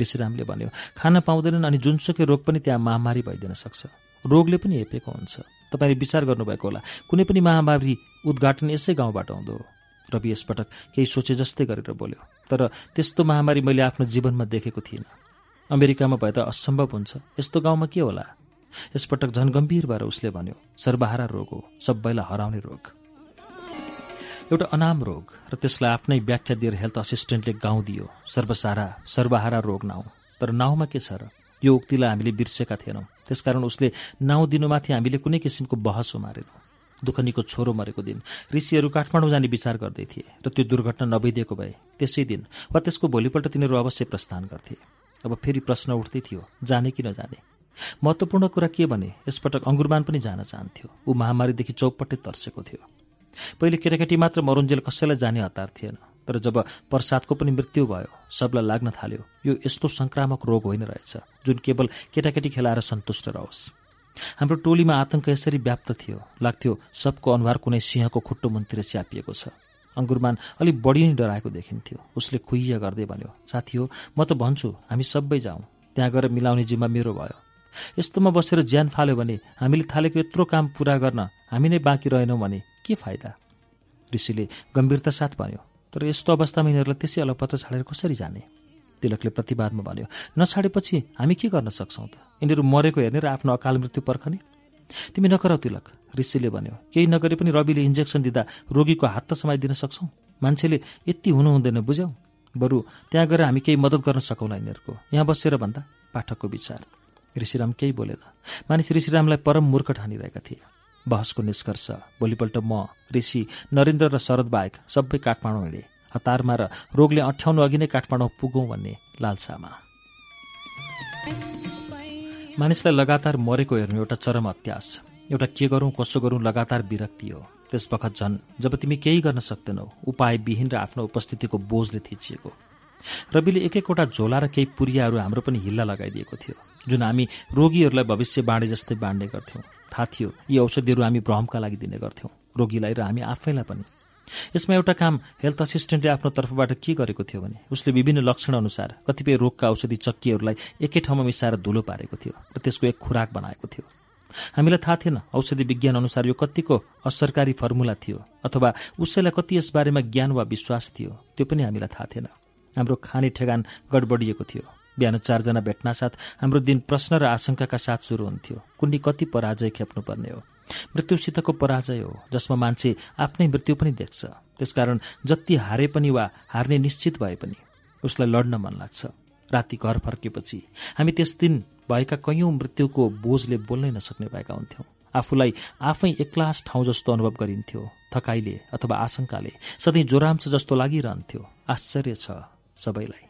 Speaker 1: ऋषिरामले भन्यो खान पाउँदैनन् अनि जुनसुकै रोग पनि त्यहाँ महामारी भइदिन सक्छ रोगले पनि हेपेको हुन्छ तपाईँले विचार गर्नुभएको होला कुनै पनि महामारी उद्घाटन यसै गाउँबाट आउँदो हो रवि यसपटक केही सोचे जस्तै गरेर बोल्यो तर त्यस्तो महामारी मैले आफ्नो जीवनमा देखेको थिइनँ अमेरिकामा भए त असम्भव हुन्छ यस्तो गाउँमा के होला यसपटक झन् गम्भीर भएर उसले भन्यो सर्वहारा रोग हो सबैलाई हराउने रोग एउटा अनाम रोग र त्यसलाई आफ्नै व्याख्या दिएर हेल्थ असिस्टेन्टले गाउँ दियो सर्वसारा सर्वहारा रोग नाउँ तर नाउँमा के छ र यो उक्तिलाई हामीले बिर्सेका थिएनौँ त्यसकारण उसले नाउँ दिनुमाथि हामीले कुनै किसिमको बहस उमारेनौँ दुखनीको छोरो मरेको दिन ऋषिहरू काठमाडौँ जाने विचार गर्दै थिए र त्यो दुर्घटना नभइदिएको भए त्यसै दिन वा त्यसको भोलिपल्ट तिनीहरू अवश्य प्रस्थान गर्थे अब फेरि प्रश्न उठ्दै थियो जाने कि नजाने महत्त्वपूर्ण कुरा के भने यसपटक अङ्गुरमान पनि जान चाहन्थ्यो ऊ महामारीदेखि चौपट्टि तर्सेको थियो पहिले केटाकेटी मात्र मरुन्जेल कसैलाई जाने हतार थिएन तर जब प्रसादको पनि मृत्यु भयो सबलाई लाग्न थाल्यो यो यस्तो संक्रामक रोग होइन रहेछ जुन केवल केटाकेटी खेलाएर सन्तुष्ट रहोस् हाम्रो टोलीमा आतंक यसरी व्याप्त थियो लाग्थ्यो सबको अनुहार कुनै सिंहको खुट्टो मुनतिर च्यापिएको छ अङ्गुरमान अलिक बढी नै डराएको देखिन्थ्यो उसले खुइया गर्दै भन्यो साथी हो म त भन्छु हामी सबै जाउँ त्यहाँ गएर मिलाउने जिम्मा मेरो भयो यस्तोमा बसेर ज्यान फाल्यो भने हामीले थालेको यत्रो काम पूरा गर्न हामी नै बाँकी रहेनौँ भने के फाइदा ऋषिले गम्भीरता साथ भन्यो तर यस्तो अवस्थामा यिनीहरूलाई त्यसै अलपत्र छाडेर कसरी जाने तिलकले प्रतिवादमा भन्यो नछाडेपछि हामी के गर्न सक्छौँ त यिनीहरू मरेको हेर्ने र आफ्नो अकाल मृत्यु पर्खने तिमी नकराउ तिलक ऋषिले भन्यो केही नगरे पनि रविले इन्जेक्सन दिँदा रोगीको हात त समाइदिन सक्छौँ मान्छेले यति हुनु हुँदैन बुझ्यौ बरु त्यहाँ गएर हामी केही मद्दत गर्न सकौँला यिनीहरूको यहाँ बसेर भन्दा पाठकको विचार ऋषिराम केही बोलेन मानिस ऋषिरामलाई परम मूर्ख ठानिरहेका थिए बहसको निष्कर्ष भोलिपल्ट म ऋषि नरेन्द्र र शरद बाहेक सबै काठमाडौँ हिँडे हतारमा र रोगले अठ्याउनु अघि नै काठमाडौँ पुगौँ भन्ने लालसामा मानिसलाई लगातार मरेको हेर्नु एउटा चरम अत्यास एउटा के गरौँ कसो गरौँ लगातार विरक्ति हो त्यस बखत झन् जब तिमी केही गर्न सक्दैनौ उपायविहीन र आफ्नो उपस्थितिको बोझले थिचिएको रविले एक एकवटा झोला र केही पुरियाहरू हाम्रो पनि हिल्ला लगाइदिएको थियो जुन हामी रोगीहरूलाई भविष्य बाँडे जस्तै बाँड्ने गर्थ्यौँ थाहा थियो यी औषधिहरू हामी भ्रमका लागि दिने गर्थ्यौँ रोगीलाई र हामी आफैलाई पनि यसमा एउटा काम हेल्थ असिस्टेन्टले आफ्नो तर्फबाट के गरेको थियो भने उसले विभिन्न लक्षण अनुसार कतिपय रोगका औषधि चक्कीहरूलाई एकै ठाउँमा मिसाएर धुलो पारेको थियो र त्यसको एक खुराक बनाएको थियो हामीलाई थाहा थिएन औषधि विज्ञान अनुसार यो कतिको असरकारी फर्मुला थियो अथवा उसैलाई कति यसबारेमा ज्ञान वा विश्वास थियो त्यो पनि हामीलाई थाहा थिएन हाम्रो खाने ठेगान गडबडिएको थियो बिहान चारजना साथ हाम्रो दिन प्रश्न र आशंकाका साथ सुरु हुन्थ्यो कुन्नी कति पराजय खेप्नुपर्ने हो मृत्युसितको पराजय हो जसमा मान्छे आफ्नै मृत्यु पनि देख्छ त्यसकारण जति हारे पनि वा हार्ने निश्चित भए पनि उसलाई लड्न मन लाग्छ राति घर फर्केपछि हामी त्यस दिन भएका कैयौँ मृत्युको बोझले बोल्नै नसक्ने भएका हुन्थ्यौँ आफूलाई आफै एक्लास ठाउँ जस्तो अनुभव गरिन्थ्यो थकाइले अथवा आशंकाले सधैँ जोराम्छ जस्तो लागिरहन्थ्यो आश्चर्य छ सबैलाई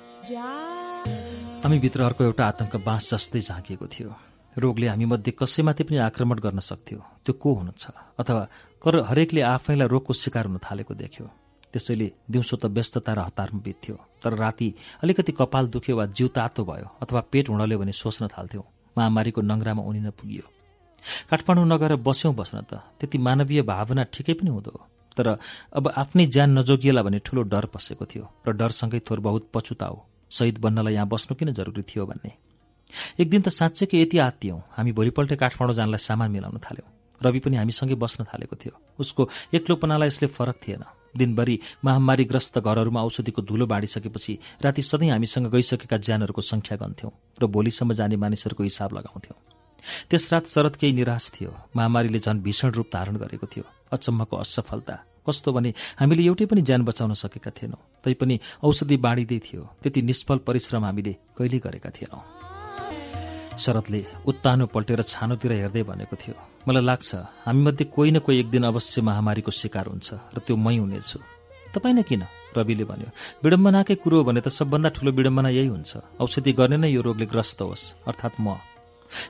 Speaker 1: हामीभित्र अर्को एउटा आतंक बाँस जस्तै झाँकिएको थियो रोगले हामी मध्ये कसैमाथि पनि आक्रमण गर्न सक्थ्यो त्यो को हुनु छ अथवा कर हरेकले आफैलाई रोगको शिकार हुन थालेको देख्यो त्यसैले दिउँसो त व्यस्तता र हतारमा बित्थ्यो तर राति अलिकति कपाल दुख्यो वा जिउ तातो भयो अथवा पेट हुँडल्यो भने सोच्न थाल्थ्यौँ महामारीको नङ्ग्रामा उनिन पुगियो काठमाडौँ नगएर बस्यौँ बस्न त त्यति मानवीय भावना ठिकै पनि हुँदो तर अब आफ्नै ज्यान नजोगिएला भने ठुलो डर पसेको थियो र डरसँगै थोर बहुत हो शहीद बन्नलाई यहाँ बस्नु किन जरुरी थियो भन्ने एक दिन त साँच्चैकै यति आत्तियौँ हामी भोलिपल्टै काठमाडौँ जानलाई सामान मिलाउन थाल्यौँ रवि पनि हामीसँगै बस्न थालेको थियो उसको एक्लोपनालाई यसले फरक थिएन दिनभरि महामारीग्रस्त घरहरूमा औषधिको धुलो बाँडिसकेपछि राति सधैँ हामीसँग गइसकेका ज्यानहरूको सङ्ख्या गन्थ्यौँ र भोलिसम्म जाने मानिसहरूको हिसाब लगाउँथ्यौँ त्यस रात शरद केही निराश थियो महामारीले झन् भीषण रूप धारण गरेको थियो अचम्मको असफलता कस्तो भने हामीले एउटै पनि ज्यान बचाउन सकेका थिएनौँ तैपनि औषधि बाँडिँदै थियो त्यति निष्फल परिश्रम हामीले कहिले गरेका थिएनौँ शरदले उत्तानो पल्टेर छानोतिर हेर्दै भनेको थियो मलाई लाग्छ हामीमध्ये कोही न कोही एक दिन अवश्य महामारीको शिकार हुन्छ र त्यो मै हुनेछु तपाईँ नै किन रविले भन्यो विडम्बनाकै कुरो हो भने त सबभन्दा ठुलो विडम्बना यही हुन्छ औषधि गर्ने नै यो रोगले ग्रस्त होस् अर्थात् म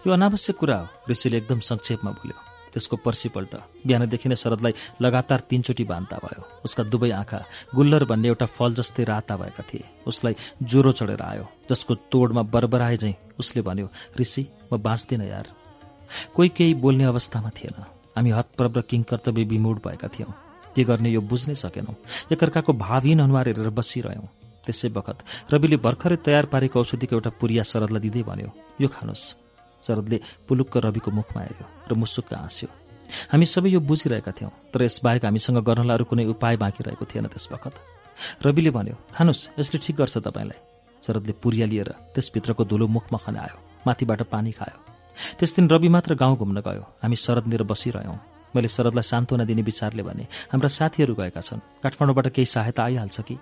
Speaker 1: यो अनावश्यक कुरा हो ऋषिले एकदम संक्षेपमा भोल्यो त्यसको पर्सिपल्ट बिहानदेखि नै शरदलाई लगातार तीनचोटि बान्ता भयो उसका दुवै आँखा गुल्लर भन्ने एउटा फल जस्तै राता भएका थिए उसलाई ज्वरो चढेर आयो जसको तोडमा बरबराए झैँ उसले भन्यो ऋषि म बाँच्दिनँ यार कोही केही बोल्ने अवस्थामा थिएन हामी हतप्रभ र किङ कर्तव्य विमूढ भएका थियौँ के गर्ने यो बुझ्नै सकेनौँ एकअर्काको भावहीन अनुहार हेरेर बसिरह्यौँ त्यसै बखत रविले भर्खरै तयार पारेको औषधिको एउटा पुरिया शरदलाई दिँदै भन्यो यो खानुहोस् शरदले पुलुक्क रविको मुखमा हेऱ्यो र मुसुक्क हाँस्यो हामी सबै यो बुझिरहेका थियौँ तर यसबाहेक हामीसँग गर्नलाई अरू कुनै उपाय बाँकी रहेको थिएन त्यस वखत रविले भन्यो खानुस् यसले ठिक गर्छ तपाईँलाई शरदले पुरिया लिएर त्यसभित्रको धुलो मुखमा आयो माथिबाट पानी खायो त्यस दिन रवि मात्र गाउँ घुम्न गयो हामी शरदनिर बसिरह्यौँ मैले शरदलाई सान्त्वना दिने विचारले भने हाम्रा साथीहरू गएका छन् काठमाडौँबाट केही सहायता आइहाल्छ कि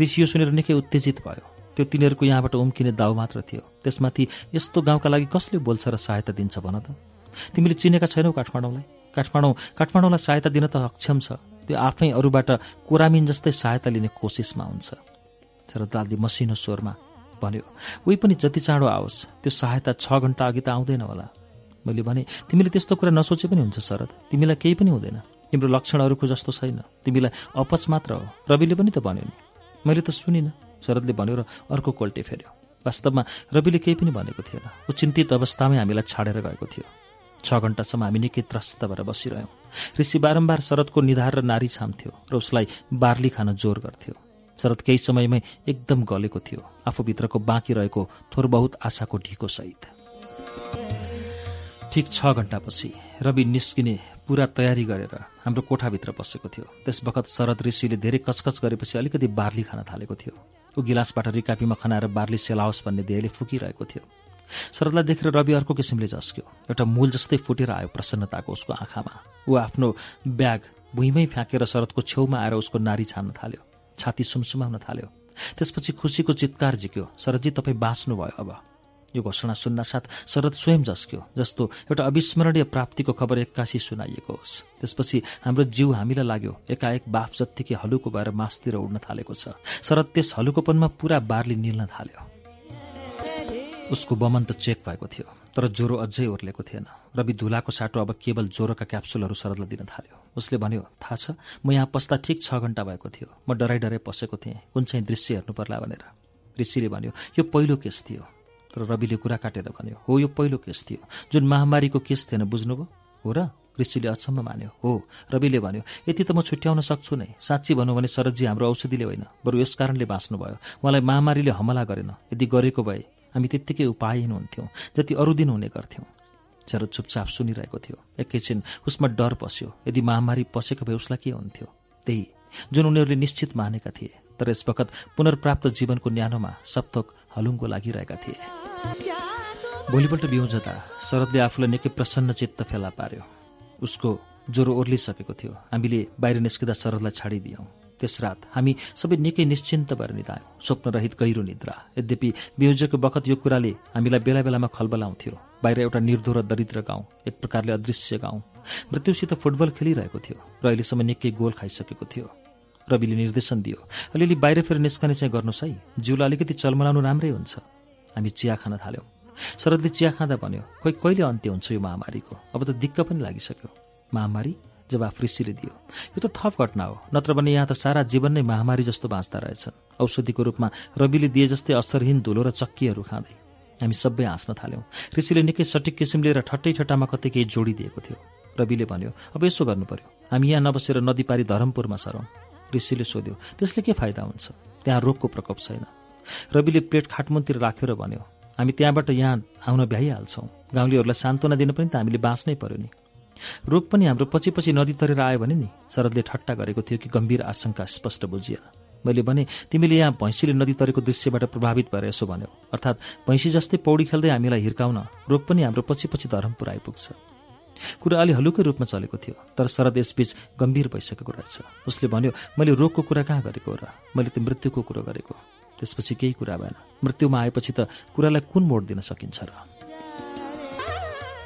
Speaker 1: ऋषि यो सुनेर निकै उत्तेजित भयो त्यो तिनीहरूको यहाँबाट उम्किने दाउ मात्र थियो त्यसमाथि यस्तो गाउँका लागि कसले बोल्छ र सहायता दिन्छ भन त तिमीले चिनेका छैनौ काठमाडौँलाई काठमाडौँ काठमाडौँलाई सहायता दिन त अक्षम छ त्यो आफै अरूबाट कोरामिन जस्तै सहायता लिने कोसिसमा हुन्छ दादी मसिनो स्वरमा भन्यो उही पनि जति चाँडो आओस् त्यो सहायता छ घन्टा अघि त आउँदैन होला मैले भने तिमीले त्यस्तो कुरा नसोचे पनि हुन्छ शरद तिमीलाई केही पनि हुँदैन तिम्रो लक्षणहरूको जस्तो छैन तिमीलाई अपच मात्र हो रविले पनि त भन्यो नि मैले त सुनिनँ शरदले भन्यो र अर्को कोल्टे फेर्यो वास्तवमा रविले केही पनि भनेको थिएन ऊ चिन्तित अवस्थामै हामीलाई छाडेर गएको थियो छ घन्टासम्म हामी निकै त्रस्त भएर बसिरह्यौँ ऋषि बारम्बार शरदको निधार र नारी छाम्थ्यो र उसलाई बार्ली खान जोर गर्थ्यो शरद केही समयमै एकदम गलेको थियो आफूभित्रको बाँकी रहेको थोर बहुत आशाको ढिको सहित ठिक छ घन्टापछि रवि निस्किने पुरा तयारी गरेर हाम्रो कोठाभित्र पसेको थियो त्यसवखत शरद ऋषिले धेरै कचकच गरेपछि अलिकति बार्ली खान थालेको थियो ऊ गिलासबाट रिकापीमा खनाएर बार्ली सेलाओस् भन्ने ध्येयले फुकिरहेको थियो शरदलाई देखेर रवि अर्को किसिमले झस्क्यो एउटा मूल जस्तै फुटेर आयो प्रसन्नताको उसको आँखामा ऊ आफ्नो ब्याग भुइँमै फ्याँकेर शरदको छेउमा आएर उसको नारी छान्न थाल्यो छाती सुमसुमाउन थाल्यो त्यसपछि खुसीको चितकार झिक्यो शरदजी तपाईँ बाँच्नुभयो अब यो घोषणा सुन्नासाथ शरद स्वयं झस्क्यो जस्तो एउटा अविस्मरणीय प्राप्तिको खबर एक्कासी सुनाइएको होस् त्यसपछि हाम्रो जिउ हामीलाई लाग्यो एकाएक बाफ जत्तिकै हलुको भएर मासतिर उड्न थालेको छ शरद त्यस हलुकोपनमा पुरा बारली निल्न थाल्यो उसको बमन त चेक भएको थियो तर ज्वरो अझै ओर्लेको थिएन रवि धुलाको साटो अब केवल ज्वरोका क्याप्सुलहरू शरदलाई दिन थाल्यो उसले भन्यो थाहा छ म यहाँ पस्दा ठिक छ घन्टा भएको थियो म डराइ डराइ पसेको थिएँ कुन चाहिँ दृश्य हेर्नु पर्ला भनेर ऋषिले भन्यो यो पहिलो केस थियो तर रविले कुरा काटेर भन्यो हो यो पहिलो केस थियो जुन महामारीको केस थिएन बुझ्नुभयो हो र ऋषिले अचम्म मान्यो हो रविले भन्यो यति त म छुट्याउन सक्छु नै साँच्ची भनौँ भने शरदजी हाम्रो औषधिले होइन बरु यस कारणले बाँच्नुभयो उहाँलाई महामारीले हमला गरेन यदि गरेको भए हामी त्यत्तिकै उपायहीन हुन्थ्यौँ जति अरू दिन हुने गर्थ्यौँ शरद चुपचाप सुनिरहेको थियो एकैछिन उसमा डर पस्यो यदि महामारी पसेको भए उसलाई के हुन्थ्यो त्यही जुन उनीहरूले निश्चित मानेका थिए तर यस बखत पुनर्प्राप्त जीवनको न्यानोमा सप्तक हलुङ्गो लागिरहेका थिए भोलिपल्ट बिउ जाँदा शरदले आफूलाई निकै प्रसन्न चित्त फेला पार्यो उसको ज्वरो ओर्लिसकेको थियो हामीले बाहिर निस्किँदा शरदलाई छाडिदियौँ त्यस रात हामी सबै निकै निश्चिन्त भएर निधायौँ स्वप्नरहित गहिरो निद्रा यद्यपि बिउजेको बखत यो कुराले हामीलाई बेला बेलामा खलबलाउँथ्यो बाहिर एउटा निर्धो र दरिद्र गाउँ एक प्रकारले अदृश्य गाउँ मृत्युसित फुटबल खेलिरहेको थियो र अहिलेसम्म निकै गोल खाइसकेको थियो रविले निर्देशन दियो अलिअलि बाहिर फेरि निस्कने चाहिँ गर्नुहोस् है जिउलाई अलिकति चलमलाउनु राम्रै हुन्छ हामी चिया खान थाल्यौँ शरदले चिया खाँदा भन्यो खोइ कहिले अन्त्य हुन्छ यो महामारीको अब त दिक्क पनि लागिसक्यो महामारी जवाफ ऋषिले दियो यो त थप घटना हो नत्र भने यहाँ त सारा जीवन नै महामारी जस्तो बाँच्दा रहेछन् औषधिको रूपमा रविले दिए जस्तै असरहीन धुलो र चक्कीहरू खाँदै हामी सबै हाँस्न थाल्यौँ ऋषिले निकै सठिक किसिमले र ठट्टै ठट्टामा कति केही जोडिदिएको थियो रविले भन्यो अब यसो गर्नु पर्यो हामी यहाँ नबसेर नदी पारी धरमपुरमा सरौँ ऋषिले सोध्यो त्यसले के फाइदा हुन्छ त्यहाँ रोगको प्रकोप छैन रविले प्लेट खाटमुनतिर राख्यो र भन्यो हामी त्यहाँबाट यहाँ आउन भ्याइहाल्छौँ गाउँलेहरूलाई सान्त्वना दिन पनि त हामीले बाँच्नै पर्यो नि रोग पनि हाम्रो पछि पछि नदी तरेर आयो भने नि शरदले ठट्टा गरेको थियो कि गम्भीर आशंका स्पष्ट बुझिए मैले भने तिमीले यहाँ भैँसीले नदी तरेको दृश्यबाट प्रभावित भएर यसो भन्यो अर्थात् भैँसी जस्तै पौडी खेल्दै हामीलाई हिर्काउन रोग पनि हाम्रो पछि पछि धरमपुर आइपुग्छ कुरा अलि हलुकै रूपमा चलेको थियो तर शरद यसबीच गम्भीर भइसकेको रहेछ उसले भन्यो मैले रोगको कुरा कहाँ गरेको र मैले त मृत्युको कुरो गरेको त्यसपछि केही कुरा भएन मृत्युमा आएपछि त कुरालाई कुन मोड दिन सकिन्छ र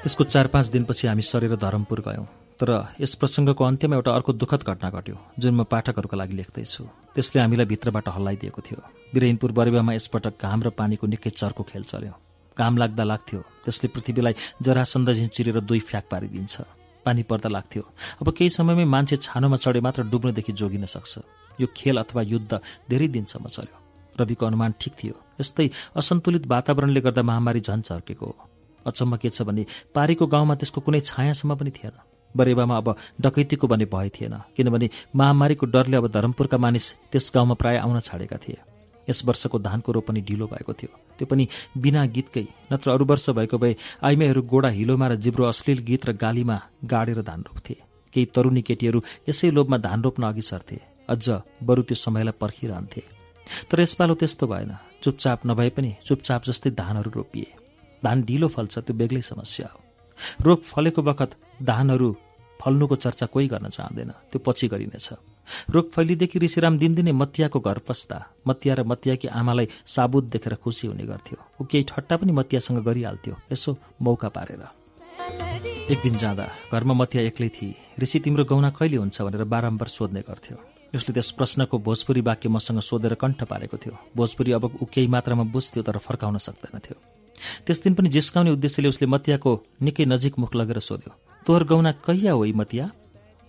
Speaker 1: त्यसको चार पाँच दिनपछि हामी सरेर धरमपुर गयौँ तर यस प्रसङ्गको अन्त्यमा एउटा अर्को दुःखद घटना घट्यो जुन म पाठकहरूको लागि लेख्दैछु त्यसले हामीलाई भित्रबाट हल्लाइदिएको थियो बिरेनपुर बरेवामा यसपटक घाम र पानीको निकै चर्को खेल चल्यो घाम लाग्दा लाग्थ्यो त्यसले पृथ्वीलाई जरासन्द चिरेर दुई फ्याक पारिदिन्छ पानी पर्दा लाग्थ्यो अब केही समयमै मान्छे छानोमा चढे मात्र डुब्नदेखि जोगिन सक्छ यो खेल अथवा युद्ध धेरै दिनसम्म चल्यो रविको अनुमान ठिक थियो यस्तै असन्तुलित वातावरणले गर्दा महामारी झन चर्केको हो अचम्म के छ भने पारीको गाउँमा त्यसको कुनै छायासम्म पनि थिएन बरेवामा अब डकैतीको भने भय थिएन किनभने महामारीको डरले अब धरमपुरका मानिस त्यस गाउँमा प्राय आउन छाडेका थिए यस वर्षको धानको रोपनी ढिलो भएको थियो त्यो पनि बिना गीतकै नत्र अरू वर्ष भएको भए आइमेहरू गोडा हिलोमा र जिब्रो अश्लील गीत र गालीमा गाडेर धान रोप्थे केही तरुणी केटीहरू यसै लोभमा धान रोप्न अघि सर्थे अझ बरु त्यो समयलाई पर्खिरहन्थे तर यसपालो त्यस्तो भएन चुपचाप नभए पनि चुपचाप जस्तै धानहरू रोपिए धान ढिलो फल्छ त्यो बेग्लै समस्या हो रोग फलेको बखत धानहरू फल्नुको चर्चा कोही गर्न चाहँदैन त्यो पछि गरिनेछ रोग फैलिदेखि ऋषिराम दिनदिनै मतियाको घर पस्दा मतिया र मतियाकी आमालाई साबुत देखेर खुसी हुने गर्थ्यो ऊ केही ठट्टा पनि मतियासँग गरिहाल्थ्यो यसो मौका पारेर एक दिन जाँदा घरमा मतिया एक्लै थिए ऋषि तिम्रो गहुना कहिले हुन्छ भनेर बारम्बार सोध्ने गर्थ्यो उसले त्यस प्रश्नको भोजपुरी वाक्य मसँग सोधेर कण्ठ पारेको थियो भोजपुरी अब ऊ केही मात्रामा बुझ्थ्यो तर फर्काउन सक्दैनथ्यो त्यस दिन पनि जिस्काउने उद्देश्यले उसले मतियाको निकै नजिक मुख लगेर सोध्यो तोहर गौना कैया होइ मतिया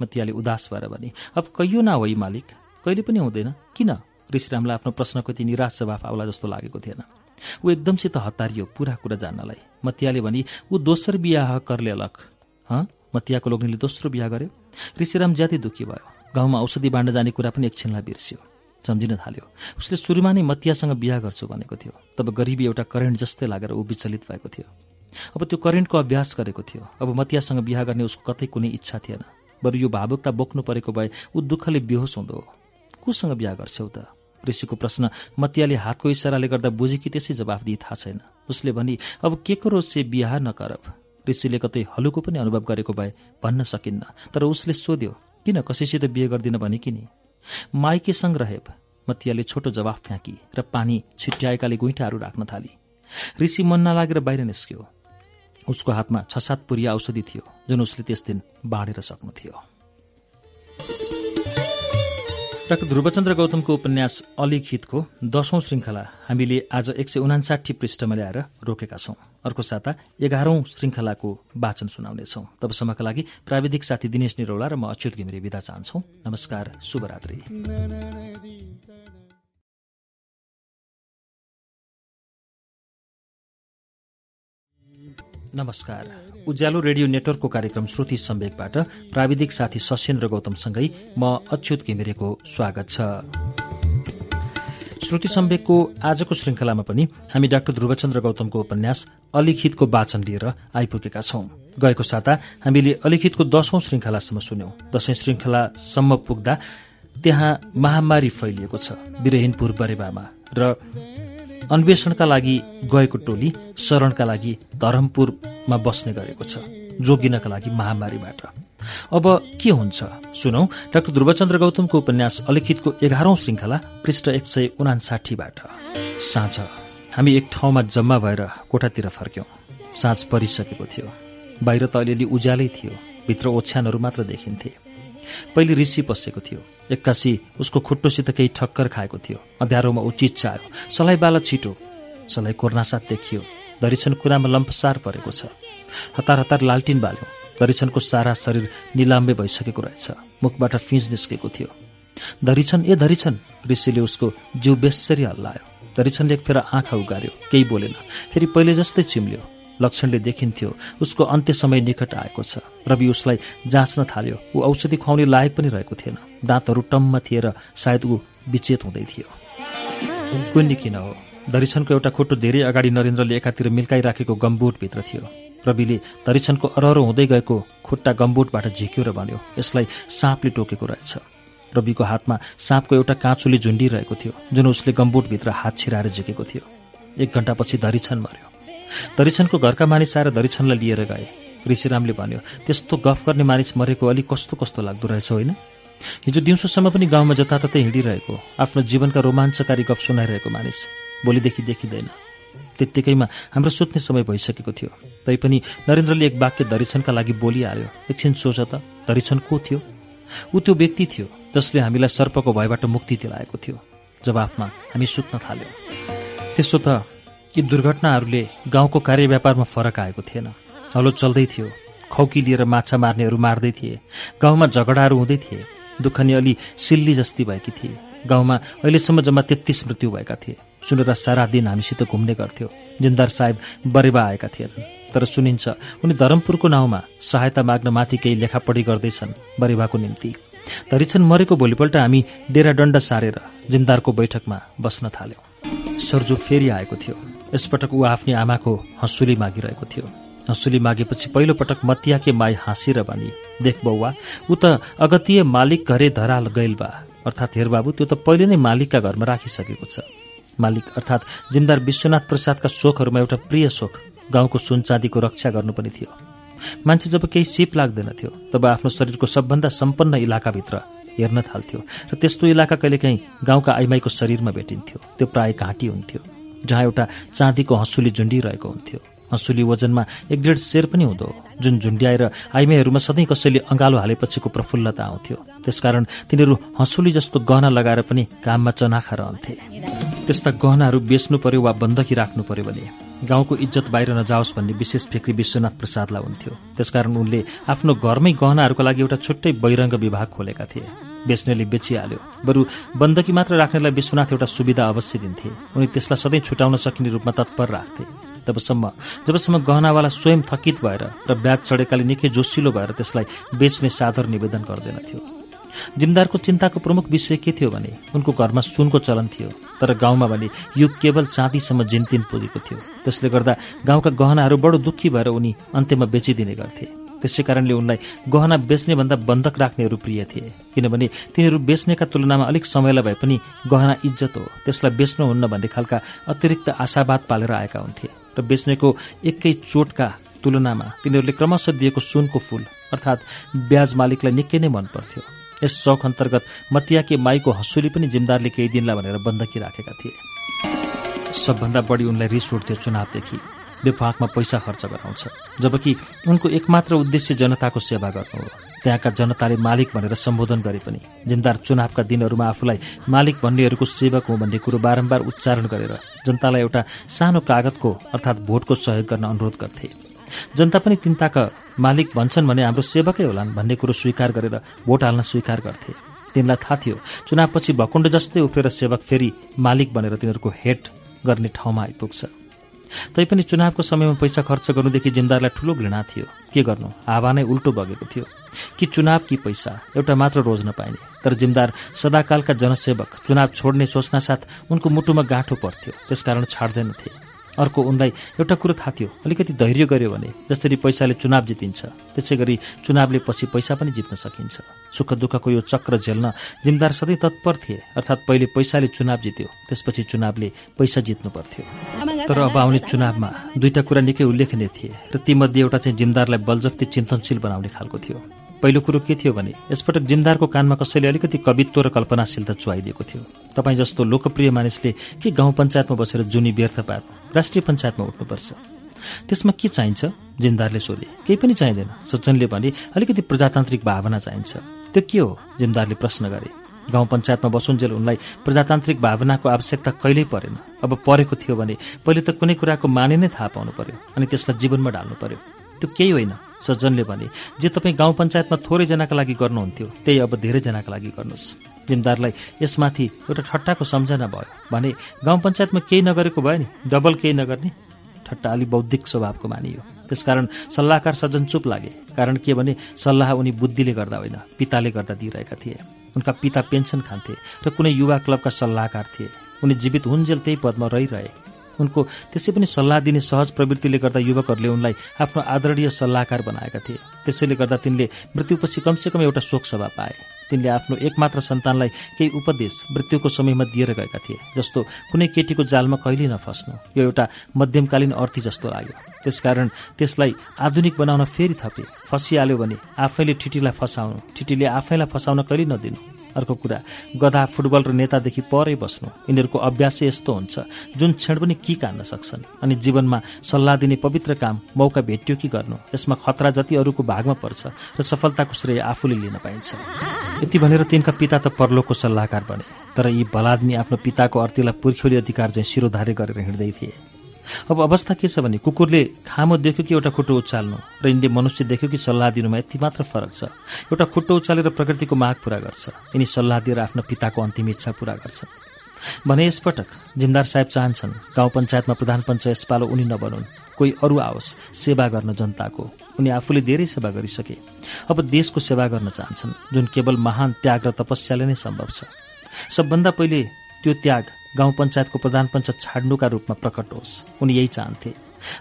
Speaker 1: मतियाले उदास भएर भने अब कहियो न होइ मालिक कहिले पनि हुँदैन किन ऋषिरामलाई आफ्नो प्रश्नको यति निराश जवाफ आउला जस्तो लागेको थिएन ऊ एकदमसित हतारियो पुरा कुरा जान्नलाई मतियाले भने ऊ दोस्रो बिहा कर्ले अलग हँ मतियाको लोग्नेले दोस्रो बिहा गर्यो ऋषिराम ज्यादै दुःखी भयो गाउँमा औषधि बाँड्न जाने कुरा पनि एकछिनलाई बिर्सियो सम्झिन थाल्यो उसले सुरुमा नै मतियासँग बिहा गर्छु भनेको थियो तब गरिबी एउटा करेन्ट जस्तै लागेर ऊ विचलित भएको थियो अब त्यो करेन्टको अभ्यास गरेको थियो अब मतियासँग बिहा गर्ने उसको कतै कुनै इच्छा थिएन बरु यो भावुकता बोक्नु परेको भए ऊ दुःखले बेहोस हुँदो हो कोसँग बिहा गर्छौ त ऋषिको प्रश्न मतियाले हातको इसाराले गर्दा बुझे कि त्यसै जवाफ दिए थाहा छैन उसले भनी अब के करो से बिहा नकरब ऋषिले कतै हलुको पनि अनुभव गरेको भए भन्न सकिन्न तर उसले सोध्यो किन कसैसित बिहे गर्दिन भने कि नि माइकेसँग रहेप मतियाले छोटो जवाफ फ्याँकी र पानी छिट्याएकाले गुइँठाहरू राख्न थाली ऋषि मन नलागेर बाहिर निस्क्यो उसको हातमा छ सात पुरिया औषधि थियो जुन उसले त्यस दिन बाँडेर सक्नु थियो डाक्टर ध्रुवचन्द्र गौतमको उपन्यास अलिखितको दशौं श्रृङ्खला हामीले आज एक सय उनासाठी पृष्ठमा ल्याएर रोकेका छौं अर्को साता एघारौं श्रृङ्खलाको वाचन सुनाउनेछौं तबसम्मका लागि प्राविधिक साथी दिनेश निरौला र म अच्युत घिमिरे विदा चाहन्छौ नमस्कार शुभरात्री नमस्कार उज्यालो रेडियो नेटवर्कको कार्यक्रम श्रुति सम्वेकबाट प्राविधिक साथी सशेन्द्र गौतमसँगै म अच्युत घिमिरेको स्वागत छ श्रुति सम्वेकको आजको श्रृङ्खलामा पनि हामी डाक्टर ध्रुवचन्द्र गौतमको उपन्यास अलिखितको वाचन लिएर आइपुगेका छौं गएको साता हामीले अलिखितको दशौं श्रृङ्खलासम्म सुन्यौं दशैं श्रृङ्खलासम्म पुग्दा त्यहाँ महामारी फैलिएको छ बिरहीनपुर बरेवामा र अन्वेषणका लागि गएको टोली शरणका लागि धरमपुरमा बस्ने गरेको छ जोगिनका लागि महामारीबाट अब के हुन्छ सुनौ डाक्टर ध्रुवचन्द्र गौतमको उपन्यास अलिखितको एघारौं श्रृङ्खला पृष्ठ एक सय उनासाठीबाट साँझ हामी एक ठाउँमा जम्मा भएर कोठातिर फर्क्यौँ साँझ परिसकेको थियो बाहिर त अलिअलि उज्यालै थियो भित्र ओछ्यानहरू मात्र देखिन्थे पहिले ऋषि पसेको थियो एक्कासी उसको खुट्टोसित केही ठक्कर खाएको थियो अँध्यारोमा उचित चाह्यो सलाई बाला छिटो सलाई कोर्नासाथ देखियो दरिछन कुरामा लम्पसार परेको छ हतार हतार लालटिन बाल्यो दरिछनको सारा शरीर निलाम्बे भइसकेको रहेछ मुखबाट फिज निस्केको थियो धरिछन् ए धरिछन् ऋषिले उसको जिउ बेसरी हल्लायो दरिछनले एक फेर आँखा उगार्यो केही बोलेन फेरि पहिले जस्तै चिम्ल्यो लक्षणले देखिन्थ्यो उसको अन्त्य समय निकट आएको छ रवि उसलाई जाँच्न थाल्यो ऊ औषधि खुवाउने लायक पनि रहेको थिएन दाँतहरू टम्म थिएर सायद ऊ विचेत हुँदै थियो कुन्नी किन हो दरिछनको एउटा खुट्टो धेरै अगाडि नरेन्द्रले एकातिर मिल्काइराखेको गम्बुटभित्र थियो रविले दरिछनको अरहरो हुँदै गएको खुट्टा गम्बुटबाट झिक्यो र भन्यो यसलाई साँपले टोकेको रहेछ रविको हातमा साँपको एउटा काँचुले झुन्डिरहेको थियो जुन उसले गम्बुटभित्र हात छिराएर झिकेको थियो एक घण्टापछि धरिछन मर्यो दरिछनको घरका मानिस आएर दरिछनलाई लिएर गए ऋषिरामले भन्यो त्यस्तो गफ गर्ने मानिस मरेको अलिक कस्तो कस्तो लाग्दो रहेछ होइन हिजो दिउँसोसम्म पनि गाउँमा जताततै हिँडिरहेको आफ्नो जीवनका रोमाञ्चकारी गफ सुनाइरहेको मानिस भोलिदेखि देखिँदैन त्यत्तिकैमा हाम्रो सुत्ने समय भइसकेको थियो तैपनि नरेन्द्रले एक वाक्य दरिछनका लागि बोलिहाल्यो एकछिन सोच त दरिछन को थियो ऊ त्यो व्यक्ति थियो जसले हामीलाई सर्पको भयबाट मुक्ति दिलाएको थियो जवाफमा हामी सुत्न थाल्यौँ त्यसो त यी दुर्घटनाहरूले गाउँको कार्यव्यापारमा फरक आएको थिएन हलो चल्दै थियो खौकी लिएर माछा मार्नेहरू मार्दै थिए गाउँमा झगडाहरू हुँदै थिए दुखनी अलि सिल्ली जस्ती भएकी थिए गाउँमा अहिलेसम्म जम्मा तेत्तिस मृत्यु भएका थिए सुनेर सारा दिन हामीसित घुम्ने गर्थ्यो जिन्दार साहेब बरेवा आएका थिएनन् तर सुनिन्छ उनी धरमपुरको नाउँमा सहायता माग्न माथि केही लेखापढी गर्दैछन् बरेवाको निम्ति धरिछन् मरेको भोलिपल्ट हामी डेराडण्ड सारेर जिन्दारको बैठकमा बस्न थाल्यौँ सर्जु फेरि आएको थियो यसपटक ऊ आफ्नै आमाको हँसुली मागिरहेको थियो हँसुली मागेपछि पहिलोपटक मतियाके माई हाँसेर भनी देख बौवा ऊ त अगतीय मालिक घरे धराल गैल बा अर्थात् हेर बाबु त्यो त पहिले नै मालिकका घरमा राखिसकेको छ मालिक अर्थात् जिमदार विश्वनाथ प्रसादका शोकहरूमा एउटा प्रिय सोख गाउँको सुन रक्षा गर्नु पनि थियो मान्छे जब केही सिप लाग्दैनथ्यो तब आफ्नो शरीरको सबभन्दा सम्पन्न इलाकाभित्र हेर्न थाल्थ्यो र त्यस्तो इलाका कहिलेकाहीँ गाउँका आइमाईको शरीरमा भेटिन्थ्यो त्यो प्रायः घाँटी हुन्थ्यो जहाँ एउटा चाँदीको हँसुली झुन्डिरहेको हुन्थ्यो हँसुली वजनमा एक डेढ सेर पनि हुँदो जुन झुन्ड्याएर आइमेहरूमा सधैँ कसैले अँगालो हालेपछिको प्रफुल्लता आउँथ्यो त्यसकारण तिनीहरू हँसुली जस्तो गहना लगाएर पनि काममा चनाखा रहन्थे त्यस्ता गहनाहरू बेच्नु पर्यो वा बन्दकी राख्नु पर्यो भने गाउँको इज्जत बाहिर नजाओस् भन्ने विशेष फिक्री विश्वनाथ प्रसादलाई हुन्थ्यो त्यसकारण उनले आफ्नो घरमै गहनाहरूको लागि एउटा छुट्टै बहिरङ्ग विभाग खोलेका थिए बेच्नेले बेचिहाल्यो बरु बन्दकी मात्र राख्नेलाई विश्वनाथ एउटा सुविधा अवश्य दिन्थे उनी त्यसलाई सधैँ छुटाउन सकिने रूपमा तत्पर राख्थे तबसम्म जबसम्म गहनावाला स्वयं थकित भएर र ब्याज चढेकाले निकै जोसिलो भएर त्यसलाई बेच्ने साधर निवेदन गर्दैनथ्यो जिमदारको चिन्ताको प्रमुख विषय के थियो भने उनको घरमा सुनको चलन थियो तर गाउँमा भने यो केवल चाँदीसम्म जिन्तिन पुगेको थियो त्यसले गर्दा गाउँका गहनाहरू बडो दुखी भएर उनी अन्त्यमा बेचिदिने गर्थे त्यसै कारणले उनलाई गहना बेच्ने भन्दा बन्धक राख्नेहरू प्रिय थिए किनभने तिनीहरू बेच्नेका तुलनामा अलिक समयलाई भए पनि गहना इज्जत हो त्यसलाई बेच्नुहुन्न भन्ने खालका अतिरिक्त आशावाद पालेर आएका हुन्थे र बेच्नेको एकै चोटका तुलनामा तिनीहरूले क्रमशः दिएको सुनको फूल अर्थात् ब्याज मालिकलाई निकै नै मनपर्थ्यो यस सौख अन्तर्गत मतियाकी माईको हँसुली पनि जिमदारले केही दिनलाई भनेर बन्दकी राखेका थिए सबभन्दा बढी उनलाई रिस उठ्थ्यो चुनावदेखि विभागमा पैसा खर्च गराउँछ जबकि उनको एकमात्र उद्देश्य जनताको सेवा गर्नु हो त्यहाँका जनताले मालिक भनेर सम्बोधन गरे पनि जिन्दार चुनावका दिनहरूमा आफूलाई मालिक भन्नेहरूको सेवक हो भन्ने कुरो बारम्बार उच्चारण गरेर जनतालाई एउटा सानो कागतको अर्थात् भोटको सहयोग गर्न अनुरोध गर्थे जनता पनि तिनताका मालिक भन्छन् भने हाम्रो सेवकै होलान् भन्ने कुरो स्वीकार गरेर भोट हाल्न स्वीकार गर्थे तिनलाई थाहा थियो चुनावपछि भकुण्ड जस्तै उफ्रेर सेवक फेरि मालिक भनेर तिनीहरूको हेट गर्ने ठाउँमा आइपुग्छ तैपनि चुनावको समयमा पैसा खर्च गर्नुदेखि जिमदारलाई ठूलो घृणा थियो के गर्नु हावा नै उल्टो बगेको थियो कि चुनाव कि पैसा एउटा मात्र रोज्न पाइने तर जिमदार सदाकालका जनसेवक चुनाव छोड्ने सोच्नासाथ उनको मुटुमा गाँठो पर्थ्यो त्यसकारण छाड्दैनथे अर्को उनलाई एउटा कुरो थाहा थियो अलिकति धैर्य गर्यो भने जसरी पैसाले चुनाव जितिन्छ त्यसै गरी चुनावले पछि पैसा पनि जित्न सकिन्छ सुख दुःखको यो चक्र झेल्न जिमदार सधैँ तत्पर थिए अर्थात् पहिले पैसाले चुनाव जित्यो त्यसपछि चुनावले पैसा जित्नु पर्थ्यो तर अब आउने चुनावमा दुईटा कुरा निकै उल्लेखनीय थिए र तीमध्ये एउटा चाहिँ जिमदारलाई बलजप्ती चिन्तनशील बनाउने खालको थियो पहिलो कुरो के थियो भने यसपटक जिमदारको कानमा कसैले अलिकति कवित्व र कल्पनाशीलता चुहाइदिएको थियो तपाईँ जस्तो लोकप्रिय मानिसले के गाउँ पञ्चायतमा बसेर जुनी व्यर्थ पार राष्ट्रिय पञ्चायतमा उठ्नुपर्छ त्यसमा के चाहिन्छ जिमदारले सोधे केही पनि चाहिँदैन सज्जनले भने अलिकति प्रजातान्त्रिक भावना चाहिन्छ त्यो के हो जिमदारले प्रश्न गरे गाउँ पञ्चायतमा बसुन्जेल उनलाई प्रजातान्त्रिक भावनाको आवश्यकता कहिल्यै परेन अब परेको थियो भने पहिले त कुनै कुराको माने नै थाहा पाउनु पर्यो अनि त्यसलाई जीवनमा ढाल्नु पर्यो त्यो केही होइन सज्जनले भने जे तपाईँ गाउँ पञ्चायतमा थोरैजनाका लागि गर्नुहुन्थ्यो त्यही अब धेरैजनाका लागि गर्नुहोस् जिमदारलाई यसमाथि एउटा ठट्टाको सम्झना भयो भने गाउँ पञ्चायतमा केही नगरेको भयो नि डबल केही नगर्ने ठट्टा अलि बौद्धिक स्वभावको मानियो त्यसकारण सल्लाहकार सज्जन चुप लागे कारण के भने सल्लाह उनी बुद्धिले गर्दा होइन पिताले गर्दा दिइरहेका थिए उनका पिता पेन्सन खान्थे र कुनै युवा क्लबका सल्लाहकार थिए उनी जीवित हुन्जेल त्यही पदमा रहिरहे उनको त्यसै पनि सल्लाह दिने सहज प्रवृत्तिले गर्दा युवकहरूले उनलाई आफ्नो आदरणीय सल्लाहकार बनाएका थिए त्यसैले गर्दा तिनले मृत्युपछि कमसेकम एउटा शोकसभा पाए तिनले आफ्नो एकमात्र सन्तानलाई केही उपदेश मृत्युको समयमा दिएर गएका थिए जस्तो कुनै केटीको जालमा कहिले नफस्नु यो एउटा मध्यमकालीन अर्थी जस्तो लाग्यो त्यसकारण त्यसलाई आधुनिक बनाउन फेरि थपे फसिहाल्यो भने आफैले ठिटीलाई फसाउनु ठिटीले आफैलाई फसाउन कहिले नदिनु अर्को कुरा गधा फुटबल र नेतादेखि परै बस्नु यिनीहरूको अभ्यासै यस्तो हुन्छ जुन क्षण पनि कि कान्न सक्छन् अनि जीवनमा सल्लाह दिने पवित्र काम मौका भेट्यो कि गर्नु यसमा खतरा जति अरूको भागमा पर्छ र सफलताको श्रेय आफूले लिन पाइन्छ यति भनेर तिनका पिता त परलोकको सल्लाहकार बने तर यी भलादमी आफ्नो पिताको अर्थीलाई पुर्ख्यौली अधिकार चाहिँ शिरोधारे गरेर हिँड्दै थिए अब अवस्था के छ भने कुकुरले खामो देख्यो कि एउटा खुट्टो उचाल्नु र यिनले मनुष्य देख्यो कि सल्लाह दिनुमा यति मात्र फरक छ एउटा खुट्टो उचालेर प्रकृतिको माग पूरा गर्छ यिनी सल्लाह दिएर आफ्नो पिताको अन्तिम इच्छा पूरा गर्छ भने यसपटक जिमदार साहेब चाहन्छन् गाउँ पञ्चायतमा प्रधान पञ्चायत यसपालो उनी नबनुन् कोही अरू आओस् सेवा गर्न जनताको उनी आफूले धेरै सेवा गरिसके अब देशको सेवा गर्न चाहन्छन् जुन केवल महान त्याग र तपस्याले नै सम्भव छ सबभन्दा पहिले त्यो त्याग गाउँ पञ्चायतको प्रधान पञ्च छाड्नुका रूपमा प्रकट होस् उनी यही चाहन्थे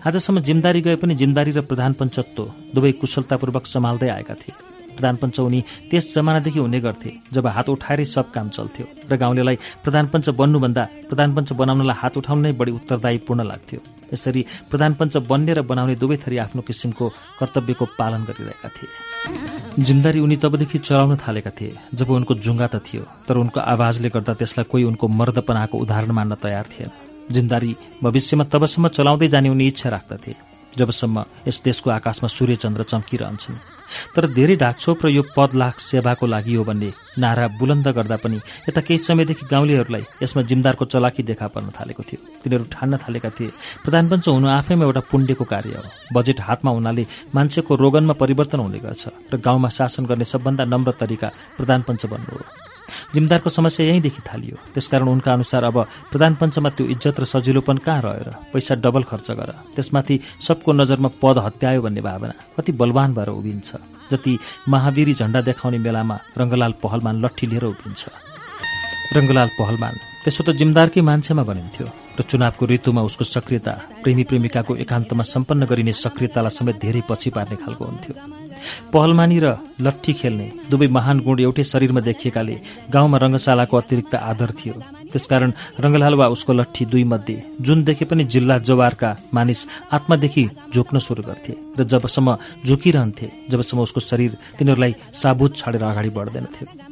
Speaker 1: आजसम्म जिम्मदारी गए पनि जिम्मदारी र प्रधान पञ्चत्व दुवै कुशलतापूर्वक सम्हाल्दै आएका थिए प्रधान पञ्च उनी त्यस जमानादेखि हुने गर्थे जब हात उठाएरै सब काम चल्थ्यो र गाउँलेलाई प्रधान पञ्च बन्नुभन्दा प्रधान पञ्च बनाउनलाई हात उठाउन नै बढी उत्तरदायीपूर्ण लाग्थ्यो यसरी प्रधानपञ्च बन्ने र बनाउने दुवै थरी आफ्नो किसिमको कर्तव्यको पालन गरिरहेका थिए जिम्मेदारी उनी तबदेखि चलाउन थालेका थिए जब उनको जुङ्गा त थियो तर उनको आवाजले गर्दा त्यसलाई कोही उनको मर्दपनाको उदाहरण मान्न तयार थिएन जिम्मेदारी भविष्यमा तबसम्म चलाउँदै जाने उनी इच्छा राख्दथे जबसम्म यस देशको आकाशमा सूर्यचन्द्र चम्किरहन्छन् तर धेरै ढाकछोप र यो पद लाख सेवाको लागि हो भन्ने नारा बुलन्द गर्दा पनि यता केही समयदेखि गाउँलेहरूलाई यसमा जिमदारको चलाकी देखा पर्न थालेको थियो तिनीहरू ठान्न थालेका थिए प्रधानपञ्च हुनु आफैमा एउटा पुण्यको कार्य हो बजेट हातमा हुनाले मान्छेको रोगनमा परिवर्तन हुने गर्छ र गाउँमा शासन गर्ने सबभन्दा नम्र तरिका प्रधानपञ्च बन्नु हो जिमदारको समस्या यहीँदेखि थालियो त्यसकारण उनका अनुसार अब प्रधान पञ्चमा त्यो इज्जत र सजिलोपन कहाँ रहेर पैसा डबल खर्च गर त्यसमाथि सबको नजरमा पद हत्यायो भन्ने भावना कति बलवान भएर उभिन्छ जति महावीरी झण्डा देखाउने बेलामा रङ्गलाल पहलमान लट्ठी लिएर उभिन्छ रङ्गलाल पहलमान त्यसो त जिमदारकै मान्छेमा गनिन्थ्यो र चुनावको ऋतुमा उसको सक्रियता प्रेमी प्रेमिकाको एकान्तमा सम्पन्न गरिने सक्रियतालाई समेत धेरै पछि पार्ने खालको हुन्थ्यो पहलमानी र लट्ठी खेल्ने दुवै महान गुण एउटै शरीरमा देखिएकाले गाउँमा रङ्गशालाको अतिरिक्त आदर थियो त्यसकारण रङ्गलाल वा उसको लट्ठी दुई मध्ये जुनदेखि पनि जिल्ला जवारका मानिस आत्मादेखि झुक्न सुरु गर्थे र जबसम्म झुकिरहन्थे जबसम्म उसको शरीर तिनीहरूलाई साबुत छाडेर अगाडि बढ्दैनथ्यो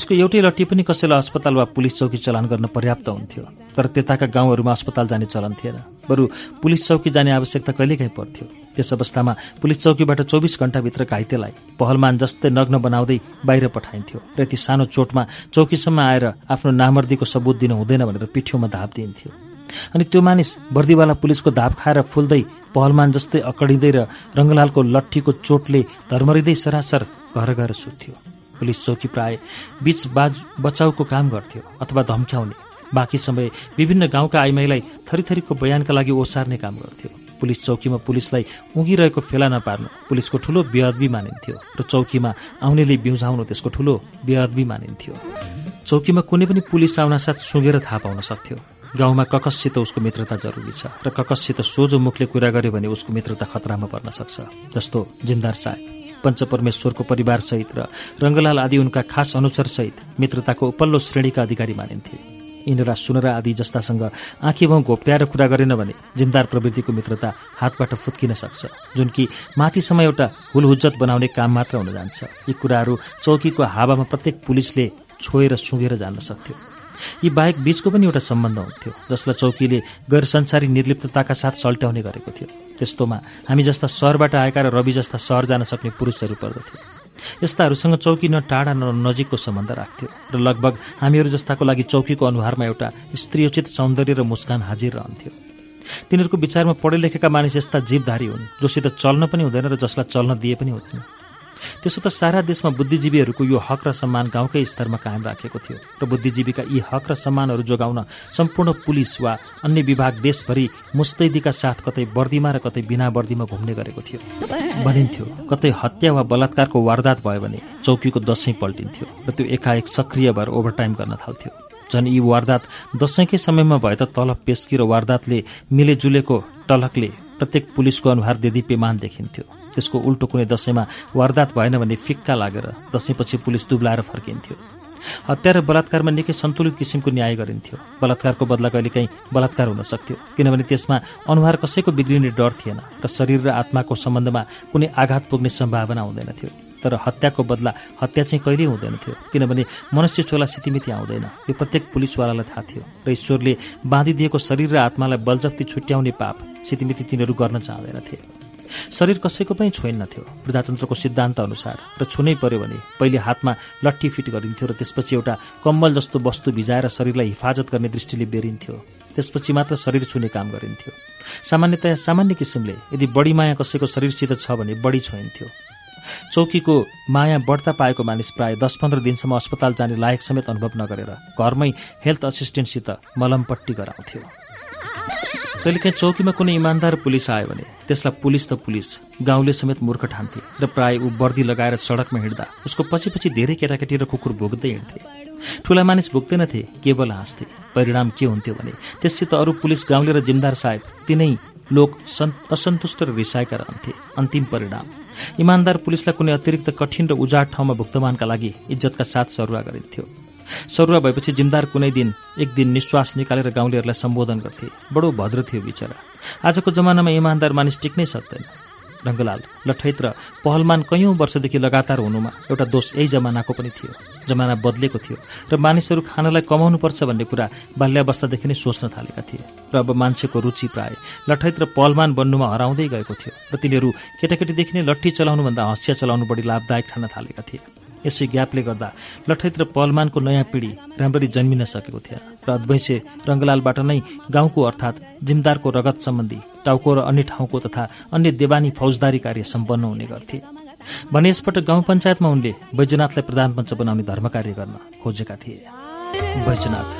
Speaker 1: उसको एउटै लट्टी पनि कसैलाई अस्पताल वा पुलिस चौकी चलान गर्न पर्याप्त हुन्थ्यो तर त्यताका गाउँहरूमा अस्पताल जाने चलन थिएन बरु पुलिस चौकी जाने आवश्यकता कहिलेकाहीँ पर्थ्यो त्यस अवस्थामा पुलिस चौकीबाट चौबिस घण्टाभित्र घाइतेलाई पहलमान जस्तै नग्न बनाउँदै बाहिर पठाइन्थ्यो र यति सानो चोटमा चौकीसम्म आएर आफ्नो नामर्दीको सबुत दिनु हुँदैन भनेर पिठ्यौमा धाप दिइन्थ्यो अनि त्यो मानिस बर्दीवाला पुलिसको धाप खाएर फुल्दै पहलमान जस्तै अकडिँदै र रङ्गलालको लट्ठीको चोटले धर्मरिँदै सरासर घर घर सुत्थ्यो पुलिस चौकी प्राय बीच बाज बचाउको काम गर्थ्यो अथवा धम्क्याउने बाँकी समय विभिन्न गाउँका आइमाईलाई थरीथरीको बयानका लागि ओसार्ने काम गर्थ्यो पुलिस चौकीमा पुलिसलाई उघिरहेको फेला नपार्नु पुलिसको ठूलो बेअदबी मानिन्थ्यो र चौकीमा आउनेले बिउजाउनु त्यसको ठूलो बेअदबी मानिन्थ्यो चौकीमा कुनै पनि पुलिस आउनसाथ सुँगेर थाहा पाउन सक्थ्यो गाउँमा ककससित उसको मित्रता जरुरी छ र ककससित सोझो मुखले कुरा गर्यो भने उसको मित्रता खतरामा पर्न सक्छ जस्तो जिन्दार साहेब पञ्चपरमेश्वरको परिवारसहित र रङ्गलाल आदि उनका खास अनुचरसहित मित्रताको उपल्लो श्रेणीका अधिकारी मानिन्थे इन्द्रा सुनरा आदि जस्तासँग आँखी भाउ घोप्ट्याएर कुरा गरेन भने जिमदार प्रवृत्तिको मित्रता हातबाट फुत्किन सक्छ जुन कि माथिसम्म एउटा हुलहुज्जत बनाउने काम मात्र हुन जान्छ यी कुराहरू चौकीको हावामा प्रत्येक पुलिसले छोएर सुँगेर जान सक्थ्यो यी बाहेक बीचको पनि एउटा सम्बन्ध हुन्थ्यो जसलाई चौकीले गैरसंसारी निर्लिप्तताका साथ सल्ट्याउने गरेको थियो त्यस्तोमा हामी जस्ता सहरबाट आएका र रवि जस्ता सहर जान सक्ने पुरुषहरू पर्दथ्यो यस्ताहरूसँग चौकी न टाढा न नजिकको सम्बन्ध राख्थ्यो र लगभग हामीहरू जस्ताको लागि चौकीको अनुहारमा एउटा स्त्रीयोचित सौन्दर्य र मुस्कान हाजिर रहन्थ्यो तिनीहरूको विचारमा पढे लेखेका मानिस यस्ता जीवधारी हुन् जोसित चल्न पनि हुँदैन र जसलाई चल्न दिए पनि हुँदैन त्यसो त सारा देशमा बुद्धिजीवीहरूको यो हक र सम्मान गाउँकै स्तरमा कायम राखेको थियो र बुद्धिजीवीका यी हक र सम्मानहरू जोगाउन सम्पूर्ण पुलिस वा अन्य विभाग देशभरि मुस्तैदीका साथ कतै वर्दीमा र कतै बिना वर्दीमा घुम्ने गरेको थियो भनिन्थ्यो कतै हत्या वा बलात्कारको वारदात भयो भने चौकीको दसैँ पल्टिन्थ्यो र त्यो एकाएक सक्रिय भएर ओभरटाइम गर्न थाल्थ्यो झन् यी वारदात दसैँकै समयमा भए त तलब पेस्की र वारदातले मिलेजुलेको टलकले प्रत्येक पुलिसको अनुहार दिदीप्यमान देखिन्थ्यो त्यसको उल्टो कुनै दसैँमा वारदात भएन भने फिक्का लागेर दसैँपछि पुलिस दुब्लाएर फर्किन्थ्यो हत्या र बलात्कारमा निकै सन्तुलित किसिमको न्याय गरिन्थ्यो बलात्कारको बदला कहिलेकाहीँ बलात्कार हुन सक्थ्यो किनभने त्यसमा अनुहार कसैको बिग्रिने डर थिएन र शरीर र आत्माको सम्बन्धमा कुनै आघात पुग्ने सम्भावना हुँदैनथ्यो तर हत्याको बदला हत्या चाहिँ कहिल्यै हुँदैन थियो किनभने मनुष्य चोला सितिमिति आउँदैन यो प्रत्येक पुलिसवालालाई थाहा थियो र ईश्वरले बाँधिदिएको शरीर र आत्मालाई बलजप्ती छुट्याउने पाप सितिमिति तिनीहरू गर्न चाहँदैनथे शरीर कसैको पनि छोइन्नथ्यो प्रजातन्त्रको सिद्धान्त अनुसार र छुनै पर्यो भने पहिले हातमा लट्ठी फिट गरिन्थ्यो र त्यसपछि एउटा कम्बल जस्तो वस्तु भिजाएर शरीरलाई हिफाजत गर्ने दृष्टिले बेरिन्थ्यो त्यसपछि मात्र शरीर छुने काम गरिन्थ्यो सामान्यतया सामान्य किसिमले यदि बढी माया कसैको शरीरसित छ भने बढी छोइन्थ्यो चौकीको माया बढ्ता पाएको मानिस प्रायः दस पन्ध्र दिनसम्म अस्पताल जाने लायक समेत अनुभव नगरेर घरमै हेल्थ असिस्टेन्टसित मलमपट्टि गराउँथ्यो कहिलेकाहीँ चौकीमा कुनै इमान्दार पुलिस आयो भने त्यसलाई पुलिस त पुलिस गाउँले समेत मूर्ख ठान्थे र प्राय ऊ बर्दी लगाएर सडकमा हिँड्दा उसको पछि पछि धेरै केटाकेटी र कुकुर भोग्दै हिँड्थे ठूला मानिस भोग्दैनथे केवल हाँस्थे परिणाम के हुन्थ्यो भने त्यससित अरू पुलिस गाउँले र जिमदार साहेब तिनै लोक असन्तुष्ट र रिसाएका रहन्थे अन्तिम परिणाम इमान्दार पुलिसलाई कुनै अतिरिक्त कठिन र उजाड ठाउँमा भुक्तमानका लागि इज्जतका साथ सरुवा गरिन्थ्यो सरुवा भएपछि जिमदार कुनै दिन एक दिन निश्वास निकालेर गाउँलेहरूलाई सम्बोधन गर्थे बडो भद्र थियो बिचरा आजको जमानामा इमान्दार मानिस टिक्नै सक्दैन रङ्गलाल लठैत र पहलमान कैयौँ वर्षदेखि लगातार हुनुमा एउटा दोष यही जमानाको पनि थियो जमाना बदलेको थियो र मानिसहरू खानालाई कमाउनुपर्छ भन्ने कुरा बाल्यावस्थादेखि नै सोच्न थालेका थिए र अब मान्छेको रुचि प्राय लठैत र पहलमान बन्नुमा हराउँदै गएको थियो र तिनीहरू केटाकेटीदेखि नै लट्ठी चलाउनुभन्दा हँसिया चलाउनु बढी लाभदायक ठान थालेका थिए यसै ग्यापले गर्दा लठैत र पहलमानको नयाँ पिँढी राम्ररी जन्मिन सकेको थियो र अद्वैश्य रङ्गलालबाट नै गाउँको अर्थात् जिमदारको रगत सम्बन्धी टाउको र अन्य ठाउँको तथा अन्य देवानी फौजदारी कार्य सम्पन्न हुने गर्थे भने यसपटक गाउँ पञ्चायतमा उनले प्रधान प्रधानपञ्च बनाउने धर्म कार्य गर्न खोजेका थिए वैजनाथ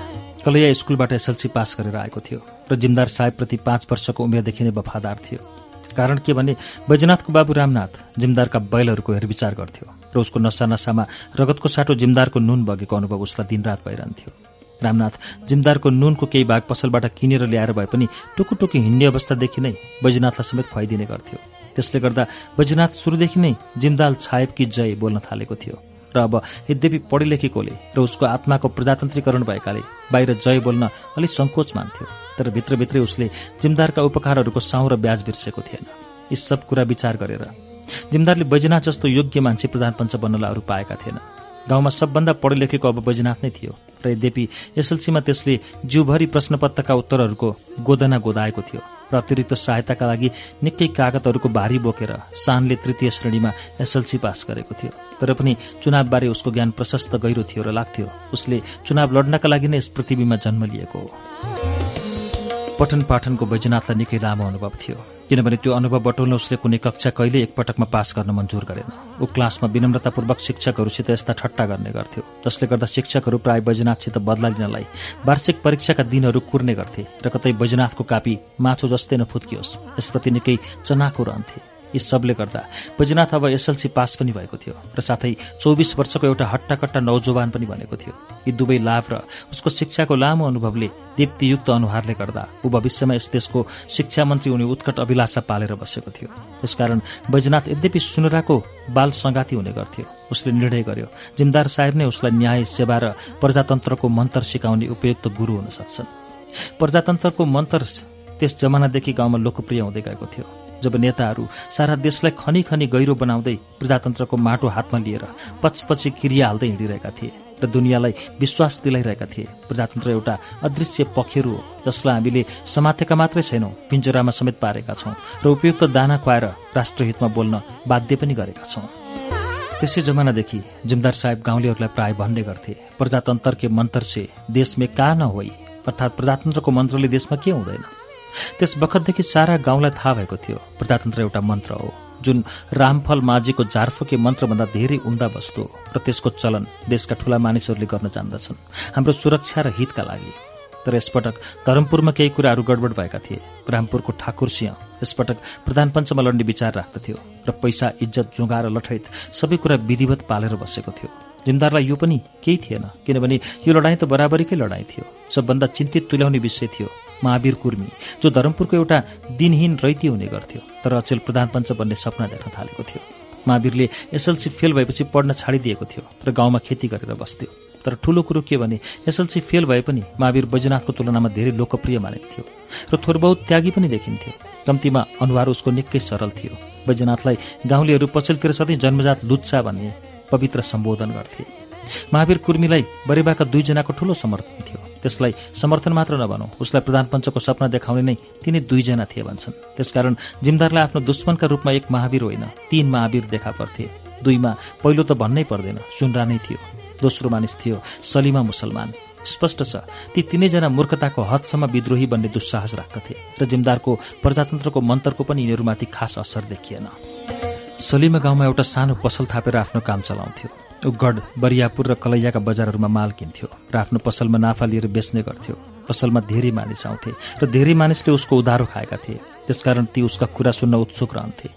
Speaker 1: कलैया स्कुलबाट एसएलसी पास गरेर आएको थियो र जिमदार साहेबप्रति पाँच वर्षको उमेरदेखि नै वफादार थियो कारण के भने वैजनाथको बाबु रामनाथ जिमदारका बैलहरूको हेरविचार गर्थ्यो र उसको नसा नसामा रगतको साटो जिमदारको नुन बगेको अनुभव उसलाई दिनरात भइरहन्थ्यो रामनाथ जिमदारको नुनको केही भाग पसलबाट किनेर ल्याएर भए पनि टुकुटुकी हिँड्ने अवस्थादेखि नै बैजनाथलाई समेत खुवाइदिने गर्थ्यो त्यसले गर्दा बैजनाथ सुरुदेखि नै जिमदाल छायप कि जय बोल्न थालेको थियो र अब यद्यपि पढे लेखेकोले र उसको आत्माको प्रजातन्त्रीकरण भएकाले बाहिर जय बोल्न अलिक सङ्कोच मान्थ्यो तर भित्रभित्रै उसले जिमदारका उपकारहरूको साउँ र ब्याज बिर्सेको थिएन यी सब कुरा विचार गरेर जिमदारले बैजनाथ जस्तो योग्य मान्छे प्रधानपञ्च बन्नलाई अरू पाएका थिएन गाउँमा सबभन्दा पढे लेखेको अब बैजनाथ नै थियो र यद्यपि एसएलसीमा त्यसले जिउभरि प्रश्नपत्रका उत्तरहरूको गोदना गोदाएको थियो र अतिरिक्त सहायताका लागि निकै कागतहरूको भारी बोकेर सानले तृतीय श्रेणीमा एसएलसी पास गरेको थियो तर पनि चुनावबारे उसको ज्ञान प्रशस्त गहिरो थियो र लाग्थ्यो उसले चुनाव लड्नका लागि नै यस पृथ्वीमा जन्म लिएको हो पठन पाठनको बैजनाथलाई निकै लामो अनुभव थियो किनभने त्यो अनुभव बटुल्न उसले कुनै कक्षा कहिले एकपटकमा पास गर्न मन्जुर गरेन ऊ क्लासमा विनम्रतापूर्वक शिक्षकहरूसित यस्ता ठट्टा गर्ने गर्थ्यो जसले गर्दा शिक्षकहरू प्राय बैजनाथसित बदला लिनलाई वार्षिक परीक्षाका दिनहरू कुर्ने गर्थे र कतै बैजनाथको कापी माछो जस्तै नफुत्कियोस् यसप्रति निकै चनाको रहन्थे यी सबले गर्दा बैजनाथ अब एसएलसी पास पनि भएको थियो र साथै चौबिस वर्षको एउटा हट्टाकट्टा नौजवान पनि बनेको थियो यी दुवै लाभ र उसको शिक्षाको लामो अनुभवले दीप्तियुक्त अनुहारले गर्दा ऊ भविष्यमा यस देशको शिक्षा मन्त्री हुने उत्कट अभिलाषा पालेर बसेको थियो त्यसकारण बैजनाथ यद्यपि सुनराको बाल संगाती हुने गर्थ्यो उसले निर्णय गर्यो जिमदार साहेब नै उसलाई न्याय सेवा र प्रजातन्त्रको मन्तर सिकाउने उपयुक्त गुरु हुन सक्छन् प्रजातन्त्रको मन्तर त्यस जमानादेखि गाउँमा लोकप्रिय हुँदै गएको थियो जब नेताहरू सारा देशलाई खनी खनी गहिरो बनाउँदै प्रजातन्त्रको माटो हातमा लिएर पछपछि क्रिया हाल्दै हिँडिरहेका थिए र दुनियाँलाई विश्वास दिलाइरहेका थिए प्रजातन्त्र एउटा अदृश्य पखेरु हो जसलाई हामीले समातेका मात्रै छैनौँ पिञ्जरामा समेत पारेका छौँ र उपयुक्त दाना खुवाएर राष्ट्रहितमा बोल्न बाध्य पनि गरेका छौँ त्यसै जमानादेखि जिमदार साहेब गाउँलेहरूलाई प्राय भन्ने गर्थे प्रजातन्त्रकै मन्त्र से देशमे का न अर्थात् प्रजातन्त्रको मन्त्रले देशमा के हुँदैन त्यस बखतदेखि सारा गाउँलाई थाहा भएको थियो प्रजातन्त्र एउटा मन्त्र हो जुन रामफल माझीको झारफुके मन्त्रभन्दा धेरै उम्दा वस्तु हो र त्यसको चलन देशका ठूला मानिसहरूले गर्न जान्दछन् हाम्रो सुरक्षा र हितका लागि तर यसपटक धरमपुरमा केही कुराहरू गडबड भएका थिए रामपुरको ठाकुर सिंह यसपटक प्रधान पञ्चमा लड्ने विचार राख्दथ्यो र पैसा इज्जत जुगाएर लठैत सबै कुरा विधिवत पालेर बसेको थियो जिमदारलाई यो पनि केही थिएन किनभने यो लडाईँ त बराबरीकै लडाईँ थियो सबभन्दा चिन्तित तुल्याउने विषय थियो महावीर कुर्मी जो धरमपुरको एउटा दिनहीन रैती हुने गर्थ्यो तर अचेल प्रधानपञ्च बन्ने सपना देख्न थालेको थियो महावीरले एसएलसी फेल भएपछि पढ्न छाडिदिएको थियो र गाउँमा खेती गरेर बस्थ्यो तर ठूलो कुरो के भने एसएलसी फेल भए पनि महावीर बैजनाथको तुलनामा धेरै लोकप्रिय मानिन्थ्यो र थोर बहुत त्यागी पनि देखिन्थ्यो कम्तीमा अनुहार उसको निकै सरल थियो बैजनाथलाई गाउँलेहरू पछिल्लोतिर सधैँ जन्मजात लुच्चा भन्ने पवित्र सम्बोधन गर्थे महावीर कुर्मीलाई बरेवाका दुईजनाको ठूलो समर्थन थियो त्यसलाई समर्थन मात्र नभनौ उसलाई प्रधानपञ्चको सपना देखाउने नै तिनी दुईजना थिए भन्छन् त्यसकारण जिमदारलाई आफ्नो दुश्मनका रूपमा एक महावीर होइन तीन महावीर देखा पर्थे दुईमा पहिलो त भन्नै पर्दैन सुनरा नै थियो दोस्रो मानिस थियो सलिमा मुसलमान स्पष्ट छ ती तिनैजना मूर्खताको हदसम्म विद्रोही बन्ने दुस्साहस राख्दथे र जिमदारको प्रजातन्त्रको मन्तरको पनि यिनीहरूमाथि खास असर देखिएन सलीमा गाउँमा एउटा सानो पसल थापेर आफ्नो काम चलाउँथ्यो ऊ गढ बरियापुर र कलैयाका बजारहरूमा माल किन्थ्यो र आफ्नो पसलमा नाफा लिएर बेच्ने गर्थ्यो पसलमा धेरै मानिस आउँथे र धेरै मानिसले उसको उधारो खाएका थिए त्यसकारण ती उसका कुरा सुन्न उत्सुक रहन्थे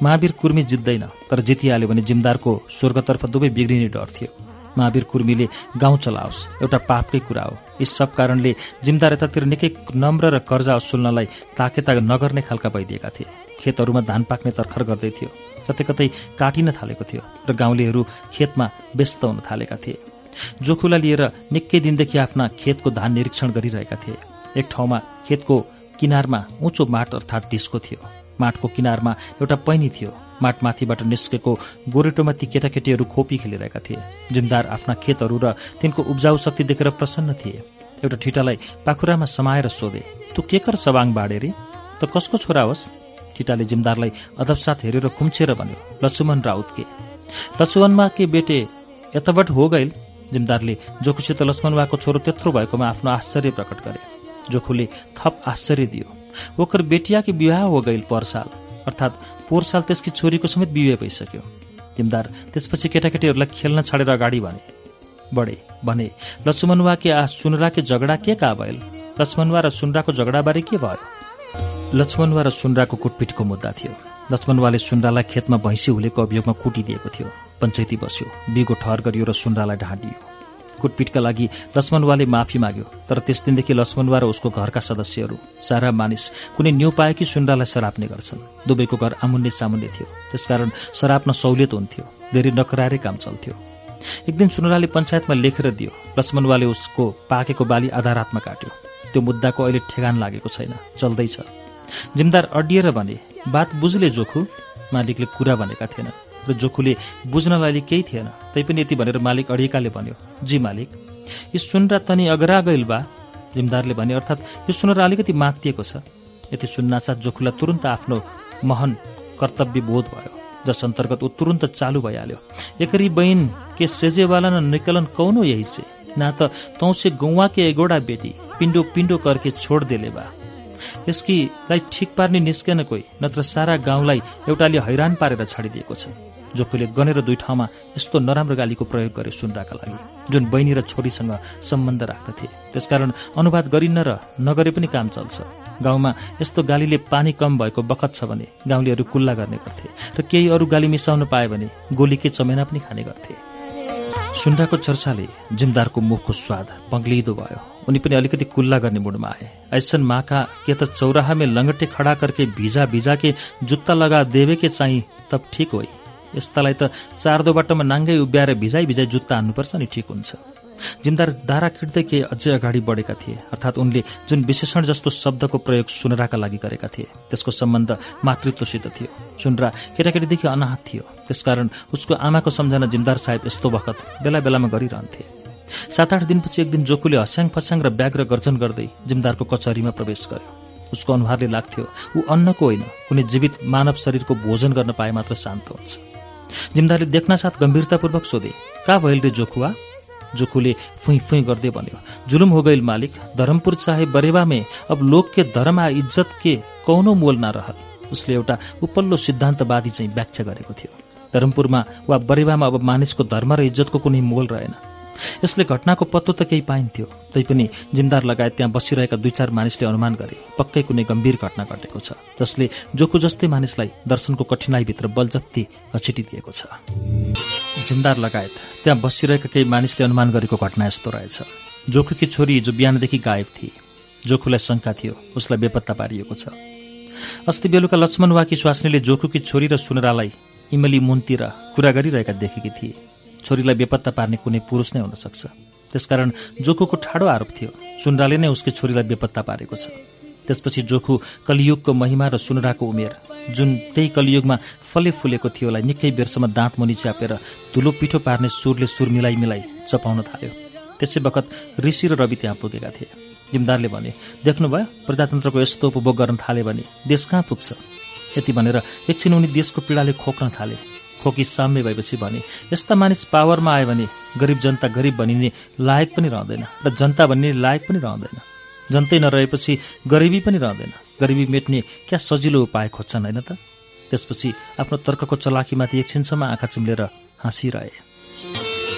Speaker 1: महावीर कुर्मी जित्दैन तर जितिहाल्यो भने जिमदारको स्वर्गतर्फ दुवै बिग्रिने डर थियो महावीर कुर्मीले गाउँ चलाओस् एउटा पापकै कुरा हो यी सब कारणले जिमदार यतातिर निकै नम्र र कर्जा असुल्नलाई ताकेता नगर्ने खालका भइदिएका थिए खेतहरूमा धान पाक्ने तर्खर गर्दै थियो कतै कतै काटिन थालेको थियो र गाउँलेहरू खेतमा व्यस्त हुन थालेका थिए जोखुलाई लिएर निकै दिनदेखि आफ्ना खेतको धान निरीक्षण गरिरहेका थिए एक ठाउँमा खेतको किनारमा उँचो माट अर्थात् डिस्को थियो माटको किनारमा एउटा पैनी थियो माटमाथिबाट निस्केको गोरेटोमा ती केटाकेटीहरू खोपी खेलिरहेका थिए जिमदार आफ्ना खेतहरू र तिनको उब्जाउ शक्ति देखेर प्रसन्न थिए एउटा ठिटालाई पाखुरामा समाएर सोधे तँ के कर सवाङ बाँडे रे त कसको छोरा होस् केटाले जिमदारलाई अदबसाथ हेरेर खुम्छेर भन्यो लक्ष्मण राउत के लक्ष्मणमा के बेटे यतावट हो गैल जिमदारले जोखुसित लक्ष्मणवाको छोरो त्यत्रो भएकोमा आफ्नो आश्चर्य प्रकट गरे जोखुले थप आश्चर्य दियो ओखर कि विवाह हो गैल पर साल अर्थात् पोहोर साल त्यसकी छोरीको समेत विवाह भइसक्यो जिमदार त्यसपछि केटाकेटीहरूलाई खेल्न छाडेर अगाडि भने बढे भने लक्ष्मणवा के आ सुनरा झगडा के कहाँ भएल लक्ष्मणवा र सुनराको झगडाबारे के भयो लक्ष्मणवा र सुन्द्राको कुटपिटको मुद्दा थियो लक्ष्मणवाले सुन्द्रालाई खेतमा भैँसी हुलेको अभियोगमा कुटिदिएको थियो पञ्चायती बस्यो बिगो ठहर गरियो र सुन्द्रालाई ढाँडियो कुटपिटका लागि लक्ष्मणवाले माफी माग्यो तर त्यस दिनदेखि लक्ष्मणवा र उसको घरका सदस्यहरू सारा मानिस कुनै न्यु कि सुन्द्रालाई सराप्ने गर्छन् दुवैको घर आमुन्ने सामुन्ने थियो त्यसकारण सराप्न सहुलियत हुन्थ्यो धेरै नकरारै काम चल्थ्यो एक दिन सुन्द्राले पञ्चायतमा लेखेर दियो लक्ष्मणवाले उसको पाकेको बाली आधा रातमा काट्यो त्यो मुद्दाको अहिले ठेगान लागेको छैन चल्दैछ जिमदार अडिएर भने बात बुझले जोखु मालिकले कुरा भनेका थिएन र जोखुले बुझ्नलाई केही थिएन तैपनि यति भनेर मालिक अडिएकाले भन्यो जी मालिक यो सुनरा तनी अगरा गैल बा जिमदारले भने अर्थात् यो सुनरा अलिकति मातिएको छ यति सुन्नासाथ जोखुलाई तुरन्त आफ्नो महन कर्तव्य बोध भयो जस अन्तर्गत ऊ तुरन्त चालु भइहाल्यो एकरी बहिन के सेजेवाला न निकलन कौनो यही से ना त तौसे गौवा के एगोडा बेटी पिण्डो पिण्डो करके छोड देले बा यसकीलाई ठिक पार्ने निस्केन कोही नत्र सारा गाउँलाई एउटाले हैरान पारेर छाडिदिएको छ जोखुले गनेर दुई ठाउँमा यस्तो नराम्रो गालीको प्रयोग गरे सुनराका लागि जुन बहिनी र छोरीसँग सम्बन्ध राख्दथे त्यसकारण अनुवाद गरिन्न र नगरे पनि काम चल्छ गाउँमा यस्तो गालीले पानी कम भएको बखत छ भने गाउँलेहरू कुल्ला गर्ने गर्थे र केही अरू गाली मिसाउन पाए भने गोलीकै चमेना पनि खाने गर्थे सुन्डाको चर्चाले जिमदारको मुखको स्वाद पग्लिँदो भयो उनी पनि अलिकति कुल्ला गर्ने मुडमा आए ऐसन माका के त चौराहामे लङ्गटे खडा करके भिजा भिजा के जुत्ता लगा देवे के चाहिँ तब ठिक होइ यस्तालाई त चारदो बाटोमा नाङ्गै उभ्याएर भिजाइ भिजाइ जुत्ता हान्नुपर्छ नि ठिक हुन्छ जिमदार दारा खिड्दै केही अझै अगाडि बढेका थिए अर्थात् उनले जुन विशेषण जस्तो शब्दको प्रयोग सुनराका लागि गरेका थिए त्यसको सम्बन्ध मातृत्वसित थियो सुनरा केटाकेटीदेखि अनाहत थियो त्यसकारण उसको आमाको सम्झना जिमदार साहेब यस्तो बखत बेला बेलामा गरिरहन्थे सात आठ दिनपछि एक दिन जोकुले हस्याङ फस्याङ र व्याग्र गर्जन गर्दै जिमदारको कचहरीमा प्रवेश गर्यो उसको अनुहारले लाग्थ्यो ऊ अन्नको होइन कुनै जीवित मानव शरीरको भोजन गर्न पाए मात्र शान्त हुन्छ जिमदारले साथ गम्भीरतापूर्वक सोधे कहाँ भैल रे जोखुवा जोखुले फुइँ फुइँ गर्दै भन्यो जुलुम हो गइल मालिक धरमपुर चाहे बरेवामे अब लोक के धर्म आ इज्जत के कौनो मोल नरहल उसले एउटा उपल्लो सिद्धान्तवादी चाहिँ व्याख्या गरेको थियो धरमपुरमा वा बरेवामा अब मानिसको धर्म र इज्जतको कुनै मोल रहेन यसले घटनाको पत्तो त केही पाइन्थ्यो तैपनि जिमदार लगायत त्यहाँ बसिरहेका दुई चार मानिसले अनुमान गरे पक्कै कुनै गम्भीर घटना घटेको छ जसले जोको जस्तै मानिसलाई दर्शनको कठिनाईभित्र बलजत्ती घछिटिदिएको छ जिमदार लगायत त्यहाँ बसिरहेका केही मानिसले अनुमान गरेको घटना यस्तो रहेछ जोखुकी छोरी हिजो बिहानदेखि गायब थिए जोखुलाई शङ्का थियो उसलाई बेपत्ता पारिएको छ अस्ति बेलुका लक्ष्मण वाकी स्वास्नीले जोखुकी छोरी र सुनरालाई इमली मुनतिर कुरा गरिरहेका देखेकी थिए छोरीलाई बेपत्ता पार्ने कुनै पुरुष नै हुन सक्छ त्यसकारण जोखुको ठाडो आरोप थियो सुनराले नै उसकी छोरीलाई बेपत्ता पारेको छ त्यसपछि जोखु कलियुगको महिमा र सुनराको उमेर जुन त्यही कलियुगमा फले फुलेको थियोलाई निकै बेरसम्म दाँत मुनि च्यापेर धुलो पिठो पार्ने सुरले सुर मिलाइ मिलाइ चपाउन थाल्यो त्यसै बखत ऋषि र रवि त्यहाँ पुगेका थिए जिमदारले भने देख्नुभयो प्रजातन्त्रको यस्तो उपभोग गर्न थाले भने देश कहाँ पुग्छ यति भनेर एकछिन उनी देशको पीडाले खोक्न थाले खोकी साम्य भएपछि भने यस्ता मानिस पावरमा आयो भने गरिब जनता गरिब भनिने लायक पनि रहँदैन र जनता भन्ने लायक पनि रहँदैन जनतै नरहेपछि गरिबी पनि रहँदैन गरिबी मेट्ने क्या सजिलो उपाय खोज्छन् होइन त त्यसपछि आफ्नो तर्कको चलाखीमाथि एकछिनसम्म आँखा चिम्लेर हाँसिरहे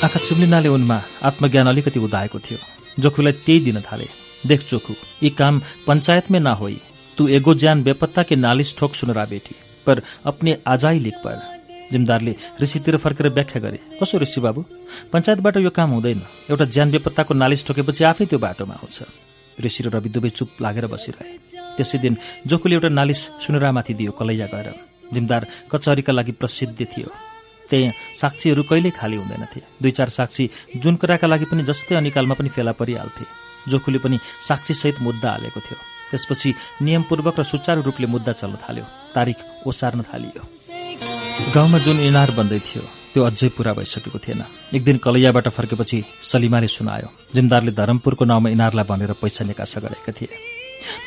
Speaker 1: आँखा चिम्लिनाले उनमा आत्मज्ञान अलिकति उदाएको थियो जोखुलाई त्यही दिन थाले देख चोखु यी काम पञ्चायतमै नहोई तु एगो ज्यान बेपत्ता के नालिस ठोक सुनरा बेटी पर अपने आजाई लिख पर जिमदारले ऋषितिर फर्केर व्याख्या गरे कसो ऋषि बाबु पञ्चायतबाट यो काम हुँदैन एउटा ज्यान बेपत्ताको नालिस ठोकेपछि आफै त्यो बाटोमा आउँछ ऋषि र रवि दुवै चुप लागेर बसिरहे त्यसै दिन जोकुले एउटा नालिस सुनरामाथि दियो कलैया गएर जिमदार कचहरीका लागि प्रसिद्ध थियो त्यहाँ साक्षीहरू कहिल्यै खाली हुँदैनथे दुई चार साक्षी जुन कुराका लागि पनि जस्तै अनिकालमा पनि फेला परिहाल्थे जोखुले पनि साक्षीसहित मुद्दा हालेको थियो त्यसपछि नियमपूर्वक र सुचारू रूपले मुद्दा चल्न थाल्यो तारिख ओसार्न थालियो गाउँमा जुन इनार बन्दै थियो त्यो अझै पुरा भइसकेको थिएन एक दिन कलैयाबाट फर्केपछि सलिमाले सुनायो जिमदारले धरमपुरको नाउँमा इनारलाई भनेर पैसा निकासा गरेका थिए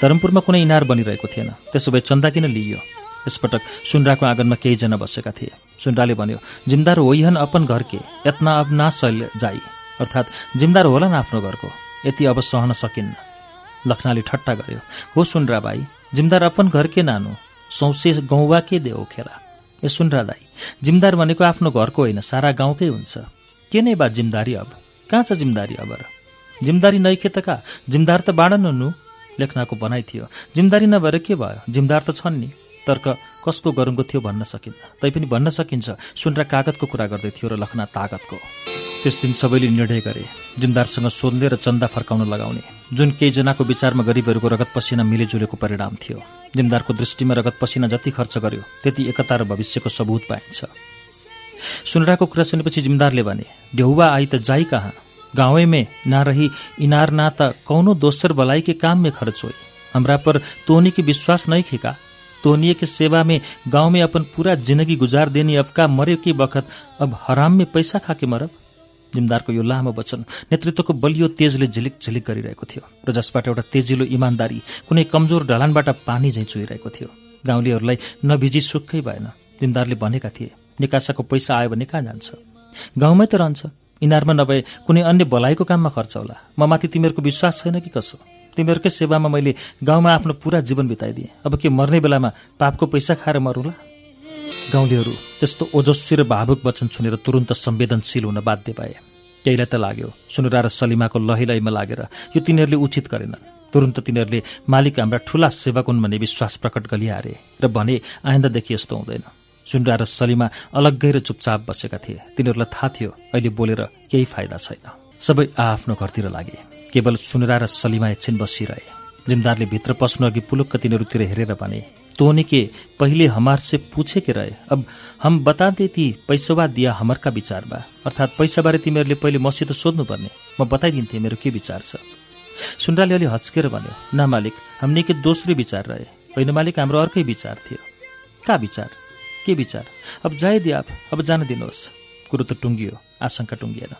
Speaker 1: धरमपुरमा कुनै इनार बनिरहेको थिएन त्यसो भए चन्दा किन लिइयो यसपटक सुन्द्राको आँगनमा केहीजना बसेका थिए सुन्द्राले भन्यो जिमदार होइहन अपन घर के यत्ना अब जाई अर्थात् जिमदार होला न आफ्नो घरको यति अब सहन सकिन्न लखनाले ठट्टा गर्यो हो सुन्द्रा भाइ जिमदार अपन घर के नानु सौसे गौवा के देऊ खेला ए सुनरा दाई जिम्दार भनेको आफ्नो घरको होइन सारा गाउँकै हुन्छ के नै बा जिम्दारी अब कहाँ छ जिम्दारी अब र जिम्दारी नैखे त कहाँ जिम्दार त बाँड हुनु लेखनाको भनाइ थियो जिम्दारी नभएर के भयो जिम्दार त छन् नि तर्क कसको गरुङ्गो थियो भन्न सकिन्न तैपनि भन्न सकिन्छ सुनरा कागतको कुरा गर्दै थियो र लखना तागतको त्यस दिन सबैले निर्णय गरे जिमदारसँग सोध्ने र चन्दा फर्काउन लगाउने जुन केहीजनाको विचारमा गरिबहरूको रगत पसिना मिलेजुलेको परिणाम थियो जिमदारको दृष्टिमा रगत पसिना जति खर्च गर्यो त्यति एकता र भविष्यको सबुत पाइन्छ सुनराको कुरा सुनेपछि जिमदारले भने ढेउवा आई त जाई कहाँ गाउँमै नारही इनार ना त कौनो दोस्रो बलाई के खर्च होइ हाम्रा पर तोनीकी विश्वास नै खेका तोहनिए के सेवा में गांव में अपन पूरा जिंदगी गुजार देनी अब का मरे के बखत अब हराम में पैसा खाके मरब जिमदारको यो लामो वचन नेतृत्वको बलियो तेजले झिलिक झिलिक गरिरहेको थियो र जसबाट एउटा तेजिलो इमान्दारी कुनै कमजोर ढलानबाट पानी झैँ चुइरहेको थियो गाउँलेहरूलाई नभिजी सुक्खै भएन जिमदारले भनेका थिए निकासाको पैसा आयो भने कहाँ जान्छ गाउँमै त रहन्छ इनारमा नभए कुनै अन्य भलाइको काममा खर्च होला म माथि तिमीहरूको विश्वास छैन कि कसो तिमीहरूकै सेवामा मैले गाउँमा आफ्नो पुरा जीवन बिताइदिएँ अब के मर्ने बेलामा पापको पैसा खाएर मरौँला गाउँलेहरू त्यस्तो ओजस्वी र भावुक वचन सुनेर तुरन्त संवेदनशील हुन बाध्य भए केहीलाई त लाग्यो सुनुरा र सलिमाको लहिलैमा लागेर यो तिनीहरूले उचित गरेन तुरन्त तिनीहरूले मालिक हाम्रा ठुला हुन् भन्ने विश्वास प्रकट गरिहारे र भने आइन्दादेखि यस्तो हुँदैन सुनरा र सलिमा अलग्गै र चुपचाप बसेका थिए तिनीहरूलाई थाहा थियो अहिले बोलेर केही फाइदा छैन सबै आआफ्नो घरतिर लागे केवल सुनरा र सलिमा एकछिन बसिरहे जिमदारले भित्र पस्नु अघि पुलुक्क तिनीहरूतिर हेरेर भने तोने के पहिले हमार से पूछे के रहे अब हम बता दे ती पैसवा दिया बा विचारमा अर्थात् पैसाबारे तिमीहरूले पहिले मसित सोध्नुपर्ने म बताइदिन्थेँ मेरो के विचार छ सुनराले अलि हच्केर भन्यो न मालिक हामी के दोस्रो विचार रहे होइन मालिक हाम्रो अर्कै विचार थियो कहाँ विचार के विचार अब जाइदिए आप अब जान दिनुहोस् कुरो त टुङ्गियो आशंका टुङ्गिएन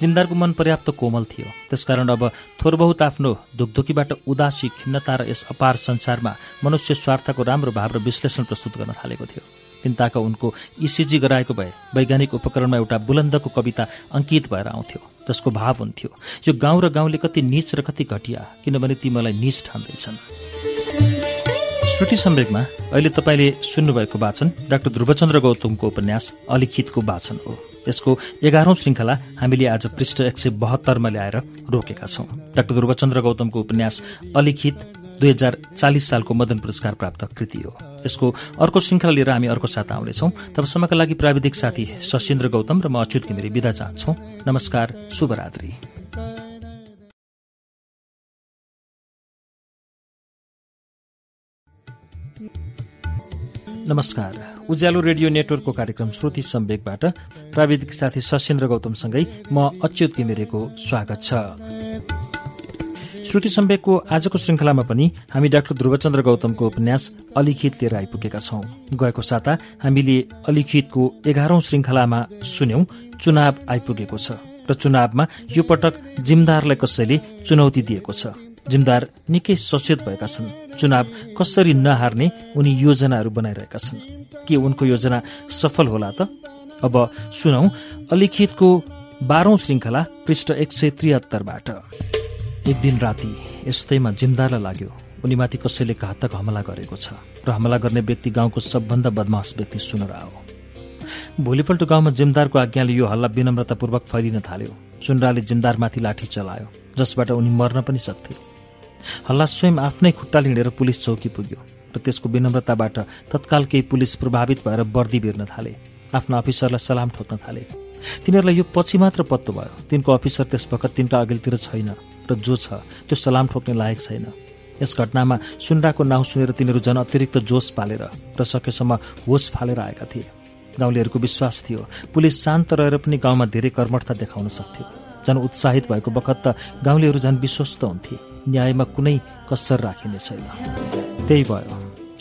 Speaker 1: जिमदारको मन पर्याप्त कोमल थियो त्यसकारण अब थोरबहुत आफ्नो धुकधुकीबाट उदासी खिन्नता र यस अपार संसारमा मनुष्य स्वार्थको राम्रो भाव र विश्लेषण प्रस्तुत गर्न थालेको थियो तिनताका उनको इसिजी गराएको भए वैज्ञानिक उपकरणमा एउटा बुलन्दको कविता अङ्कित भएर आउँथ्यो जसको भाव हुन्थ्यो यो गाउँ र गाउँले कति निच र कति घटिया किनभने ती मलाई निच ठान्दैछन् श्रुति सम्वेकमा अहिले तपाईँले सुन्नुभएको वाचन डाक्टर ध्रुवचन्द्र गौतमको उपन्यास अलिखितको वाचन हो यसको एघारौं श्रृङ्खला हामीले आज पृष्ठ एक सय बहत्तरमा ल्याएर रोकेका छौं डाक्टर ध्रुवचन्द्र गौतमको उपन्यास अलिखित दुई हजार चालिस सालको मदन पुरस्कार प्राप्त कृति हो यसको अर्को श्रृङ्खला लिएर हामी अर्को साथ आउनेछौँ तबसम्मका लागि प्राविधिक साथी सशिन्द्र गौतम र म अच्युत घिमिरे विदा चाहन्छौ नमस्कार शुभरात्री नमस्कार उज्यालो रेडियो नेटवर्कको कार्यक्रम श्रुति सम्वेकबाट प्राविधिक साथी सशेन्द्र गौतमसँगै म अच्युत घिमिरेको स्वागत छ श्रुति सम्वेकको आजको श्रृङ्खलामा पनि हामी डाक्टर ध्रुवचन्द्र गौतमको उपन्यास अलिखित लिएर आइपुगेका छौं गएको साता हामीले अलिखितको एघारौं श्रृङ्खलामा सुन्यौं चुनाव आइपुगेको छ र चुनावमा यो पटक जिमदारलाई कसैले चुनौती दिएको छ जिमदार निकै सचेत भएका छन् चुनाव कसरी नहार्ने उनी योजनाहरू बनाइरहेका छन् के उनको योजना सफल होला त अब सुनौ अलिखितको बाह्रौं श्रृङ्खला पृष्ठ एक सय त्रिहत्तरबाट एक दिन राति यस्तैमा जिमदारलाई लाग्यो उनीमाथि कसैले घातक हमला गरेको छ र हमला गर्ने व्यक्ति गाउँको सबभन्दा बदमास व्यक्ति सुनरा हो भोलिपल्ट गाउँमा जिमदारको आज्ञाले यो हल्ला विनम्रतापूर्वक फैलिन थाल्यो सुनराले जिमदारमाथि लाठी चलायो जसबाट उनी मर्न पनि सक्थे हल्ला स्वयं आफ्नै खुट्टा हिँडेर पुलिस चौकी पुग्यो र त्यसको विनम्रताबाट तत्काल केही पुलिस प्रभावित भएर बर्दी बिर्न थाले आफ्ना अफिसरलाई सलाम ठोक्न थाले तिनीहरूलाई यो पछि मात्र पत्तो भयो तिनको अफिसर त्यस बखत तिनका अघिल्तिर छैन र जो छ त्यो सलाम ठोक्ने लायक छैन यस घटनामा सुन्डाको नाउँ सुनेर तिनीहरू झन अतिरिक्त जोस पालेर र सकेसम्म होस फालेर आएका थिए गाउँलेहरूको विश्वास थियो पुलिस शान्त रहेर पनि गाउँमा धेरै कर्मठता देखाउन सक्थ्यो झन उत्साहित भएको बखत त गाउँलेहरू झन् विश्वस्त हुन्थे न्यायमा कुनै कसर राखिने छैन त्यही भयो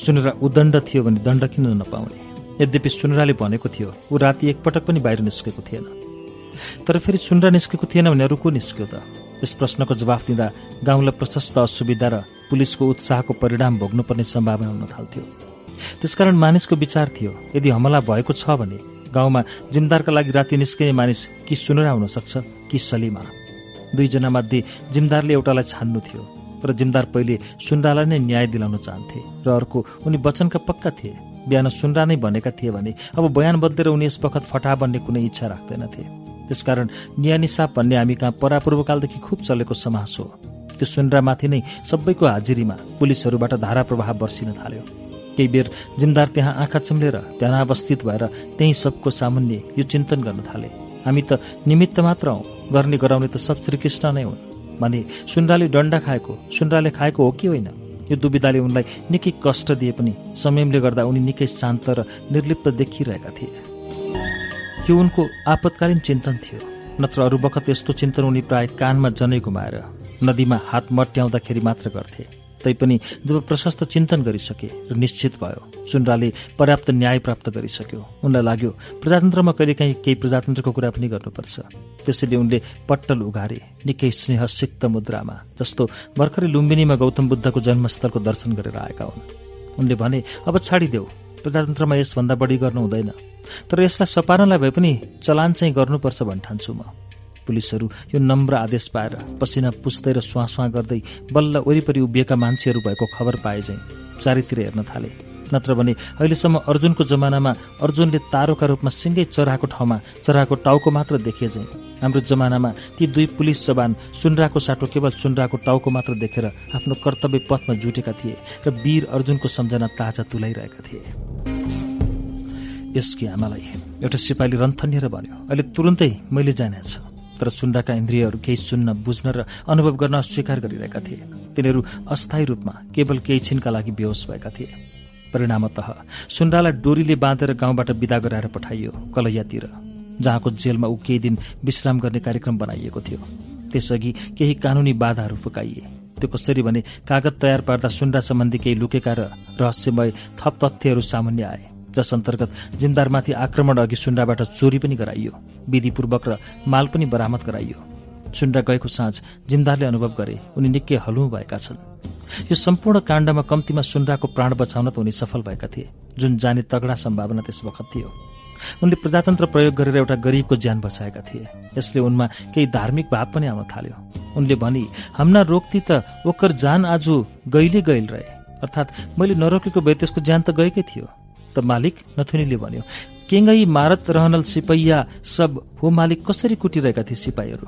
Speaker 1: सुनरा उदण्ड थियो भने दण्ड किन नपाउने यद्यपि सुनराले भनेको थियो ऊ राति एकपटक पनि बाहिर निस्केको थिएन तर फेरि सुनरा निस्केको थिएन भने अरू को निस्क्यो त यस प्रश्नको जवाफ दिँदा गाउँलाई प्रशस्त असुविधा र पुलिसको उत्साहको परिणाम भोग्नुपर्ने सम्भावना हुन थाल्थ्यो त्यसकारण मानिसको विचार थियो यदि हमला भएको छ भने गाउँमा जिम्दारका लागि राति निस्किने मानिस कि सुनरा हुनसक्छ कि सलिमा दुईजना मध्ये जिमदारले एउटालाई छान्नु थियो र जिमदार पहिले सुन्डालाई नै न्याय दिलाउन चाहन्थे र अर्को उनी वचनका पक्का थिए बिहान सुनरा नै भनेका थिए भने अब बयान बदलेर उनी यस बखत फटा बन्ने कुनै इच्छा राख्दैनथे त्यसकारण न्यानिसाप भन्ने हामी कहाँ परापूर्वकालदेखि खुब चलेको समास हो त्यो सुन्द्रामाथि नै सबैको हाजिरीमा पुलिसहरूबाट धारा प्रवाह बर्सिन थाल्यो केही बेर जिमदार त्यहाँ आँखा चिम्लेर त्यहाँ अवस्थित भएर त्यही सबको सामुन्ने यो चिन्तन गर्न थाले हामी त निमित्त मात्र हौ गर्ने गराउने त सब श्रीकृष्ण नै हुन् भने सुन्द्राले डन्डा खाएको सुन्द्राले खाएको हो कि होइन यो दुविधाले उनलाई निकै कष्ट दिए पनि संयमले गर्दा उनी निकै शान्त र निर्लिप्त देखिरहेका थिए यो उनको आपतकालीन चिन्तन थियो नत्र अरू बखत यस्तो चिन्तन उनी प्राय कानमा जनै गुमाएर नदीमा हात मट्याउँदाखेरि मात्र गर्थे तैपनि जब प्रशस्त चिन्तन गरिसके र निश्चित भयो सुनराले पर्याप्त न्याय प्राप्त गरिसक्यो उनलाई लाग्यो प्रजातन्त्रमा कहिलेकाहीँ केही प्रजातन्त्रको कुरा पनि गर्नुपर्छ त्यसैले उनले पट्टल उघारे निकै स्नेहसिक्त मुद्रामा जस्तो भर्खरै लुम्बिनीमा गौतम बुद्धको जन्मस्थलको दर्शन गरेर आएका हुन् उनले भने अब छाडिदेऊ प्रजातन्त्रमा यसभन्दा बढी गर्नु हुँदैन तर यसलाई सपार्नलाई भए पनि चलान चाहिँ गर्नुपर्छ भन्ठान्छु म पुलिसहरू यो नम्र आदेश पाएर पसिना पुस्दै र सुहाँ सुहाँ गर्दै बल्ल वरिपरि उभिएका मान्छेहरू भएको खबर पाए चाहिँ चारैतिर हेर्न थाले नत्र भने अहिलेसम्म अर्जुनको जमानामा अर्जुनले तारोका रूपमा सिँगै चराको ठाउँमा चराको टाउको मात्र देखे चाहिँ हाम्रो जमानामा ती दुई पुलिस जवान सुनराको साटो केवल सुनराको टाउको मात्र देखेर आफ्नो कर्तव्य पथमा जुटेका थिए र वीर अर्जुनको सम्झना ताजा तुलाइरहेका थिए यसकी आमालाई एउटा सिपाहीले रन्थनिएर भन्यो अहिले तुरुन्तै मैले जानेछ तर सुन्डाका इन्द्रियहरू केही सुन्न बुझ्न र अनुभव गर्न अस्वीकार गरिरहेका थिए तिनीहरू अस्थायी रूपमा केवल केही छिनका लागि बेहोस भएका थिए परिणामत सुन्डालाई डोरीले बाँधेर गाउँबाट विदा गराएर पठाइयो कलैयातिर जहाँको जेलमा ऊ केही दिन विश्राम गर्ने कार्यक्रम बनाइएको थियो त्यसअघि केही कानुनी बाधाहरू फुकाइए त्यो कसरी भने कागज तयार पार्दा सुन्डा सम्बन्धी केही लुकेका र रहस्यमय थप तथ्यहरू सामान्य आए जस अन्तर्गत जिन्दारमाथि आक्रमण अघि सुन्डाबाट चोरी पनि गराइयो विधिपूर्वक र माल पनि बरामद गराइयो सुन्डा गएको साँझ जिमदारले अनुभव गरे उनी निकै हलु भएका छन् यो सम्पूर्ण काण्डमा कम्तीमा सुन्डाको प्राण बचाउन त उनी सफल भएका थिए जुन जाने तगडा सम्भावना त्यस वखत थियो उनले प्रजातन्त्र प्रयोग गरेर एउटा गरिबको ज्यान बचाएका थिए यसले उनमा केही धार्मिक भाव पनि आउन थाल्यो उनले भनी हम्ना रोक्ती त ओकर जान आज गहिले गैल रहे अर्थात् मैले नरोकेको भए त्यसको ज्यान त गएकै थियो त मालिक नथुनीले भन्यो केङ्गई मारत रहनल सिपैया सब हो मालिक कसरी कुटिरहेका थिए सिपाहीहरू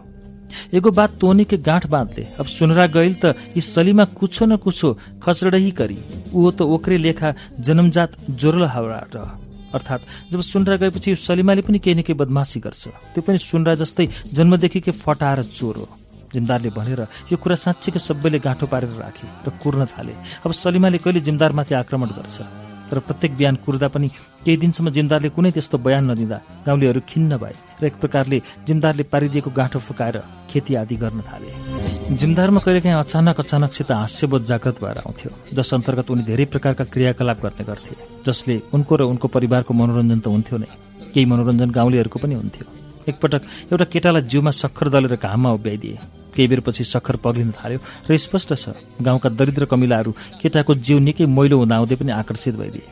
Speaker 1: एगो बात तोनी के गाँठ बाँधले अब सुनरा गइल त यी सलीमा कुछो न कुछो खचडही करी ऊ त ओक्रे लेखा जन्मजात जोरल हावा र अर्थात जब सुनरा गएपछि यो सलिमाले पनि केही न केही बदमासी गर्छ त्यो पनि सुनरा जस्तै जन्मदेखि के फटाएर चोर हो जिमदारले भनेर यो कुरा साँच्चीको सबैले गाँठो पारेर राखे र कुर्न थाले अब सलिमाले कहिले जिमदारमाथि आक्रमण गर्छ तर प्रत्येक बिहान कुर्दा पनि केही दिनसम्म जिन्दारले कुनै त्यस्तो बयान नदिँदा गाउँलेहरू खिन्न भए र एक प्रकारले जिन्दारले पारिदिएको गाँठो फुकाएर खेती आदि गर्न थाले जिमदारमा कहिलेकाहीँ अचानक अचानकसित हास्यबोध जागृत भएर आउँथ्यो जस अन्तर्गत उनी धेरै प्रकारका क्रियाकलाप गर्ने गर्थे जसले उनको र उनको परिवारको मनोरञ्जन त हुन्थ्यो नै केही मनोरञ्जन गाउँलेहरूको पनि हुन्थ्यो एकपटक एउटा केटालाई जिउमा सक्खर दलेर घाममा उभ्याइदिए केही बेरपछि सक्खर पग्लिन थाल्यो र स्पष्ट छ गाउँका दरिद्र कमिलाहरू केटाको जिउ निकै मैलो हुँदाहुँदै पनि आकर्षित भइदिए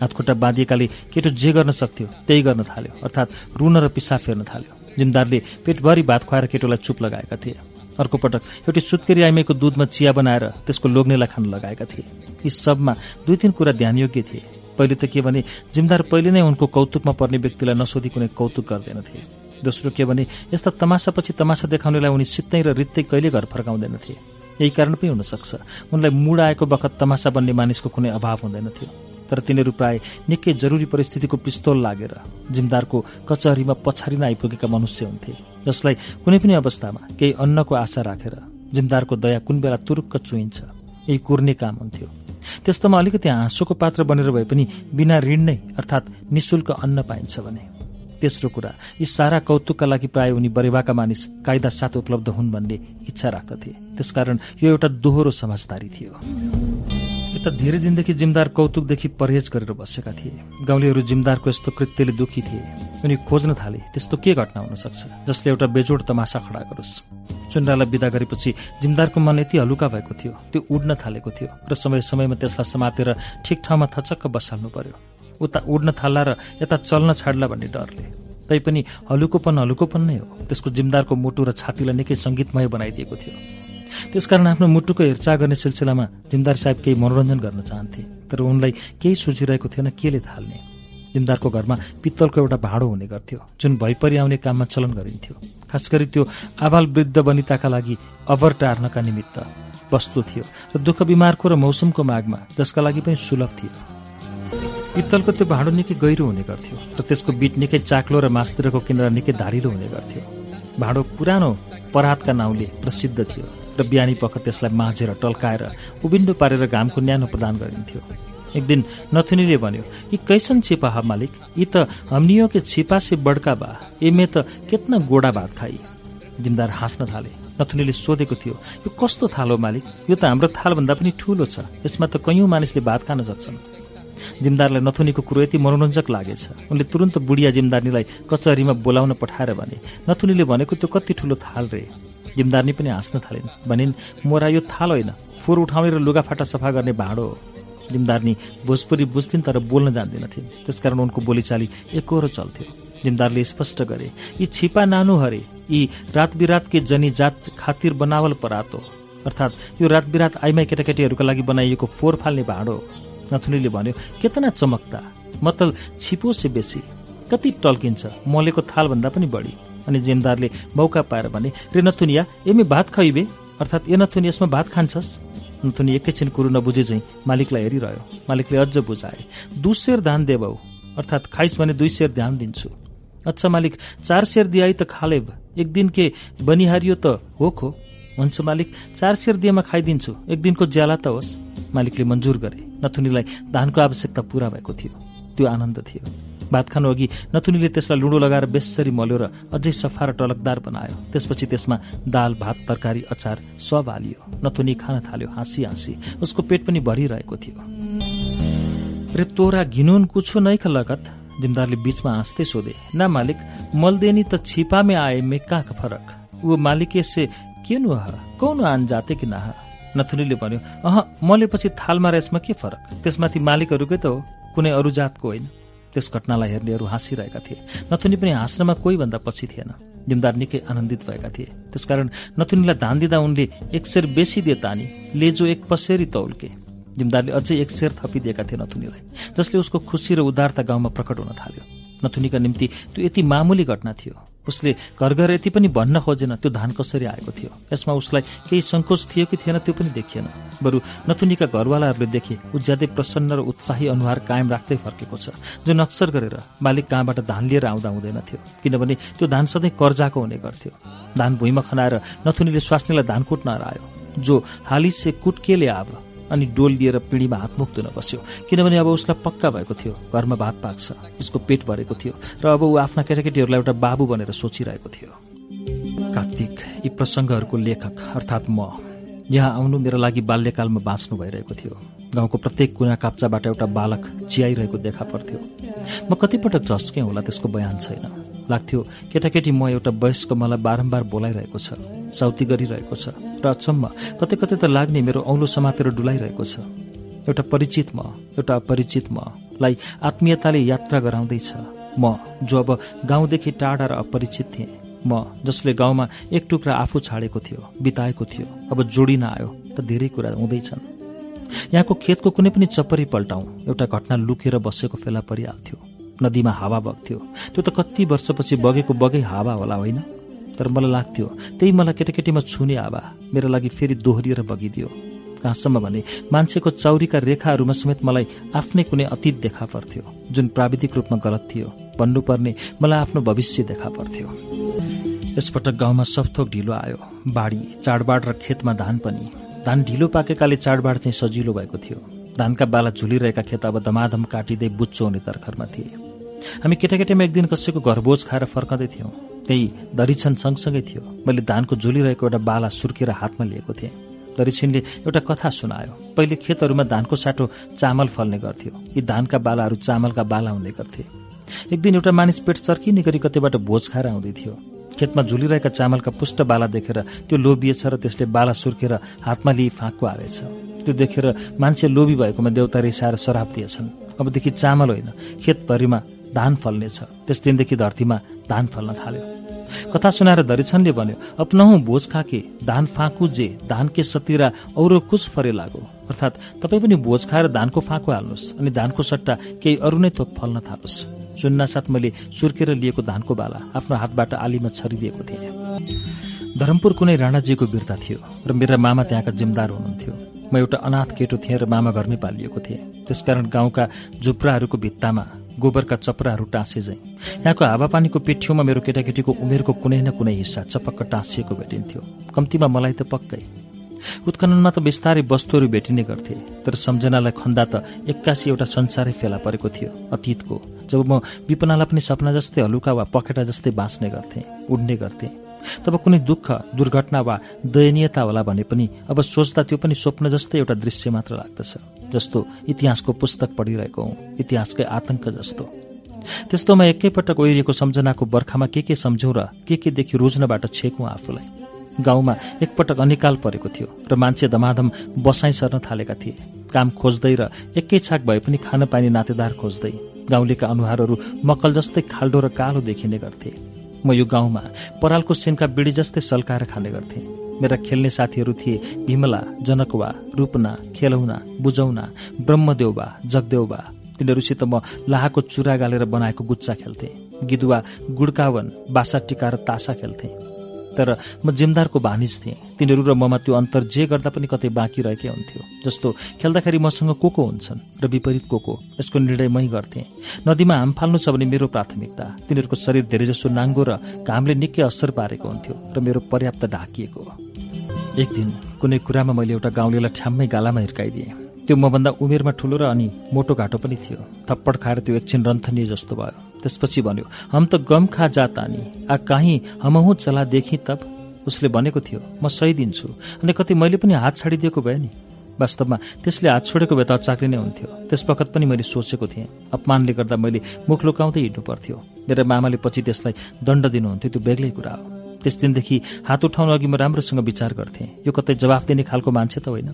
Speaker 1: हातखुट्टा बाँधिएकाले केटो जे गर्न सक्थ्यो त्यही गर्न थाल्यो अर्थात् रुन र पिसाब फेर्न थाल्यो जिमदारले पेटभरि भात खुवाएर केटोलाई चुप लगाएका थिए अर्को पटक एउटी सुत्केरी आइमेको दुधमा चिया बनाएर त्यसको लोग्नेलाई खान लगाएका थिए यी सबमा दुई तीन कुरा ध्यानयोग्य थिए पहिले त के भने जिमदार पहिले नै उनको कौतुकमा पर्ने व्यक्तिलाई नसोधी कुनै कौतुक गर्दैनथे दोस्रो के भने यस्ता तमासापछि तमासा देखाउनेलाई उनी सित्तै र रित्तै कहिले घर फर्काउँदैनथे यही कारण पनि हुनसक्छ उनलाई मुड आएको बखत तमासा बन्ने मानिसको कुनै अभाव हुँदैनथ्यो तर तिनीहरू प्राय निकै जरुरी परिस्थितिको पिस्तोल लागेर जिमदारको कचहरीमा पछारिन आइपुगेका मनुष्य हुन्थे जसलाई कुनै पनि अवस्थामा केही अन्नको आशा राखेर जिमदारको दया कुन बेला तुरुक्क चुइन्छ यही कुर्ने काम हुन्थ्यो त्यस्तोमा अलिकति हाँसोको पात्र बनेर भए पनि बिना ऋण नै अर्थात् निशुल्क अन्न पाइन्छ भने तेस्रो कुरा यी सारा कौतुकका लागि प्राय उनी बरेवाका मानिस कायदा साथ उपलब्ध हुन् भन्ने इच्छा राख्दथे त्यसकारण यो एउटा दोहोरो समझदारी थियो यता धेरै दिनदेखि जिमदार कौतुकदेखि परहेज गरेर बसेका थिए गाउँलेहरू जिमदारको यस्तो कृत्यले दुखी थिए उनी खोज्न थाले त्यस्तो के घटना हुन सक्छ जसले एउटा बेजोड तमासा खडा गरोस् चुनरालाई विदा गरेपछि जिमदारको मन यति हलुका भएको थियो त्यो उड्न थालेको थियो र समय समयमा त्यसलाई समातेर ठिक ठाउँमा थचक्क बसाल्नु पर्यो उता उड्न थाल्ला र यता चल्न छाड्ला भन्ने डरले तैपनि हलुकोपन हलुकोपन नै हो त्यसको जिम्दारको मुटु र छातीलाई निकै सङ्गीतमय बनाइदिएको थियो त्यसकारण आफ्नो मुटुको हेरचाह गर्ने सिलसिलामा जिमदार साहेब केही मनोरञ्जन गर्न चाहन्थे तर उनलाई केही सोचिरहेको थिएन केले थाल्ने जिमदारको घरमा पित्तलको एउटा भाँडो हुने गर्थ्यो जुन भइपरि आउने काममा चलन गरिन्थ्यो खास गरी त्यो आभाल वृद्ध बनिताका लागि अभर टार्नका निमित्त वस्तु थियो र दुःख बिमारको र मौसमको मागमा जसका लागि पनि सुलभ थियो पित्तलको त्यो भाँडो निकै गहिरो हुने गर्थ्यो र त्यसको बिट निकै चाक्लो र मासतिरको किनारा निकै धारिलो हुने गर्थ्यो भाँडो पुरानो परातका नाउँले प्रसिद्ध थियो र बिहानी पख त्यसलाई माझेर टल्काएर उभिन्डो पारेर घामको न्यानो प्रदान गरिन्थ्यो एक दिन नथुनीले भन्यो कि कैसन छिपा हा मालिक यी त हम्नियो के छिपा से बड्का बा एमे त केतना गोडा भात खाई जिमदार हाँस्न थाले नथुनीले सोधेको थियो यो कस्तो थाल हो मालिक यो त हाम्रो थालभन्दा पनि ठुलो छ यसमा त कैयौँ मानिसले भात खान सक्छन् जिमदारलाई नथुनीको कुरो यति मनोरञ्जक लागेछ उनले तुरन्त बुढिया जिमदारनीलाई कचहरीमा बोलाउन पठाएर भने नथुनीले भनेको त्यो कति ठुलो थाल रे जिमदारनी पनि हाँस्न थालिन् भनिन् मोरा यो थाल होइन फोहोर उठाउने र लुगाफाटा सफा गर्ने भाँडो हो जिमदारनी भोजपुरी बुझ्थिन् तर बोल्न जान्दिनथिन् त्यसकारण उनको बोलीचाली एकरो चल्थ्यो जिमदारले स्पष्ट गरे यी छिपा नानु हरे यी रात बिरात के जनी जात खातिर बनावल परातो अर्थात् यो रात बिरात आइमाई केटाकेटीहरूका लागि बनाइएको फोहोर फाल्ने भाँडो हो नथुनीले भन्यो केतना चमकता मतल छिपो से बेसी कति टल्किन्छ मलेको थाल भन्दा पनि बढी अनि जेमदारले मौका पाएर भने रे नथुनिया एमी भात खुवाइबे अर्थात् ए नथुनी यसमा भात खान्छस् नथुनी एकैछिन कुरो नबुझे झैँ मालिकलाई हेरिरह्यो मालिकले अझ बुझाए दुसेर ध्यान दे देऊ अर्थात् खाइस भने दुई सेर ध्यान दिन्छु अच्छा मालिक चार सेर दिए त खालेब एक दिन के बनिहारियो त हो खो भन्छु मालिक चार सेर दिएमा खाइदिन्छु एक दिनको ज्याला त होस् मालिकले मन्जुर गरे नथुनीलाई धानको आवश्यकता पूरा भएको थियो त्यो आनन्द थियो भात खानु अघि नथुनीले त्यसलाई लुडो लगाएर बेसरी मल्यो र अझै सफा र टलकदार बनायो त्यसपछि त्यसमा दाल भात तरकारी अचार सब हालियो नथुनी खान थाल्यो हाँसी हाँसी उसको पेट पनि भरिरहेको थियो रे तोरा घिनुन कुछु नै ख लगत जिमदारले बीचमा हाँस्दै सोधे न मालिक मलदेनी त छिपामे आए मे कहाँको फरक ऊ मालिक केन वह कौन आन जाते कि नाह नथुनीले भन्यो अह मले पछि थालमा र यसमा के फरक त्यसमाथि मालिकहरूकै त हो कुनै अरू जातको होइन त्यस घटनालाई हेर्नेहरू हाँसिरहेका थिए नथुनी पनि हाँस्नमा भन्दा पछि थिएन जिमदार निकै आनन्दित भएका थिए त्यसकारण नथुनीलाई धान दिँदा उनले एक सेर बेसी दिए तानी लेजो एक पसेरी तौलके जिमदारले अझै एक सेर थपिदिएका थिए नथुनीलाई जसले उसको खुसी र उदारता गाउँमा प्रकट हुन थाल्यो नथुनीका निम्ति त्यो यति मामुली घटना थियो उसले घर घर यति पनि भन्न खोजेन त्यो धान कसरी आएको थियो यसमा उसलाई केही सङ्कोच थियो कि थिएन त्यो पनि देखिएन बरु नथुनीका घरवालाहरूले देखे ऊ ज्यादै प्रसन्न र उत्साही अनुहार कायम राख्दै फर्केको छ जुन अक्सर गरेर मालिक कहाँबाट धान लिएर आउँदा हुँदैन थियो किनभने त्यो धान सधैँ कर्जाको हुने गर्थ्यो धान भुइँमा खनाएर नथुनीले स्वास्नीलाई धान कुट्न हरायो जो हालिसे कुटकेले आब अनि डोल लिएर पिँढीमा हातमुख धुन बस्यो किनभने अब उसलाई पक्का भएको थियो घरमा भात पाक्छ उसको पेट भरेको थियो र अब ऊ आफ्ना केटाकेटीहरूलाई एउटा बाबु भनेर सोचिरहेको थियो कार्तिक यी प्रसङ्गहरूको लेखक अर्थात् म यहाँ आउनु मेरो लागि बाल्यकालमा बाँच्नु भइरहेको थियो गाउँको प्रत्येक कुना काप्चाबाट एउटा बालक चियाइरहेको देखा पर्थ्यो म कतिपटक झस्केँ होला त्यसको बयान छैन लाग्थ्यो केटाकेटी म एउटा वयस्क मलाई बारम्बार बोलाइरहेको छ साउती गरिरहेको छ र अचम्म कतै कतै त लाग्ने मेरो औलो समातेर डुलाइरहेको छ एउटा परिचित म एउटा अपरिचित मलाई आत्मीयताले यात्रा गराउँदैछ म जो अब गाउँदेखि टाढा र अपरिचित थिएँ म जसले गाउँमा एक टुक्रा आफू छाडेको थियो बिताएको थियो अब जोडिन आयो त धेरै कुरा हुँदैछन् यहाँको खेतको कुनै पनि चपरी पल्टाउँ एउटा घटना लुकेर बसेको फेला परिहाल्थ्यो नदीमा हावा बग्थ्यो त्यो त कति वर्षपछि बगेको बगै हावा होला होइन तर मलाई लाग्थ्यो त्यही मलाई केटाकेटीमा छुने हावा मेरो लागि फेरि दोहोरिएर बगिदियो कहाँसम्म भने मान्छेको चौरीका रेखाहरूमा समेत मलाई आफ्नै कुनै अतीत देखा पर्थ्यो जुन प्राविधिक रूपमा गलत थियो भन्नुपर्ने मलाई आफ्नो भविष्य देखा पर्थ्यो यसपटक गाउँमा सबथोक ढिलो आयो बाढी चाडबाड र खेतमा धान पनि धान ढिलो पाकेकाले चाडबाड चाहिँ सजिलो भएको थियो धानका बाला झुलिरहेका खेत अब धमाधम काटिँदै बुच्चो हुने तर्खरमा थिए हामी केटाकेटीमा एक दिन कसैको घरभोज खाएर फर्काउँदै थियौँ त्यही दरिछन सँगसँगै थियो मैले धानको झुलिरहेको एउटा बाला सुर्केर हातमा लिएको थिएँ दरिछिनले एउटा कथा सुनायो पहिले खेतहरूमा धानको साटो चामल फल्ने गर्थ्यो यी धानका बालाहरू चामलका बाला हुने गर्थे एक दिन एउटा मानिस पेट चर्किने गरी कतैबाट भोज खाएर आउँदै थियो खेतमा झुलिरहेका चामलका पुष्ट बाला देखेर त्यो लोभिएछ र त्यसले बाला सुर्खेर हातमा लिई फाँकको हालेछ त्यो देखेर मान्छे लोभी भएकोमा देउता रिसाएर शराब दिएछन् अबदेखि चामल होइन खेतभरिमा धान फल्नेछ त्यस दिनदेखि धरतीमा धान फल्न थाल्यो कथा सुनाएर धरिछनले भन्यो अपनाहु भोज खाके धान फाँकु जे धान के सतिरा अरू कुछ फरे लागो अर्थात् तपाईँ पनि भोज खाएर धानको फाँको हाल्नुहोस् अनि धानको सट्टा केही अरू नै थोक फल्न थालोस् सुन्नासाथ मैले सुर्केर लिएको धानको बाला आफ्नो हातबाट आलीमा छरिदिएको थिएँ धरमपुर कुनै राणाजीको बिर्ता थियो र मेरा मामा त्यहाँका जिम्मेदार हुनुहुन्थ्यो म एउटा अनाथ केटो थिएँ र मामा घरमै पालिएको थिएँ त्यसकारण गाउँका झुप्राहरूको भित्तामा गोबरका चपराहरू टाँसे झैँ यहाँको हावापानीको पिठ्यौमा मेरो केटाकेटीको उमेरको कुनै न कुनै हिस्सा चपक्क टाँसिएको भेटिन्थ्यो कम्तीमा मलाई त पक्कै उत्खननमा त बिस्तारै वस्तुहरू भेटिने गर्थे तर सम्झनालाई खन्दा त एक्कासी एउटा संसारै फेला परेको थियो अतीतको जब म विपनालाई पनि सपना जस्तै हलुका वा पखेटा जस्तै बाँच्ने गर्थे उड्ने गर्थे तब कुनै दुःख दुर्घटना वा दयनीयता होला भने पनि अब सोच्दा त्यो पनि स्वप्न जस्तै एउटा दृश्य मात्र लाग्दछ जस्तो इतिहासको पुस्तक पढिरहेको हुँ इतिहासकै आतंक जस्तो त्यस्तोमा एकैपटक ओहिरिएको सम्झनाको बर्खामा के के सम्झौँ र के के देखि रोज्नबाट छेकौँ आफूलाई गाउँमा एकपटक अनिकाल परेको थियो र मान्छे धमाधम बसाइ सर्न थालेका थिए काम खोज्दै र एकै छाक भए पनि खान पानी नातेदार खोज्दै गाउँलेका अनुहारहरू मकल जस्तै खाल्डो र कालो देखिने गर्थे म यो गाउँमा परालको सेनका बिडी जस्तै सल्काएर खाने गर्थे मेरा खेल्ने साथीहरू थिए भिमला जनकवा रूपना खेलौना बुझौना ब्रह्मदेउबा जगदेउबा तिनीहरूसित म लाहाको चुरा गालेर बनाएको गुच्चा खेल्थे गिदुवा गुडकावन बासा टिका र तासा खेल्थेँ तर म जिमदारको भानिज थिएँ तिनीहरू र ममा त्यो अन्तर जे गर्दा पनि कतै बाँकी रहेकै हुन्थ्यो जस्तो खेल्दाखेरि मसँग को को हुन्छन् र विपरीत को को यसको निर्णय मै गर्थेँ नदीमा हाम फाल्नु छ भने मेरो प्राथमिकता तिनीहरूको शरीर धेरैजसो नाङ्गो र घामले निकै असर पारेको हुन्थ्यो र मेरो पर्याप्त ढाकिएको एक दिन कुनै कुरामा मैले एउटा गाउँलेलाई ठ्याम्मै गालामा हिर्काइदिएँ त्यो मभन्दा उमेरमा ठुलो र अनि मोटो घाटो पनि थियो थप्पड खाएर त्यो एकछिन रन्थनीय जस्तो भयो त्यसपछि भन्यो हम त गम खा जा तानी आ काहीँ हमहु चला देखि तब उसले भनेको थियो म सही दिन्छु अनि कति मैले पनि हात छाडिदिएको भए नि वास्तवमा त्यसले हात छोडेको भए त चाक्री नै हुन्थ्यो त्यसवखत पनि मैले सोचेको थिएँ अपमानले गर्दा मैले मुख लुकाउँदै हिँड्नु पर्थ्यो मेरो मामाले पछि त्यसलाई दण्ड दिनुहुन्थ्यो त्यो बेग्लै कुरा हो त्यस दिनदेखि हात उठाउनु अघि म राम्रोसँग विचार गर्थेँ यो कतै जवाफ दिने खालको मान्छे त होइन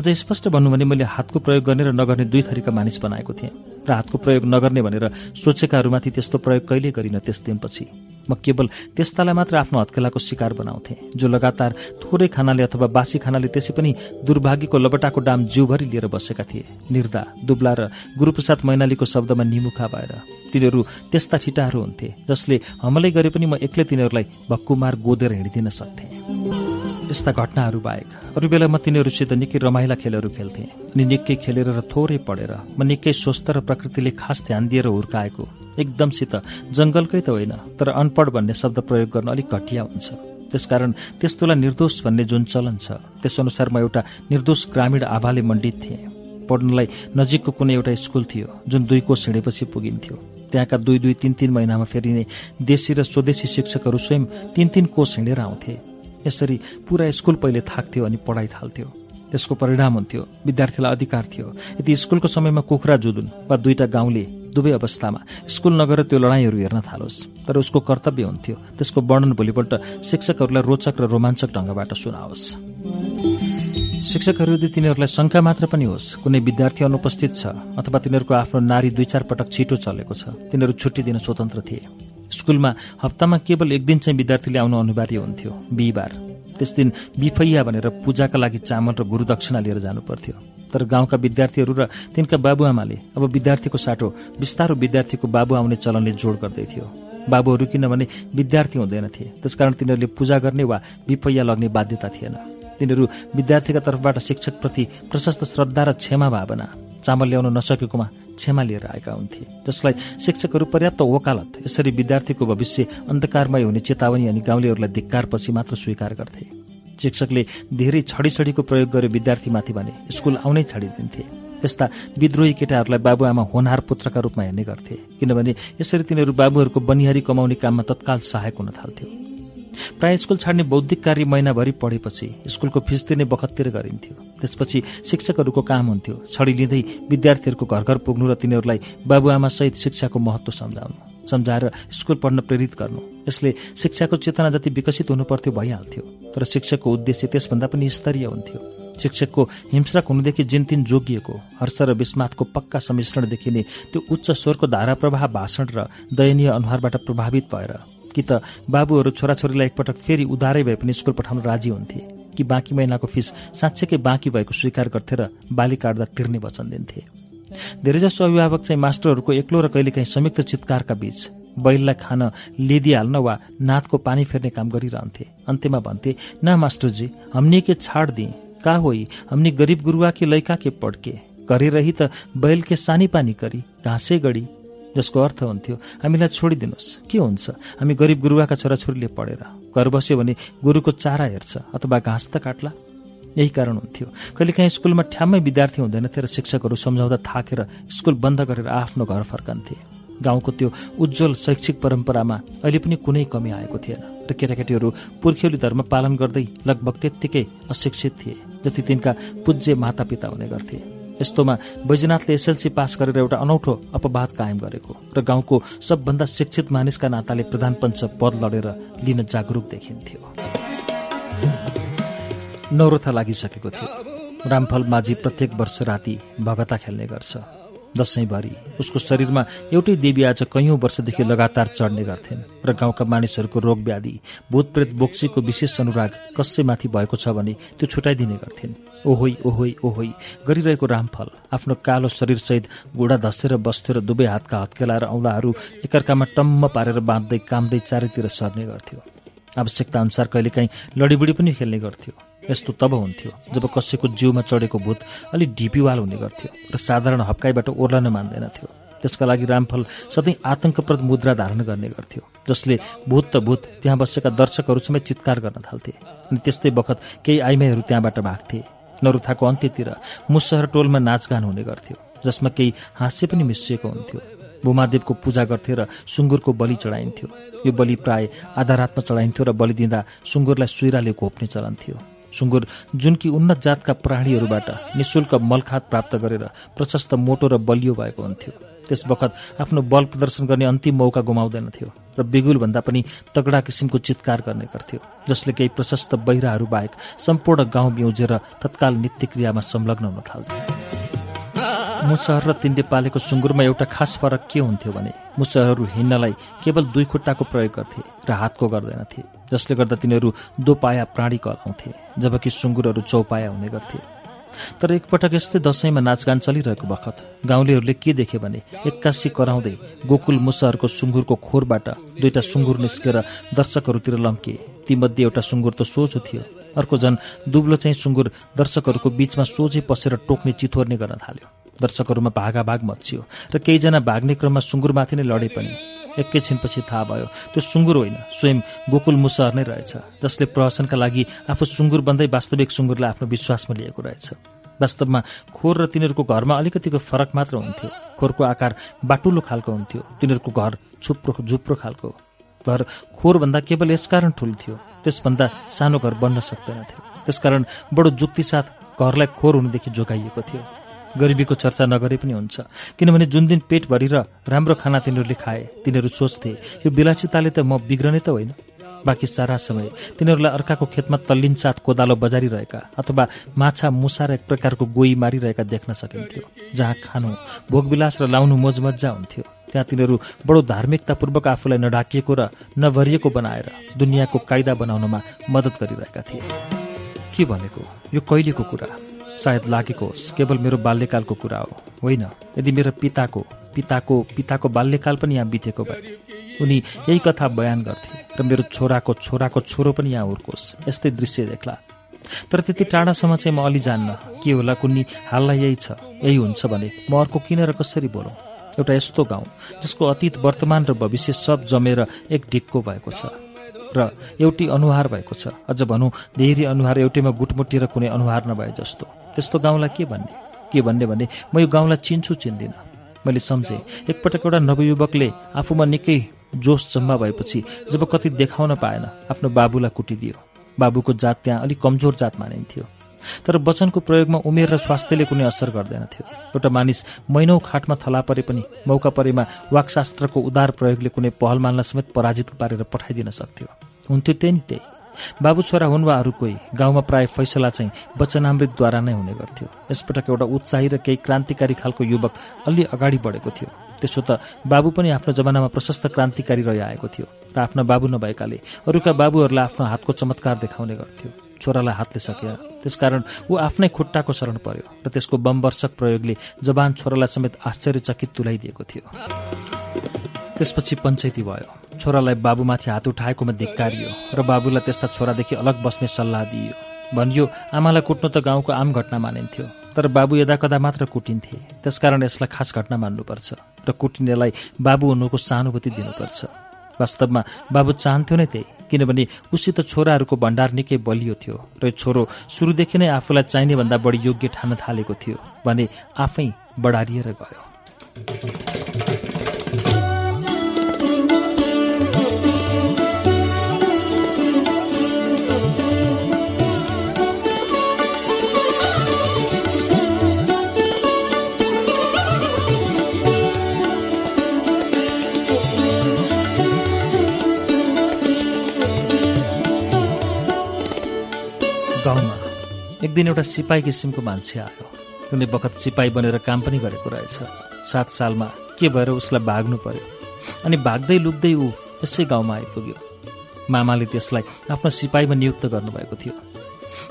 Speaker 1: अझ स्पष्ट भन्नु भने मैले हातको प्रयोग गर्ने र नगर्ने दुई थरीका मानिस बनाएको थिएँ र हातको प्रयोग नगर्ने भनेर सोचेकाहरूमाथि त्यस्तो प्रयोग कहिले गरिन त्यस दिनपछि म केवल त्यस्तालाई मात्र आफ्नो हत्केलाको शिकार बनाउँथे जो लगातार थोरै खानाले अथवा बासी खानाले त्यसै पनि दुर्भाग्यको लबटाको डाम जिउभरि लिएर बसेका थिए निर्दा दुब्ला र गुरूप्रसाद मैनालीको शब्दमा निमुखा भएर तिनीहरू त्यस्ता ठिटाहरू हुन्थे जसले हमलै गरे पनि म एक्लै तिनीहरूलाई भक्कुमार गोदेर हिँडिदिन सक्थेँ यस्ता घटनाहरू बाहेक अरू बेला म तिनीहरूसित निकै रमाइला खेलहरू खेल्थेँ अनि निकै खेलेर र थोरै पढेर म निकै स्वस्थ र प्रकृतिले खास ध्यान दिएर हुर्काएको एकदमसित जङ्गलकै त होइन तर अनपढ भन्ने शब्द प्रयोग गर्न अलिक घटिया हुन्छ त्यसकारण त्यस्तोलाई निर्दोष भन्ने जुन चलन छ त्यसअनुसार म एउटा निर्दोष ग्रामीण आभाले मण्डित थिएँ पढ्नलाई नजिकको कुनै एउटा स्कुल थियो जुन दुई कोष हिँडेपछि पुगिन्थ्यो त्यहाँका दुई दुई तिन तिन महिनामा फेरिने देशी र स्वदेशी शिक्षकहरू स्वयं तीन तिन कोष हिँडेर आउँथे यसरी पुरा स्कुल पहिले थाक्थ्यो अनि पढाइ थाल्थ्यो त्यसको परिणाम हुन्थ्यो विद्यार्थीलाई अधिकार थियो यदि स्कुलको समयमा कुखुरा जुदुन वा दुईटा गाउँले दुवै अवस्थामा स्कुल नगएर त्यो लडाईँहरू हेर्न थालोस् तर उसको कर्तव्य हुन्थ्यो त्यसको वर्णन भोलिपल्ट शिक्षकहरूलाई रोचक र रोमाञ्चक ढङ्गबाट सुनाओस् शिक्षकहरू यदि तिनीहरूलाई शङ्का मात्र पनि होस् कुनै विद्यार्थी अनुपस्थित छ अथवा तिनीहरूको आफ्नो नारी दुई चार पटक छिटो चलेको छ तिनीहरू छुट्टी दिन स्वतन्त्र थिए स्कुलमा हप्तामा केवल एक दिन चाहिँ विद्यार्थीले आउनु अनिवार्य हुन्थ्यो बिहिबार त्यस दिन बिफैया भनेर पूजाका लागि चामल र गुरुदक्षिणा लिएर जानुपर्थ्यो तर गाउँका विद्यार्थीहरू र तिनका बाबुआमाले अब विद्यार्थीको साटो बिस्तारो विद्यार्थीको बाबु आउने चलनले जोड गर्दै थियो बाबुहरू किनभने विद्यार्थी हुँदैनथे त्यसकारण तिनीहरूले पूजा गर्ने वा बिफैया लग्ने बाध्यता थिएन तिनीहरू विद्यार्थीका तर्फबाट शिक्षकप्रति प्रशस्त श्रद्धा र क्षमा भावना चामल ल्याउन नसकेकोमा कक्षमा लिएर आएका हुन्थे जसलाई शिक्षकहरू पर्याप्त वकालत यसरी विद्यार्थीको भविष्य अन्धकारमय हुने चेतावनी अनि गाउँलेहरूलाई धिक्कारपछि मात्र स्वीकार गर्थे शिक्षकले धेरै छडी छडीको प्रयोग गरे विद्यार्थीमाथि भने स्कुल आउनै छाडिदिन्थे यस्ता विद्रोही केटाहरूलाई बाबुआमा होनहार पुत्रका रूपमा हेर्ने गर्थे किनभने यसरी तिनीहरू बाबुहरूको बनिहारी कमाउने काममा तत्काल सहायक हुन थाल्थ्यो प्राय स्कुल छाड्ने बौद्धिक कार्य महिनाभरि पढेपछि स्कुलको फिस तिर्ने बखततिर गरिन्थ्यो त्यसपछि शिक्षकहरूको काम हुन्थ्यो छडी लिँदै विद्यार्थीहरूको घर घर पुग्नु र तिनीहरूलाई बाबुआमासहित शिक्षाको महत्व सम्झाउनु सम्झाएर स्कुल पढ्न प्रेरित गर्नु यसले शिक्षाको चेतना जति विकसित हुनुपर्थ्यो भइहाल्थ्यो तर शिक्षकको उद्देश्य त्यसभन्दा पनि स्तरीय हुन्थ्यो शिक्षकको हिंस्रक हुनुदेखि जिन्तिन जोगिएको हर्ष र विस्मातको पक्का सम्मिश्रण देखिने त्यो उच्च स्वरको धारा प्रवाह भाषण र दयनीय अनुहारबाट प्रभावित भएर कि त बाबुहरू छोराछोरीलाई एकपटक फेरि उधारै भए पनि स्कुल पठाउन राजी हुन्थे कि बाँकी महिनाको फिस साँच्चैकै बाँकी भएको स्वीकार गर्थे र बाली काट्दा तिर्ने वचन दिन्थे धेरैजसो अभिभावक चाहिँ मास्टरहरूको एक्लो र कहिलेकाहीँ संयुक्त चितकारका बीच बैललाई खान हाल्न वा नाथको पानी फेर्ने काम गरिरहन्थे अन्त्यमा भन्थे न मास्टरजी हमने के छाड दिए का होइ हामी गरिब गुरुवा कि लैका के पड्के गरे रही त बैल के सानी पानी करी घाँसे गढी जसको अर्थ हुन्थ्यो हामीलाई छोडिदिनुहोस् के हुन्छ हामी गरिब गुरुवाका छोराछोरीले पढेर घर बस्यो भने गुरुको चारा हेर्छ अथवा घाँस त काट्ला यही कारण हुन्थ्यो कहिलेकाहीँ स्कुलमा ठ्याम्मै विद्यार्थी हुँदैनथे र शिक्षकहरू सम्झाउँदा थाकेर स्कुल बन्द गरेर आफ्नो घर फर्कन्थे गाउँको त्यो उज्जवल शैक्षिक परम्परामा अहिले पनि कुनै कमी आएको थिएन र केटाकेटीहरू पुर्ख्यौली धर्म पालन गर्दै लगभग त्यत्तिकै अशिक्षित थिए जति तिनका पूज्य मातापिता हुने गर्थे यस्तोमा बैजनाथले एसएलसी पास गरेर एउटा अनौठो अपवाद कायम गरेको र गाउँको सबभन्दा शिक्षित मानिसका नाताले प्रधान पञ्च पद लडेर लिन जागरूक देखिन्थ्यो नौरथा लागिसकेको थियो रामफल माझी प्रत्येक वर्ष राति भगता खेल्ने गर्छ दसैँभरि उसको शरीरमा एउटै देवी आज कैयौँ वर्षदेखि लगातार चढ्ने गर्थेन् र गाउँका मानिसहरूको रोगव्याधि भूतप्रेत बोक्सीको विशेष अनुराग कसैमाथि भएको छ भने त्यो छुटाइदिने गर्थेन् ओहोइ ओहोइ ओहोई गरिरहेको रामफल आफ्नो कालो शरीरसहित घुँडा धसेर बस्थ्यो र दुवै हातका हत्केलाएर औँलाहरू एकअर्कामा टम्म पारेर बाँध्दै काम्दै चारैतिर सर्ने गर्थ्यो आवश्यकता अनुसार कहिलेकाहीँ लडीबुडी पनि खेल्ने गर्थ्यो यस्तो तब हुन्थ्यो जब कसैको जिउमा चढेको भूत अलि ढिपीवाल हुने गर्थ्यो र साधारण हप्काईबाट ओर्लन मान्दैनथ्यो त्यसका लागि रामफल सधैँ आतंकप्रद मुद्रा धारण गर्ने गर्थ्यो जसले भूत त भूत त्यहाँ बसेका दर्शकहरू समेत चित्कार गर्न थाल्थे अनि त्यस्तै बखत केही आइमाईहरू त्यहाँबाट भाग्थे नरुथाको अन्त्यतिर मुसहर टोलमा नाचगान हुने गर्थ्यो जसमा केही हाँस्य पनि मिसिएको हुन्थ्यो भूमादेवको पूजा गर्थे र सुँगुरको बलि चढाइन्थ्यो यो बलि प्राय आधा रातमा चढाइन्थ्यो र बलि दिँदा सुँगुरलाई सुइराले घोप्ने चलन थियो सुँगुर जुन कि उन्नत जातका प्राणीहरूबाट निशुल्क मलखात प्राप्त गरेर प्रशस्त मोटो र बलियो भएको हुन्थ्यो त्यस बखत आफ्नो बल प्रदर्शन गर्ने अन्तिम मौका गुमाउँदैनथ्यो र बिगुल भन्दा पनि तगडा किसिमको चितकार गर्ने गर्थ्यो जसले केही प्रशस्त बहिराहरू बाहेक सम्पूर्ण गाउँ बिउजेर तत्काल नित्यक्रियामा संलग्न हुन थाल्थ्यो मुसहर र तिनले पालेको सुँगुरमा एउटा खास फरक के हुन्थ्यो भने मुसहरहरू हिँड्नलाई केवल दुई खुट्टाको प्रयोग गर्थे र हातको गर्दैनथे जसले गर्दा तिनीहरू दोपाया प्राणी कहलाउँथे जबकि सुँगुरहरू चौपाया हुने गर्थे तर एकपटक यस्तै दसैँमा नाचगान चलिरहेको बखत गाउँलेहरूले के देखे भने एक्कासी कराउँदै गोकुल मुसाहरूको सुँगुरको खोरबाट दुईवटा सुँगुर निस्केर दर्शकहरूतिर लम्किए तीमध्ये एउटा सुँगुर त सोझो थियो अर्को झन् दुब्लो चाहिँ सुँगुर दर्शकहरूको बीचमा सोझै पसेर टोक्ने चितोर्ने गर्न थाल्यो दर्शकहरूमा भागाभाग मचियो र केहीजना भाग्ने क्रममा सुँगुरमाथि नै लडे पनि एकैछिनपछि थाहा भयो त्यो सुँगुर होइन स्वयं गोकुल मुसहर नै रहेछ जसले प्रहसनका लागि आफू सुँगुर बन्दै वास्तविक सुँगुरलाई आफ्नो विश्वासमा लिएको रहेछ वास्तवमा खोर र तिनीहरूको घरमा अलिकतिको फरक मात्र हुन्थ्यो खोरको आकार बाटुलो खालको हुन्थ्यो तिनीहरूको घर छुप्रो झुप्रो खालको घर खोरभन्दा केवल यसकारण ठुलो थियो त्यसभन्दा सानो घर बन्न सक्दैनथ्यो त्यसकारण बडो जुक्तिसाथ घरलाई खोर हुनुदेखि जोगाइएको थियो गरिबीको चर्चा नगरे पनि हुन्छ किनभने जुन दिन पेट भरिएर राम्रो खाना तिनीहरूले खाए तिनीहरू सोच्थे यो विलासिताले त म बिग्रने त होइन बाँकी सारा समय तिनीहरूलाई अर्काको खेतमा तल्लिनचात कोदालो बजारिरहेका अथवा माछा मुसा र एक प्रकारको गोई मारिरहेका देख्न सकिन्थ्यो जहाँ खानु भोगविलास र लाउनु मोज हुन्थ्यो त्यहाँ तिनीहरू बडो धार्मिकतापूर्वक आफूलाई नढाकिएको र नभरिएको बनाएर दुनियाँको कायदा बनाउनमा मद्दत गरिरहेका थिए के भनेको यो कहिलेको कुरा सायद लागेको होस् केवल मेरो बाल्यकालको कुरा हो होइन यदि मेरो पिताको पिताको पिताको बाल्यकाल पनि यहाँ बितेको भए उनी यही कथा बयान गर्थे र मेरो छोराको छोराको छोरो पनि यहाँ हुर्कोस् यस्तै दृश्य देख्ला तर त्यति टाढासम्म चाहिँ म अलि जान्न के होला कुन्नी हाललाई यही छ यही हुन्छ भने म अर्को किन र कसरी बोलौँ एउटा यस्तो गाउँ जसको अतीत वर्तमान र भविष्य सब जमेर एक ढिक्को भएको छ र एउटी अनुहार भएको छ अझ भनौँ धेरै अनुहार एउटैमा गुटमुटिएर कुनै अनुहार नभए जस्तो त्यस्तो गाउँलाई के भन्ने के भन्ने भने म यो गाउँलाई चिन्छु चिन्दिनँ मैले सम्झेँ एकपटक एउटा नवयुवकले आफूमा निकै जोस जम्मा भएपछि जब कति देखाउन पाएन आफ्नो बाबुलाई कुटिदियो बाबुको जात त्यहाँ अलिक कमजोर जात मानिन्थ्यो तर वचनको प्रयोगमा उमेर र स्वास्थ्यले कुनै असर गर्दैनथ्यो एउटा मानिस महिनौ खाटमा थला परे पनि मौका परेमा वाकशास्त्रको उदार प्रयोगले कुनै मान्न समेत पराजित पारेर पठाइदिन सक्थ्यो हुन्थ्यो त्यही नि त्यही बाबु छोरा हुन् वा अरू कोही गाउँमा प्राय फैसला चाहिँ वचनामृतद्वारा नै हुने गर्थ्यो यसपटक एउटा उत्साही र केही क्रान्तिकारी खालको युवक अलि अगाडि बढेको थियो त्यसो त बाबु पनि आफ्नो जमानामा प्रशस्त क्रान्तिकारी रहिआएको थियो र आफ्ना बाबु नभएकाले अरूका बाबुहरूलाई आफ्नो हातको चमत्कार देखाउने गर्थ्यो छोरालाई हातले सकेर त्यसकारण ऊ आफ्नै खुट्टाको शरण पर्यो र त्यसको बमवर्षक प्रयोगले जवान छोरालाई समेत आश्चर्यचकित तुलाइदिएको थियो त्यसपछि पञ्चायती भयो छोरालाई बाबुमाथि हात उठाएकोमा धिक्कारियो र बाबुलाई त्यस्ता छोरादेखि अलग बस्ने सल्लाह दिइयो भनियो आमालाई कुट्नु त गाउँको आम घटना मानिन्थ्यो तर बाबु यदाकदा मात्र कुटिन्थे त्यसकारण यसलाई खास घटना मान्नुपर्छ र कुटिनेलाई बाबु हुनुको सहानुभूति दिनुपर्छ वास्तवमा बाबु चाहन्थ्यो नै त्यही किनभने उसित छोराहरूको भण्डार निकै बलियो थियो र यो छोरो सुरुदेखि नै आफूलाई चाहिने भन्दा बढी योग्य ठान्न थालेको थियो भने आफै बढारिएर गयो गाउँमा एक दिन एउटा सिपाही किसिमको मान्छे आयो कुनै बखत सिपाही बनेर काम पनि गरेको रहेछ सात सालमा के भएर उसलाई भाग्नु पर्यो अनि भाग्दै लुक्दै ऊ यसै गाउँमा आइपुग्यो मामाले त्यसलाई आफ्नो सिपाहीमा नियुक्त गर्नुभएको थियो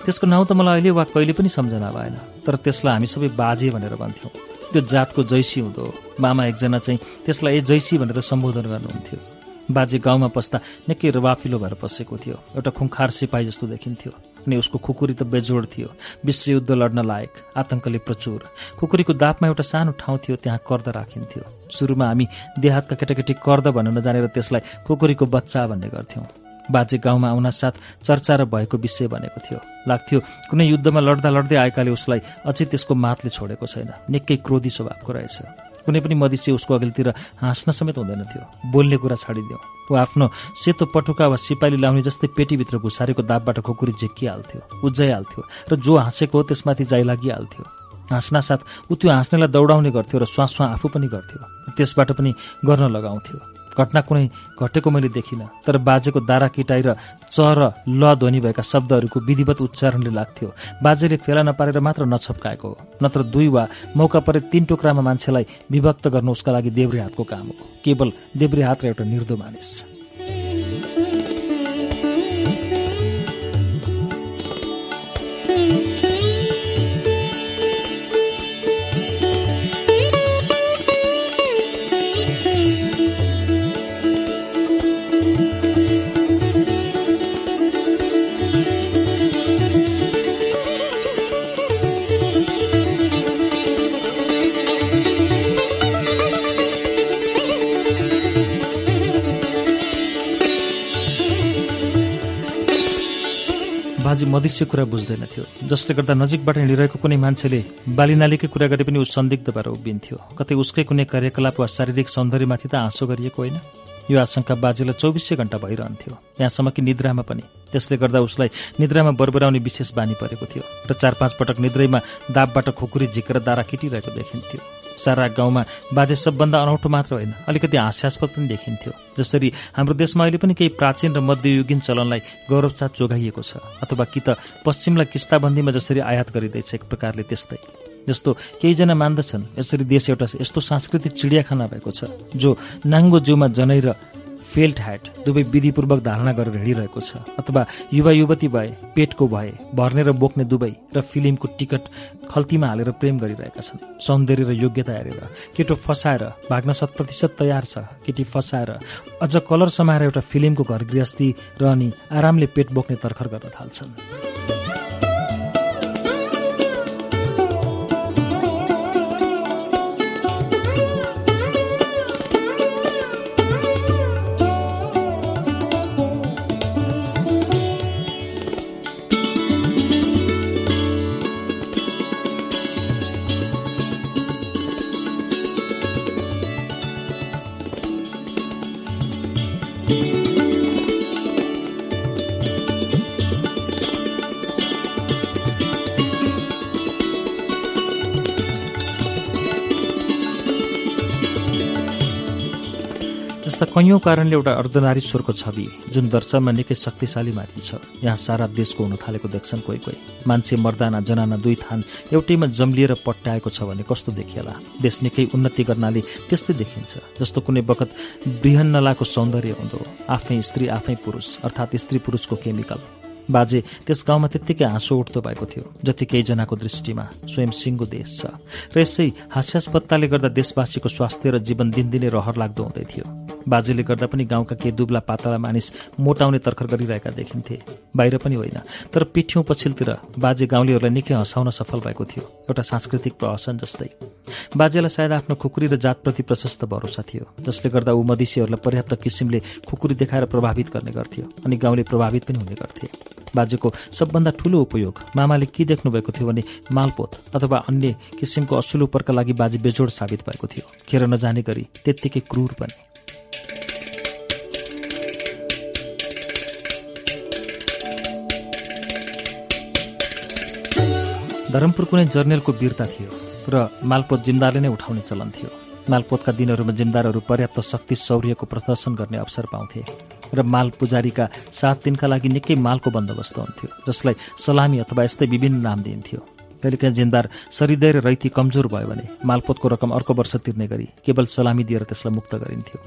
Speaker 1: त्यसको नाउँ त मलाई अहिले वा कहिले पनि सम्झना भएन तर त्यसलाई हामी सबै बाजे भनेर भन्थ्यौँ त्यो जातको जैसी हुँदो मामा एकजना चाहिँ त्यसलाई ए जैसी भनेर सम्बोधन गर्नुहुन्थ्यो बाजे गाउँमा पस्दा निकै रवाफिलो भएर पसेको थियो एउटा खुङखार सिपाही जस्तो देखिन्थ्यो लाग्ने उसको खुकुरी त बेजोड थियो विश्वयुद्ध लड्न लायक आतंकले प्रचुर खुकुरीको दापमा एउटा सानो ठाउँ थियो त्यहाँ कर्द राखिन्थ्यो सुरुमा हामी देहातका केटाकेटी कर्द भन्न नजानेर त्यसलाई खुकुरीको बच्चा भन्ने गर्थ्यौँ बाजे गाउँमा साथ चर्चा र भएको विषय बनेको थियो लाग्थ्यो कुनै युद्धमा लड्दा लड्दै आएकाले उसलाई अझै त्यसको मातले छोडेको छैन निकै क्रोधी स्वभावको रहेछ कुनै पनि मदिसे उसको अघिल्तिर हाँस्न समेत हुँदैन थियो बोल्ने कुरा छाडिदियो ऊ आफ्नो सेतो पटुका वा सिपाली लाउने जस्तै पेटीभित्र घुसारेको दाबबाट खुकुरी झिक्किहाल्थ्यो उज्जाइहाल्थ्यो र जो हाँसेको हो त्यसमाथि जाइ लागिहाल्थ्यो हाँस्नासाथ ऊ त्यो हाँस्नेलाई दौडाउने गर्थ्यो र श्वास आफू पनि गर्थ्यो त्यसबाट पनि गर्न लगाउँथ्यो घटना कुनै घटेको मैले देखिनँ तर बाजेको दारा किटाई र च र ल ध्वनि भएका शब्दहरूको विधिवत उच्चारणले लाग्थ्यो बाजेले फेला नपारेर मात्र नछप्काएको हो नत्र दुई वा मौका परे तीन टुक्रामा मान्छेलाई विभक्त गर्नु उसका लागि देब्रे हातको काम हो केवल देब्रे हात र एउटा निर्दो मानिस जी मधिस्य कुरा बुझ्दैन थियो जसले गर्दा नजिकबाट हिँडिरहेको कुनै मान्छेले नालीकै कुरा गरे पनि ऊ सन्दिग्ध भएर उभिन्थ्यो कतै उसकै कुनै कार्यकलाप वा शारीरिक सौन्दर्यमाथि त हाँसो गरिएको होइन यो आशंका बाजेलाई चौबिसै घण्टा भइरहन्थ्यो यहाँसम्म कि निद्रामा पनि त्यसले गर्दा उसलाई निद्रामा बरबराउने विशेष बानी परेको थियो र चार पाँच पटक निद्रैमा दाबबाट खुकुरी झिकेर दारा किटिरहेको देखिन्थ्यो सारा गाउँमा बाजे सबभन्दा अनौठो मात्र होइन अलिकति हास्यास्पद पनि देखिन्थ्यो जसरी हाम्रो देशमा अहिले पनि केही प्राचीन र मध्ययुगीन चलनलाई गौरवसाथ जोगाइएको छ अथवा कि त पश्चिमलाई किस्ताबन्दीमा जसरी आयात गरिँदैछ एक प्रकारले त्यस्तै जस्तो केहीजना मान्दछन् यसरी देश एउटा यस्तो सांस्कृतिक चिडियाखाना भएको छ जो नाङ्गो जिउमा जनै र फेल्ट ह्याट दुवै विधिपूर्वक धारणा गरेर हिँडिरहेको छ अथवा युवा युवती भए पेटको भए भर्ने र बोक्ने दुवै र फिल्मको टिकट खल्तीमा हालेर प्रेम गरिरहेका छन् सौन्दर्य र योग्यता हेरेर केटो फसाएर भाग्न शत प्रतिशत तयार छ केटी फसाएर अझ कलर समाएर एउटा फिल्मको घर गृहस्थी र अनि आरामले पेट बोक्ने तर्खर गर्न थाल्छन् यस्ता कैयौं कारणले एउटा अर्धनारी स्वरको छवि जुन दर्शनमा निकै शक्तिशाली मानिन्छ यहाँ सारा देशको हुन थालेको देख्छन् कोही कोही मान्छे मर्दाना जनाना दुई थान एउटैमा जम्लिएर पट्याएको छ भने कस्तो देखिएला देश निकै उन्नति गर्नाले त्यस्तै देखिन्छ जस्तो कुनै बखत बृहन्नलाको सौन्दर्य हुँदो आफै स्त्री आफै पुरुष अर्थात् स्त्री पुरुषको केमिकल बाजे त्यस गाउँमा त्यत्तिकै हाँसो उठ्दो भएको थियो जति केही जनाको दृष्टिमा स्वयं सिङ्गो देश छ र यसै हास्यास्पत्ताले गर्दा देशवासीको स्वास्थ्य र जीवन दिनदिनै रहर लाग्दो हुँदै थियो बाजेले गर्दा पनि गाउँका केही दुब्ला पातला मानिस मोटाउने तर्खर गरिरहेका देखिन्थे बाहिर पनि होइन तर पिठ्यौँ पछिल्तिर बाजे गाउँलेहरूलाई निकै हँसाउन सफल भएको थियो एउटा सांस्कृतिक प्रहसन जस्तै बाजेलाई सायद आफ्नो खुकुरी र जातप्रति प्रशस्त भरोसा थियो जसले गर्दा ऊ मधेसीहरूलाई पर्याप्त किसिमले खुकुरी देखाएर प्रभावित गर्ने गर्थ्यो अनि गाउँले प्रभावित पनि हुने गर्थे बाजेको सबभन्दा ठूलो उपयोग मामाले के देख्नुभएको थियो भने मालपोत अथवा अन्य किसिमको असुल उपरका लागि बाजे बेजोड साबित भएको थियो खेर नजाने गरी त्यत्तिकै क्रूर पनि धरमपुर कुनै जर्नेलको वीरता थियो र मालपोत जिम्दारले नै उठाउने चलन थियो मालपोतका दिनहरूमा जिमदारहरू पर्याप्त शक्ति शौर्यको प्रदर्शन गर्ने अवसर पाउँथे र माल पुजारीका सात दिनका लागि निकै मालको बन्दोबस्त हुन्थ्यो जसलाई सलामी अथवा यस्तै विभिन्न नाम दिइन्थ्यो कहिलेकाहीँ जिन्दार सरिदय र रैती कमजोर भयो भने मालपोतको रकम अर्को वर्ष तिर्ने गरी केवल सलामी दिएर त्यसलाई मुक्त गरिन्थ्यो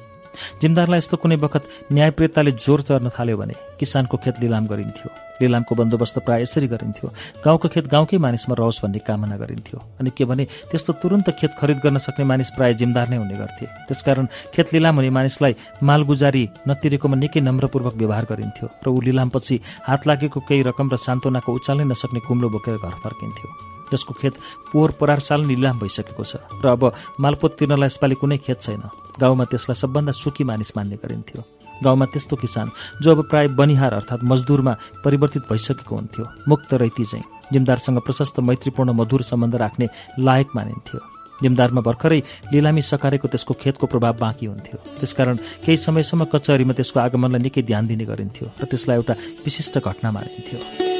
Speaker 1: जिमदारलाई यस्तो कुनै बखत न्यायप्रियताले जोर चर्न थाल्यो भने किसानको खेत लिलाम गरिन्थ्यो लिलामको बन्दोबस्त प्रायः यसरी गरिन्थ्यो गाउँको खेत गाउँकै मानिसमा रहोस् भन्ने कामना गरिन्थ्यो अनि के भने त्यस्तो तुरन्त खेत खरिद गर्न सक्ने मानिस प्राय जिमदार नै हुने गर्थे त्यसकारण खेत लिलाम हुने मानिसलाई मालगुजारी नतिरेकोमा निकै नम्रपूर्वक व्यवहार गरिन्थ्यो र ऊ लिलामपछि हात लागेको केही रकम र सान्त्वनाको उचाल्नै नसक्ने कुम्लो बोकेर घर फर्किन्थ्यो जसको खेत पोहोर परार साल निलाम भइसकेको छ र अब मालपोत तिर्नलाई यसपालि कुनै खेत छैन गाउँमा त्यसलाई सबभन्दा सुखी मानिस मान्ने गरिन्थ्यो गाउँमा त्यस्तो किसान जो अब प्राय बनिहार अर्थात् मजदुरमा परिवर्तित भइसकेको हुन्थ्यो मुक्त रैती चाहिँ जिमदारसँग प्रशस्त मैत्रीपूर्ण मधुर सम्बन्ध राख्ने लायक मानिन्थ्यो जिमदारमा भर्खरै लिलामी सकारेको त्यसको खेतको प्रभाव बाँकी हुन्थ्यो त्यसकारण केही समयसम्म कचहरीमा त्यसको आगमनलाई निकै ध्यान दिने गरिन्थ्यो र त्यसलाई एउटा विशिष्ट घटना मानिन्थ्यो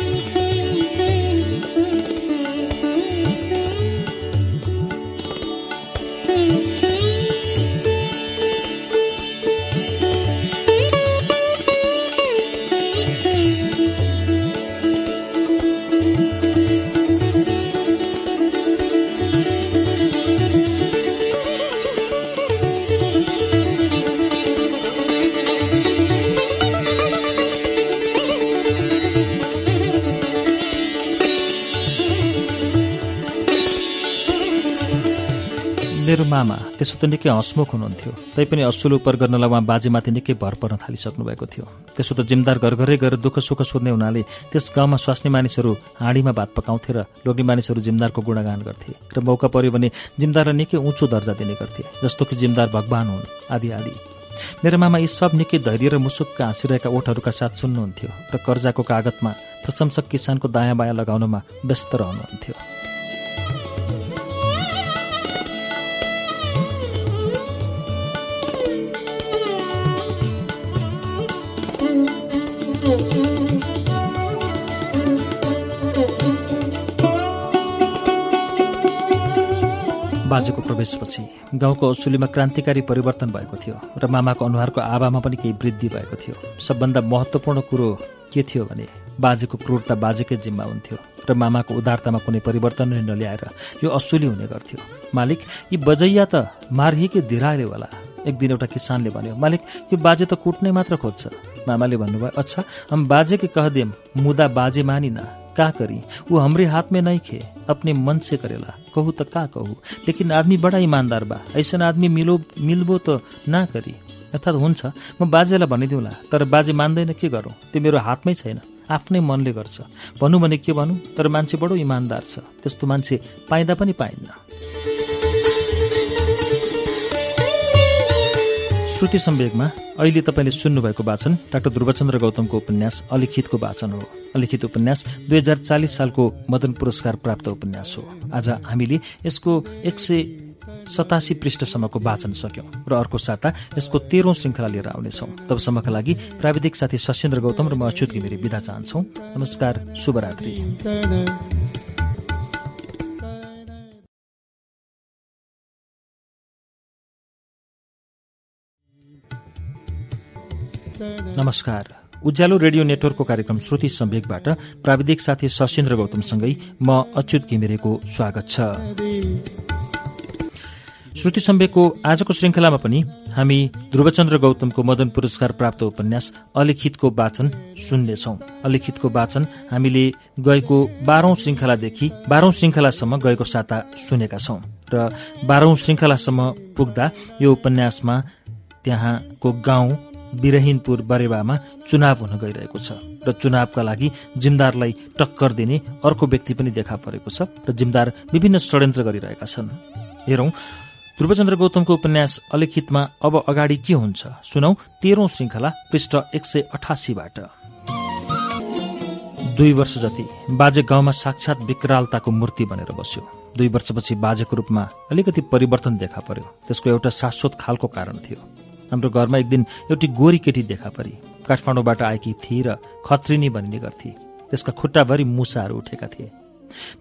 Speaker 1: मामा त्यसो त निकै हँसमुख हुनुहुन्थ्यो तैपनि असुल उपर गर्नलाई उहाँ बाजेमाथि निकै भर पर्न थालिसक्नु भएको थियो त्यसो त जिम्दार घर घरै गएर दुःख सुख सोध्ने हुनाले त्यस गाउँमा स्वास्ने मानिसहरू हाँडीमा भात पकाउँथे र लोग्ने मानिसहरू जिमदारको गुणगान गर्थे र मौका पर्यो भने जिमदारलाई निकै उँचो दर्जा दिने गर्थे जस्तो कि जिमदार भगवान हुन् आदि आदि मेरो मामा यी सब निकै धैर्य र मुसुकका हाँसिरहेका ओठहरूका साथ सुन्नुहुन्थ्यो र कर्जाको कागतमा प्रशंसक किसानको दायाँ बायाँ लगाउनमा व्यस्त रहनुहुन्थ्यो बाजेको प्रवेशपछि गाउँको असुलीमा क्रान्तिकारी परिवर्तन भएको थियो र मामाको अनुहारको आवामा पनि केही वृद्धि भएको थियो सबभन्दा महत्त्वपूर्ण कुरो के थियो भने बाजेको क्रूरता बाजेकै जिम्मा हुन्थ्यो र मामाको उदारतामा कुनै परिवर्तन नै नल्याएर यो असुली हुने गर्थ्यो मालिक यी बजैया त मारिएकै धिराले होला एक दिन एउटा किसानले भन्यो मालिक यो बाजे त कुट्ने मात्र खोज्छ मामाले भन्नुभयो अच्छा हम बाजे के कह देम मुदा बाजे मानिन का करी ऊ हाम्रै हातमै नै खे अपने मन से करेला कहू त का कहू लेकिन आदमी बड़ा इमान्दार बा ऐसन आदमी मिलो मिलबो त ना करी अर्थात् हुन्छ म बाजेलाई भनिदिउँला तर बाजे मान्दैन के गरौँ त्यो मेरो हातमै छैन आफ्नै मनले गर्छ भनौँ भने के भनौँ तर मान्छे बडो इमान्दार छ त्यस्तो मान्छे पाइँदा पनि पाइन्न श्रुति सम्वेकमा अहिले तपाईँले सुन्नुभएको वाचन डाक्टर ध्रुवचन्द्र गौतमको उपन्यास अलिखितको वाचन हो अलिखित उपन्यास दुई हजार चालिस सालको मदन पुरस्कार प्राप्त उपन्यास हो आज हामीले यसको एक सय सतासी पृष्ठसम्मको वाचन सक्यौं र अर्को साता यसको तेह्रौं श्रृङ्खला लिएर आउनेछौं तबसम्मका लागि प्राविधिक साथी सशेन्द्र गौतम र म अच्युत घिमिरे विदा चाहन्छौ नमस्कार शुभरात्री नमस्कार उज्यालो रेडियो नेटवर्कको कार्यक्रम श्रुति सम्वेकबाट प्राविधिक साथी सशिन्द्र गौतमसँगै म अच्युत घिमिरेको स्वागत छ श्रुति सम्वेकको आजको श्रृङ्खलामा पनि हामी ध्रुवचन्द्र गौतमको मदन पुरस्कार प्राप्त उपन्यास अलिखितको वाचन सुन्नेछौ अलिखितको वाचन हामीले गएको बाह्रौं श्रृङ्खलादेखि बाह्रौं श्रृङ्खलासम्म गएको साता सुनेका छौं र बाह्रौं श्रृङ्खलासम्म पुग्दा यो उपन्यासमा त्यहाँको गाउँ बिरहिनपुर बरेवामा चुनाव हुन गइरहेको छ र चुनावका लागि जिमदारलाई टक्कर दिने अर्को व्यक्ति पनि देखा परेको छ र जिमदार विभिन्न षड्यन्त्र गरिरहेका छन् हेरौँ ध्रुवचन्द्र गौतमको उपन्यास अलिखितमा अब अगाडि के हुन्छ सुनौ तेह्रौं श्रृङ्खला पृष्ठ एक सय अठासीबाट दुई वर्ष जति बाजे गाउँमा साक्षात विकरालताको मूर्ति बनेर बस्यो दुई वर्षपछि बाजेको रूपमा अलिकति परिवर्तन देखा पर्यो त्यसको एउटा शाश्वत खालको कारण थियो हाम्रो घरमा एक दिन एउटी गोरी केटी देखा परी काठमाडौँबाट आएकी थिए र खत्रिनी भनिने गर्थे त्यसका खुट्टाभरि मुसाहरू उठेका थिए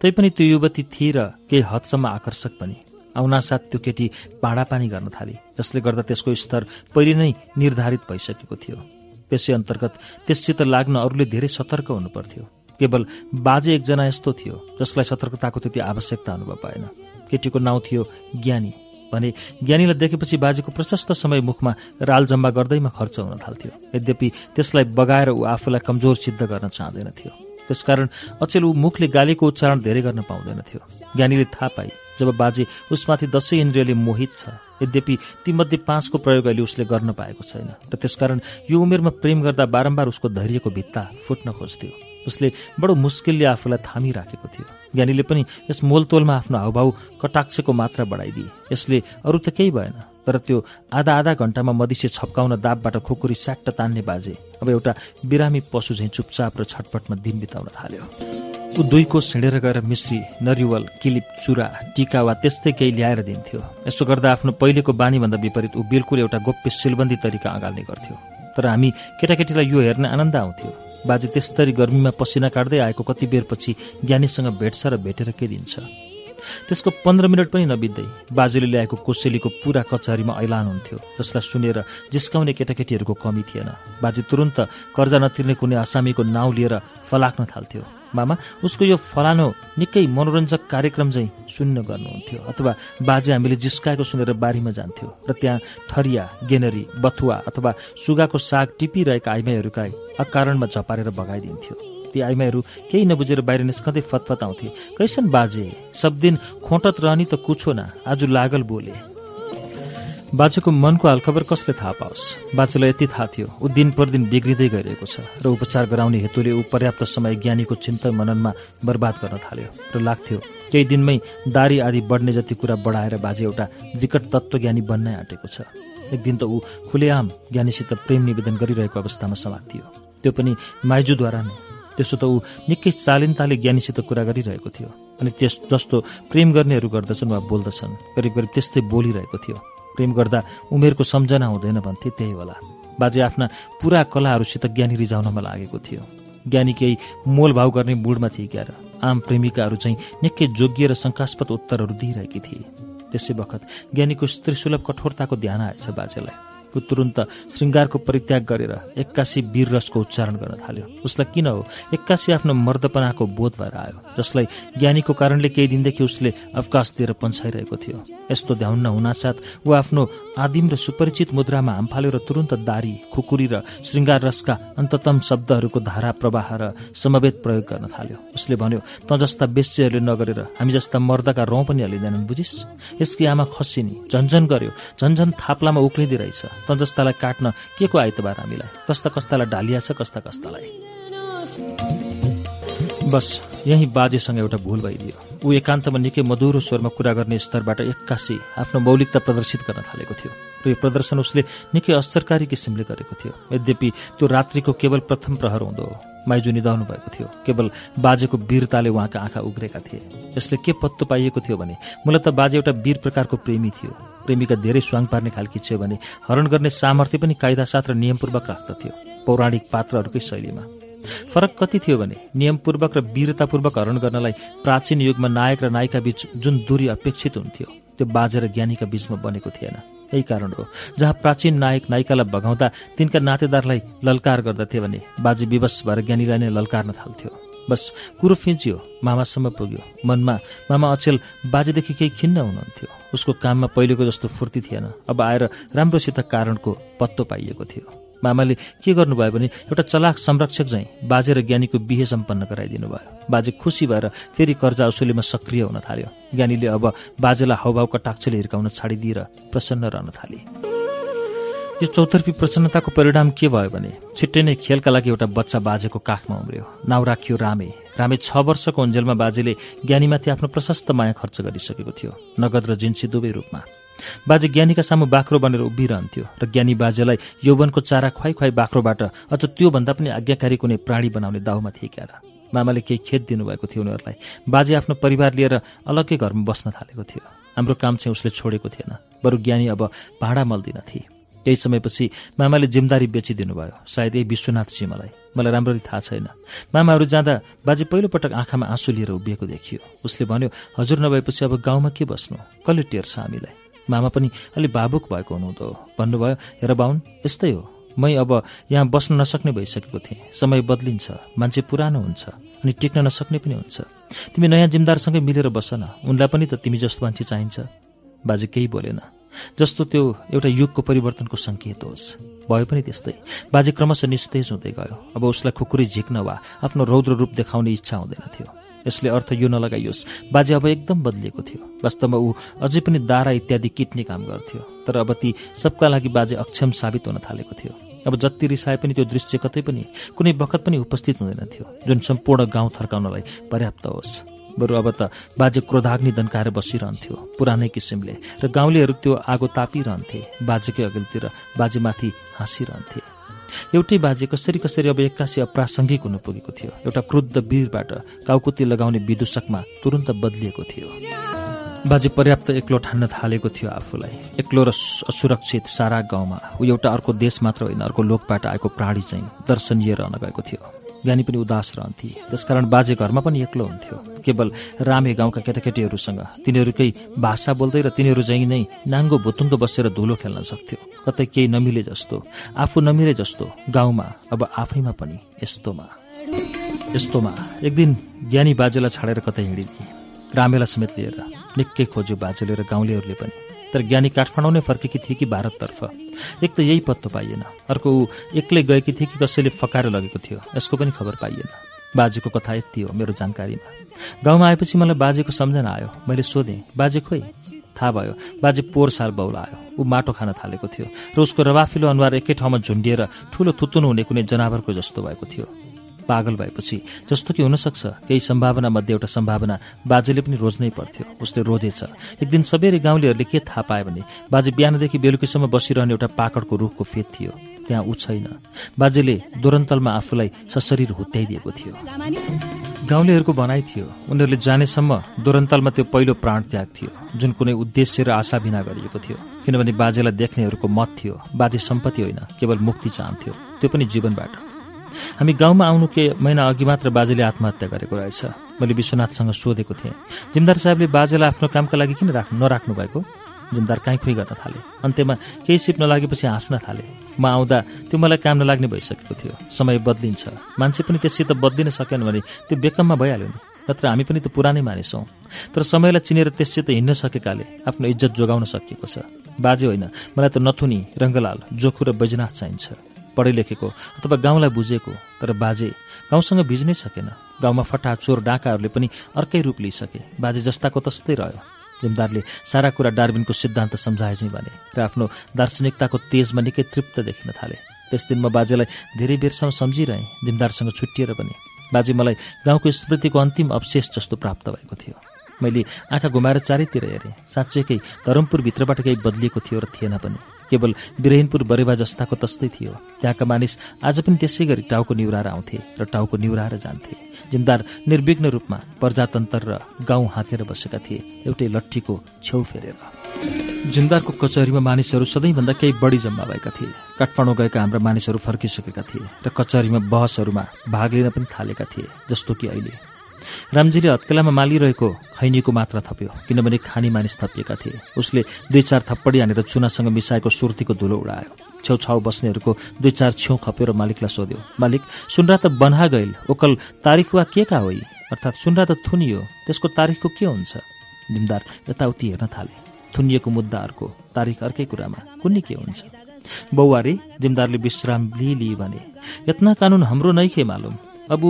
Speaker 1: तैपनि त्यो युवती थिए र केही हदसम्म आकर्षक पनि आउनासाथ त्यो केटी भाँडापानी गर्न थाले जसले गर्दा त्यसको स्तर पहिले नै निर्धारित भइसकेको थियो त्यसै अन्तर्गत त्यससित लाग्न अरूले धेरै सतर्क हुनुपर्थ्यो केवल बाजे एकजना यस्तो थियो जसलाई सतर्कताको त्यति आवश्यकता अनुभव भएन केटीको नाउँ थियो ज्ञानी भने ज्ञानीलाई देखेपछि बाजेको प्रशस्त समय मुखमा राल जम्मा गर्दैमा खर्च हुन थाल्थ्यो यद्यपि त्यसलाई बगाएर ऊ आफूलाई कमजोर सिद्ध गर्न चाहँदैन थियो त्यसकारण अचेल ऊ मुखले गालीको उच्चारण धेरै गर्न पाउँदैन थियो ज्ञानीले थाहा पाए जब बाजे उसमाथि दसैँ इन्द्रियले मोहित छ यद्यपि तीमध्ये पाँचको प्रयोग अहिले उसले गर्न पाएको छैन र त्यसकारण यो उमेरमा प्रेम गर्दा बारम्बार उसको धैर्यको भित्ता फुट्न खोज्थ्यो उसले बडो मुस्किलले आफूलाई थामिराखेको थियो ज्ञानीले पनि यस मोलतोलमा आफ्नो हावभाव कटाक्षको मात्रा बढाइदिए यसले अरू त केही भएन तर त्यो आधा आधा घण्टामा मधिसे छप्काउन दाबबाट खुकुरी स्याट्ट तान्ने बाजे अब एउटा बिरामी पशु झैँ चुपचाप र छटपटमा दिन बिताउन थाल्यो ऊ दुईको कोष हिँडेर गएर मिश्री नरिवल किलिप चुरा टिका वा त्यस्तै केही ल्याएर दिन्थ्यो यसो गर्दा आफ्नो पहिलेको बानीभन्दा विपरीत ऊ बिल्कुल एउटा गोप्य सिलबन्दी तरिका अँगाल्ने गर्थ्यो तर हामी केटाकेटीलाई यो हेर्ने आनन्द आउँथ्यो बाजे त्यस्तरी गर्मीमा पसिना काट्दै आएको कति बेरपछि ज्ञानीसँग भेट्छ र भेटेर के दिन्छ त्यसको पन्ध्र मिनट पनि नबित्दै बाजेले ल्याएको कोसेलीको पुरा कचहरीमा ऐलान हुन्थ्यो जसलाई सुनेर जिस्काउने केटाकेटीहरूको कमी थिएन बाजे तुरन्त कर्जा नतिर्ने कुनै आसामीको नाउँ लिएर फलाक्न थाल्थ्यो मामा उसको यो फलानो निकै मनोरञ्जक कार्यक्रम चाहिँ सुन्न गर्नुहुन्थ्यो अथवा बाजे हामीले जिस्काएको सुनेर बारीमा जान्थ्यो र त्यहाँ ठरिया गेनरी बथुवा अथवा सुगाको साग टिपिरहेका आइमाईहरूका अकारणमा झपारेर भगाइदिन्थ्यो ती आइमाईहरू केही नबुझेर बाहिर निस्कँदै फतफत आउँथे कैसन बाजे सब दिन खोटत रहनी त कुछो न आज लागल बोले बाजेको मनको हालखबर कसले थाहा पाओस् बाजेलाई यति थाहा थियो ऊ दिन प्रदिन बिग्रिँदै गइरहेको छ र उपचार गराउने हेतुले ऊ पर्याप्त समय ज्ञानीको चिन्ता मननमा बर्बाद गर्न थाल्यो र लाग्थ्यो केही दिनमै दारी आदि बढ्ने जति कुरा बढाएर बाजे एउटा विकट ज्ञानी बन्नै आँटेको छ एक दिन त ऊ खुलेआम ज्ञानीसित प्रेम निवेदन गरिरहेको अवस्थामा समाप्त थियो त्यो पनि माइजूद्वारा नै त्यसो त ऊ निकै चालिन्ताले ज्ञानीसित कुरा गरिरहेको थियो अनि त्यस जस्तो प्रेम गर्नेहरू गर्दछन् वा बोल्दछन् करिब करिब त्यस्तै बोलिरहेको थियो प्रेम गर्दा उमेरको सम्झना हुँदैन भन्थे त्यही होला बाजे आफ्ना पुरा कलाहरूसित ज्ञानी रिजाउनमा लागेको थियो ज्ञानी केही मोलभाव गर्ने मुडमा थिए क्यार आम प्रेमिकाहरू चाहिँ निकै जोग्य र शङ्कास्पद उत्तरहरू दिइरहेकी थिए त्यसै बखत ज्ञानीको स्त्री सुलभ कठोरताको ध्यान आएछ बाजेलाई तुरन्त श्रृङ्गारको परित्याग गरेर एक्कासी वीर रसको उच्चारण गर्न थाल्यो उसलाई किन हो एक्कासी आफ्नो मर्दपनाको बोध भएर आयो जसलाई ज्ञानीको कारणले केही दिनदेखि उसले अवकाश दिएर पन्छाइरहेको थियो यस्तो ध्याउन हुनासाथ ऊ आफ्नो आदिम र सुपरिचित मुद्रामा फाल्यो र तुरन्त दारी खुकुरी र श्रृङ्गार रसका अन्ततम शब्दहरूको धारा प्रवाह र समवेत प्रयोग गर्न थाल्यो उसले भन्यो त जस्ता बेच्यहरूले नगरेर हामी जस्ता मर्दका रौँ पनि हालिँदैनन् बुझिस् यसकी आमा खसिनी झन्झन गर्यो झन्झन थाप्लामा उक्लिँदै रहेछ त जस्तालाई काट्न के को आइतबार हामीलाई कस्ता कस्तालाई ढालिया छ कस्ता कस्तालाई बस यही बाजेसँग एउटा भूल भइदियो ऊ एकान्तमा निकै मधुरो स्वरमा कुरा गर्ने स्तरबाट एक्कासी आफ्नो मौलिकता प्रदर्शित गर्न थालेको थियो र यो प्रदर्शन उसले निकै असरकारी किसिमले गरेको थियो यद्यपि त्यो रात्रिको केवल प्रथम प्रहर हुँदो हो माइजू निधाउनु भएको थियो केवल बाजेको वीरताले उहाँका आँखा उग्रेका थिए यसले के पत्तो पाइएको थियो भने मूलत बाजे एउटा वीर प्रकारको प्रेमी थियो प्रेमिका धेरै स्वाङ पार्ने खालकी थियो भने हरण गर्ने सामर्थ्य पनि कायदासाथ र नियमपूर्वक राख्दथ्यो पौराणिक पात्रहरूकै शैलीमा फरक कति थियो भने नियमपूर्वक र वीरतापूर्वक हरण गर्नलाई प्राचीन युगमा नायक र नायिका बीच जुन दूरी अपेक्षित हुन्थ्यो त्यो बाजेर ज्ञानीका बीचमा बनेको थिएन यही कारण हो जहाँ प्राचीन नायक नायिकालाई भगाउँदा तिनका नातेदारलाई ललकार गर्दथे भने बाजे विवश भएर ज्ञानीलाई नै ललकार्न थाल्थ्यो बस कुरो फिँचियो मामासम्म पुग्यो मनमा मामा अचेल बाजेदेखि केही खिन्न हुनुहुन्थ्यो उसको काममा पहिलेको जस्तो फुर्ति थिएन अब आएर राम्रोसित कारणको पत्तो पाइएको थियो मामाले के गर्नुभयो भने एउटा चलाक संरक्षक झैँ बाजे र ज्ञानीको बिहे सम्पन्न गराइदिनु भयो बाजे खुसी भएर फेरि कर्जा उसुलीमा सक्रिय हुन थाल्यो ज्ञानीले अब बाजेलाई हाउभावका टाक्छले हिर्काउन छाडिदिएर प्रसन्न रहन थाले यो चौतर्फी प्रसन्नताको परिणाम के भयो भने छिट्टै नै खेलका लागि एउटा बच्चा बाजेको काखमा उम्रियो नाउँ राखियो रामे रामे छ वर्षको उन्जेलमा बाजेले ज्ञानीमाथि आफ्नो प्रशस्त माया खर्च गरिसकेको थियो नगद र जिन्सी दुवै रूपमा बाजे ज्ञानीका सामु बाख्रो बनेर उभिरहन्थ्यो र ज्ञानी बाजेलाई यौवनको चारा खुवाई खुवाई बाख्रोबाट अझ त्योभन्दा पनि आज्ञाकारी कुनै प्राणी बनाउने दाउमा थिए र मामाले केही खेत दिनुभएको थियो उनीहरूलाई बाजे आफ्नो परिवार लिएर अलग्गै घरमा बस्न थालेको थियो हाम्रो काम चाहिँ उसले छोडेको थिएन बरु ज्ञानी अब भाँडा मल्दिन थिए केही समयपछि मामाले बेचिदिनु बेचिदिनुभयो सायद यही विश्वनाथ सिंहलाई मलाई राम्ररी थाहा छैन मामाहरू जाँदा बाजे पहिलोपटक आँखामा आँसु लिएर उभिएको देखियो उसले भन्यो हजुर नभएपछि अब गाउँमा के बस्नु कसले टेर्छ हामीलाई मामा पनि अलि भावुक भएको हुनुहुँदो भन्नुभयो हेर बाहुन यस्तै हो मै अब यहाँ बस्न नसक्ने भइसकेको थिएँ समय बदलिन्छ मान्छे पुरानो हुन्छ अनि टिक्न नसक्ने पनि हुन्छ तिमी नयाँ जिम्मदारसँगै मिलेर बस न उनलाई पनि त तिमी जस्तो मान्छे चाहिन्छ बाजे केही बोलेन जस्तो त्यो एउटा युगको परिवर्तनको सङ्केत होस् भए पनि त्यस्तै बाजे क्रमशः निस्तेज हुँदै गयो अब उसलाई खुकुरी झिक्न वा आफ्नो रौद्र रूप देखाउने इच्छा हुँदैन थियो यसले अर्थ यो नलगाइयोस् बाजे अब एकदम बदलिएको थियो वास्तवमा ऊ अझै पनि दारा इत्यादि किट्ने काम गर्थ्यो तर अब ती सबका लागि बाजे अक्षम साबित हुन थालेको थियो अब जति रिसाए पनि त्यो दृश्य कतै पनि कुनै बखत पनि उपस्थित हुँदैन थियो जुन सम्पूर्ण गाउँ थर्काउनलाई पर्याप्त होस् बरु अब त बाजे क्रोधाग्नि दन्काएर बसिरहन्थ्यो पुरानै किसिमले र गाउँलेहरू त्यो आगो तापिरहन्थे बाजेकै अघिल्तिर बाजेमाथि हाँसिरहन्थे एउटै बाजे कसरी कसरी अब एक्कासी अप्रासङ्गिक हुन पुगेको थियो एउटा क्रुद्ध वीरबाट काउकुती लगाउने विदूषकमा तुरन्त बदलिएको थियो बाजे पर्याप्त एक्लो ठान्न थालेको थियो आफूलाई एक्लो र असुरक्षित सारा गाउँमा ऊ एउटा अर्को देश मात्र होइन अर्को लोकबाट आएको प्राणी चाहिँ दर्शनीय रहन गएको थियो ज्ञानी पनि उदास रहन्थे त्यसकारण बाजे घरमा पनि एक्लो हुन्थ्यो केवल रामे गाउँका केटाकेटीहरूसँग तिनीहरूकै भाषा बोल्दै र तिनीहरू जहीँ नै नाङ्गो भुतुङ्गो बसेर धुलो खेल्न सक्थ्यो कतै केही नमिले जस्तो आफू नमिले जस्तो गाउँमा अब आफैमा पनि यस्तोमा यस्तोमा एक दिन ज्ञानी बाजेलाई छाडेर कतै हिँडिने रामेलाई समेत लिएर निकै खोज्यो बाजेले र गाउँलेहरूले पनि तर ज्ञानी काठमाडौँ नै फर्केकी थिए कि भारततर्फ एक त यही पत्तो पाइएन अर्को ऊ एक्लै गएकी थिए कि कसैले फकाएर लगेको थियो यसको पनि खबर पाइएन बाजेको कथा यति हो मेरो जानकारीमा गाउँमा आएपछि मलाई बाजेको सम्झना आयो मैले सोधेँ बाजे खोइ थाहा भयो बाजे पोहोर साल बौल आयो ऊ माटो खान थालेको थियो र उसको रवाफिलो अनुहार एकै ठाउँमा झुन्डिएर ठुलो थुत्तुनु हुने कुनै जनावरको जस्तो भएको थियो पागल भएपछि जस्तो कि हुनसक्छ केही मध्ये एउटा सम्भावना बाजेले पनि रोज्नै पर्थ्यो उसले रोजेछ एक दिन सबैले गाउँलेहरूले के थाहा पायो भने बाजे बिहानदेखि बेलुकीसम्म बसिरहने एउटा पाकडको रुखको फेद थियो त्यहाँ ऊ छैन बाजेले दुरन्तलमा आफूलाई सशरीर हुत्याइदिएको थियो गाउँलेहरूको भनाइ थियो उनीहरूले जानेसम्म दुरन्तलमा त्यो पहिलो प्राण त्याग थियो जुन कुनै उद्देश्य र आशा बिना गरिएको थियो किनभने बाजेलाई देख्नेहरूको मत थियो बाजे सम्पत्ति होइन केवल मुक्ति चाहन्थ्यो त्यो पनि जीवनबाट हामी गाउँमा आउनु के महिना अघि मात्र बाजेले आत्महत्या गरेको रहेछ मैले विश्वनाथसँग सोधेको थिएँ जिमदार साहेबले बाजेलाई आफ्नो कामका लागि किन राख्नु नराख्नु भएको जिमदार काहीँ खुइ गर्न थाले अन्त्यमा केही सिप नलागेपछि हाँस्न थाले म आउँदा त्यो मलाई काम नलाग्ने भइसकेको थियो समय बद्लिन्छ मान्छे पनि त्यससित बद्लिन सकेन भने त्यो बेकममा भइहाल्यो नि नत्र हामी पनि त पुरानै मानिस हौ तर समयलाई चिनेर त्यससित हिँड्न सकेकाले आफ्नो इज्जत जोगाउन सकिएको छ बाजे होइन मलाई त नथुनी रङ्गलाल जोखु र बैजनाथ चाहिन्छ पढे लेखेको अथवा गाउँलाई बुझेको तर बाजे गाउँसँग भिज्नै सकेन गाउँमा फटा चोर डाँकाहरूले पनि अर्कै रूप लिइसके बाजे जस्ताको तस्तै रह्यो जिमदारले सारा कुरा डार्बिनको सिद्धान्त सम्झाए चाहिँ भने र आफ्नो दार्शनिकताको तेजमा निकै तृप्त देखिन थाले त्यस दिन म बाजेलाई धेरै बेरसम्म सम्झिरहेँ जिमदारसँग छुट्टिएर पनि बाजे मलाई गाउँको स्मृतिको अन्तिम अवशेष जस्तो प्राप्त भएको थियो मैले आँखा घुमाएर चारैतिर हेरेँ साँच्चै केही धरमपुरभित्रबाट केही बदलिएको थियो र थिएन पनि केवल बिरेनपुर बरेवा जस्ताको तस्तै थियो त्यहाँका मानिस आज पनि त्यसै गरी टाउको निहुराएर आउँथे र टाउको निहुराएर जान्थे जिमदार निर्विघ्न रूपमा प्रजातन्त्र र गाउँ हाँकेर बसेका थिए एउटै लट्ठीको छेउ फेरेर जिमदारको कचहरीमा मानिसहरू सधैँभन्दा केही बढी जम्मा भएका थिए काठमाडौँ गएका हाम्रा मानिसहरू फर्किसकेका थिए र कचहरीमा बहसहरूमा भाग लिन पनि थालेका थिए जस्तो कि अहिले रामजीले हत्केलामा मालिरहेको खैनीको मात्रा थप्यो किनभने खानी मानिस थपिएका थिए उसले दुई चार थप्पडी हानेर चुनासँग मिसाएको सुर्तीको धुलो उडायो छेउछाउ बस्नेहरूको दुई चार छेउ खपेर मालिकलाई सोध्यो मालिक सुनरा त बन्हा गैल ओकल तारिख वा के का अर्थात् सुनरा त थुनियो त्यसको तारिखको के हुन्छ जिम्दार यताउति हेर्न थाले थुनिएको मुद्दा अर्को तारिख अर्कै कुरामा कुनै के हुन्छ बौवारी जिमदारले विश्राम लिई भने यत्ना कानुन हाम्रो नै के मालुम अब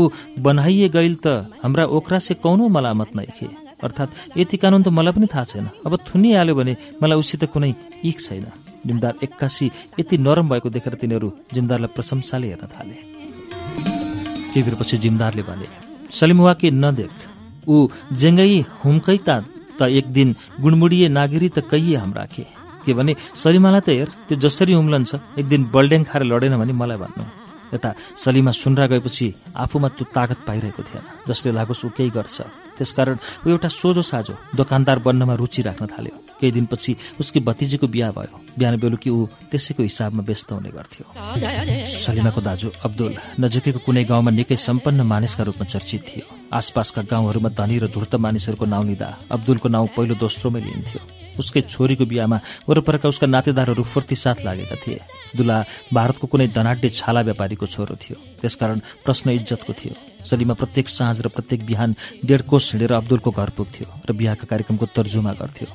Speaker 1: बनाइए गइल त हाम्रा ओखरा से कौनो मलामत नखे अर्थात् यति कानुन त मलाई पनि थाहा छैन अब थुनिहाल्यो भने मलाई उसित कुनै इक छैन जिमदार एक्कासी यति नरम भएको देखेर तिनीहरू जिमदारलाई प्रशंसाले हेर्न थाले केही बेर पछि जिमदारले भने सलिमवाके नदेख ऊ जेङ्गै हुम्कै त एक दिन गुणमुडिए नागिरी त कहिए हाम्रा के भने सलिमालाई त हेर त्यो जसरी उम्लन्छ एक दिन बल्ड्याङ खाएर लडेन भने मलाई भन्नु यता सलीमा सुनरा गएपछि आफूमा त्यो तागत पाइरहेको थिएन जसले लागोस् ऊ केही गर्छ त्यसकारण ऊ एउटा सोझो साझो दोकानदार बन्नमा रुचि राख्न थाल्यो केही दिनपछि उसकी भतिजीको बिहा भयो बिहान बेलुकी ऊ त्यसैको हिसाबमा व्यस्त हुने गर्थ्यो सलिमाको दाजु अब्दुल नजिकैको कुनै गाउँमा निकै सम्पन्न मानिसका रूपमा चर्चित थियो आसपासका गाउँहरूमा धनी र धुर्त मानिसहरूको नाउँ लिँदा अब्दुलको नाउँ पहिलो दोस्रोमै लिइन्थ्यो उसकै छोरीको बिहामा वरपरका उसका नातेदारहरू फुर्ती साथ लागेका थिए दुला भारतको कुनै धनाड्य छाला व्यापारीको छोरो थियो त्यसकारण प्रश्न इज्जतको थियो सलीमा प्रत्येक साँझ र प्रत्येक बिहान डेढ कोष हिँडेर अब्दुलको घर पुग्थ्यो र बिहाको कार्यक्रमको तर्जुमा गर्थ्यो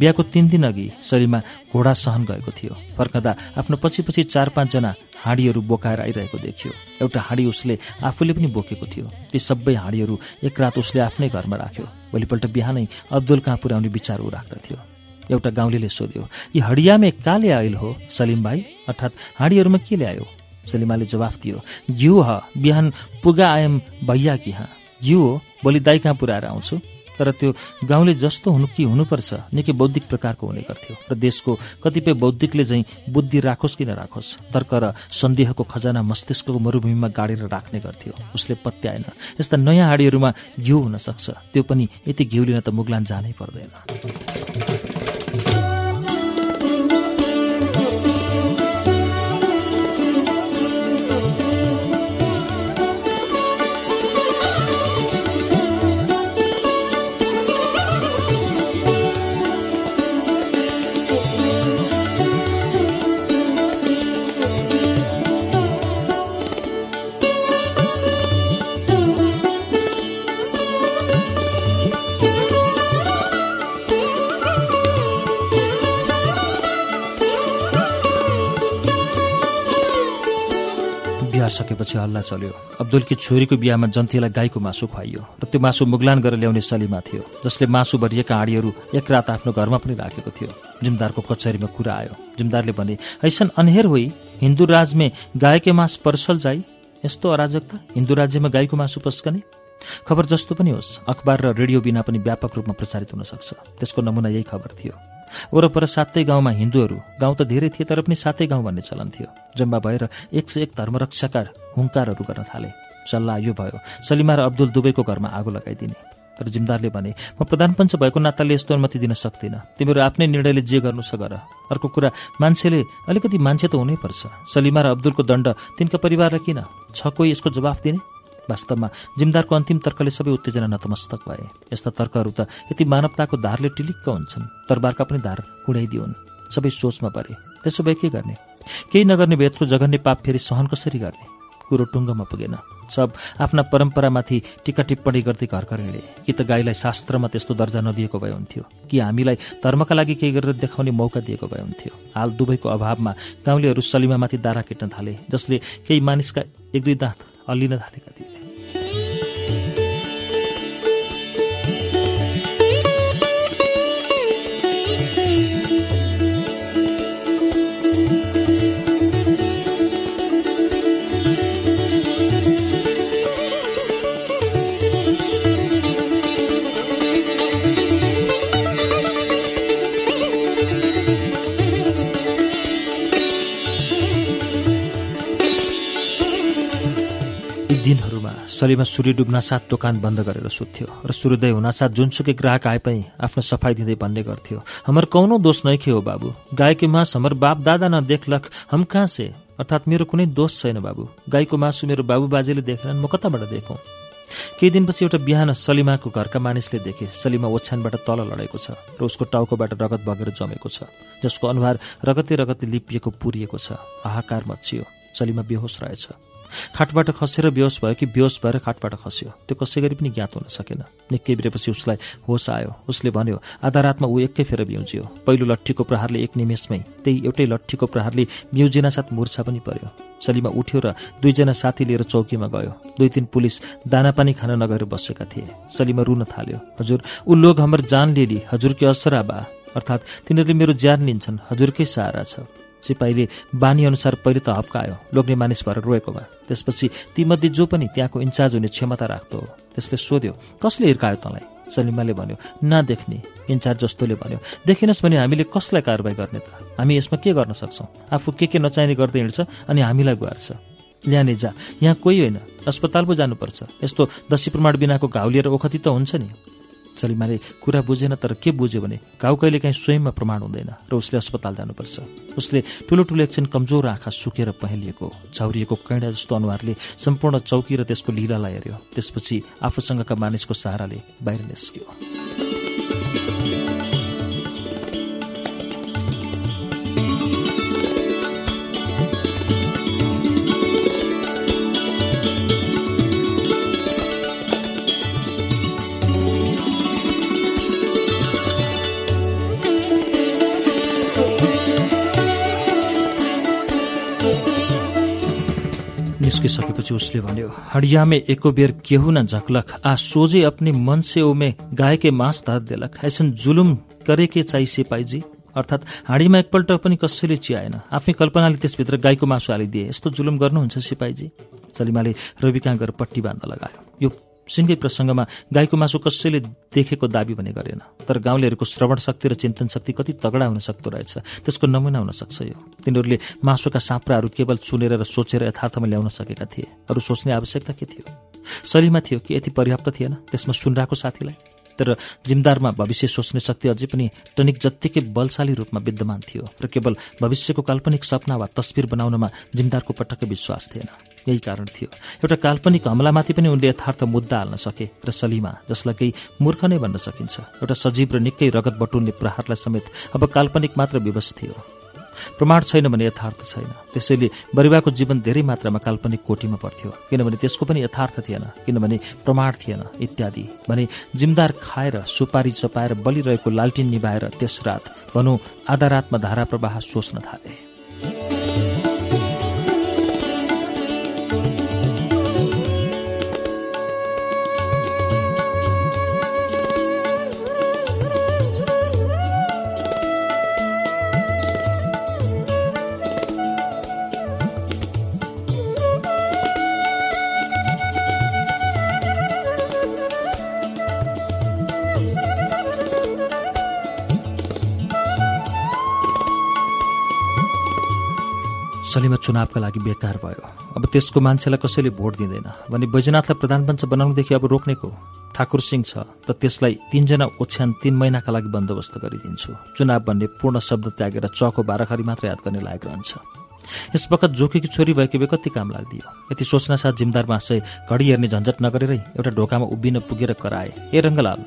Speaker 1: बिहाको तिन दिन अघि शरीरमा घोडा सहन गएको थियो फर्कँदा आफ्नो पछि पछि चार पाँचजना हाँडीहरू बोकाएर आइरहेको देखियो एउटा हाँडी उसले आफूले पनि बोकेको थियो ती सबै हाँडीहरू एक रात उसले आफ्नै घरमा राख्यो भोलिपल्ट बिहानै अब्दुल कहाँ पुर्याउने विचार ऊ राख्दथ्यो एउटा गाउँले सोध्यो यी हडियामे काले आइल हो सलिम भाइ अर्थात् हाँडीहरूमा के ल्यायो सलिमाले जवाफ दियो घिउ ह बिहान पुगा आयम भैया कि हाँ घिउ हो भोलि दाई कहाँ पुऱ्याएर आउँछु तर त्यो गाउँले जस्तो हुनु कि हुनुपर्छ निकै बौद्धिक प्रकारको हुने गर्थ्यो र देशको कतिपय बौद्धिकले झैँ बुद्धि राखोस् कि नराखोस् तर्क र सन्देहको खजाना मस्तिष्कको मरूभूमिमा गाडेर राख्ने गर्थ्यो उसले पत्याएन यस्ता नयाँ हाडीहरूमा घिउ हुन सक्छ त्यो पनि यति घिउ लिन त मुगलान जानै पर्दैन बिहा सकेपछि हल्ला चल्यो अब्दुलकी छोरीको बिहामा जन्तीलाई गाईको मासु खुवाइयो र त्यो मासु मुगलान गरेर ल्याउने सलीमा थियो जसले मासु भरिएका आँडीहरू एक रात आफ्नो घरमा पनि राखेको थियो जिमदारको कचहरीमा कुरा आयो जिमदारले भने ऐसन अन्हेर होइ हिन्दू राजमे गाईकै मास पर्सल जाई यस्तो अराजकता हिन्दू राज्यमा गाईको मासु पस्कने खबर जस्तो पनि होस् अखबार र रेडियो बिना पनि व्यापक रूपमा प्रचारित हुन सक्छ त्यसको नमुना यही खबर थियो वरपर सातै गाउँमा हिन्दूहरू गाउँ त धेरै थिए तर पनि सातै गाउँ भन्ने चलन थियो जम्मा भएर एक सय एक धर्मरक्षाका हुङ्कारहरू गर्न थाले सल्लाह यो भयो सलिमा र अब्दुल दुवैको घरमा आगो लगाइदिने तर जिमदारले भने म प्रधानपञ्च भएको नाताले यस्तो अनुमति दिन सक्दिनँ तिमीहरू आफ्नै निर्णयले जे गर्नु छ गर अर्को कुरा मान्छेले अलिकति मान्छे त हुनैपर्छ सलिमा र अब्दुलको दण्ड तिनका परिवारलाई किन छ कोही यसको जवाफ दिने वास्तवमा जिमदारको अन्तिम तर्कले सबै उत्तेजना नतमस्तक भए यस्ता तर्कहरू त यति मानवताको धारले टिलिक्क हुन्छन् दरबारका पनि धार कुडाइदिउन् सबै सोचमा परे त्यसो भए के गर्ने केही नगर्ने भेत्रो जघन्य पाप फेरि सहन कसरी गर्ने कुरो टुङ्गोमा पुगेन सब आफ्ना परम्परामाथि टिका टिप्पणी गर्दै घर घर हिँडे कि त गाईलाई शास्त्रमा त्यस्तो दर्जा नदिएको भए हुन्थ्यो कि हामीलाई धर्मका लागि केही गरेर देखाउने मौका दिएको भए हुन्थ्यो हाल दुवैको अभावमा गाउँलेहरू सलिमामाथि दारा केट्न थाले जसले केही मानिसका एक दुई दाँत अलि थालेका थिए दिनहरूमा सलीमा सूर्य डुब्न साथ दोकान बन्द गरेर सुत्थ्यो र सूर्योदय हुनासाथ जुनसुकै ग्राहक आए पनि आफ्नो सफाई दिँदै भन्ने गर्थ्यो हाम्रो कौनो दोष नै के हो बाबु गाईको मास हाम्रो बाप दादा नदेखलक हम कहाँ से अर्थात् मेरो कुनै दोष छैन बाबु गाईको मासु मेरो बाबु बाजेले देख्नन् म कताबाट देखौँ केही दिनपछि एउटा बिहान सलिमाको घरका मानिसले देखे सलिमा ओछ्यानबाट तल लडेको छ र उसको टाउकोबाट रगत बगेर जमेको छ जसको अनुहार रगते रगते लिपिएको पुरिएको छ हाहाकार मचियो सलिमा बेहोस रहेछ खाटबाट खसेर बेहोस भयो कि बेहोस भएर खाटबाट खस्यो त्यो कसै गरी पनि ज्ञात हुन सकेन निकै बिरेपछि उसलाई होस आयो उसले भन्यो आधा रातमा ऊ एकै फेर बिउजियो पहिलो लट्ठीको प्रहारले एक निमेषमै त्यही एउटै लट्ठीको प्रहारले साथ मुर्छा पनि पर्यो सलीमा उठ्यो र दुईजना साथी लिएर चौकीमा गयो दुई तिन पुलिस दानापानी खान नगएर बसेका थिए सलीमा रुन थाल्यो हजुर ऊ लोग हाम्रो जान लिली हजुरकै असरा बा अर्थात् तिनीहरूले मेरो ज्यान लिन्छन् हजुरकै सहारा छ सिपाहीले बानी अनुसार पहिले त हप्कायो लोग्ने मानिस भएर रोएकोमा त्यसपछि तीमध्ये जो पनि त्यहाँको इन्चार्ज हुने क्षमता राख्दो हो त्यसले सोध्यो कसले हिर्कायो तँलाई सलिमाले भन्यो नदेख्ने इन्चार्ज जस्तोले भन्यो देखिनुहोस् भने हामीले कसलाई कारवाही गर्ने त हामी यसमा के गर्न सक्छौँ आफू के के नचाहिने गर्दै हिँड्छ अनि हामीलाई गुहार्छ ल्याने जा यहाँ कोही होइन अस्पताल पो जानुपर्छ यस्तो दसी प्रमाण बिनाको घाउ लिएर ओखती त हुन्छ नि सलिमाले कुरा बुझेन तर के बुझ्यो भने घाउ कहिले काहीँ स्वयंमा प्रमाण हुँदैन र उसले अस्पताल जानुपर्छ उसले ठुलो ठुलो एकछिन कमजोर आँखा सुकेर पहेलिएको झौरिएको कैडा जस्तो अनुहारले सम्पूर्ण चौकी र त्यसको लीलालाई हेऱ्यो त्यसपछि आफूसँगका मानिसको सहाराले बाहिर निस्क्यो निस्किसकेपछि उसले भन्यो हडियामे एको बेर केहु न झक्लख आ सोझे अपने मनसे ओमे मास धात देलक ऐसन जुलुम गरेके के चाहिसे पाइजी अर्थात् हाँडीमा एकपल्ट पनि कसैले चियाएन आफ्नै कल्पनाले त्यसभित्र गाईको मासु हालिदिए यस्तो जुलुम गर्नुहुन्छ सिपाईजी सलिमाले रवि काँगर पट्टी बाँध्न लगायो यो सिङ्गै प्रसङ्गमा गाईको मासु कसैले देखेको दाबी भने गरेन तर गाउँलेहरूको श्रवण शक्ति र चिन्तन शक्ति कति तगडा हुन सक्दो रहेछ त्यसको नमुना हुन सक्छ यो तिनीहरूले मासुका साप्राहरू केवल सुनेर र सोचेर यथार्थमा ल्याउन सकेका थिए अरू सोच्ने आवश्यकता के थियो शरीरमा थियो कि यति पर्याप्त थिएन त्यसमा सुनराको साथीलाई तर जिमदारमा भविष्य सोच्ने शक्ति अझै पनि टनिक जत्तिकै बलशाली रूपमा विद्यमान थियो र केवल भविष्यको काल्पनिक सपना वा तस्विर बनाउनमा जिमदारको पटक्कै विश्वास थिएन यही कारण थियो एउटा काल्पनिक हमलामाथि पनि उनले यथार्थ मुद्दा हाल्न सके र सलीमा जसलाई केही मूर्ख नै भन्न सकिन्छ एउटा सजीव र निकै रगत बटुल्ने प्रहारलाई समेत अब काल्पनिक मात्र विवश थियो प्रमाण छैन भने यथार्थ छैन त्यसैले बरिवाको जीवन धेरै मात्रामा काल्पनिक कोटीमा पर्थ्यो किनभने त्यसको पनि यथार्थ थिएन किनभने प्रमाण थिएन इत्यादि भने जिमदार खाएर सुपारी चपाएर बलिरहेको लालटिन निभाएर त्यस रात भनौँ आधा रातमा धारा प्रवाह सोच्न थाले सलीमा चुनावका लागि बेकार भयो अब त्यसको मान्छेलाई कसैले भोट दिँदैन भने बैजनाथलाई प्रधानपञ्च बनाउनुदेखि अब रोक्नेको ठाकुर सिंह छ त त्यसलाई तिनजना ओछ्यान तिन महिनाका लागि बन्दोबस्त गरिदिन्छु चुनाव भन्ने पूर्ण शब्द त्यागेर चको बाराखरी मात्र याद गर्ने लायक रहन्छ यस बखत जोखेकी छोरी भएको बे कति काम लाग्दियो यति साथ जिमदार महाशय घडी हेर्ने झन्झट नगरेरै एउटा ढोकामा उभिन पुगेर कराए ए रङ्गलाल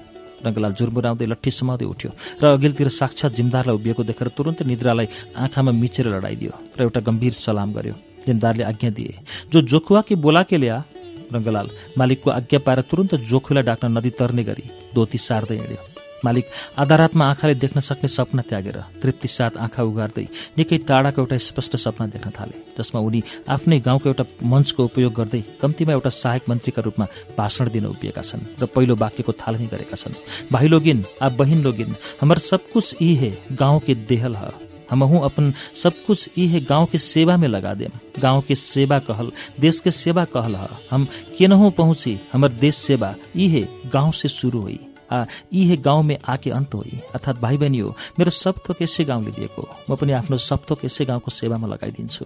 Speaker 1: रङ्गलाल जुर्मुराउँदै लट्ठी समाउँदै उठ्यो र अघिल्तिर साक्षात जिमदारलाई उभिएको देखेर तुरन्तै निद्रालाई आँखामा मिचेर लडाइदियो र एउटा गम्भीर सलाम गर्यो जिमदारले आज्ञा दिए जो जोखुवा कि बोलाके ल्या रङ्गलाल मालिकको आज्ञा पाएर तुरन्त जोखुलाई डाक्न नदी तर्ने गरी धोती सार्दै हिँड्यो मालिक रातमा आँखाले देख्न सक्ने सपना त्यागेर तृप्तिसाथ आँखा उगार्दै निकै टाढाको एउटा स्पष्ट सपना देख्न थाले जसमा उनी आफ्नै गाउँको एउटा मञ्चको उपयोग गर्दै कम्तीमा एउटा सहायक मन्त्रीका रूपमा भाषण दिन उभिएका छन् र पहिलो वाक्यको थालनी गरेका छन् भाइ लोगिन आ बहिन लोगिन हाम्रो सब कुछ यी हे गाउँ के देहल ह हमहु अपन सब कुछ यी है गांव के सेवा में लगा देम गांव के सेवा कहल देश के सेवा कहल ह हम केनहु पहुँची हमर देश सेवा यी है गाउँ से शुरू हुई आ यी गाउँ मे आके अन्त हो अर्थात् भाइ बहिनी हो मेरो सब थोक यसै गाउँले दिएको म पनि आफ्नो सब थोक यसै गाउँको सेवामा लगाइदिन्छु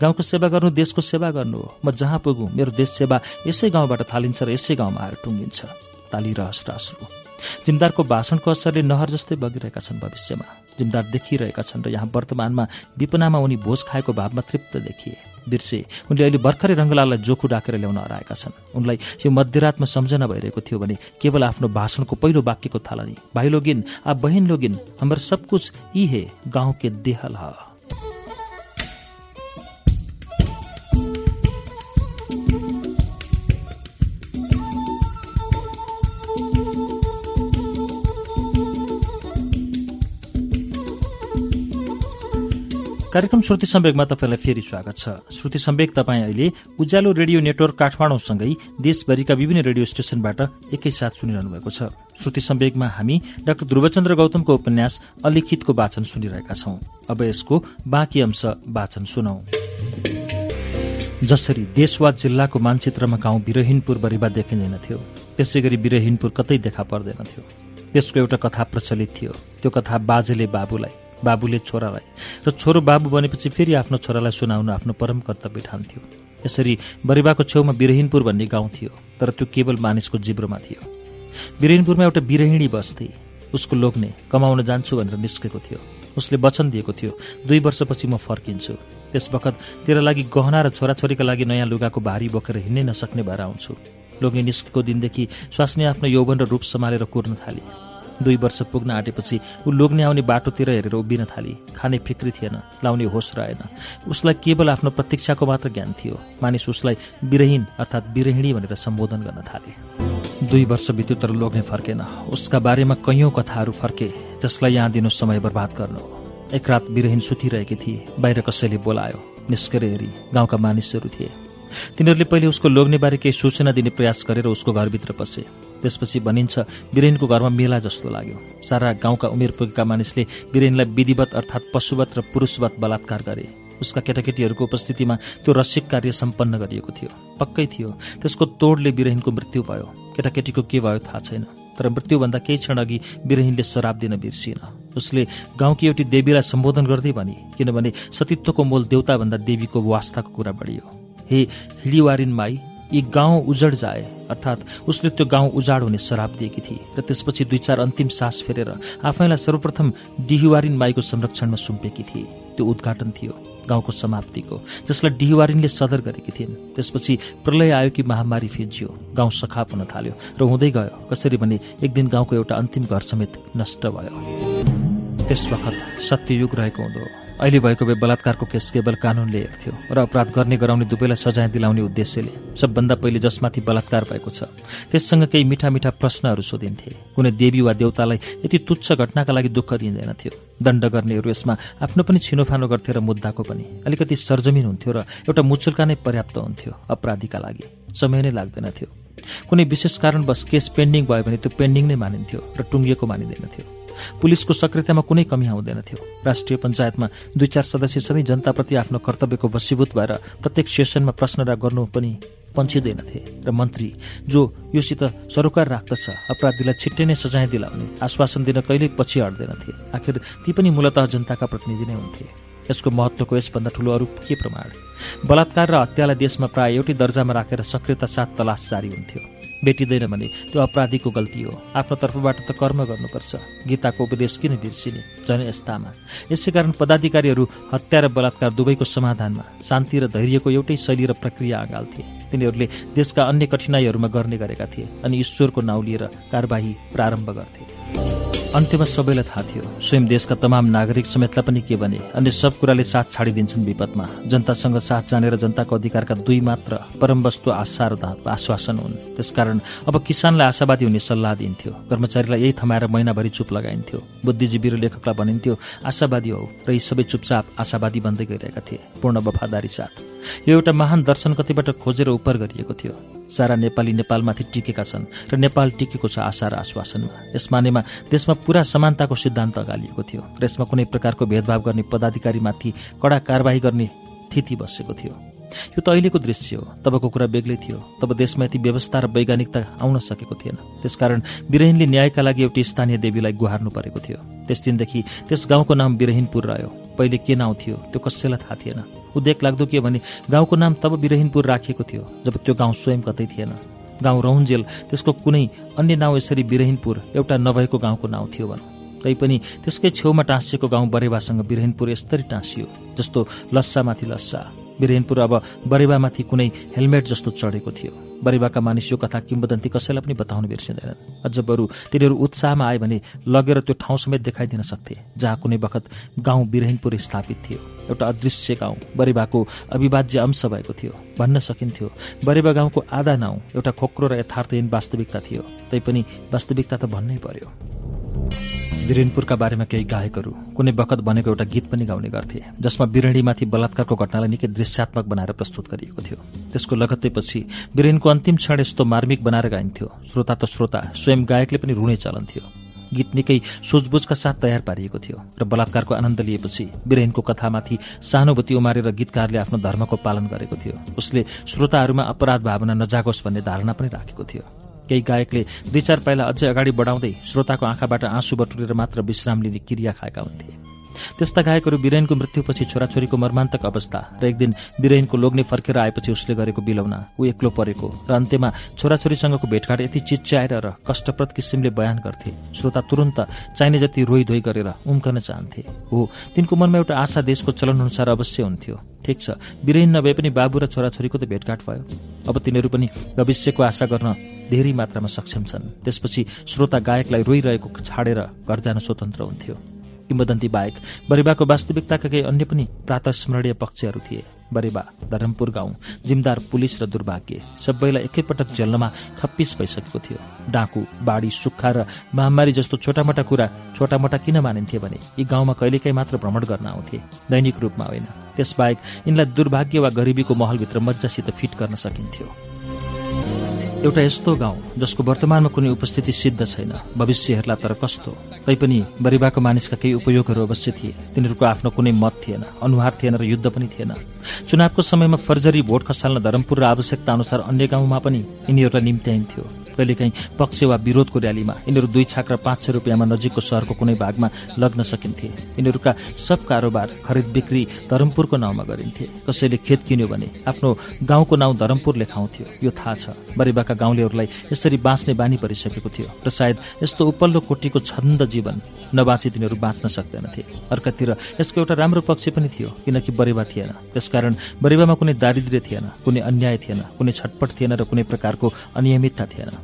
Speaker 1: गाउँको सेवा गर्नु देशको सेवा गर्नु हो म जहाँ पुगुँ मेरो देश सेवा यसै गाउँबाट थालिन्छ र यसै गाउँमा आएर टुङ्गिन्छ ताली र जिमदारको भाषणको असरले नहर जस्तै बगिरहेका छन् भविष्यमा जिम्दार देखिरहेका छन् र यहाँ वर्तमानमा विपनामा उनी भोज खाएको भावमा तृप्त देखिए बिर्से उनले अहिले भर्खरै रङ्गलाललाई जोखु डाकेर ल्याउन हराएका छन् उनलाई यो मध्यरातमा सम्झना भइरहेको थियो भने केवल आफ्नो भाषणको पहिलो वाक्यको थालनी भाइ लोगिन आ बहिन लोगिन हाम्रो सब कुछ यी हे गाउँके देहल कार्यक्रम श्रुति सम्वेकमा तपाईँलाई फेरि स्वागत छ श्रुति सम्वेक तपाईँ अहिले उज्यालो रेडियो नेटवर्क काठमाडौँसँगै देशभरिका विभिन्न रेडियो स्टेशनबाट एकैसाथ सुनिरहनु भएको छ श्रुति सम्वेकमा हामी डाक्टर ध्रुवचन्द्र गौतमको उपन्यास अलिखितको वाचन सुनिरहेका छौं अब यसको बाँकी अंश वाचन सुनौ जसरी देश वा जिल्लाको मानचित्रमा गाउँ बिरहिनपुर बरिबा देखिँदैनथ्यो त्यसै गरी बिरहिनपुर कतै देखा पर्दैनथ्यो त्यसको एउटा कथा प्रचलित थियो त्यो कथा बाजेले बाबुलाई बाबुले छोरालाई र छोरो बाबु बनेपछि फेरि आफ्नो छोरालाई सुनाउन आफ्नो परम कर्तव्य ठान्थ्यो यसरी बरिबाको छेउमा बिरहिनपुर भन्ने गाउँ थियो तर त्यो केवल मानिसको जिब्रोमा थियो बिरहिनपुरमा एउटा बिरहिणी बस्थे उसको लोग्ने कमाउन जान्छु भनेर निस्केको थियो उसले वचन दिएको थियो दुई वर्षपछि म फर्किन्छु त्यस बखत तेरा लागि गहना र छोराछोरीका लागि नयाँ लुगाको भारी बोकेर हिँड्नै नसक्ने भएर आउँछु लोग्ने निस्केको दिनदेखि स्वास्नी आफ्नो यौवन र रूप सम्हालेर कुर्न थाले दुई वर्ष पुग्न आँटेपछि ऊ लोग्ने आउने बाटोतिर हेरेर उभिन थाली खाने फिक्री थिएन लाउने होस रहेन उसलाई केवल आफ्नो प्रतीक्षाको मात्र ज्ञान थियो मानिस उसलाई विरहीन अर्थात् विरहिणी भनेर सम्बोधन गर्न थाले दुई वर्ष बित्यो तर लोग्ने फर्केन उसका बारेमा कैयौँ कथाहरू फर्के जसलाई यहाँ दिनु समय बर्बाद गर्नु एक रात विरहीन सुतिरहेकी थिए बाहिर कसैले बोलायो निस्केर हेरी गाउँका मानिसहरू थिए तिनीहरूले पहिले उसको लोग्नेबारे केही सूचना दिने प्रयास गरेर उसको घरभित्र पसे त्यसपछि भनिन्छ बिरेनको घरमा मेला जस्तो लाग्यो सारा गाउँका उमेर पुगेका मानिसले बिरेनलाई विधिवत अर्थात् पशुवत र पुरुषवत बलात्कार गरे उसका केटाकेटीहरूको उपस्थितिमा त्यो रसिक कार्य सम्पन्न गरिएको थियो पक्कै थियो त्यसको तोडले बिरहिनको मृत्यु भयो केटाकेटीको के भयो थाहा छैन तर मृत्युभन्दा केही क्षण अघि बिरहिनले शराब दिन बिर्सिएन उसले गाउँकी एउटी देवीलाई सम्बोधन गर्दै भने किनभने सतीत्वको मोल देउताभन्दा देवीको वास्ताको कुरा बढियो हे हिडिवारिन माई यी गाउँ उजड जाए अर्थात् उसले त्यो गाउँ उजाड हुने श्राप दिएकी थिए र त्यसपछि दुई चार अन्तिम सास फेरेर आफैलाई सर्वप्रथम डिहिवारिन माईको संरक्षणमा सुम्पेकी थिए त्यो उद्घाटन थियो गाउँको समाप्तिको जसलाई डिहिवारिनले सदर गरेकी थिइन् त्यसपछि प्रलय आयो कि महामारी फिजियो गाउँ सखाप हुन थाल्यो र हुँदै गयो कसरी भने एक दिन गाउँको एउटा अन्तिम घर समेत नष्ट भयो त्यस वखत सत्ययुग रहेको हुँदो अहिले भएको बे बलात्कारको केस केवल कानुनले हेर्थ्यो र अपराध गर्ने गराउने दुवैलाई सजाय दिलाउने उद्देश्यले सबभन्दा पहिले जसमाथि बलात्कार भएको छ त्यससँग केही मिठा मिठा प्रश्नहरू सोधिन्थे कुनै देवी वा देवतालाई यति तुच्छ घटनाका लागि दुःख दिइँदैनथ्यो दण्ड गर्नेहरू यसमा आफ्नो पनि छिनोफानो गर्थे र मुद्दाको पनि अलिकति सरजमिन हुन्थ्यो र एउटा मुचुर्का नै पर्याप्त हुन्थ्यो अपराधीका लागि समय नै लाग्दैनथ्यो कुनै विशेष कारणवश केस पेन्डिङ भयो भने त्यो पेन्डिङ नै मानिन्थ्यो र टुङ्गिएको मानिँदैनथ्यो पुलिसको सक्रियतामा कुनै कमी आउँदैन थियो राष्ट्रिय पञ्चायतमा दुई चार सदस्य सधैँ जनताप्रति आफ्नो कर्तव्यको वशीभूत भएर प्रत्येक सेसनमा प्रश्न गर्नु पनि पन्छिँदैनथे र मन्त्री जो योसित सरोकार राख्दछ अपराधीलाई छिट्टै नै सजाय दिलाउने आश्वासन दिन कहिल्यै पछि हट्दैनथे आखिर ती पनि मूलत जनताका प्रतिनिधि नै हुन्थे यसको महत्वको यसभन्दा ठूलो अरू के प्रमाण बलात्कार र हत्यालाई देशमा प्राय एउटै दर्जामा राखेर सक्रियता साथ तलास जारी हुन्थ्यो भेटिँदैन भने त्यो अपराधीको गल्ती हो आफ्नो तर्फबाट त कर्म गर्नुपर्छ गीताको उपदेश किन बिर्सिने झन् यस्तामा यसैकारण पदाधिकारीहरू हत्या र बलात्कार दुवैको समाधानमा शान्ति र धैर्यको एउटै शैली र प्रक्रिया अँगाल्थे तिनीहरूले देशका अन्य कठिनाइहरूमा गर्ने गरेका थिए अनि ईश्वरको नाउँ लिएर कारबाही प्रारम्भ गर्थे अन्त्यमा सबैलाई थाहा थियो स्वयं देशका तमाम नागरिक समेतलाई पनि के भने अन्य सब कुराले साथ छाडिदिन्छन् विपदमा जनतासँग साथ जानेर जनताको अधिकारका दुई मात्र परमवस्तु आशा र आश्वासन हुन् त्यसकारण अब किसानलाई आशावादी हुने सल्लाह दिइन्थ्यो कर्मचारीलाई यही थमाएर महिनाभरि चुप लगाइन्थ्यो बुद्धिजीवी र लेखकलाई भनिन्थ्यो आशावादी हो र यी सबै चुपचाप आशावादी बन्दै गइरहेका थिए पूर्ण वफादारी साथ यो एउटा महान दर्शन कतिबाट खोजेर उपर गरिएको थियो सारा नेपाली नेपालमाथि टिकेका छन् र नेपाल टिकेको छ आशा र आश्वासनमा यस मानेमा देशमा पुरा समानताको सिद्धान्त गालिएको थियो र यसमा कुनै प्रकारको भेदभाव गर्ने पदाधिकारीमाथि कडा कारवाही गर्ने थिति बसेको थियो यो त अहिलेको दृश्य हो तबको कुरा बेग्लै थियो तब देशमा यति व्यवस्था र वैज्ञानिकता आउन सकेको थिएन त्यसकारण बिरहिनले न्यायका लागि एउटी स्थानीय देवीलाई गुहार्नु परेको थियो त्यस दिनदेखि त्यस गाउँको नाम बिरहिनपुर रह्यो पहिले के नाउँ थियो त्यो कसैलाई थाहा थिएन उद्वेक लाग्दो के भने गाउँको नाम तब बिरहिनपुर राखिएको थियो जब त्यो गाउँ स्वयं कतै थिएन गाउँ रौन्जेल त्यसको कुनै अन्य नाउँ यसरी बिरहिनपुर एउटा नभएको गाउँको नाउँ थियो भनौँ तैपनि त्यसकै छेउमा टाँसिएको गाउँ बरेवासँग बिरहिनपुर यस्तरी टाँसियो जस्तो लस्सामाथि लस्सा बिरहिनपुर अब बरेवामाथि कुनै हेलमेट जस्तो चढेको थियो बरेवाका मानिस यो कथा किम्बदन्ती कसैलाई पनि बताउन बिर्सिँदैनन् अझ बरु तिनीहरू उत्साहमा आए भने लगेर त्यो ठाउँ समेत देखाइदिन सक्थे जहाँ कुनै बखत गाउँ बिरहिनपुर स्थापित थियो एउटा अदृश्य गाउँ बरेवाको अविभाज्य अंश भएको थियो भन्न सकिन्थ्यो बरेवा गाउँको आधा नाउँ एउटा खोक्रो र यथार्थहीन वास्तविकता थियो तैपनि वास्तविकता त भन्नै पर्यो बिरेनपुरका बारेमा केही गायकहरू कुनै बखत बनेको एउटा गीत पनि गाउने गर्थे जसमा बिरेणीमाथि बलात्कारको घटनालाई निकै दृश्यात्मक बनाएर प्रस्तुत गरिएको थियो त्यसको लगत्तैपछि बिरेनको अन्तिम क्षण यस्तो मार्मिक बनाएर गाइन्थ्यो श्रोता त श्रोता स्वयं गायकले पनि रुने चलन थियो गीत निकै सोझबुझका साथ तयार पारिएको थियो र बलात्कारको आनन्द लिएपछि बिरेनको कथामाथि सहानुभूति उमारेर गीतकारले आफ्नो धर्मको पालन गरेको थियो उसले श्रोताहरूमा अपराध भावना नजागोस् भन्ने धारणा पनि राखेको थियो केही गायकले दुई चार पाइला अझै अगाडि बढाउँदै श्रोताको आँखाबाट आँसु बटुलेर मात्र विश्राम लिने क्रिया खाएका हुन्थे त्यस्ता गायकहरू बिरेनको मृत्युपछि छोराछोरीको मर्मान्तक अवस्था र एक दिन बिरेनको लोग्ने फर्केर आएपछि उसले गरेको बिलौना ऊ एक्लो परेको र अन्त्यमा छोराछोरीसँगको भेटघाट यति चिच्याएर र कष्टप्रद किसिमले बयान गर्थे श्रोता तुरन्त चाहिने जति धोई गरेर उम्कन चाहन्थे हो तिनको मनमा एउटा आशा देशको चलन अनुसार अवश्य हुन्थ्यो ठिक छ बिरेन नभए पनि बाबु र छोराछोरीको त भेटघाट भयो अब तिनीहरू पनि भविष्यको आशा गर्न धेरै मात्रामा सक्षम छन् त्यसपछि श्रोता गायकलाई रोइरहेको छाडेर घर जान स्वतन्त्र हुन्थ्यो किम्बदन्ती बाहेक बरेबाको वास्तविकताका केही अन्य पनि प्रातस्मरणीय पक्षहरू थिए बरेबा धरमपुर गाउँ जिमदार पुलिस र दुर्भाग्य सबैलाई एकैपटक झेल्नमा खप्पिस भइसकेको थियो डाकु बाढी सुक्खा र महामारी जस्तो छोटामोटा कुरा छोटामोटा किन मानिन्थे भने यी गाउँमा कहिलेकाहीँ मात्र भ्रमण गर्न आउँथे दैनिक रूपमा होइन त्यसबाहेक यिनलाई दुर्भाग्य वा गरिबीको महलभित्र मजासित फिट गर्न सकिन्थ्यो एउटा यस्तो गाउँ जसको वर्तमानमा कुनै उपस्थिति सिद्ध छैन भविष्य हेर्ला तर कस्तो तैपनि बरिबाको मानिसका केही उपयोगहरू अवश्य थिए तिनीहरूको आफ्नो कुनै मत थिएन अनुहार थिएन र युद्ध पनि थिएन चुनावको समयमा फर्जरी भोट खसाल्न धरमपुर र आवश्यकता अनुसार अन्य गाउँमा पनि यिनीहरूलाई निम्त्याइन्थ्यो कहिलेकाहीँ पक्ष वा विरोधको र्यालीमा यिनीहरू दुई छाक र पाँच छ रुपियाँमा नजिकको सहरको कुनै भागमा लग्न सकिन्थे यिनीहरूका सब कारोबार खरिद बिक्री धरमपुरको नाउँमा गरिन्थे कसैले खेत किन्यो भने आफ्नो गाउँको नाउँ धरमपुर लेखाउँथ्यो यो थाहा छ बरेबाका गाउँलेहरूलाई यसरी बाँच्ने बानी परिसकेको थियो र सायद यस्तो उपल्लो कोटीको छन्द जीवन नबाँचे तिनीहरू बाँच्न सक्दैनथे अर्कातिर यसको एउटा राम्रो पक्ष पनि थियो किनकि बरेवा थिएन त्यसकारण बरेवामा कुनै दारिद्र्य थिएन कुनै अन्याय थिएन कुनै छटपट थिएन र कुनै प्रकारको अनियमितता थिएन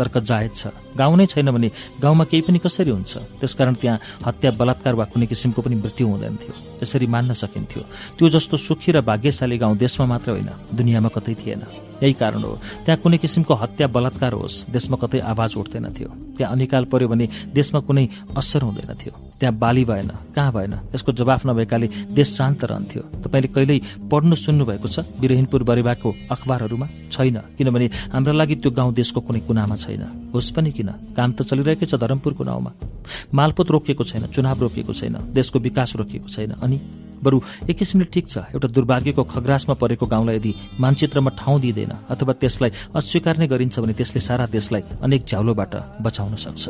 Speaker 1: तर्क जायज छ गाउँ नै छैन भने गाउँमा केही पनि कसरी हुन्छ त्यसकारण त्यहाँ हत्या बलात्कार वा कुनै किसिमको पनि मृत्यु हुँदैन थियो यसरी मान्न सकिन्थ्यो त्यो जस्तो सुखी र भाग्यशाली गाउँ देशमा मात्र होइन दुनियाँमा कतै थिएन यही कारण हो त्यहाँ कुनै किसिमको हत्या बलात्कार होस् देशमा कतै आवाज उठ्दैन थियो त्यहाँ अनिकाल पर्यो भने देशमा कुनै असर हुँदैन थियो त्यहाँ बाली भएन कहाँ भएन यसको जवाफ नभएकाले देश शान्त रहन्थ्यो तपाईँले कहिल्यै पढ्नु भएको छ बिरहिनपुर बरेवाको अखबारहरूमा छैन किनभने हाम्रा लागि त्यो गाउँ देशको कुनै कुनामा छ छैन होस् पनि किन काम त चलिरहेकै छ धरमपुरको नाउँमा मालपोत रोकिएको छैन चुनाव रोकिएको छैन देशको विकास रोकिएको छैन अनि बरु एक किसिमले ठिक छ एउटा दुर्भाग्यको खग्रासमा परेको गाउँलाई यदि मानचित्रमा ठाउँ दिँदैन अथवा त्यसलाई अस्वीकार नै गरिन्छ भने त्यसले सारा देशलाई अनेक झ्याउलोबाट बचाउन सक्छ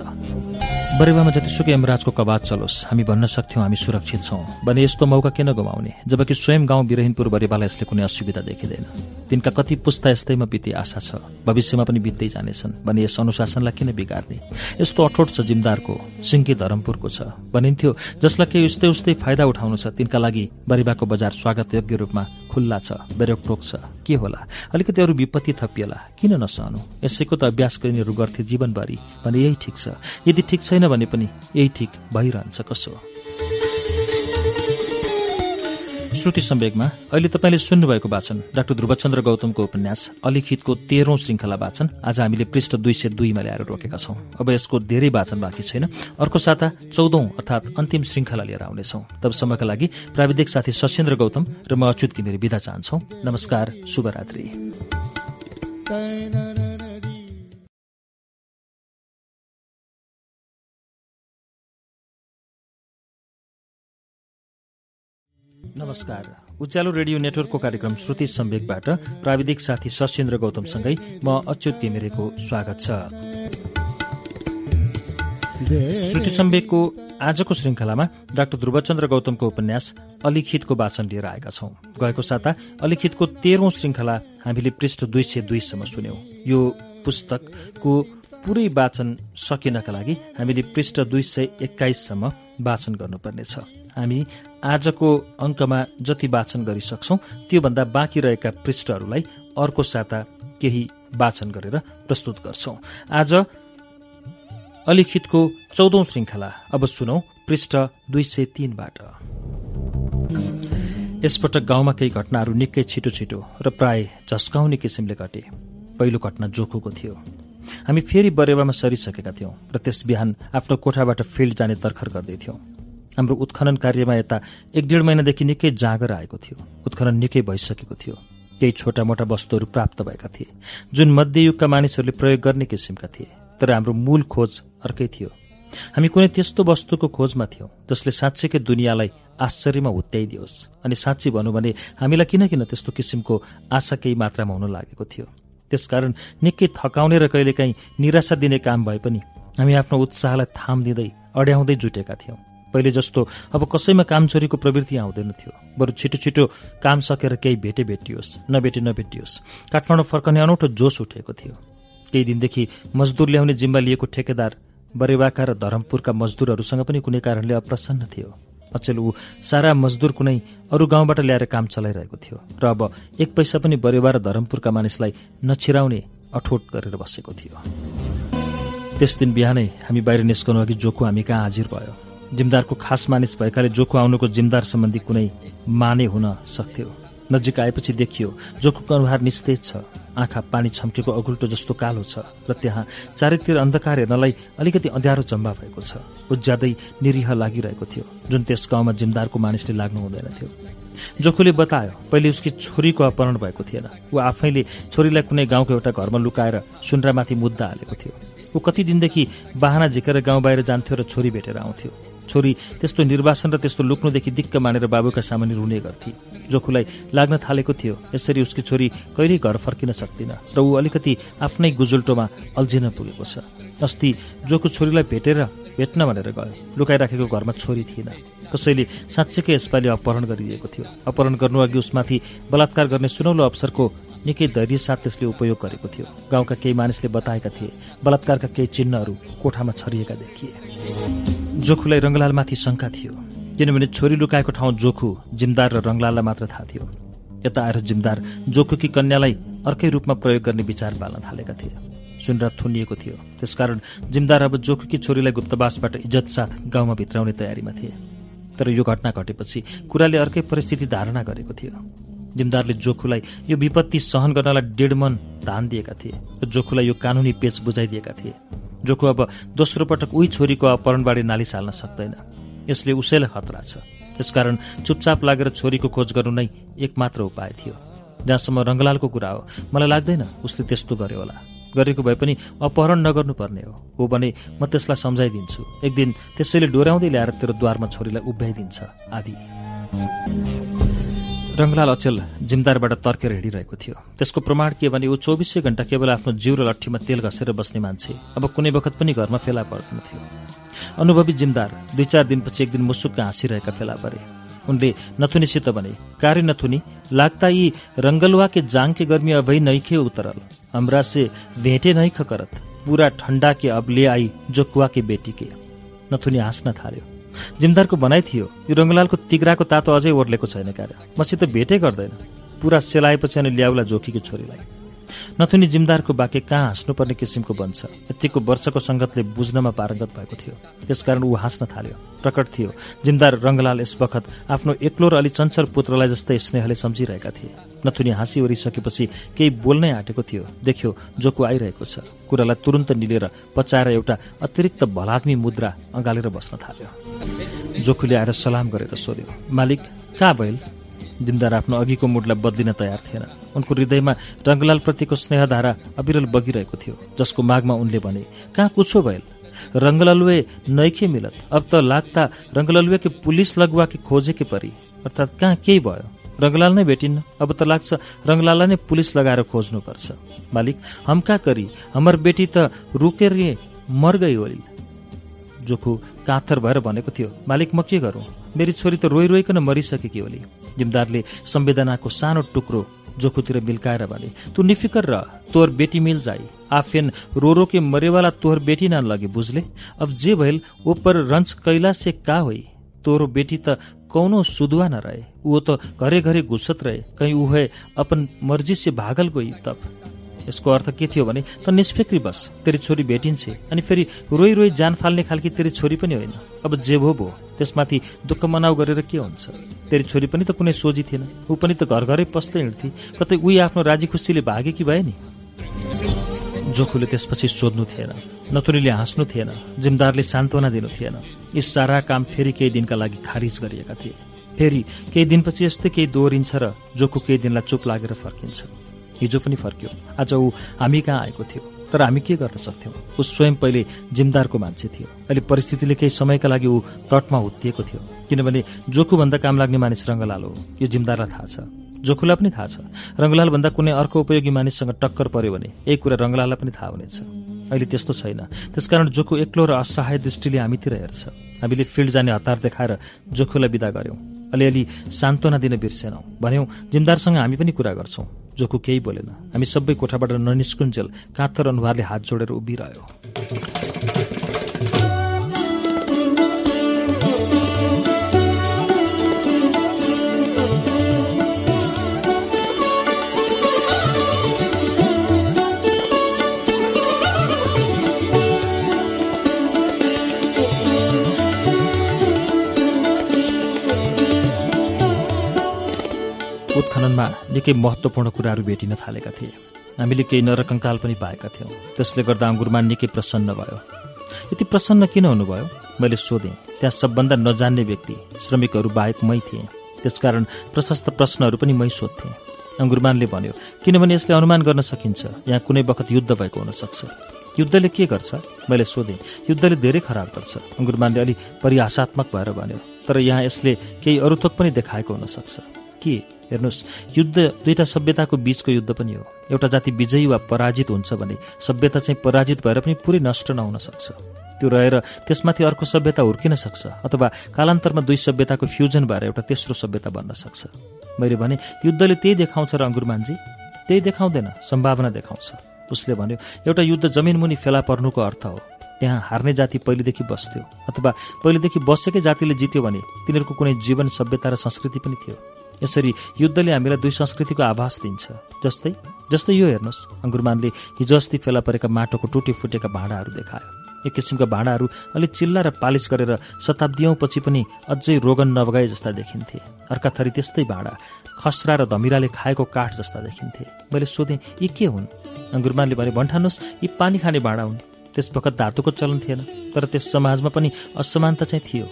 Speaker 1: बरेवामा जतिसुकै यमराजको कवाज चलोस् हामी भन्न सक्थ्यौँ हामी सुरक्षित छौँ भने यस्तो मौका किन गुमाउने जबकि स्वयं गाउँ बिरहिनपुर बरेवालाई यसले कुनै असुविधा देखिँदैन तिनका कति पुस्ता यस्तैमा बिते आशा छ भविष्यमा पनि बित्दै जानेछन् भने यस अनुशासनलाई किन बिगार्ने यस्तो अठोट छ जिमदारको सिङ्के धरमपुरको छ भनिन्थ्यो जसलाई केही उस्तै उस्तै फाइदा उठाउनु छ तिनका लागि लागि बरिबाको बजार स्वागतयोग्य रूपमा खुल्ला छ बेरोकटोक छ के होला अलिकति अरू विपत्ति थपिएला किन नसहनु यसैको त अभ्यास गरिनेहरू गर्थे जीवनभरि भने यही ठिक छ यदि ठिक छैन भने पनि यही ठिक भइरहन्छ कसो श्रुति सम्वेकमा अहिले तपाईँले सुन्नुभएको वाचन डाक्टर ध्रुवचन्द्र गौतमको उपन्यास अलिखितको तेह्रौं श्रृङ्खला वाचन आज हामीले पृष्ठ दुई सय दुईमा ल्याएर रोकेका छौं अब यसको धेरै वाचन बाँकी छैन अर्को साता चौधौं अर्थात अन्तिम श्रृङ्खला लिएर आउनेछौ तबसम्मका लागि प्राविधिक साथी सशेन्द्र गौतम र म अच्युत किमिरी विदा चाहन्छौ नमस्कार शुभरात्री नमस्कार उज्यालो रेडियो नेटवर्कको कार्यक्रम श्रुति सम्वेकबाट प्राविधिक साथी सशेन्द्र गौतमसँगै म अच्युत घिमिरेको स्वागत छ श्रुति सम्वेकको आजको श्रृङ्खलामा डाक्टर ध्रुवचन्द्र गौतमको उपन्यास अलिखितको वाचन लिएर आएका छौं गएको साता अलिखितको तेह्रौं श्रृङ्खला हामीले पृष्ठ दुई सय दुईसम्म सुन्यौं यो पुस्तकको पुरै वाचन सकिनका लागि हामीले पृष्ठ दुई सय एक्काइससम्म वाचन गर्नुपर्नेछ हामी आजको अङ्कमा जति वाचन गरिसक्छौँ त्योभन्दा बाँकी रहेका पृष्ठहरूलाई अर्को साता केही वाचन गरेर प्रस्तुत गर्छौ आज अलिखितको चौधौं श्रृंखला अब सुनौ पृष्ठ दुई सय तीनबाट यसपटक गाउँमा केही घटनाहरू निकै छिटो छिटो र प्राय झस्काउने किसिमले घटे पहिलो घटना जोखोको थियो हामी फेरि बरेवामा सरिसकेका थियौँ र त्यस बिहान आफ्नो कोठाबाट फिल्ड जाने तर्खर गर्दैथ्यौं हाम्रो उत्खनन कार्यमा यता एक डेढ महिनादेखि निकै जाँगर आएको थियो उत्खनन निकै भइसकेको थियो केही छोटा मोटा वस्तुहरू प्राप्त भएका थिए जुन मध्ययुगका मानिसहरूले प्रयोग गर्ने किसिमका थिए तर हाम्रो मूल खोज अर्कै थियो हामी कुनै त्यस्तो वस्तुको खोजमा थियौँ जसले साँच्चैकै दुनियाँलाई आश्चर्यमा हुत्याइदियोस् अनि साँच्ची भनौँ भने हामीलाई किन किन त्यस्तो किसिमको आशा केही मात्रामा हुन लागेको थियो त्यसकारण निकै थकाउने र कहिलेकाहीँ निराशा दिने काम भए पनि हामी आफ्नो उत्साहलाई थाम दिँदै अड्याउँदै जुटेका थियौँ पहिले जस्तो अब कसैमा कामचोरीको प्रवृत्ति आउँदैन थियो बरु छिटो छिटो काम सकेर केही भेटे भेटियोस् नभेटे नभेटियोस् काठमाडौँ फर्कने अनौठो जोस उठेको थियो केही दिनदेखि मजदुर ल्याउने जिम्मा लिएको ठेकेदार बरेवाका र धरमपुरका मजदुरहरूसँग पनि कुनै कारणले अप्रसन्न थियो अचेल ऊ सारा मजदुर कुनै अरू गाउँबाट ल्याएर काम चलाइरहेको थियो र अब एक पैसा पनि बरेवा र धरमपुरका मानिसलाई नछिराउने अठोट गरेर बसेको थियो त्यस दिन बिहानै हामी बाहिर निस्कनु अघि जोको हामी कहाँ हाजिर भयो जिमदारको खास मानिस भएकाले जोको आउनुको जिमदार सम्बन्धी कुनै माने हुन सक्थ्यो नजिक आएपछि देखियो जोखुको अनुहार निस्तेज छ आँखा पानी छम्केको अगुल्टो जस्तो कालो छ र त्यहाँ चारैतिर अन्धकार हेर्नलाई अलिकति अँध्यारो जम्बा भएको छ ऊ ज्यादै निरीह लागिरहेको थियो जुन त्यस गाउँमा जिमदारको मानिसले लाग्नु हुँदैन थियो जोखुले बतायो पहिले उसकी छोरीको अपहरण भएको थिएन ऊ आफैले छोरीलाई कुनै गाउँको एउटा घरमा लुकाएर सुन्द्रामाथि मुद्दा हालेको थियो ऊ कति दिनदेखि बाहना झिकेर गाउँ बाहिर जान्थ्यो र छोरी भेटेर आउँथ्यो छोरी त्यस्तो निर्वासन र त्यस्तो लुक्नुदेखि दिक्क मानेर बाबुका सामान्य रुने गर्थे जोखुलाई लाग्न थालेको थियो यसरी उसकी छोरी कहिल्यै घर फर्किन सक्दिन र ऊ अलिकति आफ्नै गुजुल्टोमा अल्झिन पुगेको छ अस्ति जोको छोरीलाई भेटेर भेट्न भनेर गयो लुकाइराखेको घरमा छोरी थिएन कसैले साँच्चैकै यसपालि अपहरण गरिदिएको थियो अपहरण गर्नु अघि उसमाथि बलात्कार गर्ने सुनौलो अवसरको निकै धैर्यसाथ त्यसले उपयोग गरेको थियो गाउँका केही मानिसले बताएका थिए बलात्कारका केही चिन्हहरू कोठामा छरिएका देखिए जोखुलाई रङ्गलालमाथि शङ्का थियो किनभने छोरी लुकाएको ठाउँ जोखु जिमदार र रङ्गलाललाई मात्र थाहा थियो यता आएर जिमदार जोखुकी कन्यालाई अर्कै रूपमा प्रयोग गर्ने विचार पाल्न थालेका थिए सुनरात थुनिएको थियो त्यसकारण जिमदार अब जोखुकी छोरीलाई गुप्तवासबाट इज्जत साथ गाउँमा भित्राउने तयारीमा थिए तर यो घटना घटेपछि कुराले अर्कै परिस्थिति धारणा गरेको थियो दिमदारले जोखुलाई यो विपत्ति सहन गर्नलाई डेढ मन धान दिएका थिए र जोखुलाई यो कानुनी पेच बुझाइदिएका थिए जोखु अब दोस्रो पटक उही छोरीको अपहरणबारे नालिस हाल्न सक्दैन यसले उसैलाई खतरा छ यसकारण चुपचाप लागेर छोरीको खोज गर्नु नै एकमात्र उपाय थियो जहाँसम्म रङ्गलालको कुरा हो मलाई लाग्दैन उसले त्यस्तो गर्यो होला गरेको भए पनि अपहरण नगर्नुपर्ने हो हो भने म त्यसलाई सम्झाइदिन्छु एक दिन त्यसैले डोर्याउँदै ल्याएर तेरो द्वारमा छोरीलाई उभ्याइदिन्छ आदि रङ्गलाल अचेल जिमदारबाट तर्केर हिँडिरहेको थियो त्यसको प्रमाण के भने ऊ चौबिसै घण्टा केवल आफ्नो जिउरो लट्ठीमा तेल घसेर बस्ने मान्छे अब कुनै बखत पनि घरमा फेला पर्दैन थियो अनुभवी जिमदार दुई चार दिनपछि एक दिन मुसुक्क हाँसिरहेका फेला परे उनले नथुनीसित भने कार्य नथुनी लाग्ता यी रङ्गलुवा के जाङके गर्मी अभै नैखे उतरल हमरा भेटे नै खकरत पूरा ठण्डा के ले आई जोकुवा के बेटी के नथुनी हाँस्न थाल्यो जिमदारको भनाइ थियो यो रङ्गलालको तिग्राको तातो अझै ओर्लेको छैन कार्य मसित भेटै गर्दैन पुरा सेलाएपछि अनि ल्याउला जोखीको छोरीलाई नथुनी जिमदारको वाक्य कहाँ हाँस्नुपर्ने किसिमको बन्छ यतिको वर्षको सङ्गतले बुझ्नमा पारङ्गत भएको थियो त्यसकारण ऊ हाँस्न थाल्यो प्रकट थियो जिमदार रङ्गलाल यस बखत आफ्नो एक्लो र अलि चञ्चल पुत्रलाई जस्तै स्नेहले सम्झिरहेका थिए नथुनी हाँसी ओरिसकेपछि केही बोल्नै आँटेको थियो देख्यो जोको आइरहेको छ कुरालाई तुरन्त निलेर पचाएर एउटा अतिरिक्त भलात्मी मुद्रा अँगालेर बस्न थाल्यो जोखुले आएर सलाम गरेर सोध्यो मालिक कहाँ भयो जिमदार आफ्नो अघिको मुडलाई बदलिन तयार थिएन उनको हृदयमा रङ्गलालप्रतिको स्नेहधारा अविरल बगिरहेको थियो जसको मागमा उनले भने कहाँ कुछो भएल रङ्गललुए नैखे मिलत अब त लाग्दा रङ्गललुए कि पुलिस लगुवा कि खोजे कि परी अर्थात् कहाँ केही भयो रङ्गलाल नै भेटिन्न अब त लाग्छ रङ्गलाललाई नै पुलिस लगाएर खोज्नुपर्छ मालिक हम्का करी हाम्रो बेटी त रुकेर मर गई होली जोखु काँथर भएर भनेको थियो मालिक म के गरौँ मेरी छोरी त रोइरोइकन मरिसकेकी होली जिमदारले संवेदनाको सानो टुक्रो जोखुतिर मिल्काएर भने तू निफिकर र तोर बेटी मिल जाई आफेन रोरो के मरेवाला तोर बेटी ना लगे बुझले अब जे भइल ओपर रंच कैला से का होई तोर बेटी त कौनो सुधुआ न रहे वो तो घरे घरे घुसत रहे कहीं उहे अपन मर्जी से भागल गई तब यसको अर्थ के थियो भने त निष्फिक्री बस तेरी छोरी भेटिन्छे अनि फेरि रोइ रोइ जान फाल्ने खालकी तेरी छोरी पनि होइन अब जे भो भो त्यसमाथि दुःख मनाउ गरेर के हुन्छ तेरी छोरी पनि त कुनै सोझी थिएन ऊ पनि त घर घरै पस्दै हिँड्थे कतै उही आफ्नो राजी खुसीले भागे कि भए नि जोखुले त्यसपछि सोध्नु थिएन नतुरीले हाँस्नु थिएन जिमदारले सान्त्वना दिनु थिएन यी सारा काम फेरि केही दिनका लागि खारिज गरिएका थिए फेरि केही दिनपछि यस्तै केही दोहोरिन्छ र जोखु केही दिनलाई चुप लागेर फर्किन्छ हिजो पनि फर्क्यो आज ऊ हामी कहाँ आएको थियो तर हामी के गर्न सक्थ्यौँ ऊ स्वयं पहिले जिमदारको मान्छे थियो अहिले परिस्थितिले केही समयका लागि ऊ तटमा हुत्तिएको थियो किनभने जोखुभन्दा काम लाग्ने मानिस रङ्गलाल हो यो जिमदारलाई थाहा छ जोखुलाई पनि थाहा छ रङ्गलालभन्दा कुनै अर्को उपयोगी मानिससँग टक्कर पर्यो भने यही कुरा रङ्गलाललाई पनि थाहा हुनेछ अहिले त्यस्तो छैन त्यसकारण जोखु एक्लो र असहाय दृष्टिले हामीतिर हेर्छ हामीले फिल्ड जाने हतार देखाएर जोखुलाई विदा गऱ्यौँ अलिअलि सान्त्वना दिन बिर्सेनौ भन्यौँ जिमदारसँग हामी पनि कुरा गर्छौँ जोको केही बोलेन हामी सबै कोठाबाट ननिस्कुन्जेल काथर अनुहारले हात जोडेर उभिरह्यो उत्खननमा निकै महत्त्वपूर्ण कुराहरू भेटिन थालेका थिए हामीले केही नरकङ्काल पनि पाएका थियौँ त्यसले गर्दा अङ्गुरमान निकै प्रसन्न भयो यति प्रसन्न किन हुनुभयो मैले सोधेँ त्यहाँ सबभन्दा नजान्ने व्यक्ति श्रमिकहरू बाहेक मै थिएँ त्यसकारण प्रशस्त प्रश्नहरू पनि मै सोध्थेँ अङ्गुरमानले भन्यो किनभने यसले अनुमान गर्न सकिन्छ यहाँ कुनै बखत युद्ध भएको हुनसक्छ युद्धले के गर्छ मैले सोधेँ युद्धले धेरै खराब गर्छ अङ्गुरमानले अलि परिहासात्मक भएर भन्यो तर यहाँ यसले केही अरू थोक पनि देखाएको हुनसक्छ के हेर्नुहोस् युद्ध दुईवटा सभ्यताको बीचको युद्ध पनि हो एउटा जाति विजयी वा पराजित हुन्छ भने सभ्यता चाहिँ पराजित भएर पनि पुरै नष्ट नहुन सक्छ त्यो रहेर त्यसमाथि अर्को सभ्यता हुर्किन सक्छ अथवा कालान्तरमा दुई सभ्यताको फ्युजन भएर एउटा तेस्रो सभ्यता बन्न सक्छ मैले भने युद्धले त्यही देखाउँछ र अङ्गुरमानजी त्यही देखाउँदैन सम्भावना देखाउँछ उसले भन्यो एउटा युद्ध जमिनमुनि फेला पर्नुको अर्थ हो त्यहाँ हार्ने जाति पहिलेदेखि बस्थ्यो अथवा पहिलेदेखि बसेकै जातिले जित्यो भने तिनीहरूको कुनै जीवन सभ्यता र संस्कृति पनि थियो यसरी युद्धले हामीलाई दुई संस्कृतिको आभास दिन्छ जस्तै जस्तै यो हेर्नुहोस् अङ्गुरमानले हिजो अस्ति फेला परेका माटोको टुटी फुटेका भाँडाहरू देखायो एक किसिमका भाँडाहरू अलिक चिल्ला र पालिस गरेर पछि पनि अझै रोगन नभगाए जस्ता देखिन्थे अर्का थरी त्यस्तै भाँडा खसरा र धमिराले खाएको काठ जस्ता देखिन्थे मैले सोधेँ यी के हुन् अङ्गुरमानले भने भन्ठानुहोस् यी पानी खाने भाँडा हुन् त्यस बखत धातुको चलन थिएन तर त्यस समाजमा पनि असमानता चाहिँ थियो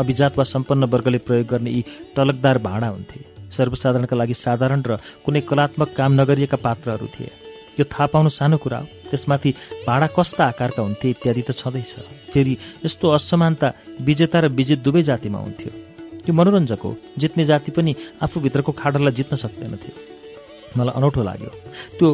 Speaker 1: अभिजात वा सम्पन्न वर्गले प्रयोग गर्ने यी टलकदार भाँडा हुन्थे सर्वसाधारणका लागि साधारण र कुनै कलात्मक काम नगरिएका पात्रहरू थिए यो थाहा पाउनु सानो कुरा हो त्यसमाथि भाँडा कस्ता आकारका हुन्थे इत्यादि त छँदैछ फेरि यस्तो असमानता विजेता र विजित दुवै जातिमा हुन्थ्यो यो मनोरञ्जक हो जित्ने जाति पनि आफूभित्रको खाडललाई जित्न सक्दैनथ्यो मलाई अनौठो लाग्यो त्यो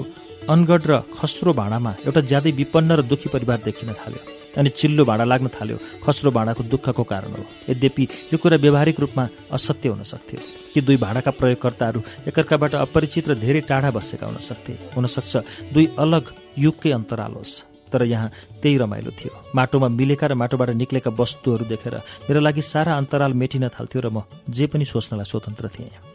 Speaker 1: अनगढ र खस्रो भाँडामा एउटा ज्यादै विपन्न र दुःखी परिवार देखिन थाल्यो अनि चिल्लो भाँडा लाग्न थाल्यो खस्रो भाँडाको दुःखको कारण हो यद्यपि यो कुरा व्यवहारिक रूपमा असत्य हुन सक्थ्यो कि दुई भाँडाका प्रयोगकर्ताहरू एकअर्काबाट अपरिचित र धेरै टाढा बसेका हुन सक्थे हुनसक्छ दुई अलग युगकै अन्तराल होस् तर यहाँ त्यही रमाइलो थियो माटोमा मिलेका र माटोबाट निक्लेका वस्तुहरू देखेर मेरो लागि सारा अन्तराल मेटिन थाल्थ्यो र म जे पनि सोच्नलाई स्वतन्त्र थिएँ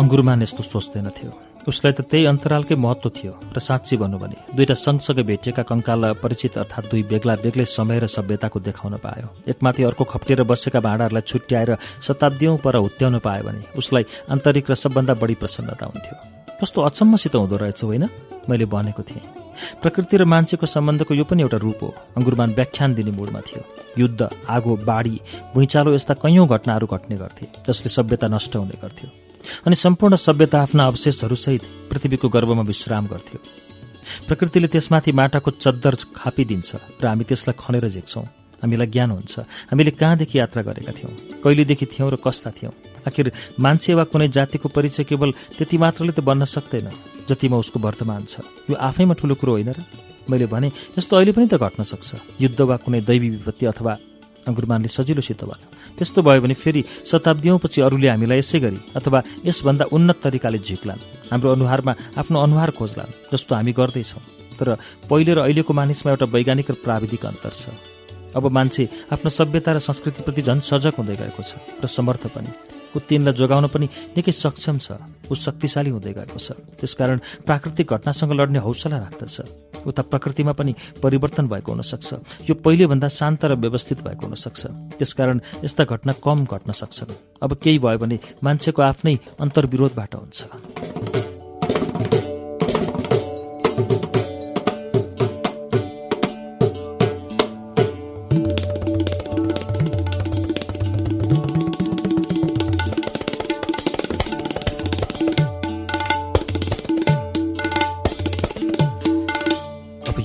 Speaker 1: अङ्गुरमान यस्तो सोच्दैन थियो उसलाई त त्यही अन्तरालकै महत्त्व थियो र साँच्ची भन्नु भने दुईवटा सँगसँगै भेटिएका कङ्काललाई परिचित अर्थात् दुई बेग्ला बेग्लै समय र सभ्यताको देखाउन पायो एकमाथि अर्को खप्टिएर बसेका भाँडाहरूलाई छुट्याएर शताब्दीौँ पर हुत्याउन पायो भने उसलाई आन्तरिक र सबभन्दा बढी प्रसन्नता हुन्थ्यो कस्तो अचम्मसित हुँदो रहेछ होइन मैले भनेको थिएँ प्रकृति र मान्छेको सम्बन्धको यो पनि एउटा रूप हो अङ्गुरमान व्याख्यान दिने मुडमा थियो युद्ध आगो बाढी भुइँचालो यस्ता कैयौँ घटनाहरू घट्ने गर्थे जसले सभ्यता नष्ट हुने गर्थ्यो अनि सम्पूर्ण सभ्यता आफ्ना अवशेषहरूसहित पृथ्वीको गर्वमा विश्राम गर्थ्यो प्रकृतिले त्यसमाथि माटाको चद्दर खापिदिन्छ र हामी त्यसलाई खनेर झेक्छौँ हामीलाई ज्ञान हुन्छ हामीले कहाँदेखि यात्रा गरेका थियौँ कहिलेदेखि थियौँ र कस्ता थियौँ आखिर मान्छे वा कुनै जातिको परिचय केवल त्यति मात्रले त बन्न सक्दैन जतिमा उसको वर्तमान छ यो आफैमा ठुलो कुरो होइन र मैले भने यस्तो अहिले पनि त घट्न सक्छ युद्ध वा कुनै दैवी विपत्ति अथवा गुरुमानले सजिलोसित भन्यो त्यस्तो भयो भने फेरि शताब्दीौँपछि अरूले हामीलाई यसै गरी अथवा यसभन्दा उन्नत तरिकाले झिक्लान् हाम्रो अनुहारमा आफ्नो अनुहार खोज्लान् जस्तो हामी गर्दैछौँ तर पहिले र अहिलेको मानिसमा एउटा वैज्ञानिक र प्राविधिक अन्तर छ अब मान्छे आफ्नो सभ्यता र संस्कृतिप्रति झन् सजग हुँदै गएको छ र समर्थ पनि ऊ तिनलाई जोगाउन पनि निकै सक्षम छ ऊ शक्तिशाली हुँदै गएको छ त्यसकारण प्राकृतिक घटनासँग लड्ने हौसला राख्दछ उता प्रकृतिमा पनि परिवर्तन भएको हुनसक्छ यो पहिलेभन्दा शान्त र व्यवस्थित भएको हुनसक्छ त्यसकारण यस्ता घटना कम घट्न सक्छन् अब केही भयो भने मान्छेको आफ्नै अन्तर्विरोधबाट हुन्छ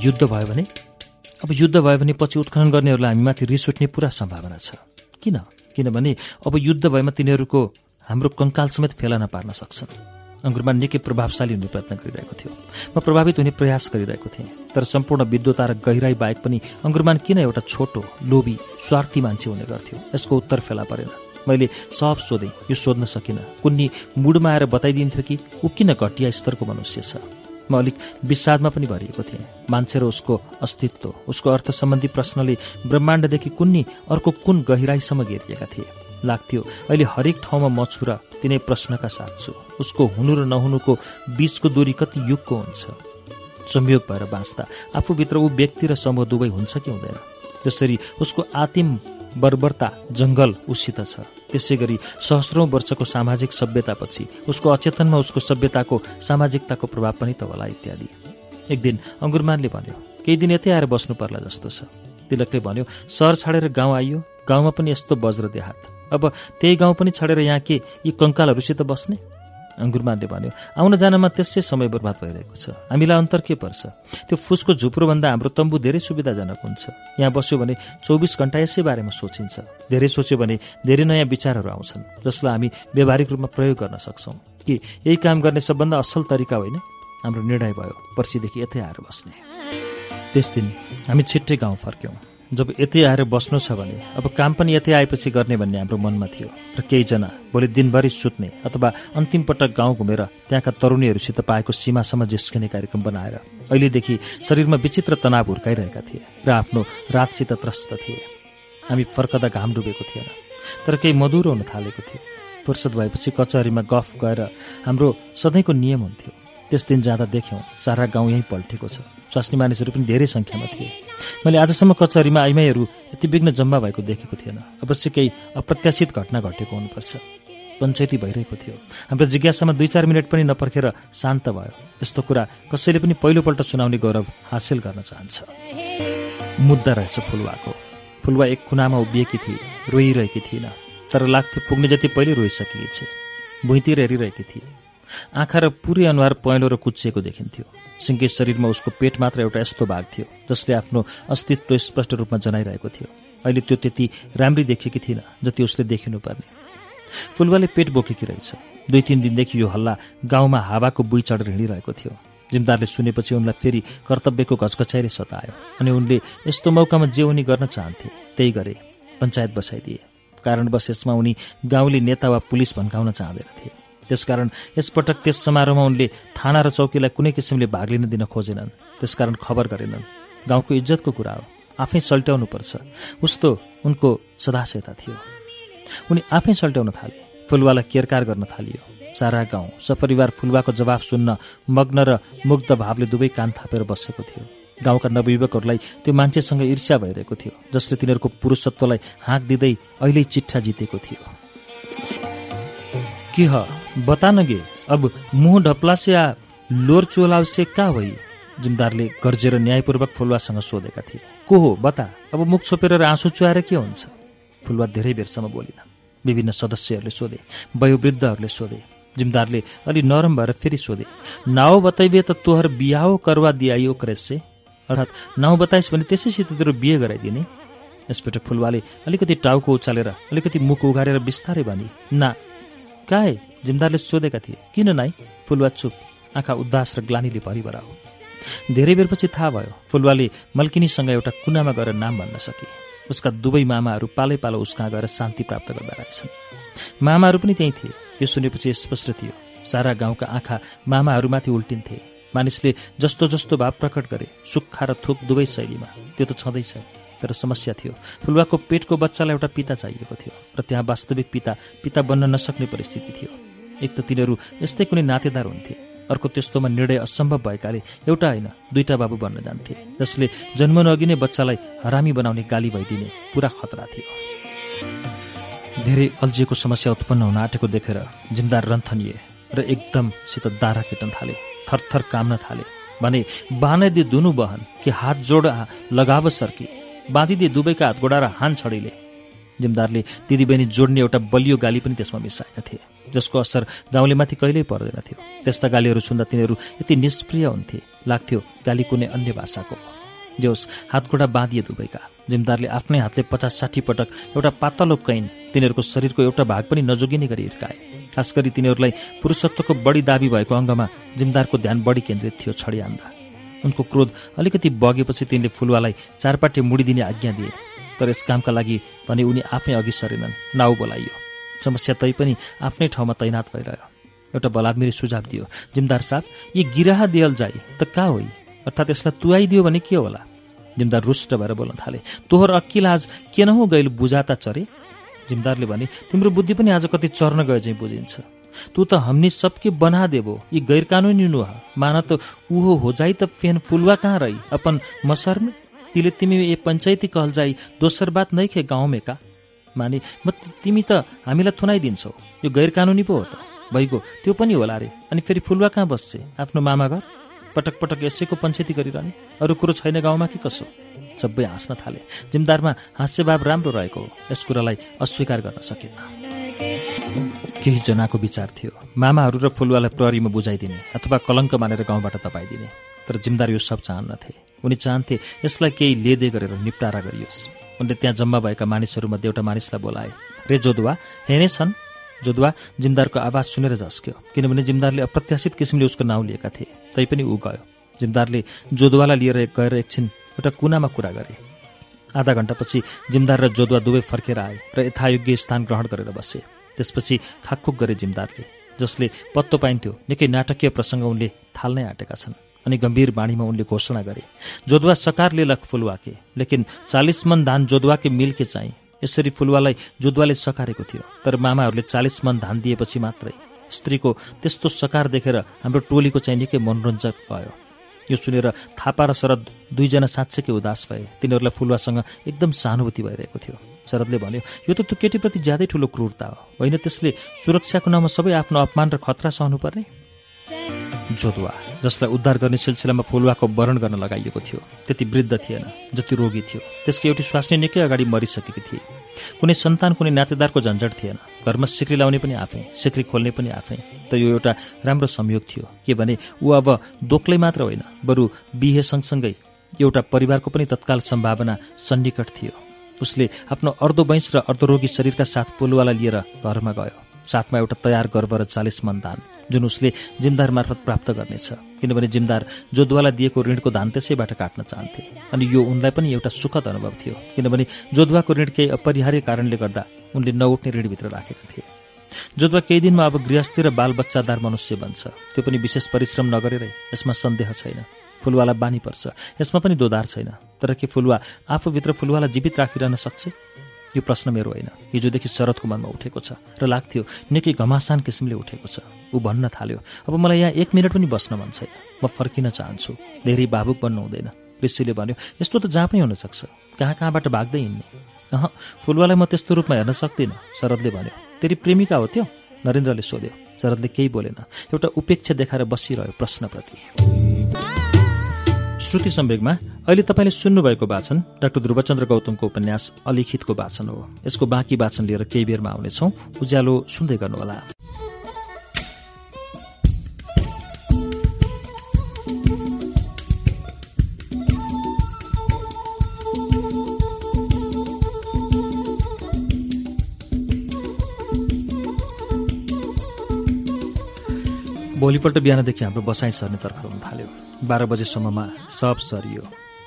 Speaker 1: युद्ध भयो भने अब युद्ध भयो भने पछि उत्खनन गर्नेहरूलाई हामीमाथि रिस उठ्ने पुरा सम्भावना छ किन किनभने अब युद्ध भएमा तिनीहरूको हाम्रो कङ्काल समेत फेला नपार्न सक्छन् अङ्ग्रेजमा निकै प्रभावशाली हुने प्रयत्न गरिरहेको थियो म प्रभावित हुने प्रयास गरिरहेको थिएँ तर सम्पूर्ण विद्वता र गहिराई बाहेक पनि अङ्ग्रमान किन एउटा छोटो लोभी स्वार्थी मान्छे हुने गर्थ्यो यसको उत्तर फेला परेन मैले सब सोधेँ यो सोध्न सकिनँ कुन्नी मुडमा आएर बताइदिन्थ्यो कि ऊ किन घटिया स्तरको मनुष्य छ म अलिक विषादमा पनि भरिएको थिएँ मान्छे र उसको अस्तित्व उसको अर्थ सम्बन्धी प्रश्नले ब्रह्माण्डदेखि कुन्नी अर्को कुन गहिराईसम्म घेरिएका थिए लाग्थ्यो अहिले हरेक ठाउँमा म छु र तिनै प्रश्नका साथ छु उसको हुनु र नहुनुको बीचको दूरी कति युगको हुन्छ संयोग भएर बाँच्दा आफूभित्र ऊ व्यक्ति र समूह दुवै हुन्छ कि हुँदैन जसरी उसको आतिम बर्बरता जङ्गल उसित छ त्यसै गरी सहस्रौँ वर्षको सामाजिक सभ्यतापछि उसको अचेतनमा उसको सभ्यताको सामाजिकताको प्रभाव पनि त होला इत्यादि एक दिन अङ्गुरमानले भन्यो केही दिन यतै आएर बस्नु पर्ला जस्तो छ तिलकले भन्यो सहर छाडेर गाउँ आइयो गाउँमा पनि यस्तो वज्र देहात अब त्यही गाउँ पनि छाडेर यहाँ के यी कङ्कालहरूसित बस्ने गुरुमानले भन्यो आउन जानमा त्यसै समय बर्बाद भइरहेको छ हामीलाई अन्तर के पर्छ त्यो फुसको झुप्रोभन्दा हाम्रो तम्बु धेरै सुविधाजनक हुन्छ यहाँ बस्यो भने चौबिस घन्टा यसै बारेमा सोचिन्छ धेरै सोच्यो भने धेरै नयाँ विचारहरू आउँछन् जसलाई हामी व्यावहारिक रूपमा प्रयोग गर्न सक्छौँ कि यही काम गर्ने सबभन्दा असल तरिका होइन हाम्रो निर्णय भयो पर्सिदेखि यतै आएर बस्ने त्यस दिन हामी छिट्टै गाउँ फर्क्यौँ जब यति आएर बस्नु छ भने अब काम पनि यति आएपछि गर्ने भन्ने हाम्रो मनमा थियो र केहीजना भोलि दिनभरि सुत्ने अथवा अन्तिम पटक गाउँ घुमेर त्यहाँका तरुणीहरूसित पाएको सीमासम्म जिस्किने कार्यक्रम बनाएर अहिलेदेखि शरीरमा विचित्र तनाव हुर्काइरहेका थिए र आफ्नो रातसित त्रस्त थिए हामी फर्कदा घाम डुबेको थिएन तर केही मधुरो हुन थालेको थियो फुर्सद भएपछि कचहरीमा गफ गएर हाम्रो सधैँको नियम हुन्थ्यो त्यस दिन जाँदा देख्यौँ सारा गाउँ यहीँ पल्टेको छ स्वास्नी मानिसहरू पनि धेरै सङ्ख्यामा थिए मैले आजसम्म कचहरीमा आइमाईहरू यति विघ्न जम्मा भएको देखेको थिएन अवश्य केही अप्रत्याशित घटना घटेको हुनुपर्छ पञ्चायती भइरहेको थियो हाम्रो जिज्ञासामा दुई चार मिनट पनि नपर्खेर शान्त भयो यस्तो कुरा कसैले पनि पहिलोपल्ट सुनाउने गौरव हासिल गर्न चाहन्छ मुद्दा रहेछ फुलवाको फुलवा एक कुनामा उभिएकी थिए रोइरहेकी थिइन तर लाग्थ्यो पुग्ने जति पहिले रोइसकिएछ भुइँतिर हेरिरहेकी थिए आँखा र पुरै अनुहार पहेँलो र कुच्चिएको देखिन्थ्यो सिङ्गे शरीरमा उसको पेट मात्र एउटा यस्तो भाग थियो जसले आफ्नो अस्तित्व स्पष्ट रूपमा जनाइरहेको थियो अहिले त्यो त्यति राम्री देखेकी थिइनँ जति उसले देखिनुपर्ने फुलवाले पेट बोकेकी रहेछ दुई तिन दिनदेखि यो हल्ला गाउँमा हावाको बुई चढेर हिँडिरहेको थियो जिमदारले सुनेपछि उनलाई फेरि कर्तव्यको घचघचाइरे सतायो अनि उनले यस्तो मौकामा जे उनी गर्न चाहन्थे त्यही गरे पञ्चायत बसाइदिए कारणवश यसमा उनी गाउँले नेता वा पुलिस भन्काउन चाहँदैनथे त्यसकारण यसपटक त्यस समारोहमा उनले थाना र चौकीलाई कुनै किसिमले भाग लिन दिन खोजेनन् त्यसकारण खबर गरेनन् गाउँको इज्जतको कुरा हो आफै सल्ट्याउनुपर्छ उस्तो उनको सदाशयता थियो उनी आफै सल्ट्याउन थाले फुलवालाई केरकार गर्न थालियो सारा गाउँ सपरिवार फुलवाको जवाफ सुन्न मग्न र मुग्ध भावले दुवै कान थापेर बसेको थियो गाउँका नवयुवकहरूलाई त्यो मान्छेसँग ईर्ष्या भइरहेको थियो जसले तिनीहरूको पुरुषत्वलाई हाँक दिँदै अहिले चिट्ठा जितेको थियो के बतानगे अब मुह ढप्लास या लोर चोलाउसे का भई जिमदारले गर्जेर न्यायपूर्वक फुलवासँग सोधेका थिए को हो बता अब मुख छोपेर आँसु चुहाएर के हुन्छ फुलवा धेरै बेरसम्म बोलिन विभिन्न सदस्यहरूले सोधे वयोवृद्धहरूले सोधे जिमदारले अलि नरम भएर फेरि सोधे नाउ बताइबे त तोहर बिहाओ करवा दियो क्रेसे अर्थात् नाउ बताइस् भने त्यसैसित तेरो बिहे गराइदिने यसपटक फुलवाले अलिकति टाउको उचालेर अलिकति मुख उघारेर बिस्तारै भने ना काय जिमदारले सोधेका थिए किन नाइ फुलवा चुप आँखा उद्धास र ग्लानीले भरिभरा हो धेरै बेरपछि थाहा भयो फुलवाले मल्किनीसँग एउटा कुनामा गएर नाम भन्न सके उसका दुवै मामाहरू पालै पालो उसका गएर शान्ति प्राप्त गर्दा रहेछन् मामाहरू पनि त्यहीँ थिए यो सुनेपछि स्पष्ट थियो सारा गाउँका आँखा मामाहरूमाथि उल्टिन्थे मानिसले जस्तो जस्तो भाव प्रकट गरे सुक्खा र थुक दुवै शैलीमा त्यो त छँदैछ तर समस्या थियो फुलवाको पेटको बच्चालाई एउटा पिता चाहिएको थियो र त्यहाँ वास्तविक पिता पिता बन्न नसक्ने परिस्थिति थियो एक त तिनीहरू यस्तै कुनै नातेदार हुन्थे अर्को त्यस्तोमा निर्णय असम्भव भएकाले एउटा होइन दुईटा बाबु बन्न जान्थे जसले जन्म नअघि नै बच्चालाई हरामी बनाउने गाली भइदिने पुरा खतरा थियो धेरै अल्झिएको समस्या उत्पन्न हुन आँटेको देखेर जिमदार रन्थनिए र एकदमसित दारा केटन थाले थरथर काम्न थाले भने बाँधिदिए दुनु बहन कि हात जोड लगाव सर्की बाँधिदिए दुवैका हात गोडा र हान छडीले जिमदारले दिदीबहिनी जोड्ने एउटा बलियो गाली पनि त्यसमा मिसाएका थिए जसको असर गाउँलेमाथि कहिल्यै पर्दैन थियो त्यस्ता गालीहरू सुन्दा तिनीहरू यति निष्प्रिय हुन्थे लाग्थ्यो गाली कुनै अन्य भाषाको जोस् हातगोडा बाँधिए दुवैका जिमदारले आफ्नै हातले पचास साठी पटक एउटा पातलो कैन तिनीहरूको शरीरको एउटा भाग पनि नजोगिने गरी हिर्काए खास गरी तिनीहरूलाई पुरुषत्वको बढी दाबी भएको अङ्गमा जिमदारको ध्यान बढी केन्द्रित थियो छडिआन्दा उनको क्रोध अलिकति बगेपछि तिनले फुलवालाई चारपाटे मुडिदिने आज्ञा दिए तर यस कामका लागि भने उनी आफै अघि सरेनन् नाउ बोलाइयो समस्या पनि आफ्नै ठाउँमा तैनात भइरह्यो एउटा बलादमीले सुझाव दियो जिमदार साहब यी गिराह देयल जाई त कहाँ होइ अर्थात् यसलाई तुवाइदियो भने के होला जिमदार रुष्ट भएर बोल्न थाले तोहर अक्किलाज के नहौ गैल बुझाता चरे जिमदारले भने तिम्रो बुद्धि पनि आज कति चर्न गए चाहिँ बुझिन्छ तू त हमनी सबके बना देवो यी गैर कानुनी नुहा मान त उहो हो जाई त फेन फुलवा कहाँ रही अपन मसरमे तिले तिमी ए पञ्चायती कहल जाई दोस्र बात नै खे गाउँमेका माने म तिमी त हामीलाई थुनाइदिन्छौ यो गैर कानुनी पो हो त भइगयो त्यो पनि होला अरे अनि फेरि फुलवा कहाँ बस्छे आफ्नो मामा घर पटक पटक यसैको पञ्चायती गरिरहने अरू कुरो छैन गाउँमा कि कसो सबै हाँस्न थाले जिमदारमा हाँस्यभाव राम्रो रहेको हो यस कुरालाई अस्वीकार गर्न सकिन्न केही जनाको विचार थियो मामाहरू र फुलवालाई प्रहरीमा बुझाइदिने अथवा कलङ्क मानेर गाउँबाट तपाईँदिने तर जिमदार यो सब चाहन्नथे उनी चाहन्थे यसलाई केही लेदे गरेर निपटारा गरियोस् उनले त्यहाँ जम्मा भएका मानिसहरूमध्ये एउटा मानिसलाई बोलाए रे जोदुवा हेने छन् जोधुवा जिमदारको आवाज सुनेर झस्क्यो किनभने जिमदारले अप्रत्याशित किसिमले उसको नाउँ लिएका थिए तैपनि ऊ गयो जिमदारले जोदुवालाई लिएर गएर एकछिन एउटा कुनामा कुरा गरे आधा घण्टापछि जिमदार र जोदुवा दुवै फर्केर आए र यथायोग्य स्थान ग्रहण गरेर बसे त्यसपछि खाकखुक गरे जिमदारले जसले पत्तो पाइन्थ्यो निकै नाटकीय प्रसङ्ग उनले थाल्नै आँटेका छन् अनि गम्भीर बाणीमा उनले घोषणा गरे जोदुवा सकारले लख फुलवाके लेकिन चालिस मन धान जोदुवाके मिल्के चाहिँ यसरी फुलवालाई जोदुवाले सकारेको थियो तर मामाहरूले चालिस मन धान दिएपछि मात्रै स्त्रीको त्यस्तो सकार देखेर हाम्रो टोलीको चाहिँ निकै मनोरञ्जक भयो यो सुनेर थापा र शरद दुईजना साँच्चैकै उदास भए तिनीहरूलाई फुलवासँग एकदम सहानुभूति भइरहेको थियो शरदले भन्यो यो त त्यो केटीप्रति ज्यादै ठुलो क्रूरता हो होइन त्यसले सुरक्षाको नाममा सबै आफ्नो अपमान र खतरा सहनुपर्ने जोदुवा जसलाई उद्धार गर्ने सिलसिलामा फुलवाको वर्णन गर्न लगाइएको थियो त्यति वृद्ध थिएन जति रोगी थियो त्यसको एउटा स्वास्नी निकै अगाडि मरिसकेकी थिए कुनै सन्तान कुनै नातेदारको झन्झट थिएन घरमा सिक्री लाउने पनि आफै सिक्री खोल्ने पनि आफै त यो एउटा राम्रो संयोग थियो के भने ऊ अब दोक्लै मात्र होइन बरु बिहे सँगसँगै एउटा परिवारको पनि तत्काल सम्भावना सन्निकट थियो उसले आफ्नो अर्धो वैंश र अर्धरोगी शरीरका साथ पुलुवालाई लिएर घरमा गयो साथमा एउटा तयार गर्व र चालिस मन दान जुन उसले जिमदार मार्फत प्राप्त गर्नेछ किनभने जिमदार जोद्वालाई दिएको ऋणको धान त्यसैबाट काट्न चाहन्थे अनि यो उनलाई पनि एउटा सुखद अनुभव थियो किनभने जोधुवाको ऋण केही अपरिहार्य कारणले गर्दा उनले नउठ्ने ऋणभित्र राखेका थिए जोधुवा केही दिनमा अब गृहस्थी र बालबच्चादार मनुष्य बन्छ त्यो पनि विशेष परिश्रम नगरेरै यसमा सन्देह छैन फुलवालाई बानी पर्छ यसमा पनि दोधार छैन तर के फुलवा आफूभित्र फुलवालाई जीवित राखिरहन सक्छ यो प्रश्न मेरो होइन हिजोदेखि शरदको मनमा उठेको छ र लाग्थ्यो निकै घमासान किसिमले उठेको छ ऊ भन्न थाल्यो अब मलाई यहाँ एक मिनट पनि बस्न मन छैन म फर्किन चाहन्छु धेरै भावुक बन्नु हुँदैन ऋषिले भन्यो यस्तो त जहाँ पनि हुनसक्छ कहाँ कहाँबाट भाग्दै हिँड्ने अह फुलवालाई म त्यस्तो रूपमा हेर्न सक्दिनँ शरदले भन्यो तेरि प्रेमिका हो त्यो नरेन्द्रले सोध्यो शरदले केही बोलेन एउटा उपेक्षा देखाएर बसिरह्यो प्रश्नप्रति श्रुति सम्वेकमा अहिले तपाईँले सुन्नुभएको वाचन डाक्टर ध्रुवचन्द्र गौतमको उपन्यास अलिखितको वाचन हो यसको बाँकी वाचन लिएर केही बेरमा आउनेछौ उज्यालो सुन्दै गर्नुहोला भोलिपल्ट बिहानदेखि हाम्रो बसाइ सर्ने तर्फ हुन थाल्यो बाह्र बजेसम्ममा सब सरियो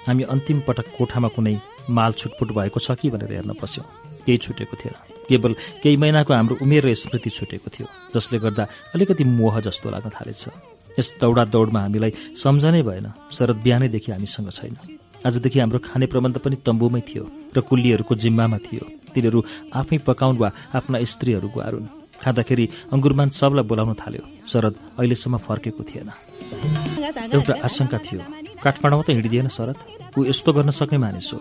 Speaker 1: हामी अन्तिम पटक कोठामा कुनै माल छुटपुट भएको छ कि भनेर हेर्न पस्यौँ केही छुटेको थिएन केवल केही महिनाको हाम्रो उमेर र स्मृति छुटेको थियो जसले गर्दा अलिकति मोह जस्तो लाग्न थालेछ यस दौडा दौडमा हामीलाई सम्झनै भएन शरद बिहानैदेखि हामीसँग छैन आजदेखि हाम्रो खाने प्रबन्ध पनि तम्बुमै थियो र कुल्लीहरूको जिम्मामा थियो तिनीहरू आफै पकाउन् वा आफ्ना स्त्रीहरू गुहारुन् खाँदाखेरि अङ्गुरमान सबलाई बोलाउन थाल्यो शरद अहिलेसम्म फर्केको थिएन
Speaker 3: एउटा
Speaker 1: आशंका थियो काठमाडौँ त हिँडिदिएन शरद ऊ यस्तो गर्न सक्ने मानिस हो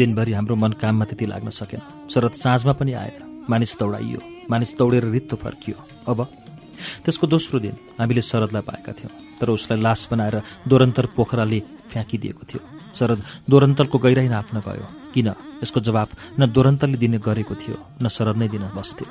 Speaker 1: दिनभरि हाम्रो मन काममा त्यति लाग्न सकेन शरद साँझमा पनि आएन मानिस दौडाइयो मानिस दौडेर रित्तो फर्कियो अब त्यसको दोस्रो दिन हामीले शरदलाई पाएका थियौँ तर उसलाई लास बनाएर दोरन्तर पोखराले फ्याँकिदिएको थियो शरद दोरन्तलको गहिराई नाप्न गयो किन यसको जवाफ न दोरन्तलले दिने गरेको थियो न शरद नै दिन बस्थ्यो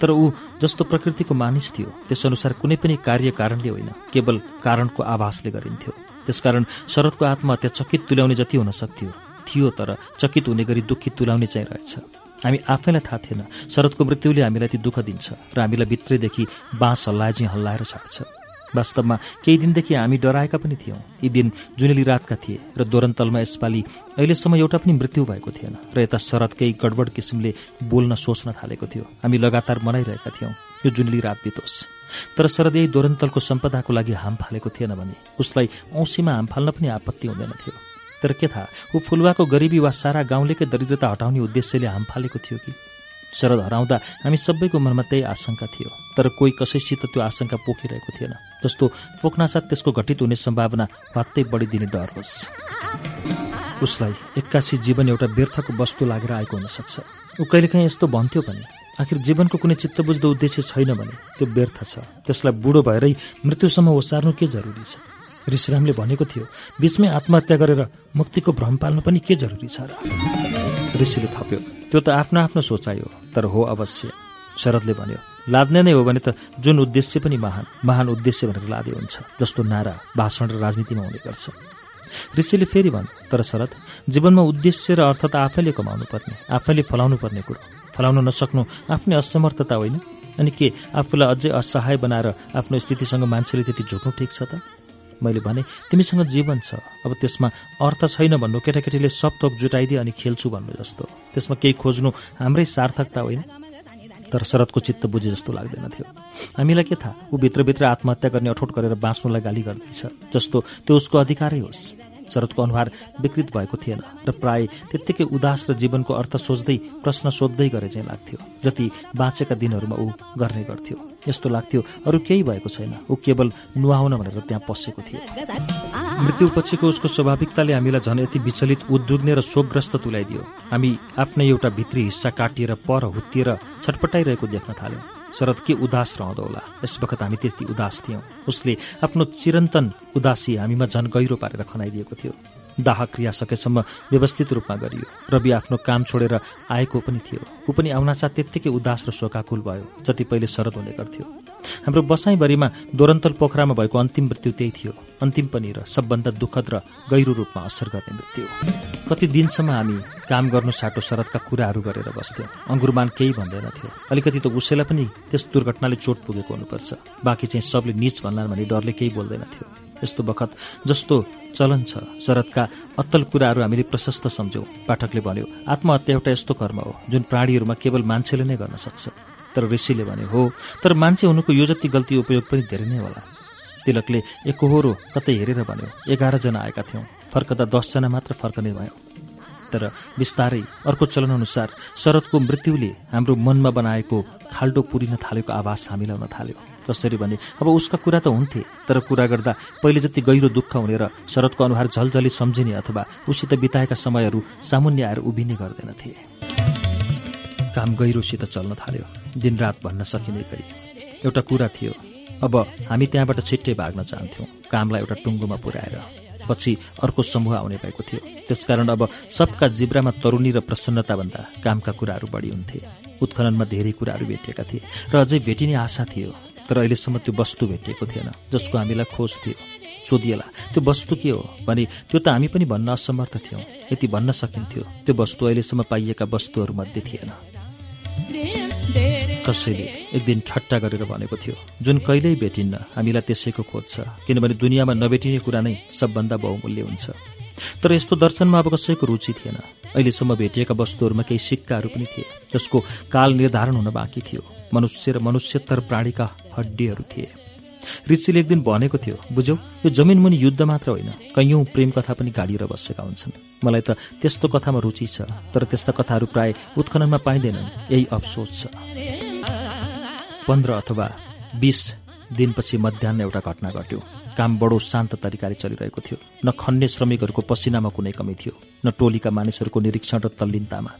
Speaker 1: तर ऊ जस्तो प्रकृतिको मानिस थियो त्यसअनुसार कुनै पनि कार्य कारणले होइन केवल कारणको आभासले गरिन्थ्यो त्यसकारण शरदको आत्महत्या चकित तुल्याउने जति हुन सक्थ्यो थियो तर चकित हुने गरी दुखित तुल्याउने चाहिँ रहेछ हामी आफैलाई थाहा थिएन शरदको मृत्युले हामीलाई ती दुःख दिन्छ र हामीलाई भित्रैदेखि बाँस हल्लाए चाहिँ हल्लाएर छाड्छ वास्तवमा केही दिनदेखि हामी डराएका पनि थियौँ यी दिन जुनेली रातका थिए र दोरन्तलमा यसपालि अहिलेसम्म एउटा पनि मृत्यु भएको थिएन र यता शरद केही गडबड किसिमले बोल्न सोच्न थालेको थियो हामी लगातार मनाइरहेका थियौँ यो जुनेली रात बितोस् तर शरद यही दोरन्तलको सम्पदाको लागि हाम फालेको थिएन भने उसलाई औँसीमा हाम फाल्न पनि आपत्ति हुँदैन थियो तर के थाहा ऊ फुलुवाको गरिबी वा सारा गाउँलेकै दरिद्रता हटाउने उद्देश्यले हाम फालेको थियो कि शरद हराउँदा हामी सबैको मनमा त्यही आशंका थियो तर कोही कसैसित त्यो आशंका पोखिरहेको थिएन जस्तो पोख्नासाथ त्यसको घटित हुने सम्भावना भत्तै बढिदिने डर होस् उसलाई एक्कासी जीवन एउटा व्यर्थको वस्तु लागेर आएको हुनसक्छ ऊ कहिलेकाहीँ यस्तो भन्थ्यो भने आखिर जीवनको कुनै चित्त बुझ्दो उद्देश्य छैन भने त्यो व्यर्थ छ त्यसलाई बुढो भएरै मृत्युसम्म ओसार्नु के जरुरी छ ऋषिरामले भनेको थियो बिचमै आत्महत्या गरेर मुक्तिको भ्रम पाल्नु पनि के जरुरी छ र ऋषिले थप्यो त्यो त आफ्नो आफ्नो सोचाइ हो तर हो अवश्य शरदले भन्यो लाद्ने नै हो भने त जुन उद्देश्य पनि महान महान उद्देश्य भनेर लादे हुन्छ जस्तो नारा भाषण र राजनीतिमा हुने गर्छ ऋषिले फेरि भन् तर शरद जीवनमा उद्देश्य र अर्थ त आफैले कमाउनु पर्ने आफैले फलाउनु पर्ने कुरो फलाउन नसक्नु आफ्नै असमर्थता होइन अनि के आफूलाई अझै असहाय बनाएर आफ्नो स्थितिसँग मान्छेले त्यति झुक्नु ठिक छ त मैले भने तिमीसँग जीवन छ अब त्यसमा अर्थ छैन भन्नु केटाकेटीले सब तोक जुटाइदिए अनि खेल्छु भन्नु जस्तो त्यसमा केही खोज्नु हाम्रै सार्थकता होइन तर शरदको चित्त बुझे जस्तो लाग्दैन थियो हामीलाई के थाहा ऊ भित्रभित्र आत्महत्या गर्ने अठोट गरेर बाँच्नुलाई गाली गर्दैछ जस्तो त्यो उसको अधिकारै होस् शरदको अनुहार विकृत भएको थिएन र प्राय त्यत्तिकै उदास र जीवनको अर्थ सोच्दै प्रश्न सोध्दै गरे चाहिँ लाग्थ्यो जति बाँचेका दिनहरूमा ऊ गर्ने गर्थ्यो यस्तो लाग्थ्यो अरू केही भएको छैन ऊ केवल नुहाउन भनेर त्यहाँ पसेको थियो मृत्यु पछिको उसको स्वाभाविकताले हामीलाई झन् यति विचलित उद्युग्ने र शोकग्रस्त तुलाइदियो हामी आफ्नै एउटा भित्री हिस्सा काटिएर पर हुत्तिएर छटपटाइरहेको देख्न थाल्यौँ शरद के उदास रहँदो होला यस वखत हामी त्यति उदास थियौँ उसले आफ्नो चिरन्तन उदासी हामीमा झन् गहिरो पारेर खनाइदिएको थियो दाह क्रिया सकेसम्म व्यवस्थित रूपमा गरियो रवि आफ्नो काम छोडेर आएको पनि थियो ऊ पनि आउनासाथ त्यत्तिकै उदास र शोकाकुल भयो जति पहिले शरद हुने गर्थ्यो हाम्रो बसाइभरिमा दोरन्तल पोखरामा भएको अन्तिम मृत्यु त्यही थियो अन्तिम पनि र सबभन्दा दुःखद र गहिरो रूपमा असर गर्ने मृत्यु कति दिनसम्म हामी काम गर्नु साटो शरदका कुराहरू गरेर बस्थ्यौँ अङ्गुरमान केही भन्दैनथ्यो अलिकति त उसैलाई पनि त्यस दुर्घटनाले चोट पुगेको हुनुपर्छ बाँकी चाहिँ सबले निच भन्लान् भने डरले केही बोल्दैनथ्यो यस्तो बखत जस्तो चलन छ शरदका अत्तल कुराहरू हामीले प्रशस्त सम्झ्यौँ पाठकले भन्यो आत्महत्या एउटा यस्तो कर्म हो जुन प्राणीहरूमा केवल मान्छेले नै गर्न सक्छ तर ऋषिले भने हो तर मान्छे हुनुको यो जति गल्ती उपयोग पनि धेरै नै होला तिलकले एकहोरो कतै हेरेर भन्यो एघारजना आएका थियौँ फर्कदा दसजना मात्र फर्कने भयो तर बिस्तारै अर्को चलन अनुसार शरदको मृत्युले हाम्रो मनमा बनाएको खाल्डो पुरिन थालेको आवाज हामीलाई हुन थाल्यो कसरी भने अब उसका कुरा त हुन्थे तर कुरा गर्दा पहिले जति गहिरो दुःख हुने र शरदको अनुहार झलझली सम्झिने अथवा उसित बिताएका समयहरू सामुन्य आएर उभिने गर्दैनथे काम गहिरोसित चल्न थाल्यो दिनरात भन्न सकिने गरी एउटा कुरा थियो अब हामी त्यहाँबाट छिट्टै भाग्न चाहन्थ्यौँ कामलाई एउटा टुङ्गोमा पुर्याएर पछि अर्को समूह आउने भएको थियो त्यसकारण अब सबका जिब्रामा तरुणी र प्रसन्नताभन्दा कामका कुराहरू बढी हुन्थे उत्खननमा धेरै कुराहरू भेटिएका थिए र अझै भेटिने आशा थियो तर अहिलेसम्म त्यो वस्तु भेटिएको थिएन जसको हामीलाई खोज थियो सोधिएला त्यो वस्तु के हो भने त्यो त हामी पनि भन्न असमर्थ थियौँ यति भन्न सकिन्थ्यो त्यो वस्तु अहिलेसम्म पाइएका वस्तुहरूमध्ये थिएन कसैले एक दिन ठट्टा गरेर भनेको थियो जुन कहिल्यै भेटिन्न हामीलाई त्यसैको खोज छ किनभने दुनियाँमा नभेटिने कुरा नै सबभन्दा बहुमूल्य हुन्छ तर यस्तो दर्शनमा अब कसैको रुचि थिएन अहिलेसम्म भेटिएका वस्तुहरूमा केही सिक्काहरू पनि थिए जसको काल निर्धारण हुन बाँकी थियो मनुष्य र मनुष्यत्तर प्राणीका हड्डीहरू थिए ऋषिले एक दिन भनेको थियो बुझ्यौ यो जमिन मुनि युद्ध मात्र होइन कैयौं प्रेम कथा पनि गाडिएर बसेका हुन्छन् मलाई त त्यस्तो कथामा रुचि छ तर त्यस्ता कथाहरू प्राय उत्खननमा पाइँदैनन् यही अफसोस छ पन्ध्र अथवा बिस दिनपछि मध्याह एउटा घटना घट्यो काम बडो शान्त तरिकाले चलिरहेको थियो न खन्ने श्रमिकहरूको पसिनामा कुनै कमी थियो न टोलीका मानिसहरूको निरीक्षण र तल्लीनतामा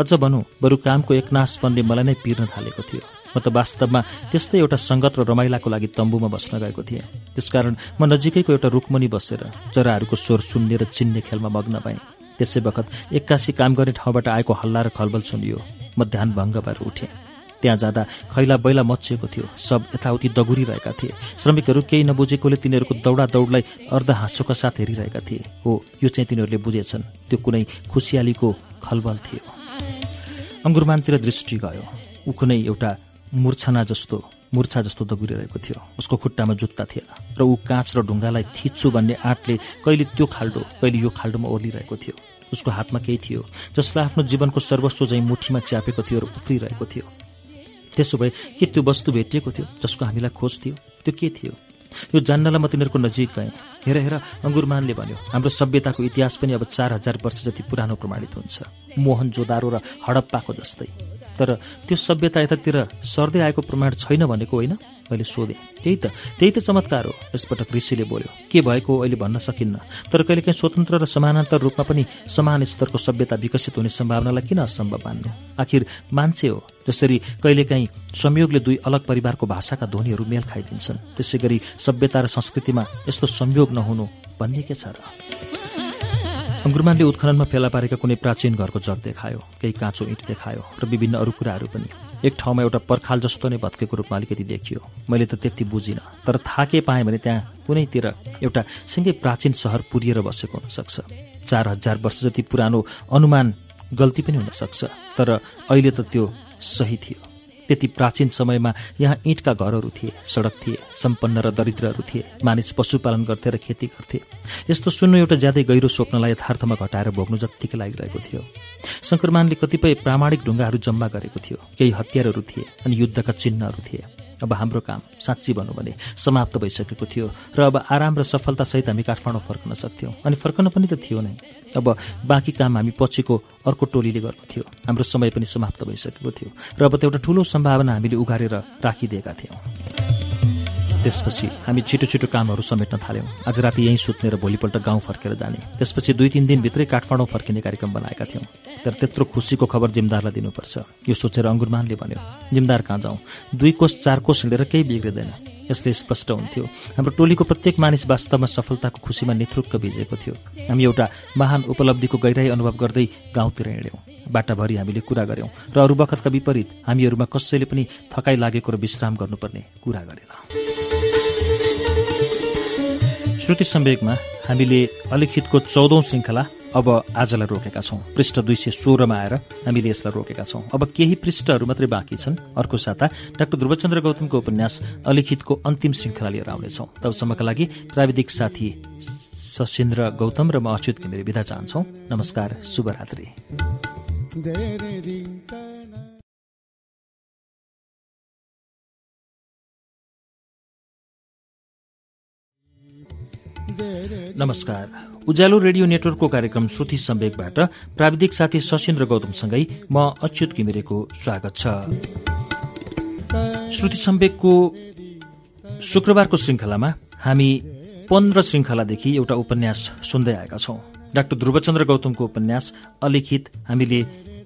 Speaker 1: अझ भनौँ बरु कामको एकनाशपनले मलाई नै पिर्न थालेको थियो म त वास्तवमा त्यस्तै एउटा सङ्गत र रमाइलाको लागि तम्बुमा बस्न गएको थिएँ त्यसकारण म नजिकैको एउटा रुखमुनि बसेर चराहरूको स्वर सुन्ने र चिन्ने खेलमा मग्न भएँ त्यसै बखत एक्कासी काम गर्ने ठाउँबाट आएको हल्ला र खलबल सुनियो म ध्यान भङ्ग भएर उठेँ त्यहाँ जाँदा खैला बैला मचिएको थियो सब यताउति दगुरिरहेका थिए श्रमिकहरू केही नबुझेकोले तिनीहरूको दौडा दौडलाई अर्ध हाँसोका साथ हेरिरहेका थिए हो यो चाहिँ तिनीहरूले बुझेछन् त्यो कुनै खुसियालीको खलबल थियो अङ्गुरमानतिर दृष्टि गयो ऊ कुनै एउटा मूर्छना जस्तो मूर्छा जस्तो दगुरिरहेको थियो उसको खुट्टामा जुत्ता थिएन र ऊ काँच र ढुङ्गालाई थिच्छु भन्ने आँटले कहिले त्यो खाल्डो कहिले यो खाल्डोमा ओर्लिरहेको थियो उसको हातमा केही थियो जसलाई आफ्नो जीवनको सर्वस्व चाहिँ मुठीमा च्यापेको थियो र उफ्रिरहेको थियो त्यसो भए के त्यो वस्तु भेटिएको थियो जसको हामीलाई खोज थियो त्यो के थियो यो जान्नलाई म तिनीहरूको नजिक गएँ हेर हेर अङ्गुरमानले भन्यो हाम्रो सभ्यताको इतिहास पनि अब चार हजार वर्ष जति पुरानो प्रमाणित हुन्छ मोहन जोदारो र हडप्पाको जस्तै तर त्यो सभ्यता यतातिर सर्दै आएको प्रमाण छैन भनेको होइन मैले सोधेँ त्यही त त्यही त चमत्कार हो यसपटक ऋषिले बोल्यो के भएको अहिले भन्न सकिन्न तर कहिलेकाहीँ स्वतन्त्र र समानान्तर रूपमा पनि समान स्तरको सभ्यता विकसित हुने सम्भावनालाई किन असम्भव मान्नु आखिर मान्छे हो जसरी कहिलेकाहीँ संयोगले दुई अलग परिवारको भाषाका ध्वनिहरू मेल खाइदिन्छन् त्यसै सभ्यता र संस्कृतिमा यस्तो संयोग नहुनु भन्ने के छ र अङ्गुरमानले उत्खननमा फेला पारेका कुनै प्राचीन घरको जग देखायो केही काँचो इँट देखायो र विभिन्न अरू कुराहरू पनि एक ठाउँमा एउटा पर्खाल जस्तो नै भत्केको रूपमा अलिकति देखियो मैले त त्यति बुझिनँ तर थाके पाएँ भने त्यहाँ कुनैतिर एउटा सिँगै प्राचीन सहर पुरिएर बसेको हुनसक्छ चार हजार वर्ष जति पुरानो अनुमान गल्ती पनि हुनसक्छ तर अहिले त त्यो सही थियो त्यति प्राचीन समयमा यहाँ इँटका घरहरू थिए सडक थिए सम्पन्न र दरिद्रहरू थिए मानिस पशुपालन गर्थे र खेती गर्थे यस्तो सुन्नु एउटा ज्यादै गहिरो स्वप्नलाई यथार्थमा घटाएर भोग्नु जत्तिकै लागिरहेको थियो शङ्करमानले कतिपय प्रामाणिक ढुङ्गाहरू जम्मा गरेको थियो केही हतियारहरू थिए अनि युद्धका चिन्हहरू थिए अब हाम्रो काम साँच्ची भनौँ भने समाप्त भइसकेको थियो र अब आराम र सफलतासहित हामी काठमाडौँ फर्कन सक्थ्यौँ अनि फर्कन पनि त थियो नै अब बाँकी काम हामी पछिको अर्को टोलीले गर्नु थियो हाम्रो समय पनि समाप्त भइसकेको थियो र अब त एउटा ठुलो सम्भावना हामीले उघारेर राखिदिएका थियौँ त्यसपछि हामी छिटो छिटो कामहरू समेट्न थाल्यौँ आज राति यहीँ सुत्ने र भोलिपल्ट गाउँ फर्केर जाने त्यसपछि दुई तिन दिनभित्रै काठमाडौँ फर्किने कार्यक्रम बनाएका थियौँ तर त्यत्रो खुसीको खबर जिमदारलाई दिनुपर्छ यो सोचेर अङ्गुरमानले भन्यो जिमदार कहाँ जाउँ दुई कोष चार कोष हिँडेर केही बिग्रिँदैन यसले स्पष्ट हुन्थ्यो हाम्रो टोलीको प्रत्येक मानिस वास्तवमा सफलताको खुसीमा नेतृत्व भिजेको थियो हामी एउटा महान उपलब्धिको गहिराई अनुभव गर्दै गाउँतिर हिँड्यौँ बाटाभरि हामीले कुरा गऱ्यौँ र अरू बखतका विपरीत हामीहरूमा कसैले पनि थकाइ लागेको र विश्राम गर्नुपर्ने कुरा गरेन श्रुति सम्वेकमा हामीले अलिखितको चौधौँ श्रृङ्खला अब आजलाई रोकेका छौँ पृष्ठ दुई सय सोह्रमा आएर हामीले यसलाई रोकेका छौँ अब केही पृष्ठहरू मात्रै बाँकी छन् अर्को साता डाक्टर ध्रुवचन्द्र गौतमको उपन्यास अलिखितको अन्तिम श्रृङ्खला लिएर आउनेछौँ तबसम्मका लागि प्राविधिक साथी सशिन्द्र गौतम र म अच्युत घिमिरे बिदा चाहन्छौँ नमस्कार शुभरात्री नमस्कार उज्यालो रेडियो नेटवर्कको कार्यक्रम श्रुति सम्वेकबाट प्राविधिक साथी सशेन्द्र गौतमसँगै म अच्युत घिमिरेको स्वागत छ श्रुति सम्वेकको शुक्रबारको श्रृङ्खलामा हामी पन्ध्र श्रृङ्खलादेखि एउटा उपन्यास सुन्दै आएका छौं डाक्टर ध्रुवचन्द्र गौतमको उपन्यास अलिखित हामीले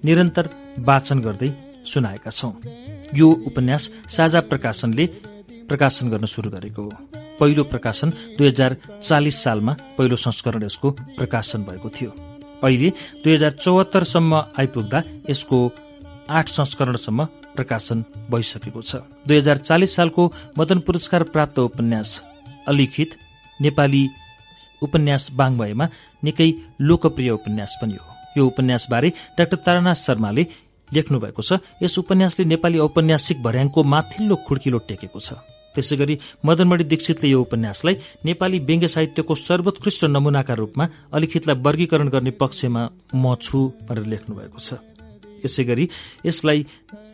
Speaker 1: निरन्तर वाचन गर्दै सुनाएका छौं यो उपन्यास साझा प्रकाशनले प्रकाशन गर्न सुरु गरेको हो पहिलो प्रकाशन दुई हजार चालिस सालमा पहिलो संस्करण यसको प्रकाशन भएको थियो अहिले दुई हजार चौहत्तरसम्म आइपुग्दा यसको आठ संस्करणसम्म प्रकाशन भइसकेको छ दुई हजार चालिस सालको मदन पुरस्कार प्राप्त उपन्यास अलिखित नेपाली उपन्यास बाङ्मयमा निकै लोकप्रिय उपन्यास पनि हो यो उपन्यासबारे डाक्टर तारानाथ शर्माले लेख्नु भएको छ यस उपन्यासले नेपाली औपन्यासिक भर्याङको माथिल्लो खुड्किलो टेकेको छ त्यसै गरी मदनमणि दीक्षितले यो उपन्यासलाई नेपाली व्यङ्ग्य साहित्यको सर्वोत्कृष्ट नमूनाका रूपमा अलिखितलाई वर्गीकरण गर्ने पक्षमा म छु भनेर लेख्नु भएको छ यसै गरी यसलाई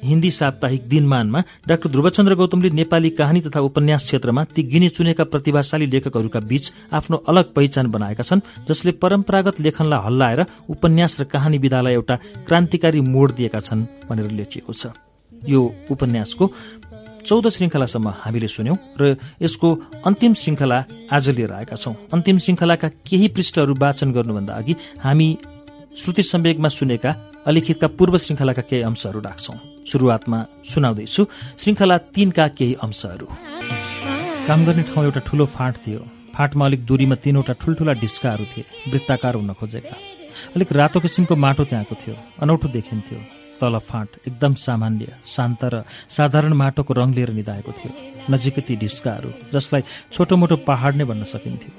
Speaker 1: हिन्दी साप्ताहिक दिनमानमा डाक्टर ध्रुवचन्द्र गौतमले नेपाली कहानी तथा उपन्यास क्षेत्रमा ती गिनी चुनेका प्रतिभाशाली लेखकहरूका बीच आफ्नो अलग पहिचान बनाएका छन् जसले परम्परागत लेखनलाई हल्लाएर उपन्यास र कहानी विधालाई एउटा क्रान्तिकारी मोड दिएका छन् भनेर लेखिएको छ यो उपन्यासको चौध श्रृङ्खलासम्म हामीले सुन्यौं र यसको अन्तिम श्रृङ्खला आज लिएर आएका छौं अन्तिम श्रृङ्खलाका केही पृष्ठहरू वाचन गर्नुभन्दा अघि हामी श्रुति सम्वेकमा सुनेका अलिखितका पूर्व श्रृङ्खलाका केही अंशहरू राख्छौं सुरुवातमा सुनाउँदैछु श्रृङ्खला तीनका केही अंशहरू काम गर्ने ठाउँ एउटा ठूलो फाँट थियो फाँटमा अलिक दूरीमा तीनवटा ठुल्ठूला ढिस्काहरू थिए वृत्ताकार हुन खोजेका अलिक रातो किसिमको माटो त्यहाँको थियो अनौठो देखिन्थ्यो तल फाँट एकदम सामान्य शान्त र साधारण माटोको रङ लिएर निधाएको थियो नजिकै ती ढिस्काहरू जसलाई छोटो मोटो पहाड नै भन्न सकिन्थ्यो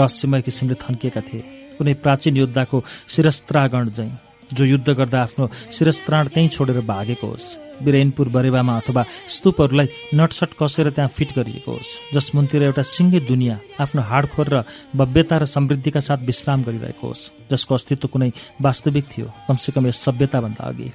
Speaker 1: रहस्यमय किसिमले थन्किएका थिए कुनै प्राचीन योद्धाको शिरस्त्रागण जैँ जो युद्ध गर्दा आफ्नो शिरस्त्राण त्यहीँ छोडेर भागेको होस् बिरेनपुर बरेवामा अथवा स्तूपहरूलाई नटसट कसेर त्यहाँ फिट गरिएको होस् जसमुनतिर एउटा सिङ्गे दुनियाँ आफ्नो हाडखोर र भव्यता र समृद्धिका साथ विश्राम गरिरहेको होस् जसको अस्तित्व कुनै वास्तविक थियो कमसेकम यस सभ्यताभन्दा अघि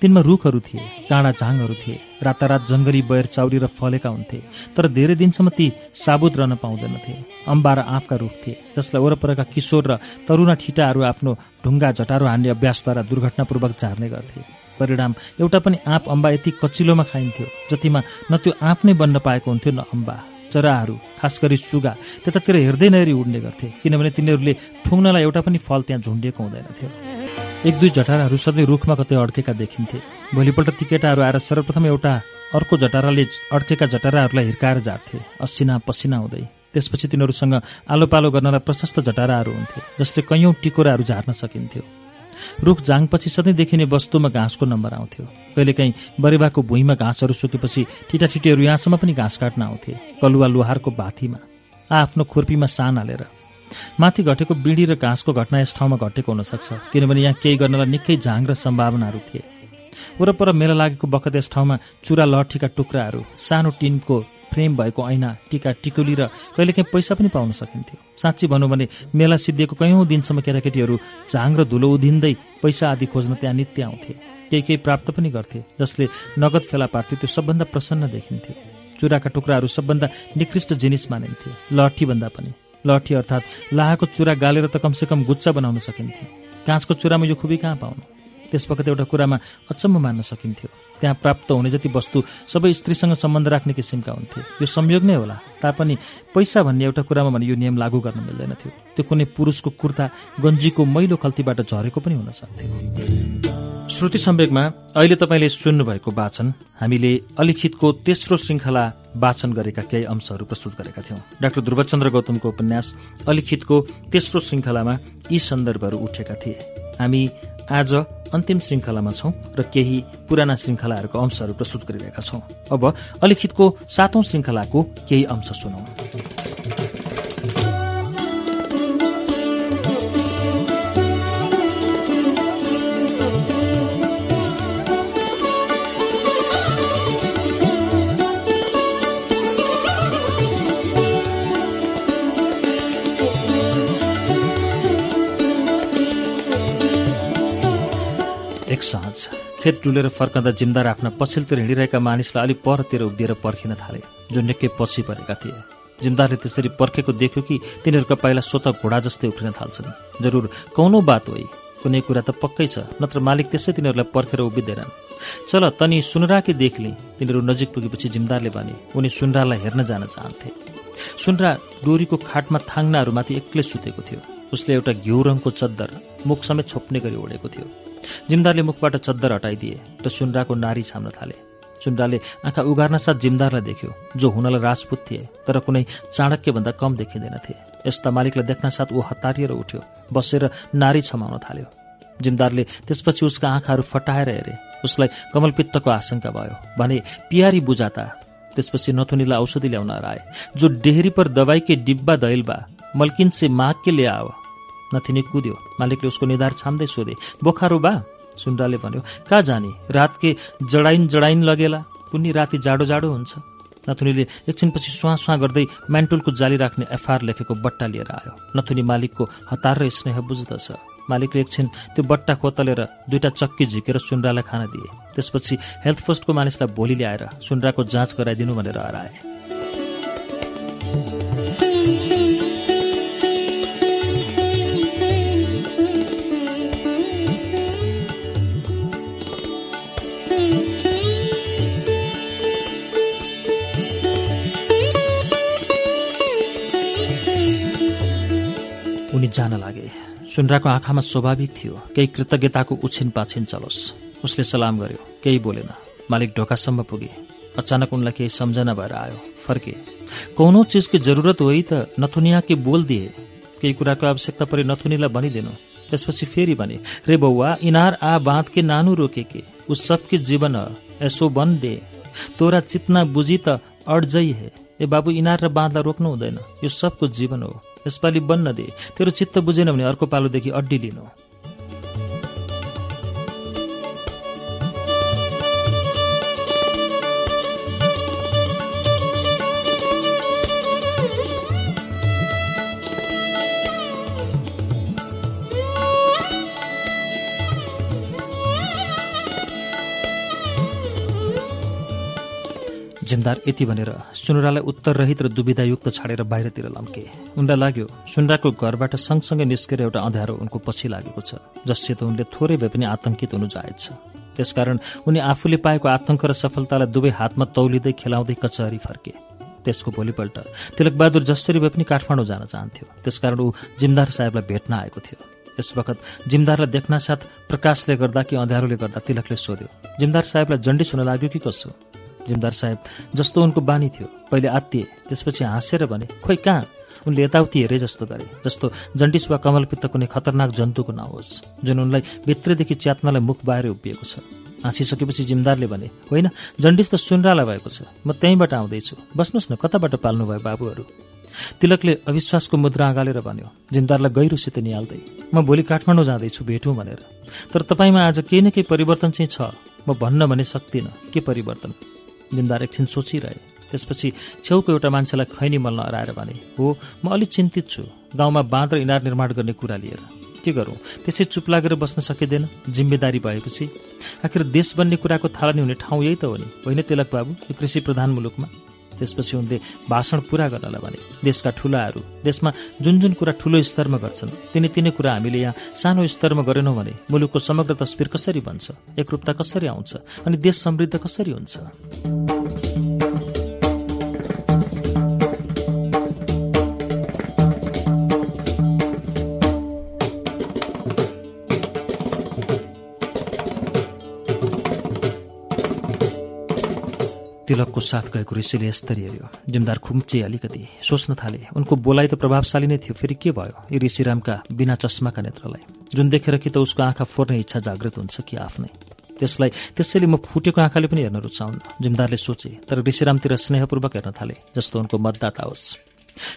Speaker 1: तिनमा रुखहरू थिए काँडा झाङहरू थिए रातारात जङ्गली बयर चाउरी र फलेका हुन्थे तर धेरै दिनसम्म ती साबुत रहन पाउँदैनथे अम्बा र आँपका रुख थिए जसलाई वरपरका किशोर र तरुणा ठिटाहरू आफ्नो ढुङ्गा झटारो हान्ने अभ्यासद्वारा दुर्घटनापूर्वक झार्ने गर्थे परिणाम एउटा पनि आँप अम्बा यति कचिलोमा खाइन्थ्यो जतिमा न त्यो आँप नै बन्न पाएको हुन्थ्यो न अम्बा चराहरू खास गरी सुगा त्यतातिर हेर्दै नहेरी उड्ने गर्थे किनभने तिनीहरूले ठुङ्नलाई एउटा पनि फल त्यहाँ झुन्डिएको हुँदैनथ्यो एक दुई जटाराहरू सधैँ रुखमा कतै अड्केका देखिन्थे भोलिपल्ट ती केटाहरू आएर सर्वप्रथम एउटा अर्को जटाराले अड्केका जटाराहरूलाई हिर्काएर झार्थे असिना पसिना हुँदै त्यसपछि तिनीहरूसँग आलो पालो गर्नलाई प्रशस्त जटाराहरू हुन्थे जसले कैयौँ टिकोराहरू झार्न सकिन्थ्यो रुख जाङपछि सधैँ देखिने वस्तुमा घाँसको नम्बर आउँथ्यो कहिलेकाहीँ बरेवाको भुइँमा घाँसहरू सुकेपछि ठिटाठिटीहरू यहाँसम्म पनि घाँस काट्न आउँथे कलुवा भाथीमा आ आफ्नो खुर्पीमा सान हालेर माथि घटेको बिडी र घाँसको घटना यस ठाउँमा घटेको हुनसक्छ किनभने यहाँ केही गर्नलाई निकै झाङ र सम्भावनाहरू थिए वरपर मेला लागेको बखत यस ठाउँमा चुरा लट्ठीका टुक्राहरू सानो टिनको फ्रेम भएको ऐना टिका टिकुली र कहिलेकाहीँ पैसा पनि पाउन सकिन्थ्यो साँच्ची भनौँ भने मेला सिद्धिएको कैयौँ दिनसम्म केटाकेटीहरू झाङ र धुलो उधिन्दै पैसा आदि खोज्न त्यहाँ नित्य आउँथे केही केही प्राप्त पनि गर्थे जसले नगद फेला पार्थे त्यो सबभन्दा प्रसन्न देखिन्थ्यो चुराका टुक्राहरू सबभन्दा निकृष्ट जिनिस मानिन्थ्यो लट्ठीभन्दा पनि लठी अर्थात् लाहाको चुरा गालेर त कमसेकम गुच्चा बनाउन सकिन्थ्यो काँचको चुरामा यो खुबी कहाँ पाउनु त्यस वखत एउटा कुरामा अचम्म मान्न सकिन्थ्यो त्यहाँ प्राप्त हुने जति वस्तु सबै स्त्रीसँग सम्बन्ध राख्ने किसिमका हुन्थे यो संयोग नै होला तापनि पैसा भन्ने एउटा कुरामा भने यो नियम लागू गर्न मिल्दैन थियो त्यो कुनै पुरुषको कुर्ता गन्जीको मैलो खल्तीबाट झरेको पनि हुन सक्थ्यो श्रुति सम्वेकमा अहिले तपाईँले सुन्नुभएको वाचन हामीले अलिखितको तेस्रो श्रृङ्खला वाचन गरेका केही अंशहरू प्रस्तुत गरेका थियौं डाक्टर ध्रुवचन्द्र गौतमको उपन्यास अलिखितको तेस्रो श्रृङ्खलामा यी सन्दर्भहरू उठेका थिए हामी आज अन्तिम श्रृङ्खलामा छौँ र केही पुराना श्रृङ्खलाहरूको अंशहरू प्रस्तुत गरिरहेका छौँ अब अलिखितको सातौं श्रृङ्खलाको केही अंश सुनौ। साँझ खेत डुलेर फर्कँदा जिम्दार आफ्नो पछिल्तिर हिँडिरहेका मानिसलाई अलिक परतिर उभिएर पर्खिन थाले जो निकै पछि परेका थिए जिम्दारले त्यसरी पर्खेको देख्यो कि तिनीहरूका पाइला स्वत घोडा जस्तै उफ्रिन थाल्छन् जरुर कौनो बात होइ कुनै कुरा त पक्कै छ नत्र मालिक त्यसै तिनीहरूलाई पर्खेर उभिँदैनन् चल तनी सुनरा कि देखले तिनीहरू नजिक पुगेपछि जिम्दारले भने उनी सुनरालाई हेर्न जान चाहन्थे सुनरा डोरीको खाटमा थाङ्नाहरूमाथि एक्लै सुतेको थियो उसले एउटा घिउ रङको चद्दर समेत छोप्ने गरी ओढेको थियो जिमदारले मुखबाट चद्दर हटाइदिए र सुन्द्राको नारी छाम्न थाले सुन्द्राले आँखा उगार्न साथ जिमदारलाई देख्यो जो हुनलाई राजपूत थिए तर कुनै चाणक्यभन्दा कम देखिँदैनथे यस्ता मालिकलाई देख्न साथ ऊ हतारिएर उठ्यो बसेर नारी छमाउन थाल्यो जिमदारले त्यसपछि उसका आँखाहरू फटाएर हेरे उसलाई कमलपित्तको आशंका भयो भने पियारी बुझाता त्यसपछि नथुनीलाई औषधि ल्याउन आए जो डेहरी पर दवाईकै डिब्बा दैलबा मल्किन्से माग के ल्याओ नथिने कुद्यो मालिकले उसको निधार छाम्दै सोधे बोखारो बा सुन्डाले भन्यो कहाँ जाने रात के जडाइन जडाइन लगेला कुनै राति जाडो जाडो हुन्छ नथुनीले एकछिनपछि सुहाँ सुहाँ गर्दै मेन्टुलको जाली राख्ने एफआर लेखेको बट्टा लिएर आयो नथुनी मालिकको हतार र स्नेह बुझ्दछ मालिकले एकछिन त्यो बट्टा खोतलेर दुईटा चक्की झिकेर सुनरालाई खान दिए त्यसपछि हेल्थ पोस्टको मानिसलाई भोलि ल्याएर सुनराको जाँच गराइदिनु भनेर हराए हामी जान लागे सुन्द्राको आँखामा स्वाभाविक थियो केही कृतज्ञताको उछिन पाछिन चलोस् उसले सलाम गर्यो केही बोलेन मालिक ढोकासम्म पुगे अचानक उनलाई केही सम्झना भएर आयो फर्के कौनो चिजको जरुरत होइ त नथुनिया के बोल दिए केही कुराको आवश्यकता परे नथुनीलाई भनिदिनु त्यसपछि फेरि भने रे बौवा इनार आ बाँध के नानु रोके के ऊ सबके जीवन यसो बन दे तोरा चितना बुझी त अड्जै हे ए बाबु इनार र बाँधलाई रोक्नु हुँदैन यो सबको जीवन हो यसपालि बन्न दे तेरो चित्त बुझेन भने अर्को पालोदेखि अड्डी लिनु जिम्दार यति भनेर सुनरालाई उत्तररहित र दुविधायुक्त छाडेर बाहिरतिर लम्के उनलाई लाग्यो सुनराको घरबाट सँगसँगै निस्केर एउटा अँध्यारो उनको पछि लागेको छ जससित उनले थोरै भए पनि आतंकित हुनु जायज छ त्यसकारण उनी आफूले पाएको आतंक र सफलतालाई दुवै हातमा तौलिँदै खेलाउँदै कचहरी फर्के त्यसको भोलिपल्ट तिलकबहादुर जसरी भए पनि काठमाडौँ जान चाहन्थ्यो त्यसकारण ऊ जिमदार साहेबलाई भेट्न आएको थियो यस वखत जिमदारलाई साथ प्रकाशले गर्दा कि अँध्यारोले गर्दा तिलकले सोध्यो जिमदार साहेबलाई जन्डिस हुन लाग्यो कि कसो जिमदार साहेब जस्तो उनको बानी थियो पहिले आत्तिए त्यसपछि हाँसेर भने खोइ कहाँ उनले यताउति हेरे जस्तो गरे जस्तो जन्डिस वा कमलपित्त कुनै खतरनाक जन्तुको नाउँ होस् जुन उनलाई भित्रदेखि च्यात्नलाई मुख बाहिर उभिएको छ हाँसिसकेपछि जिमदारले भने होइन जन्डिस त सुनराला भएको छ म त्यहीँबाट आउँदैछु बस्नुहोस् न कताबाट पाल्नुभयो बाबुहरू तिलकले अविश्वासको मुद्रा अँगालेर भन्यो जिमदारलाई गहिरोसित निहाल्दै म भोलि काठमाडौँ जाँदैछु भेटौँ भनेर तर तपाईँमा आज केही न केही परिवर्तन चाहिँ छ म भन्न भने सक्दिनँ के परिवर्तन निम्दार एकछिन सोचिरहे त्यसपछि छेउको एउटा मान्छेलाई खैनी मल्न हराएर भने हो म अलिक चिन्तित छु गाउँमा बाँध र इनार निर्माण गर्ने कुरा लिएर के गरौँ त्यसै चुप लागेर बस्न सकिँदैन जिम्मेदारी भएपछि आखिर देश बन्ने कुराको थालनी हुने ठाउँ यही त हो नि होइन तिलक बाबु यो कृषि प्रधान मुलुकमा त्यसपछि उनले भाषण पुरा गर्नलाई भने देशका ठुलाहरू देशमा जुन जुन कुरा ठुलो स्तरमा गर्छन् तिनी तिनै कुरा हामीले यहाँ सानो स्तरमा गरेनौँ भने मुलुकको समग्र तस्विर कसरी बन्छ एकरूपता कसरी आउँछ अनि देश समृद्ध कसरी हुन्छ तिलकको साथ गएको ऋषिले यस्तरी हेऱ्यो जिमदार खुम्चे अलिकति सोच्न थाले उनको बोलाइ त प्रभावशाली नै थियो फेरि के भयो यी ऋषिरामका बिना चस्माका नेत्रलाई जुन देखेर कि त उसको आँखा फोर्ने इच्छा जागृत हुन्छ कि आफ्नै त्यसलाई त्यसैले म फुटेको आँखाले पनि हेर्न रुचाउन जिमदारले सोचे तर ऋषिरामतिर स्नेहपूर्वक हेर्न थाले जस्तो उनको मतदाता होस्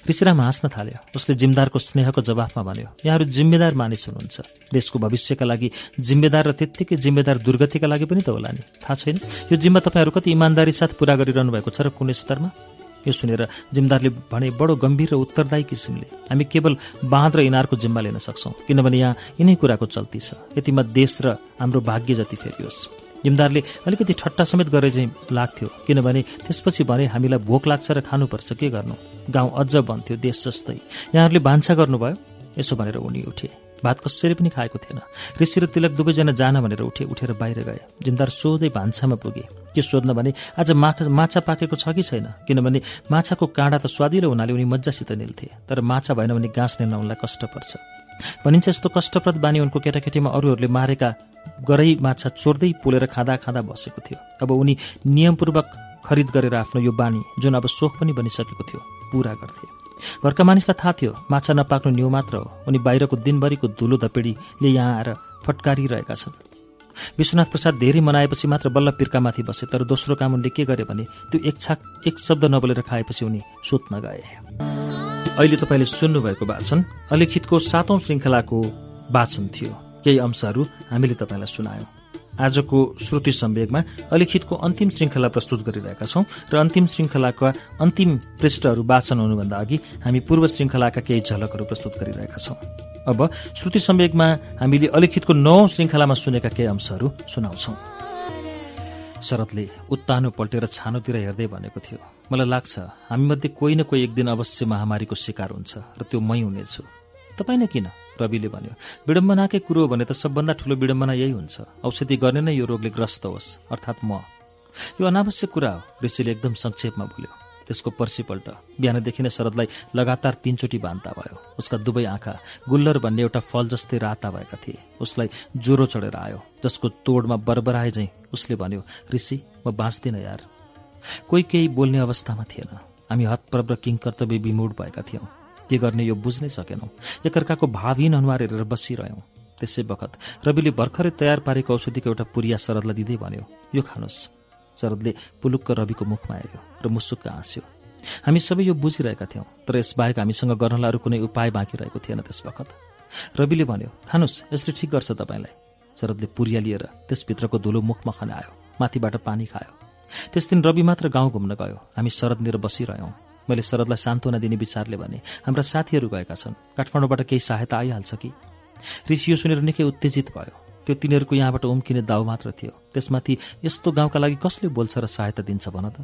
Speaker 1: ऋषिराम हाँस्न थाल्यो उसले जिम्मेदारको स्नेहको जवाफमा भन्यो यहाँहरू जिम्मेदार मानिस हुनुहुन्छ देशको भविष्यका लागि जिम्मेदार र त्यत्तिकै जिम्मेदार दुर्गतिका लागि पनि त होला नि थाहा छैन यो जिम्मा तपाईँहरू कति इमान्दारी साथ पूरा गरिरहनु भएको छ र कुनै स्तरमा यो सुनेर जिम्मेदारले भने बडो गम्भीर र उत्तरदायी किसिमले हामी केवल बाँध र इनारको जिम्मा लिन सक्छौँ किनभने यहाँ यिनै कुराको चल्ती छ यतिमा देश र हाम्रो भाग्य जति फेरियोस् जिमदारले अलिकति ठट्टा समेत गरे चाहिँ लाग्थ्यो किनभने त्यसपछि भने हामीलाई भोक लाग्छ र खानुपर्छ के गर्नु गाउँ अझ बन्थ्यो देश जस्तै यहाँहरूले भान्सा गर्नुभयो यसो भनेर उनी उठे भात कसैले पनि खाएको थिएन ऋषि र तिलक दुवैजना जान भनेर उठे उठेर बाहिर गए जिमदार सोधै भान्सामा पुगे के सोध्न भने आज माछा माछा पाकेको छ कि छैन किनभने माछाको काँडा त स्वादिलो हुनाले उनी मजासित निल्थे तर माछा भएन भने गाँस निल्न उनलाई कष्ट पर्छ भनिन्छ यस्तो कष्टप्रद बानी उनको केटाकेटीमा अरूहरूले मारेका गरै माछा चोर्दै पोलेर खाँदा खाँदा बसेको थियो अब उनी नियमपूर्वक खरिद गरेर आफ्नो यो बानी जुन अब सोख पनि बनिसकेको थियो पूरा गर्थे घरका मानिसलाई थाहा थियो माछा नपाक्नु न्यू मात्र हो उनी बाहिरको दिनभरिको धुलो धपेडीले यहाँ आएर फटकारिरहेका छन् विश्वनाथ प्रसाद धेरै मनाएपछि मात्र बल्ल पिर्कामाथि बसे तर दोस्रो काम उनले के गरे भने त्यो एक छाक एक शब्द नबोलेर खाएपछि उनी सुत्न गए अहिले तपाईँले सुन्नुभएको वाचन अलिखितको सातौं श्रृङ्खलाको वाचन थियो केही अंशहरू हामीले तपाईँलाई सुनायौं आजको श्रुति सम्वेगमा अलिखितको अन्तिम श्रृङ्खला प्रस्तुत गरिरहेका छौं र अन्तिम श्रृङ्खलाका अन्तिम पृष्ठहरू वाचन हुनुभन्दा अघि हामी पूर्व श्रृङ्खलाका केही झलकहरू प्रस्तुत गरिरहेका छौं अब श्रुति सम्वेगमा हामीले अलिखितको नौ श्रृङ्खलामा सुनेका केही अंशहरू सुनाउँछौं शरदले उत्तानो पल्टेर छानोतिर हेर्दै भनेको थियो मलाई लाग्छ हामीमध्ये कोही न कोही एक दिन अवश्य महामारीको शिकार हुन्छ र त्यो मै हुनेछु तपाईँ नै किन रविले भन्यो विडम्बनाकै कुरो हो भने त सबभन्दा ठूलो विडम्बना यही हुन्छ औषधि गर्ने नै यो रोगले ग्रस्त होस् अर्थात् म यो अनावश्यक कुरा हो ऋषिले एकदम संक्षेपमा बोल्यो त्यसको पर्सिपल्ट बिहानदेखि नै शरदलाई लगातार तीनचोटि बान्ता भयो उसका दुवै आँखा गुल्लर भन्ने एउटा फल जस्तै राता भएका थिए उसलाई ज्वरो चढेर आयो जसको तोडमा बरबराए झैँ उसले भन्यो ऋषि म बाँच्दिनँ यार कोही केही बोल्ने अवस्थामा थिएन हामी हतप्रभ र किङ कर्तव्य विमूढ भएका थियौँ के गर्ने यो बुझ्नै सकेनौँ एकअर्काको भावहीन अनुहार हेरेर बसिरह्यौँ त्यसै बखत रविले भर्खरै तयार पारेको औषधिको एउटा पुरिया शरदलाई दिँदै भन्यो यो खानुहोस् शरदले पुलुक्क रविको मुखमा हेऱ्यो र मुसुक्क हाँस्यो हामी सबै यो बुझिरहेका थियौँ तर यसबाहेक हामीसँग गर्नलाई अरू कुनै उपाय बाँकी रहेको थिएन त्यस बखत रविले भन्यो खानुहोस् यसले ठिक गर्छ तपाईँलाई शरदले पुरिया लिएर त्यसभित्रको धुलो मुखमा खनायो माथिबाट पानी खायो त्यस दिन रवि मात्र गाउँ घुम्न गयो हामी शरद लिएर बसिरह्यौँ मैले शरदलाई सान्त्वना दिने विचारले भने हाम्रा साथीहरू गएका छन् काठमाडौँबाट केही सहायता आइहाल्छ कि ऋषि यो सुनेर निकै उत्तेजित भयो त्यो तिनीहरूको यहाँबाट उम्किने दाउ मात्र थियो त्यसमाथि यस्तो गाउँका लागि कसले बोल्छ र सहायता दिन्छ भन त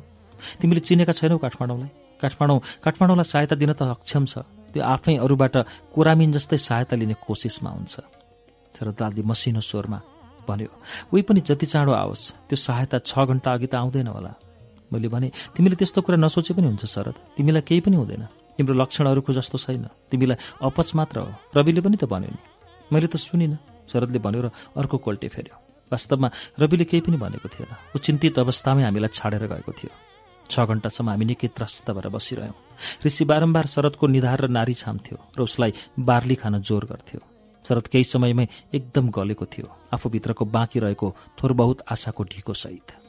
Speaker 1: तिमीले चिनेका छैनौ काठमाडौँलाई काठमाडौँ काठमाडौँलाई सहायता दिन त अक्षम छ त्यो आफै अरूबाट कोरामिन जस्तै सहायता लिने कोसिसमा हुन्छ शरदलालले मसिनो स्वरमा भन्यो उही पनि जति चाँडो आओस् त्यो सहायता छ घन्टा अघि त आउँदैन होला मैले भने तिमीले त्यस्तो कुरा नसोचे पनि हुन्छ शरद तिमीलाई केही पनि हुँदैन तिम्रो लक्षणहरूको जस्तो छैन तिमीलाई अपच मात्र हो रविले पनि त भन्यो नि मैले त सुनिनँ शरदले भन्यो र अर्को कोल्टे फेर्यो वास्तवमा रविले केही पनि भनेको थिएन ऊ चिन्तित अवस्थामै हामीलाई छाडेर गएको थियो छ घन्टासम्म हामी निकै त्रस्त भएर बसिरह्यौँ ऋषि बारम्बार शरदको निधार र नारी छाम्थ्यो र उसलाई बार्ली खान जोर गर्थ्यो शरद केही समयमै एकदम गलेको थियो आफूभित्रको बाँकी रहेको थोर बहुत आशाको ढिको सहित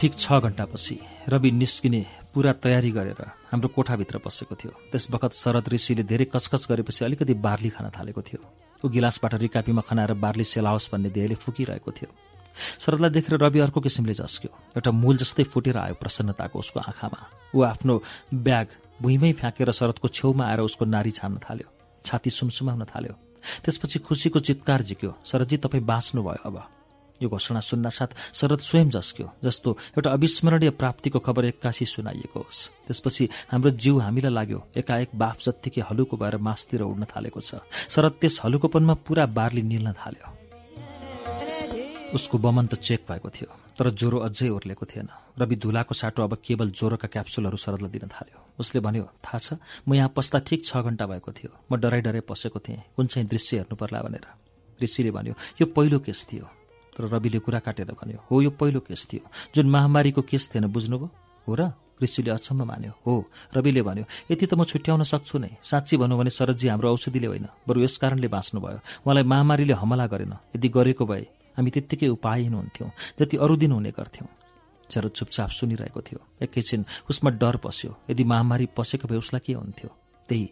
Speaker 1: ठिक छ घन्टापछि रवि निस्किने पुरा तयारी गरेर हाम्रो कोठाभित्र बसेको थियो त्यस बखत शरद ऋषिले धेरै कचकच गरेपछि अलिकति बार्ली खान थालेको थियो ऊ गिलासबाट रिकापीमा खनाएर बार्ली सेलाओस् भन्ने देहले फुकिरहेको थियो शरदलाई देखेर रवि अर्को किसिमले झस्क्यो एउटा मूल जस्तै फुटेर आयो प्रसन्नताको उसको आँखामा ऊ आफ्नो ब्याग भुइँमै फ्याँकेर शरदको छेउमा आएर उसको नारी छान्न थाल्यो छाती सुमसुमाउन थाल्यो त्यसपछि खुसीको चित्कार झिक्यो शरदजी तपाईँ बाँच्नुभयो अब यो घोषणा सुन्नासाथ शरद स्वयं झस्क्यो जस्तो एउटा अविस्मरणीय प्राप्तिको खबर एक्कासी सुनाइएको होस् त्यसपछि हाम्रो जिउ हामीलाई लाग्यो एकाएक बाफ जत्तिकै हलुको भएर मासतिर उड्न थालेको छ शरद त्यस हलुकोपनमा पुरा बारली निल्न थाल्यो उसको बमन त चेक भएको थियो तर ज्वरो अझै ओर्लेको थिएन रवि धुलाको साटो अब केवल ज्वरोका क्याप्सुलहरू शरदलाई दिन थाल्यो उसले भन्यो थाहा छ म यहाँ पस्दा ठिक छ घण्टा भएको थियो म डराइ डराइ पसेको थिएँ कुन चाहिँ दृश्य हेर्नु पर्ला भनेर ऋषिले भन्यो यो पहिलो केस थियो तर रविले कुरा काटेर भन्यो हो यो पहिलो केस थियो जुन महामारीको केस थिएन बुझ्नुभयो हो र ऋषिले अचम्म मान्यो हो रविले भन्यो यति त म छुट्याउन सक्छु नै साँच्ची भनौँ भने शरदजी हाम्रो औषधिले होइन बरु यस कारणले बाँच्नुभयो उहाँलाई महामारीले हमला गरेन यदि गरेको भए हामी त्यत्तिकै उपायहीन हुन्थ्यौँ जति अरू दिन हुने गर्थ्यौँ शरद चुपचाप सुनिरहेको थियो एकैछिन उसमा डर पस्यो यदि महामारी पसेको भए उसलाई के हुन्थ्यो त्यही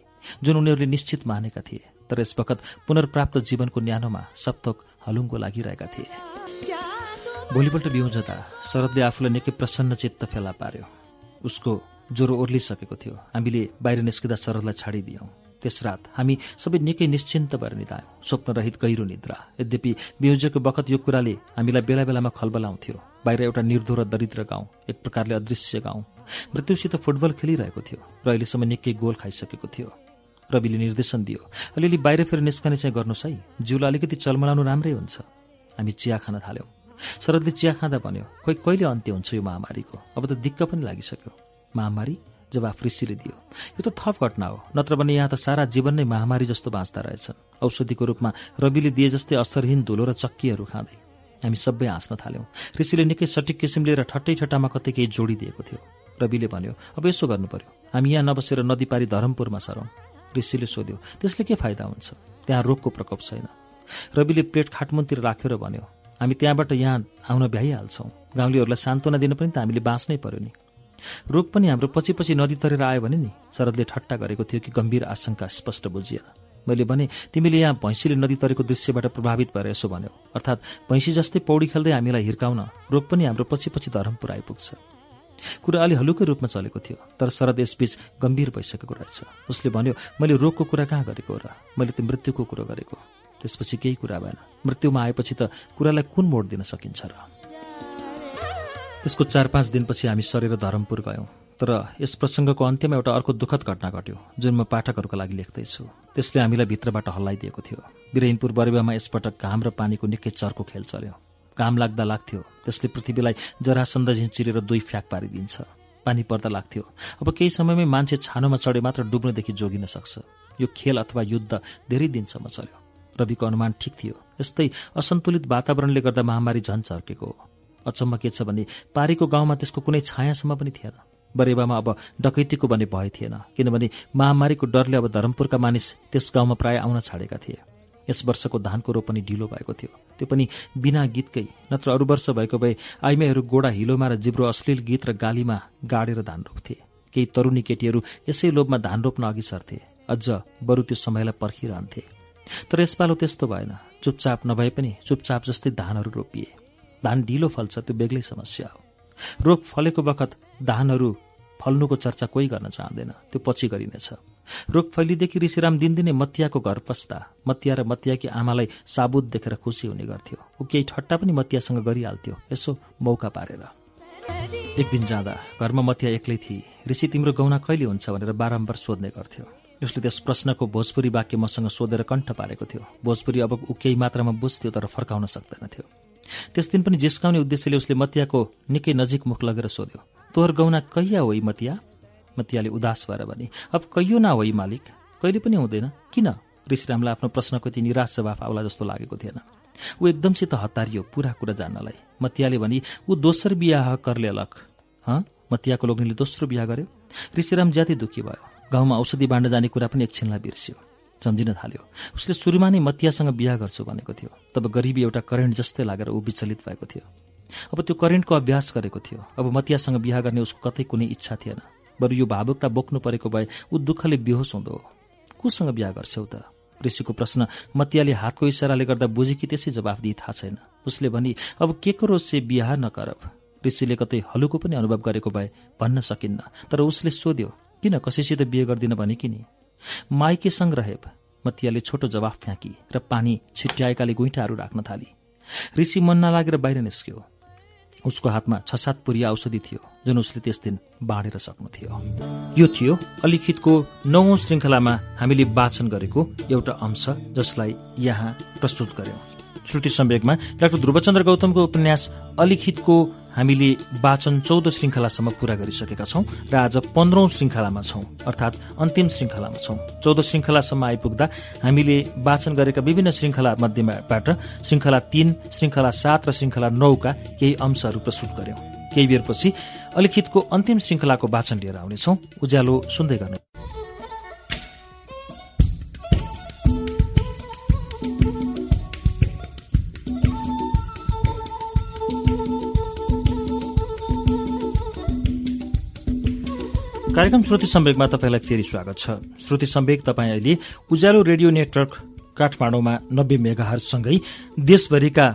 Speaker 1: जुन उनीहरूले निश्चित मानेका थिए तर यस वखत पुनर्प्राप्त जीवनको न्यानोमा सप्तक हलुङको लागिरहेका थिए भोलिपल्ट बिउ त शरदले आफूलाई निकै प्रसन्न चित्त फेला पार्यो उसको ज्वरो ओर्लिसकेको थियो हामीले बाहिर निस्किँदा शरदलाई छाडिदियौँ त्यस रात हामी सबै निकै निश्चिन्त भएर निधायौँ स्वप्नरहित गहिरो निद्रा यद्यपि बिउजेको बखत यो कुराले हामीलाई बेला बेलामा खलबलाउँथ्यो बाहिर एउटा निर्धो र दरिद्र गाउँ एक प्रकारले अदृश्य गाउँ मृत्युसित फुटबल खेलिरहेको थियो र अहिलेसम्म निकै गोल खाइसकेको थियो रविले निर्देशन दियो अलिअलि बाहिर फेरि निस्कने चाहिँ गर्नुहोस् है जिउलाई अलिकति चलमलाउनु राम्रै हुन्छ हामी चिया खान थाल्यौँ शरदले चिया खाँदा भन्यो खोइ कहिले अन्त्य हुन्छ यो महामारीको अब त दिक्क पनि लागिसक्यो महामारी जवाफ ऋषिले दियो यो त थप घटना हो नत्र भने यहाँ त सारा जीवन नै महामारी जस्तो बाँच्दा रहेछन् औषधिको रूपमा रविले दिए जस्तै असरहीन धुलो र चक्कीहरू खाँदै हामी सबै हाँस्न थाल्यौँ ऋषिले निकै सठिक किसिम लिएर ठट्टै ठट्टामा कतै केही जोडिदिएको थियो रविले भन्यो अब यसो गर्नु पर्यो हामी यहाँ नबसेर नदी पारी धरमपुरमा सरौँ ऋषिले सोध्यो त्यसले के फाइदा हुन्छ त्यहाँ रोगको प्रकोप छैन रविले प्लेट खाटमुनतिर राखेर भन्यो हामी त्यहाँबाट यहाँ आउन भ्याइहाल्छौँ गाउँलेहरूलाई सान्त्वना दिन पनि त हामीले बाँच्नै पर्यो नि रोग पनि हाम्रो पछि पछि नदी तरेर आयो भने नि शरदले ठट्टा गरेको थियो कि गम्भीर आशंका स्पष्ट बुझिएन मैले भने तिमीले यहाँ भैँसीले नदी तरेको दृश्यबाट प्रभावित भएर यसो भन्यो अर्थात् भैँसी जस्तै पौडी खेल्दै हामीलाई हिर्काउन रोग पनि हाम्रो पछि पछि धरमपुर आइपुग्छ कुरा अलि हलुकै रूपमा चलेको थियो तर शरद यसबीच गम्भीर भइसकेको रहेछ उसले भन्यो मैले रोगको कुरा कहाँ गरेको र मैले त्यो मृत्युको कुरो गरेको त्यसपछि केही कुरा भएन मृत्युमा आएपछि त कुरालाई कुन मोड दिन सकिन्छ र त्यसको चार पाँच दिनपछि हामी सरेर धरमपुर गयौँ तर यस प्रसङ्गको अन्त्यमा एउटा अर्को दुःखद घटना घट्यो जुन म पाठकहरूको लागि लेख्दैछु त्यसले हामीलाई भित्रबाट हल्लाइदिएको थियो बिरेनपुर बरेवामा यसपटक घाम र पानीको निकै चर्को खेल चल्यो घाम लाग्दा लाग्थ्यो त्यसले पृथ्वीलाई जरासन्द झिचिरेर दुई फ्याक पारिदिन्छ पानी पर्दा लाग्थ्यो अब केही समयमै मान्छे छानोमा चढे मात्र डुब्नदेखि जोगिन सक्छ यो खेल अथवा युद्ध धेरै दिनसम्म चल्यो रविको अनुमान ठिक थियो यस्तै असन्तुलित वातावरणले गर्दा महामारी झन् चर्केको हो अचम्म के छ भने पारीको गाउँमा त्यसको कुनै छायासम्म पनि थिएन बरेवामा अब डकैतीको भने भय थिएन किनभने महामारीको डरले अब धरमपुरका मानिस त्यस गाउँमा प्रायः आउन छाडेका थिए यस वर्षको धानको रोपनी ढिलो भएको थियो त्यो पनि बिना गीतकै नत्र अरू वर्ष भएको भए आइमाईहरू गोडा हिलोमा र जिब्रो अश्लील गीत र गालीमा गाडेर धान रोप्थे केही तरुणी केटीहरू यसै लोभमा धान रोप्न अघि सर्थे अझ बरु त्यो समयलाई पर्खिरहन्थे तर यसपालो त्यस्तो भएन चुपचाप नभए पनि चुपचाप जस्तै धानहरू रोपिए धान ढिलो फल्छ त्यो बेग्लै समस्या हो रोप फलेको बखत धानहरू फल्नुको चर्चा कोही गर्न चाहँदैन त्यो पछि गरिनेछ फैलिदेखि ऋषिराम दिनदिनै मतियाको घर पस्दा मतिया र मतियाकी आमालाई साबुत देखेर खुसी हुने गर्थ्यो ऊ केही ठट्टा पनि मतियासँग गरिहाल्थ्यो यसो मौका पारेर एक दिन जाँदा घरमा मतिया एक्लै थिए ऋषि तिम्रो गहुना कहिले हुन्छ भनेर बारम्बार सोध्ने गर्थ्यो उसले त्यस प्रश्नको भोजपुरी वाक्य मसँग सोधेर कण्ठ पारेको थियो भोजपुरी अब ऊ केही मात्रामा बुझ्थ्यो तर फर्काउन सक्दैनथ्यो त्यस दिन पनि जिस्काउने उद्देश्यले उसले मतियाको निकै नजिक मुख लगेर सोध्यो तोहर कहिया हो होइ मतिया मतियाले उदास भएर भने अब कहियो न होइ मालिक कहिले पनि हुँदैन किन ऋषिरामलाई आफ्नो प्रश्नको यति निराश जवाफ आउला जस्तो लागेको थिएन ऊ एकदमसित हतारियो पुरा कुरा जान्नलाई मतियाले भने ऊ दोस्रो बिहा कर्ले अलग ह मतियाको लोग्नेले दोस्रो बिहा गर्यो ऋषिराम ज्यादै दुःखी भयो गाउँमा औषधि बाँड्न जाने कुरा पनि एकछिनलाई बिर्स्यो सम्झिन थाल्यो उसले सुरुमा नै मतियासँग बिहा गर्छु भनेको थियो तब गरिबी एउटा करेन्ट जस्तै लागेर ऊ विचलित भएको थियो अब त्यो करेन्टको अभ्यास गरेको थियो अब मतियासँग बिहा गर्ने उसको कतै कुनै इच्छा थिएन बरु यो भावुकता बोक्नु परेको भए ऊ दुःखले बेहोस हुँदो कोसँग बिहा गर्छौ त ऋषिको प्रश्न मतियाले हातको इसाराले गर्दा बुझे कि त्यसै जवाफ दिए थाहा छैन उसले भनी अब के को से बिहा नकरब ऋषिले कतै हलुको पनि अनुभव गरेको भए भन्न सकिन्न तर उसले सोध्यो किन कसैसित बिहे गर्दिन भने कि नि माइकेसँग रहेब मतियाले छोटो जवाफ फ्याँकी र पानी छिट्याएकाले गुइँटाहरू राख्न थाली ऋषि मन नलागेर बाहिर निस्क्यो उसको हातमा छ सात पुरिया औषधि थियो जुन उसले त्यस दिन बाँडेर सक्नु थियो यो थियो अलिखितको नौ श्रृङ्खलामा हामीले वाचन गरेको एउटा अंश जसलाई यहाँ प्रस्तुत गर्यौं श्रुति सम्वेकमा डाक्टर ध्रुवचन्द्र गौतमको उपन्यास अलिखितको हामीले वाचन चौध श्रृङ्खलासम्म पूरा गरिसकेका छौँ र आज पन्ध्रौँ श्रृङ्खलामा छौँ अर्थात् अन्तिम श्रृङ्खलामा छौँ चौध श्रृङ्खलासम्म आइपुग्दा हामीले वाचन गरेका विभिन्न श्रृङ्खला मध्येबाट श्रृङ्खला तीन श्रृङ्खला सात र श्रृङ्खला नौका केही अंशहरू प्रस्तुत गर्यौं केही बेरपछि अलिखितको अन्तिम श्रृङ्खलाको वाचन लिएर आउनेछौँ उज्यालो सुन्दै गर्नु कार्यक्रम श्रुति सम्वेकमा तपाईँलाई फेरि स्वागत छ श्रुति सम्वेक तपाईँ अहिले उज्यालो रेडियो नेटवर्क काठमाडौँमा नब्बे मेगाहरूसँगै देशभरिका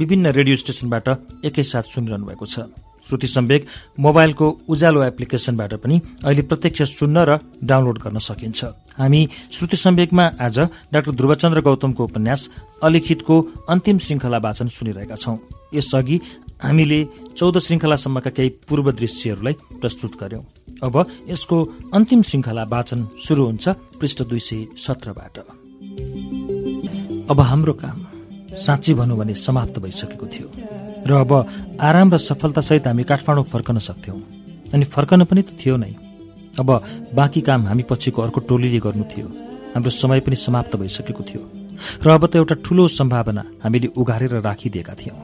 Speaker 1: विभिन्न रेडियो स्टेशनबाट एकैसाथ सुनिरहनु भएको छ श्रुति सम्वेक मोबाइलको उज्यालो एप्लिकेशनबाट पनि अहिले प्रत्यक्ष सुन्न र डाउनलोड गर्न सकिन्छ हामी श्रुति सम्वेकमा आज डाक्टर ध्रुवचन्द्र गौतमको उपन्यास अलिखितको अन्तिम श्रृङ्खला वाचन सुनिरहेका छौं यसअघि हामीले चौध श्रृङ्खलासम्मका केही पूर्व दृश्यहरूलाई प्रस्तुत गर्यौं अब यसको अन्तिम श्रृङ्खला वाचन सुरु हुन्छ पृष्ठ दुई सय सत्रबाट अब हाम्रो काम साँच्ची भनौँ भने समाप्त भइसकेको थियो र अब आराम र सफलतासहित हामी काठमाडौँ फर्कन सक्थ्यौँ अनि फर्कन पनि त थियो नै अब बाँकी काम हामी पछिको अर्को टोलीले गर्नु थियो हाम्रो समय पनि समाप्त भइसकेको थियो र अब त एउटा ठूलो सम्भावना हामीले उघारेर राखिदिएका थियौँ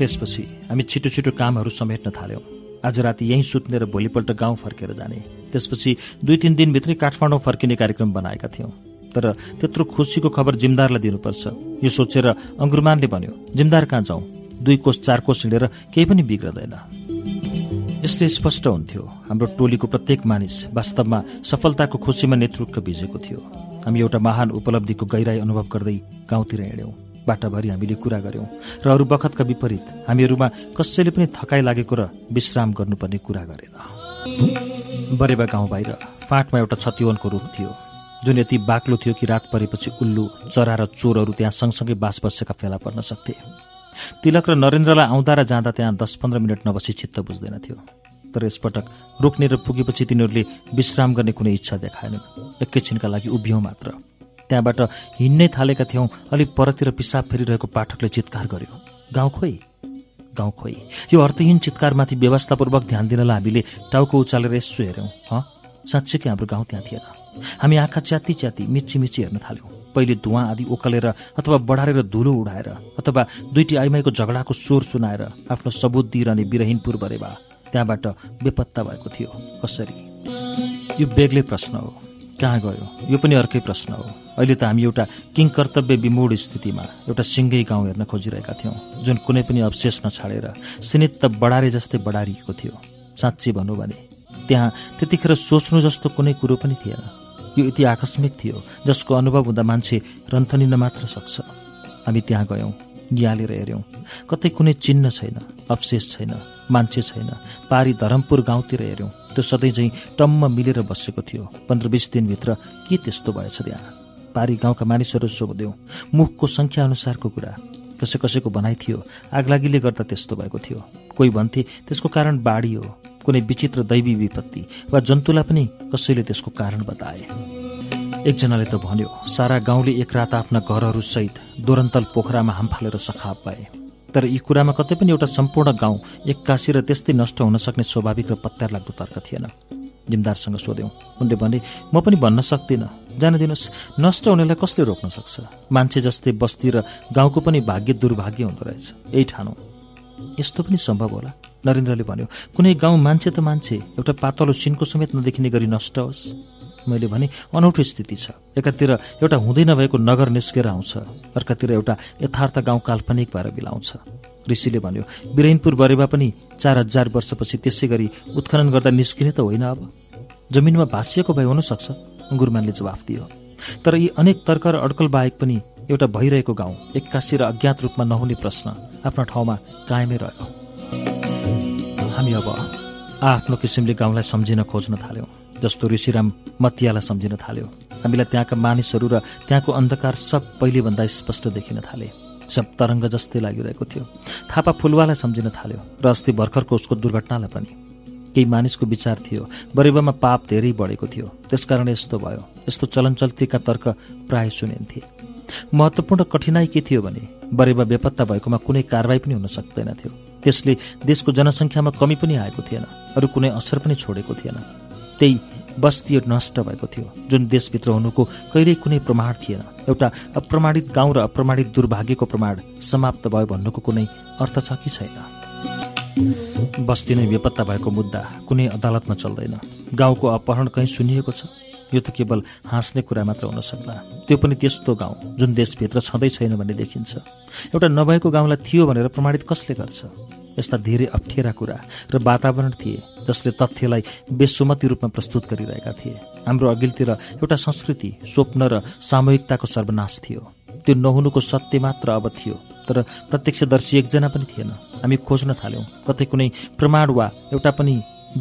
Speaker 1: त्यसपछि हामी छिटो छिटो कामहरू समेट्न थाल्यौँ आज राति यहीँ सुत्ने र भोलिपल्ट गाउँ फर्केर जाने त्यसपछि दुई तिन दिनभित्रै काठमाडौँ फर्किने कार्यक्रम बनाएका थियौँ तर त्यत्रो खुसीको खबर जिमदारलाई दिनुपर्छ यो सोचेर अङ्गुरमानले भन्यो जिमदार कहाँ जाउँ दुई कोष चार कोष हिँडेर केही पनि बिग्रदैन यसले स्पष्ट हुन्थ्यो हाम्रो टोलीको प्रत्येक मानिस वास्तवमा सफलताको खुसीमा नेतृत्व भिजेको थियो हामी एउटा महान उपलब्धिको गहिराई अनुभव गर्दै गाउँतिर हिँड्यौँ बाटाभरि हामीले कुरा गऱ्यौँ र अरू बखतका विपरीत हामीहरूमा कसैले पनि थकाइ लागेको र विश्राम गर्नुपर्ने कुरा गरेन बरेवा गाउँ बाहिर फाँटमा एउटा छतिवनको रुख थियो जुन यति बाक्लो थियो कि रात परेपछि उल्लु चरा र चोरहरू त्यहाँ सँगसँगै बास बसेका फेला पर्न सक्थे तिलक र नरेन्द्रलाई आउँदा र जाँदा त्यहाँ दस पन्ध्र मिनट नबसी चित्त बुझ्दैन थियो तर यसपटक रोक्ने र पुगेपछि तिनीहरूले विश्राम गर्ने कुनै इच्छा देखाएनन् एकैछिनका लागि उभियो मात्र त्यहाँबाट हिँड्नै थालेका थियौँ अलिक परतिर पिसाब फेरिरहेको पाठकले चित्कार गर्यो गाउँ खोइ गाउँ खोइ यो अर्थहीन चित्कारमाथि व्यवस्थापूर्वक ध्यान दिनलाई हामीले टाउको उचालेर यसो हेऱ्यौँ हँ साँच्चीकै हाम्रो गाउँ त्यहाँ थिएन हामी आँखा च्याति च्याति मिची मिची हेर्न थाल्यौँ पहिले धुवाँ आदि ओकलेर अथवा बढाएर धुलो उडाएर अथवा दुईटी आइमाईको झगडाको स्वर सुनाएर आफ्नो सबुत दिइरहने बिरहीनपुर बरेवा त्यहाँबाट बेपत्ता भएको थियो कसरी यो बेग्लै प्रश्न हो कहाँ गयो यो पनि अर्कै प्रश्न हो अहिले त हामी एउटा किङ कर्तव्य विमूढ स्थितिमा एउटा सिङ्गै गाउँ हेर्न खोजिरहेका थियौँ जुन कुनै पनि अवशेष नछाडेर सिनित्त बढारे जस्तै बढारिएको थियो साँच्ची भनौँ भने त्यहाँ त्यतिखेर सोच्नु जस्तो कुनै कुरो पनि थिएन यो यति आकस्मिक थियो जसको अनुभव हुँदा मान्छे रन्थनिन मात्र सक्छ हामी त्यहाँ गयौँ निहालेर हेऱ्यौँ कतै कुनै चिन्ह छैन अवशेष छैन मान्छे छैन पारी धरमपुर गाउँतिर हेऱ्यौँ त्यो सधैँ झैँ टम्म मिलेर बसेको थियो पन्ध्र बिस दिनभित्र के त्यस्तो भएछ त्यहाँ पारी गाउँका मानिसहरू सोधिदेऊ मुखको सङ्ख्या अनुसारको कुरा कसै कसैको भनाइ थियो आगलागीले गर्दा त्यस्तो भएको थियो कोही भन्थे त्यसको कारण बाढी हो कुनै विचित्र दैवी विपत्ति वा जन्तुलाई पनि कसैले त्यसको कारण बताए एकजनाले त भन्यो सारा गाउँले एक रात आफ्ना घरहरूसहित दोरन्तल पोखरामा हामफालेर सखाप पाए तर यी कुरामा कतै पनि एउटा सम्पूर्ण गाउँ एक्कासी र त्यस्तै नष्ट हुन सक्ने स्वाभाविक र पत्यार लाग्दो तर्क थिएन जिमदारसँग सोध्यौँ उनले भने म पनि भन्न सक्दिनँ जान दिनुहोस् नष्ट हुनेलाई कसले रोक्न सक्छ मान्छे जस्तै बस्ती र गाउँको पनि भाग्य दुर्भाग्य हुँदो रहेछ यही ठानौँ यस्तो पनि सम्भव होला नरेन्द्रले भन्यो कुनै गाउँ मान्छे त मान्छे एउटा पातलो सिनको समेत नदेखिने गरी नष्ट होस् मैले भने अनौठो स्थिति छ एकातिर एउटा हुँदै नभएको नगर निस्केर आउँछ अर्कातिर एउटा यथार्थ गाउँ काल्पनिक भएर बिलाउँछ ऋषिले भन्यो बिरेनपुर बरेमा पनि चार हजार वर्षपछि त्यसै गरी उत्खनन गर्दा निस्किने त होइन अब जमिनमा भाँसिएको भए हुनसक्छ गुरुमानले जवाफ दियो तर यी अनेक तर्क र अड्कल बाहेक पनि एउटा भइरहेको गाउँ एक्कासी र अज्ञात रूपमा नहुने प्रश्न आफ्नो ठाउँमा कायमै रह्यो हामी अब आआफ्नो किसिमले गाउँलाई सम्झिन खोज्न थाल्यौँ जस्तो ऋषिराम मतियालाई सम्झिन थाल्यो हामीलाई त्यहाँका मानिसहरू र त्यहाँको अन्धकार सब पहिलेभन्दा स्पष्ट देखिन थाले सब तरङ्ग जस्तै लागिरहेको थियो थापा फुलवालाई सम्झिन थाल्यो र अस्ति भर्खरको उसको दुर्घटनालाई पनि केही मानिसको विचार थियो बरेबामा पाप धेरै बढेको थियो त्यसकारण यस्तो भयो यस्तो चलनचल्तीका तर्क प्राय सुनिन्थे महत्त्वपूर्ण कठिनाई के थियो भने बरेवा बेपत्ता भएकोमा कुनै कारवाही पनि हुन सक्दैन थियो त्यसले देशको जनसङ्ख्यामा कमी पनि आएको थिएन अरू कुनै असर पनि छोडेको थिएन त्यही बस्ती नष्ट भएको थियो जुन देशभित्र हुनुको कहिल्यै कुनै प्रमाण थिएन एउटा अप्रमाणित गाउँ र अप्रमाणित दुर्भाग्यको प्रमाण समाप्त भयो भन्नुको कुनै अर्थ छ कि छैन बस्ती नै बेपत्ता भएको मुद्दा कुनै अदालतमा चल्दैन गाउँको अपहरण कहीँ सुनिएको छ यो त केवल हाँस्ने कुरा मात्र हुन सक्ला त्यो पनि त्यस्तो गाउँ जुन देशभित्र छँदै छैन भन्ने देखिन्छ एउटा नभएको गाउँलाई थियो भनेर प्रमाणित कसले गर्छ यस्ता धेरै अप्ठ्यारा कुरा र वातावरण थिए जसले तथ्यलाई बेसुमती रूपमा प्रस्तुत गरिरहेका थिए हाम्रो अघिल्तिर एउटा संस्कृति स्वप्न र सामूहिकताको सर्वनाश थियो त्यो नहुनुको सत्य मात्र अब थियो तर प्रत्यक्षदर्शी एकजना पनि थिएन हामी खोज्न थाल्यौँ कतै कुनै प्रमाण वा एउटा पनि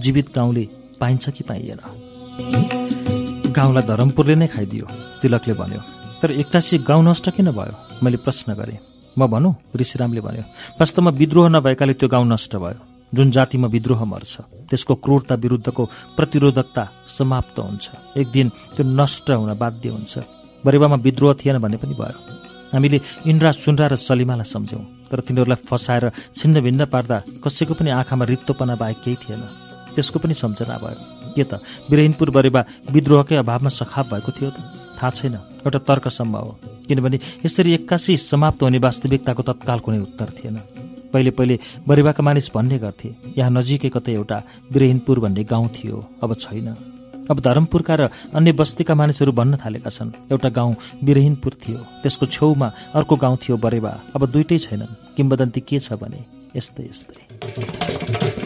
Speaker 1: जीवित गाउँले पाइन्छ कि पाइएन गाउँलाई धरमपुरले नै खाइदियो तिलकले भन्यो तर एक्कासी गाउँ नष्ट किन भयो मैले प्रश्न गरेँ म भनौँ ऋषिरामले भन्यो वास्तवमा विद्रोह नभएकाले त्यो गाउँ नष्ट भयो जुन जातिमा विद्रोह मर्छ त्यसको क्रूरता विरुद्धको प्रतिरोधकता समाप्त हुन्छ एक दिन त्यो नष्ट हुन बाध्य हुन्छ बरेवामा विद्रोह थिएन भने पनि भयो हामीले इन्द्रा सुन्द्रा र सलिमालाई सम्झ्यौँ तर तिनीहरूलाई फसाएर छिन्नभिन्न पार्दा कसैको पनि आँखामा रित्तोपना बाहेक केही थिएन त्यसको पनि सम्झना भयो के त बिरहिनपुर बरेवा विद्रोहकै अभावमा सखाप भएको थियो त थाहा छैन एउटा तर्कसम्म हो किनभने यसरी एक्कासी समाप्त हुने वास्तविकताको तत्काल कुनै उत्तर थिएन पहिले पहिले बरेवाका मानिस भन्ने गर्थे यहाँ नजिकै कतै एउटा बिरहिनपुर भन्ने गाउँ थियो अब छैन अब धरमपुरका र अन्य बस्तीका मानिसहरू भन्न थालेका छन् एउटा गाउँ बिरहिनपुर थियो त्यसको छेउमा अर्को गाउँ थियो बरेवा अब दुइटै छैनन् किम्बदन्ती के छ भने यस्तै यस्तै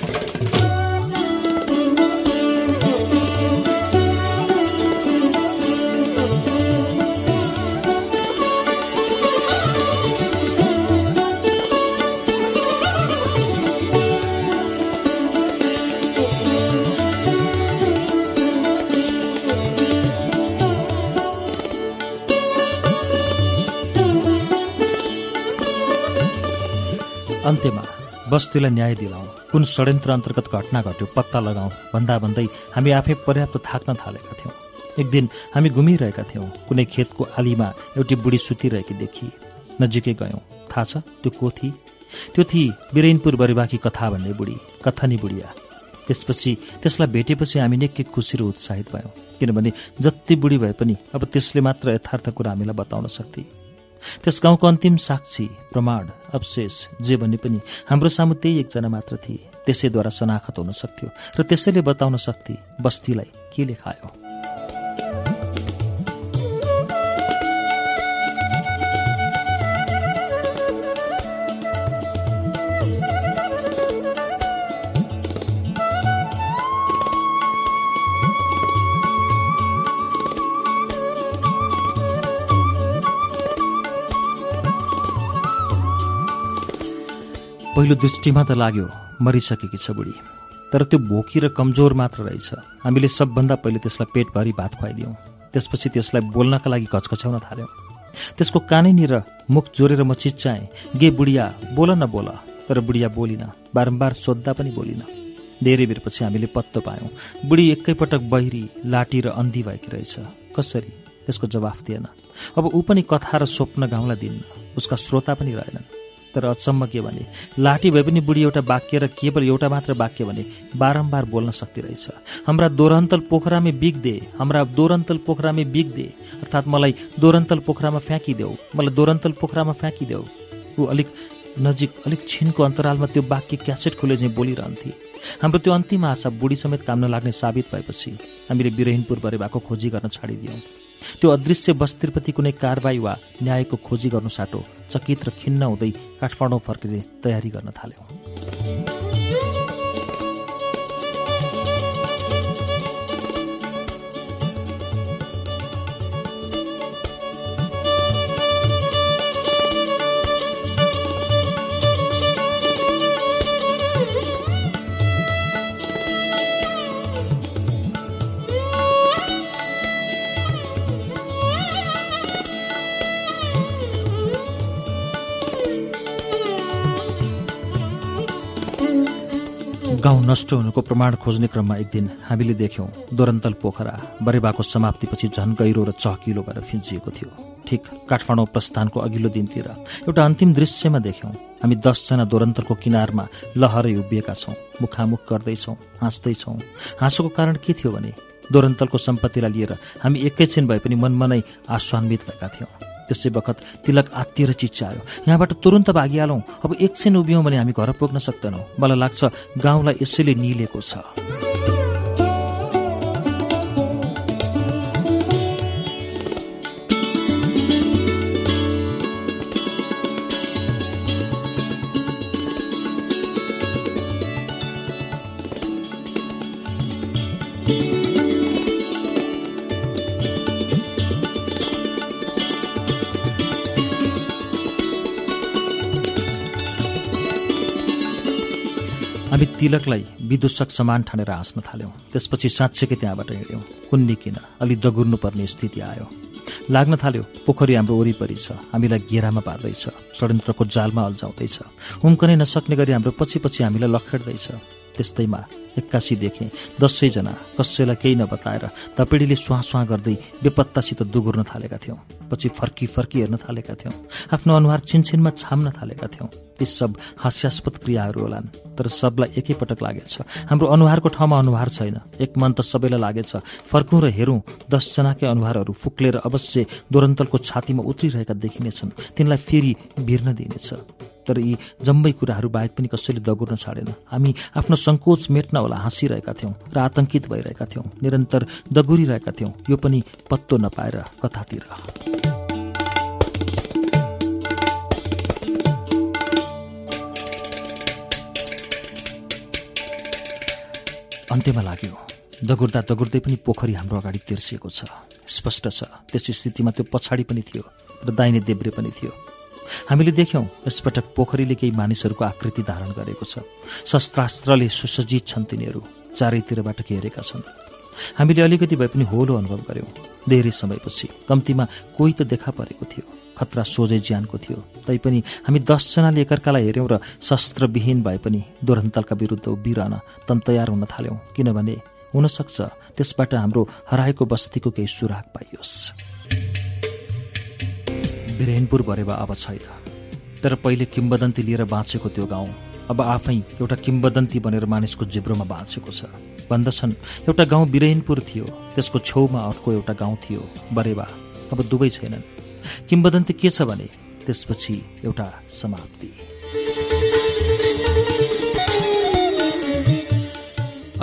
Speaker 1: अन्त्यमा बस्तीलाई न्याय दिलाउँ कुन षड्यन्त्र अन्तर्गत घटना घट्यो पत्ता लगाउँ भन्दा भन्दै हामी आफै पर्याप्त थाक्न थालेका थियौँ एक दिन हामी घुमिरहेका थियौँ कुनै खेतको आलीमा एउटी बुढी सुतिरहेकी देखि नजिकै गयौँ थाहा छ त्यो को थिए त्यो थिए बिरेनपुर बरिबाकी कथा भन्ने बुढी कथनी बुढिया त्यसपछि त्यसलाई भेटेपछि हामी निकै खुसी र उत्साहित भयौँ किनभने जति बुढी भए पनि अब त्यसले मात्र यथार्थ कुरा हामीलाई बताउन सक्थे त्यस गाउँको अन्तिम साक्षी प्रमाण अवशेष जे भने पनि हाम्रो सामु त्यही एकजना मात्र थिए त्यसैद्वारा शनाखत हुन सक्थ्यो र त्यसैले बताउन सक्थे बस्तीलाई के लेखायो पहिलो दृष्टिमा त लाग्यो मरिसकेकी छ बुढी तर त्यो भोकी र कमजोर मात्र रहेछ हामीले सबभन्दा पहिले त्यसलाई पेटभरि भात खुवाइदियौँ त्यसपछि त्यसलाई बोल्नका लागि घचकछ्याउन थाल्यौँ त्यसको कानैनिर मुख जोरेर म चिच्चाएँ गे बुढिया बोल न बोल तर बुढिया बोलिन बारम्बार सोद्धा पनि बोलिन धेरै बेरपछि हामीले पत्तो पायौँ बुढी एकैपटक बहिरी लाटी र अन्धी भएकी रहेछ कसरी त्यसको जवाफ दिएन अब ऊ पनि कथा र स्वप्न गाउँलाई दिन्न उसका श्रोता पनि रहेनन् तर अचम्म के भने लाठी भए पनि बुढी एउटा वाक्य र केवल एउटा मात्र वाक्य भने बारम्बार बोल्न सक्दो रहेछ हाम्रा दोरन्तल पोखरामै बिग हाम्रा दोरन्तल पोखरामै बिग अर्थात् मलाई दोरन्तल पोखरामा फ्याँकिदेऊ मलाई दोरन्तल पोखरामा फ्याँकिदेऊ ऊ अलिक नजिक अलिक छिनको अन्तरालमा त्यो वाक्य क्यासेट खोले चाहिँ बोलिरहन्थे हाम्रो त्यो अन्तिम आशा बुढी समेत काम नलाग्ने साबित भएपछि हामीले बिरहिनपुर बरेवाको खोजी गर्न छाडिदियौँ त्यो अदृश्य बस्तीप्रति कुनै कारवाही वा न्यायको खोजी गर्नु साटो चकित र खिन्न हुँदै काठमाडौँ फर्किने तयारी गर्न थाल्यौँ गाउँ नष्ट हुनुको प्रमाण खोज्ने क्रममा एक दिन हामीले देख्यौँ दोरन्तल पोखरा बरेबाको समाप्तिपछि झन गहिरो र चहकिलो भएर फिन्चिएको थियो ठिक काठमाडौँ प्रस्थानको अघिल्लो दिनतिर एउटा अन्तिम दृश्यमा देख्यौँ हामी दसजना दोरन्तलको किनारमा लहरै उभिएका छौँ मुखामुख गर्दैछौँ हाँस्दैछौँ हाँसोको कारण के थियो भने दोरन्तलको सम्पत्तिलाई लिएर हामी एकैछिन भए पनि मनमा नै आश्वान्वित भएका थियौँ त्यसै बखत तिलक आत्तिएर चिच्चायो यहाँबाट तुरन्त भागिहालौँ अब एकछिन उभियौँ भने हामी घर पुग्न सक्दैनौँ मलाई लाग्छ गाउँलाई यसैले निलेको छ तिलकलाई विदूषक समान ठानेर हाँस्न थाल्यौँ त्यसपछि साँच्चैकै त्यहाँबाट हिँड्यौँ कुन्नी किन अलि दगुर्नुपर्ने स्थिति आयो लाग्न थाल्यो पोखरी हाम्रो वरिपरि छ हामीलाई घेरामा पार्दैछ षड्यन्त्रको जालमा अल्झाउँदैछ उम्कनै नसक्ने गरी हाम्रो पछि पछि हामीलाई लखेड्दैछ त्यस्तैमा एक्कासी देखेँ दसैँजना कसैलाई केही नबताएर तपेडीले सुहाँ सुहाँ गर्दै बेपत्तासित दुगुर्न थालेका थियौँ पछि फर्की फर्की हेर्न थालेका थियौँ आफ्नो अनुहार छिनछिनमा छाम्न थालेका थियौँ ती सब हास्यास्पद क्रियाहरू होलान् तर सबलाई एकैपटक लागेछ हाम्रो अनुहारको ठाउँमा अनुहार छैन एक मन त सबैलाई लागेछ फर्कौँ र हेरौँ दसजनाकै अनुहारहरू फुक्लेर अवश्य दोरन्तलको छातीमा उत्रिरहेका देखिनेछन् तिनलाई फेरि भिर्न दिइनेछ तर यी जम्मै कुराहरू बाहेक पनि कसैले दगुर्न छाडेन हामी आफ्नो सङ्कोच मेट्न होला हाँसिरहेका थियौँ र आतंकित भइरहेका थियौं निरन्तर दगुरिरहेका थियौँ यो पनि पत्तो नपाएर कथातिर अन्त्यमा लाग्यो दगुर्दा दगुर्दै पनि पोखरी हाम्रो अगाडि तिर्सिएको छ स्पष्ट छ त्यस स्थितिमा त्यो पछाडि पनि थियो र दाहिने देब्रे पनि थियो हामीले देख्यौँ यसपटक पोखरीले केही मानिसहरूको आकृति धारण गरेको छ शस्त्रास्त्रले सुसज्जित छन् तिनीहरू चारैतिरबाट के हेरेका छन् हामीले अलिकति भए पनि होलो अनुभव गर्यौँ धेरै समयपछि कम्तीमा कोही त देखा परेको थियो खतरा सोझै ज्यानको थियो तैपनि हामी दसजनाले एकअर्कालाई हेऱ्यौँ र शस्त्रविहीन भए पनि दुरन्तलका विरुद्ध उभिरहन तम तयार हुन थाल्यौँ किनभने हुनसक्छ त्यसबाट हाम्रो हराएको बस्तीको केही सुराग पाइयोस् बिरेनपुर बरेवा अब छैन तर पहिले किम्बदन्ती लिएर बाँचेको त्यो गाउँ अब आफै एउटा किम्बदन्ती बनेर मानिसको जिब्रोमा बाँचेको छ भन्दछन् एउटा गाउँ बिरेनपुर थियो त्यसको छेउमा अर्को एउटा गाउँ थियो बरेवा अब दुवै छैनन् किम्बदन्ती के छ भने त्यसपछि एउटा समाप्ति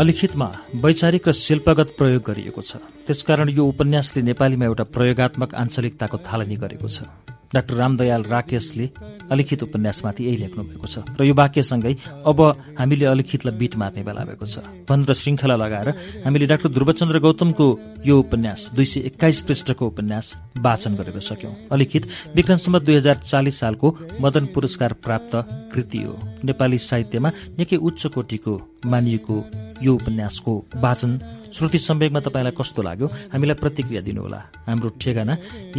Speaker 1: अलिखितमा वैचारिक र शिल्पगत प्रयोग गरिएको छ त्यसकारण यो उपन्यासले नेपालीमा एउटा प्रयोगत्मक आञ्चलिकताको थालनी गरेको छ डाक्टर रामदयाल राकेशले अलिखित उपन्यासमाथि यही लेख्नु भएको छ र यो वाक्यसँगै अब हामीले अलिखितलाई बिट मार्ने बेला भएको छ भनेर श्रृङ्खला लगाएर हामीले डाक्टर ध्रुवचन्द्र गौतमको यो उपन्यास दुई सय एक्काइस पृष्ठको उपन्यास वाचन गरेर सक्यौं अलिखित विक्रमसम्म दुई हजार चालिस सालको मदन पुरस्कार प्राप्त कृति हो नेपाली साहित्यमा निकै उच्च कोटिको मानिएको यो उपन्यासको वाचन श्रुति सम्वेकमा तपाईँलाई कस्तो लाग्यो हामीलाई प्रतिक्रिया दिनुहोला हाम्रो ठेगाना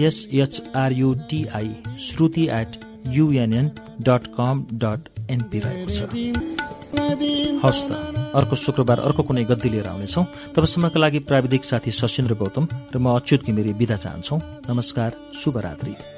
Speaker 1: S H R U T I Shruti at UNN dot com dot NP रहेको छ हवस् त अर्को शुक्रबार अर्को कुनै गद्दी लिएर आउनेछौँ तबसम्मका लागि प्राविधिक साथी सशिन्द्र गौतम र म अच्युत घिमिरी विदा चाहन्छौ नमस्कार शुभरात्री